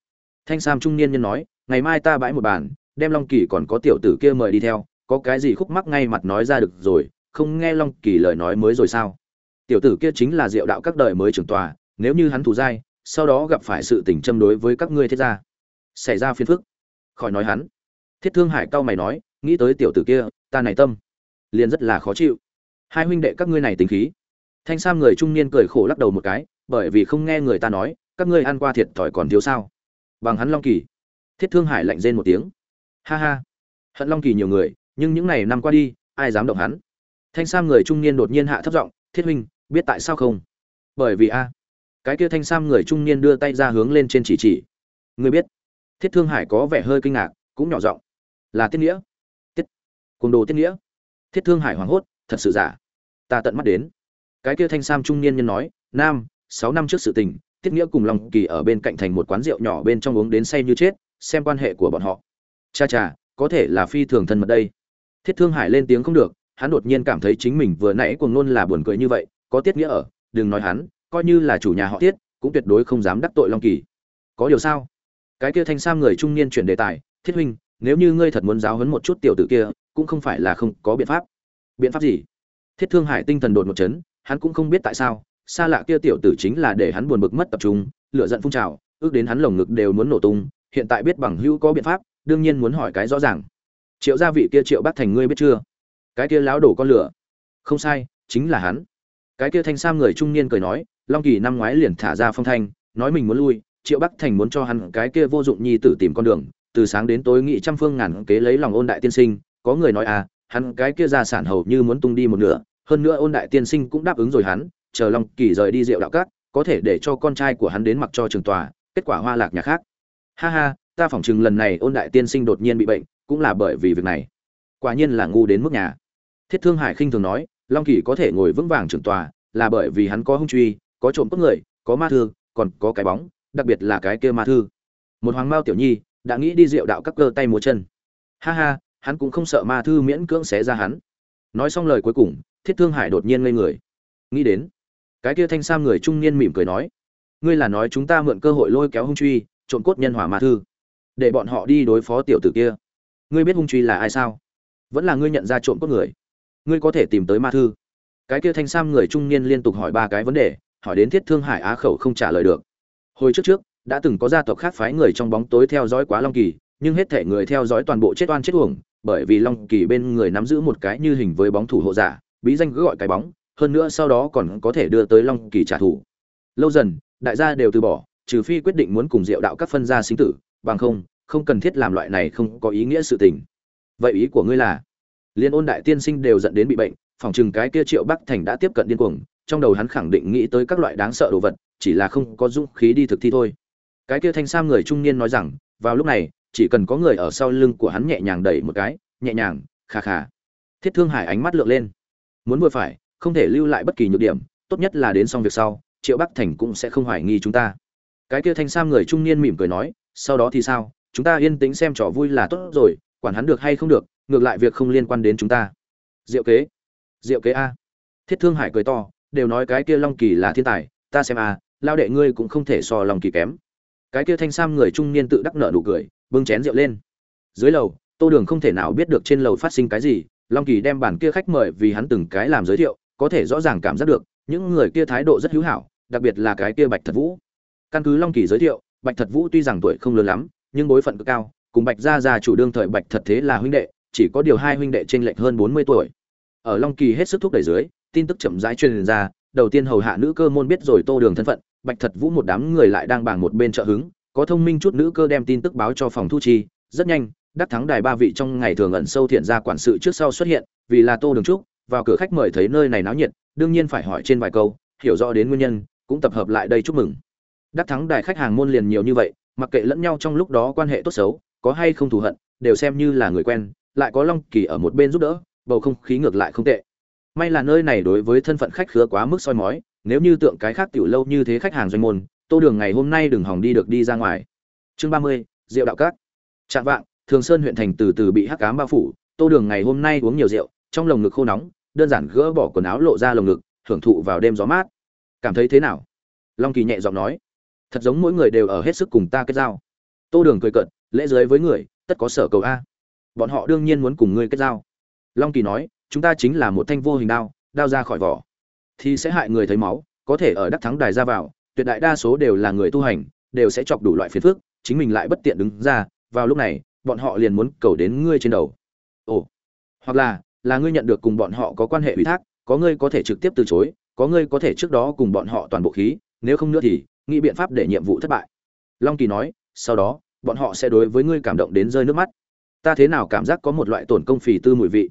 Thanh sam trung niên nhân nói, ngày mai ta bãi một bàn, đem long kỳ còn có tiểu tử kia mời đi theo, có cái gì khúc mắc ngay mặt nói ra được rồi, không nghe long kỳ lời nói mới rồi sao? Tiểu tử kia chính là diệu đạo các đời mới trưởng tòa, nếu như hắn thù dai, sau đó gặp phải sự tình châm đối với các ngươi thiết gia, xảy ra phiền phức. Khỏi nói hắn. Thiết thương hải cao mày nói nghĩ tới tiểu tử kia, ta này tâm. Liền rất là khó chịu. Hai huynh đệ các ngươi này tính khí. Thanh sam người trung niên cười khổ lắc đầu một cái, bởi vì không nghe người ta nói, các ngươi ăn qua thiệt thòi còn thiếu sao. Bằng hắn long kỳ. Thiết thương hải lạnh rên một tiếng. Ha ha. Hận long kỳ nhiều người, nhưng những ngày năm qua đi, ai dám động hắn? Thanh sam người trung niên đột nhiên hạ thấp giọng, thiết huynh, biết tại sao không? Bởi vì a. Cái kia thanh sam người trung niên đưa tay ra hướng lên trên chỉ chỉ. Người biết. Thiết thương hải có vẻ hơi kinh ngạc, cũng nhỏ giọng. Là tiết nghĩa côn đồ tiết nghĩa. Thiết thương hải hoảng hốt, thật sự giả. Ta tận mắt đến. Cái kia thanh sam trung niên nhân nói, nam, sáu năm trước sự tình, tiết nghĩa cùng lòng kỳ ở bên cạnh thành một quán rượu nhỏ bên trong uống đến say như chết, xem quan hệ của bọn họ. Cha cha, có thể là phi thường thân mật đây. Thiết thương hải lên tiếng không được, hắn đột nhiên cảm thấy chính mình vừa nãy cuồng nôn là buồn cười như vậy, có tiết nghĩa ở, đừng nói hắn, coi như là chủ nhà họ tiết, cũng tuyệt đối không dám đắc tội long kỳ. Có điều sao? Cái kia thanh sam người trung niên chuyển đề tài, thiết huynh, nếu như ngươi thật muốn giáo huấn một chút tiểu tử kia cũng không phải là không có biện pháp. Biện pháp gì? Thiết thương hải tinh thần đột một chấn, hắn cũng không biết tại sao, xa lạ kia tiểu tử chính là để hắn buồn bực mất tập trung lựa giận phun trào, ước đến hắn lồng ngực đều muốn nổ tung, hiện tại biết bằng hữu có biện pháp, đương nhiên muốn hỏi cái rõ ràng. Triệu gia vị kia triệu bác thành ngươi biết chưa? Cái kia láo đổ con lửa. Không sai, chính là hắn. Cái kia thanh sam người trung niên cười nói, long kỳ năm ngoái liền thả ra phong thanh, nói mình muốn lui, triệu bắc thành muốn cho hắn cái kia vô dụng nhi tử tìm con đường, từ sáng đến tối nghị trăm phương ngàn kế lấy lòng ôn đại tiên sinh có người nói à hắn cái kia gia sản hầu như muốn tung đi một nửa, hơn nữa ôn đại tiên sinh cũng đáp ứng rồi hắn, chờ long kỳ rời đi rượu đạo cát có thể để cho con trai của hắn đến mặc cho trường tòa, kết quả hoa lạc nhà khác. Ha ha, ta phỏng chừng lần này ôn đại tiên sinh đột nhiên bị bệnh, cũng là bởi vì việc này. Quả nhiên là ngu đến mức nhà. Thiết thương hải khinh thường nói, long kỳ có thể ngồi vững vàng trường tòa, là bởi vì hắn có hung truy, có trộm cướp người, có ma thư, còn có cái bóng, đặc biệt là cái kia ma thư. Một hoàng mao tiểu nhi, đã nghĩ đi rượu đạo các cơ tay múa chân. Ha ha hắn cũng không sợ ma thư miễn cưỡng xé ra hắn. Nói xong lời cuối cùng, thiết thương hải đột nhiên ngây người. Nghĩ đến, cái kia thanh sam người trung niên mỉm cười nói, ngươi là nói chúng ta mượn cơ hội lôi kéo hung truy, trộn cốt nhân hỏa ma thư, để bọn họ đi đối phó tiểu tử kia. Ngươi biết hung truy là ai sao? Vẫn là ngươi nhận ra trộm cốt người. Ngươi có thể tìm tới ma thư. Cái kia thanh sam người trung niên liên tục hỏi ba cái vấn đề, hỏi đến thiết thương hải á khẩu không trả lời được. Hồi trước trước, đã từng có gia tộc khác phái người trong bóng tối theo dõi quá long kỳ, nhưng hết thể người theo dõi toàn bộ chết oan chết uổng bởi vì long kỳ bên người nắm giữ một cái như hình với bóng thủ hộ giả, bí danh cứ gọi cái bóng, hơn nữa sau đó còn có thể đưa tới long kỳ trả thù. Lâu dần, đại gia đều từ bỏ, trừ phi quyết định muốn cùng diệu đạo các phân gia sinh tử, bằng không không cần thiết làm loại này không có ý nghĩa sự tình. Vậy ý của ngươi là? Liên ôn đại tiên sinh đều dẫn đến bị bệnh, phòng chừng cái kia triệu bắc thành đã tiếp cận điên cuồng, trong đầu hắn khẳng định nghĩ tới các loại đáng sợ đồ vật, chỉ là không có dũng khí đi thực thi thôi. Cái kia thanh sam người trung niên nói rằng, vào lúc này chỉ cần có người ở sau lưng của hắn nhẹ nhàng đẩy một cái, nhẹ nhàng khà khà thiết thương hải ánh mắt lượn lên. Muốn vừa phải, không thể lưu lại bất kỳ nhược điểm, tốt nhất là đến xong việc sau, triệu bắc thành cũng sẽ không hoài nghi chúng ta. Cái kia thanh sam người trung niên mỉm cười nói, sau đó thì sao, chúng ta yên tĩnh xem trò vui là tốt rồi, quản hắn được hay không được, ngược lại việc không liên quan đến chúng ta. Diệu kế. Diệu kế a. Thiết thương hải cười to, đều nói cái kia long kỳ là thiên tài, ta xem a, lao đệ ngươi cũng không thể so long kỳ kém. Cái kia thanh sam người trung niên tự đắc nợ nụ cười bưng chén rượu lên. Dưới lầu, tô đường không thể nào biết được trên lầu phát sinh cái gì, long kỳ đem bản kia khách mời vì hắn từng cái làm giới thiệu, có thể rõ ràng cảm giác được, những người kia thái độ rất hữu hảo, đặc biệt là cái kia bạch thật vũ. Căn cứ long kỳ giới thiệu, bạch thật vũ tuy rằng tuổi không lớn lắm, nhưng bối phận cực cao, cùng bạch gia già chủ đương thời bạch thật thế là huynh đệ, chỉ có điều hai huynh đệ trên lệch hơn bốn mươi tuổi. Ở long kỳ hết sức thúc đẩy dưới, tin tức chậm rãi truyền ra, đầu tiên hầu hạ nữ cơ môn biết rồi tô đường thân phận, bạch thật vũ một đám người lại đang bảng một bên trợ hứng có thông minh chút nữ cơ đem tin tức báo cho phòng thu chi, rất nhanh, đắc thắng đài ba vị trong ngày thường ẩn sâu thiện gia quản sự trước sau xuất hiện, vì là tô đường trúc, vào cửa khách mời thấy nơi này náo nhiệt, đương nhiên phải hỏi trên vài câu, hiểu rõ đến nguyên nhân, cũng tập hợp lại đây chúc mừng. Đắc thắng đài khách hàng môn liền nhiều như vậy, mặc kệ lẫn nhau trong lúc đó quan hệ tốt xấu, có hay không thù hận, đều xem như là người quen, lại có long kỳ ở một bên giúp đỡ, bầu không khí ngược lại không tệ. May là nơi này đối với thân phận khách khứa quá mức soi mói, nếu như tượng cái khác tiểu lâu như thế khách hàng doanh môn tô đường ngày hôm nay đừng hỏng đi được đi ra ngoài. Chương ba mươi, rượu đạo cát chạm vạng, thường sơn huyện thành từ từ bị hắc cám bao phủ. Tô đường ngày hôm nay uống nhiều rượu, trong lồng ngực khô nóng, đơn giản gỡ bỏ quần áo lộ ra lồng ngực, hưởng thụ vào đêm gió mát. Cảm thấy thế nào? Long kỳ nhẹ giọng nói. Thật giống mỗi người đều ở hết sức cùng ta kết giao. Tô đường cười cận lễ dưới với người, tất có sở cầu a. Bọn họ đương nhiên muốn cùng ngươi kết giao. Long kỳ nói, chúng ta chính là một thanh vô hình đao đao ra khỏi vỏ. Thì sẽ hại người thấy máu, có thể ở đắc thắng đài ra vào tuyệt đại đa số đều là người tu hành, đều sẽ chọc đủ loại phiền phức, chính mình lại bất tiện đứng ra, vào lúc này, bọn họ liền muốn cầu đến ngươi trên đầu. Ồ, hoặc là là ngươi nhận được cùng bọn họ có quan hệ ủy thác, có ngươi có thể trực tiếp từ chối, có ngươi có thể trước đó cùng bọn họ toàn bộ khí, nếu không nữa thì, nghĩ biện pháp để nhiệm vụ thất bại. Long kỳ nói, sau đó, bọn họ sẽ đối với ngươi cảm động đến rơi nước mắt. Ta thế nào cảm giác có một loại tổn công phì tư mùi vị?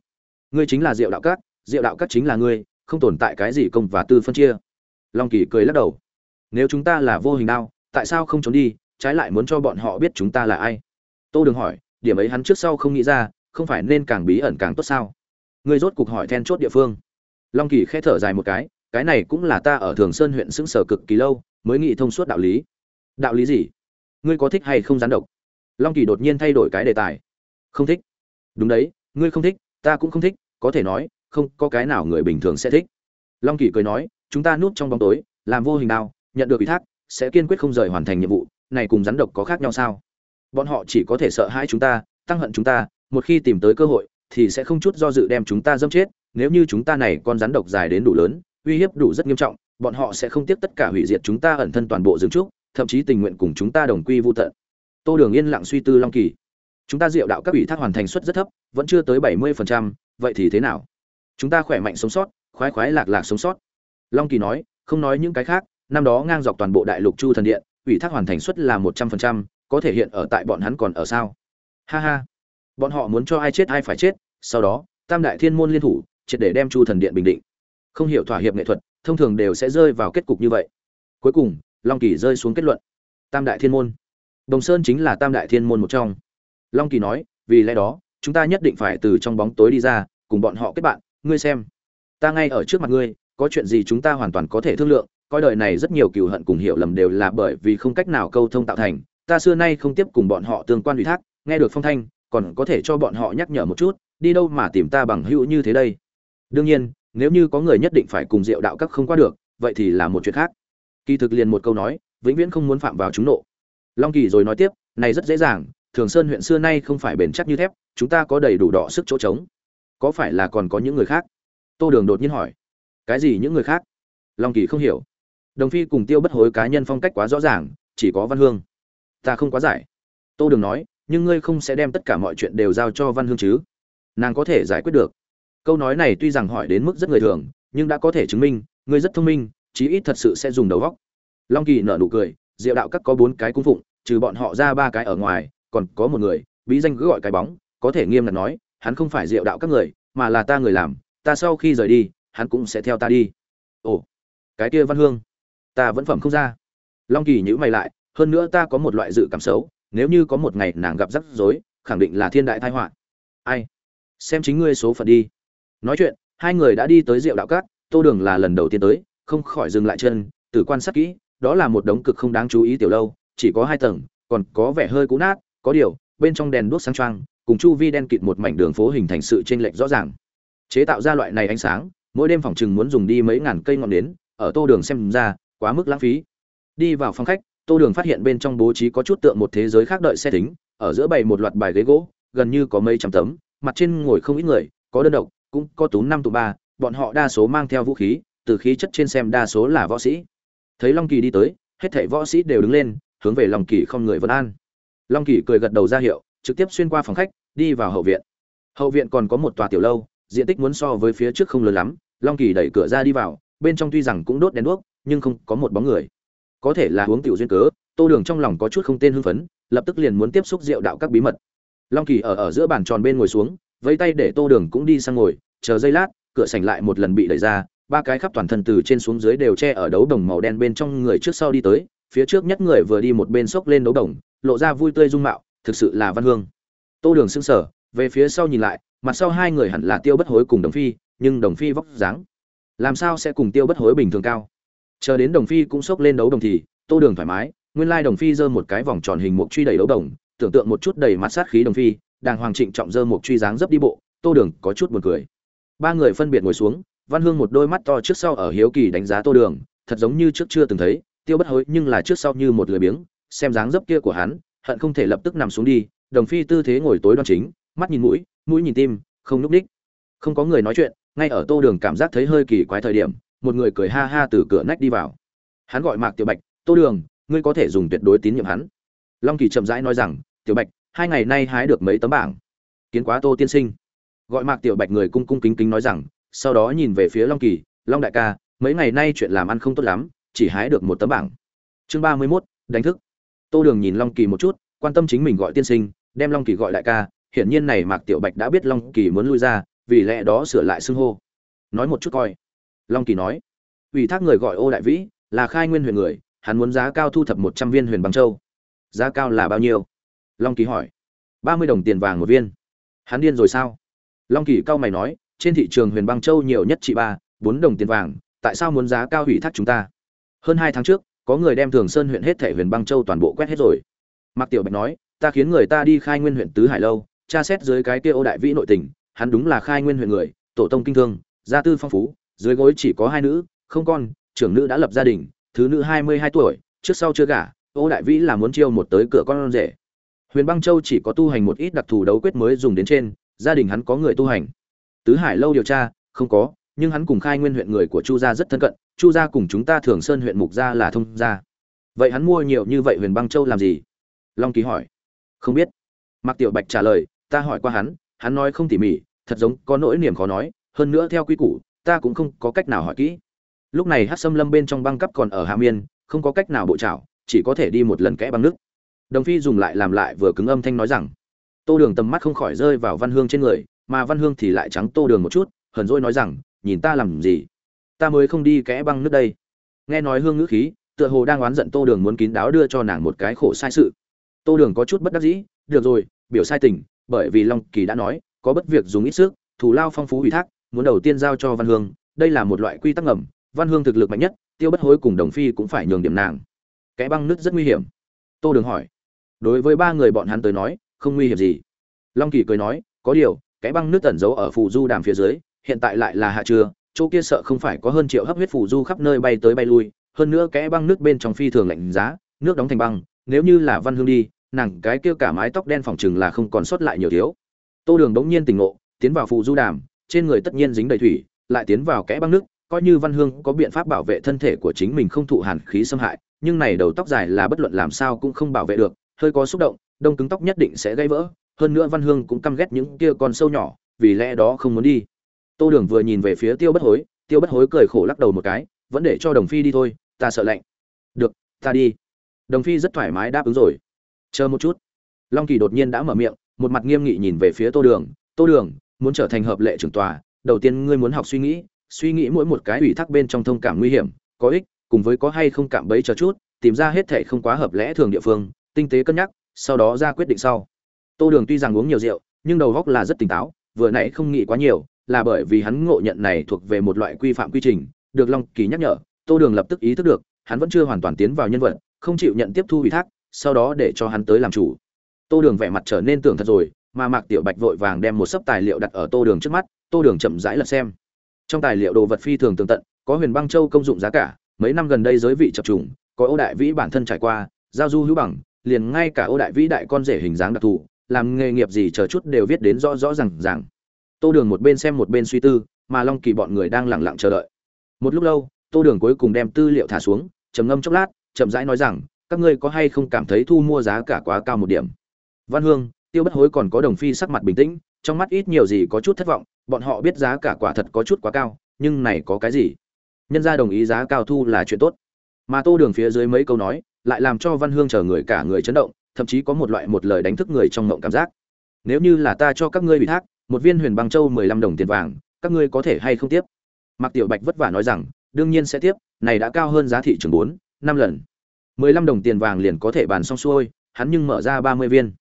Ngươi chính là diệu đạo cát diệu đạo cát chính là ngươi, không tồn tại cái gì công và tư phân chia. Long kỳ cười lắc đầu nếu chúng ta là vô hình đao, tại sao không trốn đi? Trái lại muốn cho bọn họ biết chúng ta là ai. Tô đừng hỏi, điểm ấy hắn trước sau không nghĩ ra, không phải nên càng bí ẩn càng tốt sao? Ngươi rốt cục hỏi then chốt địa phương. Long kỳ khẽ thở dài một cái cái này cũng là ta ở thường sơn huyện xứng sở cực kỳ lâu, mới nghĩ thông suốt đạo lý. Đạo lý gì? Ngươi có thích hay không gián độc? Long kỳ đột nhiên thay đổi cái đề tài. Không thích. Đúng đấy, ngươi không thích, ta cũng không thích, có thể nói, không có cái nào người bình thường sẽ thích. Long kỳ cười nói, chúng ta núp trong bóng tối, làm vô hình đao nhận được ủy thác sẽ kiên quyết không rời hoàn thành nhiệm vụ này cùng rắn độc có khác nhau sao? Bọn họ chỉ có thể sợ hãi chúng ta tăng hận chúng ta một khi tìm tới cơ hội thì sẽ không chút do dự đem chúng ta dâm chết nếu như chúng ta này con rắn độc dài đến đủ lớn uy hiếp đủ rất nghiêm trọng bọn họ sẽ không tiếc tất cả hủy diệt chúng ta ẩn thân toàn bộ dưỡng trúc thậm chí tình nguyện cùng chúng ta đồng quy vô tận. Tô đường yên lặng suy tư long kỳ. Chúng ta diệu đạo các ủy thác hoàn thành suất rất thấp vẫn chưa tới bảy mươi phần trăm, vậy thì thế nào? Chúng ta khỏe mạnh sống sót khoái khoái lạc lạc sống sót. Long kỳ nói không nói những cái khác năm đó ngang dọc toàn bộ đại lục chu thần điện, ủy thác hoàn thành suất là một trăm phần trăm, có thể hiện ở tại bọn hắn còn ở sao? Ha ha. Bọn họ muốn cho ai chết ai phải chết, sau đó, tam đại thiên môn liên thủ, triệt để đem chu thần điện bình định. Không hiểu thỏa hiệp nghệ thuật, thông thường đều sẽ rơi vào kết cục như vậy. Cuối cùng, long kỳ rơi xuống kết luận. Tam đại thiên môn. Đồng sơn chính là tam đại thiên môn một trong. Long kỳ nói, vì lẽ đó, chúng ta nhất định phải từ trong bóng tối đi ra, cùng bọn họ kết bạn, ngươi xem. Ta ngay ở trước mặt ngươi, có chuyện gì chúng ta hoàn toàn có thể thương lượng coi đời này rất nhiều cừu hận cùng hiểu lầm đều là bởi vì không cách nào câu thông tạo thành. Ta xưa nay không tiếp cùng bọn họ tương quan ủy thác, nghe được phong thanh, còn có thể cho bọn họ nhắc nhở một chút, đi đâu mà tìm ta bằng hữu như thế đây? Đương nhiên, nếu như có người nhất định phải cùng diệu đạo các không qua được, vậy thì là một chuyện khác. Kỳ thực liền một câu nói, vĩnh viễn không muốn phạm vào chúng nộ. Long kỳ rồi nói tiếp, này rất dễ dàng, thường sơn huyện xưa nay không phải bền chắc như thép, chúng ta có đầy đủ đỏ sức chỗ trống. Có phải là còn có những người khác? Tô đường đột nhiên hỏi. Cái gì những người khác? Long kỳ không hiểu đồng phi cùng tiêu bất hối cá nhân phong cách quá rõ ràng, chỉ có văn hương. Ta không quá giải. Tô đường nói, nhưng ngươi không sẽ đem tất cả mọi chuyện đều giao cho văn hương chứ? Nàng có thể giải quyết được. Câu nói này tuy rằng hỏi đến mức rất người thường, nhưng đã có thể chứng minh, ngươi rất thông minh, chí ít thật sự sẽ dùng đầu góc long kỳ nở nụ cười, diệu đạo các có bốn cái cung phụng, trừ bọn họ ra ba cái ở ngoài, còn có một người, bí danh cứ gọi cái bóng, có thể nghiêm ngặt nói, hắn không phải diệu đạo các người, mà là ta người làm, ta sau khi rời đi, hắn cũng sẽ theo ta đi. Ồ, cái kia văn hương ta vẫn phẩm không ra. Long kỳ nhữ mày lại, hơn nữa ta có một loại dự cảm xấu, nếu như có một ngày nàng gặp rắc rối, khẳng định là thiên đại tai họa. Ai? Xem chính ngươi số phận đi. Nói chuyện, hai người đã đi tới rượu đạo cát, tô đường là lần đầu tiên tới, không khỏi dừng lại chân từ quan sát kỹ, đó là một đống cực không đáng chú ý tiểu lâu, chỉ có hai tầng, còn có vẻ hơi cũ nát, có điều, bên trong đèn đuốc sáng trăng cùng chu vi đen kịt một mảnh đường phố hình thành sự chênh lệch rõ ràng. Chế tạo ra loại này ánh sáng, mỗi đêm phòng chừng muốn dùng đi mấy ngàn cây ngọn nến, ở tô đường xem ra quá mức lãng phí. Đi vào phòng khách, tô đường phát hiện bên trong bố trí có chút tượng một thế giới khác đợi xe tính. ở giữa bày một loạt bài ghế gỗ, gần như có mấy trăm tấm, mặt trên ngồi không ít người, có đơn độc, cũng có tú năm tụ ba, bọn họ đa số mang theo vũ khí, từ khí chất trên xem đa số là võ sĩ. Thấy long kỳ đi tới, hết thảy võ sĩ đều đứng lên, hướng về long kỳ không người vân an. Long kỳ cười gật đầu ra hiệu, trực tiếp xuyên qua phòng khách, đi vào hậu viện. Hậu viện còn có một tòa tiểu lâu, diện tích muốn so với phía trước không lớn lắm, long kỳ đẩy cửa ra đi vào, bên trong tuy rằng cũng đốt đèn đuốc nhưng không có một bóng người. Có thể là uống tiểu duyên cớ, tô đường trong lòng có chút không tên hưng phấn, lập tức liền muốn tiếp xúc rượu đạo các bí mật. Long kỳ ở ở giữa bàn tròn bên ngồi xuống, vẫy tay để tô đường cũng đi sang ngồi, chờ giây lát, cửa sảnh lại một lần bị đẩy ra, ba cái khắp toàn thân từ trên xuống dưới đều che ở đấu đồng màu đen bên trong người trước sau đi tới, phía trước nhất người vừa đi một bên xốc lên đấu đồng, lộ ra vui tươi dung mạo, thực sự là văn hương. Tô đường sững sờ, về phía sau nhìn lại, mặt sau hai người hẳn là tiêu bất hối cùng đồng phi, nhưng đồng phi vóc dáng, làm sao sẽ cùng tiêu bất hối bình thường cao? Chờ đến đồng phi cũng sốc lên đấu đồng thì, tô đường thoải mái, nguyên lai đồng phi giơ một cái vòng tròn hình mục truy đầy đấu đồng, tưởng tượng một chút đầy mặt sát khí đồng phi, đàng hoàng trịnh trọng giơ mục truy dáng dấp đi bộ, tô đường có chút buồn cười. Ba người phân biệt ngồi xuống, văn hương một đôi mắt to trước sau ở hiếu kỳ đánh giá tô đường, thật giống như trước chưa từng thấy, tiêu bất hối nhưng là trước sau như một lười biếng, xem dáng dấp kia của hắn, hận không thể lập tức nằm xuống đi, đồng phi tư thế ngồi tối đoan chính, mắt nhìn mũi mũi nhìn tim, không núp đích không có người nói chuyện, ngay ở tô đường cảm giác thấy hơi kỳ quái thời điểm một người cười ha ha từ cửa nách đi vào. Hắn gọi mạc tiểu bạch, tô đường, ngươi có thể dùng tuyệt đối tín nhiệm hắn. Long kỳ chậm rãi nói rằng, tiểu bạch, hai ngày nay hái được mấy tấm bảng? Kiến quá tô tiên sinh. Gọi mạc tiểu bạch người cung cung kính kính nói rằng, sau đó nhìn về phía long kỳ, long đại ca, mấy ngày nay chuyện làm ăn không tốt lắm, chỉ hái được một tấm bảng. Chương ba mươi mốt, đánh thức. Tô đường nhìn long kỳ một chút, quan tâm chính mình gọi tiên sinh, đem long kỳ gọi đại ca. Hiển nhiên này mạc tiểu bạch đã biết long kỳ muốn lui ra, vì lẽ đó sửa lại xưng hô. Nói một chút coi long kỳ nói, ủy thác người gọi ô đại vĩ, là khai nguyên huyền người, hắn muốn giá cao thu thập một trăm viên huyền bằng châu. Giá cao là bao nhiêu? Long kỳ hỏi. Ba mươi đồng tiền vàng một viên. Hắn điên rồi sao? Long kỳ cao mày nói, trên thị trường huyền băng châu nhiều nhất chỉ ba, bốn đồng tiền vàng, tại sao muốn giá cao hủy thác chúng ta? Hơn hai tháng trước, có người đem thường sơn huyện hết thẻ huyền băng châu toàn bộ quét hết rồi. Mạc tiểu bạch nói, ta khiến người ta đi khai nguyên huyện tứ hải lâu, tra xét dưới cái kia ô đại vĩ nội tình, hắn đúng là khai nguyên huyện người, tổ tông kinh thương, gia tư phong phú dưới gối chỉ có hai nữ, không con, trưởng nữ đã lập gia đình, thứ nữ hai mươi hai tuổi, trước sau chưa gả, ô đại vĩ là muốn chiêu một tới cửa con rể. Huyền băng châu chỉ có tu hành một ít đặc thù đấu quyết mới dùng đến trên, gia đình hắn có người tu hành. Tứ hải lâu điều tra, không có, nhưng hắn cùng khai nguyên huyện người của chu gia rất thân cận, chu gia cùng chúng ta thường sơn huyện mục gia là thông gia. Vậy hắn mua nhiều như vậy huyền băng châu làm gì? Long ký hỏi. Không biết. Mạc tiểu bạch trả lời, ta hỏi qua hắn hắn nói không tỉ mỉ, thật giống có nỗi niềm khó nói, hơn nữa theo quy củ ta cũng không có cách nào hỏi kỹ. Lúc này hát xâm lâm bên trong băng cấp còn ở hạ miên không có cách nào bộ trảo, chỉ có thể đi một lần kẽ băng nước. Đồng phi dùng lại làm lại vừa cứng âm thanh nói rằng tô đường tầm mắt không khỏi rơi vào văn hương trên người mà văn hương thì lại trắng tô đường một chút hờn dỗi nói rằng nhìn ta làm gì? Ta mới không đi kẽ băng nước đây. Nghe nói hương ngữ khí tựa hồ đang oán giận tô đường muốn kín đáo đưa cho nàng một cái khổ sai sự. Tô đường có chút bất đắc dĩ được rồi biểu sai tình bởi vì long kỳ đã nói có bất việc dùng ít sức thù lao phong phú ủy thác muốn đầu tiên giao cho văn hương, đây là một loại quy tắc ngầm, văn hương thực lực mạnh nhất, tiêu bất hối cùng đồng phi cũng phải nhường điểm nàng. Cái băng nứt rất nguy hiểm. Tô đường hỏi. Đối với ba người bọn hắn tới nói, không nguy hiểm gì. Long kỳ cười nói, có điều cái băng nước tẩn giấu ở phù du đàm phía dưới, hiện tại lại là hạ trưa, chỗ kia sợ không phải có hơn triệu hấp huyết phù du khắp nơi bay tới bay lui, hơn nữa cái băng nước bên trong phi thường lạnh giá, nước đóng thành băng, nếu như là văn hương đi, nàng cái kia cả mái tóc đen phòng trừng là không còn sót lại nhiều thiếu. Tô đường bỗng nhiên tỉnh ngộ, tiến vào phù du đàm trên người tất nhiên dính đầy thủy, lại tiến vào kẽ băng nước, coi như văn hương có biện pháp bảo vệ thân thể của chính mình không thụ hàn khí xâm hại, nhưng này đầu tóc dài là bất luận làm sao cũng không bảo vệ được, hơi có xúc động, đông cứng tóc nhất định sẽ gây vỡ, hơn nữa văn hương cũng căm ghét những kia con sâu nhỏ, vì lẽ đó không muốn đi. Tô đường vừa nhìn về phía tiêu bất hối, tiêu bất hối cười khổ lắc đầu một cái, vẫn để cho đồng phi đi thôi, ta sợ lạnh. Được, ta đi. Đồng phi rất thoải mái đáp ứng rồi. Chờ một chút. Long kỳ đột nhiên đã mở miệng, một mặt nghiêm nghị nhìn về phía tô đường tô đường muốn trở thành hợp lệ trưởng tòa, đầu tiên ngươi muốn học suy nghĩ suy nghĩ mỗi một cái ủy thác bên trong thông cảm nguy hiểm, có ích, cùng với có hay không cảm bấy chờ chút, tìm ra hết thể không quá hợp lẽ thường địa phương, tinh tế cân nhắc, sau đó ra quyết định sau. Tô đường tuy rằng uống nhiều rượu, nhưng đầu góc là rất tỉnh táo, vừa nãy không nghĩ quá nhiều, là bởi vì hắn ngộ nhận này thuộc về một loại quy phạm quy trình, được long kỳ nhắc nhở, tô đường lập tức ý thức được, hắn vẫn chưa hoàn toàn tiến vào nhân vật, không chịu nhận tiếp thu ủy thác, sau đó để cho hắn tới làm chủ. Tô đường vẻ mặt trở nên tưởng thật rồi mà mạc tiểu bạch vội vàng đem một sấp tài liệu đặt ở tô đường trước mắt, tô đường chậm rãi lật xem. Trong tài liệu đồ vật phi thường tường tận, có huyền băng châu công dụng giá cả, mấy năm gần đây giới vị chập trùng, có ô đại vĩ bản thân trải qua, giao du hữu bằng, liền ngay cả ô đại vĩ đại con rể hình dáng đặc thù, làm nghề nghiệp gì chờ chút đều viết đến rõ rõ rằng rằng tô đường một bên xem một bên suy tư, mà long kỳ bọn người đang lẳng lặng chờ đợi. Một lúc lâu, tô đường cuối cùng đem tư liệu thả xuống, trầm ngâm chốc lát, chậm rãi nói rằng, các ngươi có hay không cảm thấy thu mua giá cả quá cao một điểm? Văn hương tiêu bất hối còn có đồng phi sắc mặt bình tĩnh, trong mắt ít nhiều gì có chút thất vọng, bọn họ biết giá cả quả thật có chút quá cao, nhưng này có cái gì? Nhân gia đồng ý giá cao thu là chuyện tốt. Mà tô đường phía dưới mấy câu nói, lại làm cho văn hương chờ người cả người chấn động, thậm chí có một loại một lời đánh thức người trong ngộng cảm giác. Nếu như là ta cho các ngươi ủy thác, một viên huyền băng châu mười lăm đồng tiền vàng, các ngươi có thể hay không tiếp? Mạc tiểu bạch vất vả nói rằng, đương nhiên sẽ tiếp, này đã cao hơn giá thị trường bốn, năm lần. mười lăm đồng tiền vàng liền có thể bàn xong xuôi, hắn nhưng mở ra ba mươi viên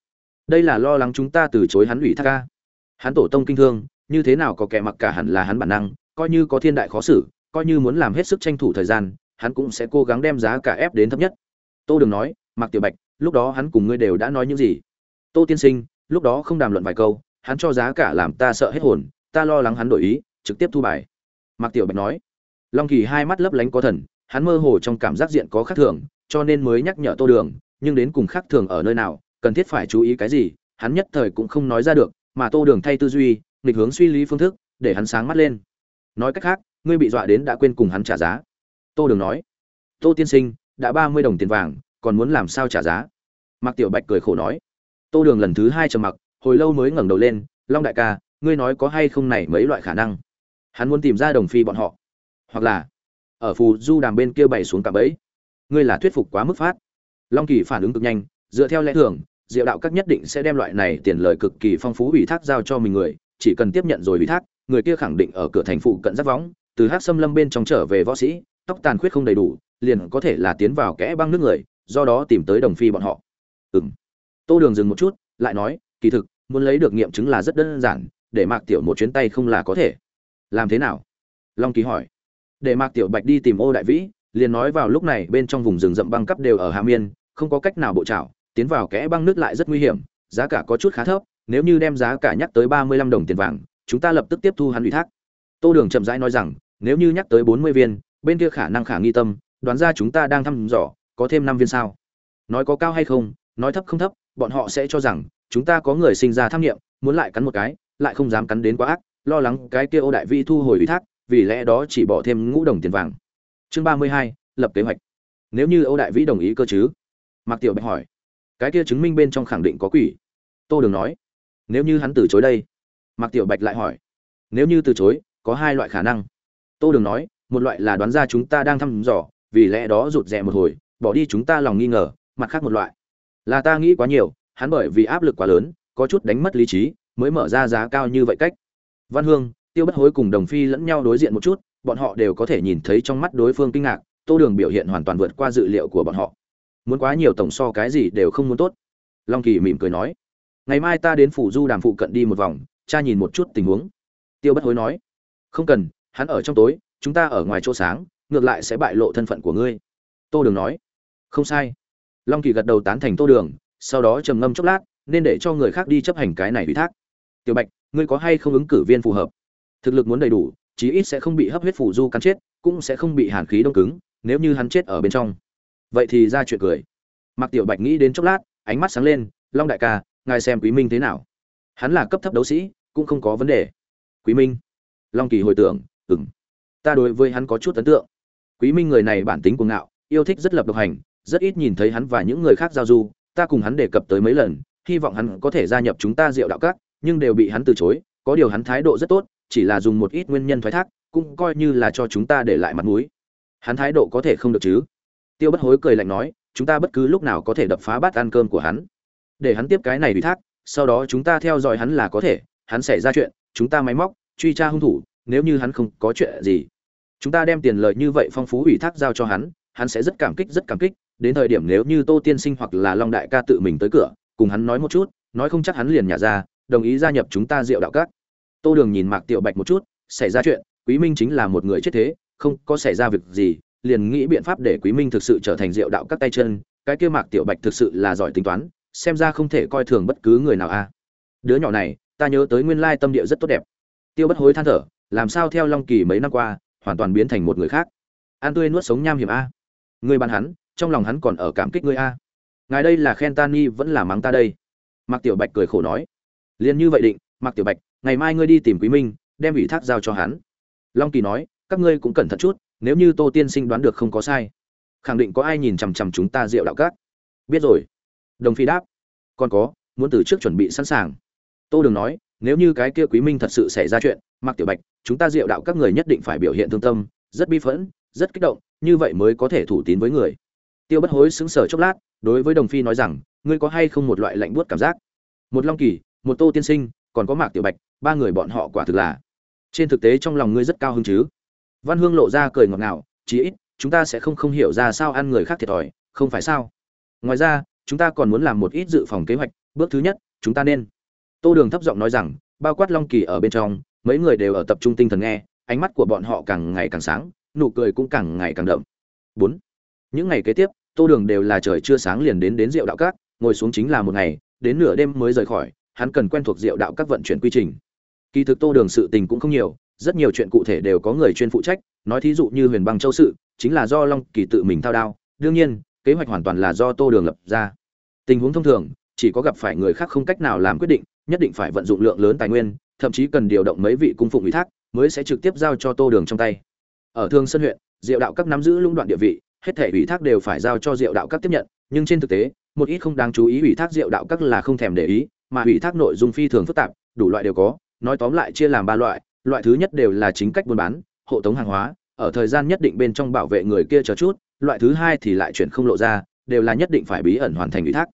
đây là lo lắng chúng ta từ chối hắn ủy thác ca. Hắn tổ tông kinh thương, như thế nào có kẻ mặc cả hẳn là hắn bản năng, coi như có thiên đại khó xử, coi như muốn làm hết sức tranh thủ thời gian, hắn cũng sẽ cố gắng đem giá cả ép đến thấp nhất. Tô đường nói mặc tiểu bạch, lúc đó hắn cùng ngươi đều đã nói những gì? Tô tiên sinh, lúc đó không đàm luận vài câu, hắn cho giá cả làm ta sợ hết hồn, ta lo lắng hắn đổi ý, trực tiếp thu bài. Mặc tiểu bạch nói. Long kỳ hai mắt lấp lánh có thần, hắn mơ hồ trong cảm giác diện có khác thường, cho nên mới nhắc nhở tô đường, nhưng đến cùng khác thường ở nơi nào cần thiết phải chú ý cái gì, hắn nhất thời cũng không nói ra được, mà tô đường thay tư duy, nghịch hướng suy lý phương thức, để hắn sáng mắt lên. Nói cách khác, ngươi bị dọa đến đã quên cùng hắn trả giá. Tô đường nói, tô tiên sinh, đã ba mươi đồng tiền vàng, còn muốn làm sao trả giá? Mặc tiểu bạch cười khổ nói, tô đường lần thứ hai trầm mặc, hồi lâu mới ngẩng đầu lên, long đại ca, ngươi nói có hay không này mấy loại khả năng? Hắn muốn tìm ra đồng phi bọn họ, hoặc là ở phù du đàm bên kia bày xuống cạm bẫy. Ngươi là thuyết phục quá mức phát. Long kỳ phản ứng cực nhanh, dựa theo lẽ thường diệu đạo các nhất định sẽ đem loại này tiền lời cực kỳ phong phú ủy thác giao cho mình người, chỉ cần tiếp nhận rồi ủy thác, người kia khẳng định ở cửa thành phụ cận rất võng, từ hát xâm lâm bên trong trở về võ sĩ, tóc tàn khuyết không đầy đủ, liền có thể là tiến vào kẽ băng nước người, do đó tìm tới đồng phi bọn họ. Ừng tô đường dừng một chút, lại nói, kỳ thực, muốn lấy được nghiệm chứng là rất đơn giản, để mạc tiểu một chuyến tay không là có thể. Làm thế nào? Long kỳ hỏi. Để mạc tiểu bạch đi tìm ô đại vĩ, liền nói vào lúc này bên trong vùng rừng rậm băng cấp đều ở hạ miên, không có cách nào bộ trảo tiến vào kẽ băng nước lại rất nguy hiểm, giá cả có chút khá thấp, nếu như đem giá cả nhắc tới ba mươi lăm đồng tiền vàng, chúng ta lập tức tiếp thu hắn ủy thác. Tô đường chậm rãi nói rằng, nếu như nhắc tới bốn mươi viên, bên kia khả năng khả nghi tâm, đoán ra chúng ta đang thăm dò, có thêm năm viên sao? Nói có cao hay không, nói thấp không thấp, bọn họ sẽ cho rằng, chúng ta có người sinh ra tham nghiệm, muốn lại cắn một cái, lại không dám cắn đến quá ác, lo lắng cái kia ô đại vi thu hồi ủy thác, vì lẽ đó chỉ bỏ thêm ngũ đồng tiền vàng. Chương ba mươi hai, lập kế hoạch. Nếu như Âu đại vĩ đồng ý cơ chứ? Mạc tiểu bạch hỏi cái kia chứng minh bên trong khẳng định có quỷ. Tô đường nói, nếu như hắn từ chối đây? Mạc tiểu bạch lại hỏi, nếu như từ chối, có hai loại khả năng. Tô đường nói, một loại là đoán ra chúng ta đang thăm dò, vì lẽ đó rụt rè một hồi, bỏ đi chúng ta lòng nghi ngờ, mặt khác một loại là ta nghĩ quá nhiều, hắn bởi vì áp lực quá lớn, có chút đánh mất lý trí, mới mở ra giá cao như vậy cách. Văn hương, tiêu bất hối cùng đồng phi lẫn nhau đối diện một chút, bọn họ đều có thể nhìn thấy trong mắt đối phương kinh ngạc, tô đường biểu hiện hoàn toàn vượt qua dự liệu của bọn họ muốn quá nhiều tổng so cái gì đều không muốn tốt. Long kỳ mỉm cười nói, ngày mai ta đến phủ du đàm phụ cận đi một vòng, cha nhìn một chút tình huống. Tiêu bất hối nói, không cần, hắn ở trong tối, chúng ta ở ngoài chỗ sáng, ngược lại sẽ bại lộ thân phận của ngươi. Tô đường nói, không sai. Long kỳ gật đầu tán thành tô đường, sau đó trầm ngâm chốc lát, nên để cho người khác đi chấp hành cái này ủy thác. Tiểu bạch, ngươi có hay không ứng cử viên phù hợp? Thực lực muốn đầy đủ, chí ít sẽ không bị hấp huyết phủ du cắn chết, cũng sẽ không bị hàn khí đông cứng, nếu như hắn chết ở bên trong vậy thì ra chuyện cười. Mặc tiểu bạch nghĩ đến chốc lát, ánh mắt sáng lên, long đại ca, ngài xem quý minh thế nào? Hắn là cấp thấp đấu sĩ, cũng không có vấn đề. Quý minh? Long kỳ hồi tưởng ừng ta đối với hắn có chút ấn tượng. Quý minh người này bản tính cuồng ngạo, yêu thích rất lập độc hành, rất ít nhìn thấy hắn và những người khác giao du, ta cùng hắn đề cập tới mấy lần, hy vọng hắn có thể gia nhập chúng ta diệu đạo các, nhưng đều bị hắn từ chối, có điều hắn thái độ rất tốt, chỉ là dùng một ít nguyên nhân thoái thác, cũng coi như là cho chúng ta để lại mặt mũi. Hắn thái độ có thể không được chứ? Tiêu bất hối cười lạnh nói, chúng ta bất cứ lúc nào có thể đập phá bát ăn cơm của hắn. Để hắn tiếp cái này ủy thác, sau đó chúng ta theo dõi hắn là có thể, hắn xảy ra chuyện, chúng ta máy móc, truy tra hung thủ, nếu như hắn không có chuyện gì. Chúng ta đem tiền lợi như vậy phong phú ủy thác giao cho hắn hắn sẽ rất cảm kích, rất cảm kích. Đến thời điểm nếu như tô tiên sinh hoặc là long đại ca tự mình tới cửa, cùng hắn nói một chút, nói không chắc hắn liền nhả ra, đồng ý gia nhập chúng ta diệu đạo các. Tô đường nhìn mạc tiểu bạch một chút, xảy ra chuyện, quý minh chính là một người chết thế, không có xảy ra việc gì liền nghĩ biện pháp để quý minh thực sự trở thành diệu đạo các tay chân, cái kia mạc tiểu bạch thực sự là giỏi tính toán, xem ra không thể coi thường bất cứ người nào a. À. Đứa nhỏ này, ta nhớ tới nguyên lai tâm địa rất tốt đẹp. Tiêu bất hối than thở, làm sao theo long kỳ mấy năm qua, hoàn toàn biến thành một người khác. An tươi nuốt sống nham hiểm a. À. Người bàn hắn, trong lòng hắn còn ở cảm kích ngươi a. À. Ngài đây là khen ta ni vẫn là mắng ta đây. Mạc tiểu bạch cười khổ nói. Liền như vậy định, mạc tiểu bạch, ngày mai ngươi đi tìm quý minh, đem ủy thác giao cho hắn. Long kỳ nói, các ngươi cũng cẩn thận chút nếu như tô tiên sinh đoán được không có sai, khẳng định có ai nhìn chằm chằm chúng ta diệu đạo cát. Biết rồi. Đồng phi đáp. Còn có, muốn từ trước chuẩn bị sẵn sàng. Tô đường nói, nếu như cái kia quý minh thật sự xảy ra chuyện mặc tiểu bạch, chúng ta diệu đạo các người nhất định phải biểu hiện thương tâm, rất bi phẫn, rất kích động, như vậy mới có thể thủ tín với người. Tiêu bất hối xứng sở chốc lát, đối với đồng phi nói rằng, ngươi có hay không một loại lạnh buốt cảm giác? Một long kỳ, một tô tiên sinh, còn có mạc tiểu bạch, ba người bọn họ quả thực là. Trên thực tế trong lòng ngươi rất cao hứng chứ? Văn hương lộ ra cười ngọt ngào, chí ít, chúng ta sẽ không không hiểu ra sao ăn người khác thiệt thòi, không phải sao? Ngoài ra, chúng ta còn muốn làm một ít dự phòng kế hoạch, bước thứ nhất, chúng ta nên. Tô đường thấp giọng nói rằng, bao quát long kỳ ở bên trong, mấy người đều ở tập trung tinh thần nghe, ánh mắt của bọn họ càng ngày càng sáng, nụ cười cũng càng ngày càng đậm. Bốn. Những ngày kế tiếp, tô đường đều là trời chưa sáng liền đến đến rượu đạo các, ngồi xuống chính là một ngày, đến nửa đêm mới rời khỏi, hắn cần quen thuộc rượu đạo các vận chuyển quy trình. Kỳ thực tô đường sự tình cũng không nhiều rất nhiều chuyện cụ thể đều có người chuyên phụ trách, nói thí dụ như huyền băng châu sự, chính là do long kỳ tự mình thao đao, đương nhiên, kế hoạch hoàn toàn là do tô đường lập ra. Tình huống thông thường, chỉ có gặp phải người khác không cách nào làm quyết định, nhất định phải vận dụng lượng lớn tài nguyên, thậm chí cần điều động mấy vị cung phụng ủy thác, mới sẽ trực tiếp giao cho tô đường trong tay. Ở thương sơn huyện, diệu đạo các nắm giữ lũng đoạn địa vị, hết thể ủy thác đều phải giao cho diệu đạo các tiếp nhận, nhưng trên thực tế, một ít không đáng chú ý ủy thác diệu đạo các là không thèm để ý, mà ủy thác nội dung phi thường phức tạp, đủ loại đều có, nói tóm lại chia làm ba loại loại thứ nhất đều là chính cách buôn bán, hộ tống hàng hóa, ở thời gian nhất định bên trong bảo vệ người kia chờ chút, loại thứ hai thì lại chuyển không lộ ra, đều là nhất định phải bí ẩn hoàn thành ủy thác.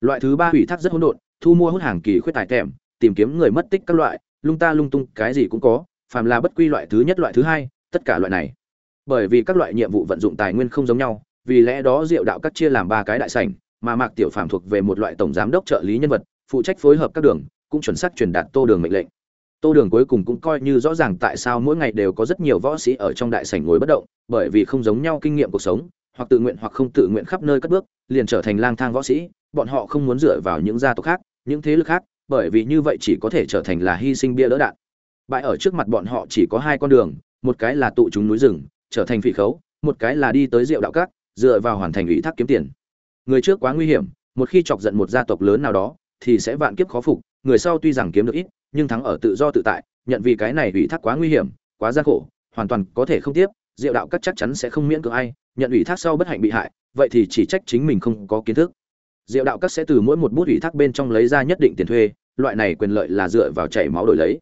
Loại thứ ba ủy thác rất hỗn độn, thu mua hút hàng kỳ khuyết tài kèm tìm kiếm người mất tích các loại, lung ta lung tung, cái gì cũng có, phàm là bất quy loại thứ nhất loại thứ hai, tất cả loại này. Bởi vì các loại nhiệm vụ vận dụng tài nguyên không giống nhau, vì lẽ đó diệu đạo các chia làm ba cái đại sảnh, mà mạc tiểu phàm thuộc về một loại tổng giám đốc trợ lý nhân vật, phụ trách phối hợp các đường, cũng chuẩn xác truyền đạt tô đường mệnh lệnh tô đường cuối cùng cũng coi như rõ ràng tại sao mỗi ngày đều có rất nhiều võ sĩ ở trong đại sảnh ngồi bất động bởi vì không giống nhau kinh nghiệm cuộc sống hoặc tự nguyện hoặc không tự nguyện khắp nơi cất bước liền trở thành lang thang võ sĩ bọn họ không muốn dựa vào những gia tộc khác những thế lực khác bởi vì như vậy chỉ có thể trở thành là hy sinh bia đỡ đạn. Bại ở trước mặt bọn họ chỉ có hai con đường một cái là tụ chúng núi rừng trở thành phỉ khấu một cái là đi tới rượu đạo các, dựa vào hoàn thành ủy thác kiếm tiền. Người trước quá nguy hiểm một khi chọc giận một gia tộc lớn nào đó thì sẽ vạn kiếp khó phục người sau tuy rằng kiếm được ít nhưng thắng ở tự do tự tại, nhận vì cái này ủy thác quá nguy hiểm, quá gian khổ, hoàn toàn có thể không tiếp, diệu đạo các chắc chắn sẽ không miễn cưỡng ai, nhận ủy thác sau bất hạnh bị hại, vậy thì chỉ trách chính mình không có kiến thức. Diệu đạo các sẽ từ mỗi một bút ủy thác bên trong lấy ra nhất định tiền thuê, loại này quyền lợi là dựa vào chảy máu đổi lấy.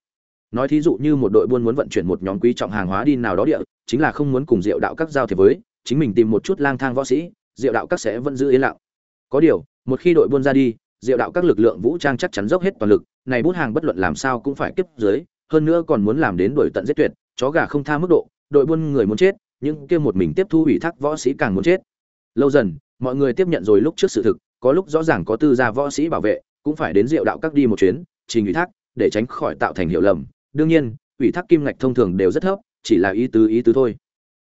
Nói thí dụ như một đội buôn muốn vận chuyển một nhóm quý trọng hàng hóa đi nào đó địa, chính là không muốn cùng diệu đạo các giao thiệp với, chính mình tìm một chút lang thang võ sĩ, diệu đạo các sẽ vẫn giữ yên lặng. Có điều, một khi đội buôn ra đi diệu đạo các lực lượng vũ trang chắc chắn dốc hết toàn lực, này bút hàng bất luận làm sao cũng phải kiếp dưới, hơn nữa còn muốn làm đến đuổi tận giết tuyệt, chó gà không tha mức độ, đội buôn người muốn chết nhưng kia một mình tiếp thu ủy thác võ sĩ càng muốn chết. Lâu dần, mọi người tiếp nhận rồi lúc trước sự thực, có lúc rõ ràng có tư gia võ sĩ bảo vệ, cũng phải đến diệu đạo các đi một chuyến, trình ủy thác, để tránh khỏi tạo thành hiểu lầm. Đương nhiên, ủy thác kim ngạch thông thường đều rất thấp, chỉ là ý tứ ý tứ thôi.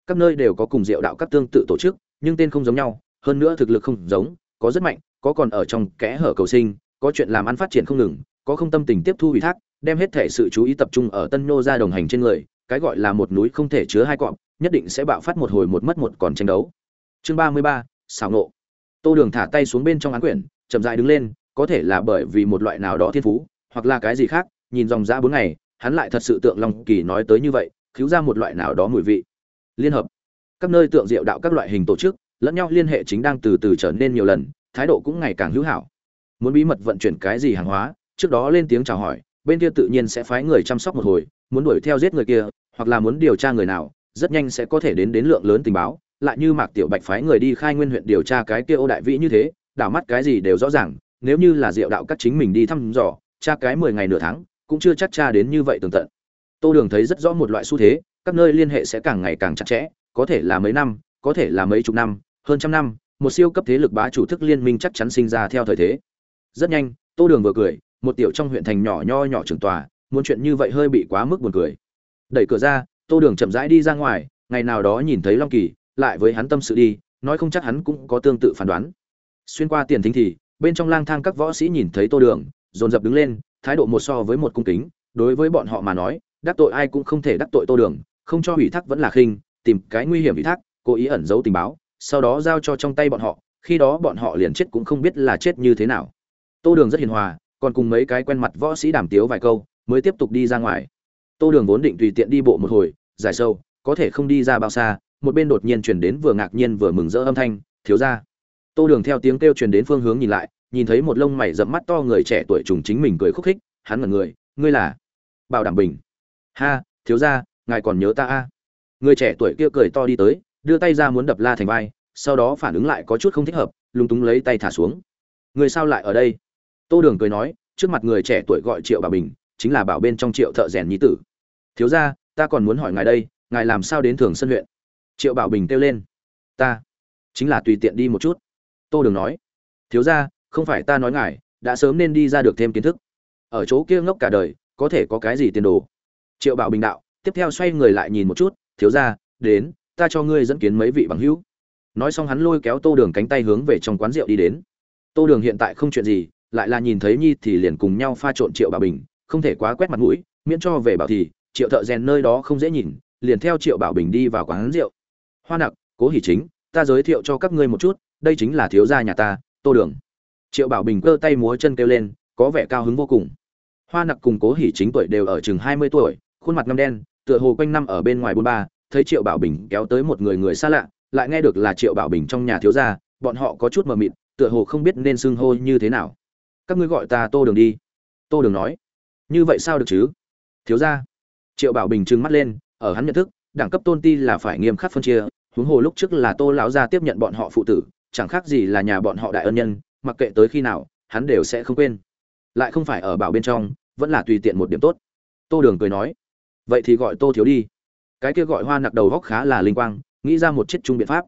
Các nơi đều có cùng diệu đạo các tương tự tổ chức, nhưng tên không giống nhau, hơn nữa thực lực không giống, có rất mạnh có còn ở trong kẽ hở cầu sinh, có chuyện làm ăn phát triển không ngừng, có không tâm tình tiếp thu ủy thác, đem hết thể sự chú ý tập trung ở tân nô ra đồng hành trên người, cái gọi là một núi không thể chứa hai cọp, nhất định sẽ bạo phát một hồi một mất một còn tranh đấu. Chương ba mươi ba, xảo nộ. Tô đường thả tay xuống bên trong án quyển, chậm dại đứng lên, có thể là bởi vì một loại nào đó thiên phú, hoặc là cái gì khác, nhìn dòng ra bốn ngày, hắn lại thật sự tượng long kỳ nói tới như vậy cứu ra một loại nào đó mùi vị. Liên hợp. Các nơi tượng diệu đạo các loại hình tổ chức, lẫn nhau liên hệ chính đang từ từ trở nên nhiều lần thái độ cũng ngày càng hữu hảo. Muốn bí mật vận chuyển cái gì hàng hóa, trước đó lên tiếng chào hỏi, bên kia tự nhiên sẽ phái người chăm sóc một hồi, muốn đuổi theo giết người kia, hoặc là muốn điều tra người nào, rất nhanh sẽ có thể đến đến lượng lớn tình báo. Lại như mạc tiểu bạch phái người đi khai nguyên huyện điều tra cái kia ô đại vĩ như thế, đảo mắt cái gì đều rõ ràng, nếu như là diệu đạo các chính mình đi thăm dò, tra cái mười ngày nửa tháng, cũng chưa chắc tra đến như vậy tường tận. Tô đường thấy rất rõ một loại xu thế, các nơi liên hệ sẽ càng ngày càng chặt chẽ, có thể là mấy năm, có thể là mấy chục năm, hơn trăm năm một siêu cấp thế lực bá chủ thức liên minh chắc chắn sinh ra theo thời thế. Rất nhanh, tô đường vừa cười, một tiểu trong huyện thành nhỏ nho nhỏ trường tòa, muốn chuyện như vậy hơi bị quá mức buồn cười. Đẩy cửa ra, tô đường chậm rãi đi ra ngoài, ngày nào đó nhìn thấy long kỳ, lại với hắn tâm sự đi, nói không chắc hắn cũng có tương tự phán đoán. Xuyên qua tiền thính thì, bên trong lang thang các võ sĩ nhìn thấy tô đường, dồn dập đứng lên, thái độ một so với một cung kính, đối với bọn họ mà nói, đắc tội ai cũng không thể đắc tội tô đường, không cho ủy thác vẫn là khinh, tìm cái nguy hiểm ủy thác, cố ý ẩn giấu tình báo sau đó giao cho trong tay bọn họ, khi đó bọn họ liền chết cũng không biết là chết như thế nào. Tô đường rất hiền hòa, còn cùng mấy cái quen mặt võ sĩ đàm tiếu vài câu, mới tiếp tục đi ra ngoài. Tô đường vốn định tùy tiện đi bộ một hồi dài sâu, có thể không đi ra bao xa, một bên đột nhiên chuyển đến vừa ngạc nhiên vừa mừng rỡ âm thanh, thiếu ra tô đường theo tiếng kêu truyền đến phương hướng nhìn lại, nhìn thấy một lông mày rậm mắt to người trẻ tuổi trùng chính mình cười khúc khích, hắn ngẩn người, ngươi là? Bảo đảm bình. Ha, thiếu ra ngài còn nhớ ta a? À. người trẻ tuổi kia cười to đi tới đưa tay ra muốn đập la thành vai, sau đó phản ứng lại có chút không thích hợp, lúng túng lấy tay thả xuống. Người sao lại ở đây? Tô đường cười nói, trước mặt người trẻ tuổi gọi triệu bảo bình, chính là bảo bên trong triệu thợ rèn nhí tử. Thiếu ra ta còn muốn hỏi ngài đây, ngài làm sao đến thường sân huyện? Triệu bảo bình kêu lên. Ta, chính là tùy tiện đi một chút. Tô đường nói, thiếu ra không phải ta nói ngài, đã sớm nên đi ra được thêm kiến thức. Ở chỗ kia ngốc cả đời, có thể có cái gì tiền đồ? Triệu bảo bình đạo, tiếp theo xoay người lại nhìn một chút, thiếu ra đến ta cho ngươi dẫn kiến mấy vị bằng hữu. Nói xong hắn lôi kéo tô đường cánh tay hướng về trong quán rượu đi đến. Tô đường hiện tại không chuyện gì, lại là nhìn thấy nhi thì liền cùng nhau pha trộn triệu bảo bình, không thể quá quét mặt mũi, miễn cho về bảo thì, triệu thợ rèn nơi đó không dễ nhìn, liền theo triệu bảo bình đi vào quán rượu. Hoa nặc, cố hỷ chính, ta giới thiệu cho các ngươi một chút, đây chính là thiếu gia nhà ta, tô đường. Triệu bảo bình cơ tay múa chân kêu lên, có vẻ cao hứng vô cùng. Hoa nặc cùng cố hỷ chính tuổi đều ở chừng hai mươi tuổi, khuôn mặt ngâm đen, tựa hồ quanh năm ở bên ngoài bôn ba thấy triệu bảo bình kéo tới một người người xa lạ, lại nghe được là triệu bảo bình trong nhà thiếu gia, bọn họ có chút mờ mịt, tựa hồ không biết nên xưng hô như thế nào. Các ngươi gọi ta tô đường đi. Tô đường nói. Như vậy sao được chứ? Thiếu gia. Triệu bảo bình trừng mắt lên, ở hắn nhận thức, đẳng cấp tôn ti là phải nghiêm khắc phân chia, huống hồ lúc trước là tô lão gia tiếp nhận bọn họ phụ tử, chẳng khác gì là nhà bọn họ đại ân nhân, mặc kệ tới khi nào, hắn đều sẽ không quên. Lại không phải ở bảo bên trong, vẫn là tùy tiện một điểm tốt. Tô đường cười nói. Vậy thì gọi tô thiếu đi cái kia gọi hoa nặc đầu góc khá là linh quang, nghĩ ra một chiếc chung biện pháp.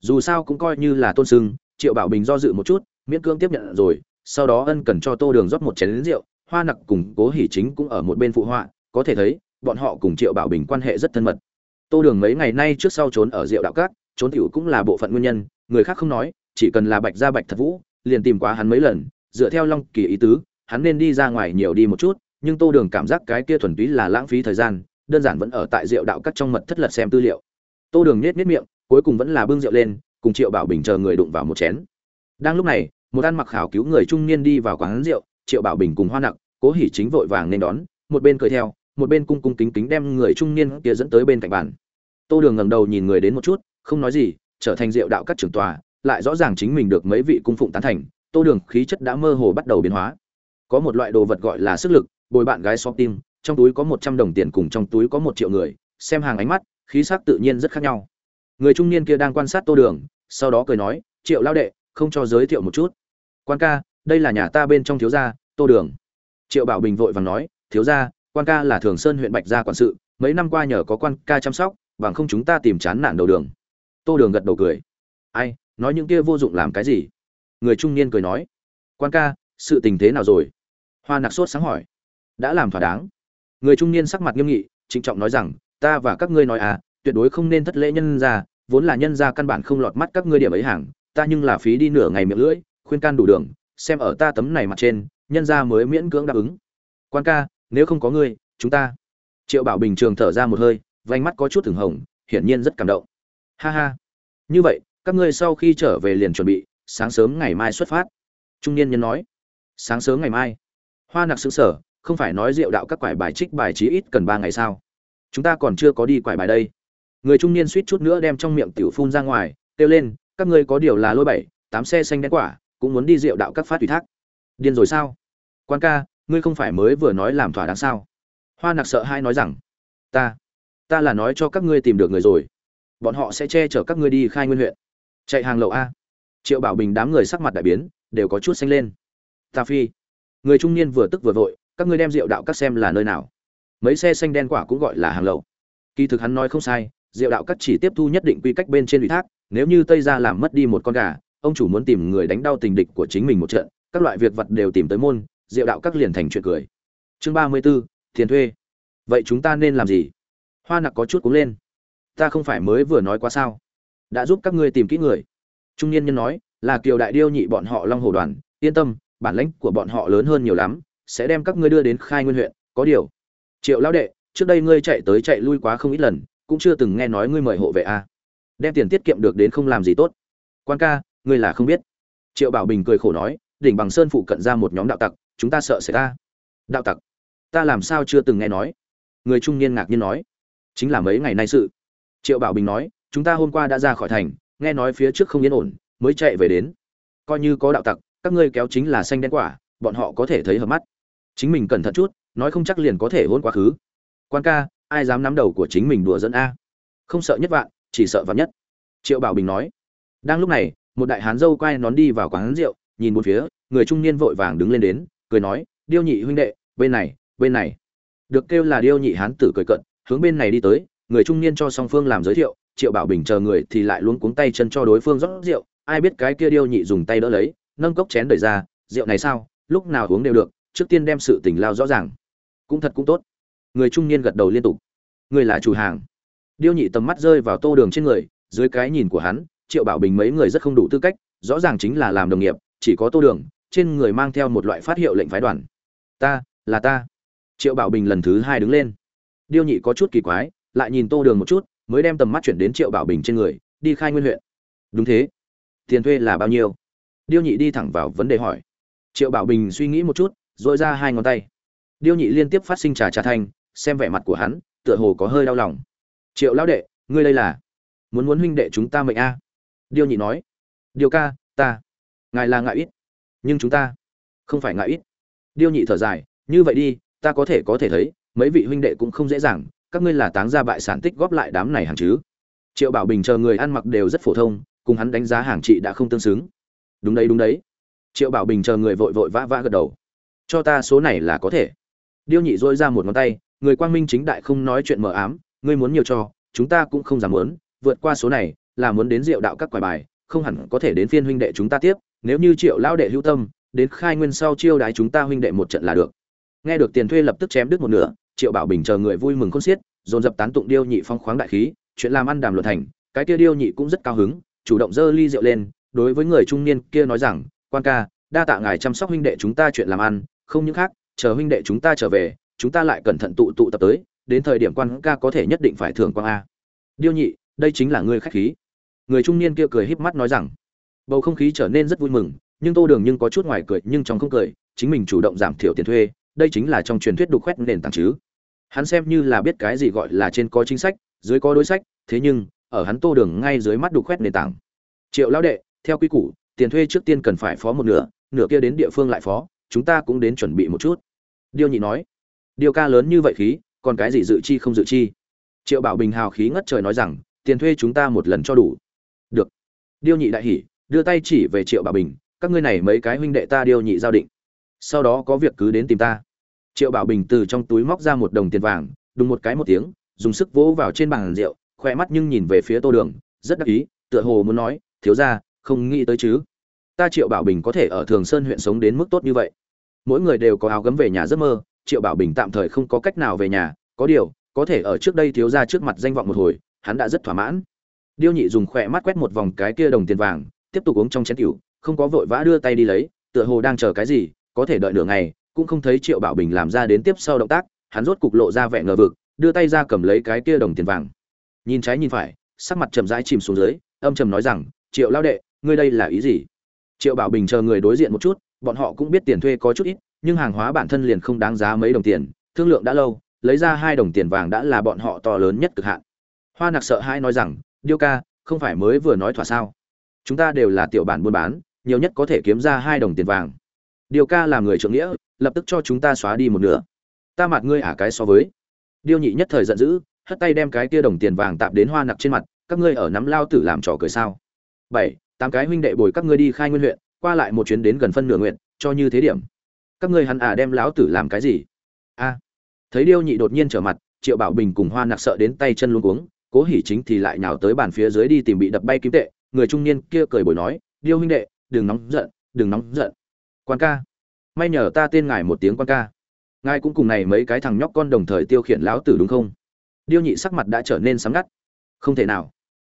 Dù sao cũng coi như là tôn sưng, triệu bảo bình do dự một chút, miễn cưỡng tiếp nhận rồi, sau đó ân cần cho tô đường rót một chén lính rượu, hoa nặc cùng cố hỉ chính cũng ở một bên phụ họa, có thể thấy, bọn họ cùng triệu bảo bình quan hệ rất thân mật. Tô đường mấy ngày nay trước sau trốn ở rượu đạo cát trốn tiểu cũng là bộ phận nguyên nhân, người khác không nói, chỉ cần là bạch gia bạch thật vũ, liền tìm quá hắn mấy lần, dựa theo long kỳ ý tứ, hắn nên đi ra ngoài nhiều đi một chút, nhưng tô đường cảm giác cái kia thuần túy là lãng phí thời gian đơn giản vẫn ở tại rượu đạo cắt trong mật thất lật xem tư liệu. Tô đường nhét nhét miệng, cuối cùng vẫn là bưng rượu lên, cùng triệu bảo bình chờ người đụng vào một chén. Đang lúc này, một ăn mặc khảo cứu người trung niên đi vào quán rượu, triệu bảo bình cùng hoa nặc, cố hỉ chính vội vàng nên đón, một bên cười theo, một bên cung cung kính kính đem người trung niên kia dẫn tới bên cạnh bàn. Tô đường ngẩng đầu nhìn người đến một chút, không nói gì, trở thành rượu đạo các trưởng tòa, lại rõ ràng chính mình được mấy vị cung phụng tán thành, tô đường khí chất đã mơ hồ bắt đầu biến hóa. Có một loại đồ vật gọi là sức lực, bồi bạn gái shop tim trong túi có một trăm đồng tiền cùng trong túi có một triệu người, xem hàng ánh mắt, khí sắc tự nhiên rất khác nhau. Người trung niên kia đang quan sát tô đường, sau đó cười nói, triệu lao đệ, không cho giới thiệu một chút. Quan ca, đây là nhà ta bên trong thiếu gia, tô đường. Triệu bảo bình vội vàng nói, thiếu gia, quan ca là thường sơn huyện bạch gia quản sự, mấy năm qua nhờ có quan ca chăm sóc, bằng không chúng ta tìm chán nản đầu đường. Tô đường gật đầu cười. Ai, nói những kia vô dụng làm cái gì? Người trung niên cười nói, quan ca, sự tình thế nào rồi? Hoa nặc sốt sáng hỏi, đã làm thỏa đáng người trung niên sắc mặt nghiêm nghị, trịnh trọng nói rằng, ta và các ngươi nói à tuyệt đối không nên thất lễ nhân ra vốn là nhân ra căn bản không lọt mắt các ngươi điểm ấy hàng, ta nhưng là phí đi nửa ngày miệng lưỡi, khuyên can đủ đường, xem ở ta tấm này mặt trên, nhân ra mới miễn cưỡng đáp ứng. Quan ca, nếu không có ngươi, chúng ta triệu bảo bình trường thở ra một hơi vánh mắt có chút thường hồng, hiển nhiên rất cảm động. Ha ha, như vậy, các ngươi sau khi trở về liền chuẩn bị, sáng sớm ngày mai xuất phát. Trung niên nhân nói. Sáng sớm ngày mai. Hoa nặc xứ sở không phải nói rượu đạo các quải bài trích bài trí ít cần ba ngày sao? Chúng ta còn chưa có đi quải bài đây. Người trung niên suýt chút nữa đem trong miệng tiểu phun ra ngoài, kêu lên, các ngươi có điều là lôi bảy, tám xe xanh đen quả, cũng muốn đi rượu đạo các phát ủy thác. Điên rồi sao? Quan ca, ngươi không phải mới vừa nói làm thỏa đáng sao? Hoa nặc sợ hai nói rằng, ta ta là nói cho các ngươi tìm được người rồi. Bọn họ sẽ che chở các ngươi đi khai nguyên huyện. Chạy hàng lậu a. Triệu bảo bình đám người sắc mặt đại biến, đều có chút xanh lên. Ta phi, người trung niên vừa tức vừa vội các ngươi đem rượu đạo các xem là nơi nào? Mấy xe xanh đen quả cũng gọi là hàng lậu. Kỳ thực hắn nói không sai, rượu đạo các chỉ tiếp thu nhất định quy cách bên trên ủy thác, nếu như tây ra làm mất đi một con gà, ông chủ muốn tìm người đánh đau tình địch của chính mình một trận, các loại việc vật đều tìm tới môn, rượu đạo các liền thành chuyện cười. Chương ba mươi b ố tiền thuê. Vậy chúng ta nên làm gì? Hoa nặc có chút cúng lên. Ta không phải mới vừa nói quá sao? Đã giúp các ngươi tìm kỹ người. Trung niên nhân nói, là kiều đại điêu nhị bọn họ long hồ đoàn, yên tâm, bản lãnh của bọn họ lớn hơn nhiều lắm sẽ đem các ngươi đưa đến khai nguyên huyện, có điều. Triệu lão đệ, trước đây ngươi chạy tới chạy lui quá không ít lần, cũng chưa từng nghe nói ngươi mời hộ vệ a. À. đem tiền tiết kiệm được đến không làm gì tốt. Quan ca, ngươi là không biết. Triệu bảo bình cười khổ nói, đỉnh bằng sơn phụ cận ra một nhóm đạo tặc, chúng ta sợ sẽ ta đạo tặc? Ta làm sao chưa từng nghe nói? Người trung niên ngạc nhiên nói. Chính là mấy ngày nay sự. Triệu bảo bình nói, chúng ta hôm qua đã ra khỏi thành, nghe nói phía trước không yên ổn, mới chạy về đến. Coi như có đạo tặc, các ngươi kéo chính là xanh đen quả, bọn họ có thể thấy hợp mắt chính mình cẩn thận chút, nói không chắc liền có thể hôn quá khứ. Quan ca, ai dám nắm đầu của chính mình đùa dẫn a? Không sợ nhất vạn, chỉ sợ vạn nhất. Triệu bảo bình nói. Đang lúc này, một đại hán dâu quay nón đi vào quán rượu, nhìn một phía, người trung niên vội vàng đứng lên đến, cười nói, điêu nhị huynh đệ, bên này bên này. Được kêu là điêu nhị hán tử cười cận hướng bên này đi tới, người trung niên cho song phương làm giới thiệu, triệu bảo bình chờ người thì lại luống cuống tay chân cho đối phương rót rượu, ai biết cái kia điêu nhị dùng tay đỡ lấy, nâng cốc chén đẩy ra, rượu này sao? Lúc nào uống đều được trước tiên đem sự tình lao rõ ràng. Cũng thật cũng tốt. Người trung niên gật đầu liên tục. Người là chủ hàng. Điêu nhị tầm mắt rơi vào tô đường trên người, dưới cái nhìn của hắn, triệu bảo bình mấy người rất không đủ tư cách, rõ ràng chính là làm đồng nghiệp, chỉ có tô đường, trên người mang theo một loại phát hiệu lệnh phái đoàn. Ta, là ta. Triệu bảo bình lần thứ hai đứng lên. Điêu nhị có chút kỳ quái, lại nhìn tô đường một chút, mới đem tầm mắt chuyển đến triệu bảo bình trên người, đi khai nguyên huyện. Đúng thế. Tiền thuê là bao nhiêu? Điêu nhị đi thẳng vào vấn đề hỏi. Triệu bảo bình suy nghĩ một chút dội ra hai ngón tay. Điêu nhị liên tiếp phát sinh trà trà thanh, xem vẻ mặt của hắn, tựa hồ có hơi đau lòng. Triệu lão đệ, ngươi đây là muốn muốn huynh đệ chúng ta mệnh a? Điêu nhị nói. Điêu ca, ta. Ngài là ngại ít, nhưng chúng ta không phải ngại ít. Điêu nhị thở dài. Như vậy đi, ta có thể có thể thấy, mấy vị huynh đệ cũng không dễ dàng, các ngươi là táng ra bại sản tích góp lại đám này hàng chứ? Triệu bảo bình chờ người ăn mặc đều rất phổ thông, cùng hắn đánh giá hàng chị đã không tương xứng. Đúng đấy đúng đấy. Triệu bảo bình chờ người vội vội vã vã gật đầu cho ta số này là có thể. Điêu nhị dỗi ra một ngón tay, người quang minh chính đại không nói chuyện mờ ám, ngươi muốn nhiều cho, chúng ta cũng không dám muốn, vượt qua số này, là muốn đến rượu đạo các quài bài, không hẳn có thể đến phiên huynh đệ chúng ta tiếp, nếu như triệu lão đệ hữu tâm, đến khai nguyên sau chiêu đái chúng ta huynh đệ một trận là được. Nghe được tiền thuê lập tức chém đứt một nửa, triệu bảo bình chờ người vui mừng khôn xiết, dồn dập tán tụng điêu nhị phong khoáng đại khí, chuyện làm ăn đàm luận thành, cái kia điêu nhị cũng rất cao hứng, chủ động dơ ly rượu lên, đối với người trung niên kia nói rằng, quan ca, đa tạ ngài chăm sóc huynh đệ chúng ta chuyện làm ăn không những khác, chờ huynh đệ chúng ta trở về, chúng ta lại cẩn thận tụ tụ tập tới, đến thời điểm quan ca có thể nhất định phải thưởng quang a. Điêu nhị, đây chính là ngươi khách khí. Người trung niên kia cười híp mắt nói rằng, bầu không khí trở nên rất vui mừng, nhưng tô đường nhưng có chút ngoài cười, nhưng trong không cười, chính mình chủ động giảm thiểu tiền thuê, đây chính là trong truyền thuyết đục khoét nền tảng chứ. Hắn xem như là biết cái gì gọi là trên có chính sách, dưới có đối sách, thế nhưng, ở hắn tô đường ngay dưới mắt đục khoét nền tảng. Triệu lão đệ, theo quy củ, tiền thuê trước tiên cần phải phó một nửa nửa kia đến địa phương lại phó chúng ta cũng đến chuẩn bị một chút. Điêu nhị nói, điêu ca lớn như vậy khí, còn cái gì dự chi không dự chi? Triệu bảo bình hào khí ngất trời nói rằng, tiền thuê chúng ta một lần cho đủ. Được. Điêu nhị đại hỉ, đưa tay chỉ về triệu bảo bình, các ngươi này mấy cái huynh đệ ta điêu nhị giao định. Sau đó có việc cứ đến tìm ta. Triệu bảo bình từ trong túi móc ra một đồng tiền vàng, đùng một cái một tiếng, dùng sức vỗ vào trên bàn rượu khoe mắt nhưng nhìn về phía tô đường, rất đắc ý, tựa hồ muốn nói, thiếu ra không nghĩ tới chứ? Ta triệu bảo bình có thể ở thường sơn huyện sống đến mức tốt như vậy mỗi người đều có áo gấm về nhà giấc mơ, triệu bảo bình tạm thời không có cách nào về nhà, có điều, có thể ở trước đây thiếu ra trước mặt danh vọng một hồi, hắn đã rất thỏa mãn. Điêu nhị dùng khỏe mắt quét một vòng cái kia đồng tiền vàng, tiếp tục uống trong chén cựu không có vội vã đưa tay đi lấy, tựa hồ đang chờ cái gì, có thể đợi nửa ngày, cũng không thấy triệu bảo bình làm ra đến tiếp sau động tác, hắn rốt cục lộ ra vẻ ngờ vực, đưa tay ra cầm lấy cái kia đồng tiền vàng. Nhìn trái nhìn phải, sắc mặt chậm rãi chìm xuống dưới, âm trầm nói rằng, triệu lao đệ, ngươi đây là ý gì? Triệu bảo bình chờ người đối diện một chút bọn họ cũng biết tiền thuê có chút ít, nhưng hàng hóa bản thân liền không đáng giá mấy đồng tiền, thương lượng đã lâu, lấy ra hai đồng tiền vàng đã là bọn họ to lớn nhất cực hạn. Hoa nặc sợ hai nói rằng, điêu ca, không phải mới vừa nói thỏa sao? Chúng ta đều là tiểu bản buôn bán, nhiều nhất có thể kiếm ra hai đồng tiền vàng. Điêu ca là người trưởng nghĩa, lập tức cho chúng ta xóa đi một nửa. Ta mặt ngươi ả cái so với? Điêu nhị nhất thời giận dữ, hất tay đem cái kia đồng tiền vàng tạm đến hoa nặc trên mặt, các ngươi ở nắm lao tử làm trò cười sao? Bảy, tám cái huynh đệ bồi các ngươi đi khai nguyên huyện qua lại một chuyến đến gần phân nửa nguyện, cho như thế điểm. Các ngươi hắn à đem lão tử làm cái gì? A. Thấy điêu nhị đột nhiên trở mặt, triệu bảo bình cùng hoa nặc sợ đến tay chân luôn cuống, cố hỉ chính thì lại nhào tới bàn phía dưới đi tìm bị đập bay kim tệ, người trung niên kia cười bồi nói, điêu huynh đệ, đừng nóng giận, đừng nóng giận. Quan ca, may nhờ ta tên ngài một tiếng quan ca. Ngài cũng cùng này mấy cái thằng nhóc con đồng thời tiêu khiển lão tử đúng không? Điêu nhị sắc mặt đã trở nên sáng ngắt. Không thể nào.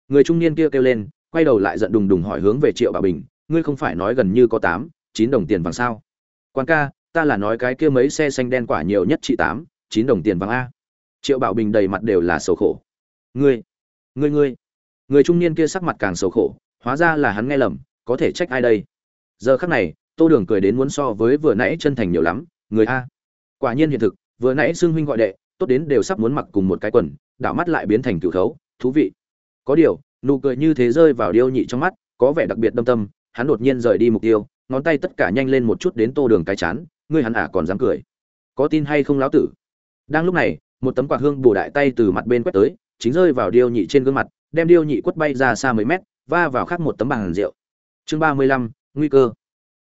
Người trung niên kia kêu lên, quay đầu lại giận đùng đùng hỏi hướng về triệu bảo bình ngươi không phải nói gần như có tám, chín đồng tiền vàng sao? Quan ca, ta là nói cái kia mấy xe xanh đen quả nhiều nhất trị tám, chín đồng tiền vàng a. Triệu bảo bình đầy mặt đều là sầu khổ. Ngươi ngươi ngươi. Người trung niên kia sắc mặt càng sầu khổ, hóa ra là hắn nghe lầm, có thể trách ai đây? Giờ khắc này, tô đường cười đến muốn so với vừa nãy chân thành nhiều lắm, người a. Quả nhiên hiện thực, vừa nãy xương huynh gọi đệ, tốt đến đều sắp muốn mặc cùng một cái quần, đảo mắt lại biến thành cựu khấu, thú vị. Có điều, nụ cười như thế rơi vào điêu nhị trong mắt, có vẻ đặc biệt đâm tâm hắn đột nhiên rời đi mục tiêu, ngón tay tất cả nhanh lên một chút đến tô đường cái chán, ngươi hắn ả còn dám cười. Có tin hay không lão tử? Đang lúc này, một tấm quạt hương bổ đại tay từ mặt bên quét tới, chính rơi vào điêu nhị trên gương mặt, đem điêu nhị quất bay ra xa mấy mét, va vào khắc một tấm bàn rượu. Chương ba mươi lăm, nguy cơ.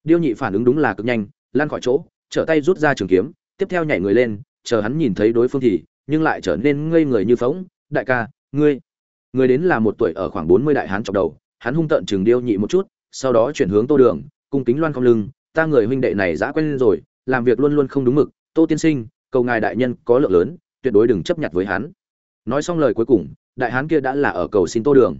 Điêu nhị phản ứng đúng là cực nhanh lan khỏi chỗ, trở tay rút ra trường kiếm, tiếp theo nhảy người lên, chờ hắn nhìn thấy đối phương thì, nhưng lại trở nên ngây người như phóng đại ca, ngươi người đến là một tuổi ở khoảng bốn mươi đại hán chọc đầu, hắn hung tợn chừng điêu nhị một chút sau đó chuyển hướng tô đường, cung kính loan không lưng, ta người huynh đệ này đã quen rồi, làm việc luôn luôn không đúng mực, tô tiên sinh, cầu ngài đại nhân có lượng lớn, tuyệt đối đừng chấp nhận với hắn. Nói xong lời cuối cùng, đại hán kia đã là ở cầu xin tô đường.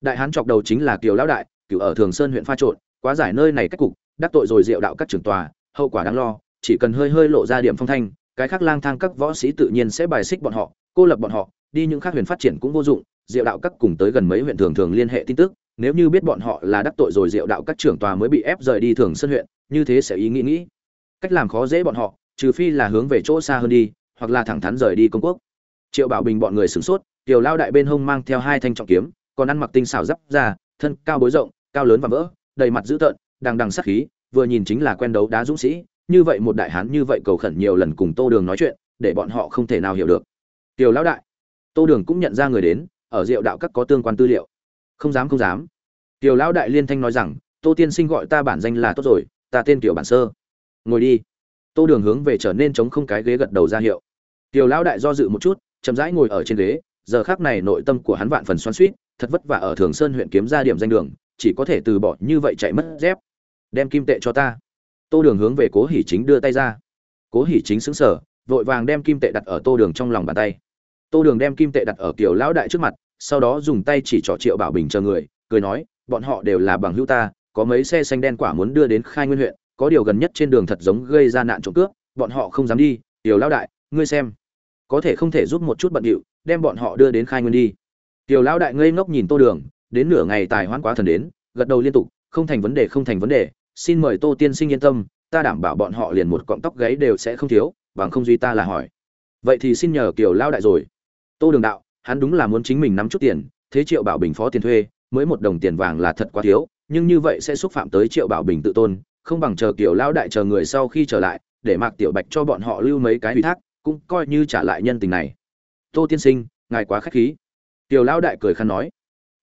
Đại hán chọc đầu chính là kiều lão đại cựu ở thường sơn huyện pha trộn, quá giải nơi này cách cục, đắc tội rồi diệu đạo các trưởng tòa, hậu quả đáng lo, chỉ cần hơi hơi lộ ra điểm phong thanh, cái khác lang thang các võ sĩ tự nhiên sẽ bài xích bọn họ, cô lập bọn họ, đi những khác huyền phát triển cũng vô dụng, diệu đạo các cùng tới gần mấy huyện thường thường liên hệ tin tức nếu như biết bọn họ là đắc tội rồi diệu đạo các trưởng tòa mới bị ép rời đi thường sân huyện, như thế sẽ ý nghĩ nghĩ. Cách làm khó dễ bọn họ, trừ phi là hướng về chỗ xa hơn đi, hoặc là thẳng thắn rời đi công quốc. Triệu bảo bình bọn người sửng sốt, tiểu lao đại bên hông mang theo hai thanh trọng kiếm, còn ăn mặc tinh xảo giáp ra thân cao bối rộng, cao lớn và vỡ, đầy mặt dữ tợn, đằng đằng sắc khí, vừa nhìn chính là quen đấu đá dũng sĩ, như vậy một đại hán như vậy cầu khẩn nhiều lần cùng tô đường nói chuyện, để bọn họ không thể nào hiểu được. Tiểu lão đại, tô đường cũng nhận ra người đến, ở diệu đạo các có tương quan tư liệu không dám không dám. Tiểu lão đại liên thanh nói rằng, tô tiên sinh gọi ta bản danh là tốt rồi, ta tên tiểu bản sơ. Ngồi đi. Tô đường hướng về trở nên chống không cái ghế gật đầu ra hiệu. Tiểu lão đại do dự một chút, chậm rãi ngồi ở trên ghế, giờ khác này nội tâm của hắn vạn phần xoắn suýt thật vất vả ở thường sơn huyện kiếm ra điểm danh đường, chỉ có thể từ bỏ như vậy chạy mất dép. Đem kim tệ cho ta. Tô đường hướng về cố hỷ chính đưa tay ra. Cố hỷ chính xứng sở vội vàng đem kim tệ đặt ở tô đường trong lòng bàn tay. Tô đường đem kim tệ đặt ở kiểu lão đại trước mặt sau đó dùng tay chỉ trỏ triệu bảo bình chờ người, cười nói, bọn họ đều là bằng hữu ta, có mấy xe xanh đen quả muốn đưa đến khai nguyên huyện, có điều gần nhất trên đường thật giống gây ra nạn trộm cướp, bọn họ không dám đi, tiểu lão đại, ngươi xem, có thể không thể giúp một chút bận điệu, đem bọn họ đưa đến khai nguyên đi. Tiểu lão đại ngây ngốc nhìn tô đường, đến nửa ngày tài hoãn quá thần đến, gật đầu liên tục, không thành vấn đề, không thành vấn đề, xin mời tô tiên sinh yên tâm, ta đảm bảo bọn họ liền một cọng tóc gáy đều sẽ không thiếu, bằng không duy ta là hỏi. Vậy thì xin nhờ kiểu lao đại rồi. Tô đường đạo hắn đúng là muốn chính mình nắm chút tiền, thế triệu bảo bình phó tiền thuê, mới một đồng tiền vàng là thật quá thiếu, nhưng như vậy sẽ xúc phạm tới triệu bảo bình tự tôn, không bằng chờ kiều lão đại chờ người sau khi trở lại, để mạc tiểu bạch cho bọn họ lưu mấy cái ủy thác, cũng coi như trả lại nhân tình này. Tô tiên sinh, ngài quá khách khí. Kiều lão đại cười khăn nói,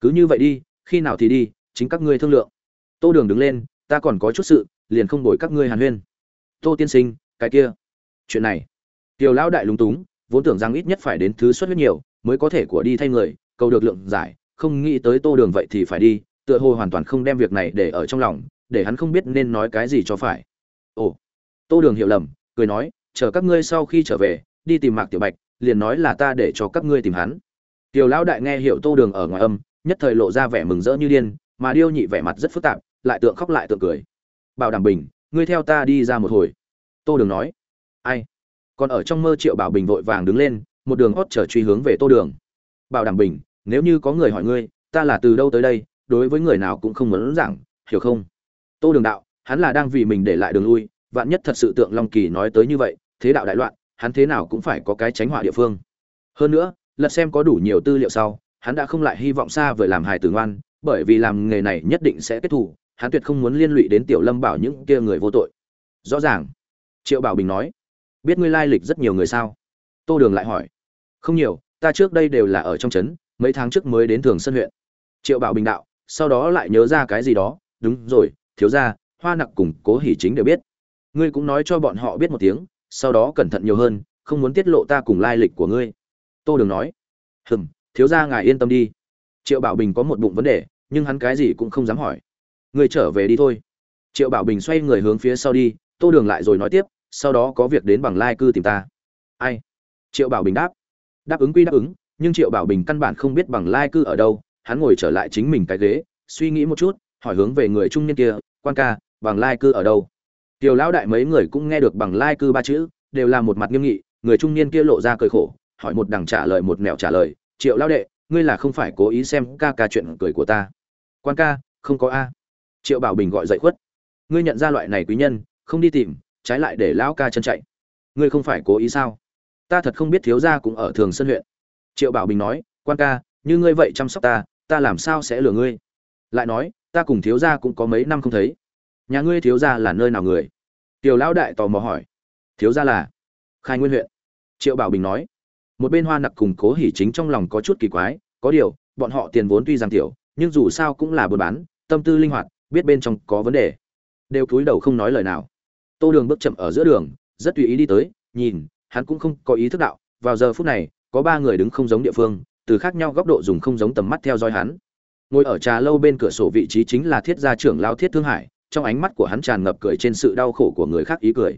cứ như vậy đi, khi nào thì đi, chính các ngươi thương lượng. Tô đường đứng lên, ta còn có chút sự, liền không đổi các ngươi hàn huyên. Tô tiên sinh, cái kia. Chuyện này. Tiểu lão đại lúng túng, vốn tưởng rằng ít nhất phải đến thứ suất rất nhiều mới có thể của đi thay người, cầu được lượng giải, không nghĩ tới tô đường vậy thì phải đi, tựa hồ hoàn toàn không đem việc này để ở trong lòng, để hắn không biết nên nói cái gì cho phải. Ồ, tô đường hiểu lầm, cười nói, chờ các ngươi sau khi trở về, đi tìm mạc tiểu bạch, liền nói là ta để cho các ngươi tìm hắn. Tiểu lão đại nghe hiểu tô đường ở ngoài âm, nhất thời lộ ra vẻ mừng rỡ như điên, mà điêu nhị vẻ mặt rất phức tạp, lại tượng khóc lại tượng cười. Bảo đảm bình, ngươi theo ta đi ra một hồi. Tô đường nói. Ai? Còn ở trong mơ triệu bảo bình vội vàng đứng lên một đường hót trở truy hướng về tô đường. Bảo đảm bình, nếu như có người hỏi ngươi, ta là từ đâu tới đây, đối với người nào cũng không muốn giảng, hiểu không? Tô đường đạo, hắn là đang vì mình để lại đường lui, vạn nhất thật sự tượng long kỳ nói tới như vậy, thế đạo đại loạn, hắn thế nào cũng phải có cái tránh họa địa phương. Hơn nữa, lật xem có đủ nhiều tư liệu sau, hắn đã không lại hy vọng xa vời làm hài tử ngoan, bởi vì làm nghề này nhất định sẽ kết thù, hắn tuyệt không muốn liên lụy đến tiểu lâm bảo những kia người vô tội. Rõ ràng, triệu bảo bình nói, biết ngươi lai lịch rất nhiều người sao? Tô đường lại hỏi không nhiều, ta trước đây đều là ở trong trấn, mấy tháng trước mới đến thường sân huyện. Triệu bảo bình đạo, sau đó lại nhớ ra cái gì đó. Đúng rồi, thiếu ra hoa nặc cùng cố hỷ chính đều biết. Ngươi cũng nói cho bọn họ biết một tiếng, sau đó cẩn thận nhiều hơn, không muốn tiết lộ ta cùng lai lịch của ngươi. Tô đường nói, hừm, thiếu ra ngài yên tâm đi. Triệu bảo bình có một bụng vấn đề, nhưng hắn cái gì cũng không dám hỏi. Ngươi trở về đi thôi. Triệu bảo bình xoay người hướng phía sau đi, tô đường lại rồi nói tiếp, sau đó có việc đến bằng lai cư tìm ta. Ai? Triệu bảo bình đáp đáp ứng quy đáp ứng, nhưng triệu bảo bình căn bản không biết bằng lai cư ở đâu, hắn ngồi trở lại chính mình cái ghế, suy nghĩ một chút, hỏi hướng về người trung niên kia, quan ca, bằng lai cư ở đâu? Tiểu lão đại mấy người cũng nghe được bằng lai cư ba chữ, đều là một mặt nghiêm nghị, người trung niên kia lộ ra cười khổ, hỏi một đằng trả lời, một mẹo trả lời, triệu lão đệ, ngươi là không phải cố ý xem ca ca chuyện cười của ta? Quan ca, không có a. Triệu bảo bình gọi dậy khuất, ngươi nhận ra loại này quý nhân, không đi tìm, trái lại để lão ca chân chạy. Ngươi không phải cố ý sao? Ta thật không biết thiếu gia cũng ở thường sân huyện. Triệu bảo bình nói, quan ca, như ngươi vậy chăm sóc ta ta làm sao sẽ lừa ngươi? Lại nói, ta cùng thiếu gia cũng có mấy năm không thấy. Nhà ngươi thiếu gia là nơi nào người? Tiểu lão đại tò mò hỏi, thiếu gia là khai nguyên huyện. Triệu bảo bình nói, một bên hoa nặc cùng cố hỉ chính trong lòng có chút kỳ quái, có điều, bọn họ tiền vốn tuy rằng tiểu, nhưng dù sao cũng là buôn bán, tâm tư linh hoạt, biết bên trong có vấn đề. Đều cúi đầu không nói lời nào. Tô đường bước chậm ở giữa đường, rất tùy ý đi tới, nhìn hắn cũng không có ý thức đạo vào giờ phút này có ba người đứng không giống địa phương từ khác nhau góc độ dùng không giống tầm mắt theo dõi hắn. Ngồi ở trà lâu bên cửa sổ vị trí chính là thiết gia trưởng lao thiết thương hải trong ánh mắt của hắn tràn ngập cười trên sự đau khổ của người khác ý cười.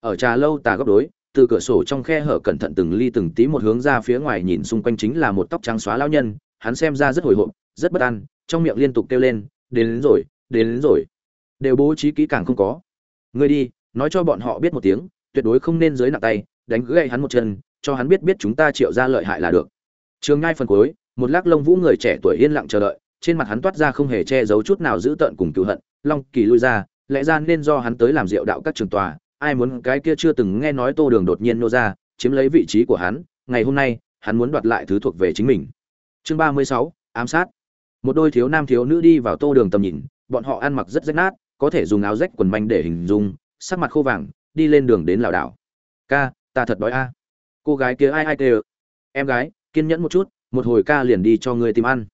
Ở trà lâu tà góc đối từ cửa sổ trong khe hở cẩn thận từng ly từng tí một hướng ra phía ngoài nhìn xung quanh chính là một tóc trắng xóa lão nhân hắn xem ra rất hồi hộp rất bất an trong miệng liên tục kêu lên đến, đến rồi đến, đến rồi. Đều bố trí kỹ càng không có. Ngươi đi nói cho bọn họ biết một tiếng tuyệt đối không nên dưới nặng tay đánh gãy hắn một chân, cho hắn biết biết chúng ta triệu ra lợi hại là được. Trường ngay phần cuối, một lát lông vũ người trẻ tuổi yên lặng chờ đợi, trên mặt hắn toát ra không hề che giấu chút nào giữ tợn cùng cựu hận, long kỳ lui ra, lẽ ra nên do hắn tới làm rượu đạo các trường tòa, ai muốn cái kia chưa từng nghe nói tô đường đột nhiên nô ra, chiếm lấy vị trí của hắn, ngày hôm nay, hắn muốn đoạt lại thứ thuộc về chính mình. Chương ba mươi sáu, ám sát. Một đôi thiếu nam thiếu nữ đi vào tô đường tầm nhìn, bọn họ ăn mặc rất rách nát, có thể dùng áo rách quần manh để hình dung, sắc mặt khô vàng, đi lên đường đến lào đảo. Ca ta thật đói a. Cô gái kia ai ai tê em gái, kiên nhẫn một chút, một hồi ca liền đi cho người tìm ăn.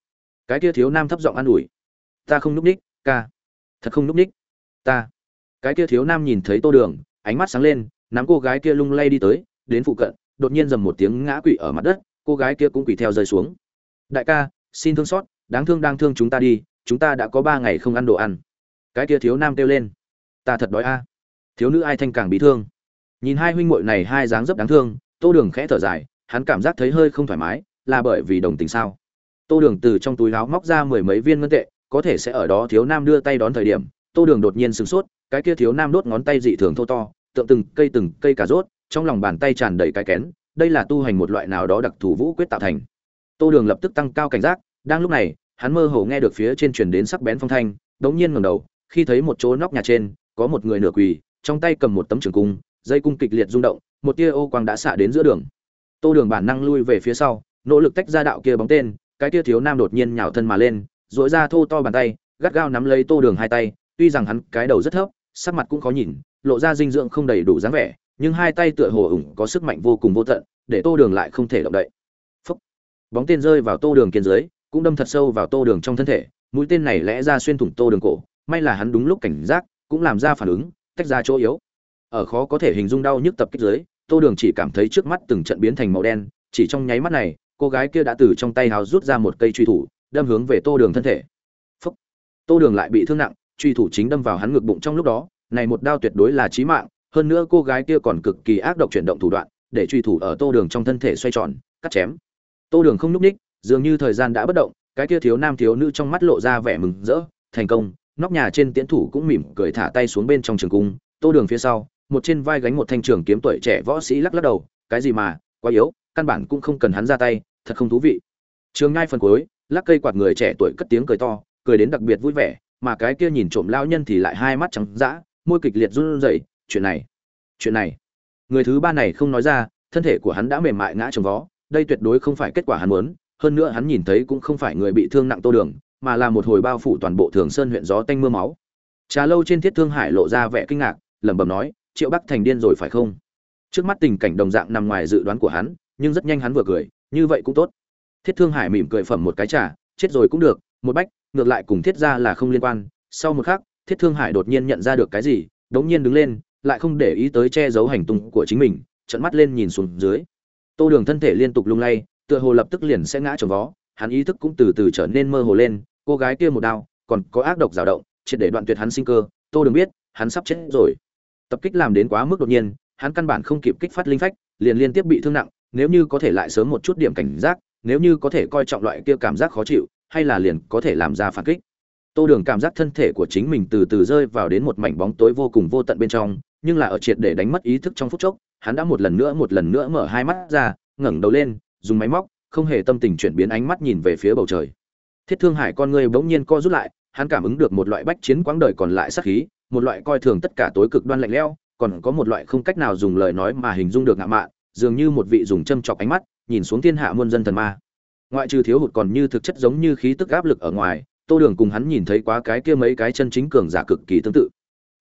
Cái kia thiếu nam thấp giọng an ủi. Ta không núp ních, ca. Thật không núp ních. Ta. Cái kia thiếu nam nhìn thấy tô đường, ánh mắt sáng lên, nắm cô gái kia lung lay đi tới, đến phụ cận, đột nhiên dầm một tiếng ngã quỵ ở mặt đất, cô gái kia cũng quỳ theo rơi xuống. Đại ca, xin thương xót, đáng thương đang thương chúng ta đi, chúng ta đã có ba ngày không ăn đồ ăn. Cái kia thiếu nam kêu lên. Ta thật đói a. Thiếu nữ ai thanh càng bị thương nhìn hai huynh muội này hai dáng dấp đáng thương, tô đường khẽ thở dài, hắn cảm giác thấy hơi không thoải mái, là bởi vì đồng tình sao? Tô đường từ trong túi láo móc ra mười mấy viên ngân tệ, có thể sẽ ở đó thiếu nam đưa tay đón thời điểm, tô đường đột nhiên sửng sốt, cái kia thiếu nam đốt ngón tay dị thường thô to, tượng từng cây từng cây cà rốt, trong lòng bàn tay tràn đầy cái kén, đây là tu hành một loại nào đó đặc thù vũ quyết tạo thành. Tô đường lập tức tăng cao cảnh giác, đang lúc này, hắn mơ hồ nghe được phía trên truyền đến sắc bén phong thanh, đống nhiên ngẩng đầu, khi thấy một chỗ nóc nhà trên, có một người nửa quỳ, trong tay cầm một tấm trường cung dây cung kịch liệt rung động, một tia ô quang đã xạ đến giữa đường. Tô đường bản năng lui về phía sau, nỗ lực tách ra đạo kia bóng tên, cái tia thiếu nam đột nhiên nhào thân mà lên dội ra thô to bàn tay, gắt gao nắm lấy tô đường hai tay, tuy rằng hắn cái đầu rất thấp, sắc mặt cũng khó nhìn, lộ ra dinh dưỡng không đầy đủ dáng vẻ, nhưng hai tay tựa hồ ủng có sức mạnh vô cùng vô tận, để tô đường lại không thể động đậy. Phúc. bóng tên rơi vào tô đường kiên dưới, cũng đâm thật sâu vào tô đường trong thân thể, mũi tên này lẽ ra xuyên thủng tô đường cổ, may là hắn đúng lúc cảnh giác, cũng làm ra phản ứng, tách ra chỗ yếu ở khó có thể hình dung đau nhức tập kích dưới, tô đường chỉ cảm thấy trước mắt từng trận biến thành màu đen, chỉ trong nháy mắt này, cô gái kia đã từ trong tay hào rút ra một cây truy thủ, đâm hướng về tô đường thân thể Phúc. tô đường lại bị thương nặng, truy thủ chính đâm vào hắn ngực bụng trong lúc đó, này một đao tuyệt đối là chí mạng, hơn nữa cô gái kia còn cực kỳ ác độc chuyển động thủ đoạn, để truy thủ ở tô đường trong thân thể xoay tròn, cắt chém tô đường không nhúc ních, dường như thời gian đã bất động, cái kia thiếu nam thiếu nữ trong mắt lộ ra vẻ mừng rỡ, thành công, nóc nhà trên tiễn thủ cũng mỉm cười thả tay xuống bên trong trường cung, tô đường phía sau một trên vai gánh một thanh trường kiếm tuổi trẻ võ sĩ lắc lắc đầu, cái gì mà, quá yếu, căn bản cũng không cần hắn ra tay, thật không thú vị. Trường ngay phần cuối, lắc cây quạt người trẻ tuổi cất tiếng cười to, cười đến đặc biệt vui vẻ, mà cái kia nhìn trộm lao nhân thì lại hai mắt trắng dã, môi kịch liệt run rẩy, chuyện này chuyện này. Người thứ ba này không nói ra, thân thể của hắn đã mềm mại ngã trồng vó, đây tuyệt đối không phải kết quả hắn muốn, hơn nữa hắn nhìn thấy cũng không phải người bị thương nặng tô đường, mà là một hồi bao phủ toàn bộ thường sơn huyện gió tanh mưa máu. Trà lâu trên thiết thương hải lộ ra vẻ kinh ngạc, lẩm bẩm nói triệu bắc thành điên rồi phải không? Trước mắt tình cảnh đồng dạng nằm ngoài dự đoán của hắn nhưng rất nhanh hắn vừa cười như vậy cũng tốt. Thiết thương hải mỉm cười phẩm một cái trả, chết rồi cũng được một bách ngược lại cùng thiết ra là không liên quan. Sau một khắc thiết thương hải đột nhiên nhận ra được cái gì đống nhiên đứng lên lại không để ý tới che giấu hành tung của chính mình trận mắt lên nhìn xuống dưới. Tô đường thân thể liên tục lung lay tựa hồ lập tức liền sẽ ngã trồng vó hắn ý thức cũng từ từ trở nên mơ hồ lên cô gái kia một đao còn có ác độc rào động triệt để đoạn tuyệt hắn sinh cơ. Tô đường biết hắn sắp chết rồi tập kích làm đến quá mức đột nhiên, hắn căn bản không kịp kích phát linh phách, liền liên tiếp bị thương nặng, nếu như có thể lại sớm một chút điểm cảnh giác, nếu như có thể coi trọng loại kia cảm giác khó chịu, hay là liền có thể làm ra phản kích. Tô đường cảm giác thân thể của chính mình từ từ rơi vào đến một mảnh bóng tối vô cùng vô tận bên trong, nhưng là ở triệt để đánh mất ý thức trong phút chốc, hắn đã một lần nữa một lần nữa mở hai mắt ra, ngẩng đầu lên, dùng máy móc, không hề tâm tình chuyển biến ánh mắt nhìn về phía bầu trời. Thiết thương hải con người bỗng nhiên co rút lại, hắn cảm ứng được một loại bách chiến quãng đời còn lại sát khí một loại coi thường tất cả tối cực đoan lạnh lẽo, còn có một loại không cách nào dùng lời nói mà hình dung được ngạo mạn, dường như một vị dùng châm chọc ánh mắt, nhìn xuống thiên hạ muôn dân thần ma. Ngoại trừ thiếu hụt còn như thực chất giống như khí tức áp lực ở ngoài, tô đường cùng hắn nhìn thấy quá cái kia mấy cái chân chính cường giả cực kỳ tương tự.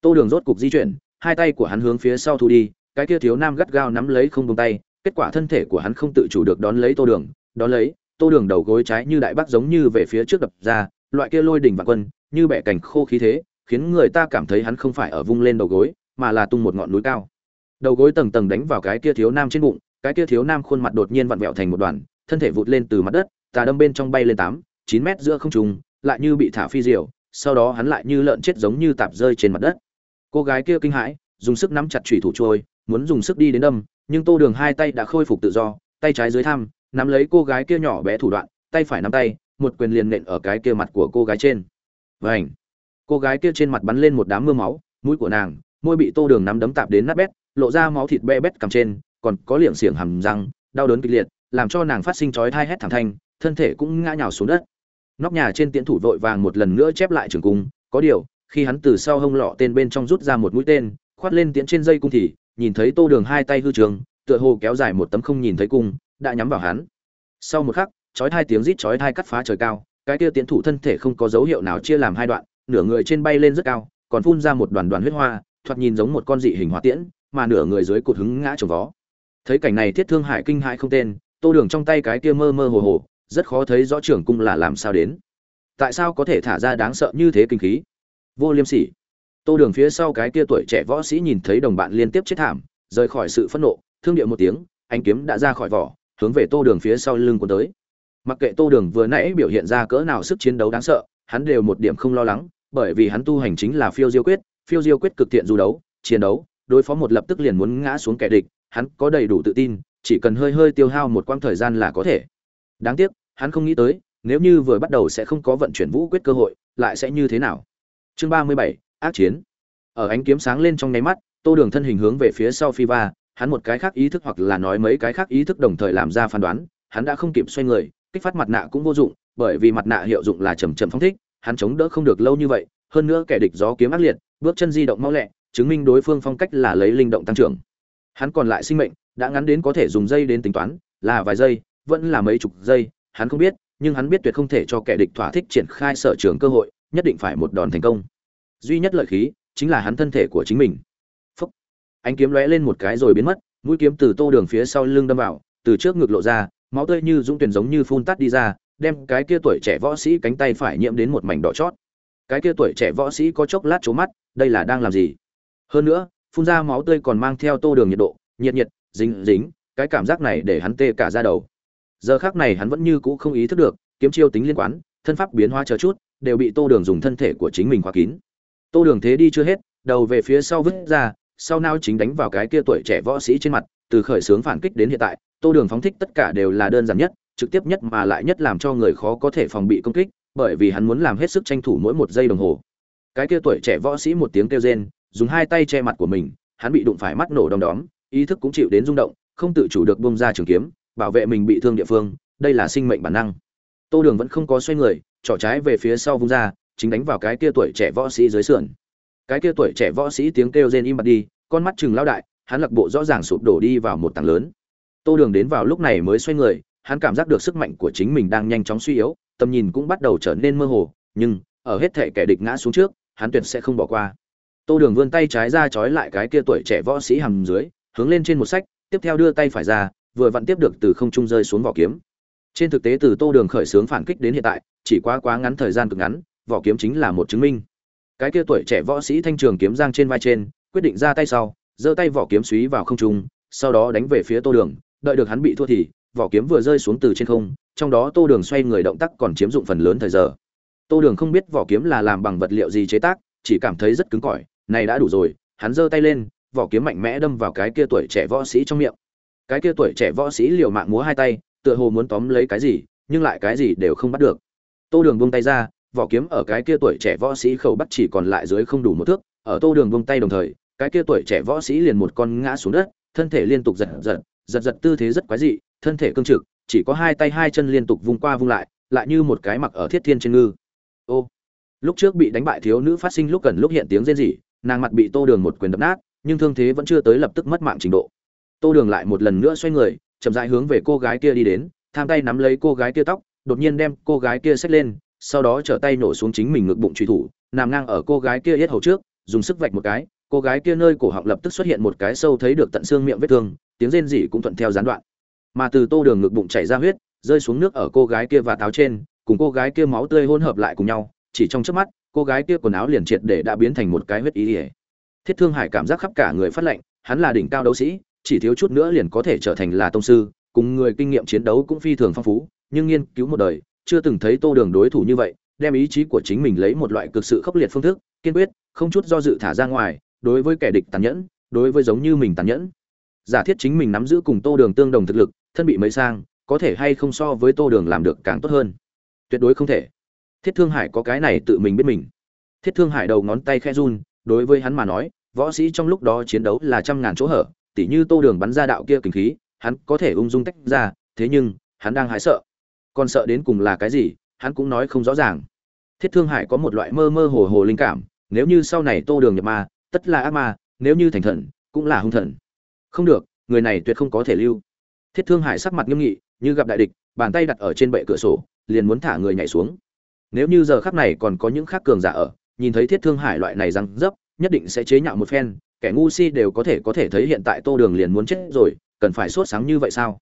Tô đường rốt cục di chuyển, hai tay của hắn hướng phía sau thu đi, cái kia thiếu nam gắt gao nắm lấy không buông tay, kết quả thân thể của hắn không tự chủ được đón lấy tô đường, đón lấy, tô đường đầu gối trái như đại bác giống như về phía trước đập ra, loại kia lôi đỉnh và quân, như bẻ cành khô khí thế khiến người ta cảm thấy hắn không phải ở vung lên đầu gối, mà là tung một ngọn núi cao. Đầu gối tầng tầng đánh vào cái kia thiếu nam trên bụng, cái kia thiếu nam khuôn mặt đột nhiên vặn vẹo thành một đoàn, thân thể vụt lên từ mặt đất, tà đâm bên trong bay lên tám, chín mét giữa không trung, lại như bị thả phi diều, sau đó hắn lại như lợn chết giống như tạp rơi trên mặt đất. Cô gái kia kinh hãi, dùng sức nắm chặt chủy thủ trôi, muốn dùng sức đi đến đâm, nhưng tô đường hai tay đã khôi phục tự do, tay trái dưới thăm nắm lấy cô gái kia nhỏ bé thủ đoạn, tay phải nắm tay, một quyền liền nện ở cái kia mặt của cô gái trên. Vảnh cô gái kia trên mặt bắn lên một đám mưa máu, mũi của nàng, môi bị tô đường nắm đấm tạp đến nát bét, lộ ra máu thịt be bét cầm trên, còn có liệng xiềng hầm răng, đau đớn kịch liệt, làm cho nàng phát sinh chói thai hét thảm thanh, thân thể cũng ngã nhào xuống đất. Nóc nhà trên tiễn thủ vội vàng một lần nữa chép lại trường cung, có điều, khi hắn từ sau hông lọ tên bên trong rút ra một mũi tên, khoát lên tiễn trên dây cung thì, nhìn thấy tô đường hai tay hư trường, tựa hồ kéo dài một tấm không nhìn thấy cung, đã nhắm vào hắn. Sau một khắc, chói thai tiếng rít chói thai cắt phá trời cao, cái kia tiễn thủ thân thể không có dấu hiệu nào chia làm hai đoạn nửa người trên bay lên rất cao, còn phun ra một đoàn đoàn huyết hoa, thoạt nhìn giống một con dị hình hỏa tiễn, mà nửa người dưới cột hứng ngã trồng vó. Thấy cảnh này thiết thương hải kinh hãi không tên, tô đường trong tay cái kia mơ mơ hồ hồ, rất khó thấy rõ trưởng cung là làm sao đến. Tại sao có thể thả ra đáng sợ như thế kinh khí? Vô liêm sỉ. Tô đường phía sau cái kia tuổi trẻ võ sĩ nhìn thấy đồng bạn liên tiếp chết thảm, rời khỏi sự phẫn nộ, thương điệu một tiếng anh kiếm đã ra khỏi vỏ, hướng về tô đường phía sau lưng cuốn tới. Mặc kệ tô đường vừa nãy biểu hiện ra cỡ nào sức chiến đấu đáng sợ, hắn đều một điểm không lo lắng bởi vì hắn tu hành chính là phiêu diêu quyết, phiêu diêu quyết cực thiện du đấu, chiến đấu, đối phó một lập tức liền muốn ngã xuống kẻ địch, hắn có đầy đủ tự tin, chỉ cần hơi hơi tiêu hao một quãng thời gian là có thể. Đáng tiếc, hắn không nghĩ tới, nếu như vừa bắt đầu sẽ không có vận chuyển vũ quyết cơ hội, lại sẽ như thế nào? Chương ba mươi bảy, ác chiến. Ở ánh kiếm sáng lên trong nháy mắt, tô đường thân hình hướng về phía sau phi va, hắn một cái khác ý thức hoặc là nói mấy cái khác ý thức đồng thời làm ra phán đoán, hắn đã không kịp xoay người, kích phát mặt nạ cũng vô dụng, bởi vì mặt nạ hiệu dụng là chậm chậm phóng thích hắn chống đỡ không được lâu như vậy, hơn nữa kẻ địch gió kiếm ác liệt, bước chân di động mau lẹ, chứng minh đối phương phong cách là lấy linh động tăng trưởng. Hắn còn lại sinh mệnh, đã ngắn đến có thể dùng dây đến tính toán, là vài giây, vẫn là mấy chục giây, hắn không biết, nhưng hắn biết tuyệt không thể cho kẻ địch thỏa thích triển khai sở trường cơ hội, nhất định phải một đòn thành công. Duy nhất lợi khí, chính là hắn thân thể của chính mình. Phúc. ánh kiếm lóe lên một cái rồi biến mất, mũi kiếm từ tô đường phía sau lưng đâm vào, từ trước ngực lộ ra, máu tươi như dũng tuyển giống như phun tắt đi ra đem cái kia tuổi trẻ võ sĩ cánh tay phải nhiễm đến một mảnh đỏ chót. Cái kia tuổi trẻ võ sĩ có chốc lát trố mắt, đây là đang làm gì? Hơn nữa, phun ra máu tươi còn mang theo tô đường nhiệt độ, nhiệt nhiệt, dính dính, cái cảm giác này để hắn tê cả ra đầu. Giờ khác này hắn vẫn như cũ không ý thức được, kiếm chiêu tính liên quan thân pháp biến hóa chờ chút, đều bị tô đường dùng thân thể của chính mình khóa kín. Tô đường thế đi chưa hết, đầu về phía sau vứt ra, sau nao chính đánh vào cái kia tuổi trẻ võ sĩ trên mặt, từ khởi xướng phản kích đến hiện tại, tô đường phóng thích tất cả đều là đơn giản nhất trực tiếp nhất mà lại nhất làm cho người khó có thể phòng bị công kích, bởi vì hắn muốn làm hết sức tranh thủ mỗi một giây đồng hồ. Cái kia tuổi trẻ võ sĩ một tiếng kêu rên, dùng hai tay che mặt của mình, hắn bị đụng phải mắt nổ đom đóm, ý thức cũng chịu đến rung động, không tự chủ được bung ra trường kiếm, bảo vệ mình bị thương địa phương, đây là sinh mệnh bản năng. Tô đường vẫn không có xoay người, trỏ trái về phía sau vung ra, chính đánh vào cái kia tuổi trẻ võ sĩ dưới sườn. Cái kia tuổi trẻ võ sĩ tiếng kêu rên im bặt đi, con mắt trừng lao đại, hắn lặc bộ rõ ràng sụp đổ đi vào một tảng lớn. Tô đường đến vào lúc này mới xoay người hắn cảm giác được sức mạnh của chính mình đang nhanh chóng suy yếu, tầm nhìn cũng bắt đầu trở nên mơ hồ, nhưng, ở hết thể kẻ địch ngã xuống trước, hắn tuyệt sẽ không bỏ qua. Tô đường vươn tay trái ra trói lại cái kia tuổi trẻ võ sĩ hầm dưới, hướng lên trên một sách, tiếp theo đưa tay phải ra, vừa vặn tiếp được từ không trung rơi xuống vỏ kiếm. Trên thực tế từ tô đường khởi xướng phản kích đến hiện tại, chỉ quá quá ngắn thời gian cực ngắn, vỏ kiếm chính là một chứng minh. Cái kia tuổi trẻ võ sĩ thanh trường kiếm giang trên vai trên, quyết định ra tay sau, giơ tay vỏ kiếm xúy vào không trung, sau đó đánh về phía tô đường, đợi được hắn bị thua thì vỏ kiếm vừa rơi xuống từ trên không, trong đó tô đường xoay người động tác còn chiếm dụng phần lớn thời giờ. Tô đường không biết vỏ kiếm là làm bằng vật liệu gì chế tác, chỉ cảm thấy rất cứng cỏi, này đã đủ rồi, hắn giơ tay lên, vỏ kiếm mạnh mẽ đâm vào cái kia tuổi trẻ võ sĩ trong miệng. Cái kia tuổi trẻ võ sĩ liều mạng múa hai tay, tựa hồ muốn tóm lấy cái gì, nhưng lại cái gì đều không bắt được. Tô đường buông tay ra, vỏ kiếm ở cái kia tuổi trẻ võ sĩ khẩu bắt chỉ còn lại dưới không đủ một thước, ở tô đường buông tay đồng thời, cái kia tuổi trẻ võ sĩ liền một con ngã xuống đất, thân thể liên tục giật giật giật giật tư thế rất quái dị thân thể cương trực, chỉ có hai tay hai chân liên tục vung qua vung lại lại như một cái mặc ở thiết thiên trên ngư. Ô, lúc trước bị đánh bại thiếu nữ phát sinh lúc gần lúc hiện tiếng rên rỉ, nàng mặt bị tô đường một quyền đập nát, nhưng thương thế vẫn chưa tới lập tức mất mạng trình độ. Tô đường lại một lần nữa xoay người, chậm rãi hướng về cô gái kia đi đến, tham tay nắm lấy cô gái kia tóc, đột nhiên đem cô gái kia xách lên, sau đó trở tay nổ xuống chính mình ngực bụng truy thủ, nằm ngang ở cô gái kia hết hầu trước, dùng sức vạch một cái, cô gái kia nơi cổ họng lập tức xuất hiện một cái sâu thấy được tận xương miệng vết thương, tiếng rên rỉ cũng thuận theo gián đoạn mà từ tô đường ngực bụng chảy ra huyết, rơi xuống nước ở cô gái kia và táo trên, cùng cô gái kia máu tươi hỗn hợp lại cùng nhau, chỉ trong chớp mắt, cô gái kia quần áo liền triệt để đã biến thành một cái huyết ý ỉa thiết thương hải cảm giác khắp cả người phát lệnh hắn là đỉnh cao đấu sĩ, chỉ thiếu chút nữa liền có thể trở thành là tông sư, cùng người kinh nghiệm chiến đấu cũng phi thường phong phú, nhưng nghiên cứu một đời, chưa từng thấy tô đường đối thủ như vậy, đem ý chí của chính mình lấy một loại cực sự khốc liệt phương thức, kiên quyết, không chút do dự thả ra ngoài, đối với kẻ địch tàn nhẫn, đối với giống như mình tàn nhẫn. Giả thiết chính mình nắm giữ cùng tô đường tương đồng thực lực thân bị mấy sang, có thể hay không so với tô đường làm được càng tốt hơn? Tuyệt đối không thể. Thiết thương hải có cái này tự mình biết mình. Thiết thương hải đầu ngón tay khe run, đối với hắn mà nói, võ sĩ trong lúc đó chiến đấu là trăm ngàn chỗ hở, tỉ như tô đường bắn ra đạo kia kình khí, hắn có thể ung dung tách ra, thế nhưng, hắn đang hái sợ. Còn sợ đến cùng là cái gì, hắn cũng nói không rõ ràng. Thiết thương hải có một loại mơ mơ hồ hồ linh cảm, nếu như sau này tô đường nhập ma, tất là ác ma, nếu như thành thần, cũng là hung thần. Không được, người này tuyệt không có thể lưu thiết thương hải sắc mặt nghiêm nghị, như gặp đại địch, bàn tay đặt ở trên bệ cửa sổ, liền muốn thả người nhảy xuống. Nếu như giờ khắc này còn có những khác cường giả ở, nhìn thấy thiết thương hải loại này răng dấp, nhất định sẽ chế nhạo một phen, kẻ ngu si đều có thể có thể thấy hiện tại tô đường liền muốn chết rồi, cần phải sốt sáng như vậy sao?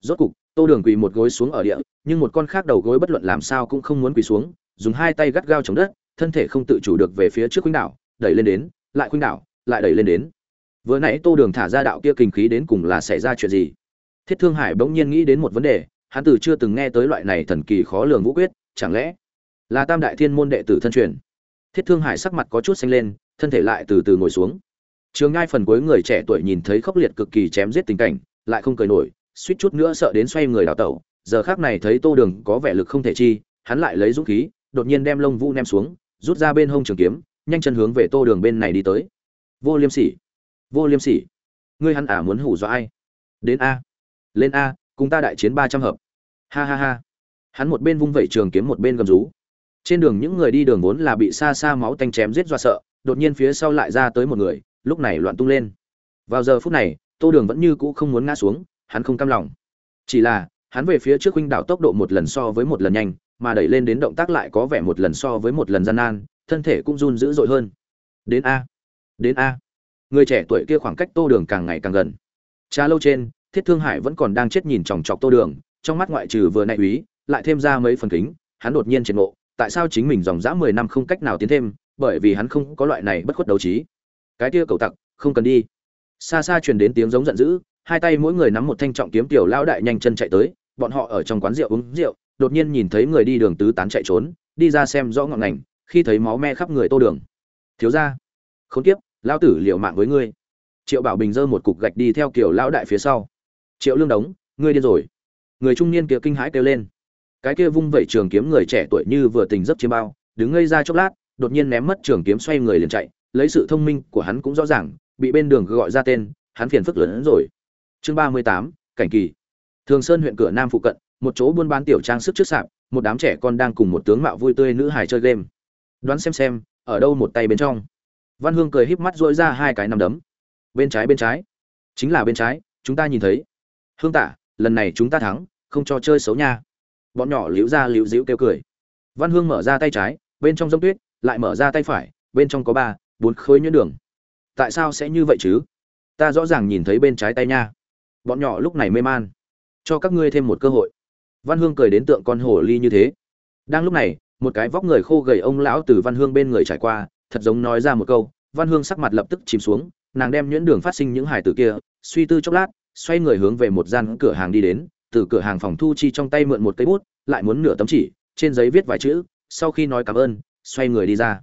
Rốt cục, tô đường quỳ một gối xuống ở địa, nhưng một con khác đầu gối bất luận làm sao cũng không muốn quỳ xuống, dùng hai tay gắt gao chống đất, thân thể không tự chủ được về phía trước khuynh đảo, đẩy lên đến, lại khuynh đảo, lại đẩy lên đến. Vừa nãy tô đường thả ra đạo kia kinh khí đến cùng là xảy ra chuyện gì? Thiết thương hải bỗng nhiên nghĩ đến một vấn đề, hắn từ chưa từng nghe tới loại này thần kỳ khó lường vũ quyết, chẳng lẽ là tam đại thiên môn đệ tử thân truyền? Thiết thương hải sắc mặt có chút xanh lên, thân thể lại từ từ ngồi xuống. Trường ngai phần cuối người trẻ tuổi nhìn thấy khốc liệt cực kỳ chém giết tình cảnh, lại không cười nổi, suýt chút nữa sợ đến xoay người đào tẩu. Giờ khắc này thấy tô đường có vẻ lực không thể chi, hắn lại lấy dũng khí, đột nhiên đem lông vũ ném xuống, rút ra bên hông trường kiếm, nhanh chân hướng về tô đường bên này đi tới. Vô liêm sỉ! Vô liêm sỉ! Ngươi hắn ả muốn hù dọa ai? Đến a! Lên a, cùng ta đại chiến ba trăm hợp. Ha ha ha. Hắn một bên vung vẩy trường kiếm một bên gầm rú. Trên đường những người đi đường vốn là bị xa xa máu tanh chém giết do sợ, đột nhiên phía sau lại ra tới một người, lúc này loạn tung lên. Vào giờ phút này, tô đường vẫn như cũ không muốn ngã xuống, hắn không cam lòng. Chỉ là, hắn về phía trước huynh đảo tốc độ một lần so với một lần nhanh, mà đẩy lên đến động tác lại có vẻ một lần so với một lần gian nan, thân thể cũng run dữ dội hơn. Đến a. Đến a. Người trẻ tuổi kia khoảng cách tô đường càng ngày càng gần. Cha lâu trên thiết thương hải vẫn còn đang chết nhìn chòng chọc tô đường, trong mắt ngoại trừ vừa nại úy, lại thêm ra mấy phần kính, hắn đột nhiên triệt ngộ, tại sao chính mình dòng dã mười năm không cách nào tiến thêm, bởi vì hắn không có loại này bất khuất đấu trí. Cái kia cầu tặc, không cần đi. Xa xa truyền đến tiếng giống giận dữ, hai tay mỗi người nắm một thanh trọng kiếm tiểu lão đại nhanh chân chạy tới, bọn họ ở trong quán rượu uống rượu, đột nhiên nhìn thấy người đi đường tứ tán chạy trốn, đi ra xem rõ ngọn ngành, khi thấy máu me khắp người tô đường. Thiếu ra khốn kiếp, lão tử liệu mạng với ngươi. Triệu bảo bình giơ một cục gạch đi theo kiểu lão đại phía sau triệu lương đống ngươi điên rồi. Người trung niên kia kinh hãi kêu lên. Cái kia vung vẩy trường kiếm người trẻ tuổi như vừa tình giấc chiêm bao, đứng ngây ra chốc lát, đột nhiên ném mất trường kiếm xoay người liền chạy, lấy sự thông minh của hắn cũng rõ ràng, bị bên đường gọi ra tên, hắn phiền phức lớn hơn rồi. Chương ba mươi tám, cảnh kỳ. Thường sơn huyện cửa nam phụ cận, một chỗ buôn bán tiểu trang sức trước sạp, một đám trẻ con đang cùng một tướng mạo vui tươi nữ hài chơi game. Đoán xem xem, ở đâu một tay bên trong. Văn hương cười híp mắt dỗi ra hai cái nằm đấm. Bên trái bên trái. Chính là bên trái, chúng ta nhìn thấy hương tả, lần này chúng ta thắng, không cho chơi xấu nha. Bọn nhỏ liễu ra liễu dĩu kêu cười. Văn hương mở ra tay trái, bên trong giống tuyết, lại mở ra tay phải, bên trong có ba, bốn khối nhuyễn đường. Tại sao sẽ như vậy chứ? Ta rõ ràng nhìn thấy bên trái tay nha. Bọn nhỏ lúc này mê man. Cho các ngươi thêm một cơ hội. Văn hương cười đến tượng con hổ ly như thế. Đang lúc này, một cái vóc người khô gầy ông lão từ văn hương bên người trải qua, thật giống nói ra một câu, văn hương sắc mặt lập tức chìm xuống, nàng đem nhuyễn đường phát sinh những hải tử kia, suy tư chốc lát xoay người hướng về một gian cửa hàng đi đến, từ cửa hàng phòng thu chi trong tay mượn một cây bút, lại muốn nửa tấm chỉ, trên giấy viết vài chữ, sau khi nói cảm ơn, xoay người đi ra.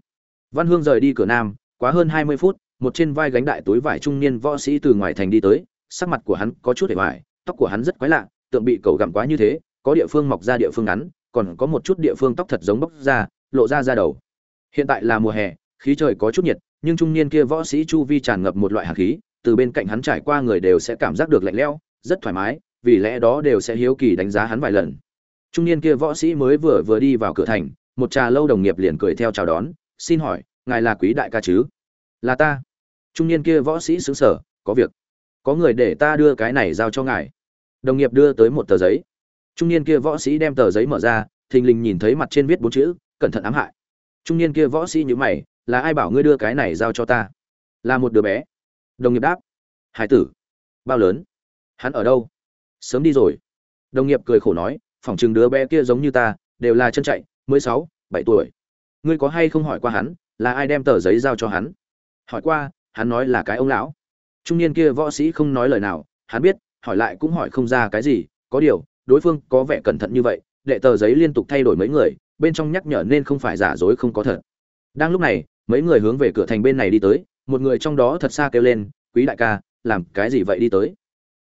Văn hương rời đi cửa nam, quá hơn hai mươi phút, một trên vai gánh đại túi vải trung niên võ sĩ từ ngoài thành đi tới, sắc mặt của hắn có chút để vải tóc của hắn rất quái lạ, tượng bị cầu gặm quá như thế, có địa phương mọc ra địa phương ngắn, còn có một chút địa phương tóc thật giống bóc ra, lộ ra ra đầu. Hiện tại là mùa hè, khí trời có chút nhiệt, nhưng trung niên kia võ sĩ chu vi tràn ngập một loại hàn khí từ bên cạnh hắn trải qua người đều sẽ cảm giác được lạnh lẽo, rất thoải mái, vì lẽ đó đều sẽ hiếu kỳ đánh giá hắn vài lần. Trung niên kia võ sĩ mới vừa vừa đi vào cửa thành, một trà lâu đồng nghiệp liền cười theo chào đón, xin hỏi, ngài là quý đại ca chứ? Là ta. Trung niên kia võ sĩ sững sở có việc. Có người để ta đưa cái này giao cho ngài. Đồng nghiệp đưa tới một tờ giấy. Trung niên kia võ sĩ đem tờ giấy mở ra, thình lình nhìn thấy mặt trên viết bốn chữ, cẩn thận ám hại. Trung niên kia võ sĩ nhíu mày, là ai bảo ngươi đưa cái này giao cho ta? Là một đứa bé đồng nghiệp đáp. Hải tử. Bao lớn? Hắn ở đâu? Sớm đi rồi. Đồng nghiệp cười khổ nói phỏng chừng đứa bé kia giống như ta, đều là chân chạy mới sáu, bảy tuổi. Ngươi có hay không hỏi qua hắn, là ai đem tờ giấy giao cho hắn? Hỏi qua, hắn nói là cái ông lão. Trung niên kia võ sĩ không nói lời nào, hắn biết, hỏi lại cũng hỏi không ra cái gì, có điều, đối phương có vẻ cẩn thận như vậy, đệ tờ giấy liên tục thay đổi mấy người, bên trong nhắc nhở nên không phải giả dối không có thật. Đang lúc này, mấy người hướng về cửa thành bên này đi tới một người trong đó thật xa kêu lên, quý đại ca, làm cái gì vậy đi tới?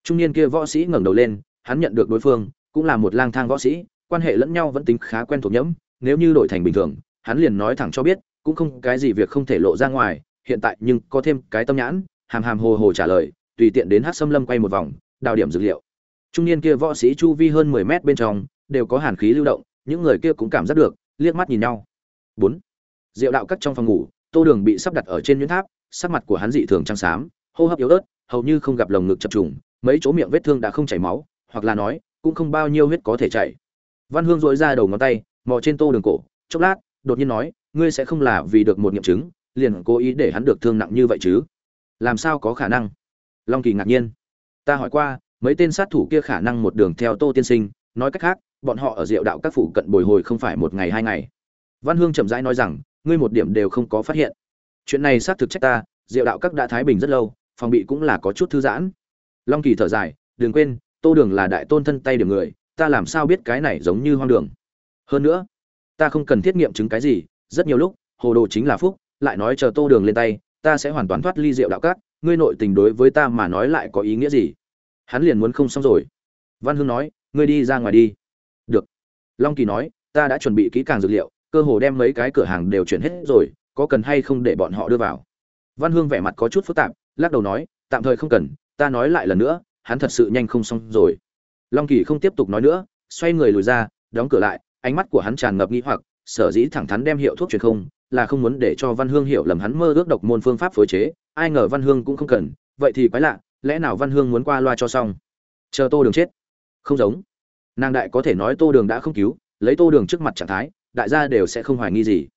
Trung niên kia võ sĩ ngẩng đầu lên, hắn nhận được đối phương, cũng là một lang thang võ sĩ, quan hệ lẫn nhau vẫn tính khá quen thuộc nhẫm, nếu như đổi thành bình thường, hắn liền nói thẳng cho biết, cũng không cái gì việc không thể lộ ra ngoài, hiện tại nhưng có thêm cái tâm nhãn, hàm hàm hồ hồ trả lời, tùy tiện đến hát xâm lâm quay một vòng, đào điểm dược liệu. Trung niên kia võ sĩ chu vi hơn mười mét bên trong, đều có hàn khí lưu động, những người kia cũng cảm giác được, liếc mắt nhìn nhau. Bốn. Diệu đạo cắt trong phòng ngủ, tô đường bị sắp đặt ở trên nhuyễn tháp sắc mặt của hắn dị thường trắng xám, hô hấp yếu ớt, hầu như không gặp lồng ngực chập trùng, mấy chỗ miệng vết thương đã không chảy máu, hoặc là nói, cũng không bao nhiêu huyết có thể chảy. Văn hương dội ra đầu ngón tay, mò trên tô đường cổ, chốc lát, đột nhiên nói, ngươi sẽ không là vì được một nghiệm chứng, liền cố ý để hắn được thương nặng như vậy chứ? Làm sao có khả năng? Long kỳ ngạc nhiên. Ta hỏi qua, mấy tên sát thủ kia khả năng một đường theo tô tiên sinh, nói cách khác, bọn họ ở diệu đạo các phủ cận bồi hồi không phải một ngày hai ngày. Văn hương chậm rãi nói rằng, ngươi một điểm đều không có phát hiện chuyện này xác thực trách ta, diệu đạo các đã thái bình rất lâu, phòng bị cũng là có chút thư giãn. Long kỳ thở dài, đừng quên, tô đường là đại tôn thân tay điểm người, ta làm sao biết cái này giống như hoang đường? Hơn nữa, ta không cần thiết nghiệm chứng cái gì, rất nhiều lúc, hồ đồ chính là phúc, lại nói chờ tô đường lên tay, ta sẽ hoàn toàn thoát ly diệu đạo các, ngươi nội tình đối với ta mà nói lại có ý nghĩa gì? Hắn liền muốn không xong rồi. Văn hương nói, ngươi đi ra ngoài đi. Được. Long kỳ nói, ta đã chuẩn bị kỹ càng dược liệu, cơ hồ đem mấy cái cửa hàng đều chuyển hết rồi có cần hay không để bọn họ đưa vào. Văn hương vẻ mặt có chút phức tạp, lắc đầu nói, tạm thời không cần, ta nói lại lần nữa, hắn thật sự nhanh không xong rồi. Long kỳ không tiếp tục nói nữa, xoay người lùi ra, đóng cửa lại, ánh mắt của hắn tràn ngập nghi hoặc, sở dĩ thẳng thắn đem hiệu thuốc truyền không, là không muốn để cho văn hương hiểu lầm hắn mơ ước độc môn phương pháp phối chế, ai ngờ văn hương cũng không cần, vậy thì quái lạ, lẽ nào văn hương muốn qua loa cho xong? Chờ tô đường chết. Không giống. Nàng đại có thể nói tô đường đã không cứu, lấy tô đường trước mặt trạng thái, đại gia đều sẽ không hoài nghi gì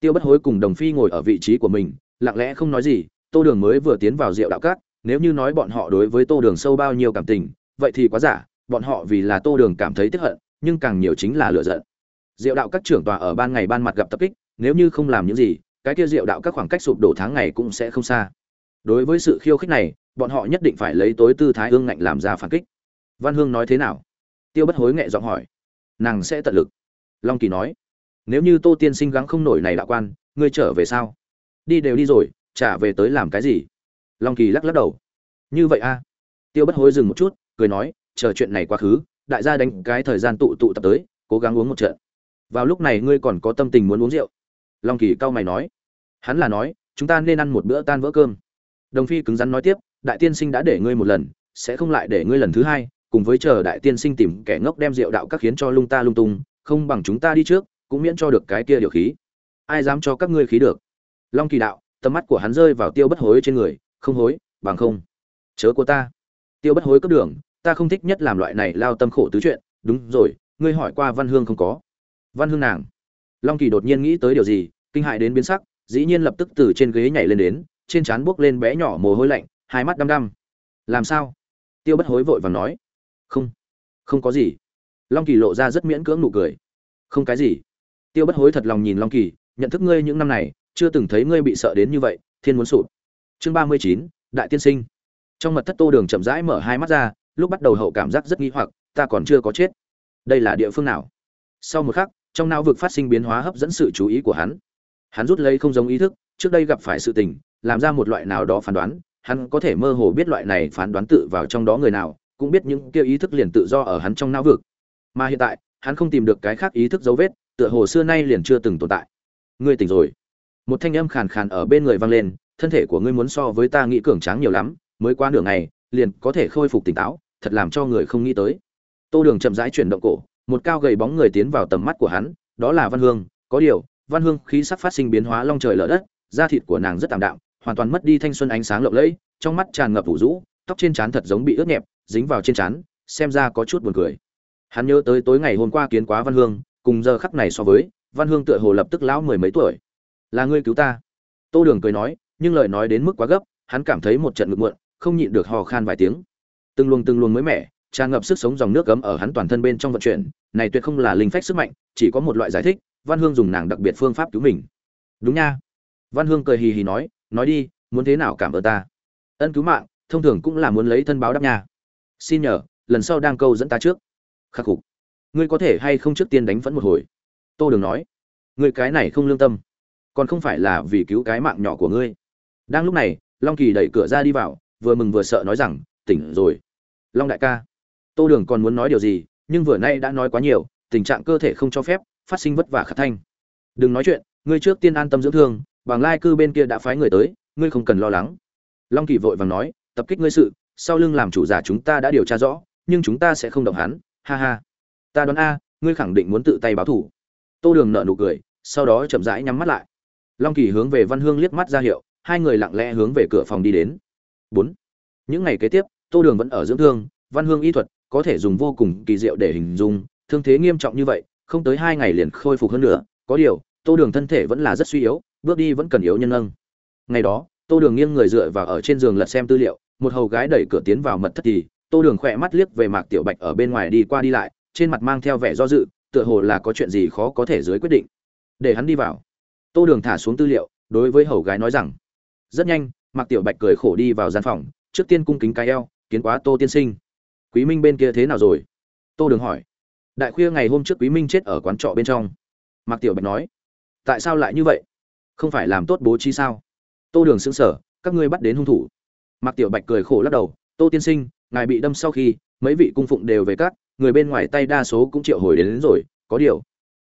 tiêu bất hối cùng đồng phi ngồi ở vị trí của mình, lặng lẽ không nói gì, tô đường mới vừa tiến vào rượu đạo cát, nếu như nói bọn họ đối với tô đường sâu bao nhiêu cảm tình, vậy thì quá giả, bọn họ vì là tô đường cảm thấy tức hận, nhưng càng nhiều chính là lựa giận. Diệu đạo các trưởng tòa ở ban ngày ban mặt gặp tập kích, nếu như không làm những gì, cái kia diệu đạo các khoảng cách sụp đổ tháng ngày cũng sẽ không xa. Đối với sự khiêu khích này, bọn họ nhất định phải lấy tối tư thái ương ngạnh làm ra phản kích. Văn hương nói thế nào? Tiêu bất hối nghệ giọng hỏi. Nàng sẽ tận lực. Long kỳ nói nếu như tô tiên sinh gắng không nổi này đạo quan, ngươi trở về sao? Đi đều đi rồi, trả về tới làm cái gì? Long kỳ lắc lắc đầu. Như vậy a. Tiêu bất hối dừng một chút, cười nói, chờ chuyện này quá khứ, đại gia đánh cái thời gian tụ tụ tập tới, cố gắng uống một trận. Vào lúc này ngươi còn có tâm tình muốn uống rượu. Long kỳ cau mày nói. Hắn là nói, chúng ta nên ăn một bữa tan vỡ cơm. Đồng phi cứng rắn nói tiếp, đại tiên sinh đã để ngươi một lần, sẽ không lại để ngươi lần thứ hai, cùng với chờ đại tiên sinh tìm kẻ ngốc đem rượu đạo các khiến cho lung ta lung tung, không bằng chúng ta đi trước cũng miễn cho được cái kia điều khí. Ai dám cho các ngươi khí được? Long kỳ đạo, tầm mắt của hắn rơi vào tiêu bất hối trên người, không hối, bằng không. Chớ của ta. Tiêu bất hối cấp đường, ta không thích nhất làm loại này lao tâm khổ tứ chuyện. Đúng rồi, ngươi hỏi qua văn hương không có? Văn hương nàng. Long kỳ đột nhiên nghĩ tới điều gì, kinh hại đến biến sắc, dĩ nhiên lập tức từ trên ghế nhảy lên đến, trên trán buốc lên bé nhỏ mồ hôi lạnh, hai mắt đăm đăm. Làm sao? Tiêu bất hối vội vàng nói. Không không có gì. Long kỳ lộ ra rất miễn cưỡng nụ cười. Không cái gì tiêu bất hối thật lòng nhìn long kỳ, nhận thức ngươi những năm này, chưa từng thấy ngươi bị sợ đến như vậy, thiên muốn sụp. Chương ba mươi chín, đại tiên sinh. Trong mật thất tô đường chậm rãi mở hai mắt ra, lúc bắt đầu hậu cảm giác rất nghi hoặc, ta còn chưa có chết. Đây là địa phương nào? Sau một khắc, trong não vực phát sinh biến hóa hấp dẫn sự chú ý của hắn. Hắn rút lấy không giống ý thức, trước đây gặp phải sự tình, làm ra một loại nào đó phán đoán, hắn có thể mơ hồ biết loại này phán đoán tự vào trong đó người nào, cũng biết những kia ý thức liền tự do ở hắn trong não vực. Mà hiện tại, hắn không tìm được cái khác ý thức dấu vết tựa hồ xưa nay liền chưa từng tồn tại. Ngươi tỉnh rồi. Một thanh âm khàn khàn ở bên người vang lên, thân thể của ngươi muốn so với ta nghĩ cường tráng nhiều lắm, mới qua nửa ngày, liền có thể khôi phục tỉnh táo, thật làm cho người không nghĩ tới. Tô đường chậm rãi chuyển động cổ, một cao gầy bóng người tiến vào tầm mắt của hắn, đó là văn hương. Có điều, văn hương khí sắc phát sinh biến hóa long trời lở đất, da thịt của nàng rất tạm đạm, hoàn toàn mất đi thanh xuân ánh sáng lộng lẫy, trong mắt tràn ngập vũ rũ tóc trên trán thật giống bị ướt nhẹp, dính vào trên trán, xem ra có chút buồn cười. Hắn nhớ tới tối ngày hôm qua kiến quá văn hương cùng giờ khắc này so với, văn hương tựa hồ lập tức lão mười mấy tuổi. Là ngươi cứu ta? Tô đường cười nói, nhưng lời nói đến mức quá gấp, hắn cảm thấy một trận ngực muộn, không nhịn được hò khan vài tiếng. Từng luồng từng luồng mới mẻ, tràn ngập sức sống dòng nước gấm ở hắn toàn thân bên trong vận chuyển, này tuyệt không là linh phách sức mạnh, chỉ có một loại giải thích, văn hương dùng nàng đặc biệt phương pháp cứu mình. Đúng nha. Văn hương cười hì hì nói nói đi, muốn thế nào cảm ơn ta? Ân cứu mạng, thông thường cũng là muốn lấy thân báo đáp nha. Xin nhờ, lần sau đang câu dẫn ta trước. Khắc phục ngươi có thể hay không trước tiên đánh vẫn một hồi? Tô đường nói. Ngươi cái này không lương tâm. Còn không phải là vì cứu cái mạng nhỏ của ngươi. Đang lúc này, long kỳ đẩy cửa ra đi vào, vừa mừng vừa sợ nói rằng, tỉnh rồi. Long đại ca. Tô đường còn muốn nói điều gì, nhưng vừa nay đã nói quá nhiều, tình trạng cơ thể không cho phép, phát sinh vất vả khả thanh. Đừng nói chuyện, ngươi trước tiên an tâm dưỡng thương, bằng lai cư bên kia đã phái người tới, ngươi không cần lo lắng. Long kỳ vội vàng nói, tập kích ngươi sự, sau lưng làm chủ giả chúng ta đã điều tra rõ, nhưng chúng ta sẽ không động hắn. Ha ha ta đoán a, ngươi khẳng định muốn tự tay báo thủ. Tô đường nợ nụ cười, sau đó chậm rãi nhắm mắt lại. Long kỳ hướng về văn hương liếc mắt ra hiệu, hai người lặng lẽ hướng về cửa phòng đi đến. Bốn. Những ngày kế tiếp, tô đường vẫn ở dưỡng thương, văn hương y thuật có thể dùng vô cùng kỳ diệu để hình dung, thương thế nghiêm trọng như vậy, không tới hai ngày liền khôi phục hơn nữa. Có điều, tô đường thân thể vẫn là rất suy yếu, bước đi vẫn cần yếu nhân nâng. Ngày đó, tô đường nghiêng người dựa vào ở trên giường lật xem tư liệu, một hầu gái đẩy cửa tiến vào mật thất thì, tô đường khỏe mắt liếc về mạc tiểu bạch ở bên ngoài đi qua đi lại trên mặt mang theo vẻ do dự, tựa hồ là có chuyện gì khó có thể dưới quyết định. Để hắn đi vào. Tô đường thả xuống tư liệu, đối với hầu gái nói rằng, rất nhanh. Mạc tiểu bạch cười khổ đi vào gian phòng, trước tiên cung kính cái eo, kiến quá tô tiên sinh. Quý minh bên kia thế nào rồi? Tô đường hỏi. Đại khuya ngày hôm trước quý minh chết ở quán trọ bên trong. Mạc tiểu bạch nói. Tại sao lại như vậy? Không phải làm tốt bố trí sao? Tô đường xứng sở các ngươi bắt đến hung thủ. Mạc tiểu bạch cười khổ lắc đầu, tô tiên sinh, ngài bị đâm sau khi, mấy vị cung phụng đều về các người bên ngoài tay đa số cũng triệu hồi đến, đến rồi có điều.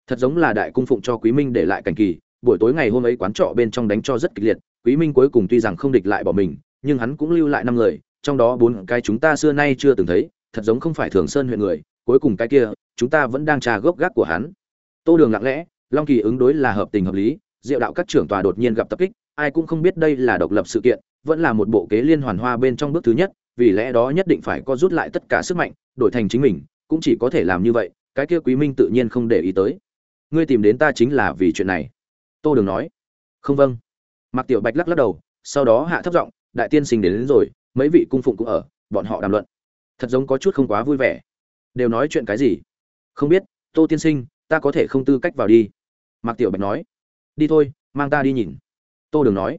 Thật giống là đại cung phụng cho quý minh để lại cảnh kỳ buổi tối ngày hôm ấy quán trọ bên trong đánh cho rất kịch liệt quý minh cuối cùng tuy rằng không địch lại bỏ mình nhưng hắn cũng lưu lại năm người trong đó bốn cái chúng ta xưa nay chưa từng thấy thật giống không phải thường sơn huyện người cuối cùng cái kia chúng ta vẫn đang trà gốc gác của hắn. Tô đường lặng lẽ long kỳ ứng đối là hợp tình hợp lý diệu đạo các trưởng tòa đột nhiên gặp tập kích ai cũng không biết đây là độc lập sự kiện vẫn là một bộ kế liên hoàn hoa bên trong bước thứ nhất vì lẽ đó nhất định phải có rút lại tất cả sức mạnh đổi thành chính mình cũng chỉ có thể làm như vậy cái kia quý minh tự nhiên không để ý tới. Ngươi tìm đến ta chính là vì chuyện này. Tô đường nói. Không vâng. Mạc tiểu bạch lắc lắc đầu sau đó hạ thấp giọng đại tiên sinh đến, đến rồi mấy vị cung phụng cũng ở bọn họ đàm luận. Thật giống có chút không quá vui vẻ. Đều nói chuyện cái gì? Không biết tô tiên sinh ta có thể không tư cách vào đi. Mạc tiểu bạch nói. Đi thôi mang ta đi nhìn. Tô đường nói.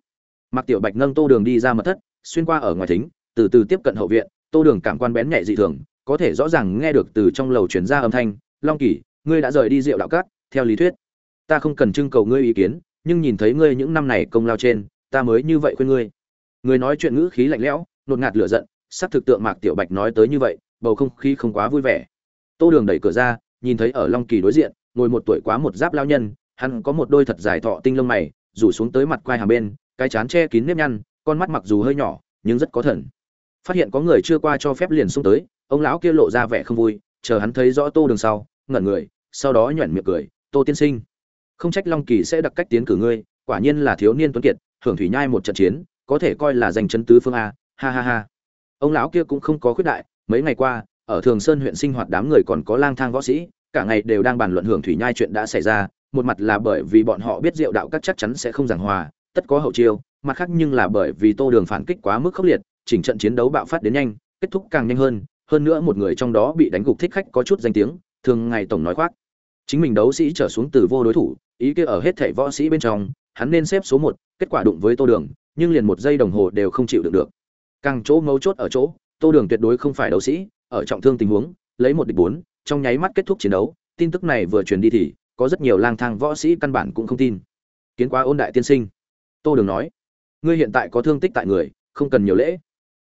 Mạc tiểu bạch nâng tô đường đi ra mật thất xuyên qua ở ngoài thính từ từ tiếp cận hậu viện tô đường cảm quan bén nhạy dị thường có thể rõ ràng nghe được từ trong lầu chuyển ra âm thanh, long kỳ, ngươi đã rời đi rượu đạo cát, theo lý thuyết, ta không cần trưng cầu ngươi ý kiến, nhưng nhìn thấy ngươi những năm này công lao trên, ta mới như vậy khuyên ngươi. Người nói chuyện ngữ khí lạnh lẽo, nột ngạt lửa giận, sắc thực tượng mạc tiểu bạch nói tới như vậy, bầu không khí không quá vui vẻ. Tô đường đẩy cửa ra, nhìn thấy ở long kỳ đối diện, ngồi một tuổi quá một giáp lao nhân, hắn có một đôi thật dài thọ tinh lông mày, rủ xuống tới mặt quai hàng bên, cái chán che kín nếp nhăn, con mắt mặc dù hơi nhỏ, nhưng rất có thần. Phát hiện có người chưa qua cho phép liền xuống tới ông lão kia lộ ra vẻ không vui, chờ hắn thấy rõ tô đường sau, ngẩn người, sau đó nhoẻn miệng cười, tô tiên sinh, không trách long kỳ sẽ đặc cách tiến cử ngươi, quả nhiên là thiếu niên tuấn kiệt, hưởng thủy nhai một trận chiến, có thể coi là giành chân tứ phương a, ha ha ha. Ông lão kia cũng không có khuyết đại, mấy ngày qua, ở thường sơn huyện sinh hoạt đám người còn có lang thang võ sĩ, cả ngày đều đang bàn luận hưởng thủy nhai chuyện đã xảy ra, một mặt là bởi vì bọn họ biết diệu đạo các chắc chắn sẽ không giảng hòa, tất có hậu chiêu, mặt khác nhưng là bởi vì tô đường phản kích quá mức khốc liệt, chỉnh trận chiến đấu bạo phát đến nhanh, kết thúc càng nhanh hơn hơn nữa một người trong đó bị đánh gục thích khách có chút danh tiếng, thường ngày tổng nói khoác. Chính mình đấu sĩ trở xuống từ vô đối thủ, ý kia ở hết thảy võ sĩ bên trong, hắn nên xếp số một, kết quả đụng với tô đường, nhưng liền một giây đồng hồ đều không chịu được được. Càng chỗ mấu chốt ở chỗ, tô đường tuyệt đối không phải đấu sĩ, ở trọng thương tình huống, lấy một địch bốn, trong nháy mắt kết thúc chiến đấu, tin tức này vừa truyền đi thì, có rất nhiều lang thang võ sĩ căn bản cũng không tin. Kiến quá ôn đại tiên sinh. Tô đường nói, ngươi hiện tại có thương tích tại người, không cần nhiều lễ.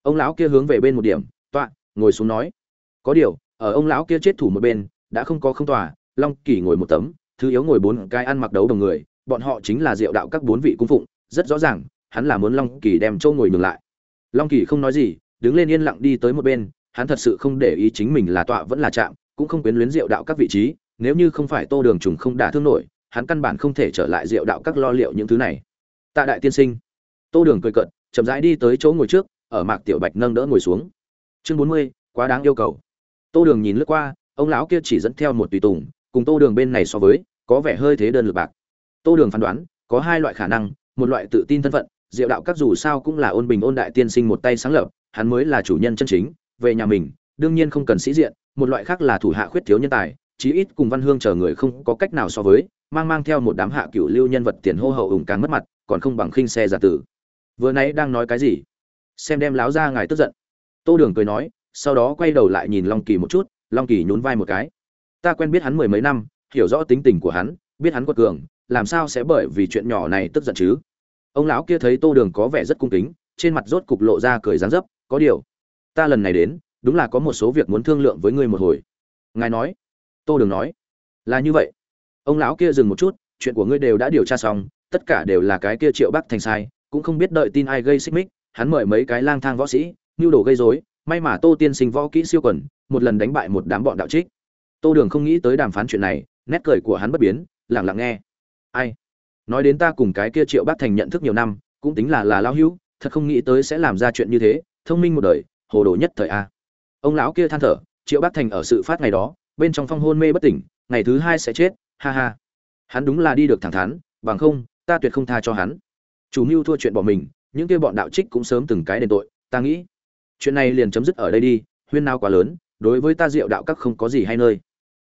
Ông lão kia hướng về bên một điểm ngồi xuống nói, có điều, ở ông lão kia chết thủ một bên, đã không có không tòa, long kỳ ngồi một tấm, thứ yếu ngồi bốn cái ăn mặc đấu đồng người, bọn họ chính là diệu đạo các bốn vị cung phụng, rất rõ ràng, hắn là muốn long kỳ đem châu ngồi ngừng lại. Long kỳ không nói gì, đứng lên yên lặng đi tới một bên, hắn thật sự không để ý chính mình là tọa vẫn là chạm cũng không quyến luyến diệu đạo các vị trí, nếu như không phải tô đường trùng không đả thương nổi, hắn căn bản không thể trở lại diệu đạo các lo liệu những thứ này. Tạ đại tiên sinh, tô đường cười cận chậm rãi đi tới chỗ ngồi trước, ở mạc tiểu bạch nâng đỡ ngồi xuống chương bốn mươi, quá đáng yêu cầu. Tô đường nhìn lướt qua, ông lão kia chỉ dẫn theo một tùy tùng, cùng tô đường bên này so với, có vẻ hơi thế đơn lực bạc. Tô đường phán đoán, có hai loại khả năng, một loại tự tin thân phận, diệu đạo các dù sao cũng là ôn bình ôn đại tiên sinh một tay sáng lập, hắn mới là chủ nhân chân chính, về nhà mình, đương nhiên không cần sĩ diện, một loại khác là thủ hạ khuyết thiếu nhân tài, chí ít cùng văn hương chờ người không có cách nào so với, mang mang theo một đám hạ cựu lưu nhân vật tiền hô hậu ủng càng mất mặt, còn không bằng khinh xe giả tử. Vừa nãy đang nói cái gì? Xem đem láo ra ngài tức giận tô đường cười nói, sau đó quay đầu lại nhìn long kỳ một chút, long kỳ nhún vai một cái. Ta quen biết hắn mười mấy năm, hiểu rõ tính tình của hắn, biết hắn quật cường, làm sao sẽ bởi vì chuyện nhỏ này tức giận chứ? Ông lão kia thấy tô đường có vẻ rất cung kính, trên mặt rốt cục lộ ra cười dáng dấp, có điều, ta lần này đến, đúng là có một số việc muốn thương lượng với ngươi một hồi. Ngài nói. Tô đường nói. Là như vậy. Ông lão kia dừng một chút, chuyện của ngươi đều đã điều tra xong, tất cả đều là cái kia triệu bắc thành sai, cũng không biết đợi tin ai gây xích mích, hắn mời mấy cái lang thang võ sĩ nhu đồ gây rối, may mà tô tiên sinh võ kỹ siêu quần, một lần đánh bại một đám bọn đạo trích. Tô đường không nghĩ tới đàm phán chuyện này, nét cười của hắn bất biến lẳng lặng nghe. Ai? Nói đến ta cùng cái kia triệu bác thành nhận thức nhiều năm, cũng tính là là lão hữu, thật không nghĩ tới sẽ làm ra chuyện như thế, thông minh một đời, hồ đồ nhất thời a. Ông lão kia than thở, triệu bác thành ở sự phát ngày đó, bên trong phong hôn mê bất tỉnh, ngày thứ hai sẽ chết, ha ha. Hắn đúng là đi được thẳng thắn, bằng không, ta tuyệt không tha cho hắn. Chủ mưu thua chuyện bỏ mình, những kia bọn đạo trích cũng sớm từng cái đền tội, ta nghĩ chuyện này liền chấm dứt ở đây đi, huyên nao quá lớn, đối với ta diệu đạo các không có gì hay nơi.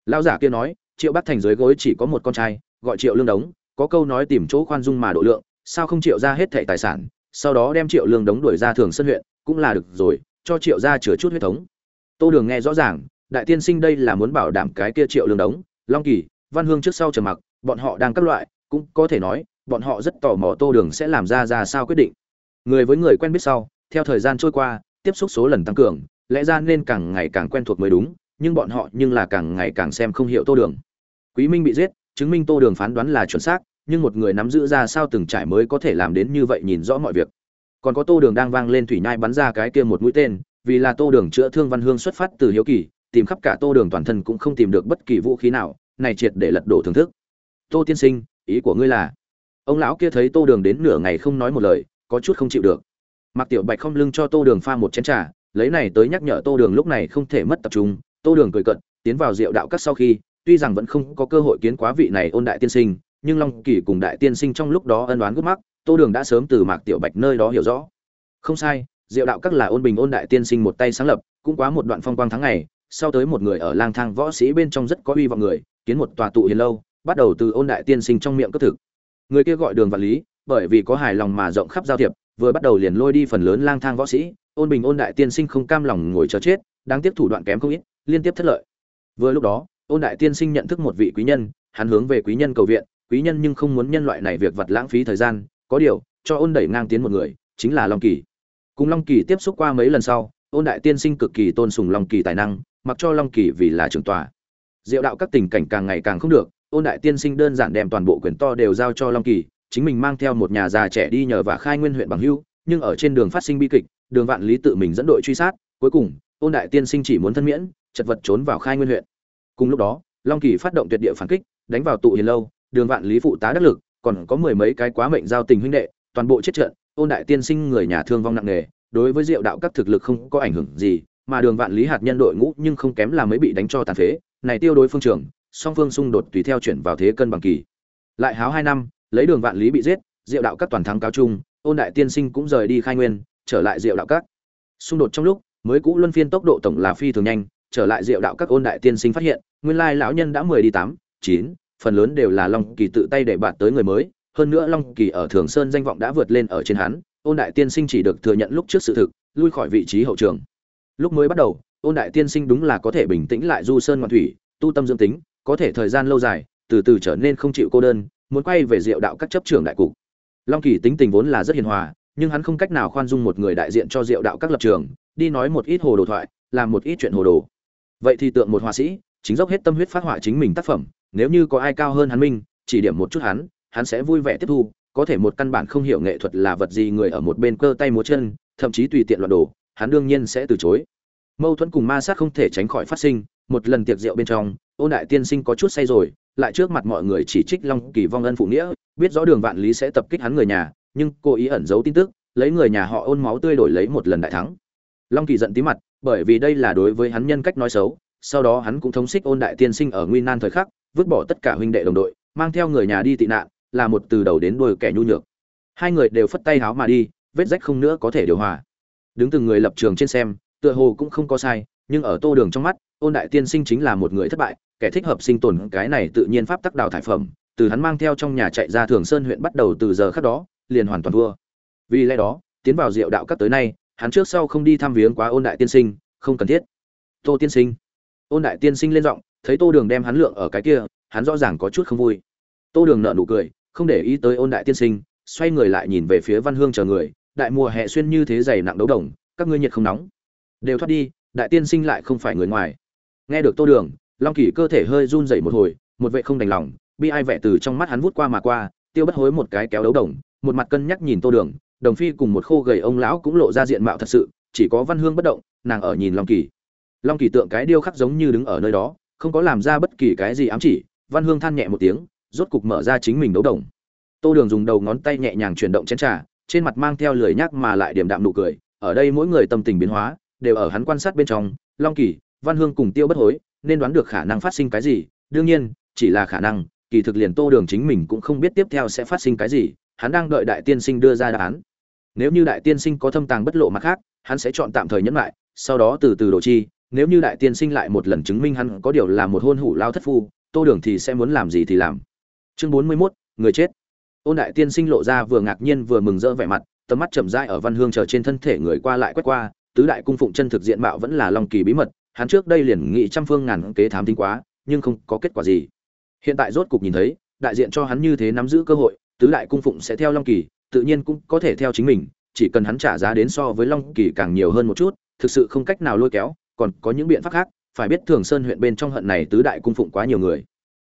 Lão giả kia nói, triệu bắc thành dưới gối chỉ có một con trai, gọi triệu lương đống, có câu nói tìm chỗ khoan dung mà độ lượng, sao không triệu ra hết thệ tài sản, sau đó đem triệu lương đống đuổi ra thường sân huyện, cũng là được rồi, cho triệu ra chứa chút huyết thống. Tô đường nghe rõ ràng, đại tiên sinh đây là muốn bảo đảm cái kia triệu lương đống, long kỳ, văn hương trước sau trầm mặc, bọn họ đang các loại, cũng có thể nói, bọn họ rất tò mò tô đường sẽ làm ra ra sao quyết định. Người với người quen biết sau, theo thời gian trôi qua tiếp xúc số lần tăng cường, lẽ ra nên càng ngày càng quen thuộc mới đúng, nhưng bọn họ nhưng là càng ngày càng xem không hiểu tô đường. Quý minh bị giết, chứng minh tô đường phán đoán là chuẩn xác, nhưng một người nắm giữ ra sao từng trải mới có thể làm đến như vậy nhìn rõ mọi việc. Còn có tô đường đang vang lên thủy nhai bắn ra cái kia một mũi tên, vì là tô đường chữa thương văn hương xuất phát từ hiếu kỳ, tìm khắp cả tô đường toàn thân cũng không tìm được bất kỳ vũ khí nào, này triệt để lật đổ thưởng thức. Tô tiên sinh, ý của ngươi là? Ông lão kia thấy tô đường đến nửa ngày không nói một lời, có chút không chịu được. Mạc tiểu bạch không lưng cho tô đường pha một chén trà, lấy này tới nhắc nhở tô đường lúc này không thể mất tập trung. Tô đường cười cận tiến vào diệu đạo các sau khi, tuy rằng vẫn không có cơ hội kiến quá vị này ôn đại tiên sinh, nhưng long kỳ cùng đại tiên sinh trong lúc đó ân đoán gút mắc tô đường đã sớm từ mạc tiểu bạch nơi đó hiểu rõ. Không sai, diệu đạo các là ôn bình ôn đại tiên sinh một tay sáng lập, cũng quá một đoạn phong quang tháng ngày, sau tới một người ở lang thang võ sĩ bên trong rất có uy vọng người, kiến một tòa tụ hiền lâu, bắt đầu từ ôn đại tiên sinh trong miệng cấp thực. Người kia gọi đường vạn lý, bởi vì có hài lòng mà rộng khắp giao thiệp vừa bắt đầu liền lôi đi phần lớn lang thang võ sĩ, ôn bình ôn đại tiên sinh không cam lòng ngồi chờ chết, đáng tiếc thủ đoạn kém không ít, liên tiếp thất lợi. Vừa lúc đó, ôn đại tiên sinh nhận thức một vị quý nhân, hắn hướng về quý nhân cầu viện, quý nhân nhưng không muốn nhân loại này việc vật lãng phí thời gian, có điều, cho ôn đẩy ngang tiến một người, chính là long kỳ. Cùng long kỳ tiếp xúc qua mấy lần sau, ôn đại tiên sinh cực kỳ tôn sùng long kỳ tài năng, mặc cho long kỳ vì là trưởng tòa. Diệu đạo các tình cảnh càng ngày càng không được, ôn đại tiên sinh đơn giản đem toàn bộ quyền to đều giao cho long kỳ chính mình mang theo một nhà già trẻ đi nhờ và khai nguyên huyện bằng hưu, nhưng ở trên đường phát sinh bi kịch, đường vạn lý tự mình dẫn đội truy sát, cuối cùng ôn đại tiên sinh chỉ muốn thân miễn, chật vật trốn vào khai nguyên huyện. Cùng lúc đó, long kỳ phát động tuyệt địa phản kích, đánh vào tụ hiền lâu, đường vạn lý phụ tá đắc lực, còn có mười mấy cái quá mệnh giao tình huynh đệ, toàn bộ chết trận ôn đại tiên sinh người nhà thương vong nặng nề, đối với diệu đạo các thực lực không có ảnh hưởng gì, mà đường vạn lý hạt nhân đội ngũ nhưng không kém là mới bị đánh cho tàn phế, này tiêu đối phương trường song phương xung đột tùy theo chuyển vào thế cân bằng kỳ. Lại háo hai năm lấy đường vạn lý bị giết, diệu đạo các toàn thắng cao trung ôn đại tiên sinh cũng rời đi khai nguyên, trở lại diệu đạo các. Xung đột trong lúc, mới cũ luân phiên tốc độ tổng là phi thường nhanh, trở lại diệu đạo các ôn đại tiên sinh phát hiện, nguyên lai lão nhân đã mười đi tám, chín, phần lớn đều là long kỳ tự tay để bạt tới người mới, hơn nữa long kỳ ở thường sơn danh vọng đã vượt lên ở trên hắn, ôn đại tiên sinh chỉ được thừa nhận lúc trước sự thực, lui khỏi vị trí hậu trường. Lúc mới bắt đầu, ôn đại tiên sinh đúng là có thể bình tĩnh lại du sơn ngoạn thủy, tu tâm dương tính, có thể thời gian lâu dài, từ từ trở nên không chịu cô đơn muốn quay về diệu đạo các chấp trưởng đại cục. Long kỳ tính tình vốn là rất hiền hòa, nhưng hắn không cách nào khoan dung một người đại diện cho diệu đạo các lập trường, đi nói một ít hồ đồ thoại, làm một ít chuyện hồ đồ. Vậy thì tượng một họa sĩ, chính dốc hết tâm huyết phát họa chính mình tác phẩm, nếu như có ai cao hơn hắn minh chỉ điểm một chút hắn hắn sẽ vui vẻ tiếp thu, có thể một căn bản không hiểu nghệ thuật là vật gì người ở một bên cơ tay múa chân, thậm chí tùy tiện loạn đồ, hắn đương nhiên sẽ từ chối. Mâu thuẫn cùng ma sát không thể tránh khỏi phát sinh, một lần tiệc rượu bên trong, ôn đại tiên sinh có chút say rồi lại trước mặt mọi người chỉ trích long kỳ vong ân phụ nghĩa, biết rõ đường vạn lý sẽ tập kích hắn người nhà, nhưng cô ý ẩn giấu tin tức, lấy người nhà họ ôn máu tươi đổi lấy một lần đại thắng. Long kỳ giận tí mặt, bởi vì đây là đối với hắn nhân cách nói xấu, sau đó hắn cũng thống xích ôn đại tiên sinh ở nguy nan thời khắc, vứt bỏ tất cả huynh đệ đồng đội, mang theo người nhà đi tị nạn, là một từ đầu đến đuôi kẻ nhu nhược. Hai người đều phất tay háo mà đi, vết rách không nữa có thể điều hòa. Đứng từng người lập trường trên xem, tựa hồ cũng không có sai, nhưng ở tô đường trong mắt, ôn đại tiên sinh chính là một người thất bại kẻ thích hợp sinh tồn cái này tự nhiên pháp tắc đào thải phẩm, từ hắn mang theo trong nhà chạy ra thường sơn huyện bắt đầu từ giờ khác đó, liền hoàn toàn thua. Vì lẽ đó, tiến vào diệu đạo các tới nay, hắn trước sau không đi thăm viếng quá ôn đại tiên sinh, không cần thiết. Tô tiên sinh. Ôn đại tiên sinh lên giọng, thấy tô đường đem hắn lượng ở cái kia, hắn rõ ràng có chút không vui. Tô đường nợ nụ cười, không để ý tới ôn đại tiên sinh, xoay người lại nhìn về phía văn hương chờ người, đại mùa hè xuyên như thế dày nặng đấu đồng, các ngươi nhiệt không nóng. Đều thoát đi, đại tiên sinh lại không phải người ngoài. Nghe được tô đường long kỳ cơ thể hơi run rẩy một hồi, một vệ không đành lòng, bi ai vẻ từ trong mắt hắn vút qua mà qua, tiêu bất hối một cái kéo đấu đồng, một mặt cân nhắc nhìn tô đường, đồng phi cùng một khô gầy ông lão cũng lộ ra diện mạo thật sự, chỉ có văn hương bất động, nàng ở nhìn long kỳ. Long kỳ tượng cái điêu khắc giống như đứng ở nơi đó, không có làm ra bất kỳ cái gì ám chỉ, văn hương than nhẹ một tiếng, rốt cục mở ra chính mình đấu đồng. Tô đường dùng đầu ngón tay nhẹ nhàng chuyển động chén trà, trên mặt mang theo lười nhác mà lại điểm đạm nụ cười, ở đây mỗi người tâm tình biến hóa, đều ở hắn quan sát bên trong, long kỳ, văn hương cùng tiêu bất hối nên đoán được khả năng phát sinh cái gì. Đương nhiên, chỉ là khả năng, kỳ thực liền tô đường chính mình cũng không biết tiếp theo sẽ phát sinh cái gì. Hắn đang đợi đại tiên sinh đưa ra đáp án. Nếu như đại tiên sinh có thâm tàng bất lộ mặt khác, hắn sẽ chọn tạm thời nhẫn lại, sau đó từ từ đổ chi. Nếu như đại tiên sinh lại một lần chứng minh hắn có điều là một hôn hủ lao thất phu, tô đường thì sẽ muốn làm gì thì làm. Chương bốn mươi mốt, người chết. Ôn đại tiên sinh lộ ra vừa ngạc nhiên vừa mừng rỡ vẻ mặt, tầm mắt chậm rãi ở văn hương chờ trên thân thể người qua lại quét qua, tứ đại cung phụng chân thực diện mạo vẫn là long kỳ bí mật hắn trước đây liền nghị trăm phương ngàn kế thám tính quá, nhưng không có kết quả gì. Hiện tại rốt cục nhìn thấy, đại diện cho hắn như thế nắm giữ cơ hội, tứ đại cung phụng sẽ theo long kỳ, tự nhiên cũng có thể theo chính mình, chỉ cần hắn trả giá đến so với long kỳ càng nhiều hơn một chút, thực sự không cách nào lôi kéo, còn có những biện pháp khác, phải biết thường sơn huyện bên trong hận này tứ đại cung phụng quá nhiều người.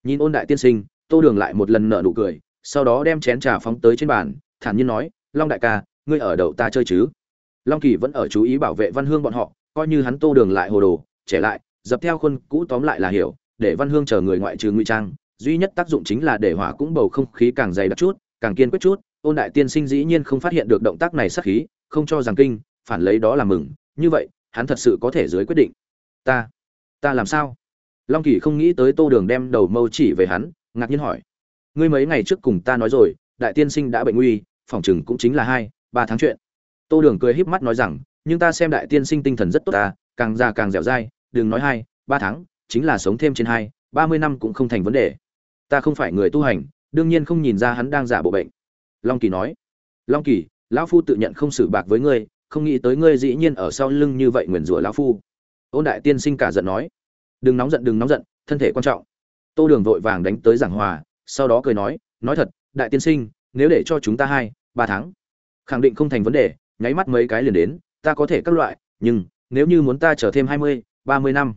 Nhìn ôn đại tiên sinh, tô đường lại một lần nở nụ cười, sau đó đem chén trà phóng tới trên bàn, thản nhiên nói, long đại ca, ngươi ở đầu ta chơi chứ? Long kỳ vẫn ở chú ý bảo vệ văn hương bọn họ, coi như hắn tô đường lại hồ đồ trẻ lại, dập theo khuôn cũ tóm lại là hiểu, để văn hương chờ người ngoại trừ ngụy trang, duy nhất tác dụng chính là để hỏa cũng bầu không khí càng dày đặc chút, càng kiên quyết chút. Ôn đại tiên sinh dĩ nhiên không phát hiện được động tác này sắc khí, không cho rằng kinh, phản lấy đó là mừng. Như vậy, hắn thật sự có thể dưới quyết định. Ta ta làm sao? Long kỳ không nghĩ tới tô đường đem đầu mâu chỉ về hắn, ngạc nhiên hỏi. Ngươi mấy ngày trước cùng ta nói rồi, đại tiên sinh đã bệnh nguy, phòng chừng cũng chính là hai, ba tháng chuyện. Tô đường cười híp mắt nói rằng, nhưng ta xem đại tiên sinh tinh thần rất tốt ta, càng già càng dẻo dai đừng nói hai, ba tháng, chính là sống thêm trên hai, ba mươi năm cũng không thành vấn đề. Ta không phải người tu hành, đương nhiên không nhìn ra hắn đang giả bộ bệnh. Long kỳ nói. Long kỳ, lão phu tự nhận không xử bạc với ngươi, không nghĩ tới ngươi dĩ nhiên ở sau lưng như vậy nguyền rủa lão phu. Ôn đại tiên sinh cả giận nói. Đừng nóng giận, đừng nóng giận, thân thể quan trọng. Tô đường vội vàng đánh tới giảng hòa, sau đó cười nói nói thật, đại tiên sinh, nếu để cho chúng ta hai, ba tháng, khẳng định không thành vấn đề, nháy mắt mấy cái liền đến, ta có thể các loại, nhưng, nếu như muốn ta chờ thêm hai mươi ba mươi năm.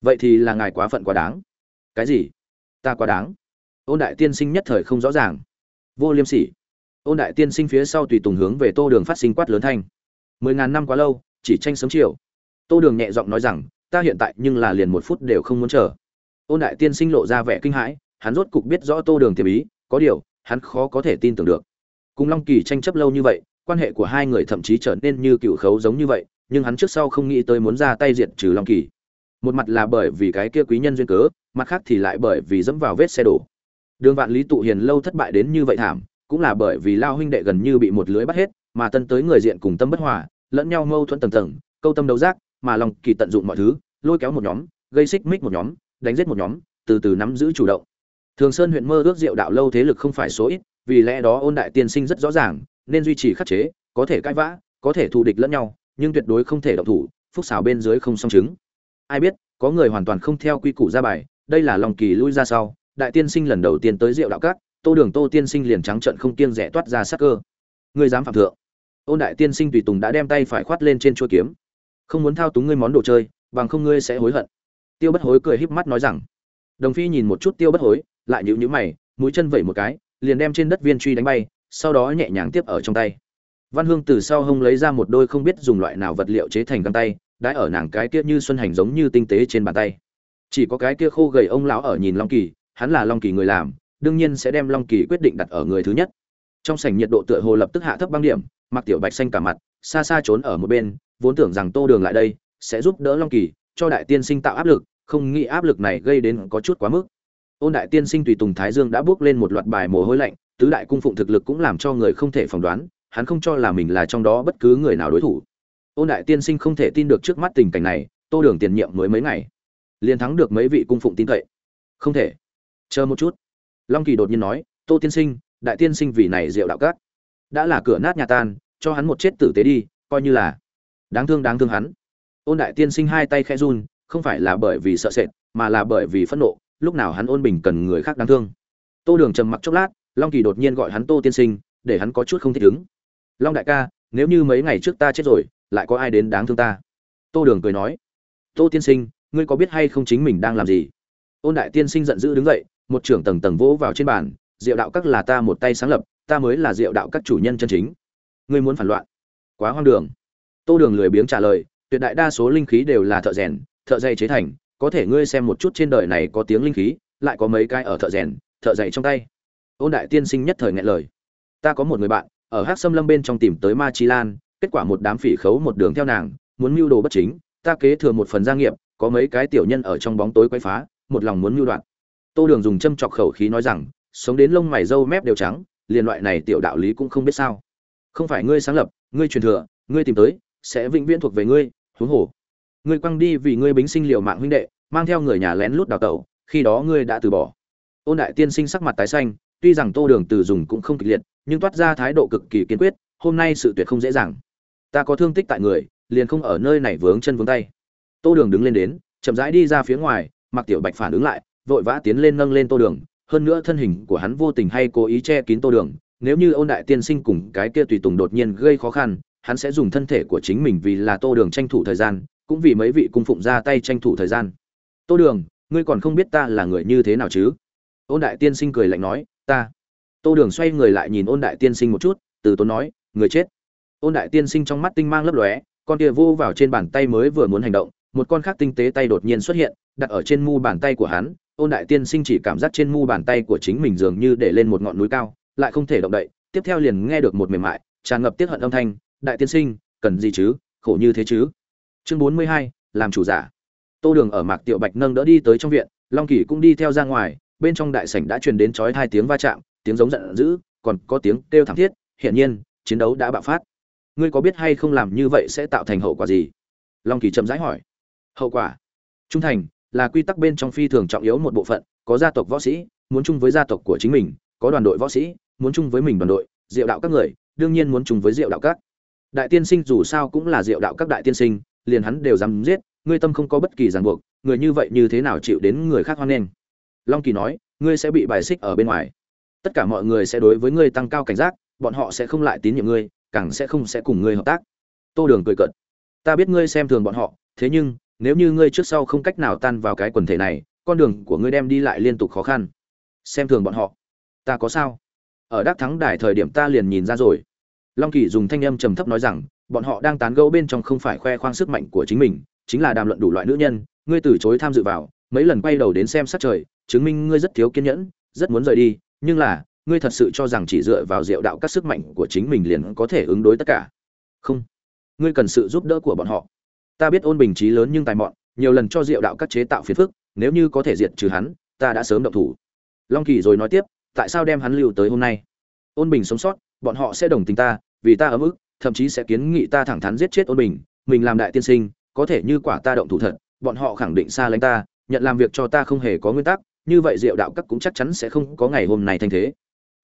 Vậy thì là ngài quá phận quá đáng. Cái gì? Ta quá đáng. Ôn đại tiên sinh nhất thời không rõ ràng. Vô liêm sỉ. Ôn đại tiên sinh phía sau tùy tùng hướng về tô đường phát sinh quát lớn thanh. Mười ngàn năm quá lâu, chỉ tranh sớm chiều. Tô đường nhẹ giọng nói rằng, ta hiện tại nhưng là liền một phút đều không muốn chờ. Ôn đại tiên sinh lộ ra vẻ kinh hãi, hắn rốt cục biết rõ tô đường tiềm ý, có điều, hắn khó có thể tin tưởng được. Cùng long kỳ tranh chấp lâu như vậy, quan hệ của hai người thậm chí trở nên như cựu khấu giống như vậy nhưng hắn trước sau không nghĩ tới muốn ra tay diệt trừ long kỳ. Một mặt là bởi vì cái kia quý nhân duyên cớ, mặt khác thì lại bởi vì dẫm vào vết xe đổ. Đường vạn lý tụ hiền lâu thất bại đến như vậy thảm, cũng là bởi vì lao huynh đệ gần như bị một lưới bắt hết, mà tân tới người diện cùng tâm bất hòa, lẫn nhau mâu thuẫn tầng tầng, câu tâm đấu giác, mà long kỳ tận dụng mọi thứ, lôi kéo một nhóm, gây xích mích một nhóm, đánh giết một nhóm, từ từ nắm giữ chủ động. Thường sơn huyện mơ ước diệu đạo lâu thế lực không phải số ít, vì lẽ đó ôn đại tiên sinh rất rõ ràng, nên duy trì khắc chế, có thể cãi vã, có thể thù địch lẫn nhau nhưng tuyệt đối không thể động thủ, phúc xảo bên dưới không song chứng. Ai biết, có người hoàn toàn không theo quy củ ra bài, đây là lòng kỳ lui ra sau, đại tiên sinh lần đầu tiên tới rượu đạo cát tô đường tô tiên sinh liền trắng trận không kiêng rẻ toát ra sắc cơ. Người dám phạm thượng. Ôn đại tiên sinh tùy tùng đã đem tay phải khoát lên trên chuôi kiếm. Không muốn thao túng ngươi món đồ chơi, bằng không ngươi sẽ hối hận. Tiêu bất hối cười híp mắt nói rằng. Đồng phi nhìn một chút tiêu bất hối, lại nhíu nhíu mày, mũi chân vẩy một cái, liền đem trên đất viên truy đánh bay, sau đó nhẹ nhàng tiếp ở trong tay văn hương từ sau hông lấy ra một đôi không biết dùng loại nào vật liệu chế thành găng tay đã ở nàng cái kia như xuân hành giống như tinh tế trên bàn tay. Chỉ có cái kia khô gầy ông lão ở nhìn long kỳ, hắn là long kỳ người làm, đương nhiên sẽ đem long kỳ quyết định đặt ở người thứ nhất. Trong sảnh nhiệt độ tựa hồ lập tức hạ thấp băng điểm, mặc tiểu bạch xanh cả mặt, xa xa trốn ở một bên, vốn tưởng rằng tô đường lại đây, sẽ giúp đỡ long kỳ, cho đại tiên sinh tạo áp lực, không nghĩ áp lực này gây đến có chút quá mức. Ôn đại tiên sinh tùy tùng thái dương đã bước lên một loạt bài mồ hôi lạnh, tứ đại cung phụng thực lực cũng làm cho người không thể phỏng đoán hắn không cho là mình là trong đó bất cứ người nào đối thủ. Ôn đại tiên sinh không thể tin được trước mắt tình cảnh này, tô đường tiền nhiệm mới mấy ngày. Liền thắng được mấy vị cung phụng tin cậy. Không thể. Chờ một chút. Long kỳ đột nhiên nói, tô tiên sinh, đại tiên sinh vì này diệu đạo cát. Đã là cửa nát nhà tan, cho hắn một chết tử tế đi, coi như là đáng thương đáng thương hắn. Ôn đại tiên sinh hai tay khẽ run, không phải là bởi vì sợ sệt, mà là bởi vì phẫn nộ, lúc nào hắn ôn bình cần người khác đáng thương. Tô đường trầm mặc chốc lát, long kỳ đột nhiên gọi hắn tô tiên sinh, để hắn có chút không thích ứng long đại ca, nếu như mấy ngày trước ta chết rồi, lại có ai đến đáng thương ta? Tô đường cười nói. Tô tiên sinh, ngươi có biết hay không chính mình đang làm gì? Ôn đại tiên sinh giận dữ đứng dậy, một trưởng tầng tầng vỗ vào trên bàn. Diệu đạo các là ta một tay sáng lập, ta mới là diệu đạo các chủ nhân chân chính. Ngươi muốn phản loạn? Quá hoang đường. Tô đường lười biếng trả lời, tuyệt đại đa số linh khí đều là thợ rèn, thợ dày chế thành, có thể ngươi xem một chút trên đời này có tiếng linh khí, lại có mấy cái ở thợ rèn, thợ dày trong tay. Ôn đại tiên sinh nhất thời ngại lời. Ta có một người bạn ở hát xâm lâm bên trong tìm tới ma chi lan, kết quả một đám phỉ khấu một đường theo nàng, muốn mưu đồ bất chính, ta kế thừa một phần gia nghiệp, có mấy cái tiểu nhân ở trong bóng tối quấy phá, một lòng muốn mưu đoạn. Tô đường dùng châm chọc khẩu khí nói rằng, sống đến lông mày râu mép đều trắng, liền loại này tiểu đạo lý cũng không biết sao. Không phải ngươi sáng lập, ngươi truyền thừa, ngươi tìm tới, sẽ vĩnh viễn thuộc về ngươi, huống hồ. Ngươi quăng đi vì ngươi bính sinh liều mạng huynh đệ, mang theo người nhà lén lút đào tẩu, khi đó ngươi đã từ bỏ. Ôn đại tiên sinh sắc mặt tái xanh tuy rằng tô đường từ dùng cũng không kịch liệt, nhưng toát ra thái độ cực kỳ kiên quyết, hôm nay sự tuyệt không dễ dàng. Ta có thương tích tại người, liền không ở nơi này vướng chân vướng tay. Tô đường đứng lên đến, chậm rãi đi ra phía ngoài mặc tiểu bạch phản ứng lại, vội vã tiến lên nâng lên tô đường, hơn nữa thân hình của hắn vô tình hay cố ý che kín tô đường, nếu như ôn đại tiên sinh cùng cái kia tùy tùng đột nhiên gây khó khăn, hắn sẽ dùng thân thể của chính mình vì là tô đường tranh thủ thời gian, cũng vì mấy vị cung phụng ra tay tranh thủ thời gian. Tô đường, ngươi còn không biết ta là người như thế nào chứ? Ôn đại tiên sinh cười lạnh nói ta. Tô đường xoay người lại nhìn ôn đại tiên sinh một chút, từ tốn nói, người chết. Ôn đại tiên sinh trong mắt tinh mang lấp lóe, con kia vô vào trên bàn tay mới vừa muốn hành động, một con khác tinh tế tay đột nhiên xuất hiện, đặt ở trên mu bàn tay của hắn. Ôn đại tiên sinh chỉ cảm giác trên mu bàn tay của chính mình dường như để lên một ngọn núi cao, lại không thể động đậy, tiếp theo liền nghe được một mềm mại, tràn ngập tiết hận âm thanh, đại tiên sinh, cần gì chứ? Khổ như thế chứ? Chương bốn mươi hai, làm chủ giả. Tô đường ở mạc tiểu bạch nâng đỡ đi tới trong viện, long kỳ cũng đi theo ra ngoài bên trong đại sảnh đã truyền đến chói hai tiếng va chạm, tiếng giống giận dữ, còn có tiếng kêu thảm thiết, hiển nhiên, chiến đấu đã bạo phát. Ngươi có biết hay không làm như vậy sẽ tạo thành hậu quả gì? Long kỳ chậm rãi hỏi. Hậu quả? Trung thành là quy tắc bên trong phi thường trọng yếu một bộ phận, có gia tộc võ sĩ, muốn chung với gia tộc của chính mình, có đoàn đội võ sĩ, muốn chung với mình đoàn đội, diệu đạo các người, đương nhiên muốn chung với diệu đạo các. Đại tiên sinh dù sao cũng là diệu đạo các đại tiên sinh, liền hắn đều dám giết, ngươi tâm không có bất kỳ ràng buộc, người như vậy như thế nào chịu đến người khác hoan nghênh? Long kỳ nói, ngươi sẽ bị bài xích ở bên ngoài. Tất cả mọi người sẽ đối với ngươi tăng cao cảnh giác, bọn họ sẽ không lại tín nhiệm ngươi, càng sẽ không sẽ cùng ngươi hợp tác. Tô đường cười cợt, ta biết ngươi xem thường bọn họ, thế nhưng, nếu như ngươi trước sau không cách nào tan vào cái quần thể này, con đường của ngươi đem đi lại liên tục khó khăn. Xem thường bọn họ? Ta có sao? Ở đắc thắng đài thời điểm ta liền nhìn ra rồi. Long kỳ dùng thanh âm trầm thấp nói rằng, bọn họ đang tán gẫu bên trong không phải khoe khoang sức mạnh của chính mình, chính là đàm luận đủ loại nữ nhân, ngươi từ chối tham dự vào, mấy lần quay đầu đến xem sát trời chứng minh ngươi rất thiếu kiên nhẫn, rất muốn rời đi, nhưng là, ngươi thật sự cho rằng chỉ dựa vào diệu đạo các sức mạnh của chính mình liền có thể ứng đối tất cả? Không. Ngươi cần sự giúp đỡ của bọn họ. Ta biết ôn bình trí lớn nhưng tài mọn, nhiều lần cho diệu đạo các chế tạo phiền phức, nếu như có thể diệt trừ hắn, ta đã sớm động thủ. Long kỳ rồi nói tiếp, tại sao đem hắn lưu tới hôm nay? Ôn bình sống sót, bọn họ sẽ đồng tình ta, vì ta ấm ức, thậm chí sẽ kiến nghị ta thẳng thắn giết chết ôn bình, mình làm đại tiên sinh, có thể như quả ta động thủ thật, bọn họ khẳng định xa lánh ta, nhận làm việc cho ta không hề có nguyên tắc như vậy diệu đạo các cũng chắc chắn sẽ không có ngày hôm nay thành thế.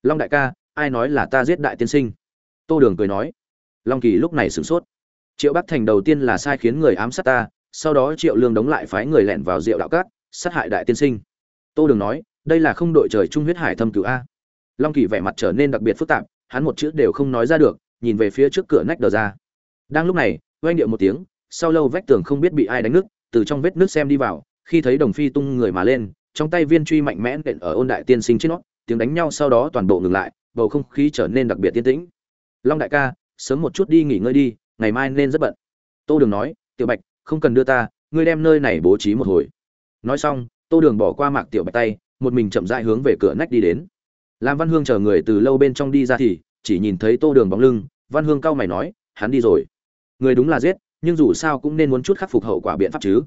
Long đại ca ai nói là ta giết đại tiên sinh? Tô đường cười nói. Long kỳ lúc này sửng sốt. Triệu bắc thành đầu tiên là sai khiến người ám sát ta sau đó triệu lương đóng lại phái người lẻn vào diệu đạo các, sát hại đại tiên sinh. Tô đường nói đây là không đội trời trung huyết hải thâm cứu a. Long kỳ vẻ mặt trở nên đặc biệt phức tạp hắn một chữ đều không nói ra được nhìn về phía trước cửa nách đờ ra. Đang lúc này oanh điệu một tiếng sau lâu vách tường không biết bị ai đánh nước từ trong vết nước xem đi vào khi thấy đồng phi tung người mà lên trong tay viên truy mạnh mẽ nện ở ôn đại tiên sinh trên nó, tiếng đánh nhau sau đó toàn bộ ngừng lại, bầu không khí trở nên đặc biệt tiên tĩnh. Long đại ca, sớm một chút đi nghỉ ngơi đi, ngày mai nên rất bận. Tô đường nói, tiểu bạch, không cần đưa ta, ngươi đem nơi này bố trí một hồi. Nói xong, tô đường bỏ qua mạc tiểu bạch tay, một mình chậm rãi hướng về cửa nách đi đến. Lam văn hương chờ người từ lâu bên trong đi ra thì chỉ nhìn thấy tô đường bóng lưng, văn hương cau mày nói, hắn đi rồi. Người đúng là giết, nhưng dù sao cũng nên muốn chút khắc phục hậu quả biện pháp chứ.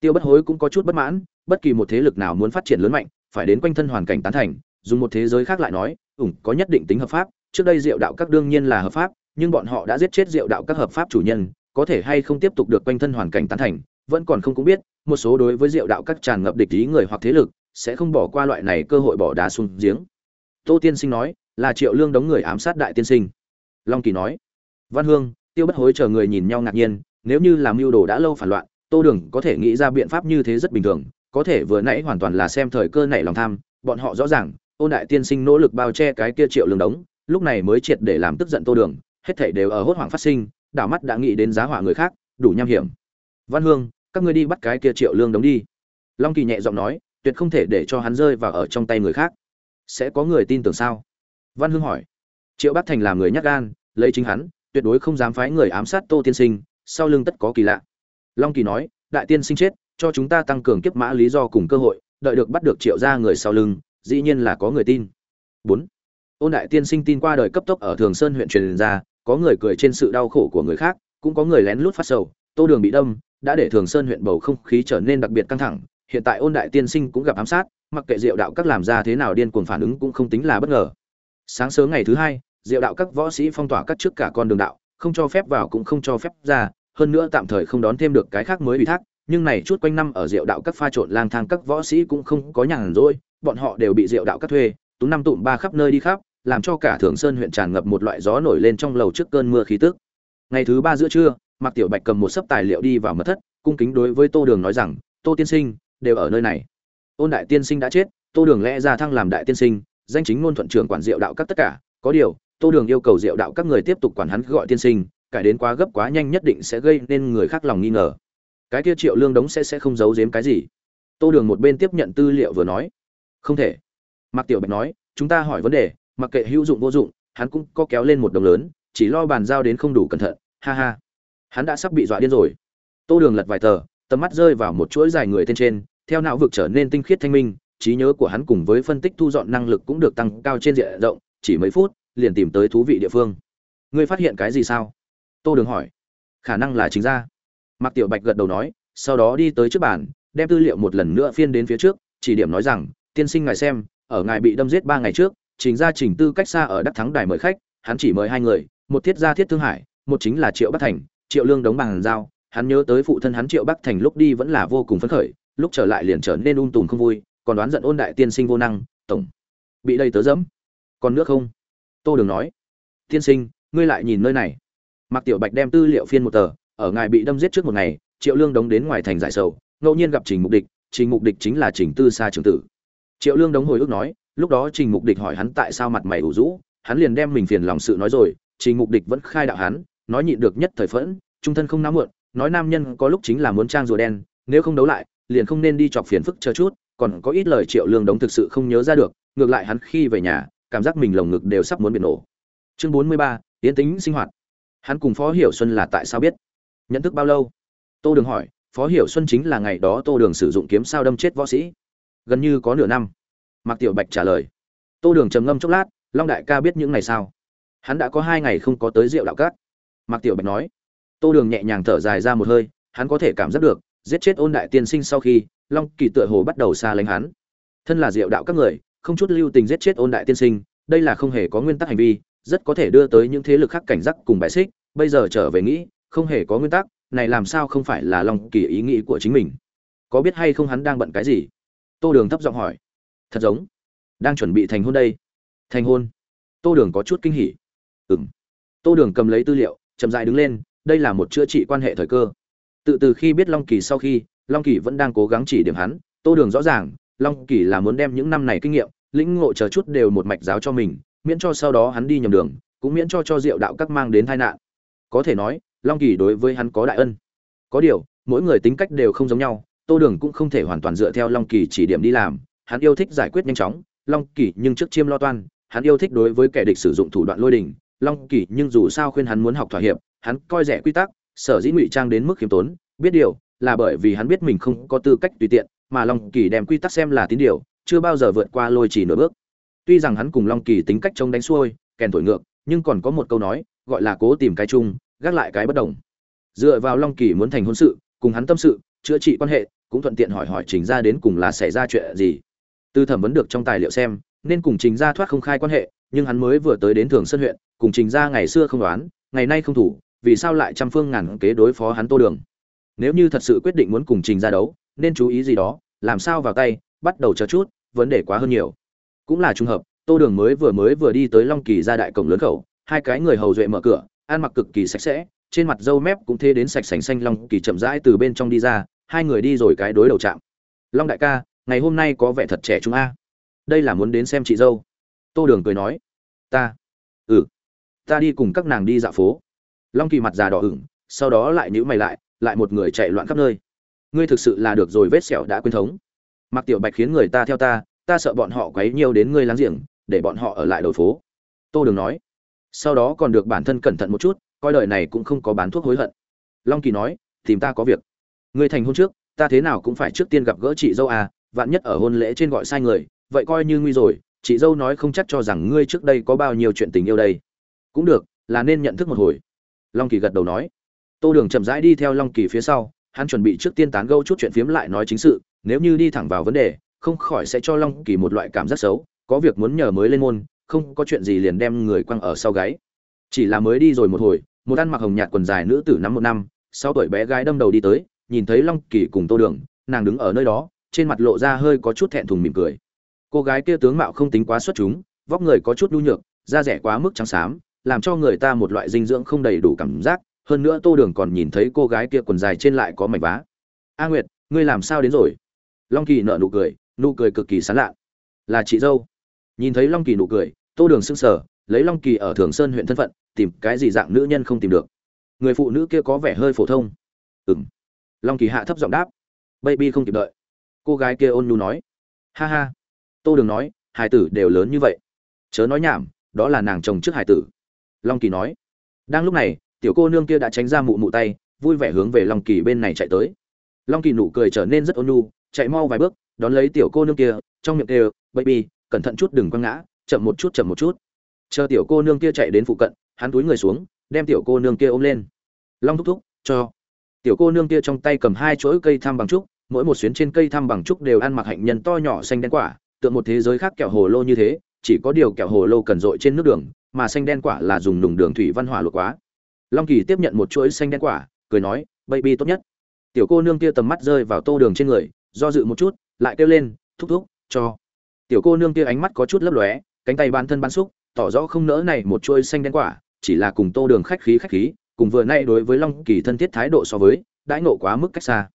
Tiêu bất hối cũng có chút bất mãn bất kỳ một thế lực nào muốn phát triển lớn mạnh, phải đến quanh thân hoàn cảnh tán thành, dùng một thế giới khác lại nói ủng có nhất định tính hợp pháp, trước đây diệu đạo các đương nhiên là hợp pháp, nhưng bọn họ đã giết chết diệu đạo các hợp pháp chủ nhân, có thể hay không tiếp tục được quanh thân hoàn cảnh tán thành, vẫn còn không cũng biết, một số đối với diệu đạo các tràn ngập địch ý người hoặc thế lực, sẽ không bỏ qua loại này cơ hội bỏ đá xuống giếng. Tô tiên sinh nói, là triệu lương đóng người ám sát đại tiên sinh. Long kỳ nói, văn hương, tiêu bất hối chờ người nhìn nhau ngạc nhiên, nếu như làm mưu đồ đã lâu phản loạn, tô đường có thể nghĩ ra biện pháp như thế rất bình thường có thể vừa nãy hoàn toàn là xem thời cơ nảy lòng tham, bọn họ rõ ràng, ôn đại tiên sinh nỗ lực bao che cái kia triệu lương đống, lúc này mới triệt để làm tức giận tô đường, hết thảy đều ở hốt hoảng phát sinh, đảo mắt đã nghĩ đến giá hỏa người khác, đủ nham hiểm. Văn hương, các ngươi đi bắt cái kia triệu lương đống đi. Long kỳ nhẹ giọng nói, tuyệt không thể để cho hắn rơi vào ở trong tay người khác. Sẽ có người tin tưởng sao? Văn hương hỏi. Triệu bắc thành làm người nhắc gan, lấy chính hắn, tuyệt đối không dám phái người ám sát tô tiên sinh, sau lưng tất có kỳ lạ. Long kỳ nói, đại tiên sinh chết cho chúng ta tăng cường kiếp mã lý do cùng cơ hội, đợi được bắt được triệu gia người sau lưng, dĩ nhiên là có người tin. Bốn, ôn đại tiên sinh tin qua đời cấp tốc ở thường sơn huyện truyền ra, có người cười trên sự đau khổ của người khác, cũng có người lén lút phát sầu, tô đường bị đâm, đã để thường sơn huyện bầu không khí trở nên đặc biệt căng thẳng, hiện tại ôn đại tiên sinh cũng gặp ám sát, mặc kệ diệu đạo các làm ra thế nào điên cuồng phản ứng cũng không tính là bất ngờ. Sáng sớm ngày thứ hai, diệu đạo các võ sĩ phong tỏa các trước cả con đường đạo, không cho phép vào cũng không cho phép ra, hơn nữa tạm thời không đón thêm được cái khác mới ủy thác nhưng này chút quanh năm ở diệu đạo các pha trộn lang thang các võ sĩ cũng không có nhàn rỗi, bọn họ đều bị diệu đạo các thuê tú năm tụm ba khắp nơi đi khắp, làm cho cả thường sơn huyện tràn ngập một loại gió nổi lên trong lầu trước cơn mưa khí tức. Ngày thứ ba giữa trưa, mạc tiểu bạch cầm một sấp tài liệu đi vào mật thất, cung kính đối với tô đường nói rằng, tô tiên sinh, đều ở nơi này. Ôn đại tiên sinh đã chết, tô đường lẽ ra thăng làm đại tiên sinh, danh chính ngôn thuận trưởng quản diệu đạo các tất cả, có điều, tô đường yêu cầu diệu đạo các người tiếp tục quản hắn, gọi tiên sinh, cải đến quá gấp quá nhanh nhất định sẽ gây nên người khác lòng nghi ngờ cái kia triệu lương đống sẽ sẽ không giấu giếm cái gì. Tô đường một bên tiếp nhận tư liệu vừa nói. Không thể. Mạc tiểu bạch nói, chúng ta hỏi vấn đề, mặc kệ hữu dụng vô dụng, hắn cũng có kéo lên một đồng lớn, chỉ lo bàn giao đến không đủ cẩn thận, ha ha. Hắn đã sắp bị dọa điên rồi. Tô đường lật vài tờ, tầm mắt rơi vào một chuỗi dài người tên trên, theo não vực trở nên tinh khiết thanh minh, trí nhớ của hắn cùng với phân tích thu dọn năng lực cũng được tăng cao trên diện rộng, chỉ mấy phút, liền tìm tới thú vị địa phương. Ngươi phát hiện cái gì sao? Tô đường hỏi. Khả năng là chính ra mạc tiểu bạch gật đầu nói sau đó đi tới trước bàn đem tư liệu một lần nữa phiên đến phía trước chỉ điểm nói rằng tiên sinh ngài xem ở ngài bị đâm giết ba ngày trước trình ra trình tư cách xa ở đắc thắng đài mời khách hắn chỉ mời hai người một thiết gia thiết thương hải một chính là triệu bắc thành triệu lương đóng bằng giao hắn nhớ tới phụ thân hắn triệu bắc thành lúc đi vẫn là vô cùng phấn khởi lúc trở lại liền trở nên um tùm không vui còn đoán giận ôn đại tiên sinh vô năng tổng bị đây tớ dẫm. Còn nước không? Tô đường nói. Tiên sinh ngươi lại nhìn nơi này. Mạc Tiểu Bạch đem tư liệu phiên một tờ, ở ngài bị đâm giết trước một ngày, Triệu Lương đóng đến ngoài thành giải sầu, ngẫu nhiên gặp Trình Mục Địch, Trình Mục Địch chính là Trình Tư Sa trưởng tử. Triệu Lương đóng hồi ức nói, lúc đó Trình Mục Địch hỏi hắn tại sao mặt mày ủ rũ, hắn liền đem mình phiền lòng sự nói rồi, Trình Mục Địch vẫn khai đạo hắn, nói nhịn được nhất thời phẫn, trung thân không náo muộn, nói nam nhân có lúc chính là muốn trang rùa đen, nếu không đấu lại, liền không nên đi chọc phiền phức chờ chút, còn có ít lời Triệu Lương đóng thực sự không nhớ ra được, ngược lại hắn khi về nhà, cảm giác mình lồng ngực đều sắp muốn bị nổ. Chương 43, tiến tính sinh hoạt hắn cùng phó hiểu xuân là tại sao biết nhận thức bao lâu? Tô đường hỏi, phó hiểu xuân chính là ngày đó tô đường sử dụng kiếm sao đâm chết võ sĩ. Gần như có nửa năm. Mạc tiểu bạch trả lời. Tô đường trầm ngâm chốc lát, long đại ca biết những ngày sao hắn đã có hai ngày không có tới rượu đạo cát. Mạc tiểu bạch nói. Tô đường nhẹ nhàng thở dài ra một hơi, hắn có thể cảm giác được, giết chết ôn đại tiên sinh sau khi, long kỳ tựa hồ bắt đầu xa lánh hắn. Thân là rượu đạo các người, không chút lưu tình giết chết ôn đại tiên sinh, đây là không hề có nguyên tắc hành vi, rất có thể đưa tới những thế lực khác cảnh giác cùng bài xích, bây giờ trở về nghĩ không hề có nguyên tắc, này làm sao không phải là lòng kỳ ý nghĩ của chính mình? Có biết hay không hắn đang bận cái gì? Tô đường thấp giọng hỏi. Thật giống. Đang chuẩn bị thành hôn đây. Thành hôn? Tô đường có chút kinh hỉ. Ừng tô đường cầm lấy tư liệu, chậm dại đứng lên, đây là một chữa trị quan hệ thời cơ. Tự từ khi biết long kỳ sau khi, long kỳ vẫn đang cố gắng chỉ điểm hắn, tô đường rõ ràng, long kỳ là muốn đem những năm này kinh nghiệm, lĩnh ngộ chờ chút đều một mạch giáo cho mình, miễn cho sau đó hắn đi nhầm đường, cũng miễn cho cho diệu đạo các mang đến tai nạn. Có thể nói long kỳ đối với hắn có đại ân. Có điều, mỗi người tính cách đều không giống nhau, tô đường cũng không thể hoàn toàn dựa theo long kỳ chỉ điểm đi làm. Hắn yêu thích giải quyết nhanh chóng, long kỳ nhưng trước chiêm lo toan, hắn yêu thích đối với kẻ địch sử dụng thủ đoạn lôi đình. Long kỳ nhưng dù sao khuyên hắn muốn học thỏa hiệp, hắn coi rẻ quy tắc, sở dĩ ngụy trang đến mức khiêm tốn, biết điều là bởi vì hắn biết mình không có tư cách tùy tiện, mà long kỳ đem quy tắc xem là tín điều, chưa bao giờ vượt qua lôi chỉ nửa bước. Tuy rằng hắn cùng long kỳ tính cách chống đánh xuôi, kèn thổi ngược, nhưng còn có một câu nói, gọi là cố tìm cái chung gác lại cái bất đồng. Dựa vào long kỳ muốn thành hôn sự, cùng hắn tâm sự, chữa trị quan hệ, cũng thuận tiện hỏi hỏi trình ra đến cùng là xảy ra chuyện gì. Từ thẩm vấn được trong tài liệu xem, nên cùng trình ra thoát không khai quan hệ, nhưng hắn mới vừa tới đến thường sơn huyện, cùng trình ra ngày xưa không đoán, ngày nay không thủ, vì sao lại trăm phương ngàn kế đối phó hắn tô đường? Nếu như thật sự quyết định muốn cùng trình ra đấu, nên chú ý gì đó, làm sao vào tay, bắt đầu chờ chút, vấn đề quá hơn nhiều. Cũng là trùng hợp, tô đường mới vừa mới vừa đi tới long kỳ ra đại cổng lớn khẩu, hai cái người hầu duệ mở cửa ăn mặc cực kỳ sạch sẽ, trên mặt dâu mép cũng thế đến sạch sành xanh long kỳ chậm rãi từ bên trong đi ra, hai người đi rồi cái đối đầu chạm. Long đại ca, ngày hôm nay có vẻ thật trẻ chúng a. Đây là muốn đến xem chị dâu. Tô đường cười nói. Ta. Ừ. Ta đi cùng các nàng đi dạo phố. Long kỳ mặt già đỏ ửng, sau đó lại nhữ mày lại lại một người chạy loạn khắp nơi. Ngươi thực sự là được rồi vết sẹo đã quên thống. Mặc tiểu bạch khiến người ta theo ta ta sợ bọn họ quấy nhiều đến ngươi láng giềng, để bọn họ ở lại đầu phố. Tô đường nói sau đó còn được bản thân cẩn thận một chút, coi đời này cũng không có bán thuốc hối hận. Long kỳ nói, tìm ta có việc. Người thành hôn trước, ta thế nào cũng phải trước tiên gặp gỡ chị dâu à vạn nhất ở hôn lễ trên gọi sai người, vậy coi như nguy rồi, chị dâu nói không chắc cho rằng ngươi trước đây có bao nhiêu chuyện tình yêu đây. Cũng được, là nên nhận thức một hồi. Long kỳ gật đầu nói. Tô đường chậm rãi đi theo long kỳ phía sau, hắn chuẩn bị trước tiên tán gẫu chút chuyện phiếm lại nói chính sự, nếu như đi thẳng vào vấn đề, không khỏi sẽ cho long kỳ một loại cảm giác xấu, có việc muốn nhờ mới lên môn không có chuyện gì liền đem người quăng ở sau gáy. Chỉ là mới đi rồi một hồi, một ăn mặc hồng nhạt quần dài nữ tử năm một năm, sau tuổi bé gái đâm đầu đi tới, nhìn thấy long kỳ cùng tô đường, nàng đứng ở nơi đó, trên mặt lộ ra hơi có chút thẹn thùng mỉm cười. Cô gái kia tướng mạo không tính quá xuất chúng, vóc người có chút nhu nhược, da rẻ quá mức trắng xám, làm cho người ta một loại dinh dưỡng không đầy đủ cảm giác, hơn nữa tô đường còn nhìn thấy cô gái kia quần dài trên lại có mảnh vá. A nguyệt, ngươi làm sao đến rồi? Long kỳ nợ nụ cười nụ cười cực kỳ sán lạ. Là chị dâu nhìn thấy long kỳ nụ cười, tô đường sững sờ, lấy long kỳ ở thường sơn huyện thân phận, tìm cái gì dạng nữ nhân không tìm được. Người phụ nữ kia có vẻ hơi phổ thông. Ừng long kỳ hạ thấp giọng đáp. Baby không kịp đợi. Cô gái kia ôn nhu nói. Ha ha. Tô đường nói hải tử đều lớn như vậy. Chớ nói nhảm, đó là nàng chồng trước hải tử. Long kỳ nói. Đang lúc này, tiểu cô nương kia đã tránh ra mụ mụ tay, vui vẻ hướng về long kỳ bên này chạy tới. Long kỳ nụ cười trở nên rất ôn nhu, chạy mau vài bước, đón lấy tiểu cô nương kia, trong miệng kêu, baby cẩn thận chút đừng quăng ngã, chậm một chút, chậm một chút. Chờ tiểu cô nương kia chạy đến phụ cận, hắn túi người xuống, đem tiểu cô nương kia ôm lên. Long thúc thúc, cho. Tiểu cô nương kia trong tay cầm hai chuỗi cây thăm bằng trúc, mỗi một xuyến trên cây thăm bằng trúc đều ăn mặc hạnh nhân to nhỏ xanh đen quả, tượng một thế giới khác kẹo hồ lô như thế, chỉ có điều kẹo hồ lô cần dội trên nước đường, mà xanh đen quả là dùng nùng đường thủy văn hỏa luộc quá. Long kỳ tiếp nhận một chuỗi xanh đen quả, cười nói, baby tốt nhất. Tiểu cô nương kia tầm mắt rơi vào tô đường trên người, do dự một chút, lại kêu lên, thúc thúc, cho tiểu cô nương kia ánh mắt có chút lấp lóe, cánh tay bán thân bán xúc, tỏ rõ không nỡ này một chuôi xanh đen quả, chỉ là cùng tô đường khách khí khách khí, cùng vừa nay đối với long kỳ thân thiết thái độ so với, đãi nộ quá mức cách xa.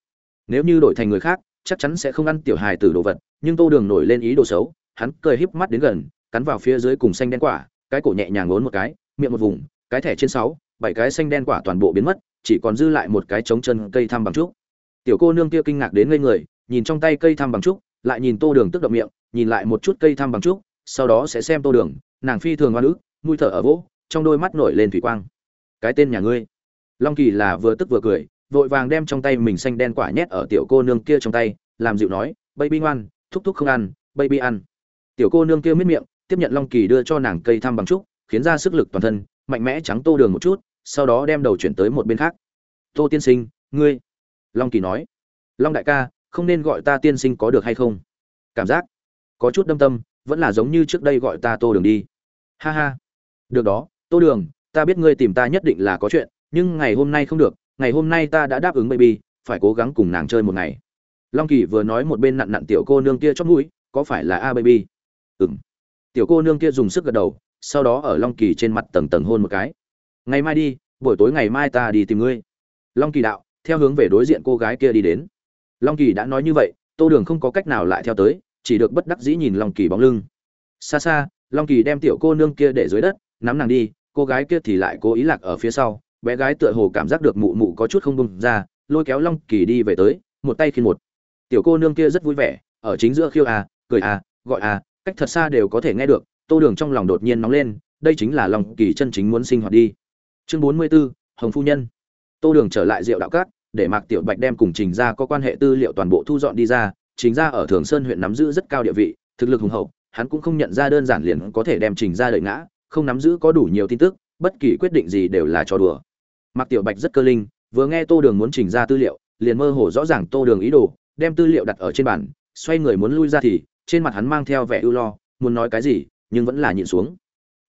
Nếu như đổi thành người khác, chắc chắn sẽ không ăn tiểu hài từ đồ vật, nhưng tô đường nổi lên ý đồ xấu, hắn cười híp mắt đến gần, cắn vào phía dưới cùng xanh đen quả, cái cổ nhẹ nhàng ngốn một cái, miệng một vùng, cái thẻ trên sáu, bảy cái xanh đen quả toàn bộ biến mất, chỉ còn dư lại một cái trống chân cây thăm bằng trúc. Tiểu cô nương kia kinh ngạc đến ngây người, nhìn trong tay cây thăm bằng trúc, lại nhìn tô đường tức động miệng nhìn lại một chút cây thăm bằng trúc, sau đó sẽ xem tô đường, nàng phi thường oan ức, mũi thở ở vỗ, trong đôi mắt nổi lên thủy quang. Cái tên nhà ngươi. Long kỳ là vừa tức vừa cười, vội vàng đem trong tay mình xanh đen quả nhét ở tiểu cô nương kia trong tay, làm dịu nói, baby ngoan, thúc thúc không ăn, baby ăn. Tiểu cô nương kia miết miệng, tiếp nhận long kỳ đưa cho nàng cây thăm bằng trúc, khiến ra sức lực toàn thân, mạnh mẽ trắng tô đường một chút, sau đó đem đầu chuyển tới một bên khác. Tô tiên sinh, ngươi? Long kỳ nói. Long đại ca, không nên gọi ta tiên sinh có được hay không? Cảm giác có chút đâm tâm, vẫn là giống như trước đây gọi ta tô đường đi. Ha ha. Được đó, tô đường, ta biết ngươi tìm ta nhất định là có chuyện, nhưng ngày hôm nay không được, ngày hôm nay ta đã đáp ứng baby, phải cố gắng cùng nàng chơi một ngày. Long kỳ vừa nói một bên nặn nặn tiểu cô nương kia chót mũi, có phải là a baby? Ừng tiểu cô nương kia dùng sức gật đầu, sau đó ở long kỳ trên mặt tầng tầng hôn một cái. Ngày mai đi, buổi tối ngày mai ta đi tìm ngươi. Long kỳ đạo, theo hướng về đối diện cô gái kia đi đến. Long kỳ đã nói như vậy, tô đường không có cách nào lại theo tới chỉ được bất đắc dĩ nhìn long kỳ bóng lưng. Xa xa long kỳ đem tiểu cô nương kia để dưới đất nắm nàng đi cô gái kia thì lại cố ý lạc ở phía sau bé gái tựa hồ cảm giác được mụ mụ có chút không bông ra lôi kéo long kỳ đi về tới một tay khiên một. Tiểu cô nương kia rất vui vẻ ở chính giữa khiêu à cười à gọi à cách thật xa đều có thể nghe được tô đường trong lòng đột nhiên nóng lên đây chính là lòng kỳ chân chính muốn sinh hoạt đi. Chương bốn mươi 44, hồng phu nhân. Tô đường trở lại rượu đạo cát để mạc tiểu bạch đem cùng trình ra có quan hệ tư liệu toàn bộ thu dọn đi ra trình gia ở thường sơn huyện nắm giữ rất cao địa vị, thực lực hùng hậu, hắn cũng không nhận ra đơn giản liền có thể đem trình gia đợi ngã, không nắm giữ có đủ nhiều tin tức, bất kỳ quyết định gì đều là trò đùa. Mạc tiểu bạch rất cơ linh, vừa nghe tô đường muốn trình ra tư liệu, liền mơ hồ rõ ràng tô đường ý đồ, đem tư liệu đặt ở trên bàn, xoay người muốn lui ra thì, trên mặt hắn mang theo vẻ ưu lo, muốn nói cái gì, nhưng vẫn là nhịn xuống.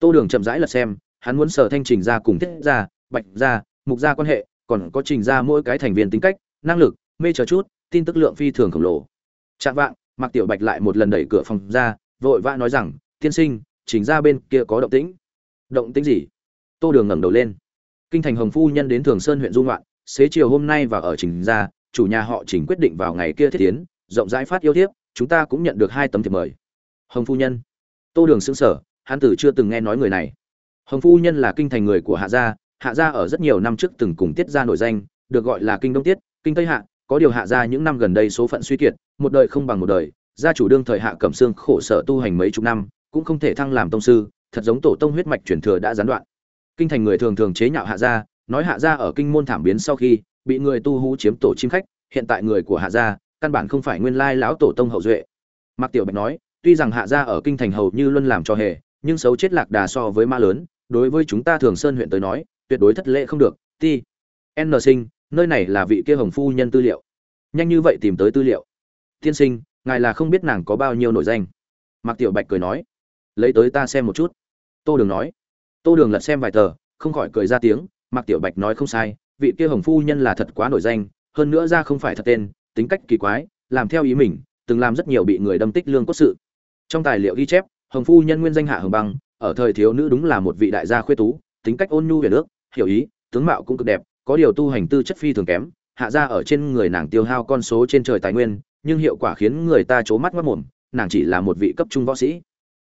Tô đường chậm rãi lật xem, hắn muốn sở thanh trình ra cùng thiết ra bạch ra mục ra quan hệ, còn có trình ra mỗi cái thành viên tính cách, năng lực, mê chờ chút, tin tức lượng phi thường khổng lồ. Trạng vạng mặc tiểu bạch lại một lần đẩy cửa phòng ra vội vã nói rằng tiên sinh trình ra bên kia có động tĩnh. Động tĩnh gì? Tô đường ngẩng đầu lên. Kinh thành hồng phu nhân đến thường sơn huyện du ngoạn, xế chiều hôm nay vào ở trình ra chủ nhà họ trình quyết định vào ngày kia thiết tiến rộng rãi phát yêu thiếp chúng ta cũng nhận được hai tấm thiệp mời. Hồng phu nhân. Tô đường sững sở hắn tử chưa từng nghe nói người này. Hồng phu nhân là kinh thành người của hạ gia hạ gia ở rất nhiều năm trước từng cùng tiết gia nổi danh được gọi là kinh đông tiết kinh tây hạ có điều hạ gia những năm gần đây số phận suy kiệt, một đời không bằng một đời, gia chủ đương thời hạ cẩm xương khổ sở tu hành mấy chục năm, cũng không thể thăng làm tông sư, thật giống tổ tông huyết mạch truyền thừa đã gián đoạn. Kinh thành người thường thường chế nhạo hạ gia, nói hạ gia ở kinh môn thảm biến sau khi bị người tu hú chiếm tổ chim khách, hiện tại người của hạ gia, căn bản không phải nguyên lai lão tổ tông hậu duệ. Mạc tiểu bạch nói, tuy rằng hạ gia ở kinh thành hầu như luôn làm cho hề, nhưng xấu chết lạc đà so với ma lớn, đối với chúng ta thường sơn huyện tới nói, tuyệt đối thất lễ không được. Ti. N sinh nơi này là vị kia hồng phu nhân tư liệu. Nhanh như vậy tìm tới tư liệu. Tiên sinh, ngài là không biết nàng có bao nhiêu nội danh. Mạc tiểu bạch cười nói, lấy tới ta xem một chút. Tô đường nói, tô đường lật xem vài tờ, không khỏi cười ra tiếng. Mạc tiểu bạch nói không sai, vị kia hồng phu nhân là thật quá nổi danh, hơn nữa ra không phải thật tên, tính cách kỳ quái, làm theo ý mình, từng làm rất nhiều bị người đâm tích lương cốt sự. Trong tài liệu ghi chép, hồng phu nhân nguyên danh hạ hồng băng, ở thời thiếu nữ đúng là một vị đại gia khuê tú, tính cách ôn nhu về nước hiểu ý, tướng mạo cũng cực đẹp có điều tu hành tư chất phi thường kém, hạ ra ở trên người nàng tiêu hao con số trên trời tài nguyên, nhưng hiệu quả khiến người ta chố mắt ngất mồm, nàng chỉ là một vị cấp trung võ sĩ.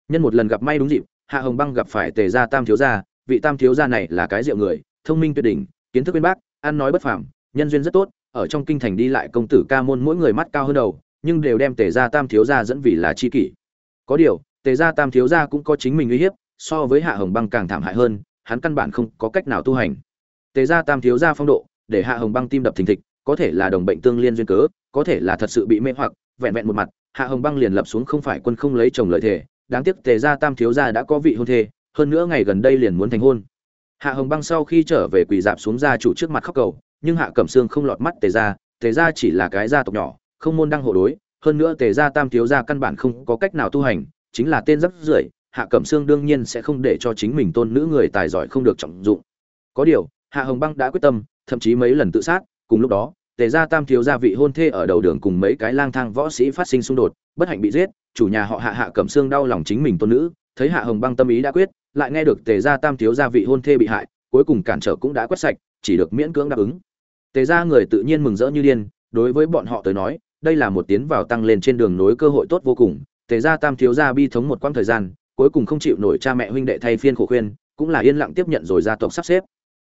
Nhân một lần gặp may đúng dịp, hạ hồng băng gặp phải tề gia tam thiếu gia, vị tam thiếu gia này là cái rượu người, thông minh tuyệt đỉnh, kiến thức uyên bác, ăn nói bất phàm, nhân duyên rất tốt, ở trong kinh thành đi lại công tử ca môn mỗi người mắt cao hơn đầu, nhưng đều đem tề gia tam thiếu gia dẫn vì là chi kỷ. Có điều, tề gia tam thiếu gia cũng có chính mình uy hiếp, so với hạ hồng băng càng thảm hại hơn, hắn căn bản không có cách nào tu hành tề gia tam thiếu gia phong độ, để hạ hồng băng tim đập thình thịch, có thể là đồng bệnh tương liên duyên cớ, có thể là thật sự bị mê hoặc, vẹn vẹn một mặt, hạ hồng băng liền lập xuống không phải quân không lấy chồng lợi thể, đáng tiếc tề gia tam thiếu gia đã có vị hôn thê, hơn nữa ngày gần đây liền muốn thành hôn. Hạ hồng băng sau khi trở về quỳ dạp xuống gia chủ trước mặt khóc cầu, nhưng hạ cẩm sương không lọt mắt tề gia tề gia chỉ là cái gia tộc nhỏ, không môn đăng hộ đối, hơn nữa tề gia tam thiếu gia căn bản không có cách nào tu hành, chính là tên rất rưởi, hạ cẩm sương đương nhiên sẽ không để cho chính mình tôn nữ người tài giỏi không được trọng dụng. Có điều hạ hồng băng đã quyết tâm, thậm chí mấy lần tự sát, cùng lúc đó, tề gia tam thiếu gia vị hôn thê ở đầu đường cùng mấy cái lang thang võ sĩ phát sinh xung đột, bất hạnh bị giết, chủ nhà họ hạ hạ cẩm xương đau lòng chính mình tôn nữ, thấy hạ hồng băng tâm ý đã quyết, lại nghe được tề gia tam thiếu gia vị hôn thê bị hại, cuối cùng cản trở cũng đã quét sạch, chỉ được miễn cưỡng đáp ứng. Tề gia người tự nhiên mừng rỡ như điên, đối với bọn họ tới nói, đây là một tiến vào tăng lên trên đường nối cơ hội tốt vô cùng. Tề gia tam thiếu gia bi thống một quãng thời gian, cuối cùng không chịu nổi cha mẹ huynh đệ thay phiên khổ khuyên, cũng là yên lặng tiếp nhận rồi gia tộc sắp xếp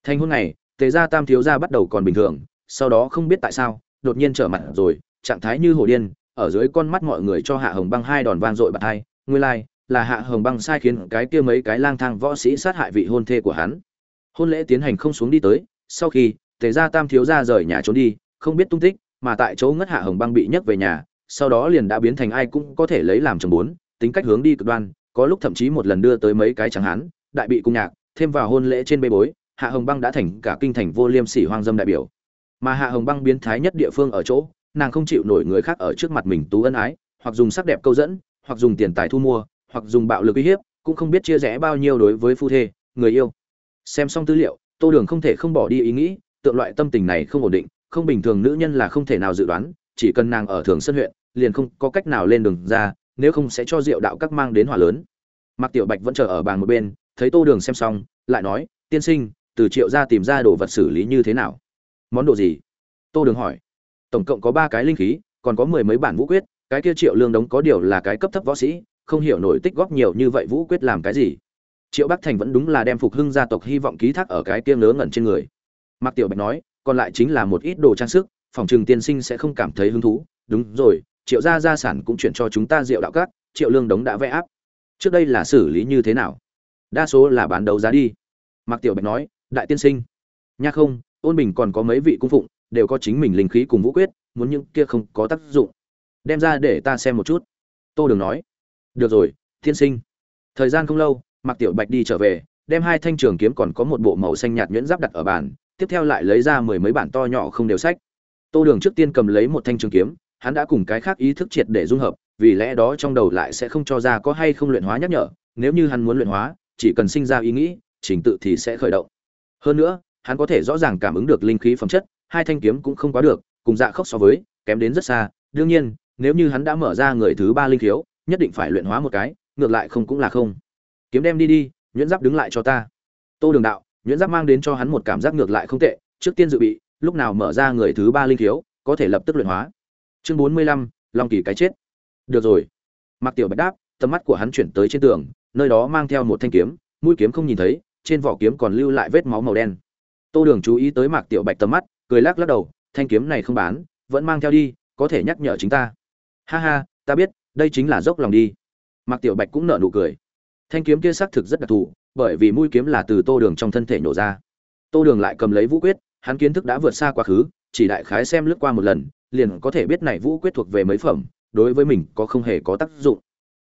thành hôn này tề gia tam thiếu gia bắt đầu còn bình thường sau đó không biết tại sao đột nhiên trở mặt rồi trạng thái như hồ điên ở dưới con mắt mọi người cho hạ hồng băng hai đòn vang dội bạt hai nguyên lai like, là hạ hồng băng sai khiến cái kia mấy cái lang thang võ sĩ sát hại vị hôn thê của hắn. Hôn lễ tiến hành không xuống đi tới sau khi tề gia tam thiếu gia rời nhà trốn đi không biết tung tích mà tại chỗ ngất hạ hồng băng bị nhấc về nhà sau đó liền đã biến thành ai cũng có thể lấy làm chồng bốn tính cách hướng đi cực đoan có lúc thậm chí một lần đưa tới mấy cái chẳng hắn đại bị cung nhạc thêm vào hôn lễ trên bê bối hạ hồng băng đã thành cả kinh thành vô liêm sỉ hoang dâm đại biểu. Mà hạ hồng băng biến thái nhất địa phương ở chỗ nàng không chịu nổi người khác ở trước mặt mình tú ân ái hoặc dùng sắc đẹp câu dẫn hoặc dùng tiền tài thu mua hoặc dùng bạo lực uy hiếp cũng không biết chia rẽ bao nhiêu đối với phu thê người yêu. Xem xong tư liệu tô đường không thể không bỏ đi ý nghĩ tượng loại tâm tình này không ổn định không bình thường nữ nhân là không thể nào dự đoán chỉ cần nàng ở thường sân huyện liền không có cách nào lên đường ra nếu không sẽ cho diệu đạo các mang đến hỏa lớn. Mạc Tiểu Bạch vẫn chờ ở bàn một bên, thấy Tô Đường xem xong, lại nói, "Tiên sinh, từ Triệu gia tìm ra đồ vật xử lý như thế nào?" "Món đồ gì?" Tô Đường hỏi. "Tổng cộng có ba cái linh khí, còn có mười mấy bản vũ quyết, cái kia Triệu Lương đống có điều là cái cấp thấp võ sĩ, không hiểu nổi tích góp nhiều như vậy vũ quyết làm cái gì." Triệu Bắc Thành vẫn đúng là đem phục hưng gia tộc hy vọng ký thác ở cái kia ngớ ngẩn trên người. Mạc Tiểu Bạch nói, "Còn lại chính là một ít đồ trang sức, phòng trường tiên sinh sẽ không cảm thấy hứng thú." "Đúng rồi, Triệu gia gia sản cũng chuyển cho chúng ta rượu đạo các, Triệu Lương đống đã vẽ áp." trước đây là xử lý như thế nào đa số là bán đấu giá đi mạc tiểu bạch nói đại tiên sinh. Nha không, ôn bình còn có mấy vị cung phụng, đều có chính mình linh khí cùng vũ quyết, muốn những kia không có tác dụng. Đem ra để ta xem một chút. Tô đường nói. Được rồi, tiên sinh. Thời gian không lâu, mạc tiểu bạch đi trở về, đem hai thanh trường kiếm còn có một bộ màu xanh nhạt nhuyễn giáp đặt ở bàn, tiếp theo lại lấy ra mười mấy bản to nhỏ không đều sách. Tô đường trước tiên cầm lấy một thanh trường kiếm, hắn đã cùng cái khác ý thức triệt để dung hợp, vì lẽ đó trong đầu lại sẽ không cho ra có hay không luyện hóa nhắc nhở, nếu như hắn muốn luyện hóa, chỉ cần sinh ra ý nghĩ, trình tự thì sẽ khởi động hơn nữa, hắn có thể rõ ràng cảm ứng được linh khí phẩm chất, hai thanh kiếm cũng không quá được, cùng dạ khốc so với, kém đến rất xa. Đương nhiên, nếu như hắn đã mở ra người thứ ba linh khiếu, nhất định phải luyện hóa một cái, ngược lại không cũng là không. Kiếm đem đi đi, nhuyễn giáp đứng lại cho ta. Tô đường đạo, nhuyễn giáp mang đến cho hắn một cảm giác ngược lại không tệ, trước tiên dự bị, lúc nào mở ra người thứ ba linh khiếu, có thể lập tức luyện hóa. Chương bốn mươi lăm, long kỳ cái chết. Được rồi. Mặc tiểu bạch đáp, tầm mắt của hắn chuyển tới trên tường, nơi đó mang theo một thanh kiếm, mũi kiếm không nhìn thấy trên vỏ kiếm còn lưu lại vết máu màu đen. Tô đường chú ý tới mạc tiểu bạch tầm mắt, cười lắc lắc đầu, thanh kiếm này không bán, vẫn mang theo đi, có thể nhắc nhở chính ta. Ha ha, ta biết, đây chính là dốc lòng đi. Mạc tiểu bạch cũng nở nụ cười. Thanh kiếm kia xác thực rất đặc thù, bởi vì mũi kiếm là từ tô đường trong thân thể nổ ra. Tô đường lại cầm lấy vũ quyết, hắn kiến thức đã vượt xa quá khứ, chỉ đại khái xem lướt qua một lần, liền có thể biết này vũ quyết thuộc về mấy phẩm, đối với mình có không hề có tác dụng.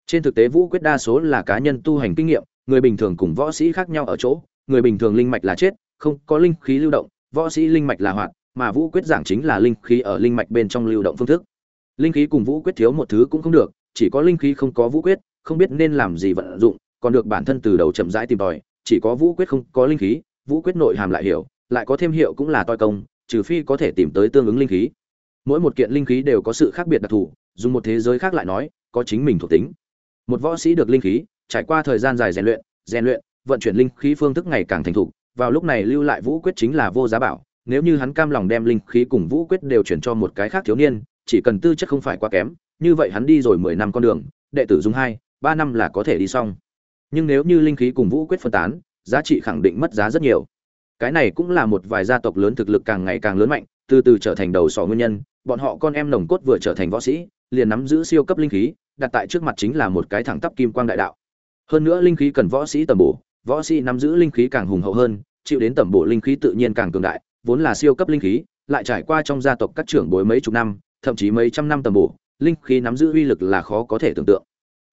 Trên thực tế vũ quyết đa số là cá nhân tu hành kinh nghiệm người bình thường cùng võ sĩ khác nhau ở chỗ, người bình thường linh mạch là chết, không có linh khí lưu động, võ sĩ linh mạch là hoạt, mà vũ quyết giảng chính là linh khí ở linh mạch bên trong lưu động phương thức. Linh khí cùng vũ quyết thiếu một thứ cũng không được, chỉ có linh khí không có vũ quyết, không biết nên làm gì vận dụng, còn được bản thân từ đầu chậm rãi tìm tòi, chỉ có vũ quyết không có linh khí, vũ quyết nội hàm lại hiểu, lại có thêm hiệu cũng là toi công, trừ phi có thể tìm tới tương ứng linh khí. Mỗi một kiện linh khí đều có sự khác biệt đặc thù, dùng một thế giới khác lại nói, có chính mình thuộc tính. Một võ sĩ được linh khí trải qua thời gian dài rèn luyện rèn luyện, vận chuyển linh khí phương thức ngày càng thành thục, vào lúc này lưu lại vũ quyết chính là vô giá bảo, nếu như hắn cam lòng đem linh khí cùng vũ quyết đều chuyển cho một cái khác thiếu niên, chỉ cần tư chất không phải quá kém, như vậy hắn đi rồi mười năm con đường, đệ tử dùng hai, ba năm là có thể đi xong. Nhưng nếu như linh khí cùng vũ quyết phân tán, giá trị khẳng định mất giá rất nhiều. Cái này cũng là một vài gia tộc lớn thực lực càng ngày càng lớn mạnh, từ từ trở thành đầu sỏ nguyên nhân, bọn họ con em nồng cốt vừa trở thành võ sĩ, liền nắm giữ siêu cấp linh khí, đặt tại trước mặt chính là một cái thẳng tắp kim quang đại đạo hơn nữa linh khí cần võ sĩ tầm bổ, võ sĩ nắm giữ linh khí càng hùng hậu hơn, chịu đến tầm bổ linh khí tự nhiên càng cường đại, vốn là siêu cấp linh khí, lại trải qua trong gia tộc các trưởng bối mấy chục năm, thậm chí mấy trăm năm tầm bổ, linh khí nắm giữ uy lực là khó có thể tưởng tượng.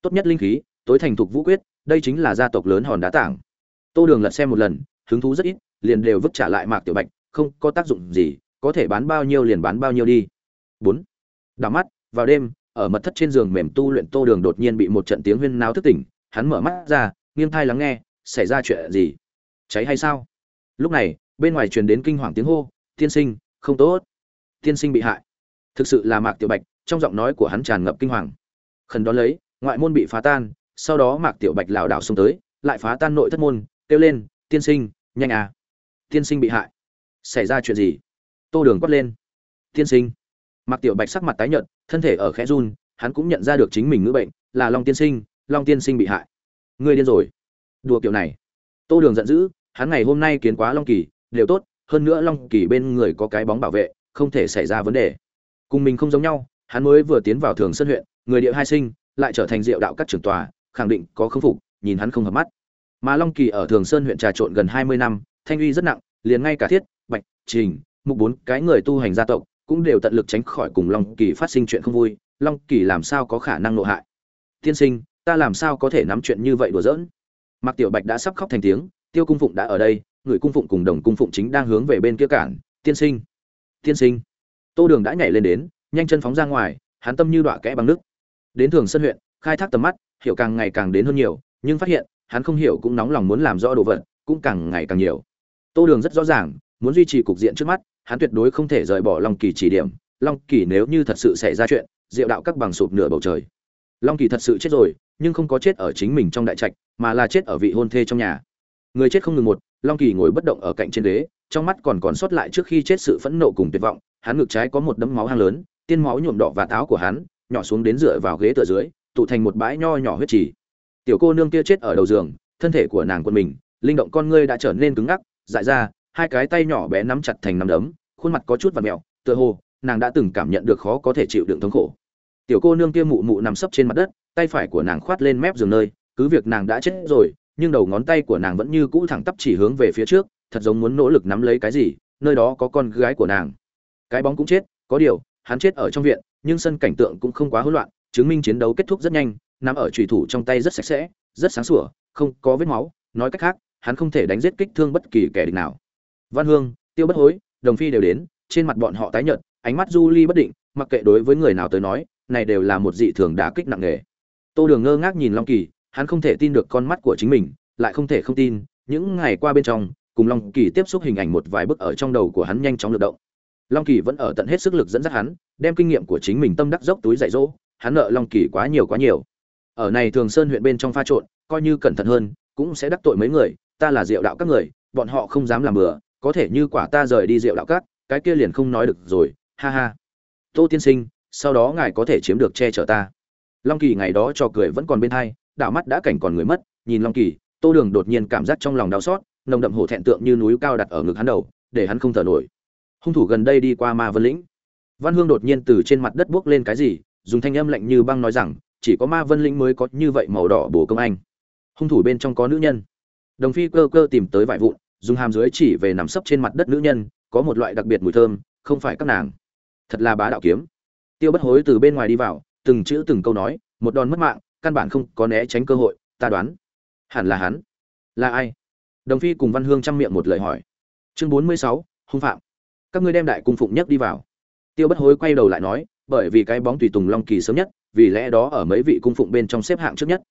Tốt nhất linh khí, tối thành thục vũ quyết, đây chính là gia tộc lớn hòn đá tảng. Tô đường lật xem một lần, hứng thú rất ít, liền đều vứt trả lại mạc tiểu bạch, không có tác dụng gì, có thể bán bao nhiêu liền bán bao nhiêu đi. Bốn. Đảo mắt, vào đêm, ở mật thất trên giường mềm tu luyện tô đường đột nhiên bị một trận tiếng huyên náo thức tỉnh hắn mở mắt ra, nghiêng thai lắng nghe, xảy ra chuyện gì? Cháy hay sao? Lúc này, bên ngoài truyền đến kinh hoàng tiếng hô, tiên sinh, không tốt. Tiên sinh bị hại. Thực sự là mạc tiểu bạch, trong giọng nói của hắn tràn ngập kinh hoàng. Khẩn đón lấy, ngoại môn bị phá tan, sau đó mạc tiểu bạch lảo đảo xông tới, lại phá tan nội thất môn, kêu lên, tiên sinh, nhanh à. Tiên sinh bị hại. Xảy ra chuyện gì? Tô đường quát lên, tiên sinh. Mạc tiểu bạch sắc mặt tái nhợt, thân thể ở khẽ run, hắn cũng nhận ra được chính mình ngữ bệnh, là long tiên sinh long tiên sinh bị hại. Ngươi điên rồi. Đùa kiểu này. Tô đường giận dữ, hắn ngày hôm nay kiến quá long kỳ, đều tốt, hơn nữa long kỳ bên người có cái bóng bảo vệ, không thể xảy ra vấn đề. Cùng mình không giống nhau, hắn mới vừa tiến vào thường sơn huyện, người địa hai sinh, lại trở thành diệu đạo các trưởng tòa, khẳng định có khâm phục, nhìn hắn không hợp mắt. Mà long kỳ ở thường sơn huyện trà trộn gần hai mươi năm, thanh uy rất nặng, liền ngay cả thiết, bạch, trình, mục bốn, cái người tu hành gia tộc, cũng đều tận lực tránh khỏi cùng long kỳ phát sinh chuyện không vui. Long kỳ làm sao có khả năng nộ hại? Tiên sinh ta làm sao có thể nắm chuyện như vậy đùa giỡn? Mạc tiểu bạch đã sắp khóc thành tiếng, tiêu cung phụng đã ở đây, người cung phụng cùng đồng cung phụng chính đang hướng về bên kia cản. Tiên sinh! Tiên sinh! Tô đường đã nhảy lên đến, nhanh chân phóng ra ngoài, hắn tâm như đọa kẽ bằng nước. Đến thường sân huyện, khai thác tầm mắt, hiểu càng ngày càng đến hơn nhiều, nhưng phát hiện, hắn không hiểu cũng nóng lòng muốn làm rõ đồ vật, cũng càng ngày càng nhiều. Tô đường rất rõ ràng, muốn duy trì cục diện trước mắt, hắn tuyệt đối không thể rời bỏ long kỳ chỉ điểm. Long kỳ nếu như thật sự xảy ra chuyện, diệu đạo các bằng sụp nửa bầu trời. Long kỳ thật sự chết rồi nhưng không có chết ở chính mình trong đại trạch, mà là chết ở vị hôn thê trong nhà. Người chết không ngừng một, long kỳ ngồi bất động ở cạnh trên đế trong mắt còn còn sót lại trước khi chết sự phẫn nộ cùng tuyệt vọng, hắn ngực trái có một đấm máu hang lớn, tiên máu nhuộm đỏ và táo của hắn, nhỏ xuống đến dựa vào ghế tựa dưới, tụ thành một bãi nho nhỏ huyết trì. Tiểu cô nương kia chết ở đầu giường, thân thể của nàng quân mình, linh động con ngươi đã trở nên cứng ngắc, dại ra, hai cái tay nhỏ bé nắm chặt thành nắm đấm, khuôn mặt có chút và mẹo, tựa hồ, nàng đã từng cảm nhận được khó có thể chịu đựng thống khổ. Tiểu cô nương kia mụ mụ nằm sấp trên mặt đất tay phải của nàng khoát lên mép giường nơi, cứ việc nàng đã chết rồi, nhưng đầu ngón tay của nàng vẫn như cũ thẳng tắp chỉ hướng về phía trước, thật giống muốn nỗ lực nắm lấy cái gì, nơi đó có con gái của nàng. Cái bóng cũng chết, có điều, hắn chết ở trong viện, nhưng sân cảnh tượng cũng không quá hỗn loạn, chứng minh chiến đấu kết thúc rất nhanh, nắm ở trùy thủ trong tay rất sạch sẽ, rất sáng sủa, không có vết máu, nói cách khác, hắn không thể đánh giết kích thương bất kỳ kẻ địch nào. Văn hương, tiêu bất hối, đồng phi đều đến, trên mặt bọn họ tái nhợt, ánh mắt du ly bất định, mặc kệ đối với người nào tới nói, này đều là một dị thường đả kích nặng nề tô đường ngơ ngác nhìn long kỳ, hắn không thể tin được con mắt của chính mình, lại không thể không tin, những ngày qua bên trong, cùng long kỳ tiếp xúc hình ảnh một vài bức ở trong đầu của hắn nhanh chóng lượt động. Long kỳ vẫn ở tận hết sức lực dẫn dắt hắn, đem kinh nghiệm của chính mình tâm đắc dốc túi dạy dỗ, hắn nợ long kỳ quá nhiều quá nhiều. Ở này thường sơn huyện bên trong pha trộn, coi như cẩn thận hơn, cũng sẽ đắc tội mấy người, ta là diệu đạo các người, bọn họ không dám làm bừa, có thể như quả ta rời đi diệu đạo các, cái kia liền không nói được rồi, ha ha. Tô tiên sinh, sau đó ngài có thể chiếm được che chở ta long kỳ ngày đó cho cười vẫn còn bên hai đảo mắt đã cảnh còn người mất, nhìn long kỳ, tô đường đột nhiên cảm giác trong lòng đau xót, nồng đậm hổ thẹn tượng như núi cao đặt ở ngực hắn đầu, để hắn không thở nổi. Hung thủ gần đây đi qua ma vân lĩnh. Văn hương đột nhiên từ trên mặt đất buốc lên cái gì, dùng thanh âm lạnh như băng nói rằng, chỉ có ma vân lĩnh mới có như vậy màu đỏ bổ công anh. Hung thủ bên trong có nữ nhân. Đồng phi cơ cơ tìm tới vải vụn, dùng hàm dưới chỉ về nằm sấp trên mặt đất nữ nhân, có một loại đặc biệt mùi thơm, không phải các nàng. Thật là bá đạo kiếm. Tiêu bất hối từ bên ngoài đi vào từng chữ từng câu nói, một đòn mất mạng, căn bản không có né tránh cơ hội, ta đoán, hẳn là hắn. Là ai? Đồng phi cùng văn hương chăm miệng một lời hỏi. Chương bốn mươi sáu, hung phạm. Các ngươi đem đại cung phụng nhất đi vào. Tiêu bất hối quay đầu lại nói, bởi vì cái bóng tùy tùng long kỳ sớm nhất, vì lẽ đó ở mấy vị cung phụng bên trong xếp hạng trước nhất.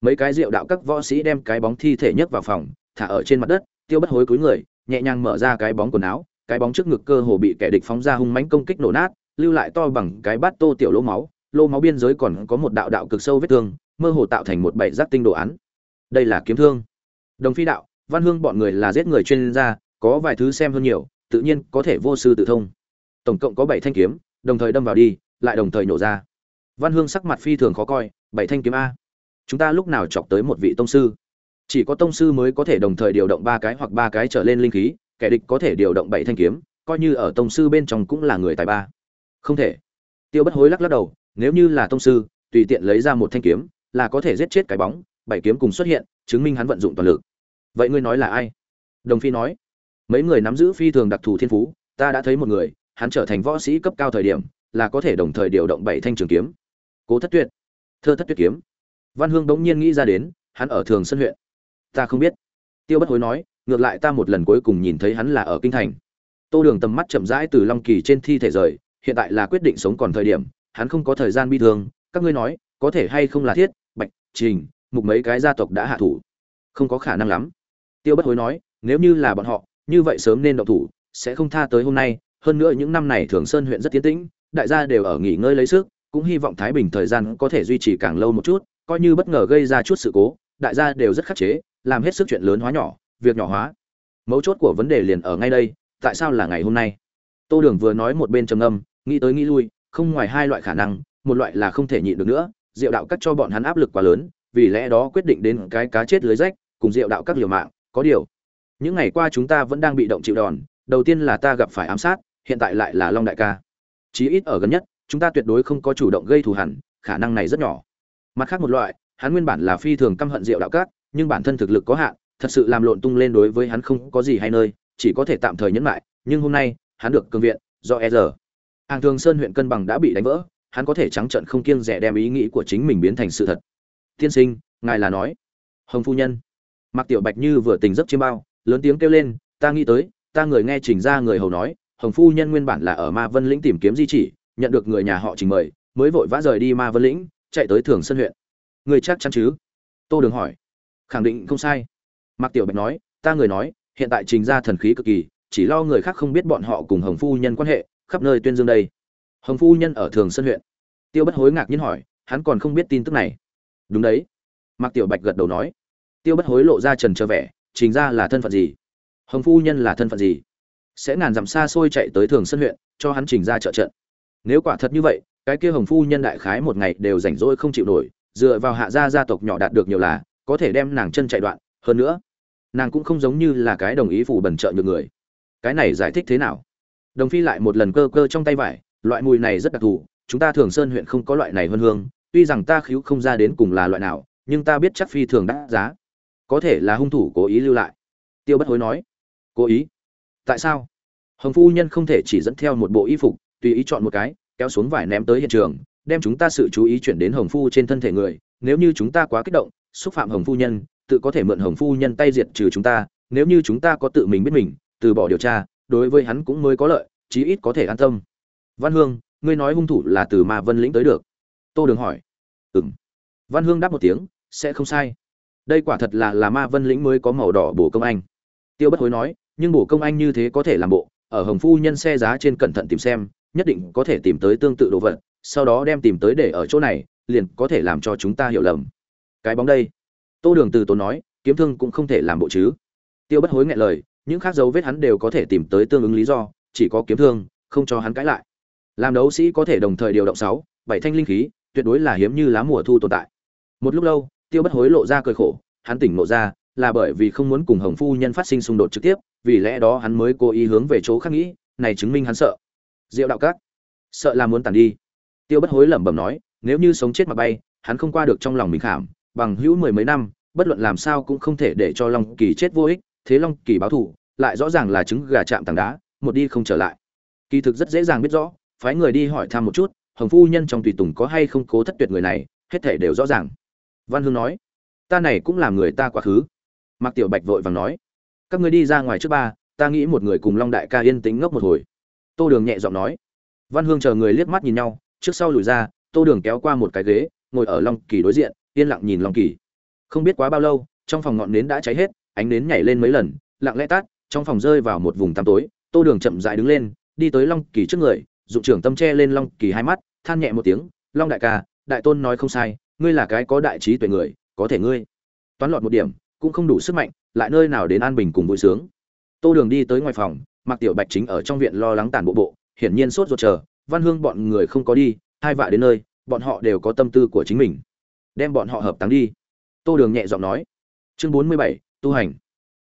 Mấy cái rượu đạo các võ sĩ đem cái bóng thi thể nhất vào phòng, thả ở trên mặt đất, tiêu bất hối cúi người, nhẹ nhàng mở ra cái bóng quần áo, cái bóng trước ngực cơ hồ bị kẻ địch phóng ra hung mãnh công kích nổ nát, lưu lại to bằng cái bát tô tiểu lỗ máu lô máu biên giới còn có một đạo đạo cực sâu vết thương, mơ hồ tạo thành một bảy giác tinh đồ án. Đây là kiếm thương. Đồng phi đạo, văn hương bọn người là giết người chuyên gia, có vài thứ xem hơn nhiều, tự nhiên có thể vô sư tự thông. Tổng cộng có bảy thanh kiếm, đồng thời đâm vào đi, lại đồng thời nổ ra. Văn hương sắc mặt phi thường khó coi, bảy thanh kiếm a. Chúng ta lúc nào chọc tới một vị tông sư? Chỉ có tông sư mới có thể đồng thời điều động ba cái hoặc ba cái trở lên linh khí, kẻ địch có thể điều động bảy thanh kiếm, coi như ở tông sư bên trong cũng là người tài ba. Không thể. Tiêu bất hối lắc lắc đầu nếu như là tông sư, tùy tiện lấy ra một thanh kiếm, là có thể giết chết cái bóng, bảy kiếm cùng xuất hiện, chứng minh hắn vận dụng toàn lực. Vậy ngươi nói là ai? Đồng phi nói. Mấy người nắm giữ phi thường đặc thù thiên phú, ta đã thấy một người, hắn trở thành võ sĩ cấp cao thời điểm, là có thể đồng thời điều động bảy thanh trường kiếm. Cố thất tuyệt. Thơ thất tuyệt kiếm. Văn hương bỗng nhiên nghĩ ra đến, hắn ở thường sân huyện. Ta không biết. Tiêu bất hối nói, ngược lại ta một lần cuối cùng nhìn thấy hắn là ở kinh thành. Tô đường tầm mắt chậm rãi từ long kỳ trên thi thể rời, hiện tại là quyết định sống còn thời điểm hắn không có thời gian bi thương, các ngươi nói, có thể hay không là thiết, bạch, trình, mục mấy cái gia tộc đã hạ thủ? Không có khả năng lắm. Tiêu bất hối nói, nếu như là bọn họ, như vậy sớm nên động thủ, sẽ không tha tới hôm nay. Hơn nữa những năm này thường sơn huyện rất tiến tĩnh, đại gia đều ở nghỉ ngơi lấy sức, cũng hy vọng thái bình thời gian có thể duy trì càng lâu một chút, coi như bất ngờ gây ra chút sự cố, đại gia đều rất khắc chế, làm hết sức chuyện lớn hóa nhỏ, việc nhỏ hóa. Mấu chốt của vấn đề liền ở ngay đây, tại sao là ngày hôm nay? Tô đường vừa nói một bên trầm âm nghĩ tới nghĩ lui không ngoài hai loại khả năng, một loại là không thể nhịn được nữa diệu đạo cắt cho bọn hắn áp lực quá lớn, vì lẽ đó quyết định đến cái cá chết lưới rách, cùng diệu đạo các liều mạng, có điều. Những ngày qua chúng ta vẫn đang bị động chịu đòn, đầu tiên là ta gặp phải ám sát, hiện tại lại là long đại ca. Chí ít ở gần nhất, chúng ta tuyệt đối không có chủ động gây thù hẳn khả năng này rất nhỏ. Mặt khác một loại, hắn nguyên bản là phi thường căm hận diệu đạo cát nhưng bản thân thực lực có hạn, thật sự làm lộn tung lên đối với hắn không có gì hay nơi, chỉ có thể tạm thời nhẫn lại nhưng hôm nay, hắn được cường viện, do e giờ hàng thường sơn huyện cân bằng đã bị đánh vỡ, hắn có thể trắng trợn không kiêng rẻ đem ý nghĩ của chính mình biến thành sự thật. Tiên sinh, ngài là nói. Hồng phu nhân. Mặc tiểu bạch như vừa tỉnh giấc chiêm bao, lớn tiếng kêu lên, ta nghĩ tới, ta người nghe trình ra người hầu nói, hồng phu nhân nguyên bản là ở ma vân lĩnh tìm kiếm di chỉ, nhận được người nhà họ trình mời, mới vội vã rời đi ma vân lĩnh, chạy tới thường sơn huyện. Người chắc chắn chứ? Tô đường hỏi. Khẳng định không sai. Mạc tiểu bạch nói, ta người nói, hiện tại trình ra thần khí cực kỳ, chỉ lo người khác không biết bọn họ cùng hồng phu nhân quan hệ khắp nơi tuyên dương đây. Hồng phu nhân ở thường sân huyện. Tiêu bất hối ngạc nhiên hỏi, hắn còn không biết tin tức này. Đúng đấy. Mạc tiểu bạch gật đầu nói. Tiêu bất hối lộ ra trần trơ vẻ, trình ra là thân phận gì? Hồng phu nhân là thân phận gì? Sẽ ngàn dặm xa xôi chạy tới thường sân huyện, cho hắn trình ra trợ trận. Nếu quả thật như vậy, cái kia hồng phu nhân đại khái một ngày đều rảnh rỗi không chịu nổi, dựa vào hạ gia gia tộc nhỏ đạt được nhiều là, có thể đem nàng chân chạy đoạn. Hơn nữa, nàng cũng không giống như là cái đồng ý phủ bẩn trợ nhược người. Cái này giải thích thế nào? Đồng phi lại một lần cơ cơ trong tay vải, loại mùi này rất đặc thù, chúng ta thường sơn huyện không có loại này hơn hương, tuy rằng ta khíu không ra đến cùng là loại nào, nhưng ta biết chắc phi thường đắt giá. Có thể là hung thủ cố ý lưu lại. Tiêu bất hối nói. Cố ý? Tại sao? Hồng phu nhân không thể chỉ dẫn theo một bộ y phục, tùy ý chọn một cái, kéo xuống vải ném tới hiện trường, đem chúng ta sự chú ý chuyển đến hồng phu trên thân thể người. Nếu như chúng ta quá kích động, xúc phạm hồng phu nhân, tự có thể mượn hồng phu nhân tay diệt trừ chúng ta. Nếu như chúng ta có tự mình biết mình, từ bỏ điều tra đối với hắn cũng mới có lợi, chí ít có thể an tâm. Văn hương, ngươi nói hung thủ là từ ma vân lĩnh tới được. Tô đường hỏi. Ừ m văn hương đáp một tiếng, sẽ không sai. Đây quả thật là là ma vân lĩnh mới có màu đỏ bổ công anh. Tiêu bất hối nói, nhưng bổ công anh như thế có thể làm bộ, ở hồng phu nhân xe giá trên cẩn thận tìm xem, nhất định có thể tìm tới tương tự đồ vật, sau đó đem tìm tới để ở chỗ này, liền có thể làm cho chúng ta hiểu lầm. Cái bóng đây. Tô đường từ tốn nói, kiếm thương cũng không thể làm bộ chứ. Tiêu bất hối ngại lời những khác dấu vết hắn đều có thể tìm tới tương ứng lý do, chỉ có kiếm thương, không cho hắn cãi lại. Làm đấu sĩ có thể đồng thời điều động sáu, bảy thanh linh khí, tuyệt đối là hiếm như lá mùa thu tồn tại. Một lúc lâu, tiêu bất hối lộ ra cười khổ, hắn tỉnh ngộ ra, là bởi vì không muốn cùng hồng phu nhân phát sinh xung đột trực tiếp, vì lẽ đó hắn mới cố ý hướng về chỗ khác nghĩ, này chứng minh hắn sợ. Diệu đạo các, sợ là muốn tàn đi. Tiêu bất hối lẩm bẩm nói, nếu như sống chết mà bay, hắn không qua được trong lòng mình khảm, bằng hữu mười mấy năm, bất luận làm sao cũng không thể để cho long kỳ chết vô ích, thế long kỳ báo thù lại rõ ràng là trứng gà chạm tảng đá, một đi không trở lại. Kỳ thực rất dễ dàng biết rõ, phái người đi hỏi thăm một chút, hồng phu nhân trong tùy tùng có hay không cố thất tuyệt người này, hết thể đều rõ ràng. Văn hương nói, ta này cũng làm người ta quá khứ. Mạc tiểu bạch vội vàng nói, các ngươi đi ra ngoài trước ba, ta nghĩ một người cùng long đại ca yên tĩnh ngốc một hồi. Tô đường nhẹ giọng nói. Văn hương chờ người liếc mắt nhìn nhau, trước sau lùi ra, tô đường kéo qua một cái ghế, ngồi ở long kỳ đối diện, yên lặng nhìn long kỳ. Không biết quá bao lâu, trong phòng ngọn nến đã cháy hết, ánh nến nhảy lên mấy lần, lặng lẽ tắt trong phòng rơi vào một vùng tăm tối, tô đường chậm dại đứng lên, đi tới long kỳ trước người, dụng trưởng tâm che lên long kỳ hai mắt, than nhẹ một tiếng, long đại ca, đại tôn nói không sai, ngươi là cái có đại trí tuệ người, có thể ngươi. Toán lọt một điểm, cũng không đủ sức mạnh, lại nơi nào đến an bình cùng vui sướng. Tô đường đi tới ngoài phòng mặc tiểu bạch chính ở trong viện lo lắng tàn bộ bộ, hiển nhiên sốt ruột chờ, văn hương bọn người không có đi, hai vạ đến nơi, bọn họ đều có tâm tư của chính mình. Đem bọn họ hợp táng đi. Tô đường nhẹ giọng nói. Chương bốn mươi bảy, tu hành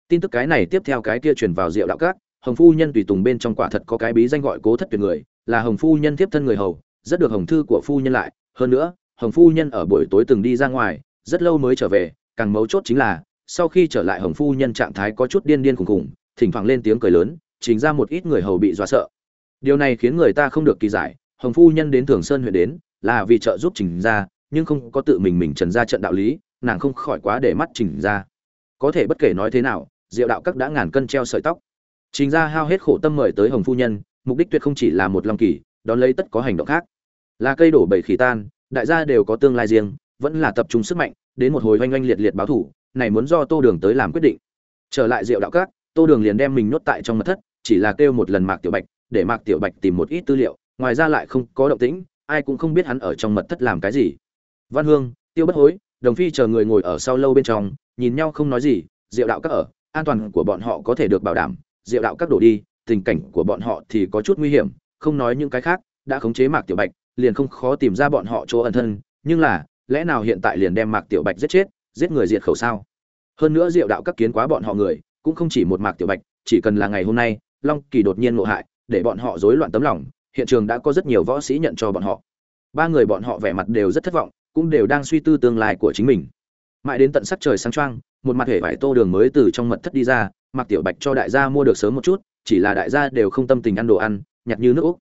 tin tức cái này tiếp theo cái kia truyền vào rượu đạo cát hồng phu nhân tùy tùng bên trong quả thật có cái bí danh gọi cố thất tuyệt người, là hồng phu nhân tiếp thân người hầu, rất được hồng thư của phu nhân lại. Hơn nữa, hồng phu nhân ở buổi tối từng đi ra ngoài, rất lâu mới trở về, càng mấu chốt chính là, sau khi trở lại hồng phu nhân trạng thái có chút điên điên khùng khùng thỉnh thoảng lên tiếng cười lớn, chính ra một ít người hầu bị dọa sợ. Điều này khiến người ta không được kỳ giải, hồng phu nhân đến thường sơn huyện đến, là vì trợ giúp trình ra nhưng không có tự mình mình trần ra trận đạo lý, nàng không khỏi quá để mắt trình ra có thể bất kể nói thế nào diệu đạo các đã ngàn cân treo sợi tóc. Trình ra hao hết khổ tâm mời tới hồng phu nhân, mục đích tuyệt không chỉ là một lòng kỳ, đón lấy tất có hành động khác. Là cây đổ bầy khỉ tan, đại gia đều có tương lai riêng, vẫn là tập trung sức mạnh, đến một hồi oanh oanh liệt liệt báo thủ, này muốn do tô đường tới làm quyết định. Trở lại diệu đạo các, tô đường liền đem mình nhốt tại trong mật thất, chỉ là kêu một lần mạc tiểu bạch, để mạc tiểu bạch tìm một ít tư liệu, ngoài ra lại không có động tĩnh, ai cũng không biết hắn ở trong mật thất làm cái gì. Văn hương, tiêu bất hối, đồng phi chờ người ngồi ở sau lâu bên trong, nhìn nhau không nói gì, diệu đạo các ở an toàn của bọn họ có thể được bảo đảm, diệu đạo các đổ đi, tình cảnh của bọn họ thì có chút nguy hiểm, không nói những cái khác, đã khống chế mạc tiểu bạch, liền không khó tìm ra bọn họ chỗ ẩn thân, nhưng là, lẽ nào hiện tại liền đem mạc tiểu bạch giết chết, giết người diệt khẩu sao? Hơn nữa diệu đạo các kiến quá bọn họ người, cũng không chỉ một mạc tiểu bạch, chỉ cần là ngày hôm nay, long kỳ đột nhiên ngộ hại, để bọn họ rối loạn tấm lòng, hiện trường đã có rất nhiều võ sĩ nhận cho bọn họ. Ba người bọn họ vẻ mặt đều rất thất vọng, cũng đều đang suy tư tương lai của chính mình. Mãi đến tận sắc trời sáng trăng một mặt hể vải tô đường mới từ trong mật thất đi ra, mặc tiểu bạch cho đại gia mua được sớm một chút, chỉ là đại gia đều không tâm tình ăn đồ ăn, nhặt như nước úc.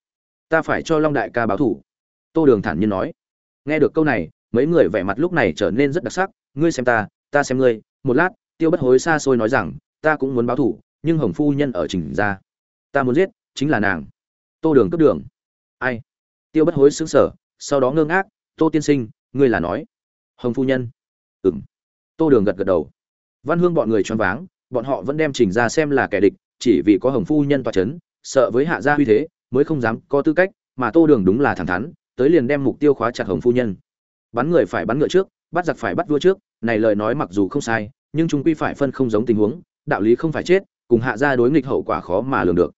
Ta phải cho long đại ca báo thủ. Tô đường thản nhiên nói. Nghe được câu này, mấy người vẻ mặt lúc này trở nên rất đặc sắc, ngươi xem ta ta xem ngươi. Một lát, tiêu bất hối xa xôi nói rằng, ta cũng muốn báo thủ, nhưng hồng phu nhân ở trình ra. Ta muốn giết, chính là nàng. Tô đường cấp đường. Ai? Tiêu bất hối xứng sở sau đó ngơ ngác, tô tiên sinh, ngươi là nói. Hồng phu nhân. Ừng tô đường gật gật đầu văn hương bọn người choáng váng bọn họ vẫn đem trình ra xem là kẻ địch chỉ vì có hồng phu nhân tòa chấn, sợ với hạ gia uy thế mới không dám có tư cách mà tô đường đúng là thẳng thắn tới liền đem mục tiêu khóa chặt hồng phu nhân. Bắn người phải bắn ngựa trước bắt giặc phải bắt vua trước này lời nói mặc dù không sai nhưng chúng quy phải phân không giống tình huống đạo lý không phải chết cùng hạ gia đối nghịch hậu quả khó mà lường được.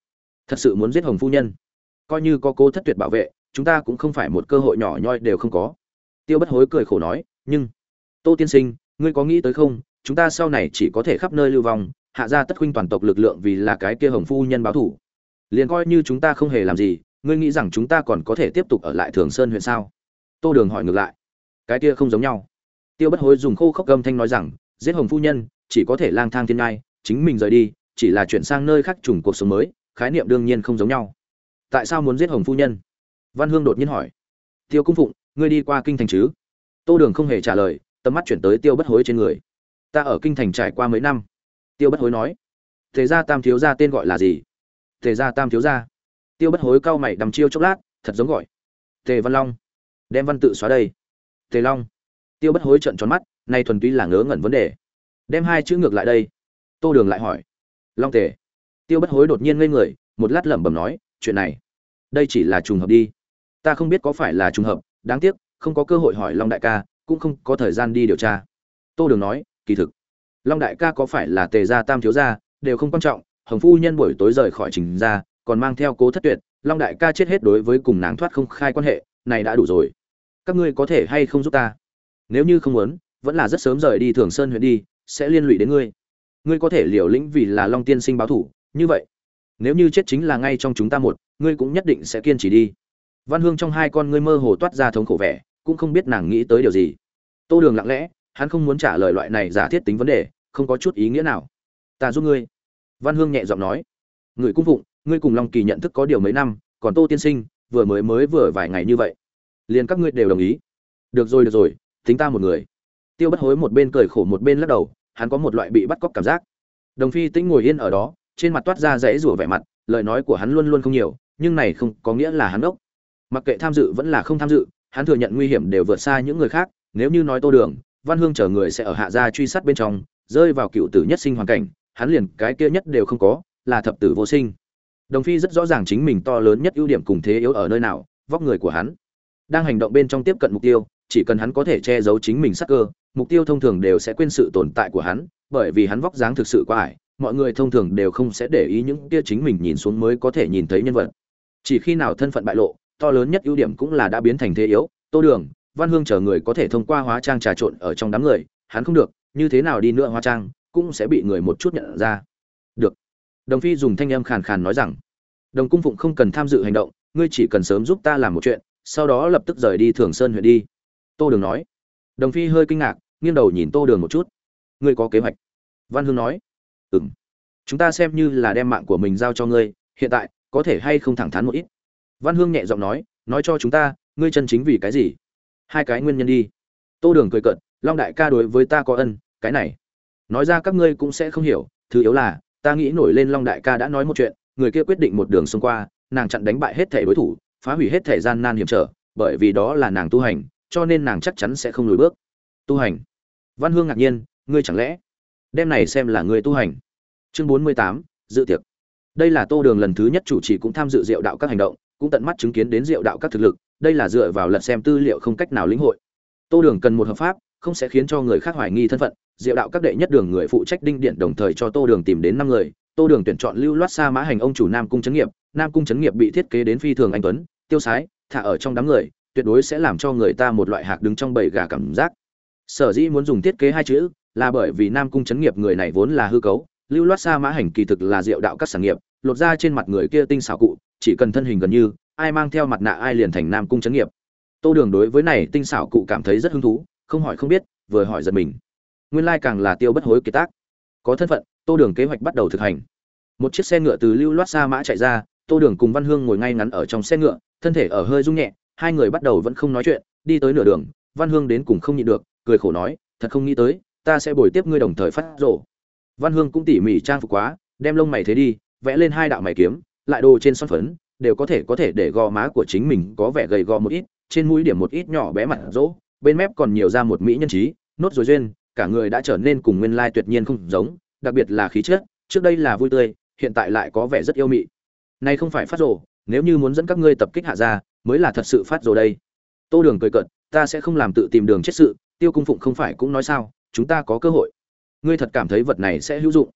Thật sự muốn giết hồng phu nhân coi như có cô thất tuyệt bảo vệ chúng ta cũng không phải một cơ hội nhỏ nhoi đều không có. Tiêu bất hối cười khổ nói nhưng tô tiên sinh ngươi có nghĩ tới không chúng ta sau này chỉ có thể khắp nơi lưu vong, hạ ra tất khuynh toàn tộc lực lượng vì là cái kia hồng phu nhân báo thủ. Liền coi như chúng ta không hề làm gì, ngươi nghĩ rằng chúng ta còn có thể tiếp tục ở lại thường sơn huyện sao? Tô đường hỏi ngược lại. Cái kia không giống nhau. Tiêu bất hối dùng khô khốc gâm thanh nói rằng, giết hồng phu nhân, chỉ có thể lang thang thiên ngai, chính mình rời đi, chỉ là chuyển sang nơi khác trùng cuộc sống mới, khái niệm đương nhiên không giống nhau. Tại sao muốn giết hồng phu nhân? Văn hương đột nhiên hỏi. Tiêu cung phụng, ngươi đi qua kinh thành chứ? Tô đường không hề trả lời, tầm mắt chuyển tới tiêu bất hối trên người ta ở kinh thành trải qua mấy năm. Tiêu bất hối nói, thế ra tam thiếu gia tên gọi là gì? Thế ra tam thiếu gia. Tiêu bất hối cau mày đầm chiêu chốc lát, thật giống gọi, tề văn long. Đem văn tự xóa đây. Tề long. Tiêu bất hối trận tròn mắt, nay thuần túy là ngớ ngẩn vấn đề. Đem hai chữ ngược lại đây. Tô đường lại hỏi, long tề. Tiêu bất hối đột nhiên ngây người, một lát lẩm bẩm nói, chuyện này, đây chỉ là trùng hợp đi. Ta không biết có phải là trùng hợp, đáng tiếc, không có cơ hội hỏi long đại ca, cũng không có thời gian đi điều tra. Tô đường nói kỳ thực. Long đại ca có phải là tề gia tam thiếu gia, đều không quan trọng, hồng phu nhân buổi tối rời khỏi trình ra còn mang theo cố thất tuyệt, long đại ca chết hết đối với cùng nàng thoát không khai quan hệ, này đã đủ rồi. Các ngươi có thể hay không giúp ta? Nếu như không muốn, vẫn là rất sớm rời đi thường sơn huyện đi, sẽ liên lụy đến ngươi. Ngươi có thể liều lĩnh vì là long tiên sinh báo thủ, như vậy. Nếu như chết chính là ngay trong chúng ta một, ngươi cũng nhất định sẽ kiên trì đi. Văn hương trong hai con ngươi mơ hồ toát ra thống khổ vẻ, cũng không biết nàng nghĩ tới điều gì. Tô đường lặng lẽ hắn không muốn trả lời loại này giả thiết tính vấn đề, không có chút ý nghĩa nào. Ta giúp ngươi. Văn hương nhẹ giọng nói. Người cung phụng, ngươi cùng long kỳ nhận thức có điều mấy năm, còn tô tiên sinh, vừa mới mới vừa vài ngày như vậy. Liền các ngươi đều đồng ý. Được rồi được rồi, tính ta một người. Tiêu bất hối một bên cười khổ một bên lắc đầu, hắn có một loại bị bắt cóc cảm giác. Đồng phi tĩnh ngồi yên ở đó, trên mặt toát ra rẽ rủa vẻ mặt, lời nói của hắn luôn luôn không nhiều, nhưng này không có nghĩa là hắn ốc. Mặc kệ tham dự vẫn là không tham dự, hắn thừa nhận nguy hiểm đều vượt xa những người khác, nếu như nói tô đường văn hương chờ người sẽ ở hạ gia truy sát bên trong, rơi vào cựu tử nhất sinh hoàn cảnh, hắn liền cái kia nhất đều không có, là thập tử vô sinh. Đồng phi rất rõ ràng chính mình to lớn nhất ưu điểm cùng thế yếu ở nơi nào, vóc người của hắn đang hành động bên trong tiếp cận mục tiêu, chỉ cần hắn có thể che giấu chính mình sắc cơ, mục tiêu thông thường đều sẽ quên sự tồn tại của hắn, bởi vì hắn vóc dáng thực sự quá ải, mọi người thông thường đều không sẽ để ý những kia chính mình nhìn xuống mới có thể nhìn thấy nhân vật. Chỉ khi nào thân phận bại lộ, to lớn nhất ưu điểm cũng là đã biến thành thế yếu, tô đường văn hương chờ người có thể thông qua hóa trang trà trộn ở trong đám người, hắn không được, như thế nào đi nữa hóa trang, cũng sẽ bị người một chút nhận ra. Được. Đồng phi dùng thanh âm khàn khàn nói rằng, đồng cung phụng không cần tham dự hành động, ngươi chỉ cần sớm giúp ta làm một chuyện, sau đó lập tức rời đi thường sơn huyện đi. Tô đường nói. Đồng phi hơi kinh ngạc, nghiêng đầu nhìn tô đường một chút. Ngươi có kế hoạch? Văn hương nói. Ừ m chúng ta xem như là đem mạng của mình giao cho ngươi, hiện tại có thể hay không thẳng thắn một ít? Văn hương nhẹ giọng nói. Nói cho chúng ta, ngươi chân chính vì cái gì? Hai cái nguyên nhân đi. Tô đường cười cận long đại ca đối với ta có ân, cái này. Nói ra các ngươi cũng sẽ không hiểu, thứ yếu là, ta nghĩ nổi lên long đại ca đã nói một chuyện, người kia quyết định một đường xông qua, nàng chặn đánh bại hết thể đối thủ, phá hủy hết thể gian nan hiểm trở, bởi vì đó là nàng tu hành, cho nên nàng chắc chắn sẽ không lùi bước. Tu hành. Văn hương ngạc nhiên, ngươi chẳng lẽ đem này xem là người tu hành? Chương bốn mươi tám, dự tiệc. Đây là tô đường lần thứ nhất chủ trì cũng tham dự diệu đạo các hành động, cũng tận mắt chứng kiến đến diệu đạo các thực lực đây là dựa vào lật xem tư liệu không cách nào lĩnh hội. Tô đường cần một hợp pháp, không sẽ khiến cho người khác hoài nghi thân phận. Diệu đạo các đệ nhất đường người phụ trách đinh điện đồng thời cho tô đường tìm đến năm người. Tô đường tuyển chọn lưu loát xa mã hành ông chủ nam cung trấn nghiệp. Nam cung trấn nghiệp bị thiết kế đến phi thường anh tuấn, tiêu sái, thả ở trong đám người, tuyệt đối sẽ làm cho người ta một loại hạc đứng trong bầy gà cảm giác. Sở dĩ muốn dùng thiết kế hai chữ là bởi vì nam cung trấn nghiệp người này vốn là hư cấu, lưu loát xa mã hành kỳ thực là diệu đạo các sản nghiệp, lột ra trên mặt người kia tinh xảo cụ, chỉ cần thân hình gần như ai mang theo mặt nạ ai liền thành nam cung trấn nghiệp. Tô đường đối với này tinh xảo cụ cảm thấy rất hứng thú, không hỏi không biết, vừa hỏi giật mình. Nguyên lai càng là tiêu bất hối kiệt tác. Có thân phận, tô đường kế hoạch bắt đầu thực hành. Một chiếc xe ngựa từ lưu loát xa mã chạy ra, tô đường cùng văn hương ngồi ngay ngắn ở trong xe ngựa, thân thể ở hơi rung nhẹ, hai người bắt đầu vẫn không nói chuyện, đi tới nửa đường, văn hương đến cùng không nhịn được, cười khổ nói, thật không nghĩ tới, ta sẽ bồi tiếp ngươi đồng thời phát rổ văn hương cũng tỉ mỉ trang phục quá, đem lông mày thế đi, vẽ lên hai đạo mày kiếm, lại đồ trên son phấn đều có thể có thể để gò má của chính mình có vẻ gầy gò một ít, trên mũi điểm một ít nhỏ bé mặt rỗ, bên mép còn nhiều ra một mỹ nhân trí, nốt rồi duyên, cả người đã trở nên cùng nguyên lai tuyệt nhiên không giống, đặc biệt là khí chất, trước đây là vui tươi, hiện tại lại có vẻ rất yêu mị. Này không phải phát rồ, nếu như muốn dẫn các ngươi tập kích hạ ra mới là thật sự phát rồ đây. Tô đường cười cợt, ta sẽ không làm tự tìm đường chết sự, tiêu cung phụng không phải cũng nói sao, chúng ta có cơ hội. Ngươi thật cảm thấy vật này sẽ hữu dụng.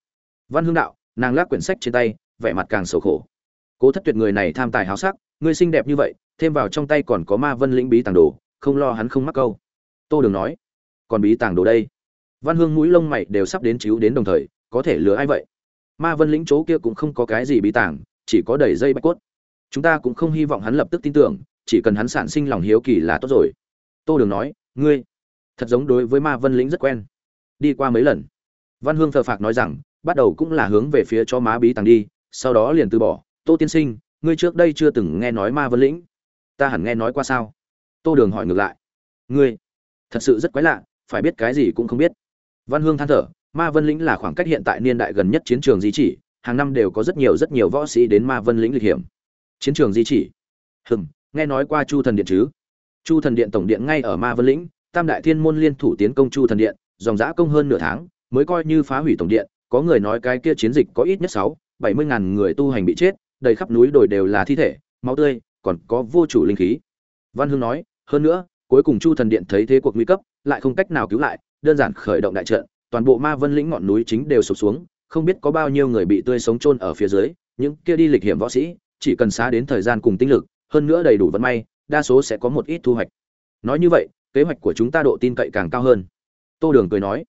Văn hương đạo, nàng lắc quyển sách trên tay, vẻ mặt càng sầu khổ cố thất tuyệt người này tham tài háo sắc, ngươi xinh đẹp như vậy, thêm vào trong tay còn có ma vân lĩnh bí tàng đồ, không lo hắn không mắc câu. Tô đường nói, còn bí tàng đồ đây? Văn hương mũi lông mày đều sắp đến chiếu đến đồng thời, có thể lừa ai vậy? Ma vân lĩnh chỗ kia cũng không có cái gì bí tàng, chỉ có đầy dây bạch cốt. Chúng ta cũng không hy vọng hắn lập tức tin tưởng, chỉ cần hắn sản sinh lòng hiếu kỳ là tốt rồi. Tô đường nói, ngươi, thật giống đối với ma vân lĩnh rất quen. Đi qua mấy lần. Văn hương thờ phạc nói rằng, bắt đầu cũng là hướng về phía cho má bí tàng đi, sau đó liền từ bỏ tô tiên sinh, ngươi trước đây chưa từng nghe nói ma vân lĩnh. Ta hẳn nghe nói qua sao? Tô đường hỏi ngược lại. Ngươi? Thật sự rất quái lạ, phải biết cái gì cũng không biết. Văn hương than thở, ma vân lĩnh là khoảng cách hiện tại niên đại gần nhất chiến trường di chỉ, hàng năm đều có rất nhiều rất nhiều võ sĩ đến ma vân lĩnh lịch hiểm. Chiến trường di chỉ? Hừng nghe nói qua chu thần điện chứ? Chu thần điện tổng điện ngay ở ma vân lĩnh, tam đại thiên môn liên thủ tiến công chu thần điện, dòng giã công hơn nửa tháng, mới coi như phá hủy tổng điện, có người nói cái kia chiến dịch có ít nhất sáu, bảy mươi ngàn người tu hành bị chết đầy khắp núi đồi đều là thi thể, máu tươi, còn có vô chủ linh khí. Văn hương nói, hơn nữa, cuối cùng chu thần điện thấy thế cuộc nguy cấp, lại không cách nào cứu lại, đơn giản khởi động đại trận, toàn bộ ma vân lĩnh ngọn núi chính đều sụp xuống, không biết có bao nhiêu người bị tươi sống chôn ở phía dưới, những kia đi lịch hiểm võ sĩ, chỉ cần xá đến thời gian cùng tinh lực, hơn nữa đầy đủ vận may, đa số sẽ có một ít thu hoạch. Nói như vậy, kế hoạch của chúng ta độ tin cậy càng cao hơn. Tô đường cười nói,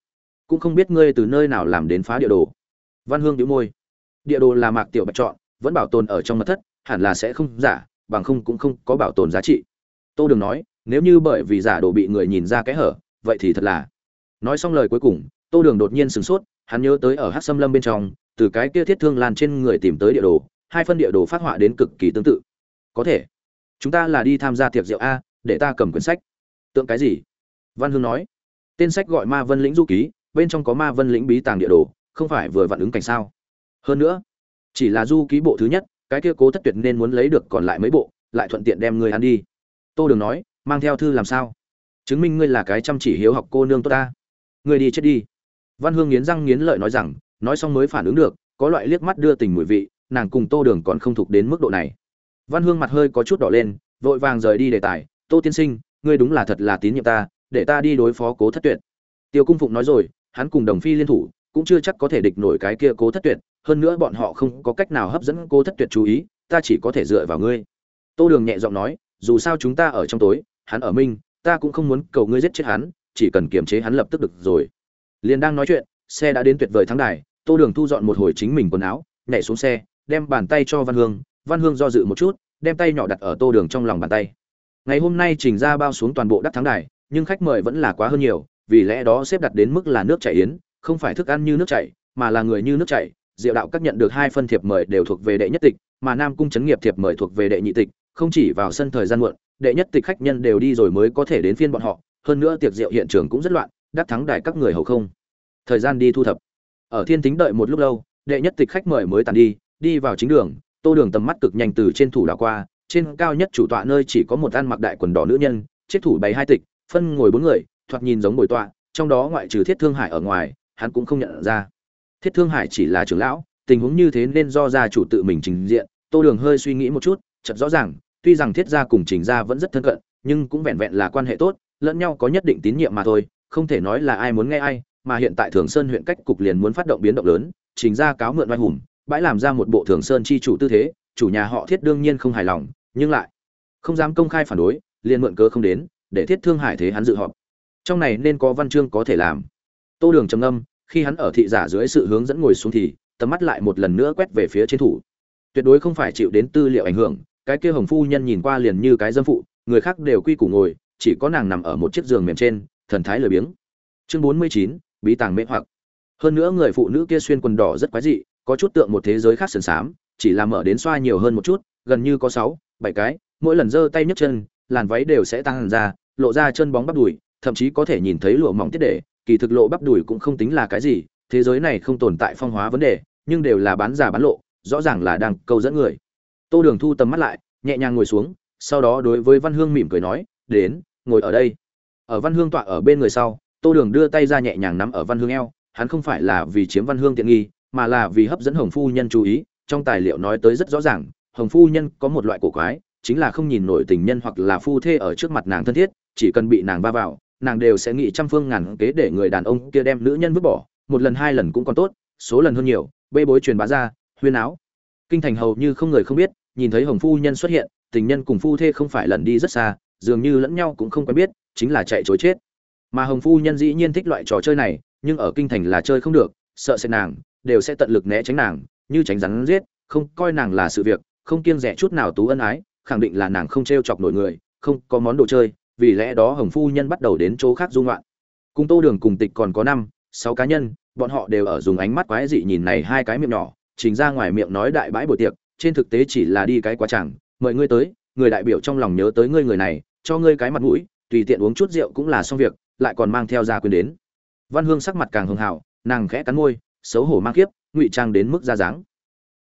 cũng không biết ngươi từ nơi nào làm đến phá địa đồ. Văn hương đĩu môi, địa đồ là mạc tiểu bạch chọn vẫn bảo tồn ở trong mật thất, hẳn là sẽ không giả, bằng không cũng không có bảo tồn giá trị. Tô đường nói, nếu như bởi vì giả đồ bị người nhìn ra cái hở, vậy thì thật là. Nói xong lời cuối cùng, tô đường đột nhiên sửng sốt, hắn nhớ tới ở hát xâm lâm bên trong, từ cái kia thiết thương lan trên người tìm tới địa đồ, hai phân địa đồ phát họa đến cực kỳ tương tự. Có thể, chúng ta là đi tham gia tiệc rượu a, để ta cầm quyển sách. Tượng cái gì? Văn hương nói. Tên sách gọi ma vân lĩnh du ký, bên trong có ma vân lĩnh bí tàng địa đồ, không phải vừa vặn ứng cảnh sao? Hơn nữa chỉ là du ký bộ thứ nhất, cái kia cố thất tuyệt nên muốn lấy được còn lại mấy bộ, lại thuận tiện đem người ăn đi. Tô đường nói, mang theo thư làm sao? Chứng minh ngươi là cái chăm chỉ hiếu học cô nương tốt ta. Ngươi đi chết đi. Văn hương nghiến răng nghiến lợi nói rằng, nói xong mới phản ứng được, có loại liếc mắt đưa tình mùi vị, nàng cùng tô đường còn không thuộc đến mức độ này. Văn hương mặt hơi có chút đỏ lên, vội vàng rời đi đề tài. Tô tiên sinh, ngươi đúng là thật là tín nhiệm ta, để ta đi đối phó cố thất tuyệt. Tiêu cung phụng nói rồi, hắn cùng đồng phi liên thủ cũng chưa chắc có thể địch nổi cái kia cố thất tuyệt, hơn nữa bọn họ không có cách nào hấp dẫn cố thất tuyệt chú ý, ta chỉ có thể dựa vào ngươi. Tô đường nhẹ giọng nói, dù sao chúng ta ở trong tối, hắn ở minh ta cũng không muốn cầu ngươi giết chết hắn, chỉ cần kiềm chế hắn lập tức được rồi. Liền đang nói chuyện, xe đã đến tuyệt vời thắng đài, tô đường thu dọn một hồi chính mình quần áo, nhảy xuống xe, đem bàn tay cho văn hương văn hương do dự một chút, đem tay nhỏ đặt ở tô đường trong lòng bàn tay. Ngày hôm nay trình ra bao xuống toàn bộ đắc thắng đài, nhưng khách mời vẫn là quá hơn nhiều, vì lẽ đó xếp đặt đến mức là nước chảy yến không phải thức ăn như nước chảy, mà là người như nước chảy, diệu đạo các nhận được hai phân thiệp mời đều thuộc về đệ nhất tịch, mà nam cung chấn nghiệp thiệp mời thuộc về đệ nhị tịch, không chỉ vào sân thời gian muộn, đệ nhất tịch khách nhân đều đi rồi mới có thể đến phiên bọn họ, hơn nữa tiệc rượu hiện trường cũng rất loạn, đắc thắng đài các người hầu không. Thời gian đi thu thập. Ở thiên tính đợi một lúc lâu, đệ nhất tịch khách mời mới tàn đi đi vào chính đường, tô đường tầm mắt cực nhanh từ trên thủ đảo qua, trên cao nhất chủ tọa nơi chỉ có một ăn mặc đại quần đỏ nữ nhân, chiếc thủ bày hai tịch, phân ngồi bốn người, thoạt nhìn giống ngồi tọa, trong đó ngoại trừ thiết thương hải ở ngoài hắn cũng không nhận ra. Thiết thương hải chỉ là trưởng lão, tình huống như thế nên do gia chủ tự mình trình diện. Tô đường hơi suy nghĩ một chút chật rõ ràng, tuy rằng thiết gia cùng trình gia vẫn rất thân cận, nhưng cũng vẹn vẹn là quan hệ tốt, lẫn nhau có nhất định tín nhiệm mà thôi, không thể nói là ai muốn nghe ai, mà hiện tại thường sơn huyện cách cục liền muốn phát động biến động lớn, trình gia cáo mượn oai hùng, bãi làm ra một bộ thường sơn chi chủ tư thế, chủ nhà họ thiết đương nhiên không hài lòng, nhưng lại không dám công khai phản đối, liền mượn cớ không đến, để thiết thương hải thế hắn dự họp. Trong này nên có văn chương có thể làm tô đường trầm ngâm, khi hắn ở thị giả dưới sự hướng dẫn ngồi xuống thì tầm mắt lại một lần nữa quét về phía trên thủ. Tuyệt đối không phải chịu đến tư liệu ảnh hưởng cái kia hồng phu nhân nhìn qua liền như cái dâm phụ người khác đều quy củ ngồi chỉ có nàng nằm ở một chiếc giường mềm trên thần thái lười biếng. Chương bốn mươi chín bí tàng mê hoặc. Hơn nữa người phụ nữ kia xuyên quần đỏ rất quái dị có chút tượng một thế giới khác sườn xám chỉ là mở đến xoa nhiều hơn một chút gần như có sáu bảy cái mỗi lần giơ tay nhấc chân làn váy đều sẽ tăng ra lộ ra chân bóng bắp đùi thậm chí có thể nhìn thấy lụa mỏng tiết để kỳ thực lộ bắp đùi cũng không tính là cái gì, thế giới này không tồn tại phong hóa vấn đề, nhưng đều là bán giả bán lộ, rõ ràng là đang câu dẫn người. Tô đường thu tầm mắt lại, nhẹ nhàng ngồi xuống, sau đó đối với văn hương mỉm cười nói, đến, ngồi ở đây. Ở văn hương tọa ở bên người sau, tô đường đưa tay ra nhẹ nhàng nắm ở văn hương eo, hắn không phải là vì chiếm văn hương tiện nghi, mà là vì hấp dẫn hồng phu nhân chú ý, trong tài liệu nói tới rất rõ ràng, hồng phu nhân có một loại cổ quái, chính là không nhìn nổi tình nhân hoặc là phu thê ở trước mặt nàng thân thiết, chỉ cần bị nàng va vào nàng đều sẽ nghĩ trăm phương ngàn kế để người đàn ông kia đem nữ nhân vứt bỏ, một lần hai lần cũng còn tốt, số lần hơn nhiều, bê bối truyền bá ra, huyên áo. Kinh thành hầu như không người không biết, nhìn thấy hồng phu nhân xuất hiện, tình nhân cùng phu thê không phải lần đi rất xa, dường như lẫn nhau cũng không quen biết, chính là chạy chối chết. Mà hồng phu nhân dĩ nhiên thích loại trò chơi này, nhưng ở kinh thành là chơi không được, sợ sẽ nàng, đều sẽ tận lực né tránh nàng, như tránh rắn giết, không coi nàng là sự việc, không kiêng rẻ chút nào tú ân ái, khẳng định là nàng không t r e o chọc nổi người, không có món đồ chơi vì lẽ đó hồng phu nhân bắt đầu đến chỗ khác dung loạn cùng tô đường cùng tịch còn có năm, sáu cá nhân, bọn họ đều ở dùng ánh mắt quái dị nhìn này hai cái miệng nhỏ, trình ra ngoài miệng nói đại bãi buổi tiệc, trên thực tế chỉ là đi cái quá chẳng, mời ngươi tới, người đại biểu trong lòng nhớ tới ngươi người này, cho ngươi cái mặt mũi, tùy tiện uống chút rượu cũng là xong việc, lại còn mang theo gia quyền đến. Văn hương sắc mặt càng hưng hào, nàng khẽ cắn môi, xấu hổ mang kiếp ngụy trang đến mức ra dáng.